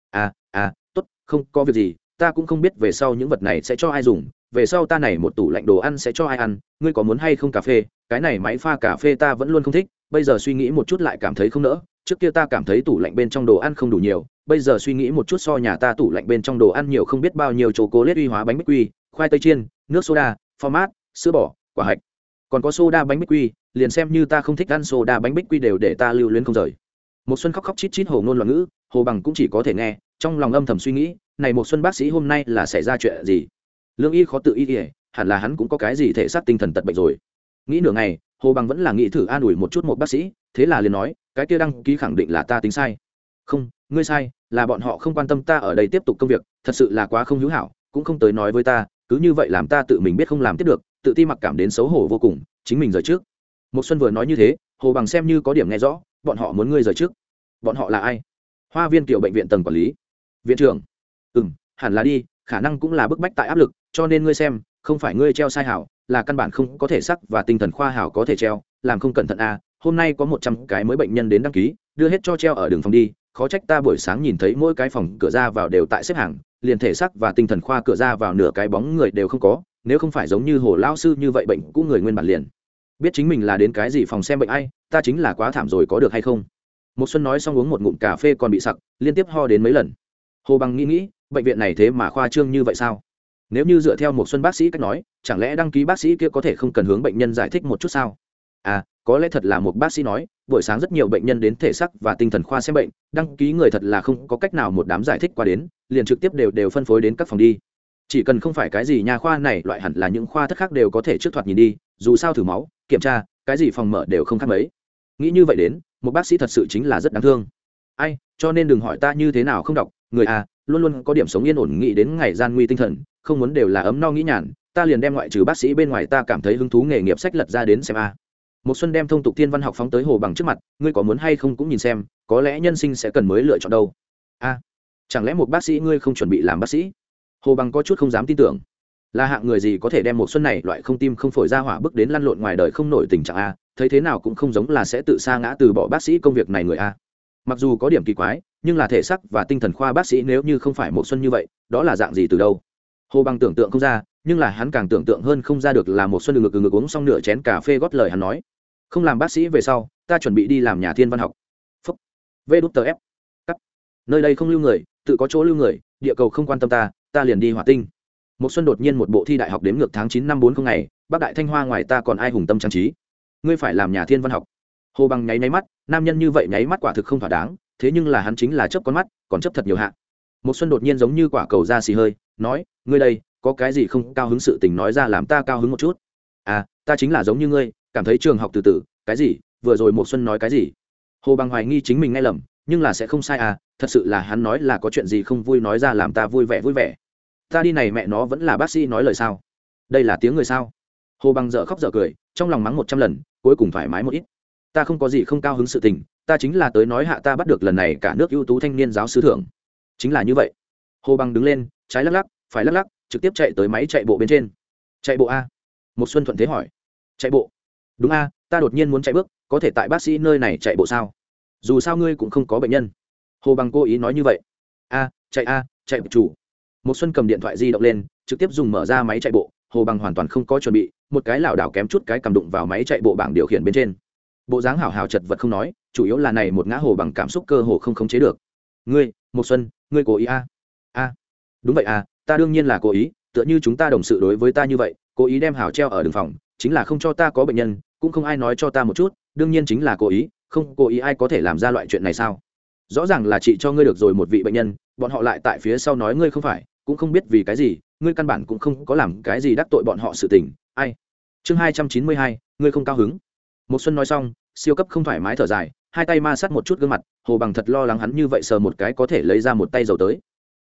À à tốt, không có việc gì, ta cũng không biết về sau những vật này sẽ cho ai dùng về sau ta này một tủ lạnh đồ ăn sẽ cho ai ăn, ngươi có muốn hay không cà phê? Cái này máy pha cà phê ta vẫn luôn không thích, bây giờ suy nghĩ một chút lại cảm thấy không nỡ. Trước kia ta cảm thấy tủ lạnh bên trong đồ ăn không đủ nhiều, bây giờ suy nghĩ một chút so nhà ta tủ lạnh bên trong đồ ăn nhiều không biết bao nhiêu chỗ cố lết uy hóa bánh bích quy, khoai tây chiên, nước soda, format, sữa bò, quả hạch. Còn có soda bánh bích quy, liền xem như ta không thích ăn soda bánh bích quy đều để ta lưu luyến không rời. Một xuân khóc khóc chít chít hồ ngôn loạn ngữ, hồ bằng cũng chỉ có thể nghe, trong lòng âm thầm suy nghĩ, này một xuân bác sĩ hôm nay là xảy ra chuyện gì? Lương y khó tự y ỉa hẳn là hắn cũng có cái gì thể xác tinh thần tật bệnh rồi. Nghĩ nửa ngày, hồ bằng vẫn là nghĩ thử an ủi một chút một bác sĩ, thế là liền nói, cái kia đăng ký khẳng định là ta tính sai. Không, ngươi sai, là bọn họ không quan tâm ta ở đây tiếp tục công việc, thật sự là quá không hữu hảo, cũng không tới nói với ta, cứ như vậy làm ta tự mình biết không làm tiếp được, tự ti mặc cảm đến xấu hổ vô cùng, chính mình rời trước. Một xuân vừa nói như thế, hồ bằng xem như có điểm nghe rõ, bọn họ muốn ngươi rời trước. Bọn họ là ai? Hoa viên kiểu bệnh viện tầng quản lý. Viện trưởng. Ừ hẳn là đi khả năng cũng là bức bách tại áp lực, cho nên ngươi xem, không phải ngươi treo sai hảo, là căn bản không có thể sắc và tinh thần khoa hảo có thể treo, làm không cẩn thận à hôm nay có một trăm cái mới bệnh nhân đến đăng ký, đưa hết cho treo ở đường phòng đi, khó trách ta buổi sáng nhìn thấy mỗi cái phòng cửa ra vào đều tại xếp hàng, liền thể sắc và tinh thần khoa cửa ra vào nửa cái bóng người đều không có, nếu không phải giống như hồ lao sư như vậy bệnh cũ người nguyên bản liền. Biết chính mình là đến cái gì phòng xem bệnh ai, ta chính là quá thảm rồi có được hay không? Một xuân nói xong uống một ngụm cà phê còn bị sặc, liên tiếp ho đến mấy lần. Hồ bằng nghĩ nghĩ bệnh viện này thế mà khoa trương như vậy sao? Nếu như dựa theo một xuân bác sĩ cách nói, chẳng lẽ đăng ký bác sĩ kia có thể không cần hướng bệnh nhân giải thích một chút sao? À có lẽ thật là một bác sĩ nói, buổi sáng rất nhiều bệnh nhân đến thể sắc và tinh thần khoa xem bệnh, đăng ký người thật là không có cách nào một đám giải thích qua đến, liền trực tiếp đều đều phân phối đến các phòng đi. Chỉ cần không phải cái gì nhà khoa này, loại hẳn là những khoa thất khác đều có thể trước thoạt nhìn đi, dù sao thử máu, kiểm tra, cái gì phòng mở đều không khác mấy. Nghĩ như vậy đến, một bác sĩ thật sự chính là rất đáng thương. Ai, cho nên đừng hỏi ta như thế nào không đọc người à luôn luôn có điểm sống yên ổn nghĩ đến ngày gian nguy tinh thần, không muốn đều là ấm no nghĩ nhàn, ta liền đem ngoại trừ bác sĩ bên ngoài ta cảm thấy hứng thú nghề nghiệp sách lật ra đến xem a. Một xuân đem thông tục thiên văn học phóng tới hồ bằng trước mặt, ngươi có muốn hay không cũng nhìn xem, có lẽ nhân sinh sẽ cần mới lựa chọn đâu. A, chẳng lẽ một bác sĩ ngươi không chuẩn bị làm bác sĩ? Hồ bằng có chút không dám tin tưởng. Là hạng người gì có thể đem một xuân này loại không tim không phổi ra hỏa bước đến lăn lộn ngoài đời không nổi tình trạng a, thấy thế nào cũng không giống là sẽ tự sa ngã từ bỏ bác sĩ công việc này người a mặc dù có điểm kỳ quái, nhưng là thể sắc và tinh thần khoa bác sĩ nếu như không phải một xuân như vậy, đó là dạng gì từ đâu? Hồ bằng tưởng tượng không ra, nhưng là hắn càng tưởng tượng hơn không ra được là một xuân ngực ngực uống xong nửa chén cà phê gót lời hắn nói. Không làm bác sĩ về sau, ta chuẩn bị đi làm nhà thiên văn học. Phúc. Vê đút tờ ép. Cắt. Nơi đây không lưu người, tự có chỗ lưu người, địa cầu không quan tâm ta ta liền đi hỏa tinh. Một xuân đột nhiên một bộ thi đại học đếm ngược tháng chín năm bốn không ngày bắc đại thanh hoa ngoài ta còn ai hùng tâm trang trí? Ngươi phải làm nhà thiên văn học hồ bằng nháy nháy mắt, nam nhân như vậy nháy mắt quả thực không thỏa đáng, thế nhưng là hắn chính là chớp con mắt, còn chấp thật nhiều hạ. Một xuân đột nhiên giống như quả cầu ra xì hơi, nói, ngươi đây, có cái gì không cao hứng sự tình nói ra làm ta cao hứng một chút? À ta chính là giống như ngươi, cảm thấy trường học từ từ, cái gì, vừa rồi một xuân nói cái gì? Hồ bằng hoài nghi chính mình nghe lầm, nhưng là sẽ không sai à thật sự là hắn nói là có chuyện gì không vui nói ra làm ta vui vẻ vui vẻ. Ta đi này mẹ nó vẫn là bác sĩ nói lời sao? Đây là tiếng người sao? Hồ bằng dở khóc dở cười, trong lòng mắng một trăm lần, cuối cùng thoải mái một ít ta không có gì không cao hứng sự tình, ta chính là tới nói hạ ta bắt được lần này cả nước ưu tú thanh niên giáo sứ thưởng. Chính là như vậy. Hồ bằng đứng lên, trái lắc lắc, phải lắc lắc, trực tiếp chạy tới máy chạy bộ bên trên. Chạy bộ a? Một xuân thuận thế hỏi. Chạy bộ? Đúng a, ta đột nhiên muốn chạy bước, có thể tại bác sĩ nơi này chạy bộ sao? Dù sao ngươi cũng không có bệnh nhân. Hồ bằng cố ý nói như vậy. A, chạy a, chạy chủ. Một xuân cầm điện thoại di động lên, trực tiếp dùng mở ra máy chạy bộ. Hồ bằng hoàn toàn không có chuẩn bị, một cái lảo đảo kém chút cái cầm đụng vào máy chạy bộ bảng điều khiển bên trên bộ dáng hảo hảo chật vật không nói, chủ yếu là này một ngã hồ bằng cảm xúc cơ hồ không khống chế được. Ngươi một xuân, ngươi cố ý a? A. Đúng vậy à ta đương nhiên là cố ý, tựa như chúng ta đồng sự đối với ta như vậy, cố ý đem hảo treo ở đường phòng, chính là không cho ta có bệnh nhân, cũng không ai nói cho ta một chút, đương nhiên chính là cố ý, không cố ý ai có thể làm ra loại chuyện này sao? Rõ ràng là chị cho ngươi được rồi một vị bệnh nhân, bọn họ lại tại phía sau nói ngươi không phải, cũng không biết vì cái gì, ngươi căn bản cũng không có làm cái gì đắc tội bọn họ sự tình, ai? Chương hai trăm chín mươi hai, ngươi không cao hứng một xuân nói xong, siêu cấp không thoải mái thở dài, hai tay ma sát một chút gương mặt, hồ bằng thật lo lắng hắn như vậy sờ một cái có thể lấy ra một tay dầu tới.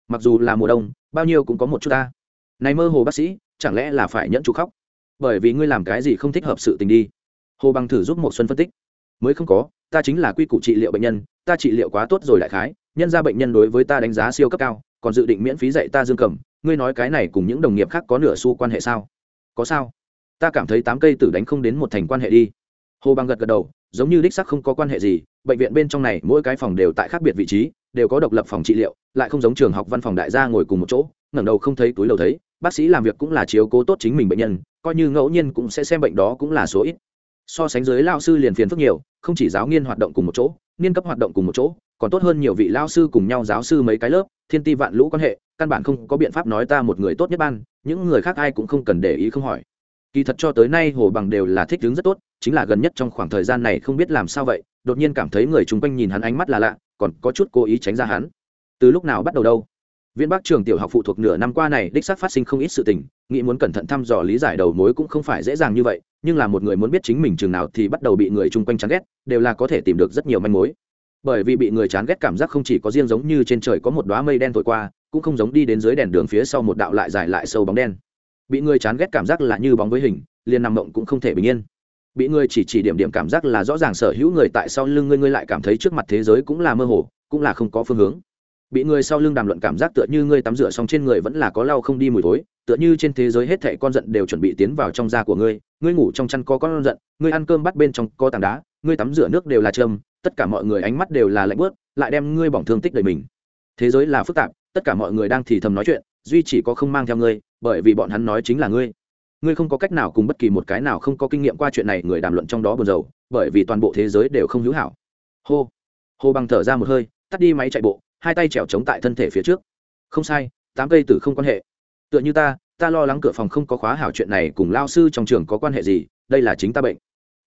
Mặc dù là mùa đông, bao nhiêu cũng có một chút ta. Này mơ hồ bác sĩ, chẳng lẽ là phải nhẫn chú khóc? Bởi vì ngươi làm cái gì không thích hợp sự tình đi. Hồ bằng thử giúp một xuân phân tích. Mới không có, ta chính là quy củ trị liệu bệnh nhân, ta trị liệu quá tốt rồi đại khái, nhân ra bệnh nhân đối với ta đánh giá siêu cấp cao, còn dự định miễn phí dạy ta dương cầm, ngươi nói cái này cùng những đồng nghiệp khác có nửa xu quan hệ sao? Có sao? Ta cảm thấy tám cây tử đánh không đến một thành quan hệ đi hồ bằng gật gật đầu, giống như đích sắc không có quan hệ gì, bệnh viện bên trong này mỗi cái phòng đều tại khác biệt vị trí, đều có độc lập phòng trị liệu, lại không giống trường học văn phòng đại gia ngồi cùng một chỗ, ngẩng đầu không thấy túi đầu thấy, bác sĩ làm việc cũng là chiếu cố tốt chính mình bệnh nhân, coi như ngẫu nhiên cũng sẽ xem bệnh đó cũng là số ít. So sánh dưới lao sư liền phiền phức nhiều, không chỉ giáo nghiên hoạt động cùng một chỗ, niên cấp hoạt động cùng một chỗ, còn tốt hơn nhiều vị lao sư cùng nhau giáo sư mấy cái lớp, thiên ti vạn lũ quan hệ, căn bản không có biện pháp nói ta một người tốt nhất ban, những người khác ai cũng không cần để ý không hỏi. Kỳ thật cho tới nay hồ bằng đều là thích đứng rất tốt chính là gần nhất trong khoảng thời gian này không biết làm sao vậy, đột nhiên cảm thấy người chung quanh nhìn hắn ánh mắt là lạ, còn có chút cố ý tránh ra hắn. Từ lúc nào bắt đầu đâu? Viên bắc trường tiểu học phụ thuộc nửa năm qua này đích xác phát sinh không ít sự tình, nghĩ muốn cẩn thận thăm dò lý giải đầu mối cũng không phải dễ dàng như vậy, nhưng là một người muốn biết chính mình chừng nào thì bắt đầu bị người chung quanh chán ghét, đều là có thể tìm được rất nhiều manh mối. Bởi vì bị người chán ghét cảm giác không chỉ có riêng giống như trên trời có một đoá mây đen thổi qua, cũng không giống đi đến dưới đèn đường phía sau một đạo lại dài lại sâu bóng đen. Bị người chán ghét cảm giác là như bóng với hình, liền nằm mộng cũng không thể bình yên bị người chỉ chỉ điểm điểm cảm giác là rõ ràng sở hữu người tại sau lưng ngươi ngươi lại cảm thấy trước mặt thế giới cũng là mơ hồ cũng là không có phương hướng. Bị người sau lưng đàm luận cảm giác tựa như ngươi tắm rửa xong trên người vẫn là có lau không đi mùi thối tựa như trên thế giới hết thảy con giận đều chuẩn bị tiến vào trong da của ngươi ngươi ngủ trong chăn có con giận ngươi ăn cơm bắt bên trong có tảng đá ngươi tắm rửa nước đều là trơm, tất cả mọi người ánh mắt đều là lạnh bớt lại đem ngươi bỏng thương tích đời mình. Thế giới là phức tạp tất cả mọi người đang thì thầm nói chuyện duy chỉ có không mang theo ngươi bởi vì bọn hắn nói chính là ngươi ngươi không có cách nào cùng bất kỳ một cái nào không có kinh nghiệm qua chuyện này, người đàm luận trong đó buồn rầu, bởi vì toàn bộ thế giới đều không hữu hảo. Hô hô bằng thở ra một hơi, tắt đi máy chạy bộ, hai tay trèo chống tại thân thể phía trước. Không sai, tám cây tử không quan hệ. Tựa như ta ta lo lắng cửa phòng không có khóa hảo chuyện này cùng lao sư trong trường có quan hệ gì, đây là chính ta bệnh.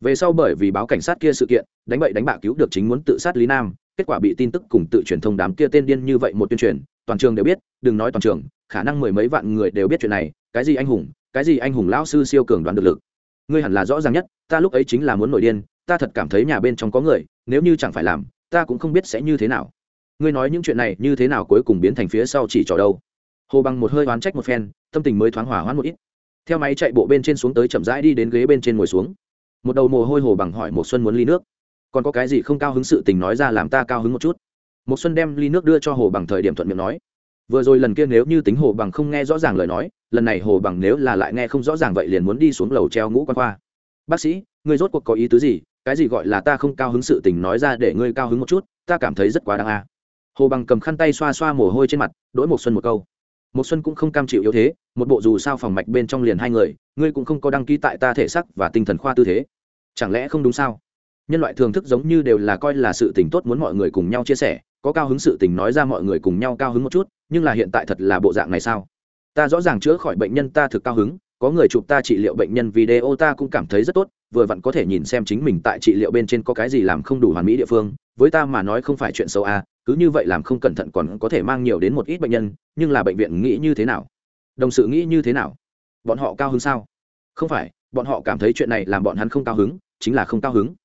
Về sau bởi vì báo cảnh sát kia sự kiện, đánh bậy đánh bạ cứu được chính muốn tự sát lý nam, kết quả bị tin tức cùng tự truyền thông đám kia tên điên như vậy một tuyên truyền, toàn trường đều biết, đừng nói toàn trường, khả năng mười mấy vạn người đều biết chuyện này, cái gì anh hùng cái gì anh hùng lão sư siêu cường đoán được lực? Ngươi hẳn là rõ ràng nhất, ta lúc ấy chính là muốn nổi điên, ta thật cảm thấy nhà bên trong có người, nếu như chẳng phải làm, ta cũng không biết sẽ như thế nào. Ngươi nói những chuyện này như thế nào cuối cùng biến thành phía sau chỉ trò đâu? Hồ bằng một hơi oán trách một phen, tâm tình mới thoáng hỏa hoãn một ít. Theo máy chạy bộ bên trên xuống tới chậm rãi đi đến ghế bên trên ngồi xuống. Một đầu mồ hôi hồ bằng hỏi một xuân muốn ly nước. Còn có cái gì không cao hứng sự tình nói ra làm ta cao hứng một chút. Một xuân đem ly nước đưa cho hồ bằng thời điểm thuận miệng nói vừa rồi lần kia nếu như tính hồ bằng không nghe rõ ràng lời nói, lần này hồ bằng nếu là lại nghe không rõ ràng vậy liền muốn đi xuống lầu treo ngũ quan khoa. Bác sĩ, ngươi rốt cuộc có ý tứ gì? Cái gì gọi là ta không cao hứng sự tình nói ra để ngươi cao hứng một chút, ta cảm thấy rất quá đáng a. Hồ bằng cầm khăn tay xoa xoa mồ hôi trên mặt đỗi một xuân một câu. Một xuân cũng không cam chịu yếu thế, một bộ dù sao phòng mạch bên trong liền hai người, ngươi cũng không có đăng ký tại ta thể sắc và tinh thần khoa tư thế. Chẳng lẽ không đúng sao? Nhân loại thường thức giống như đều là coi là sự tình tốt muốn mọi người cùng nhau chia sẻ có cao hứng sự tình nói ra mọi người cùng nhau cao hứng một chút, nhưng là hiện tại thật là bộ dạng này sao? Ta rõ ràng chữa khỏi bệnh nhân ta thực cao hứng, có người chụp ta trị liệu bệnh nhân video ta cũng cảm thấy rất tốt, vừa vặn có thể nhìn xem chính mình tại trị liệu bên trên có cái gì làm không đủ hoàn mỹ địa phương, với ta mà nói không phải chuyện xấu à cứ như vậy làm không cẩn thận còn có thể mang nhiều đến một ít bệnh nhân, nhưng là bệnh viện nghĩ như thế nào? Đồng sự nghĩ như thế nào? Bọn họ cao hứng sao? Không phải, bọn họ cảm thấy chuyện này làm bọn hắn không cao hứng, chính là không cao hứng.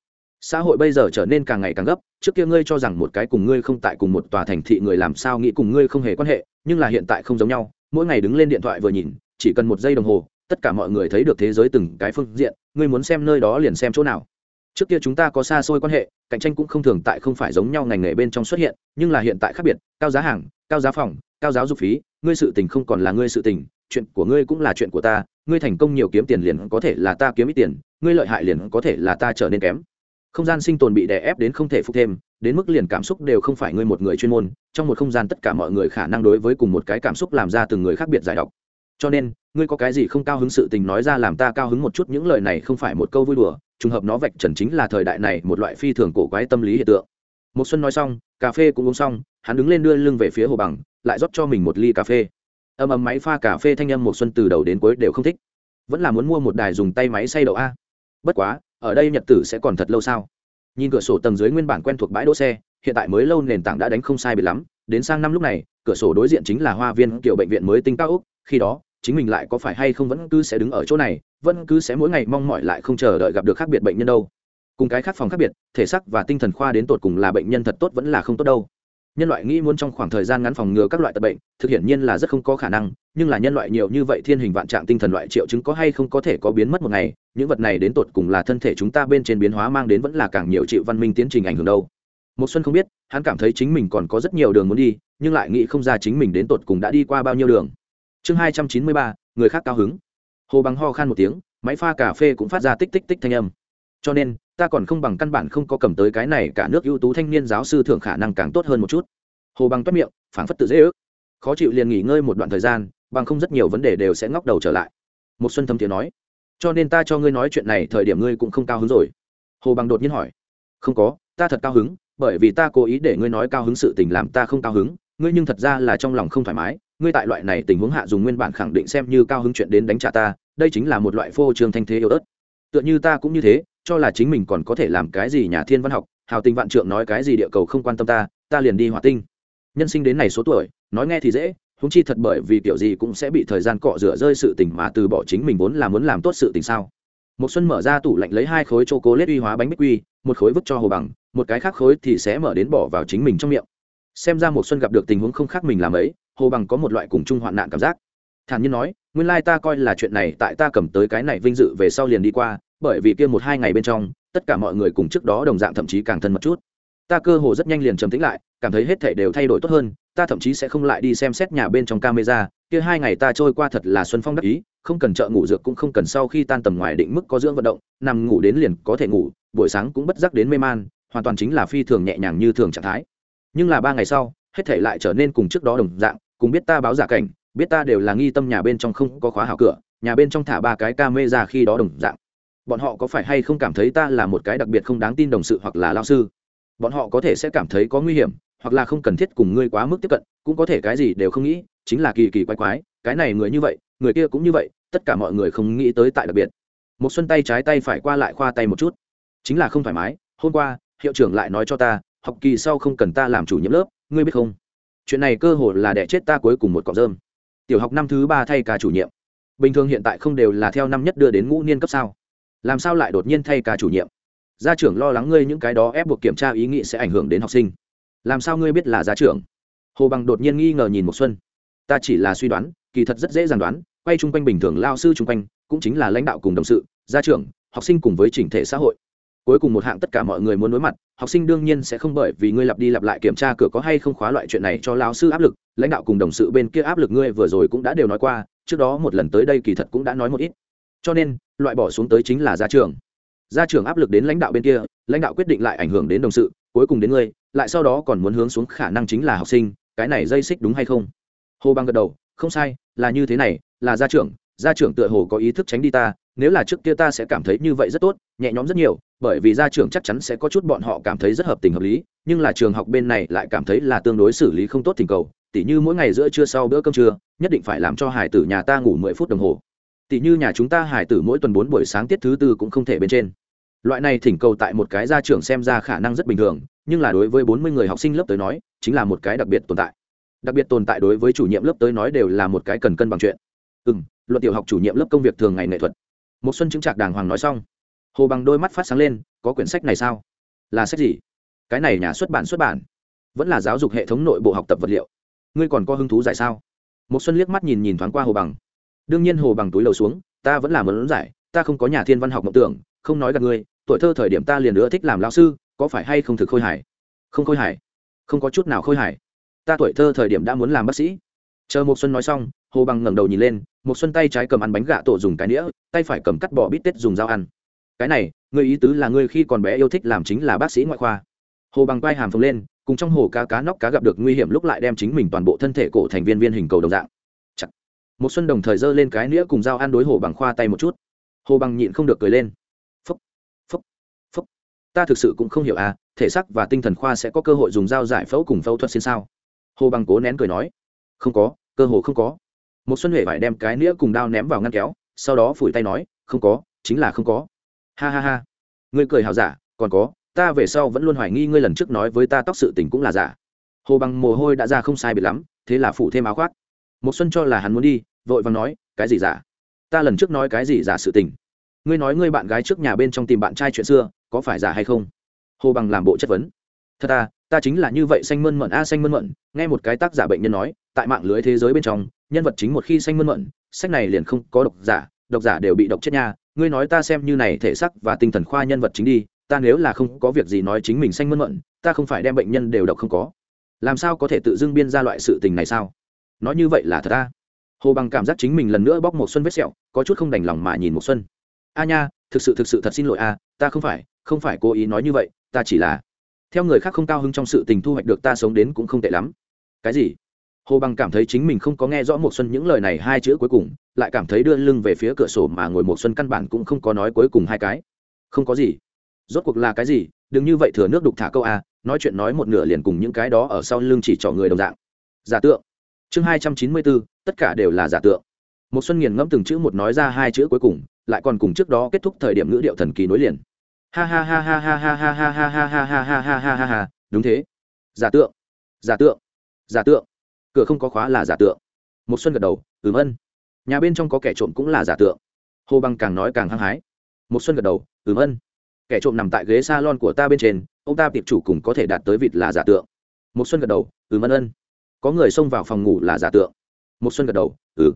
Xã hội bây giờ trở nên càng ngày càng gấp trước kia ngươi cho rằng một cái cùng ngươi không tại cùng một tòa thành thị người làm sao nghĩ cùng ngươi không hề quan hệ, nhưng là hiện tại không giống nhau, mỗi ngày đứng lên điện thoại vừa nhìn, chỉ cần một giây đồng hồ, tất cả mọi người thấy được thế giới từng cái phương diện, ngươi muốn xem nơi đó liền xem chỗ nào. Trước kia chúng ta có xa xôi quan hệ, cạnh tranh cũng không thường tại không phải giống nhau ngành nghề bên trong xuất hiện, nhưng là hiện tại khác biệt, cao giá hàng, cao giá phòng, cao giáo dục phí, ngươi sự tình không còn là ngươi sự tình, chuyện của ngươi cũng là chuyện của ta, ngươi thành công nhiều kiếm tiền liền có thể là ta kiếm ít tiền, ngươi lợi hại liền có thể là ta trở nên kém không gian sinh tồn bị đè ép đến không thể phục thêm, đến mức liền cảm xúc đều không phải ngươi một người chuyên môn, trong một không gian tất cả mọi người khả năng đối với cùng một cái cảm xúc làm ra từng người khác biệt giải độc. Cho nên, ngươi có cái gì không cao hứng sự tình nói ra làm ta cao hứng một chút, những lời này không phải một câu vui đùa, trùng hợp nó vạch trần chính là thời đại này một loại phi thường cổ quái tâm lý hiện tượng. Một xuân nói xong, cà phê cũng uống xong, hắn đứng lên đưa lưng về phía hồ bằng, lại rót cho mình một ly cà phê. Âm ầm máy pha cà phê thanh âm một xuân từ đầu đến cuối đều không thích. Vẫn là muốn mua một đài dùng tay máy xay đậu a. Bất quá ở đây nhật tử sẽ còn thật lâu sao? Nhìn cửa sổ tầng dưới nguyên bản quen thuộc bãi đỗ xe, hiện tại mới lâu nền tảng đã đánh không sai biệt lắm. Đến sang năm lúc này, cửa sổ đối diện chính là hoa viên kiểu bệnh viện mới tinh cao úc. Khi đó, chính mình lại có phải hay không vẫn cứ sẽ đứng ở chỗ này, vẫn cứ sẽ mỗi ngày mong mỏi lại không chờ đợi gặp được khác biệt bệnh nhân đâu. Cùng cái khác phòng khác biệt, thể sắc và tinh thần khoa đến tột cùng là bệnh nhân thật tốt vẫn là không tốt đâu nhân loại nghĩ muốn trong khoảng thời gian ngắn phòng ngừa các loại tật bệnh, thực hiện nhiên là rất không có khả năng, nhưng là nhân loại nhiều như vậy thiên hình vạn trạng tinh thần loại triệu chứng có hay không có thể có biến mất một ngày, những vật này đến tột cùng là thân thể chúng ta bên trên biến hóa mang đến vẫn là càng nhiều chịu văn minh tiến trình ảnh hưởng đâu. Một xuân không biết, hắn cảm thấy chính mình còn có rất nhiều đường muốn đi, nhưng lại nghĩ không ra chính mình đến tột cùng đã đi qua bao nhiêu đường. Chương hai trăm chín mươi ba, người khác cao hứng. Hồ bằng ho khan một tiếng, máy pha cà phê cũng phát ra tích tích tích thanh âm cho nên, ta còn không bằng căn bản không có cầm tới cái này cả nước ưu tú thanh niên giáo sư thưởng khả năng càng tốt hơn một chút. Hồ bằng toát miệng, phảng phất tự dễ ước. Khó chịu liền nghỉ ngơi một đoạn thời gian, bằng không rất nhiều vấn đề đều sẽ ngóc đầu trở lại. Một xuân thâm tiếng nói, cho nên ta cho ngươi nói chuyện này thời điểm ngươi cũng không cao hứng rồi. Hồ bằng đột nhiên hỏi, không có, ta thật cao hứng, bởi vì ta cố ý để ngươi nói cao hứng sự tình làm ta không cao hứng, ngươi nhưng thật ra là trong lòng không thoải mái, ngươi tại loại này tình huống hạ dùng nguyên bản khẳng định xem như cao hứng chuyện đến đánh trả ta, đây chính là một loại phô trương thanh thế yếu ớt tựa như ta cũng như thế, cho là chính mình còn có thể làm cái gì nhà thiên văn học, hào tình vạn trượng nói cái gì địa cầu không quan tâm ta ta liền đi hỏa tinh. Nhân sinh đến này số tuổi, nói nghe thì dễ húng chi thật bởi vì kiểu gì cũng sẽ bị thời gian cọ rửa rơi sự tình mà từ bỏ chính mình vốn là muốn làm tốt sự tình sao. Một xuân mở ra tủ lạnh lấy hai khối chô cố lết uy hóa bánh bích quy, một khối vứt cho hồ bằng, một cái khác khối thì sẽ mở đến bỏ vào chính mình trong miệng. Xem ra một xuân gặp được tình huống không khác mình làm ấy, hồ bằng có một loại cùng chung hoạn nạn cảm giác. Thản nhiên nói nguyên lai ta coi là chuyện này tại ta cầm tới cái này vinh dự về sau liền đi qua, bởi vì kia một hai ngày bên trong, tất cả mọi người cùng trước đó đồng dạng thậm chí càng thân mật chút. Ta cơ hồ rất nhanh liền trầm tĩnh lại, cảm thấy hết thể đều thay đổi tốt hơn, ta thậm chí sẽ không lại đi xem xét nhà bên trong camera, kia hai ngày ta trôi qua thật là xuân phong đắc ý, không cần chợ ngủ dược cũng không cần sau khi tan tầm ngoài định mức có dưỡng vận động, nằm ngủ đến liền có thể ngủ, buổi sáng cũng bất giác đến mê man, hoàn toàn chính là phi thường nhẹ nhàng như thường trạng thái. Nhưng là ba ngày sau, hết thể lại trở nên cùng trước đó đồng dạng, cùng biết ta báo giả cảnh biết ta đều là nghi tâm nhà bên trong không có khóa hảo cửa, nhà bên trong thả ba cái ca mê ra khi đó đồng dạng. Bọn họ có phải hay không cảm thấy ta là một cái đặc biệt không đáng tin đồng sự hoặc là lao sư? Bọn họ có thể sẽ cảm thấy có nguy hiểm, hoặc là không cần thiết cùng ngươi quá mức tiếp cận, cũng có thể cái gì đều không nghĩ, chính là kỳ kỳ quái quái, cái này người như vậy, người kia cũng như vậy, tất cả mọi người không nghĩ tới tại đặc biệt. Một xuân tay trái tay phải qua lại khoa tay một chút. Chính là không thoải mái, hôm qua, hiệu trưởng lại nói cho ta, học kỳ sau không cần ta làm chủ nhiệm lớp, ngươi biết không? Chuyện này cơ hồ là đẻ chết ta cuối cùng một cọng rơm tiểu học năm thứ ba thay ca chủ nhiệm. Bình thường hiện tại không đều là theo năm nhất đưa đến ngũ niên cấp sao? Làm sao lại đột nhiên thay ca chủ nhiệm? Gia trưởng lo lắng ngươi những cái đó ép buộc kiểm tra ý nghĩ sẽ ảnh hưởng đến học sinh. Làm sao ngươi biết là gia trưởng? Hồ bằng đột nhiên nghi ngờ nhìn một xuân. Ta chỉ là suy đoán, kỳ thật rất dễ dàng đoán, quay chung quanh bình thường lao sư chung quanh, cũng chính là lãnh đạo cùng đồng sự, gia trưởng, học sinh cùng với chỉnh thể xã hội. Cuối cùng một hạng tất cả mọi người muốn đối mặt, học sinh đương nhiên sẽ không bởi vì ngươi lặp đi lặp lại kiểm tra cửa có hay không khóa loại chuyện này cho lao sư áp lực lãnh đạo cùng đồng sự bên kia áp lực ngươi vừa rồi cũng đã đều nói qua, trước đó một lần tới đây kỳ thật cũng đã nói một ít. Cho nên, loại bỏ xuống tới chính là gia trưởng. Gia trưởng áp lực đến lãnh đạo bên kia, lãnh đạo quyết định lại ảnh hưởng đến đồng sự, cuối cùng đến ngươi, lại sau đó còn muốn hướng xuống khả năng chính là học sinh, cái này dây xích đúng hay không? Hồ băng gật đầu, không sai, là như thế này, là gia trưởng gia trưởng tựa hồ có ý thức tránh đi ta, nếu là trước kia ta sẽ cảm thấy như vậy rất tốt, nhẹ nhõm rất nhiều, bởi vì gia trưởng chắc chắn sẽ có chút bọn họ cảm thấy rất hợp tình hợp lý, nhưng là trường học bên này lại cảm thấy là tương đối xử lý không tốt tình cầu tỉ như mỗi ngày giữa trưa sau bữa cơm trưa, nhất định phải làm cho hải tử nhà ta ngủ mười phút đồng hồ. Tỉ như nhà chúng ta hải tử mỗi tuần bốn buổi sáng tiết thứ tư cũng không thể bên trên. Loại này thỉnh cầu tại một cái gia trưởng xem ra khả năng rất bình thường, nhưng là đối với bốn mươi người học sinh lớp tới nói, chính là một cái đặc biệt tồn tại. Đặc biệt tồn tại đối với chủ nhiệm lớp tới nói đều là một cái cần cân bằng chuyện. Ừ m luật tiểu học chủ nhiệm lớp công việc thường ngày nghệ thuật. Một xuân chứng trạc đàng hoàng nói xong. Hồ bằng đôi mắt phát sáng lên, có quyển sách này sao? Là sách gì? Cái này nhà xuất bản xuất bản. Vẫn là giáo dục hệ thống nội bộ học tập vật liệu ngươi còn có hứng thú giải sao? Một xuân liếc mắt nhìn nhìn thoáng qua hồ bằng. Đương nhiên hồ bằng túi lầu xuống, ta vẫn là muốn giải, ta không có nhà thiên văn học mộng tưởng, không nói gặp ngươi, tuổi thơ thời điểm ta liền nữa thích làm lão sư, có phải hay không thực khôi hài? Không khôi hài. Không có chút nào khôi hài. Ta tuổi thơ thời điểm đã muốn làm bác sĩ. Chờ một xuân nói xong, hồ bằng ngẩng đầu nhìn lên một xuân tay trái cầm ăn bánh gạ tổ dùng cái nĩa, tay phải cầm cắt bỏ bít tết dùng dao ăn. Cái này, ngươi ý tứ là ngươi khi còn bé yêu thích làm chính là bác sĩ ngoại khoa. Hồ bằng quay hàm phồng lên cùng trong hồ cá cá nóc cá gặp được nguy hiểm lúc lại đem chính mình toàn bộ thân thể cổ thành viên viên hình cầu đồng dạng. Chặt. một xuân đồng thời giơ lên cái nĩa cùng dao ăn đối hồ bằng khoa tay một chút. Hồ bằng nhịn không được cười lên. Phúc phúc phúc. Ta thực sự cũng không hiểu à thể xác và tinh thần khoa sẽ có cơ hội dùng dao giải phẫu cùng phẫu thuật xin sao? Hồ bằng cố nén cười nói. Không có, cơ hồ không có. Một xuân huệ phải đem cái nĩa cùng đao ném vào ngăn kéo, sau đó phủi tay nói, không có, chính là không có. Ha ha ha. Ngươi cười hào giả, còn có ta về sau vẫn luôn hoài nghi ngươi lần trước nói với ta tóc sự tình cũng là giả. Hồ bằng mồ hôi đã ra không sai biệt lắm, thế là phủ thêm áo khoác. Một xuân cho là hắn muốn đi, vội vàng nói, cái gì giả? Ta lần trước nói cái gì giả sự tình? Ngươi nói ngươi bạn gái trước nhà bên trong tìm bạn trai chuyện xưa, có phải giả hay không? Hồ bằng làm bộ chất vấn. Thật ta ta chính là như vậy xanh mơn mận a à, xanh mơn mận. Nghe một cái tác giả bệnh nhân nói, tại mạng lưới thế giới bên trong, nhân vật chính một khi xanh mơn mận, sách này liền không có độc giả độc giả đều bị độc chết nha. Ngươi nói ta xem như này thể sắc và tinh thần khoa nhân vật chính đi ta nếu là không có việc gì nói chính mình xanh mơn mận, ta không phải đem bệnh nhân đều độc không có. Làm sao có thể tự dưng biên ra loại sự tình này sao? Nói như vậy là thật ta hồ bằng cảm giác chính mình lần nữa bóc một xuân vết sẹo, có chút không đành lòng mà nhìn một xuân. A nha, thực sự thực sự thật xin lỗi a ta không phải không phải cố ý nói như vậy, ta chỉ là theo người khác không cao hứng trong sự tình thu hoạch được ta sống đến cũng không tệ lắm. Cái gì? Hồ bằng cảm thấy chính mình không có nghe rõ một xuân những lời này hai chữ cuối cùng, lại cảm thấy đưa lưng về phía cửa sổ mà ngồi một xuân căn bản cũng không có nói cuối cùng hai cái. Không có gì rốt cuộc là cái gì đừng như vậy thừa nước đục thả câu a nói chuyện nói một nửa liền cùng những cái đó ở sau lưng chỉ trỏ người đồng dạng giả tượng chương hai trăm chín mươi bốn tất cả đều là giả tượng một xuân nghiền ngẫm từng chữ một nói ra hai chữ cuối cùng lại còn cùng trước đó kết thúc thời điểm ngữ điệu thần kỳ nối liền ha ha ha ha ha ha ha ha ha ha ha ha ha ha ha ha ha đúng thế giả tượng giả tượng giả tượng cửa không có khóa là giả tượng một xuân gật đầu ừm ân nhà bên trong có kẻ trộm cũng là giả tượng hồ băng càng nói càng hăng hái một xuân gật đầu ừm ân kẻ trộm nằm tại ghế salon của ta bên trên ông ta tiệp chủ cùng có thể đạt tới vịt là giả tượng. Một xuân gật đầu ừ, mân ân. Có người xông vào phòng ngủ là giả tượng. Một xuân gật đầu ừ.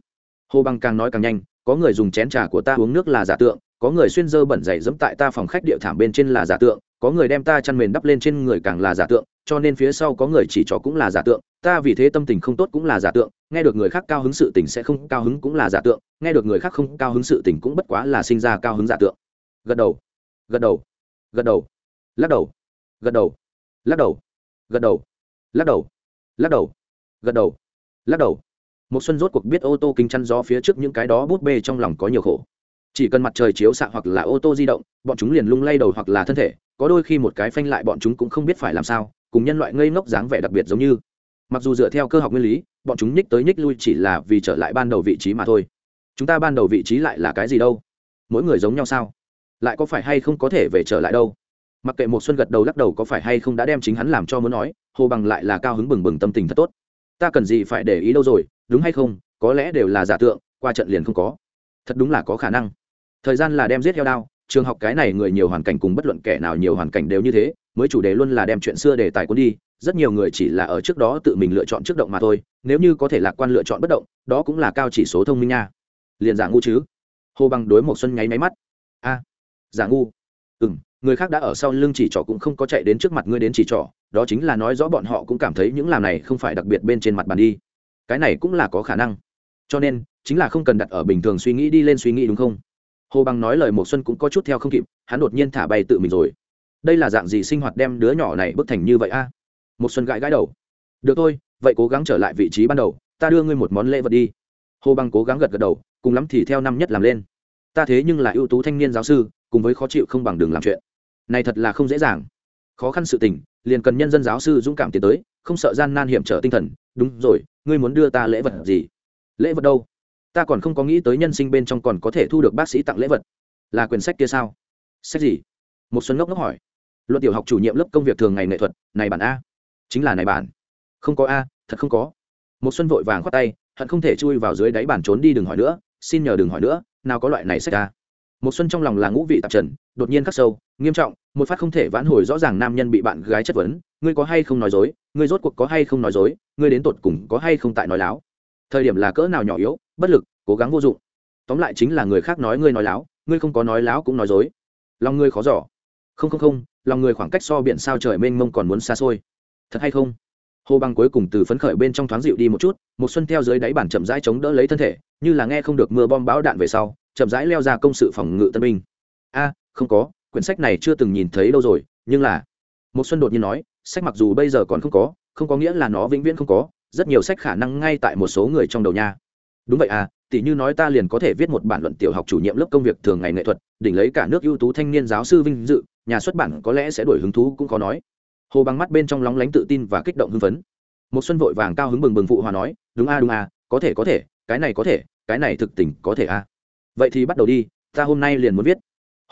Hồ băng càng nói càng nhanh có người dùng chén trà của ta uống nước là giả tượng có người xuyên dơ bẩn dày dẫm tại ta phòng khách địa thảm bên trên là giả tượng có người đem ta chăn mền đắp lên trên người càng là giả tượng cho nên phía sau có người chỉ trỏ cũng là giả tượng ta vì thế tâm tình không tốt cũng là giả tượng nghe được người khác cao hứng sự tình sẽ không cao hứng cũng là giả tượng nghe được người khác không cao hứng sự tình cũng bất quá là sinh ra cao hứng giả tượng. Gật đầu gật đầu gật đầu, lắc đầu, gật đầu, lắc đầu, gật đầu, lắc đầu lắc đầu, gật đầu, lắc đầu. Một xuân rốt cuộc biết ô tô kính chắn gió phía trước những cái đó bút bê trong lòng có nhiều khổ. Chỉ cần mặt trời chiếu xạ hoặc là ô tô di động, bọn chúng liền lung lay đầu hoặc là thân thể, có đôi khi một cái phanh lại bọn chúng cũng không biết phải làm sao, cùng nhân loại ngây ngốc dáng vẻ đặc biệt giống như. Mặc dù dựa theo cơ học nguyên lý, bọn chúng nhích tới nhích lui chỉ là vì trở lại ban đầu vị trí mà thôi. Chúng ta ban đầu vị trí lại là cái gì đâu? Mỗi người giống nhau sao? Lại có phải hay không có thể về trở lại đâu? Mặc kệ một xuân gật đầu lắc đầu có phải hay không đã đem chính hắn làm cho muốn nói, hồ bằng lại là cao hứng bừng bừng tâm tình thật tốt. Ta cần gì phải để ý đâu rồi, đúng hay không, có lẽ đều là giả tượng, qua trận liền không có. Thật đúng là có khả năng. Thời gian là đem giết heo đao, trường học cái này người nhiều hoàn cảnh cùng bất luận kẻ nào nhiều hoàn cảnh đều như thế, mới chủ đề luôn là đem chuyện xưa để tài cuốn đi, rất nhiều người chỉ là ở trước đó tự mình lựa chọn trước động mà thôi, nếu như có thể lạc quan lựa chọn bất động, đó cũng là cao chỉ số thông minh nha. Liền giả ngu chứ. Hồ bằng đối một xuân nháy máy mắt. A giả ngu. Ừ m người khác đã ở sau lưng chỉ trỏ cũng không có chạy đến trước mặt ngươi đến chỉ trỏ, đó chính là nói rõ bọn họ cũng cảm thấy những làm này không phải đặc biệt bên trên mặt bàn đi. Cái này cũng là có khả năng. Cho nên, chính là không cần đặt ở bình thường suy nghĩ đi lên suy nghĩ đúng không? Hồ bằng nói lời một xuân cũng có chút theo không kịp, hắn đột nhiên thả bay tự mình rồi. Đây là dạng gì sinh hoạt đem đứa nhỏ này bức thành như vậy a? Một xuân gãi gãi đầu. Được thôi, vậy cố gắng trở lại vị trí ban đầu, ta đưa ngươi một món lễ vật đi. Hồ bằng cố gắng gật gật đầu, cùng lắm thì theo năm nhất làm lên. Ta thế nhưng là ưu tú thanh niên giáo sư cùng với khó chịu không bằng đường làm chuyện. Này thật là không dễ dàng. Khó khăn sự tình, liền cần nhân dân giáo sư dũng cảm tiến tới, không sợ gian nan hiểm trở tinh thần. Đúng rồi, ngươi muốn đưa ta lễ vật gì? Lễ vật đâu? Ta còn không có nghĩ tới nhân sinh bên trong còn có thể thu được bác sĩ tặng lễ vật. Là quyển sách kia sao? Sách gì? Một xuân ngốc ngốc hỏi. Luận tiểu học chủ nhiệm lớp công việc thường ngày nghệ thuật, này bản a. Chính là này bản. Không có a, thật không có. Một xuân vội vàng khoát tay, hận không thể chui vào dưới đáy bản trốn đi đừng hỏi nữa, xin nhờ đừng hỏi nữa, nào có loại này sách a một xuân trong lòng là ngũ vị tạp trần, đột nhiên khắc sâu, nghiêm trọng, một phát không thể vãn hồi rõ ràng nam nhân bị bạn gái chất vấn, ngươi có hay không nói dối? Ngươi rốt cuộc có hay không nói dối? Ngươi đến tột cùng có hay không tại nói láo? Thời điểm là cỡ nào nhỏ yếu, bất lực, cố gắng vô dụng. Tóm lại chính là người khác nói ngươi nói láo, ngươi không có nói láo cũng nói dối. Lòng ngươi khó giỏ không không không, lòng người khoảng cách so biển sao trời mênh mông còn muốn xa xôi. Thật hay không? Hồ băng cuối cùng từ phấn khởi bên trong thoáng dịu đi một chút, một xuân theo dưới đáy bản chậm rãi chống đỡ lấy thân thể, như là nghe không được mưa bom bão đạn về sau, chậm rãi leo ra công sự phòng ngự tân binh. A, không có, quyển sách này chưa từng nhìn thấy đâu rồi, nhưng là một xuân đột nhiên nói, sách mặc dù bây giờ còn không có không có nghĩa là nó vĩnh viễn không có, rất nhiều sách khả năng ngay tại một số người trong đầu nha. Đúng vậy à tỷ như nói ta liền có thể viết một bản luận tiểu học chủ nhiệm lớp công việc thường ngày nghệ thuật, đỉnh lấy cả nước ưu tú thanh niên giáo sư vinh dự, nhà xuất bản có lẽ sẽ đổi hứng thú cũng khó nói hồ bằng mắt bên trong lóng lánh tự tin và kích động hưng phấn. Một xuân vội vàng cao hứng bừng bừng phụ hòa nói, đúng a đúng a, có thể có thể, cái này có thể, cái này thực tình có thể a. Vậy thì bắt đầu đi, ta hôm nay liền muốn viết.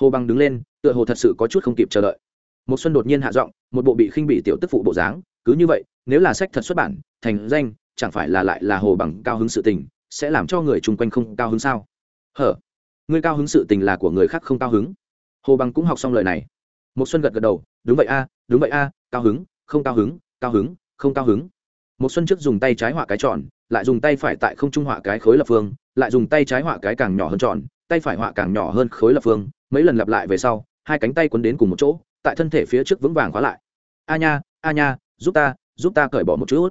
Hồ bằng đứng lên, tựa hồ thật sự có chút không kịp chờ đợi. Một xuân đột nhiên hạ giọng, một bộ bị khinh bỉ tiểu tức phụ bộ dáng, cứ như vậy, nếu là sách thật xuất bản, thành danh, chẳng phải là lại là hồ bằng cao hứng sự tình, sẽ làm cho người chung quanh không cao hứng sao? Hở người cao hứng sự tình là của người khác không cao hứng. Hồ bằng cũng học xong lời này. Một xuân gật gật đầu, đúng vậy a, đúng vậy a cao hứng, không cao hứng cao hứng, không cao hứng. Một xuân trước dùng tay trái họa cái tròn, lại dùng tay phải tại không trung họa cái khối lập phương, lại dùng tay trái họa cái càng nhỏ hơn tròn, tay phải họa càng nhỏ hơn khối lập phương. Mấy lần lặp lại về sau, hai cánh tay quấn đến cùng một chỗ, tại thân thể phía trước vững vàng khóa lại. A nha a nha, giúp ta giúp ta cởi bỏ một chút.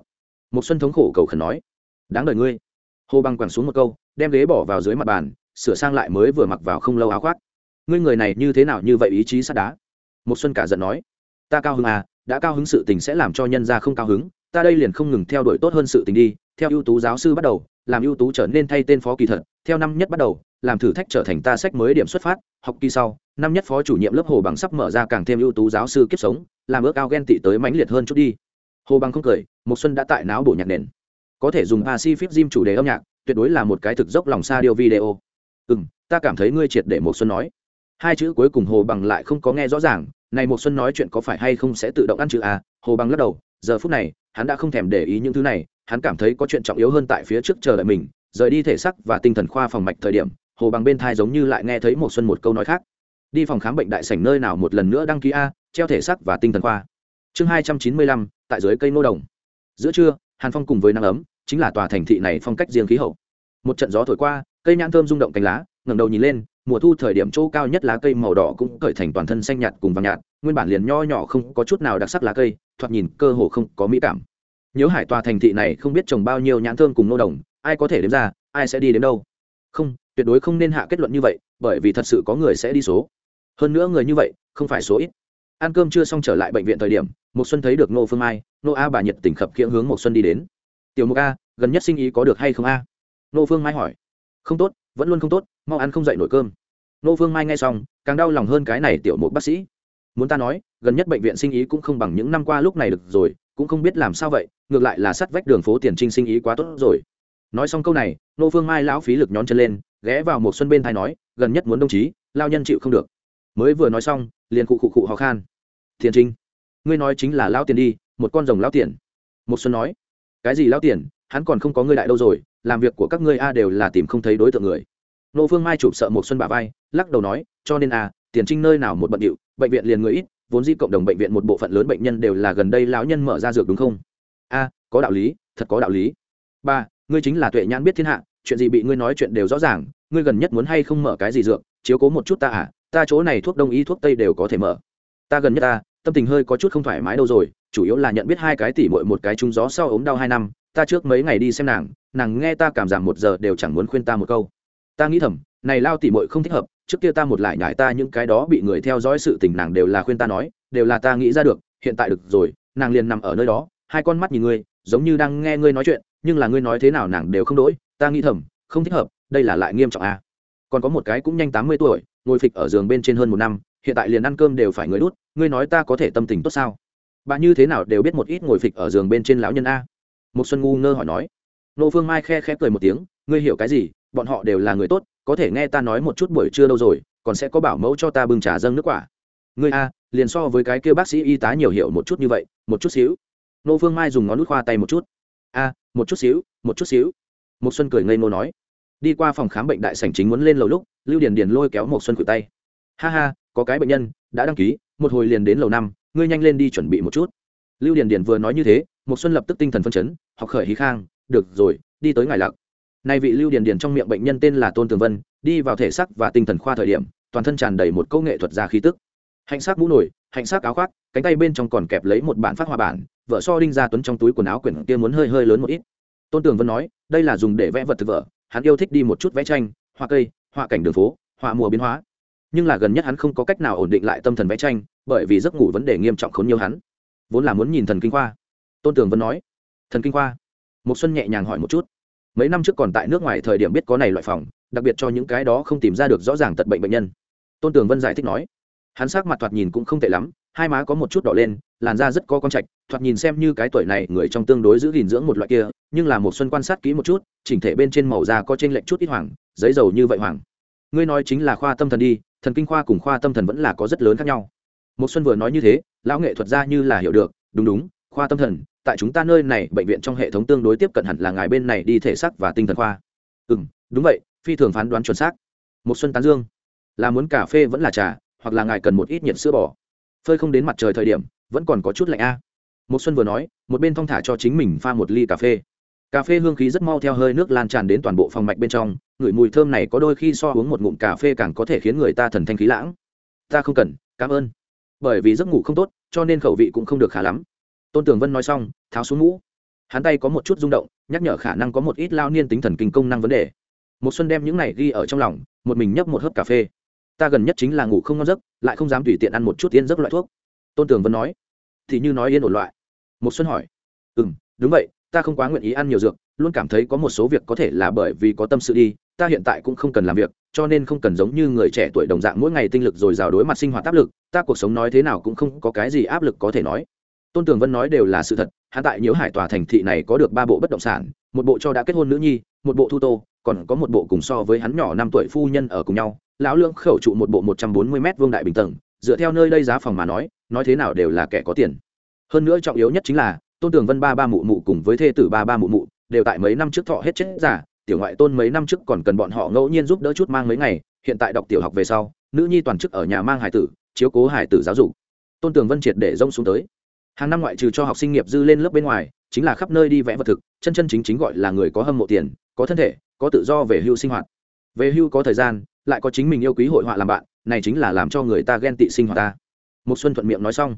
Một xuân thống khổ cầu khẩn nói, đáng đời ngươi. Hồ băng quẳng xuống một câu, đem ghế bỏ vào dưới mặt bàn, sửa sang lại mới vừa mặc vào không lâu áo khoác. Ngươi người này như thế nào như vậy ý chí sắt đá? Một xuân cả giận nói, ta cao hứng à đã cao hứng sự tình sẽ làm cho nhân gia không cao hứng, ta đây liền không ngừng theo đuổi tốt hơn sự tình đi, theo ưu tú giáo sư bắt đầu, làm ưu tú trở nên thay tên phó kỳ thật, theo năm nhất bắt đầu, làm thử thách trở thành ta sách mới điểm xuất phát, học kỳ sau, năm nhất phó chủ nhiệm lớp hồ bằng sắp mở ra càng thêm ưu tú giáo sư kiếp sống, làm ước ao ghen tị tới mãnh liệt hơn chút đi. Hồ bằng không cười một xuân đã tại não bổ nhạc nền. Có thể dùng pacific gym chủ đề âm nhạc, tuyệt đối là một cái thực dốc lòng xa điêu video. Ừ ta cảm thấy ngươi triệt để một xuân nói. Hai chữ cuối cùng hồ bằng lại không có nghe rõ ràng này một xuân nói chuyện có phải hay không sẽ tự động ăn chữ à? Hồ bằng lắc đầu, giờ phút này, hắn đã không thèm để ý những thứ này, hắn cảm thấy có chuyện trọng yếu hơn tại phía trước chờ đợi mình, rời đi thể sắc và tinh thần khoa phòng mạch thời điểm, hồ bằng bên thai giống như lại nghe thấy một xuân một câu nói khác. Đi phòng khám bệnh đại sảnh nơi nào một lần nữa đăng ký a, treo thể sắc và tinh thần khoa. Chương hai trăm chín mươi lăm, tại dưới cây nô đồng. Giữa trưa, hàn phong cùng với nắng ấm, chính là tòa thành thị này phong cách riêng khí hậu. Một trận gió thổi qua, cây nhãn thơm rung động cánh lá, ngẩng đầu nhìn lên mùa thu thời điểm chỗ cao nhất lá cây màu đỏ cũng cởi thành toàn thân xanh nhạt cùng vàng nhạt, nguyên bản liền nho nhỏ không có chút nào đặc sắc lá cây, thoạt nhìn cơ hồ không có mỹ cảm. Nhớ hải tòa thành thị này không biết trồng bao nhiêu nhãn thương cùng nô đồng, ai có thể đếm ra, ai sẽ đi đến đâu. Không, tuyệt đối không nên hạ kết luận như vậy, bởi vì thật sự có người sẽ đi số. Hơn nữa người như vậy, không phải số ít. Ăn cơm chưa xong trở lại bệnh viện thời điểm một xuân thấy được nô phương mai nô a bà nhiệt tình khập khiễng hướng một xuân đi đến. Tiểu mục a, gần nhất sinh ý có được hay không a? Nô phương mai hỏi. Không tốt vẫn luôn không tốt, mau ăn không dậy nổi cơm. Nô phương mai nghe xong, càng đau lòng hơn cái này tiểu một bác sĩ. Muốn ta nói, gần nhất bệnh viện sinh ý cũng không bằng những năm qua lúc này được rồi, cũng không biết làm sao vậy, ngược lại là sắt vách đường phố tiền trinh sinh ý quá tốt rồi. Nói xong câu này, nô phương mai lão phí lực nhón chân lên, ghé vào một xuân bên thai nói, gần nhất muốn đồng chí, lao nhân chịu không được. Mới vừa nói xong, liền cụ cụ cụ ho khan. Tiền trinh, ngươi nói chính là lao tiền đi, một con rồng lao tiền. Một xuân nói, cái gì lao tiền, hắn còn không có ngươi đại đâu rồi làm việc của các ngươi a đều là tìm không thấy đối tượng người. Nô phương mai chụp sợ một xuân bà vai, lắc đầu nói, cho nên a, tiền trinh nơi nào một bận điệu, bệnh viện liền người ít, vốn di cộng đồng bệnh viện một bộ phận lớn bệnh nhân đều là gần đây lão nhân mở ra dược đúng không? A, có đạo lý, thật có đạo lý. Ba, ngươi chính là tuệ nhãn biết thiên hạ, chuyện gì bị ngươi nói chuyện đều rõ ràng, ngươi gần nhất muốn hay không mở cái gì dược, chiếu cố một chút ta à ta chỗ này thuốc đông y thuốc tây đều có thể mở. Ta gần nhất ta, tâm tình hơi có chút không thoải mái đâu rồi, chủ yếu là nhận biết hai cái tỉ mội một cái trúng gió sau ốm đau hai năm ta trước mấy ngày đi xem nàng nàng nghe ta cảm giảm một giờ đều chẳng muốn khuyên ta một câu. Ta nghĩ thầm, này lao tỉ mội không thích hợp, trước kia ta một lại nhải ta những cái đó bị người theo dõi sự tình nàng đều là khuyên ta nói, đều là ta nghĩ ra được, hiện tại được rồi, nàng liền nằm ở nơi đó, hai con mắt nhìn ngươi, giống như đang nghe ngươi nói chuyện, nhưng là ngươi nói thế nào nàng đều không đỗi ta nghĩ thầm, không thích hợp, đây là lại nghiêm trọng à. còn có một cái cũng nhanh tám mươi tuổi, ngồi phịch ở giường bên trên hơn một năm, hiện tại liền ăn cơm đều phải người đút, ngươi nói ta có thể tâm tình tốt sao? Bà như thế nào đều biết một ít ngồi phịch ở giường bên trên lão nhân a một xuân ngu ngơ hỏi nói. Nô phương mai khe khẽ cười một tiếng, ngươi hiểu cái gì? Bọn họ đều là người tốt, có thể nghe ta nói một chút buổi trưa đâu rồi, còn sẽ có bảo mẫu cho ta bưng trà dâng nước quả. Ngươi a, liền so với cái kia bác sĩ y tá nhiều hiểu một chút như vậy, một chút xíu. Nô phương mai dùng ngón nút khoa tay một chút. A, một chút xíu, một chút xíu. Một xuân cười ngây ngô nói. Đi qua phòng khám bệnh đại sảnh chính muốn lên lầu lúc, lưu điền điền lôi kéo một xuân cử tay. Ha ha, có cái bệnh nhân, đã đăng ký, một hồi liền đến lầu năm, ngươi nhanh lên đi chuẩn bị một chút. Lưu điền điền vừa nói như thế một xuân lập tức tinh thần phân chấn học khởi hí khang, được rồi, đi tới ngài lặc. Nay vị lưu điền điền trong miệng bệnh nhân tên là tôn tường vân, đi vào thể sắc và tinh thần khoa thời điểm, toàn thân tràn đầy một câu nghệ thuật ra khí tức. Hạnh sắc mũ nổi, hạnh sắc áo khoác, cánh tay bên trong còn kẹp lấy một bản phát hoa bản, vợ so đinh ra tuấn trong túi quần áo quyển kia muốn hơi hơi lớn một ít. Tôn tường vân nói, đây là dùng để vẽ vật thực vợ, hắn yêu thích đi một chút vẽ tranh hoa cây, họa cảnh đường phố, họa mùa biến hóa. Nhưng là gần nhất hắn không có cách nào ổn định lại tâm thần vẽ tranh, bởi vì giấc ngủ vấn đề nghiêm trọng khốn nhiều hắn. Vốn là muốn nhìn thần kinh khoa. Tôn tường vân nói thần kinh khoa. Một xuân nhẹ nhàng hỏi một chút. Mấy năm trước còn tại nước ngoài thời điểm biết có này loại phòng, đặc biệt cho những cái đó không tìm ra được rõ ràng tật bệnh bệnh nhân. Tôn tường vân giải thích nói. Hắn sắc mặt thoạt nhìn cũng không tệ lắm, hai má có một chút đỏ lên, làn da rất có con trạch, thoạt nhìn xem như cái tuổi này người trong tương đối giữ gìn dưỡng một loại kia, nhưng là một xuân quan sát kỹ một chút, chỉnh thể bên trên màu da có trên lệnh chút ít hoàng, giấy dầu như vậy hoàng. Ngươi nói chính là khoa tâm thần đi, thần kinh khoa cùng khoa tâm thần vẫn là có rất lớn khác nhau. Một xuân vừa nói như thế, lão nghệ thuật ra như là hiểu được, đúng đúng, khoa tâm thần tại chúng ta nơi này, bệnh viện trong hệ thống tương đối tiếp cận hẳn là ngài bên này đi thể xác và tinh thần khoa. Ừ đúng vậy, phi thường phán đoán chuẩn xác. Một xuân tán dương. Là muốn cà phê vẫn là trà, hoặc là ngài cần một ít nhiệt sữa bò. Phơi không đến mặt trời thời điểm, vẫn còn có chút lạnh a. Một xuân vừa nói, một bên thong thả cho chính mình pha một ly cà phê. Cà phê hương khí rất mau theo hơi nước lan tràn đến toàn bộ phòng mạch bên trong ngửi mùi thơm này có đôi khi so uống một ngụm cà phê càng có thể khiến người ta thần thanh khí lãng. Ta không cần, cảm ơn. Bởi vì giấc ngủ không tốt, cho nên khẩu vị cũng không được khá lắm tôn tường vân nói xong, tháo xuống ngũ hắn tay có một chút rung động, nhắc nhở khả năng có một ít lao niên tính thần kinh công năng vấn đề. Một xuân đem những này ghi ở trong lòng, một mình nhấp một hớp cà phê. Ta gần nhất chính là ngủ không ngon giấc, lại không dám tùy tiện ăn một chút yên giấc loại thuốc. Tôn tường vân nói. Thì như nói yên ổn loại. Một xuân hỏi. Ừ đúng vậy, ta không quá nguyện ý ăn nhiều dược, luôn cảm thấy có một số việc có thể là bởi vì có tâm sự đi, ta hiện tại cũng không cần làm việc, cho nên không cần giống như người trẻ tuổi đồng dạng mỗi ngày tinh lực rồi rào đối mặt sinh hoạt áp lực, ta cuộc sống nói thế nào cũng không có cái gì áp lực có thể nói tôn tường vân nói đều là sự thật hạ tại nhiễu hải tòa thành thị này có được ba bộ bất động sản, một bộ cho đã kết hôn nữ nhi, một bộ thu tô, còn có một bộ cùng so với hắn nhỏ năm tuổi phu nhân ở cùng nhau. Lão lương khẩu trụ một bộ một trăm bốn mươi m vương đại bình tầng, dựa theo nơi đây giá phòng mà nói nói thế nào đều là kẻ có tiền. Hơn nữa trọng yếu nhất chính là, tôn tường vân ba ba mụ mụ cùng với thê tử ba ba mụ mụ, đều tại mấy năm trước thọ hết chết giả tiểu ngoại tôn mấy năm trước còn cần bọn họ ngẫu nhiên giúp đỡ chút mang mấy ngày, hiện tại đọc tiểu học về sau, nữ nhi toàn chức ở nhà mang hải tử, chiếu cố hải tử giáo dục. Tôn tường vân triệt để rông xuống tới hàng năm ngoại trừ cho học sinh nghiệp dư lên lớp bên ngoài, chính là khắp nơi đi vẽ vật thực, chân chân chính chính gọi là người có hâm mộ tiền, có thân thể, có tự do về hưu sinh hoạt. Về hưu có thời gian, lại có chính mình yêu quý hội họa làm bạn, này chính là làm cho người ta ghen tị sinh hoạt ta. Một xuân thuận miệng nói xong.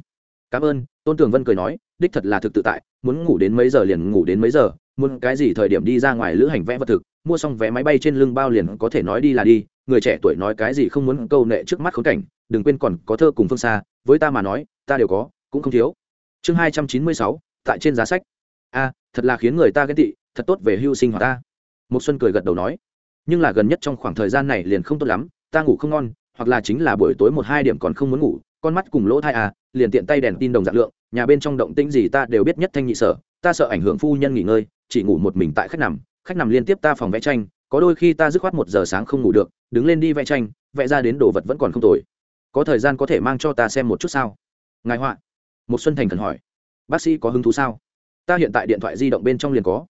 Cảm ơn, tôn tường vân cười nói, đích thật là thực tự tại, muốn ngủ đến mấy giờ liền ngủ đến mấy giờ, muốn cái gì thời điểm đi ra ngoài lữ hành vẽ vật thực, mua xong vé máy bay trên lưng bao liền có thể nói đi là đi, người trẻ tuổi nói cái gì không muốn câu nệ trước mắt khốn cảnh, đừng quên còn có thơ cùng phương xa, với ta mà nói, ta đều có, cũng không thiếu chương hai trăm chín mươi sáu, tại trên giá sách. A, thật là khiến người ta ghen tị, thật tốt về hưu sinh hoạt ta. Một xuân cười gật đầu nói. Nhưng là gần nhất trong khoảng thời gian này liền không tốt lắm, ta ngủ không ngon, hoặc là chính là buổi tối một hai điểm còn không muốn ngủ, con mắt cùng lỗ thai à liền tiện tay đèn tin đồng dạng lượng, nhà bên trong động tĩnh gì ta đều biết nhất thanh nhị sở, ta sợ ảnh hưởng phu nhân nghỉ ngơi, chỉ ngủ một mình tại khách nằm khách nằm liên tiếp ta phòng vẽ tranh, có đôi khi ta dứt khoát một giờ sáng không ngủ được, đứng lên đi vẽ tranh, vẽ ra đến đồ vật vẫn còn không tồi. Có thời gian có thể mang cho ta xem một chút sao? Ngài họa một xuân thành cần hỏi, bác sĩ có hứng thú sao? Ta hiện tại điện thoại di động bên trong liền có.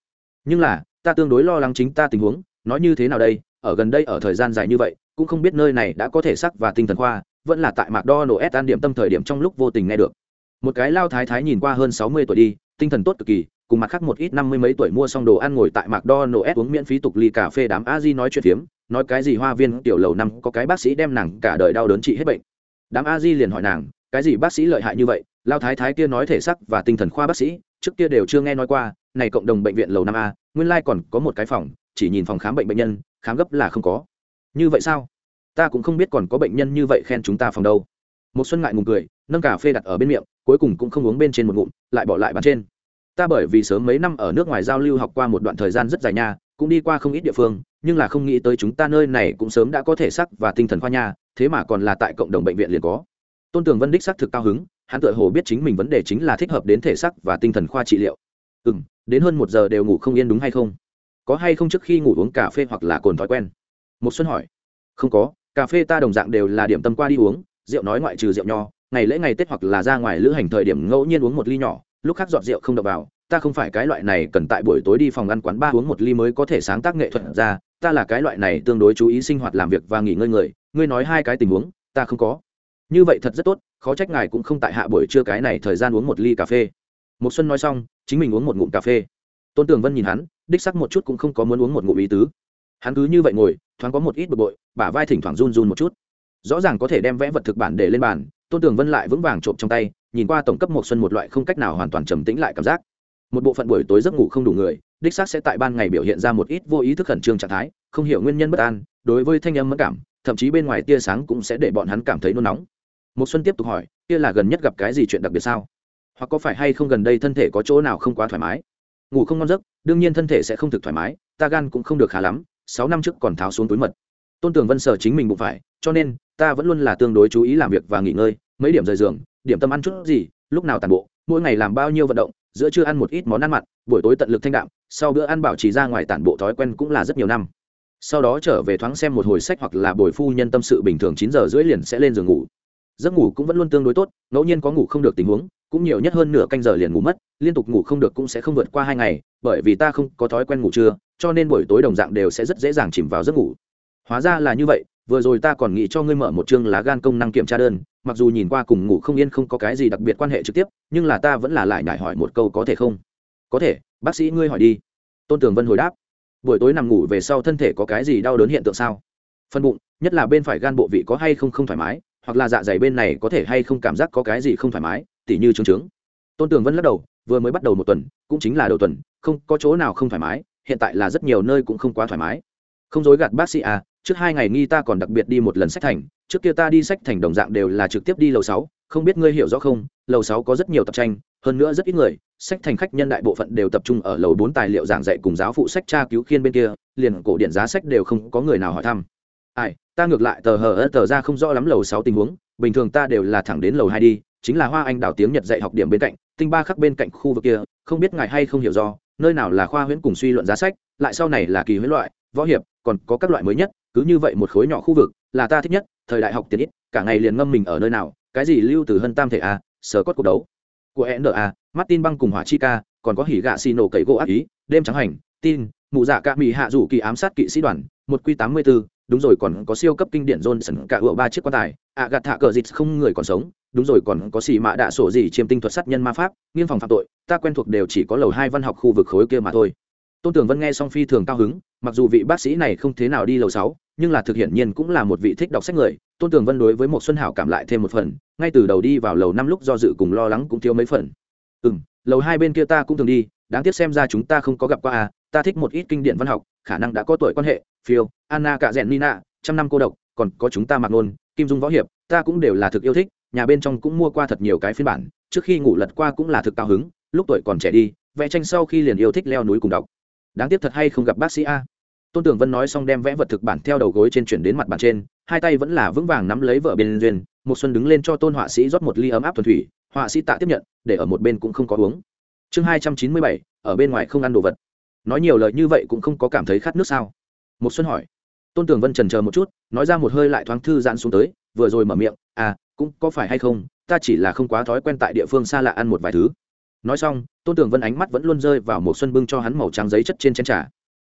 Nhưng là, ta tương đối lo lắng chính ta tình huống, nói như thế nào đây? Ở gần đây ở thời gian dài như vậy, cũng không biết nơi này đã có thể sắc và tinh thần khoa, vẫn là tại mạc đo nổ ép an điểm tâm thời điểm trong lúc vô tình nghe được. Một cái lao thái thái nhìn qua hơn sáu mươi tuổi đi, tinh thần tốt cực kỳ, cùng mặt khác một ít năm mươi mấy tuổi mua xong đồ ăn ngồi tại mạc đo nổ ép uống miễn phí tục ly cà phê đám a di nói chuyện phiếm, nói cái gì hoa viên tiểu lầu năm, có cái bác sĩ đem nàng cả đời đau đớn trị hết bệnh. Đám a di liền hỏi nàng, cái gì bác sĩ lợi hại như vậy? Lao thái thái kia nói thể sắc và tinh thần khoa bác sĩ, trước kia đều chưa nghe nói qua, này cộng đồng bệnh viện lầu năm a, nguyên lai còn có một cái phòng, chỉ nhìn phòng khám bệnh bệnh nhân, khám gấp là không có. Như vậy sao? Ta cũng không biết còn có bệnh nhân như vậy khen chúng ta phòng đâu. Một xuân ngại ngùng cười, nâng cà phê đặt ở bên miệng, cuối cùng cũng không uống bên trên một ngụm, lại bỏ lại bàn trên. Ta bởi vì sớm mấy năm ở nước ngoài giao lưu học qua một đoạn thời gian rất dài nha, cũng đi qua không ít địa phương, nhưng là không nghĩ tới chúng ta nơi này cũng sớm đã có thể sắc và tinh thần khoa nha, thế mà còn là tại cộng đồng bệnh viện liền có. Tôn tường vân đích sắc thực cao hứng hắn tự hồ biết chính mình vấn đề chính là thích hợp đến thể sắc và tinh thần khoa trị liệu. Ừ m đến hơn một giờ đều ngủ không yên đúng hay không? Có hay không trước khi ngủ uống cà phê hoặc là cồn thói quen? Một xuân hỏi. Không có, cà phê ta đồng dạng đều là điểm tâm qua đi uống, rượu nói ngoại trừ rượu nho, ngày lễ ngày tết hoặc là ra ngoài lữ hành thời điểm ngẫu nhiên uống một ly nhỏ, lúc khác dọn rượu không đập vào, ta không phải cái loại này cần tại buổi tối đi phòng ăn quán ba uống một ly mới có thể sáng tác nghệ thuật ra, ta là cái loại này tương đối chú ý sinh hoạt làm việc và nghỉ ngơi người, ngươi nói hai cái tình huống, ta không có như vậy thật rất tốt, khó trách ngài cũng không tại hạ buổi trưa cái này thời gian uống một ly cà phê. Một xuân nói xong, chính mình uống một ngụm cà phê. Tôn tường vân nhìn hắn, đích sắc một chút cũng không có muốn uống một ngụm ý tứ. Hắn cứ như vậy ngồi, thoáng có một ít bực bội, bả vai thỉnh thoảng run run một chút. Rõ ràng có thể đem vẽ vật thực bản để lên bàn, tôn tường vân lại vững vàng trộm trong tay, nhìn qua tổng cấp một xuân một loại không cách nào hoàn toàn trầm tĩnh lại cảm giác. Một bộ phận buổi tối giấc ngủ không đủ người, đích xác sẽ tại ban ngày biểu hiện ra một ít vô ý thức khẩn trương trạng thái, không hiểu nguyên nhân bất an, đối với thanh âm mất cảm, thậm chí bên ngoài tia sáng cũng sẽ để bọn hắn cảm thấy nôn nóng một xuân tiếp tục hỏi, kia là gần nhất gặp cái gì chuyện đặc biệt sao? Hoặc có phải hay không gần đây thân thể có chỗ nào không quá thoải mái? Ngủ không ngon giấc, đương nhiên thân thể sẽ không thực thoải mái, ta gan cũng không được khá lắm, sáu năm trước còn tháo xuống túi mật. Tôn tường vân sở chính mình bụng phải, cho nên ta vẫn luôn là tương đối chú ý làm việc và nghỉ ngơi, mấy điểm rời giường, điểm tâm ăn chút gì, lúc nào tàn bộ, mỗi ngày làm bao nhiêu vận động, giữa trưa ăn một ít món ăn mặn, buổi tối tận lực thanh đạm, sau bữa ăn bảo trì ra ngoài tản bộ thói quen cũng là rất nhiều năm. Sau đó trở về thoáng xem một hồi sách hoặc là buổi phu nhân tâm sự bình thường chín giờ rưỡi liền sẽ lên giường ngủ giấc ngủ cũng vẫn luôn tương đối tốt, ngẫu nhiên có ngủ không được tình huống, cũng nhiều nhất hơn nửa canh giờ liền ngủ mất, liên tục ngủ không được cũng sẽ không vượt qua hai ngày, bởi vì ta không có thói quen ngủ trưa, cho nên buổi tối đồng dạng đều sẽ rất dễ dàng chìm vào giấc ngủ. Hóa ra là như vậy, vừa rồi ta còn nghĩ cho ngươi mở một chương lá gan công năng kiểm tra đơn, mặc dù nhìn qua cùng ngủ không yên không có cái gì đặc biệt quan hệ trực tiếp, nhưng là ta vẫn là lại nhải hỏi một câu có thể không? Có thể, bác sĩ ngươi hỏi đi. Tôn tường vân hồi đáp. Buổi tối nằm ngủ về sau thân thể có cái gì đau đớn hiện tượng sao? Phân bụng, nhất là bên phải gan bộ vị có hay không không thoải mái hoặc là dạ dày bên này có thể hay không cảm giác có cái gì không thoải mái, tỉ như trứng trứng tôn tường vân lắc đầu, vừa mới bắt đầu một tuần, cũng chính là đầu tuần, không có chỗ nào không thoải mái, hiện tại là rất nhiều nơi cũng không quá thoải mái. Không dối gạt bác sĩ à trước hai ngày nghi ta còn đặc biệt đi một lần sách thành, trước kia ta đi sách thành đồng dạng đều là trực tiếp đi lầu sáu, không biết ngươi hiểu rõ không, lầu sáu có rất nhiều tập tranh, hơn nữa rất ít người, sách thành khách nhân đại bộ phận đều tập trung ở lầu bốn tài liệu giảng dạy cùng giáo phụ sách tra cứu khiên bên kia, liền cổ điện giá sách đều không có người nào hỏi thăm ai, ta ngược lại tờ hờ ớt tờ ra không rõ lắm lầu sáu tình huống, bình thường ta đều là thẳng đến lầu hai đi, chính là hoa anh đào tiếng nhật dạy học điểm bên cạnh, tinh ba khắc bên cạnh khu vực kia, không biết ngài hay không hiểu do, nơi nào là khoa huyễn cùng suy luận giá sách, lại sau này là kỳ huyễn loại, võ hiệp, còn có các loại mới nhất, cứ như vậy một khối nhỏ khu vực, là ta thích nhất, thời đại học tiền ít, cả ngày liền ngâm mình ở nơi nào, cái gì lưu từ hân tam thể a, sở cốt cuộc đấu của nra martin băng cùng hỏa chi ca, còn có hỉ gạ xì nổ cậy gỗ ác ý, đêm trắng hành, tin, mụ dạ ca mỹ hạ rủ kỳ ám sát kỵ sĩ đoàn, một q tám mươi bốn đúng rồi còn có siêu cấp kinh điển johnson cả ủa ba chiếc quan tài, ạ gạt thạ cờ dịch không người còn sống, đúng rồi còn có xì mạ đạ sổ gì chiêm tinh thuật sát nhân ma pháp nghiêng phòng phạm tội, ta quen thuộc đều chỉ có lầu hai văn học khu vực khối kia mà thôi. Tôn tưởng vân nghe xong phi thường cao hứng, mặc dù vị bác sĩ này không thế nào đi lầu sáu, nhưng là thực hiện nhiên cũng là một vị thích đọc sách người, tôn tường vân đối với một xuân hảo cảm lại thêm một phần, ngay từ đầu đi vào lầu năm lúc do dự cùng lo lắng cũng thiếu mấy phần. Ừ lầu hai bên kia ta cũng thường đi, đáng tiếc xem ra chúng ta không có gặp qua à ta thích một ít kinh điển văn học, khả năng đã có tuổi quan hệ, phiêu, anna cả rèn nina, trăm năm cô độc, còn có chúng ta mặc nôn, kim dung võ hiệp, ta cũng đều là thực yêu thích, nhà bên trong cũng mua qua thật nhiều cái phiên bản, trước khi ngủ lật qua cũng là thực cao hứng, lúc tuổi còn trẻ đi, vẽ tranh sau khi liền yêu thích leo núi cùng đọc. Đáng tiếc thật hay không gặp bác sĩ a. Tôn tưởng vân nói xong đem vẽ vật thực bản theo đầu gối trên chuyển đến mặt bàn trên, hai tay vẫn là vững vàng nắm lấy vợ bên duyên một xuân đứng lên cho tôn họa sĩ rót một ly ấm áp thuần thủy, họa sĩ tạ tiếp nhận, để ở một bên cũng không có uống. Chương hai trăm chín mươi bảy, ở bên ngoài không ăn đồ vật nói nhiều lời như vậy cũng không có cảm thấy khát nước sao? Một xuân hỏi. Tôn Tường vân trần chờ một chút, nói ra một hơi lại thoáng thư giãn xuống tới, vừa rồi mở miệng à cũng có phải hay không, ta chỉ là không quá thói quen tại địa phương xa lạ ăn một vài thứ. Nói xong, tôn Tường vân ánh mắt vẫn luôn rơi vào một xuân bưng cho hắn màu trắng giấy chất trên chén trà.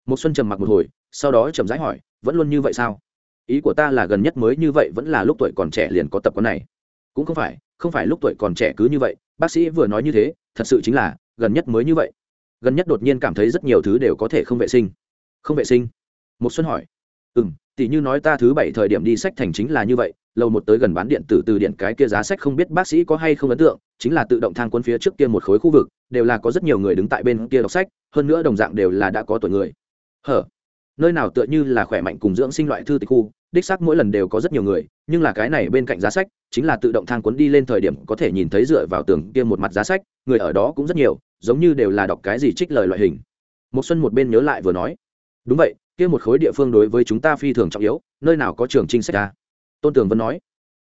Một xuân trầm mặc một hồi, sau đó trầm rãi hỏi, vẫn luôn như vậy sao? Ý của ta là gần nhất mới như vậy vẫn là lúc tuổi còn trẻ liền có tập quán này. Cũng không phải không phải lúc tuổi còn trẻ cứ như vậy, bác sĩ vừa nói như thế, thật sự chính là gần nhất mới như vậy gần nhất đột nhiên cảm thấy rất nhiều thứ đều có thể không vệ sinh. Không vệ sinh? Một xuân hỏi. Ừ m tỷ như nói ta thứ bảy thời điểm đi sách thành chính là như vậy lâu một tới gần bán điện tử từ điện cái kia giá sách không biết bác sĩ có hay không ấn tượng, chính là tự động thang quân phía trước kia một khối khu vực, đều là có rất nhiều người đứng tại bên kia đọc sách, hơn nữa đồng dạng đều là đã có tuổi người. Hở? Nơi nào tựa như là khỏe mạnh cùng dưỡng sinh loại thư tịch khu, đích xác mỗi lần đều có rất nhiều người, nhưng là cái này bên cạnh giá sách, chính là tự động thang cuốn đi lên thời điểm có thể nhìn thấy dựa vào tường kia một mặt giá sách, người ở đó cũng rất nhiều giống như đều là đọc cái gì trích lời loại hình. Một xuân một bên nhớ lại vừa nói, đúng vậy, kia một khối địa phương đối với chúng ta phi thường trọng yếu, nơi nào có trường trinh sách ra tôn tường vân nói,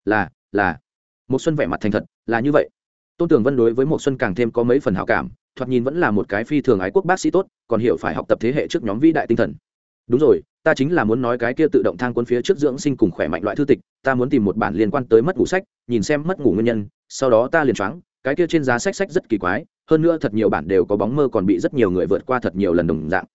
là là. Một xuân vẻ mặt thành thật, là như vậy. Tôn tường vân đối với một xuân càng thêm có mấy phần hảo cảm, thoạt nhìn vẫn là một cái phi thường ái quốc bác sĩ tốt, còn hiểu phải học tập thế hệ trước nhóm vĩ đại tinh thần. Đúng rồi, ta chính là muốn nói cái kia tự động thang cuốn phía trước dưỡng sinh cùng khỏe mạnh loại thư tịch, ta muốn tìm một bản liên quan tới mất ngủ sách, nhìn xem mất ngủ nguyên nhân, sau đó ta liền choáng, cái kia trên giá sách sách rất kỳ quái hơn nữa thật nhiều bản đều có bóng mơ còn bị rất nhiều người vượt qua thật nhiều lần đồng dạng.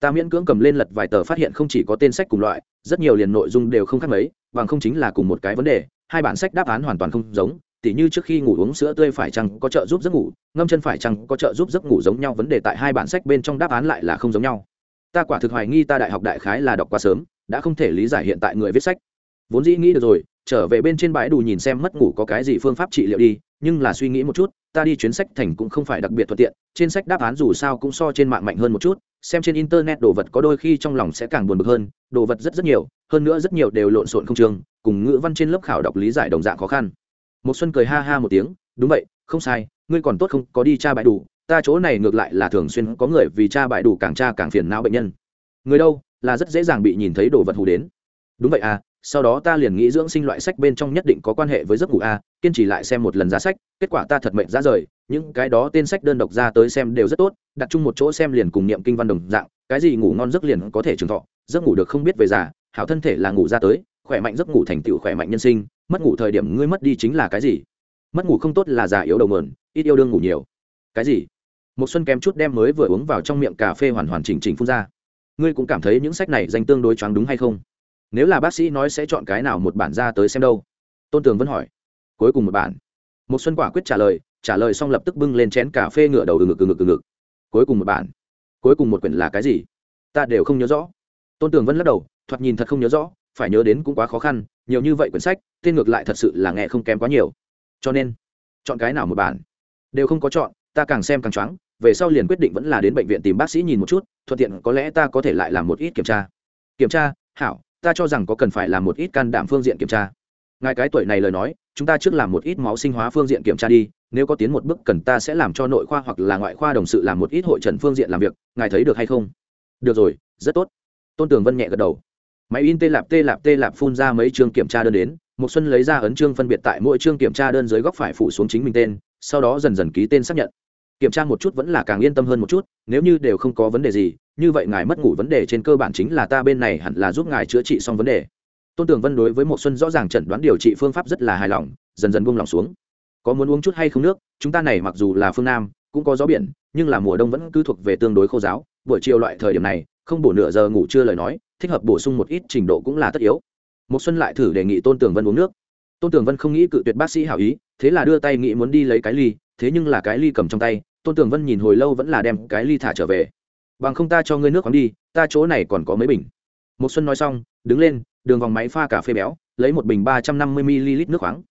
Ta miễn cưỡng cầm lên lật vài tờ phát hiện không chỉ có tên sách cùng loại, rất nhiều liền nội dung đều không khác mấy, bằng không chính là cùng một cái vấn đề, hai bản sách đáp án hoàn toàn không giống, tỉ như trước khi ngủ uống sữa tươi phải chăng có trợ giúp giấc ngủ, ngâm chân phải chăng có trợ giúp giấc ngủ giống nhau, vấn đề tại hai bản sách bên trong đáp án lại là không giống nhau. Ta quả thực hoài nghi ta đại học đại khái là đọc quá sớm, đã không thể lý giải hiện tại người viết sách. Vốn dĩ nghĩ được rồi, trở về bên trên bãi đủ nhìn xem mất ngủ có cái gì phương pháp trị liệu đi, nhưng là suy nghĩ một chút ta đi chuyến sách thành cũng không phải đặc biệt thuận tiện, trên sách đáp án dù sao cũng so trên mạng mạnh hơn một chút, xem trên internet đồ vật có đôi khi trong lòng sẽ càng buồn bực hơn, đồ vật rất rất nhiều, hơn nữa rất nhiều đều lộn xộn không trường cùng ngữ văn trên lớp khảo đọc lý giải đồng dạng khó khăn. Một xuân cười ha ha một tiếng, đúng vậy, không sai, ngươi còn tốt không, có đi tra bãi đủ, ta chỗ này ngược lại là thường xuyên có người vì tra bãi đủ càng tra càng phiền não bệnh nhân. Người đâu, là rất dễ dàng bị nhìn thấy đồ vật hù đến. Đúng vậy à sau đó ta liền nghĩ dưỡng sinh loại sách bên trong nhất định có quan hệ với giấc ngủ a, kiên trì lại xem một lần giá sách, kết quả ta thật mệnh ra rời, những cái đó tên sách đơn độc ra tới xem đều rất tốt, đặt chung một chỗ xem liền cùng niệm kinh văn đồng dạng, cái gì ngủ ngon giấc liền có thể trường thọ, giấc ngủ được không biết về già, hảo thân thể là ngủ ra tới, khỏe mạnh giấc ngủ thành tựu khỏe mạnh nhân sinh, mất ngủ thời điểm ngươi mất đi chính là cái gì? Mất ngủ không tốt là già yếu đầu mờn ít yêu đương ngủ nhiều. Cái gì? Một xuân kém chút đem mới vừa uống vào trong miệng cà phê hoàn hoàn chỉnh chỉnh phun ra. Ngươi cũng cảm thấy những sách này danh tương đối choáng đúng hay không? Nếu là bác sĩ nói sẽ chọn cái nào một bản ra tới xem đâu? Tôn tường vẫn hỏi. Cuối cùng một bản. Một xuân quả quyết trả lời trả lời xong lập tức bưng lên chén cà phê ngựa đầu từ ngực từ ngực từ ngực. Cuối cùng một bản. Cuối cùng một quyển là cái gì? Ta đều không nhớ rõ. Tôn tường vẫn lắc đầu, thoạt nhìn thật không nhớ rõ, phải nhớ đến cũng quá khó khăn, nhiều như vậy quyển sách, tên ngược lại thật sự là nghe không kém quá nhiều. Cho nên, chọn cái nào một bản? Đều không có chọn, ta càng xem càng choáng, về sau liền quyết định vẫn là đến bệnh viện tìm bác sĩ nhìn một chút, thuận tiện có lẽ ta có thể lại làm một ít kiểm tra. Kiểm tra, hảo ta cho rằng có cần phải làm một ít can đảm phương diện kiểm tra. Ngài cái tuổi này lời nói, chúng ta trước làm một ít máu sinh hóa phương diện kiểm tra đi, nếu có tiến một bước cần ta sẽ làm cho nội khoa hoặc là ngoại khoa đồng sự làm một ít hội trần phương diện làm việc, ngài thấy được hay không? Được rồi, rất tốt. Tôn tường vân nhẹ gật đầu. Máy in tê lạp tê lạp tê lạp phun ra mấy chương kiểm tra đơn đến một xuân lấy ra ấn chương phân biệt tại mỗi chương kiểm tra đơn dưới góc phải phủ xuống chính mình tên, sau đó dần dần ký tên xác nhận. Kiểm tra một chút vẫn là càng yên tâm hơn một chút, nếu như đều không có vấn đề gì như vậy ngài mất ngủ vấn đề trên cơ bản chính là ta bên này hẳn là giúp ngài chữa trị xong vấn đề. Tôn tường vân đối với một xuân rõ ràng chẩn đoán điều trị phương pháp rất là hài lòng, dần dần buông lòng xuống. Có muốn uống chút hay không nước, chúng ta này mặc dù là phương nam, cũng có gió biển, nhưng là mùa đông vẫn cứ thuộc về tương đối khô giáo. Buổi chiều loại thời điểm này, không bổ nửa giờ ngủ trưa lời nói, thích hợp bổ sung một ít trình độ cũng là tất yếu. Một xuân lại thử đề nghị tôn tường vân uống nước. Tôn tường vân không nghĩ cự tuyệt bác sĩ hảo ý, thế là đưa tay nghĩ muốn đi lấy cái ly, thế nhưng là cái ly cầm trong tay, tôn tường vân nhìn hồi lâu vẫn là đem cái ly thả trở về bằng không ta cho ngươi nước khoáng đi, ta chỗ này còn có mấy bình. Một xuân nói xong, đứng lên, đường vòng máy pha cà phê béo, lấy một bình ba trăm năm mươi ml nước khoáng.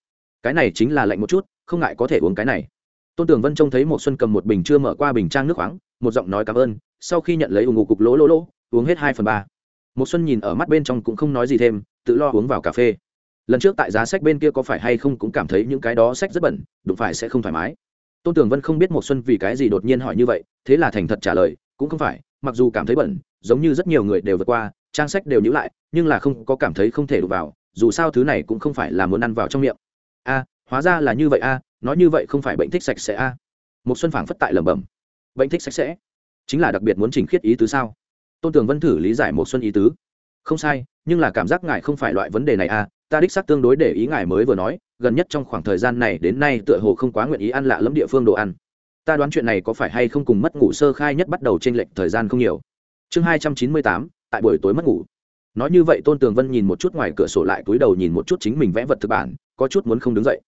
Cái này chính là lạnh một chút, không ngại có thể uống cái này. Tôn tường vân trông thấy một xuân cầm một bình chưa mở qua bình trang nước khoáng, một giọng nói cảm ơn, sau khi nhận lấy ủng ngụ cục lỗ lỗ lỗ, uống hết hai phần ba. Một xuân nhìn ở mắt bên trong cũng không nói gì thêm, tự lo uống vào cà phê. Lần trước tại giá sách bên kia có phải hay không cũng cảm thấy những cái đó sách rất bẩn, đụng phải sẽ không thoải mái. Tôn tường vân không biết một xuân vì cái gì đột nhiên hỏi như vậy, thế là thành thật trả lời cũng không phải, mặc dù cảm thấy bẩn, giống như rất nhiều người đều vượt qua, trang sách đều nhữ lại, nhưng là không có cảm thấy không thể đụng vào, dù sao thứ này cũng không phải là muốn ăn vào trong miệng. A, hóa ra là như vậy a, nói như vậy không phải bệnh thích sạch sẽ a. Một xuân phảng phất tại lẩm bẩm. Bệnh thích sạch sẽ? Chính là đặc biệt muốn chỉnh khiết ý tứ sao? Tôn tường vân thử lý giải một xuân ý tứ. Không sai, nhưng là cảm giác ngài không phải loại vấn đề này a, ta đích xác tương đối để ý ngài mới vừa nói, gần nhất trong khoảng thời gian này đến nay tựa hồ không quá nguyện ý ăn lạ lẫm địa phương đồ ăn ta đoán chuyện này có phải hay không cùng mất ngủ sơ khai nhất bắt đầu t r ê n lệch thời gian không nhiều. Chương hai trăm chín mươi tám, tại buổi tối mất ngủ. Nói như vậy, tôn tường vân nhìn một chút ngoài cửa sổ lại túi đầu nhìn một chút chính mình vẽ vật thực bản, có chút muốn không đứng dậy.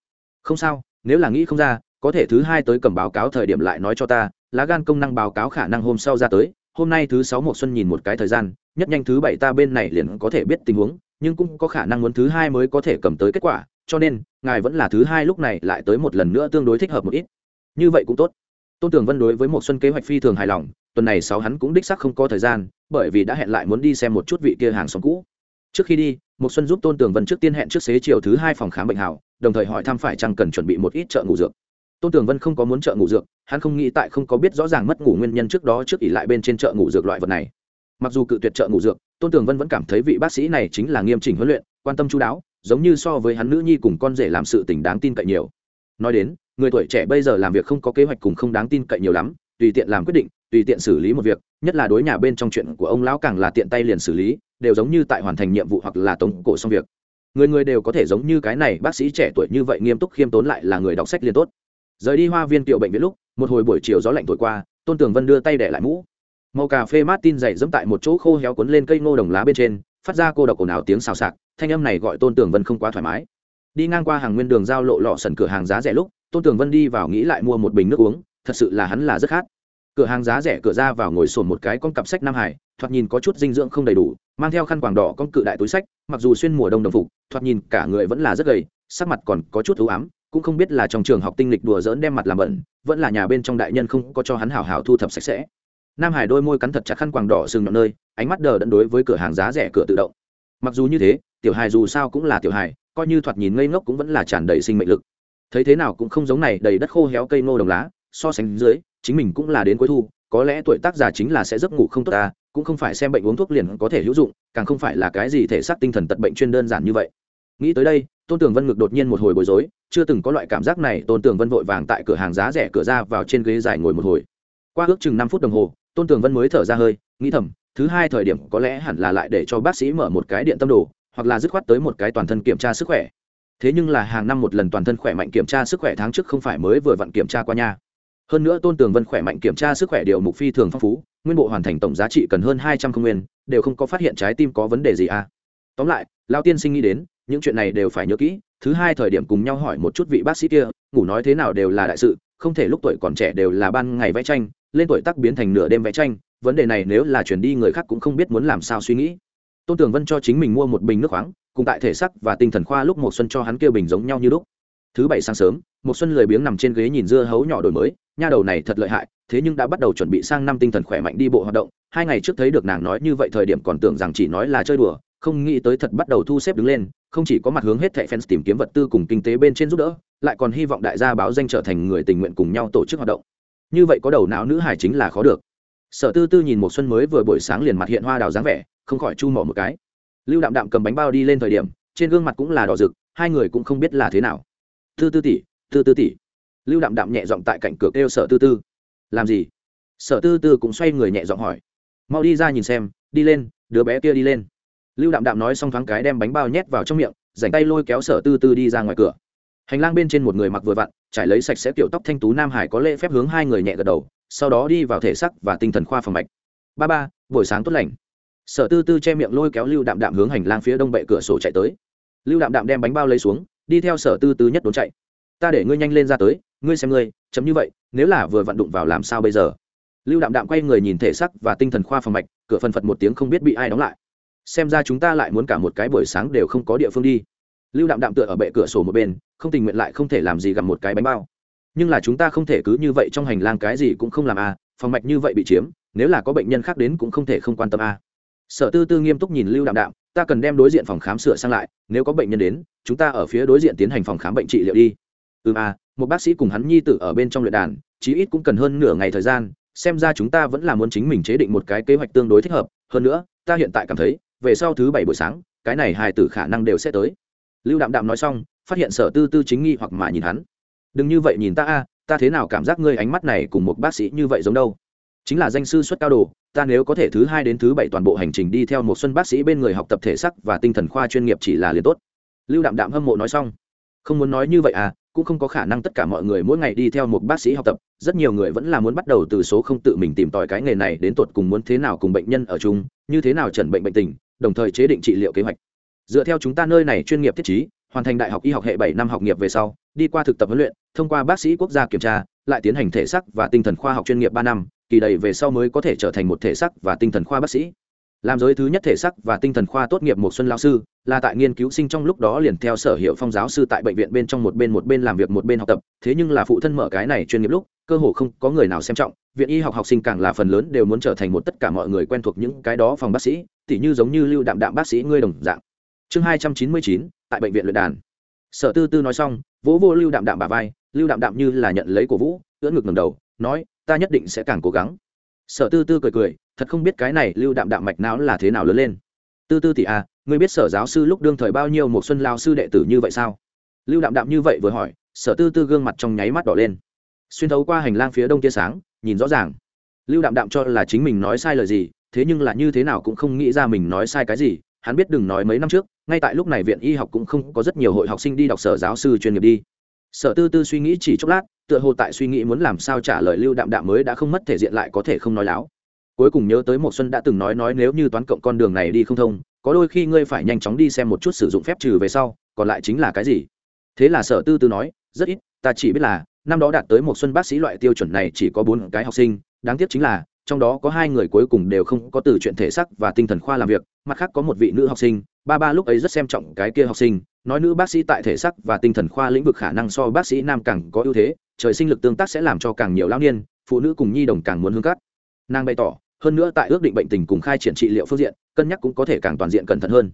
Không sao, nếu là nghĩ không ra, có thể thứ hai tới cầm báo cáo thời điểm lại nói cho ta, lá gan công năng báo cáo khả năng hôm sau ra tới, hôm nay thứ sáu một xuân nhìn một cái thời gian, nhất nhanh thứ bảy ta bên này liền có thể biết tình huống, nhưng cũng có khả năng muốn thứ hai mới có thể cầm tới kết quả, cho nên, ngài vẫn là thứ hai lúc này lại tới một lần nữa tương đối thích hợp một ít. Như vậy cũng tốt tôn tưởng vân đối với một xuân kế hoạch phi thường hài lòng, tuần này sáu hắn cũng đích xác không có thời gian, bởi vì đã hẹn lại muốn đi xem một chút vị kia hàng xóm cũ. Trước khi đi một xuân giúp tôn tưởng vân trước tiên hẹn trước xế chiều thứ hai phòng khám bệnh hảo, đồng thời hỏi thăm phải chăng cần chuẩn bị một ít chợ ngủ dược. Tôn tưởng vân không có muốn chợ ngủ dược, hắn không nghĩ tại không có biết rõ ràng mất ngủ nguyên nhân trước đó trước ỉ lại bên trên chợ ngủ dược loại vật này. Mặc dù cự tuyệt chợ ngủ dược, tôn tưởng vân vẫn cảm thấy vị bác sĩ này chính là nghiêm chỉnh huấn luyện, quan tâm chú đáo, giống như so với hắn nữ nhi cùng con rể làm sự tình đáng tin cậy nhiều. Nói đến người tuổi trẻ bây giờ làm việc không có kế hoạch cùng không đáng tin cậy nhiều lắm, tùy tiện làm quyết định, tùy tiện xử lý một việc, nhất là đối nhà bên trong chuyện của ông lão càng là tiện tay liền xử lý, đều giống như tại hoàn thành nhiệm vụ hoặc là tống cổ xong việc. Người người đều có thể giống như cái này, bác sĩ trẻ tuổi như vậy nghiêm túc khiêm tốn lại là người đọc sách liên tốt. Rời đi hoa viên Tiểu bệnh viện lúc, một hồi buổi chiều gió lạnh thổi qua, tôn tường vân đưa tay để lại mũ. Màu cà phê martin dày dẫm tại một chỗ khô héo cuốn lên cây ngô đồng lá bên trên, phát ra cô độc ồn ào tiếng xào xạc, thanh âm này gọi tôn tường vân không quá thoải mái. Đi ngang qua hàng nguyên đường giao lộ lọ sần cửa hàng giá rẻ lúc tôn tường vân đi vào nghĩ lại mua một bình nước uống, thật sự là hắn là rất khát. Cửa hàng giá rẻ cửa ra vào ngồi sồn một cái con cặp sách nam hải, thoạt nhìn có chút dinh dưỡng không đầy đủ, mang theo khăn quàng đỏ con cự đại túi sách, mặc dù xuyên mùa đông đồng phục, thoạt nhìn cả người vẫn là rất gầy, sắc mặt còn có chút ưu ám, cũng không biết là trong trường học tinh lịch đùa dỡn đem mặt làm bẩn, vẫn là nhà bên trong đại nhân không có cho hắn hảo hảo thu thập sạch sẽ. Nam hải đôi môi cắn thật chặt khăn quàng đỏ sừng nhọn nơi, ánh mắt đờ đẫn đối với cửa hàng giá rẻ cửa tự động. Mặc dù như thế, tiểu hài dù sao cũng là tiểu hài, coi như thoạt nhìn ngây ngốc cũng vẫn là tràn đầy sinh mệnh lực thấy thế nào cũng không giống này, đầy đất khô héo cây ngô đồng lá, so sánh dưới, chính mình cũng là đến cuối thu, có lẽ tuổi tác già chính là sẽ giấc ngủ không tốt ta, cũng không phải xem bệnh uống thuốc liền có thể hữu dụng, càng không phải là cái gì thể xác tinh thần tật bệnh chuyên đơn giản như vậy. Nghĩ tới đây, tôn tường vân ngực đột nhiên một hồi bối rối, chưa từng có loại cảm giác này, tôn tường vân vội vàng tại cửa hàng giá rẻ cửa ra vào trên ghế dài ngồi một hồi. Qua ước chừng năm phút đồng hồ, tôn tường vân mới thở ra hơi, nghĩ thầm, thứ hai thời điểm có lẽ hẳn là lại để cho bác sĩ mở một cái điện tâm đồ, hoặc là dứt khoát tới một cái toàn thân kiểm tra sức khỏe thế nhưng là hàng năm một lần toàn thân khỏe mạnh kiểm tra sức khỏe tháng trước không phải mới vừa vặn kiểm tra qua nha. Hơn nữa tôn tường vân khỏe mạnh kiểm tra sức khỏe điều mục phi thường phong phú, nguyên bộ hoàn thành tổng giá trị cần hơn hai trăm công nguyên, đều không có phát hiện trái tim có vấn đề gì à. Tóm lại, lao tiên sinh nghĩ đến, những chuyện này đều phải nhớ kỹ, thứ hai thời điểm cùng nhau hỏi một chút vị bác sĩ kia, ngủ nói thế nào đều là đại sự, không thể lúc tuổi còn trẻ đều là ban ngày vẽ tranh, lên tuổi tắc biến thành nửa đêm vẽ tranh, vấn đề này nếu là chuyển đi người khác cũng không biết muốn làm sao suy nghĩ. Tôn tường vân cho chính mình mua một bình nước khoáng cùng tại thể sắc và tinh thần khoa lúc một xuân cho hắn kêu bình giống nhau như lúc. Thứ bảy sáng sớm một xuân lười biếng nằm trên ghế nhìn dưa hấu nhỏ đổi mới. Nha đầu này thật lợi hại, thế nhưng đã bắt đầu chuẩn bị sang năm tinh thần khỏe mạnh đi bộ hoạt động. Hai ngày trước thấy được nàng nói như vậy thời điểm còn tưởng rằng chỉ nói là chơi đùa, không nghĩ tới thật bắt đầu thu xếp đứng lên, không chỉ có mặt hướng hết thẻ fans tìm kiếm vật tư cùng kinh tế bên trên giúp đỡ, lại còn hy vọng đại gia báo danh trở thành người tình nguyện cùng nhau tổ chức hoạt động. Như vậy có đầu não nữ hải chính là khó được. Sở tư tư nhìn một xuân mới vừa buổi sáng liền mặt hiện hoa đào dáng vẻ, không khỏi chu mỏ một cái lưu đạm đạm cầm bánh bao đi lên thời điểm, trên gương mặt cũng là đỏ rực, hai người cũng không biết là thế nào. Tư tư tỷ, tư tư tỷ. Lưu đạm đạm nhẹ giọng tại cạnh cửa kêu sở tư tư. Làm gì? Sở tư tư cũng xoay người nhẹ giọng hỏi. Mau đi ra nhìn xem, đi lên, đứa bé kia đi lên. Lưu đạm đạm nói xong thoáng cái đem bánh bao nhét vào trong miệng dành tay lôi kéo sở tư tư đi ra ngoài cửa. Hành lang bên trên một người mặc vừa vặn, trải lấy sạch sẽ kiểu tóc thanh tú nam hải có lễ phép hướng hai người nhẹ gật đầu, sau đó đi vào thể sắc và tinh thần khoa phòng mạch. Ba ba, buổi sáng tốt lành sở tư tư che miệng lôi kéo lưu đạm đạm hướng hành lang phía đông bệ cửa sổ chạy tới. Lưu đạm đạm đem bánh bao lấy xuống, đi theo sở tư tư nhất đốn chạy. Ta để ngươi nhanh lên ra tới, ngươi xem ngươi chấm như vậy, nếu là vừa vặn đụng vào làm sao bây giờ? Lưu đạm đạm quay người nhìn thể sắc và tinh thần khoa phòng mạch, cửa phần phật một tiếng không biết bị ai đóng lại. Xem ra chúng ta lại muốn cả một cái buổi sáng đều không có địa phương đi. Lưu đạm đạm tựa ở bệ cửa sổ một bên, không tình nguyện lại không thể làm gì gặp một cái bánh bao. Nhưng là chúng ta không thể cứ như vậy trong hành lang cái gì cũng không làm à phòng mạch như vậy bị chiếm, nếu là có bệnh nhân khác đến cũng không thể không quan tâm à sở tư tư nghiêm túc nhìn lưu đạm đạm, ta cần đem đối diện phòng khám sửa sang lại, nếu có bệnh nhân đến, chúng ta ở phía đối diện tiến hành phòng khám bệnh trị liệu đi. Ừ à một bác sĩ cùng hắn nhi tử ở bên trong luyện đàn, chí ít cũng cần hơn nửa ngày thời gian, xem ra chúng ta vẫn là muốn chính mình chế định một cái kế hoạch tương đối thích hợp. Hơn nữa, ta hiện tại cảm thấy, về sau thứ bảy buổi sáng, cái này hài tử khả năng đều sẽ tới. Lưu đạm đạm nói xong, phát hiện sở tư tư chính nghi hoặc mà nhìn hắn. Đừng như vậy nhìn ta a, ta thế nào cảm giác ngươi ánh mắt này cùng một bác sĩ như vậy giống đâu? Chính là danh sư xuất cao đồ ta nếu có thể thứ hai đến thứ bảy toàn bộ hành trình đi theo một xuân bác sĩ bên người học tập thể sắc và tinh thần khoa chuyên nghiệp chỉ là liền tốt. Lưu đạm đạm hâm mộ nói xong. Không muốn nói như vậy à cũng không có khả năng tất cả mọi người mỗi ngày đi theo một bác sĩ học tập, rất nhiều người vẫn là muốn bắt đầu từ số không tự mình tìm tòi cái nghề này đến tột cùng muốn thế nào cùng bệnh nhân ở chung, như thế nào chẩn bệnh bệnh tình, đồng thời chế định trị liệu kế hoạch. Dựa theo chúng ta nơi này chuyên nghiệp thiết chí hoàn thành đại học y học hệ bảy năm học nghiệp về sau, đi qua thực tập huấn luyện, thông qua bác sĩ quốc gia kiểm tra, lại tiến hành thể sắc và tinh thần khoa học chuyên nghiệp ba năm kỳ đầy về sau mới có thể trở thành một thể sắc và tinh thần khoa bác sĩ. Làm giới thứ nhất thể sắc và tinh thần khoa tốt nghiệp một xuân lao sư, là tại nghiên cứu sinh trong lúc đó liền theo sở hiệu phong giáo sư tại bệnh viện bên trong một bên một bên làm việc một bên học tập, thế nhưng là phụ thân mở cái này chuyên nghiệp lúc, cơ hồ không có người nào xem trọng, viện y học học sinh càng là phần lớn đều muốn trở thành một tất cả mọi người quen thuộc những cái đó phòng bác sĩ, tỉ như giống như lưu đạm đạm bác sĩ ngươi đồng dạng. Chương hai trăm chín mươi chín, tại bệnh viện luyện đàn. Sở tư tư nói xong, vỗ vô lưu đạm đạm bà vai, lưu đạm đạm như là nhận lấy cổ vũ, ưỡn ngực ngầm đầu, nói ta nhất định sẽ càng cố gắng. Sở tư tư cười cười, thật không biết cái này lưu đạm đạm mạch não là thế nào lớn lên. Tư tư tỷ à ngươi biết sở giáo sư lúc đương thời bao nhiêu một xuân lao sư đệ tử như vậy sao? Lưu đạm đạm như vậy vừa hỏi, sở tư tư gương mặt trong nháy mắt đỏ lên. Xuyên thấu qua hành lang phía đông tia sáng, nhìn rõ ràng. Lưu đạm đạm cho là chính mình nói sai lời gì, thế nhưng là như thế nào cũng không nghĩ ra mình nói sai cái gì, hắn biết đừng nói mấy năm trước, ngay tại lúc này viện y học cũng không có rất nhiều hội học sinh đi đọc sở giáo sư chuyên nghiệp đi sở tư tư suy nghĩ chỉ chốc lát, tựa hồ tại suy nghĩ muốn làm sao trả lời lưu đạm đạm mới đã không mất thể diện lại có thể không nói láo. Cuối cùng nhớ tới một xuân đã từng nói nói nếu như toán cộng con đường này đi không thông, có đôi khi ngươi phải nhanh chóng đi xem một chút sử dụng phép trừ về sau, còn lại chính là cái gì? Thế là sở tư tư nói, rất ít, ta chỉ biết là, năm đó đạt tới một xuân bác sĩ loại tiêu chuẩn này chỉ có bốn cái học sinh, đáng tiếc chính là, trong đó có hai người cuối cùng đều không có từ chuyện thể xác và tinh thần khoa làm việc, mặt khác có một vị nữ học sinh, ba ba lúc ấy rất xem trọng cái kia học sinh nói nữ bác sĩ tại thể sắc và tinh thần khoa lĩnh vực khả năng so bác sĩ nam càng có ưu thế, trời sinh lực tương tác sẽ làm cho càng nhiều lao niên, phụ nữ cùng nhi đồng càng muốn hướng cắt nàng bày tỏ, hơn nữa tại ước định bệnh tình cùng khai triển trị liệu phương diện, cân nhắc cũng có thể càng toàn diện cẩn thận hơn.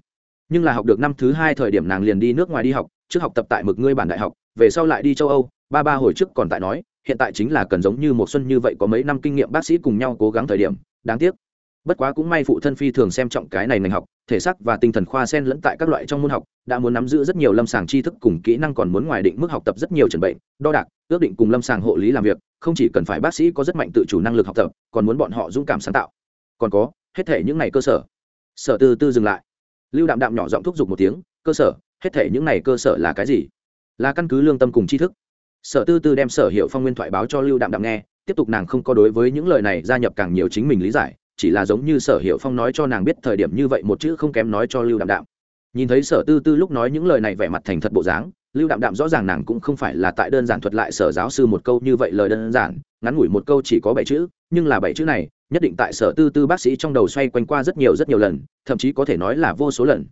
Nhưng là học được năm thứ hai thời điểm nàng liền đi nước ngoài đi học, trước học tập tại mực ngươi bản đại học, về sau lại đi châu âu, ba ba hồi trước còn tại nói, hiện tại chính là cần giống như một xuân như vậy có mấy năm kinh nghiệm bác sĩ cùng nhau cố gắng thời điểm, đáng tiếc bất quá cũng may phụ thân phi thường xem trọng cái này ngành học, thể xác và tinh thần khoa sen lẫn tại các loại trong môn học, đã muốn nắm giữ rất nhiều lâm sàng tri thức cùng kỹ năng còn muốn ngoài định mức học tập rất nhiều trần bệnh đo đạc, ước định cùng lâm sàng hộ lý làm việc, không chỉ cần phải bác sĩ có rất mạnh tự chủ năng lực học tập, còn muốn bọn họ dũng cảm sáng tạo. Còn có, hết thể những này cơ sở. Sở tư tư dừng lại. Lưu đạm đạm nhỏ giọng thúc giục một tiếng, cơ sở, hết thể những này cơ sở là cái gì? Là căn cứ lương tâm cùng tri thức. Sở tư tư đem sở hiệu phong nguyên thoại báo cho lưu đạm đạm nghe, tiếp tục nàng không có đối với những lời này gia nhập càng nhiều chính mình lý giải chỉ là giống như sở hiệu phong nói cho nàng biết thời điểm như vậy một chữ không kém nói cho lưu đạm đạm. Nhìn thấy sở tư tư lúc nói những lời này vẻ mặt thành thật bộ dáng, lưu đạm đạm rõ ràng nàng cũng không phải là tại đơn giản thuật lại sở giáo sư một câu như vậy lời đơn giản, ngắn ngủi một câu chỉ có bảy chữ, nhưng là bảy chữ này, nhất định tại sở tư tư bác sĩ trong đầu xoay quanh qua rất nhiều rất nhiều lần, thậm chí có thể nói là vô số lần.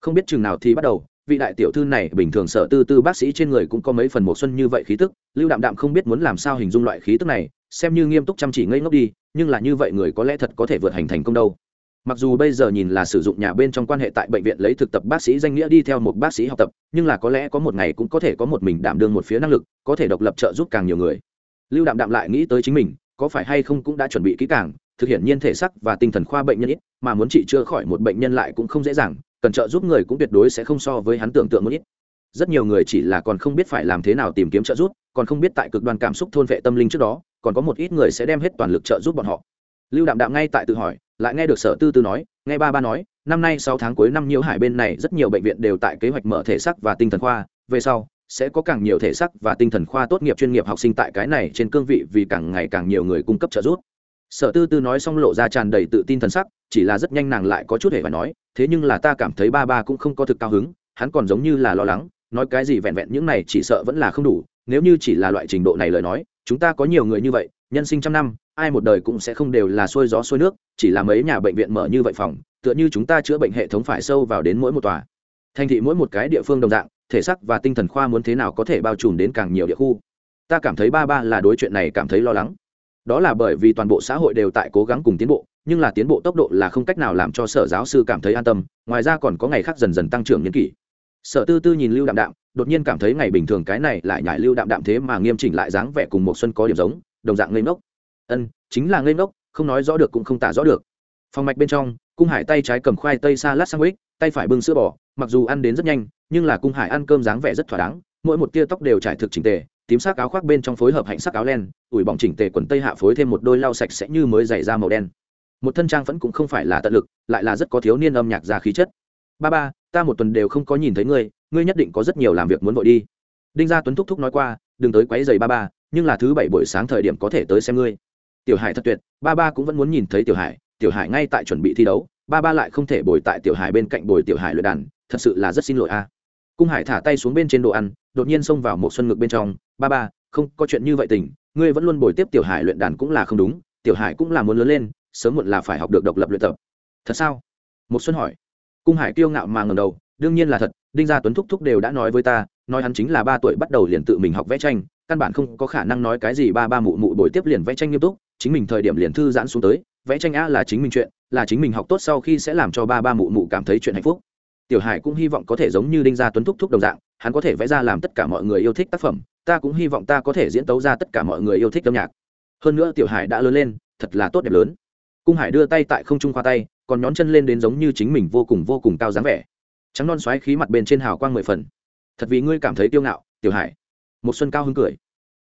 Không biết chừng nào thì bắt đầu, vị đại tiểu thư này, bình thường sở tư tư bác sĩ trên người cũng có mấy phần mùa xuân như vậy khí tức, lưu đạm đạm không biết muốn làm sao hình dung loại khí tức này xem như nghiêm túc chăm chỉ ngây ngốc đi, nhưng là như vậy người có lẽ thật có thể vượt hành thành công đâu. Mặc dù bây giờ nhìn là sử dụng nhà bên trong quan hệ tại bệnh viện lấy thực tập bác sĩ danh nghĩa đi theo một bác sĩ học tập, nhưng là có lẽ có một ngày cũng có thể có một mình đảm đương một phía năng lực, có thể độc lập trợ giúp càng nhiều người. Lưu đạm đạm lại nghĩ tới chính mình, có phải hay không cũng đã chuẩn bị kỹ càng, thực hiện nhiên thể sắc và tinh thần khoa bệnh nhân ít, mà muốn trị chữa khỏi một bệnh nhân lại cũng không dễ dàng, cần trợ giúp người cũng tuyệt đối sẽ không so với hắn tưởng tượng một ít rất nhiều người chỉ là còn không biết phải làm thế nào tìm kiếm trợ giúp, còn không biết tại cực đoan cảm xúc thôn vệ tâm linh trước đó, còn có một ít người sẽ đem hết toàn lực trợ giúp bọn họ. Lưu đạm đạm ngay tại tự hỏi, lại nghe được sở tư tư nói, nghe ba ba nói, năm nay sau tháng cuối năm nhiễu hải bên này rất nhiều bệnh viện đều tại kế hoạch mở thể xác và tinh thần khoa, về sau sẽ có càng nhiều thể xác và tinh thần khoa tốt nghiệp chuyên nghiệp học sinh tại cái này trên cương vị vì càng ngày càng nhiều người cung cấp trợ giúp. Sở tư tư nói xong lộ ra tràn đầy tự tin thần sắc, chỉ là rất nhanh nàng lại có chút hề phải nói, thế nhưng là ta cảm thấy ba ba cũng không có thực cao hứng, hắn còn giống như là lo lắng nói cái gì vẹn vẹn những này chỉ sợ vẫn là không đủ, nếu như chỉ là loại trình độ này lời nói, chúng ta có nhiều người như vậy, nhân sinh trăm năm, ai một đời cũng sẽ không đều là xuôi gió xuôi nước, chỉ là mấy nhà bệnh viện mở như vậy phòng, tựa như chúng ta chữa bệnh hệ thống phải sâu vào đến mỗi một tòa. Thành thị mỗi một cái địa phương đồng dạng, thể sắc và tinh thần khoa muốn thế nào có thể bao trùm đến càng nhiều địa khu. Ta cảm thấy ba ba là đối chuyện này cảm thấy lo lắng. Đó là bởi vì toàn bộ xã hội đều tại cố gắng cùng tiến bộ, nhưng là tiến bộ tốc độ là không cách nào làm cho sở giáo sư cảm thấy an tâm, ngoài ra còn có ngày khác dần dần tăng trưởng nhân kỷ sở tư tư nhìn lưu đạm đạm, đột nhiên cảm thấy ngày bình thường cái này lại nhải lưu đạm đạm thế mà nghiêm chỉnh lại dáng vẻ cùng một xuân có điểm giống, đồng dạng ngây ngốc. Ân, chính là ngây ngốc, không nói rõ được cũng không tả rõ được. Phòng mạch bên trong, cung hải tay trái cầm khoai tây salad lát tay phải bưng sữa bò, mặc dù ăn đến rất nhanh, nhưng là cung hải ăn cơm dáng vẻ rất thỏa đáng, mỗi một tia tóc đều trải thực chỉnh tề, tím sắc áo khoác bên trong phối hợp hạnh sắc áo len, ủi bỏng chỉnh tề quần tây hạ phối thêm một đôi lau sạch sẽ như mới dày ra màu đen. Một thân trang vẫn cũng không phải là tận lực, lại là rất có thiếu niên âm nhạc ra khí chất ba ba, ta một tuần đều không có nhìn thấy ngươi ngươi nhất định có rất nhiều làm việc muốn vội đi. Đinh gia tuấn thúc thúc nói qua, đừng tới quấy giày ba ba, nhưng là thứ bảy buổi sáng thời điểm có thể tới xem ngươi. Tiểu hải thật tuyệt, ba ba cũng vẫn muốn nhìn thấy tiểu hải tiểu hải ngay tại chuẩn bị thi đấu, ba ba lại không thể bồi tại tiểu hải bên cạnh bồi tiểu hải luyện đàn, thật sự là rất xin lỗi a. Cung hải thả tay xuống bên trên đồ ăn, đột nhiên xông vào một xuân ngực bên trong, ba ba, không, có chuyện như vậy tình, ngươi vẫn luôn bồi tiếp tiểu hải luyện đàn cũng là không đúng, tiểu hải cũng là muốn lớn lên, sớm muộn là phải học được độc lập luyện tập. Thật sao? Một xuân hỏi cung hải kiêu ngạo mà ngầm đầu, đương nhiên là thật, đinh gia tuấn thúc thúc đều đã nói với ta, nói hắn chính là ba tuổi bắt đầu liền tự mình học vẽ tranh, căn bản không có khả năng nói cái gì ba ba mụ mụ bồi tiếp liền vẽ tranh nghiêm túc, chính mình thời điểm liền thư giãn xuống tới, vẽ tranh a là chính mình chuyện, là chính mình học tốt sau khi sẽ làm cho ba ba mụ mụ cảm thấy chuyện hạnh phúc. Tiểu hải cũng hy vọng có thể giống như đinh gia tuấn thúc thúc đồng dạng, hắn có thể vẽ ra làm tất cả mọi người yêu thích tác phẩm, ta cũng hy vọng ta có thể diễn tấu ra tất cả mọi người yêu thích âm nhạc. Hơn nữa tiểu hải đã lớn lên, thật là tốt đẹp lớn. Cung hải đưa tay tại không trung khoa tay còn nhón chân lên đến giống như chính mình vô cùng vô cùng cao dáng vẻ. Trắng non xoáy khí mặt bên trên hào quang mười phần. Thật vì ngươi cảm thấy kiêu ngạo, tiểu hải. Một xuân cao hứng cười.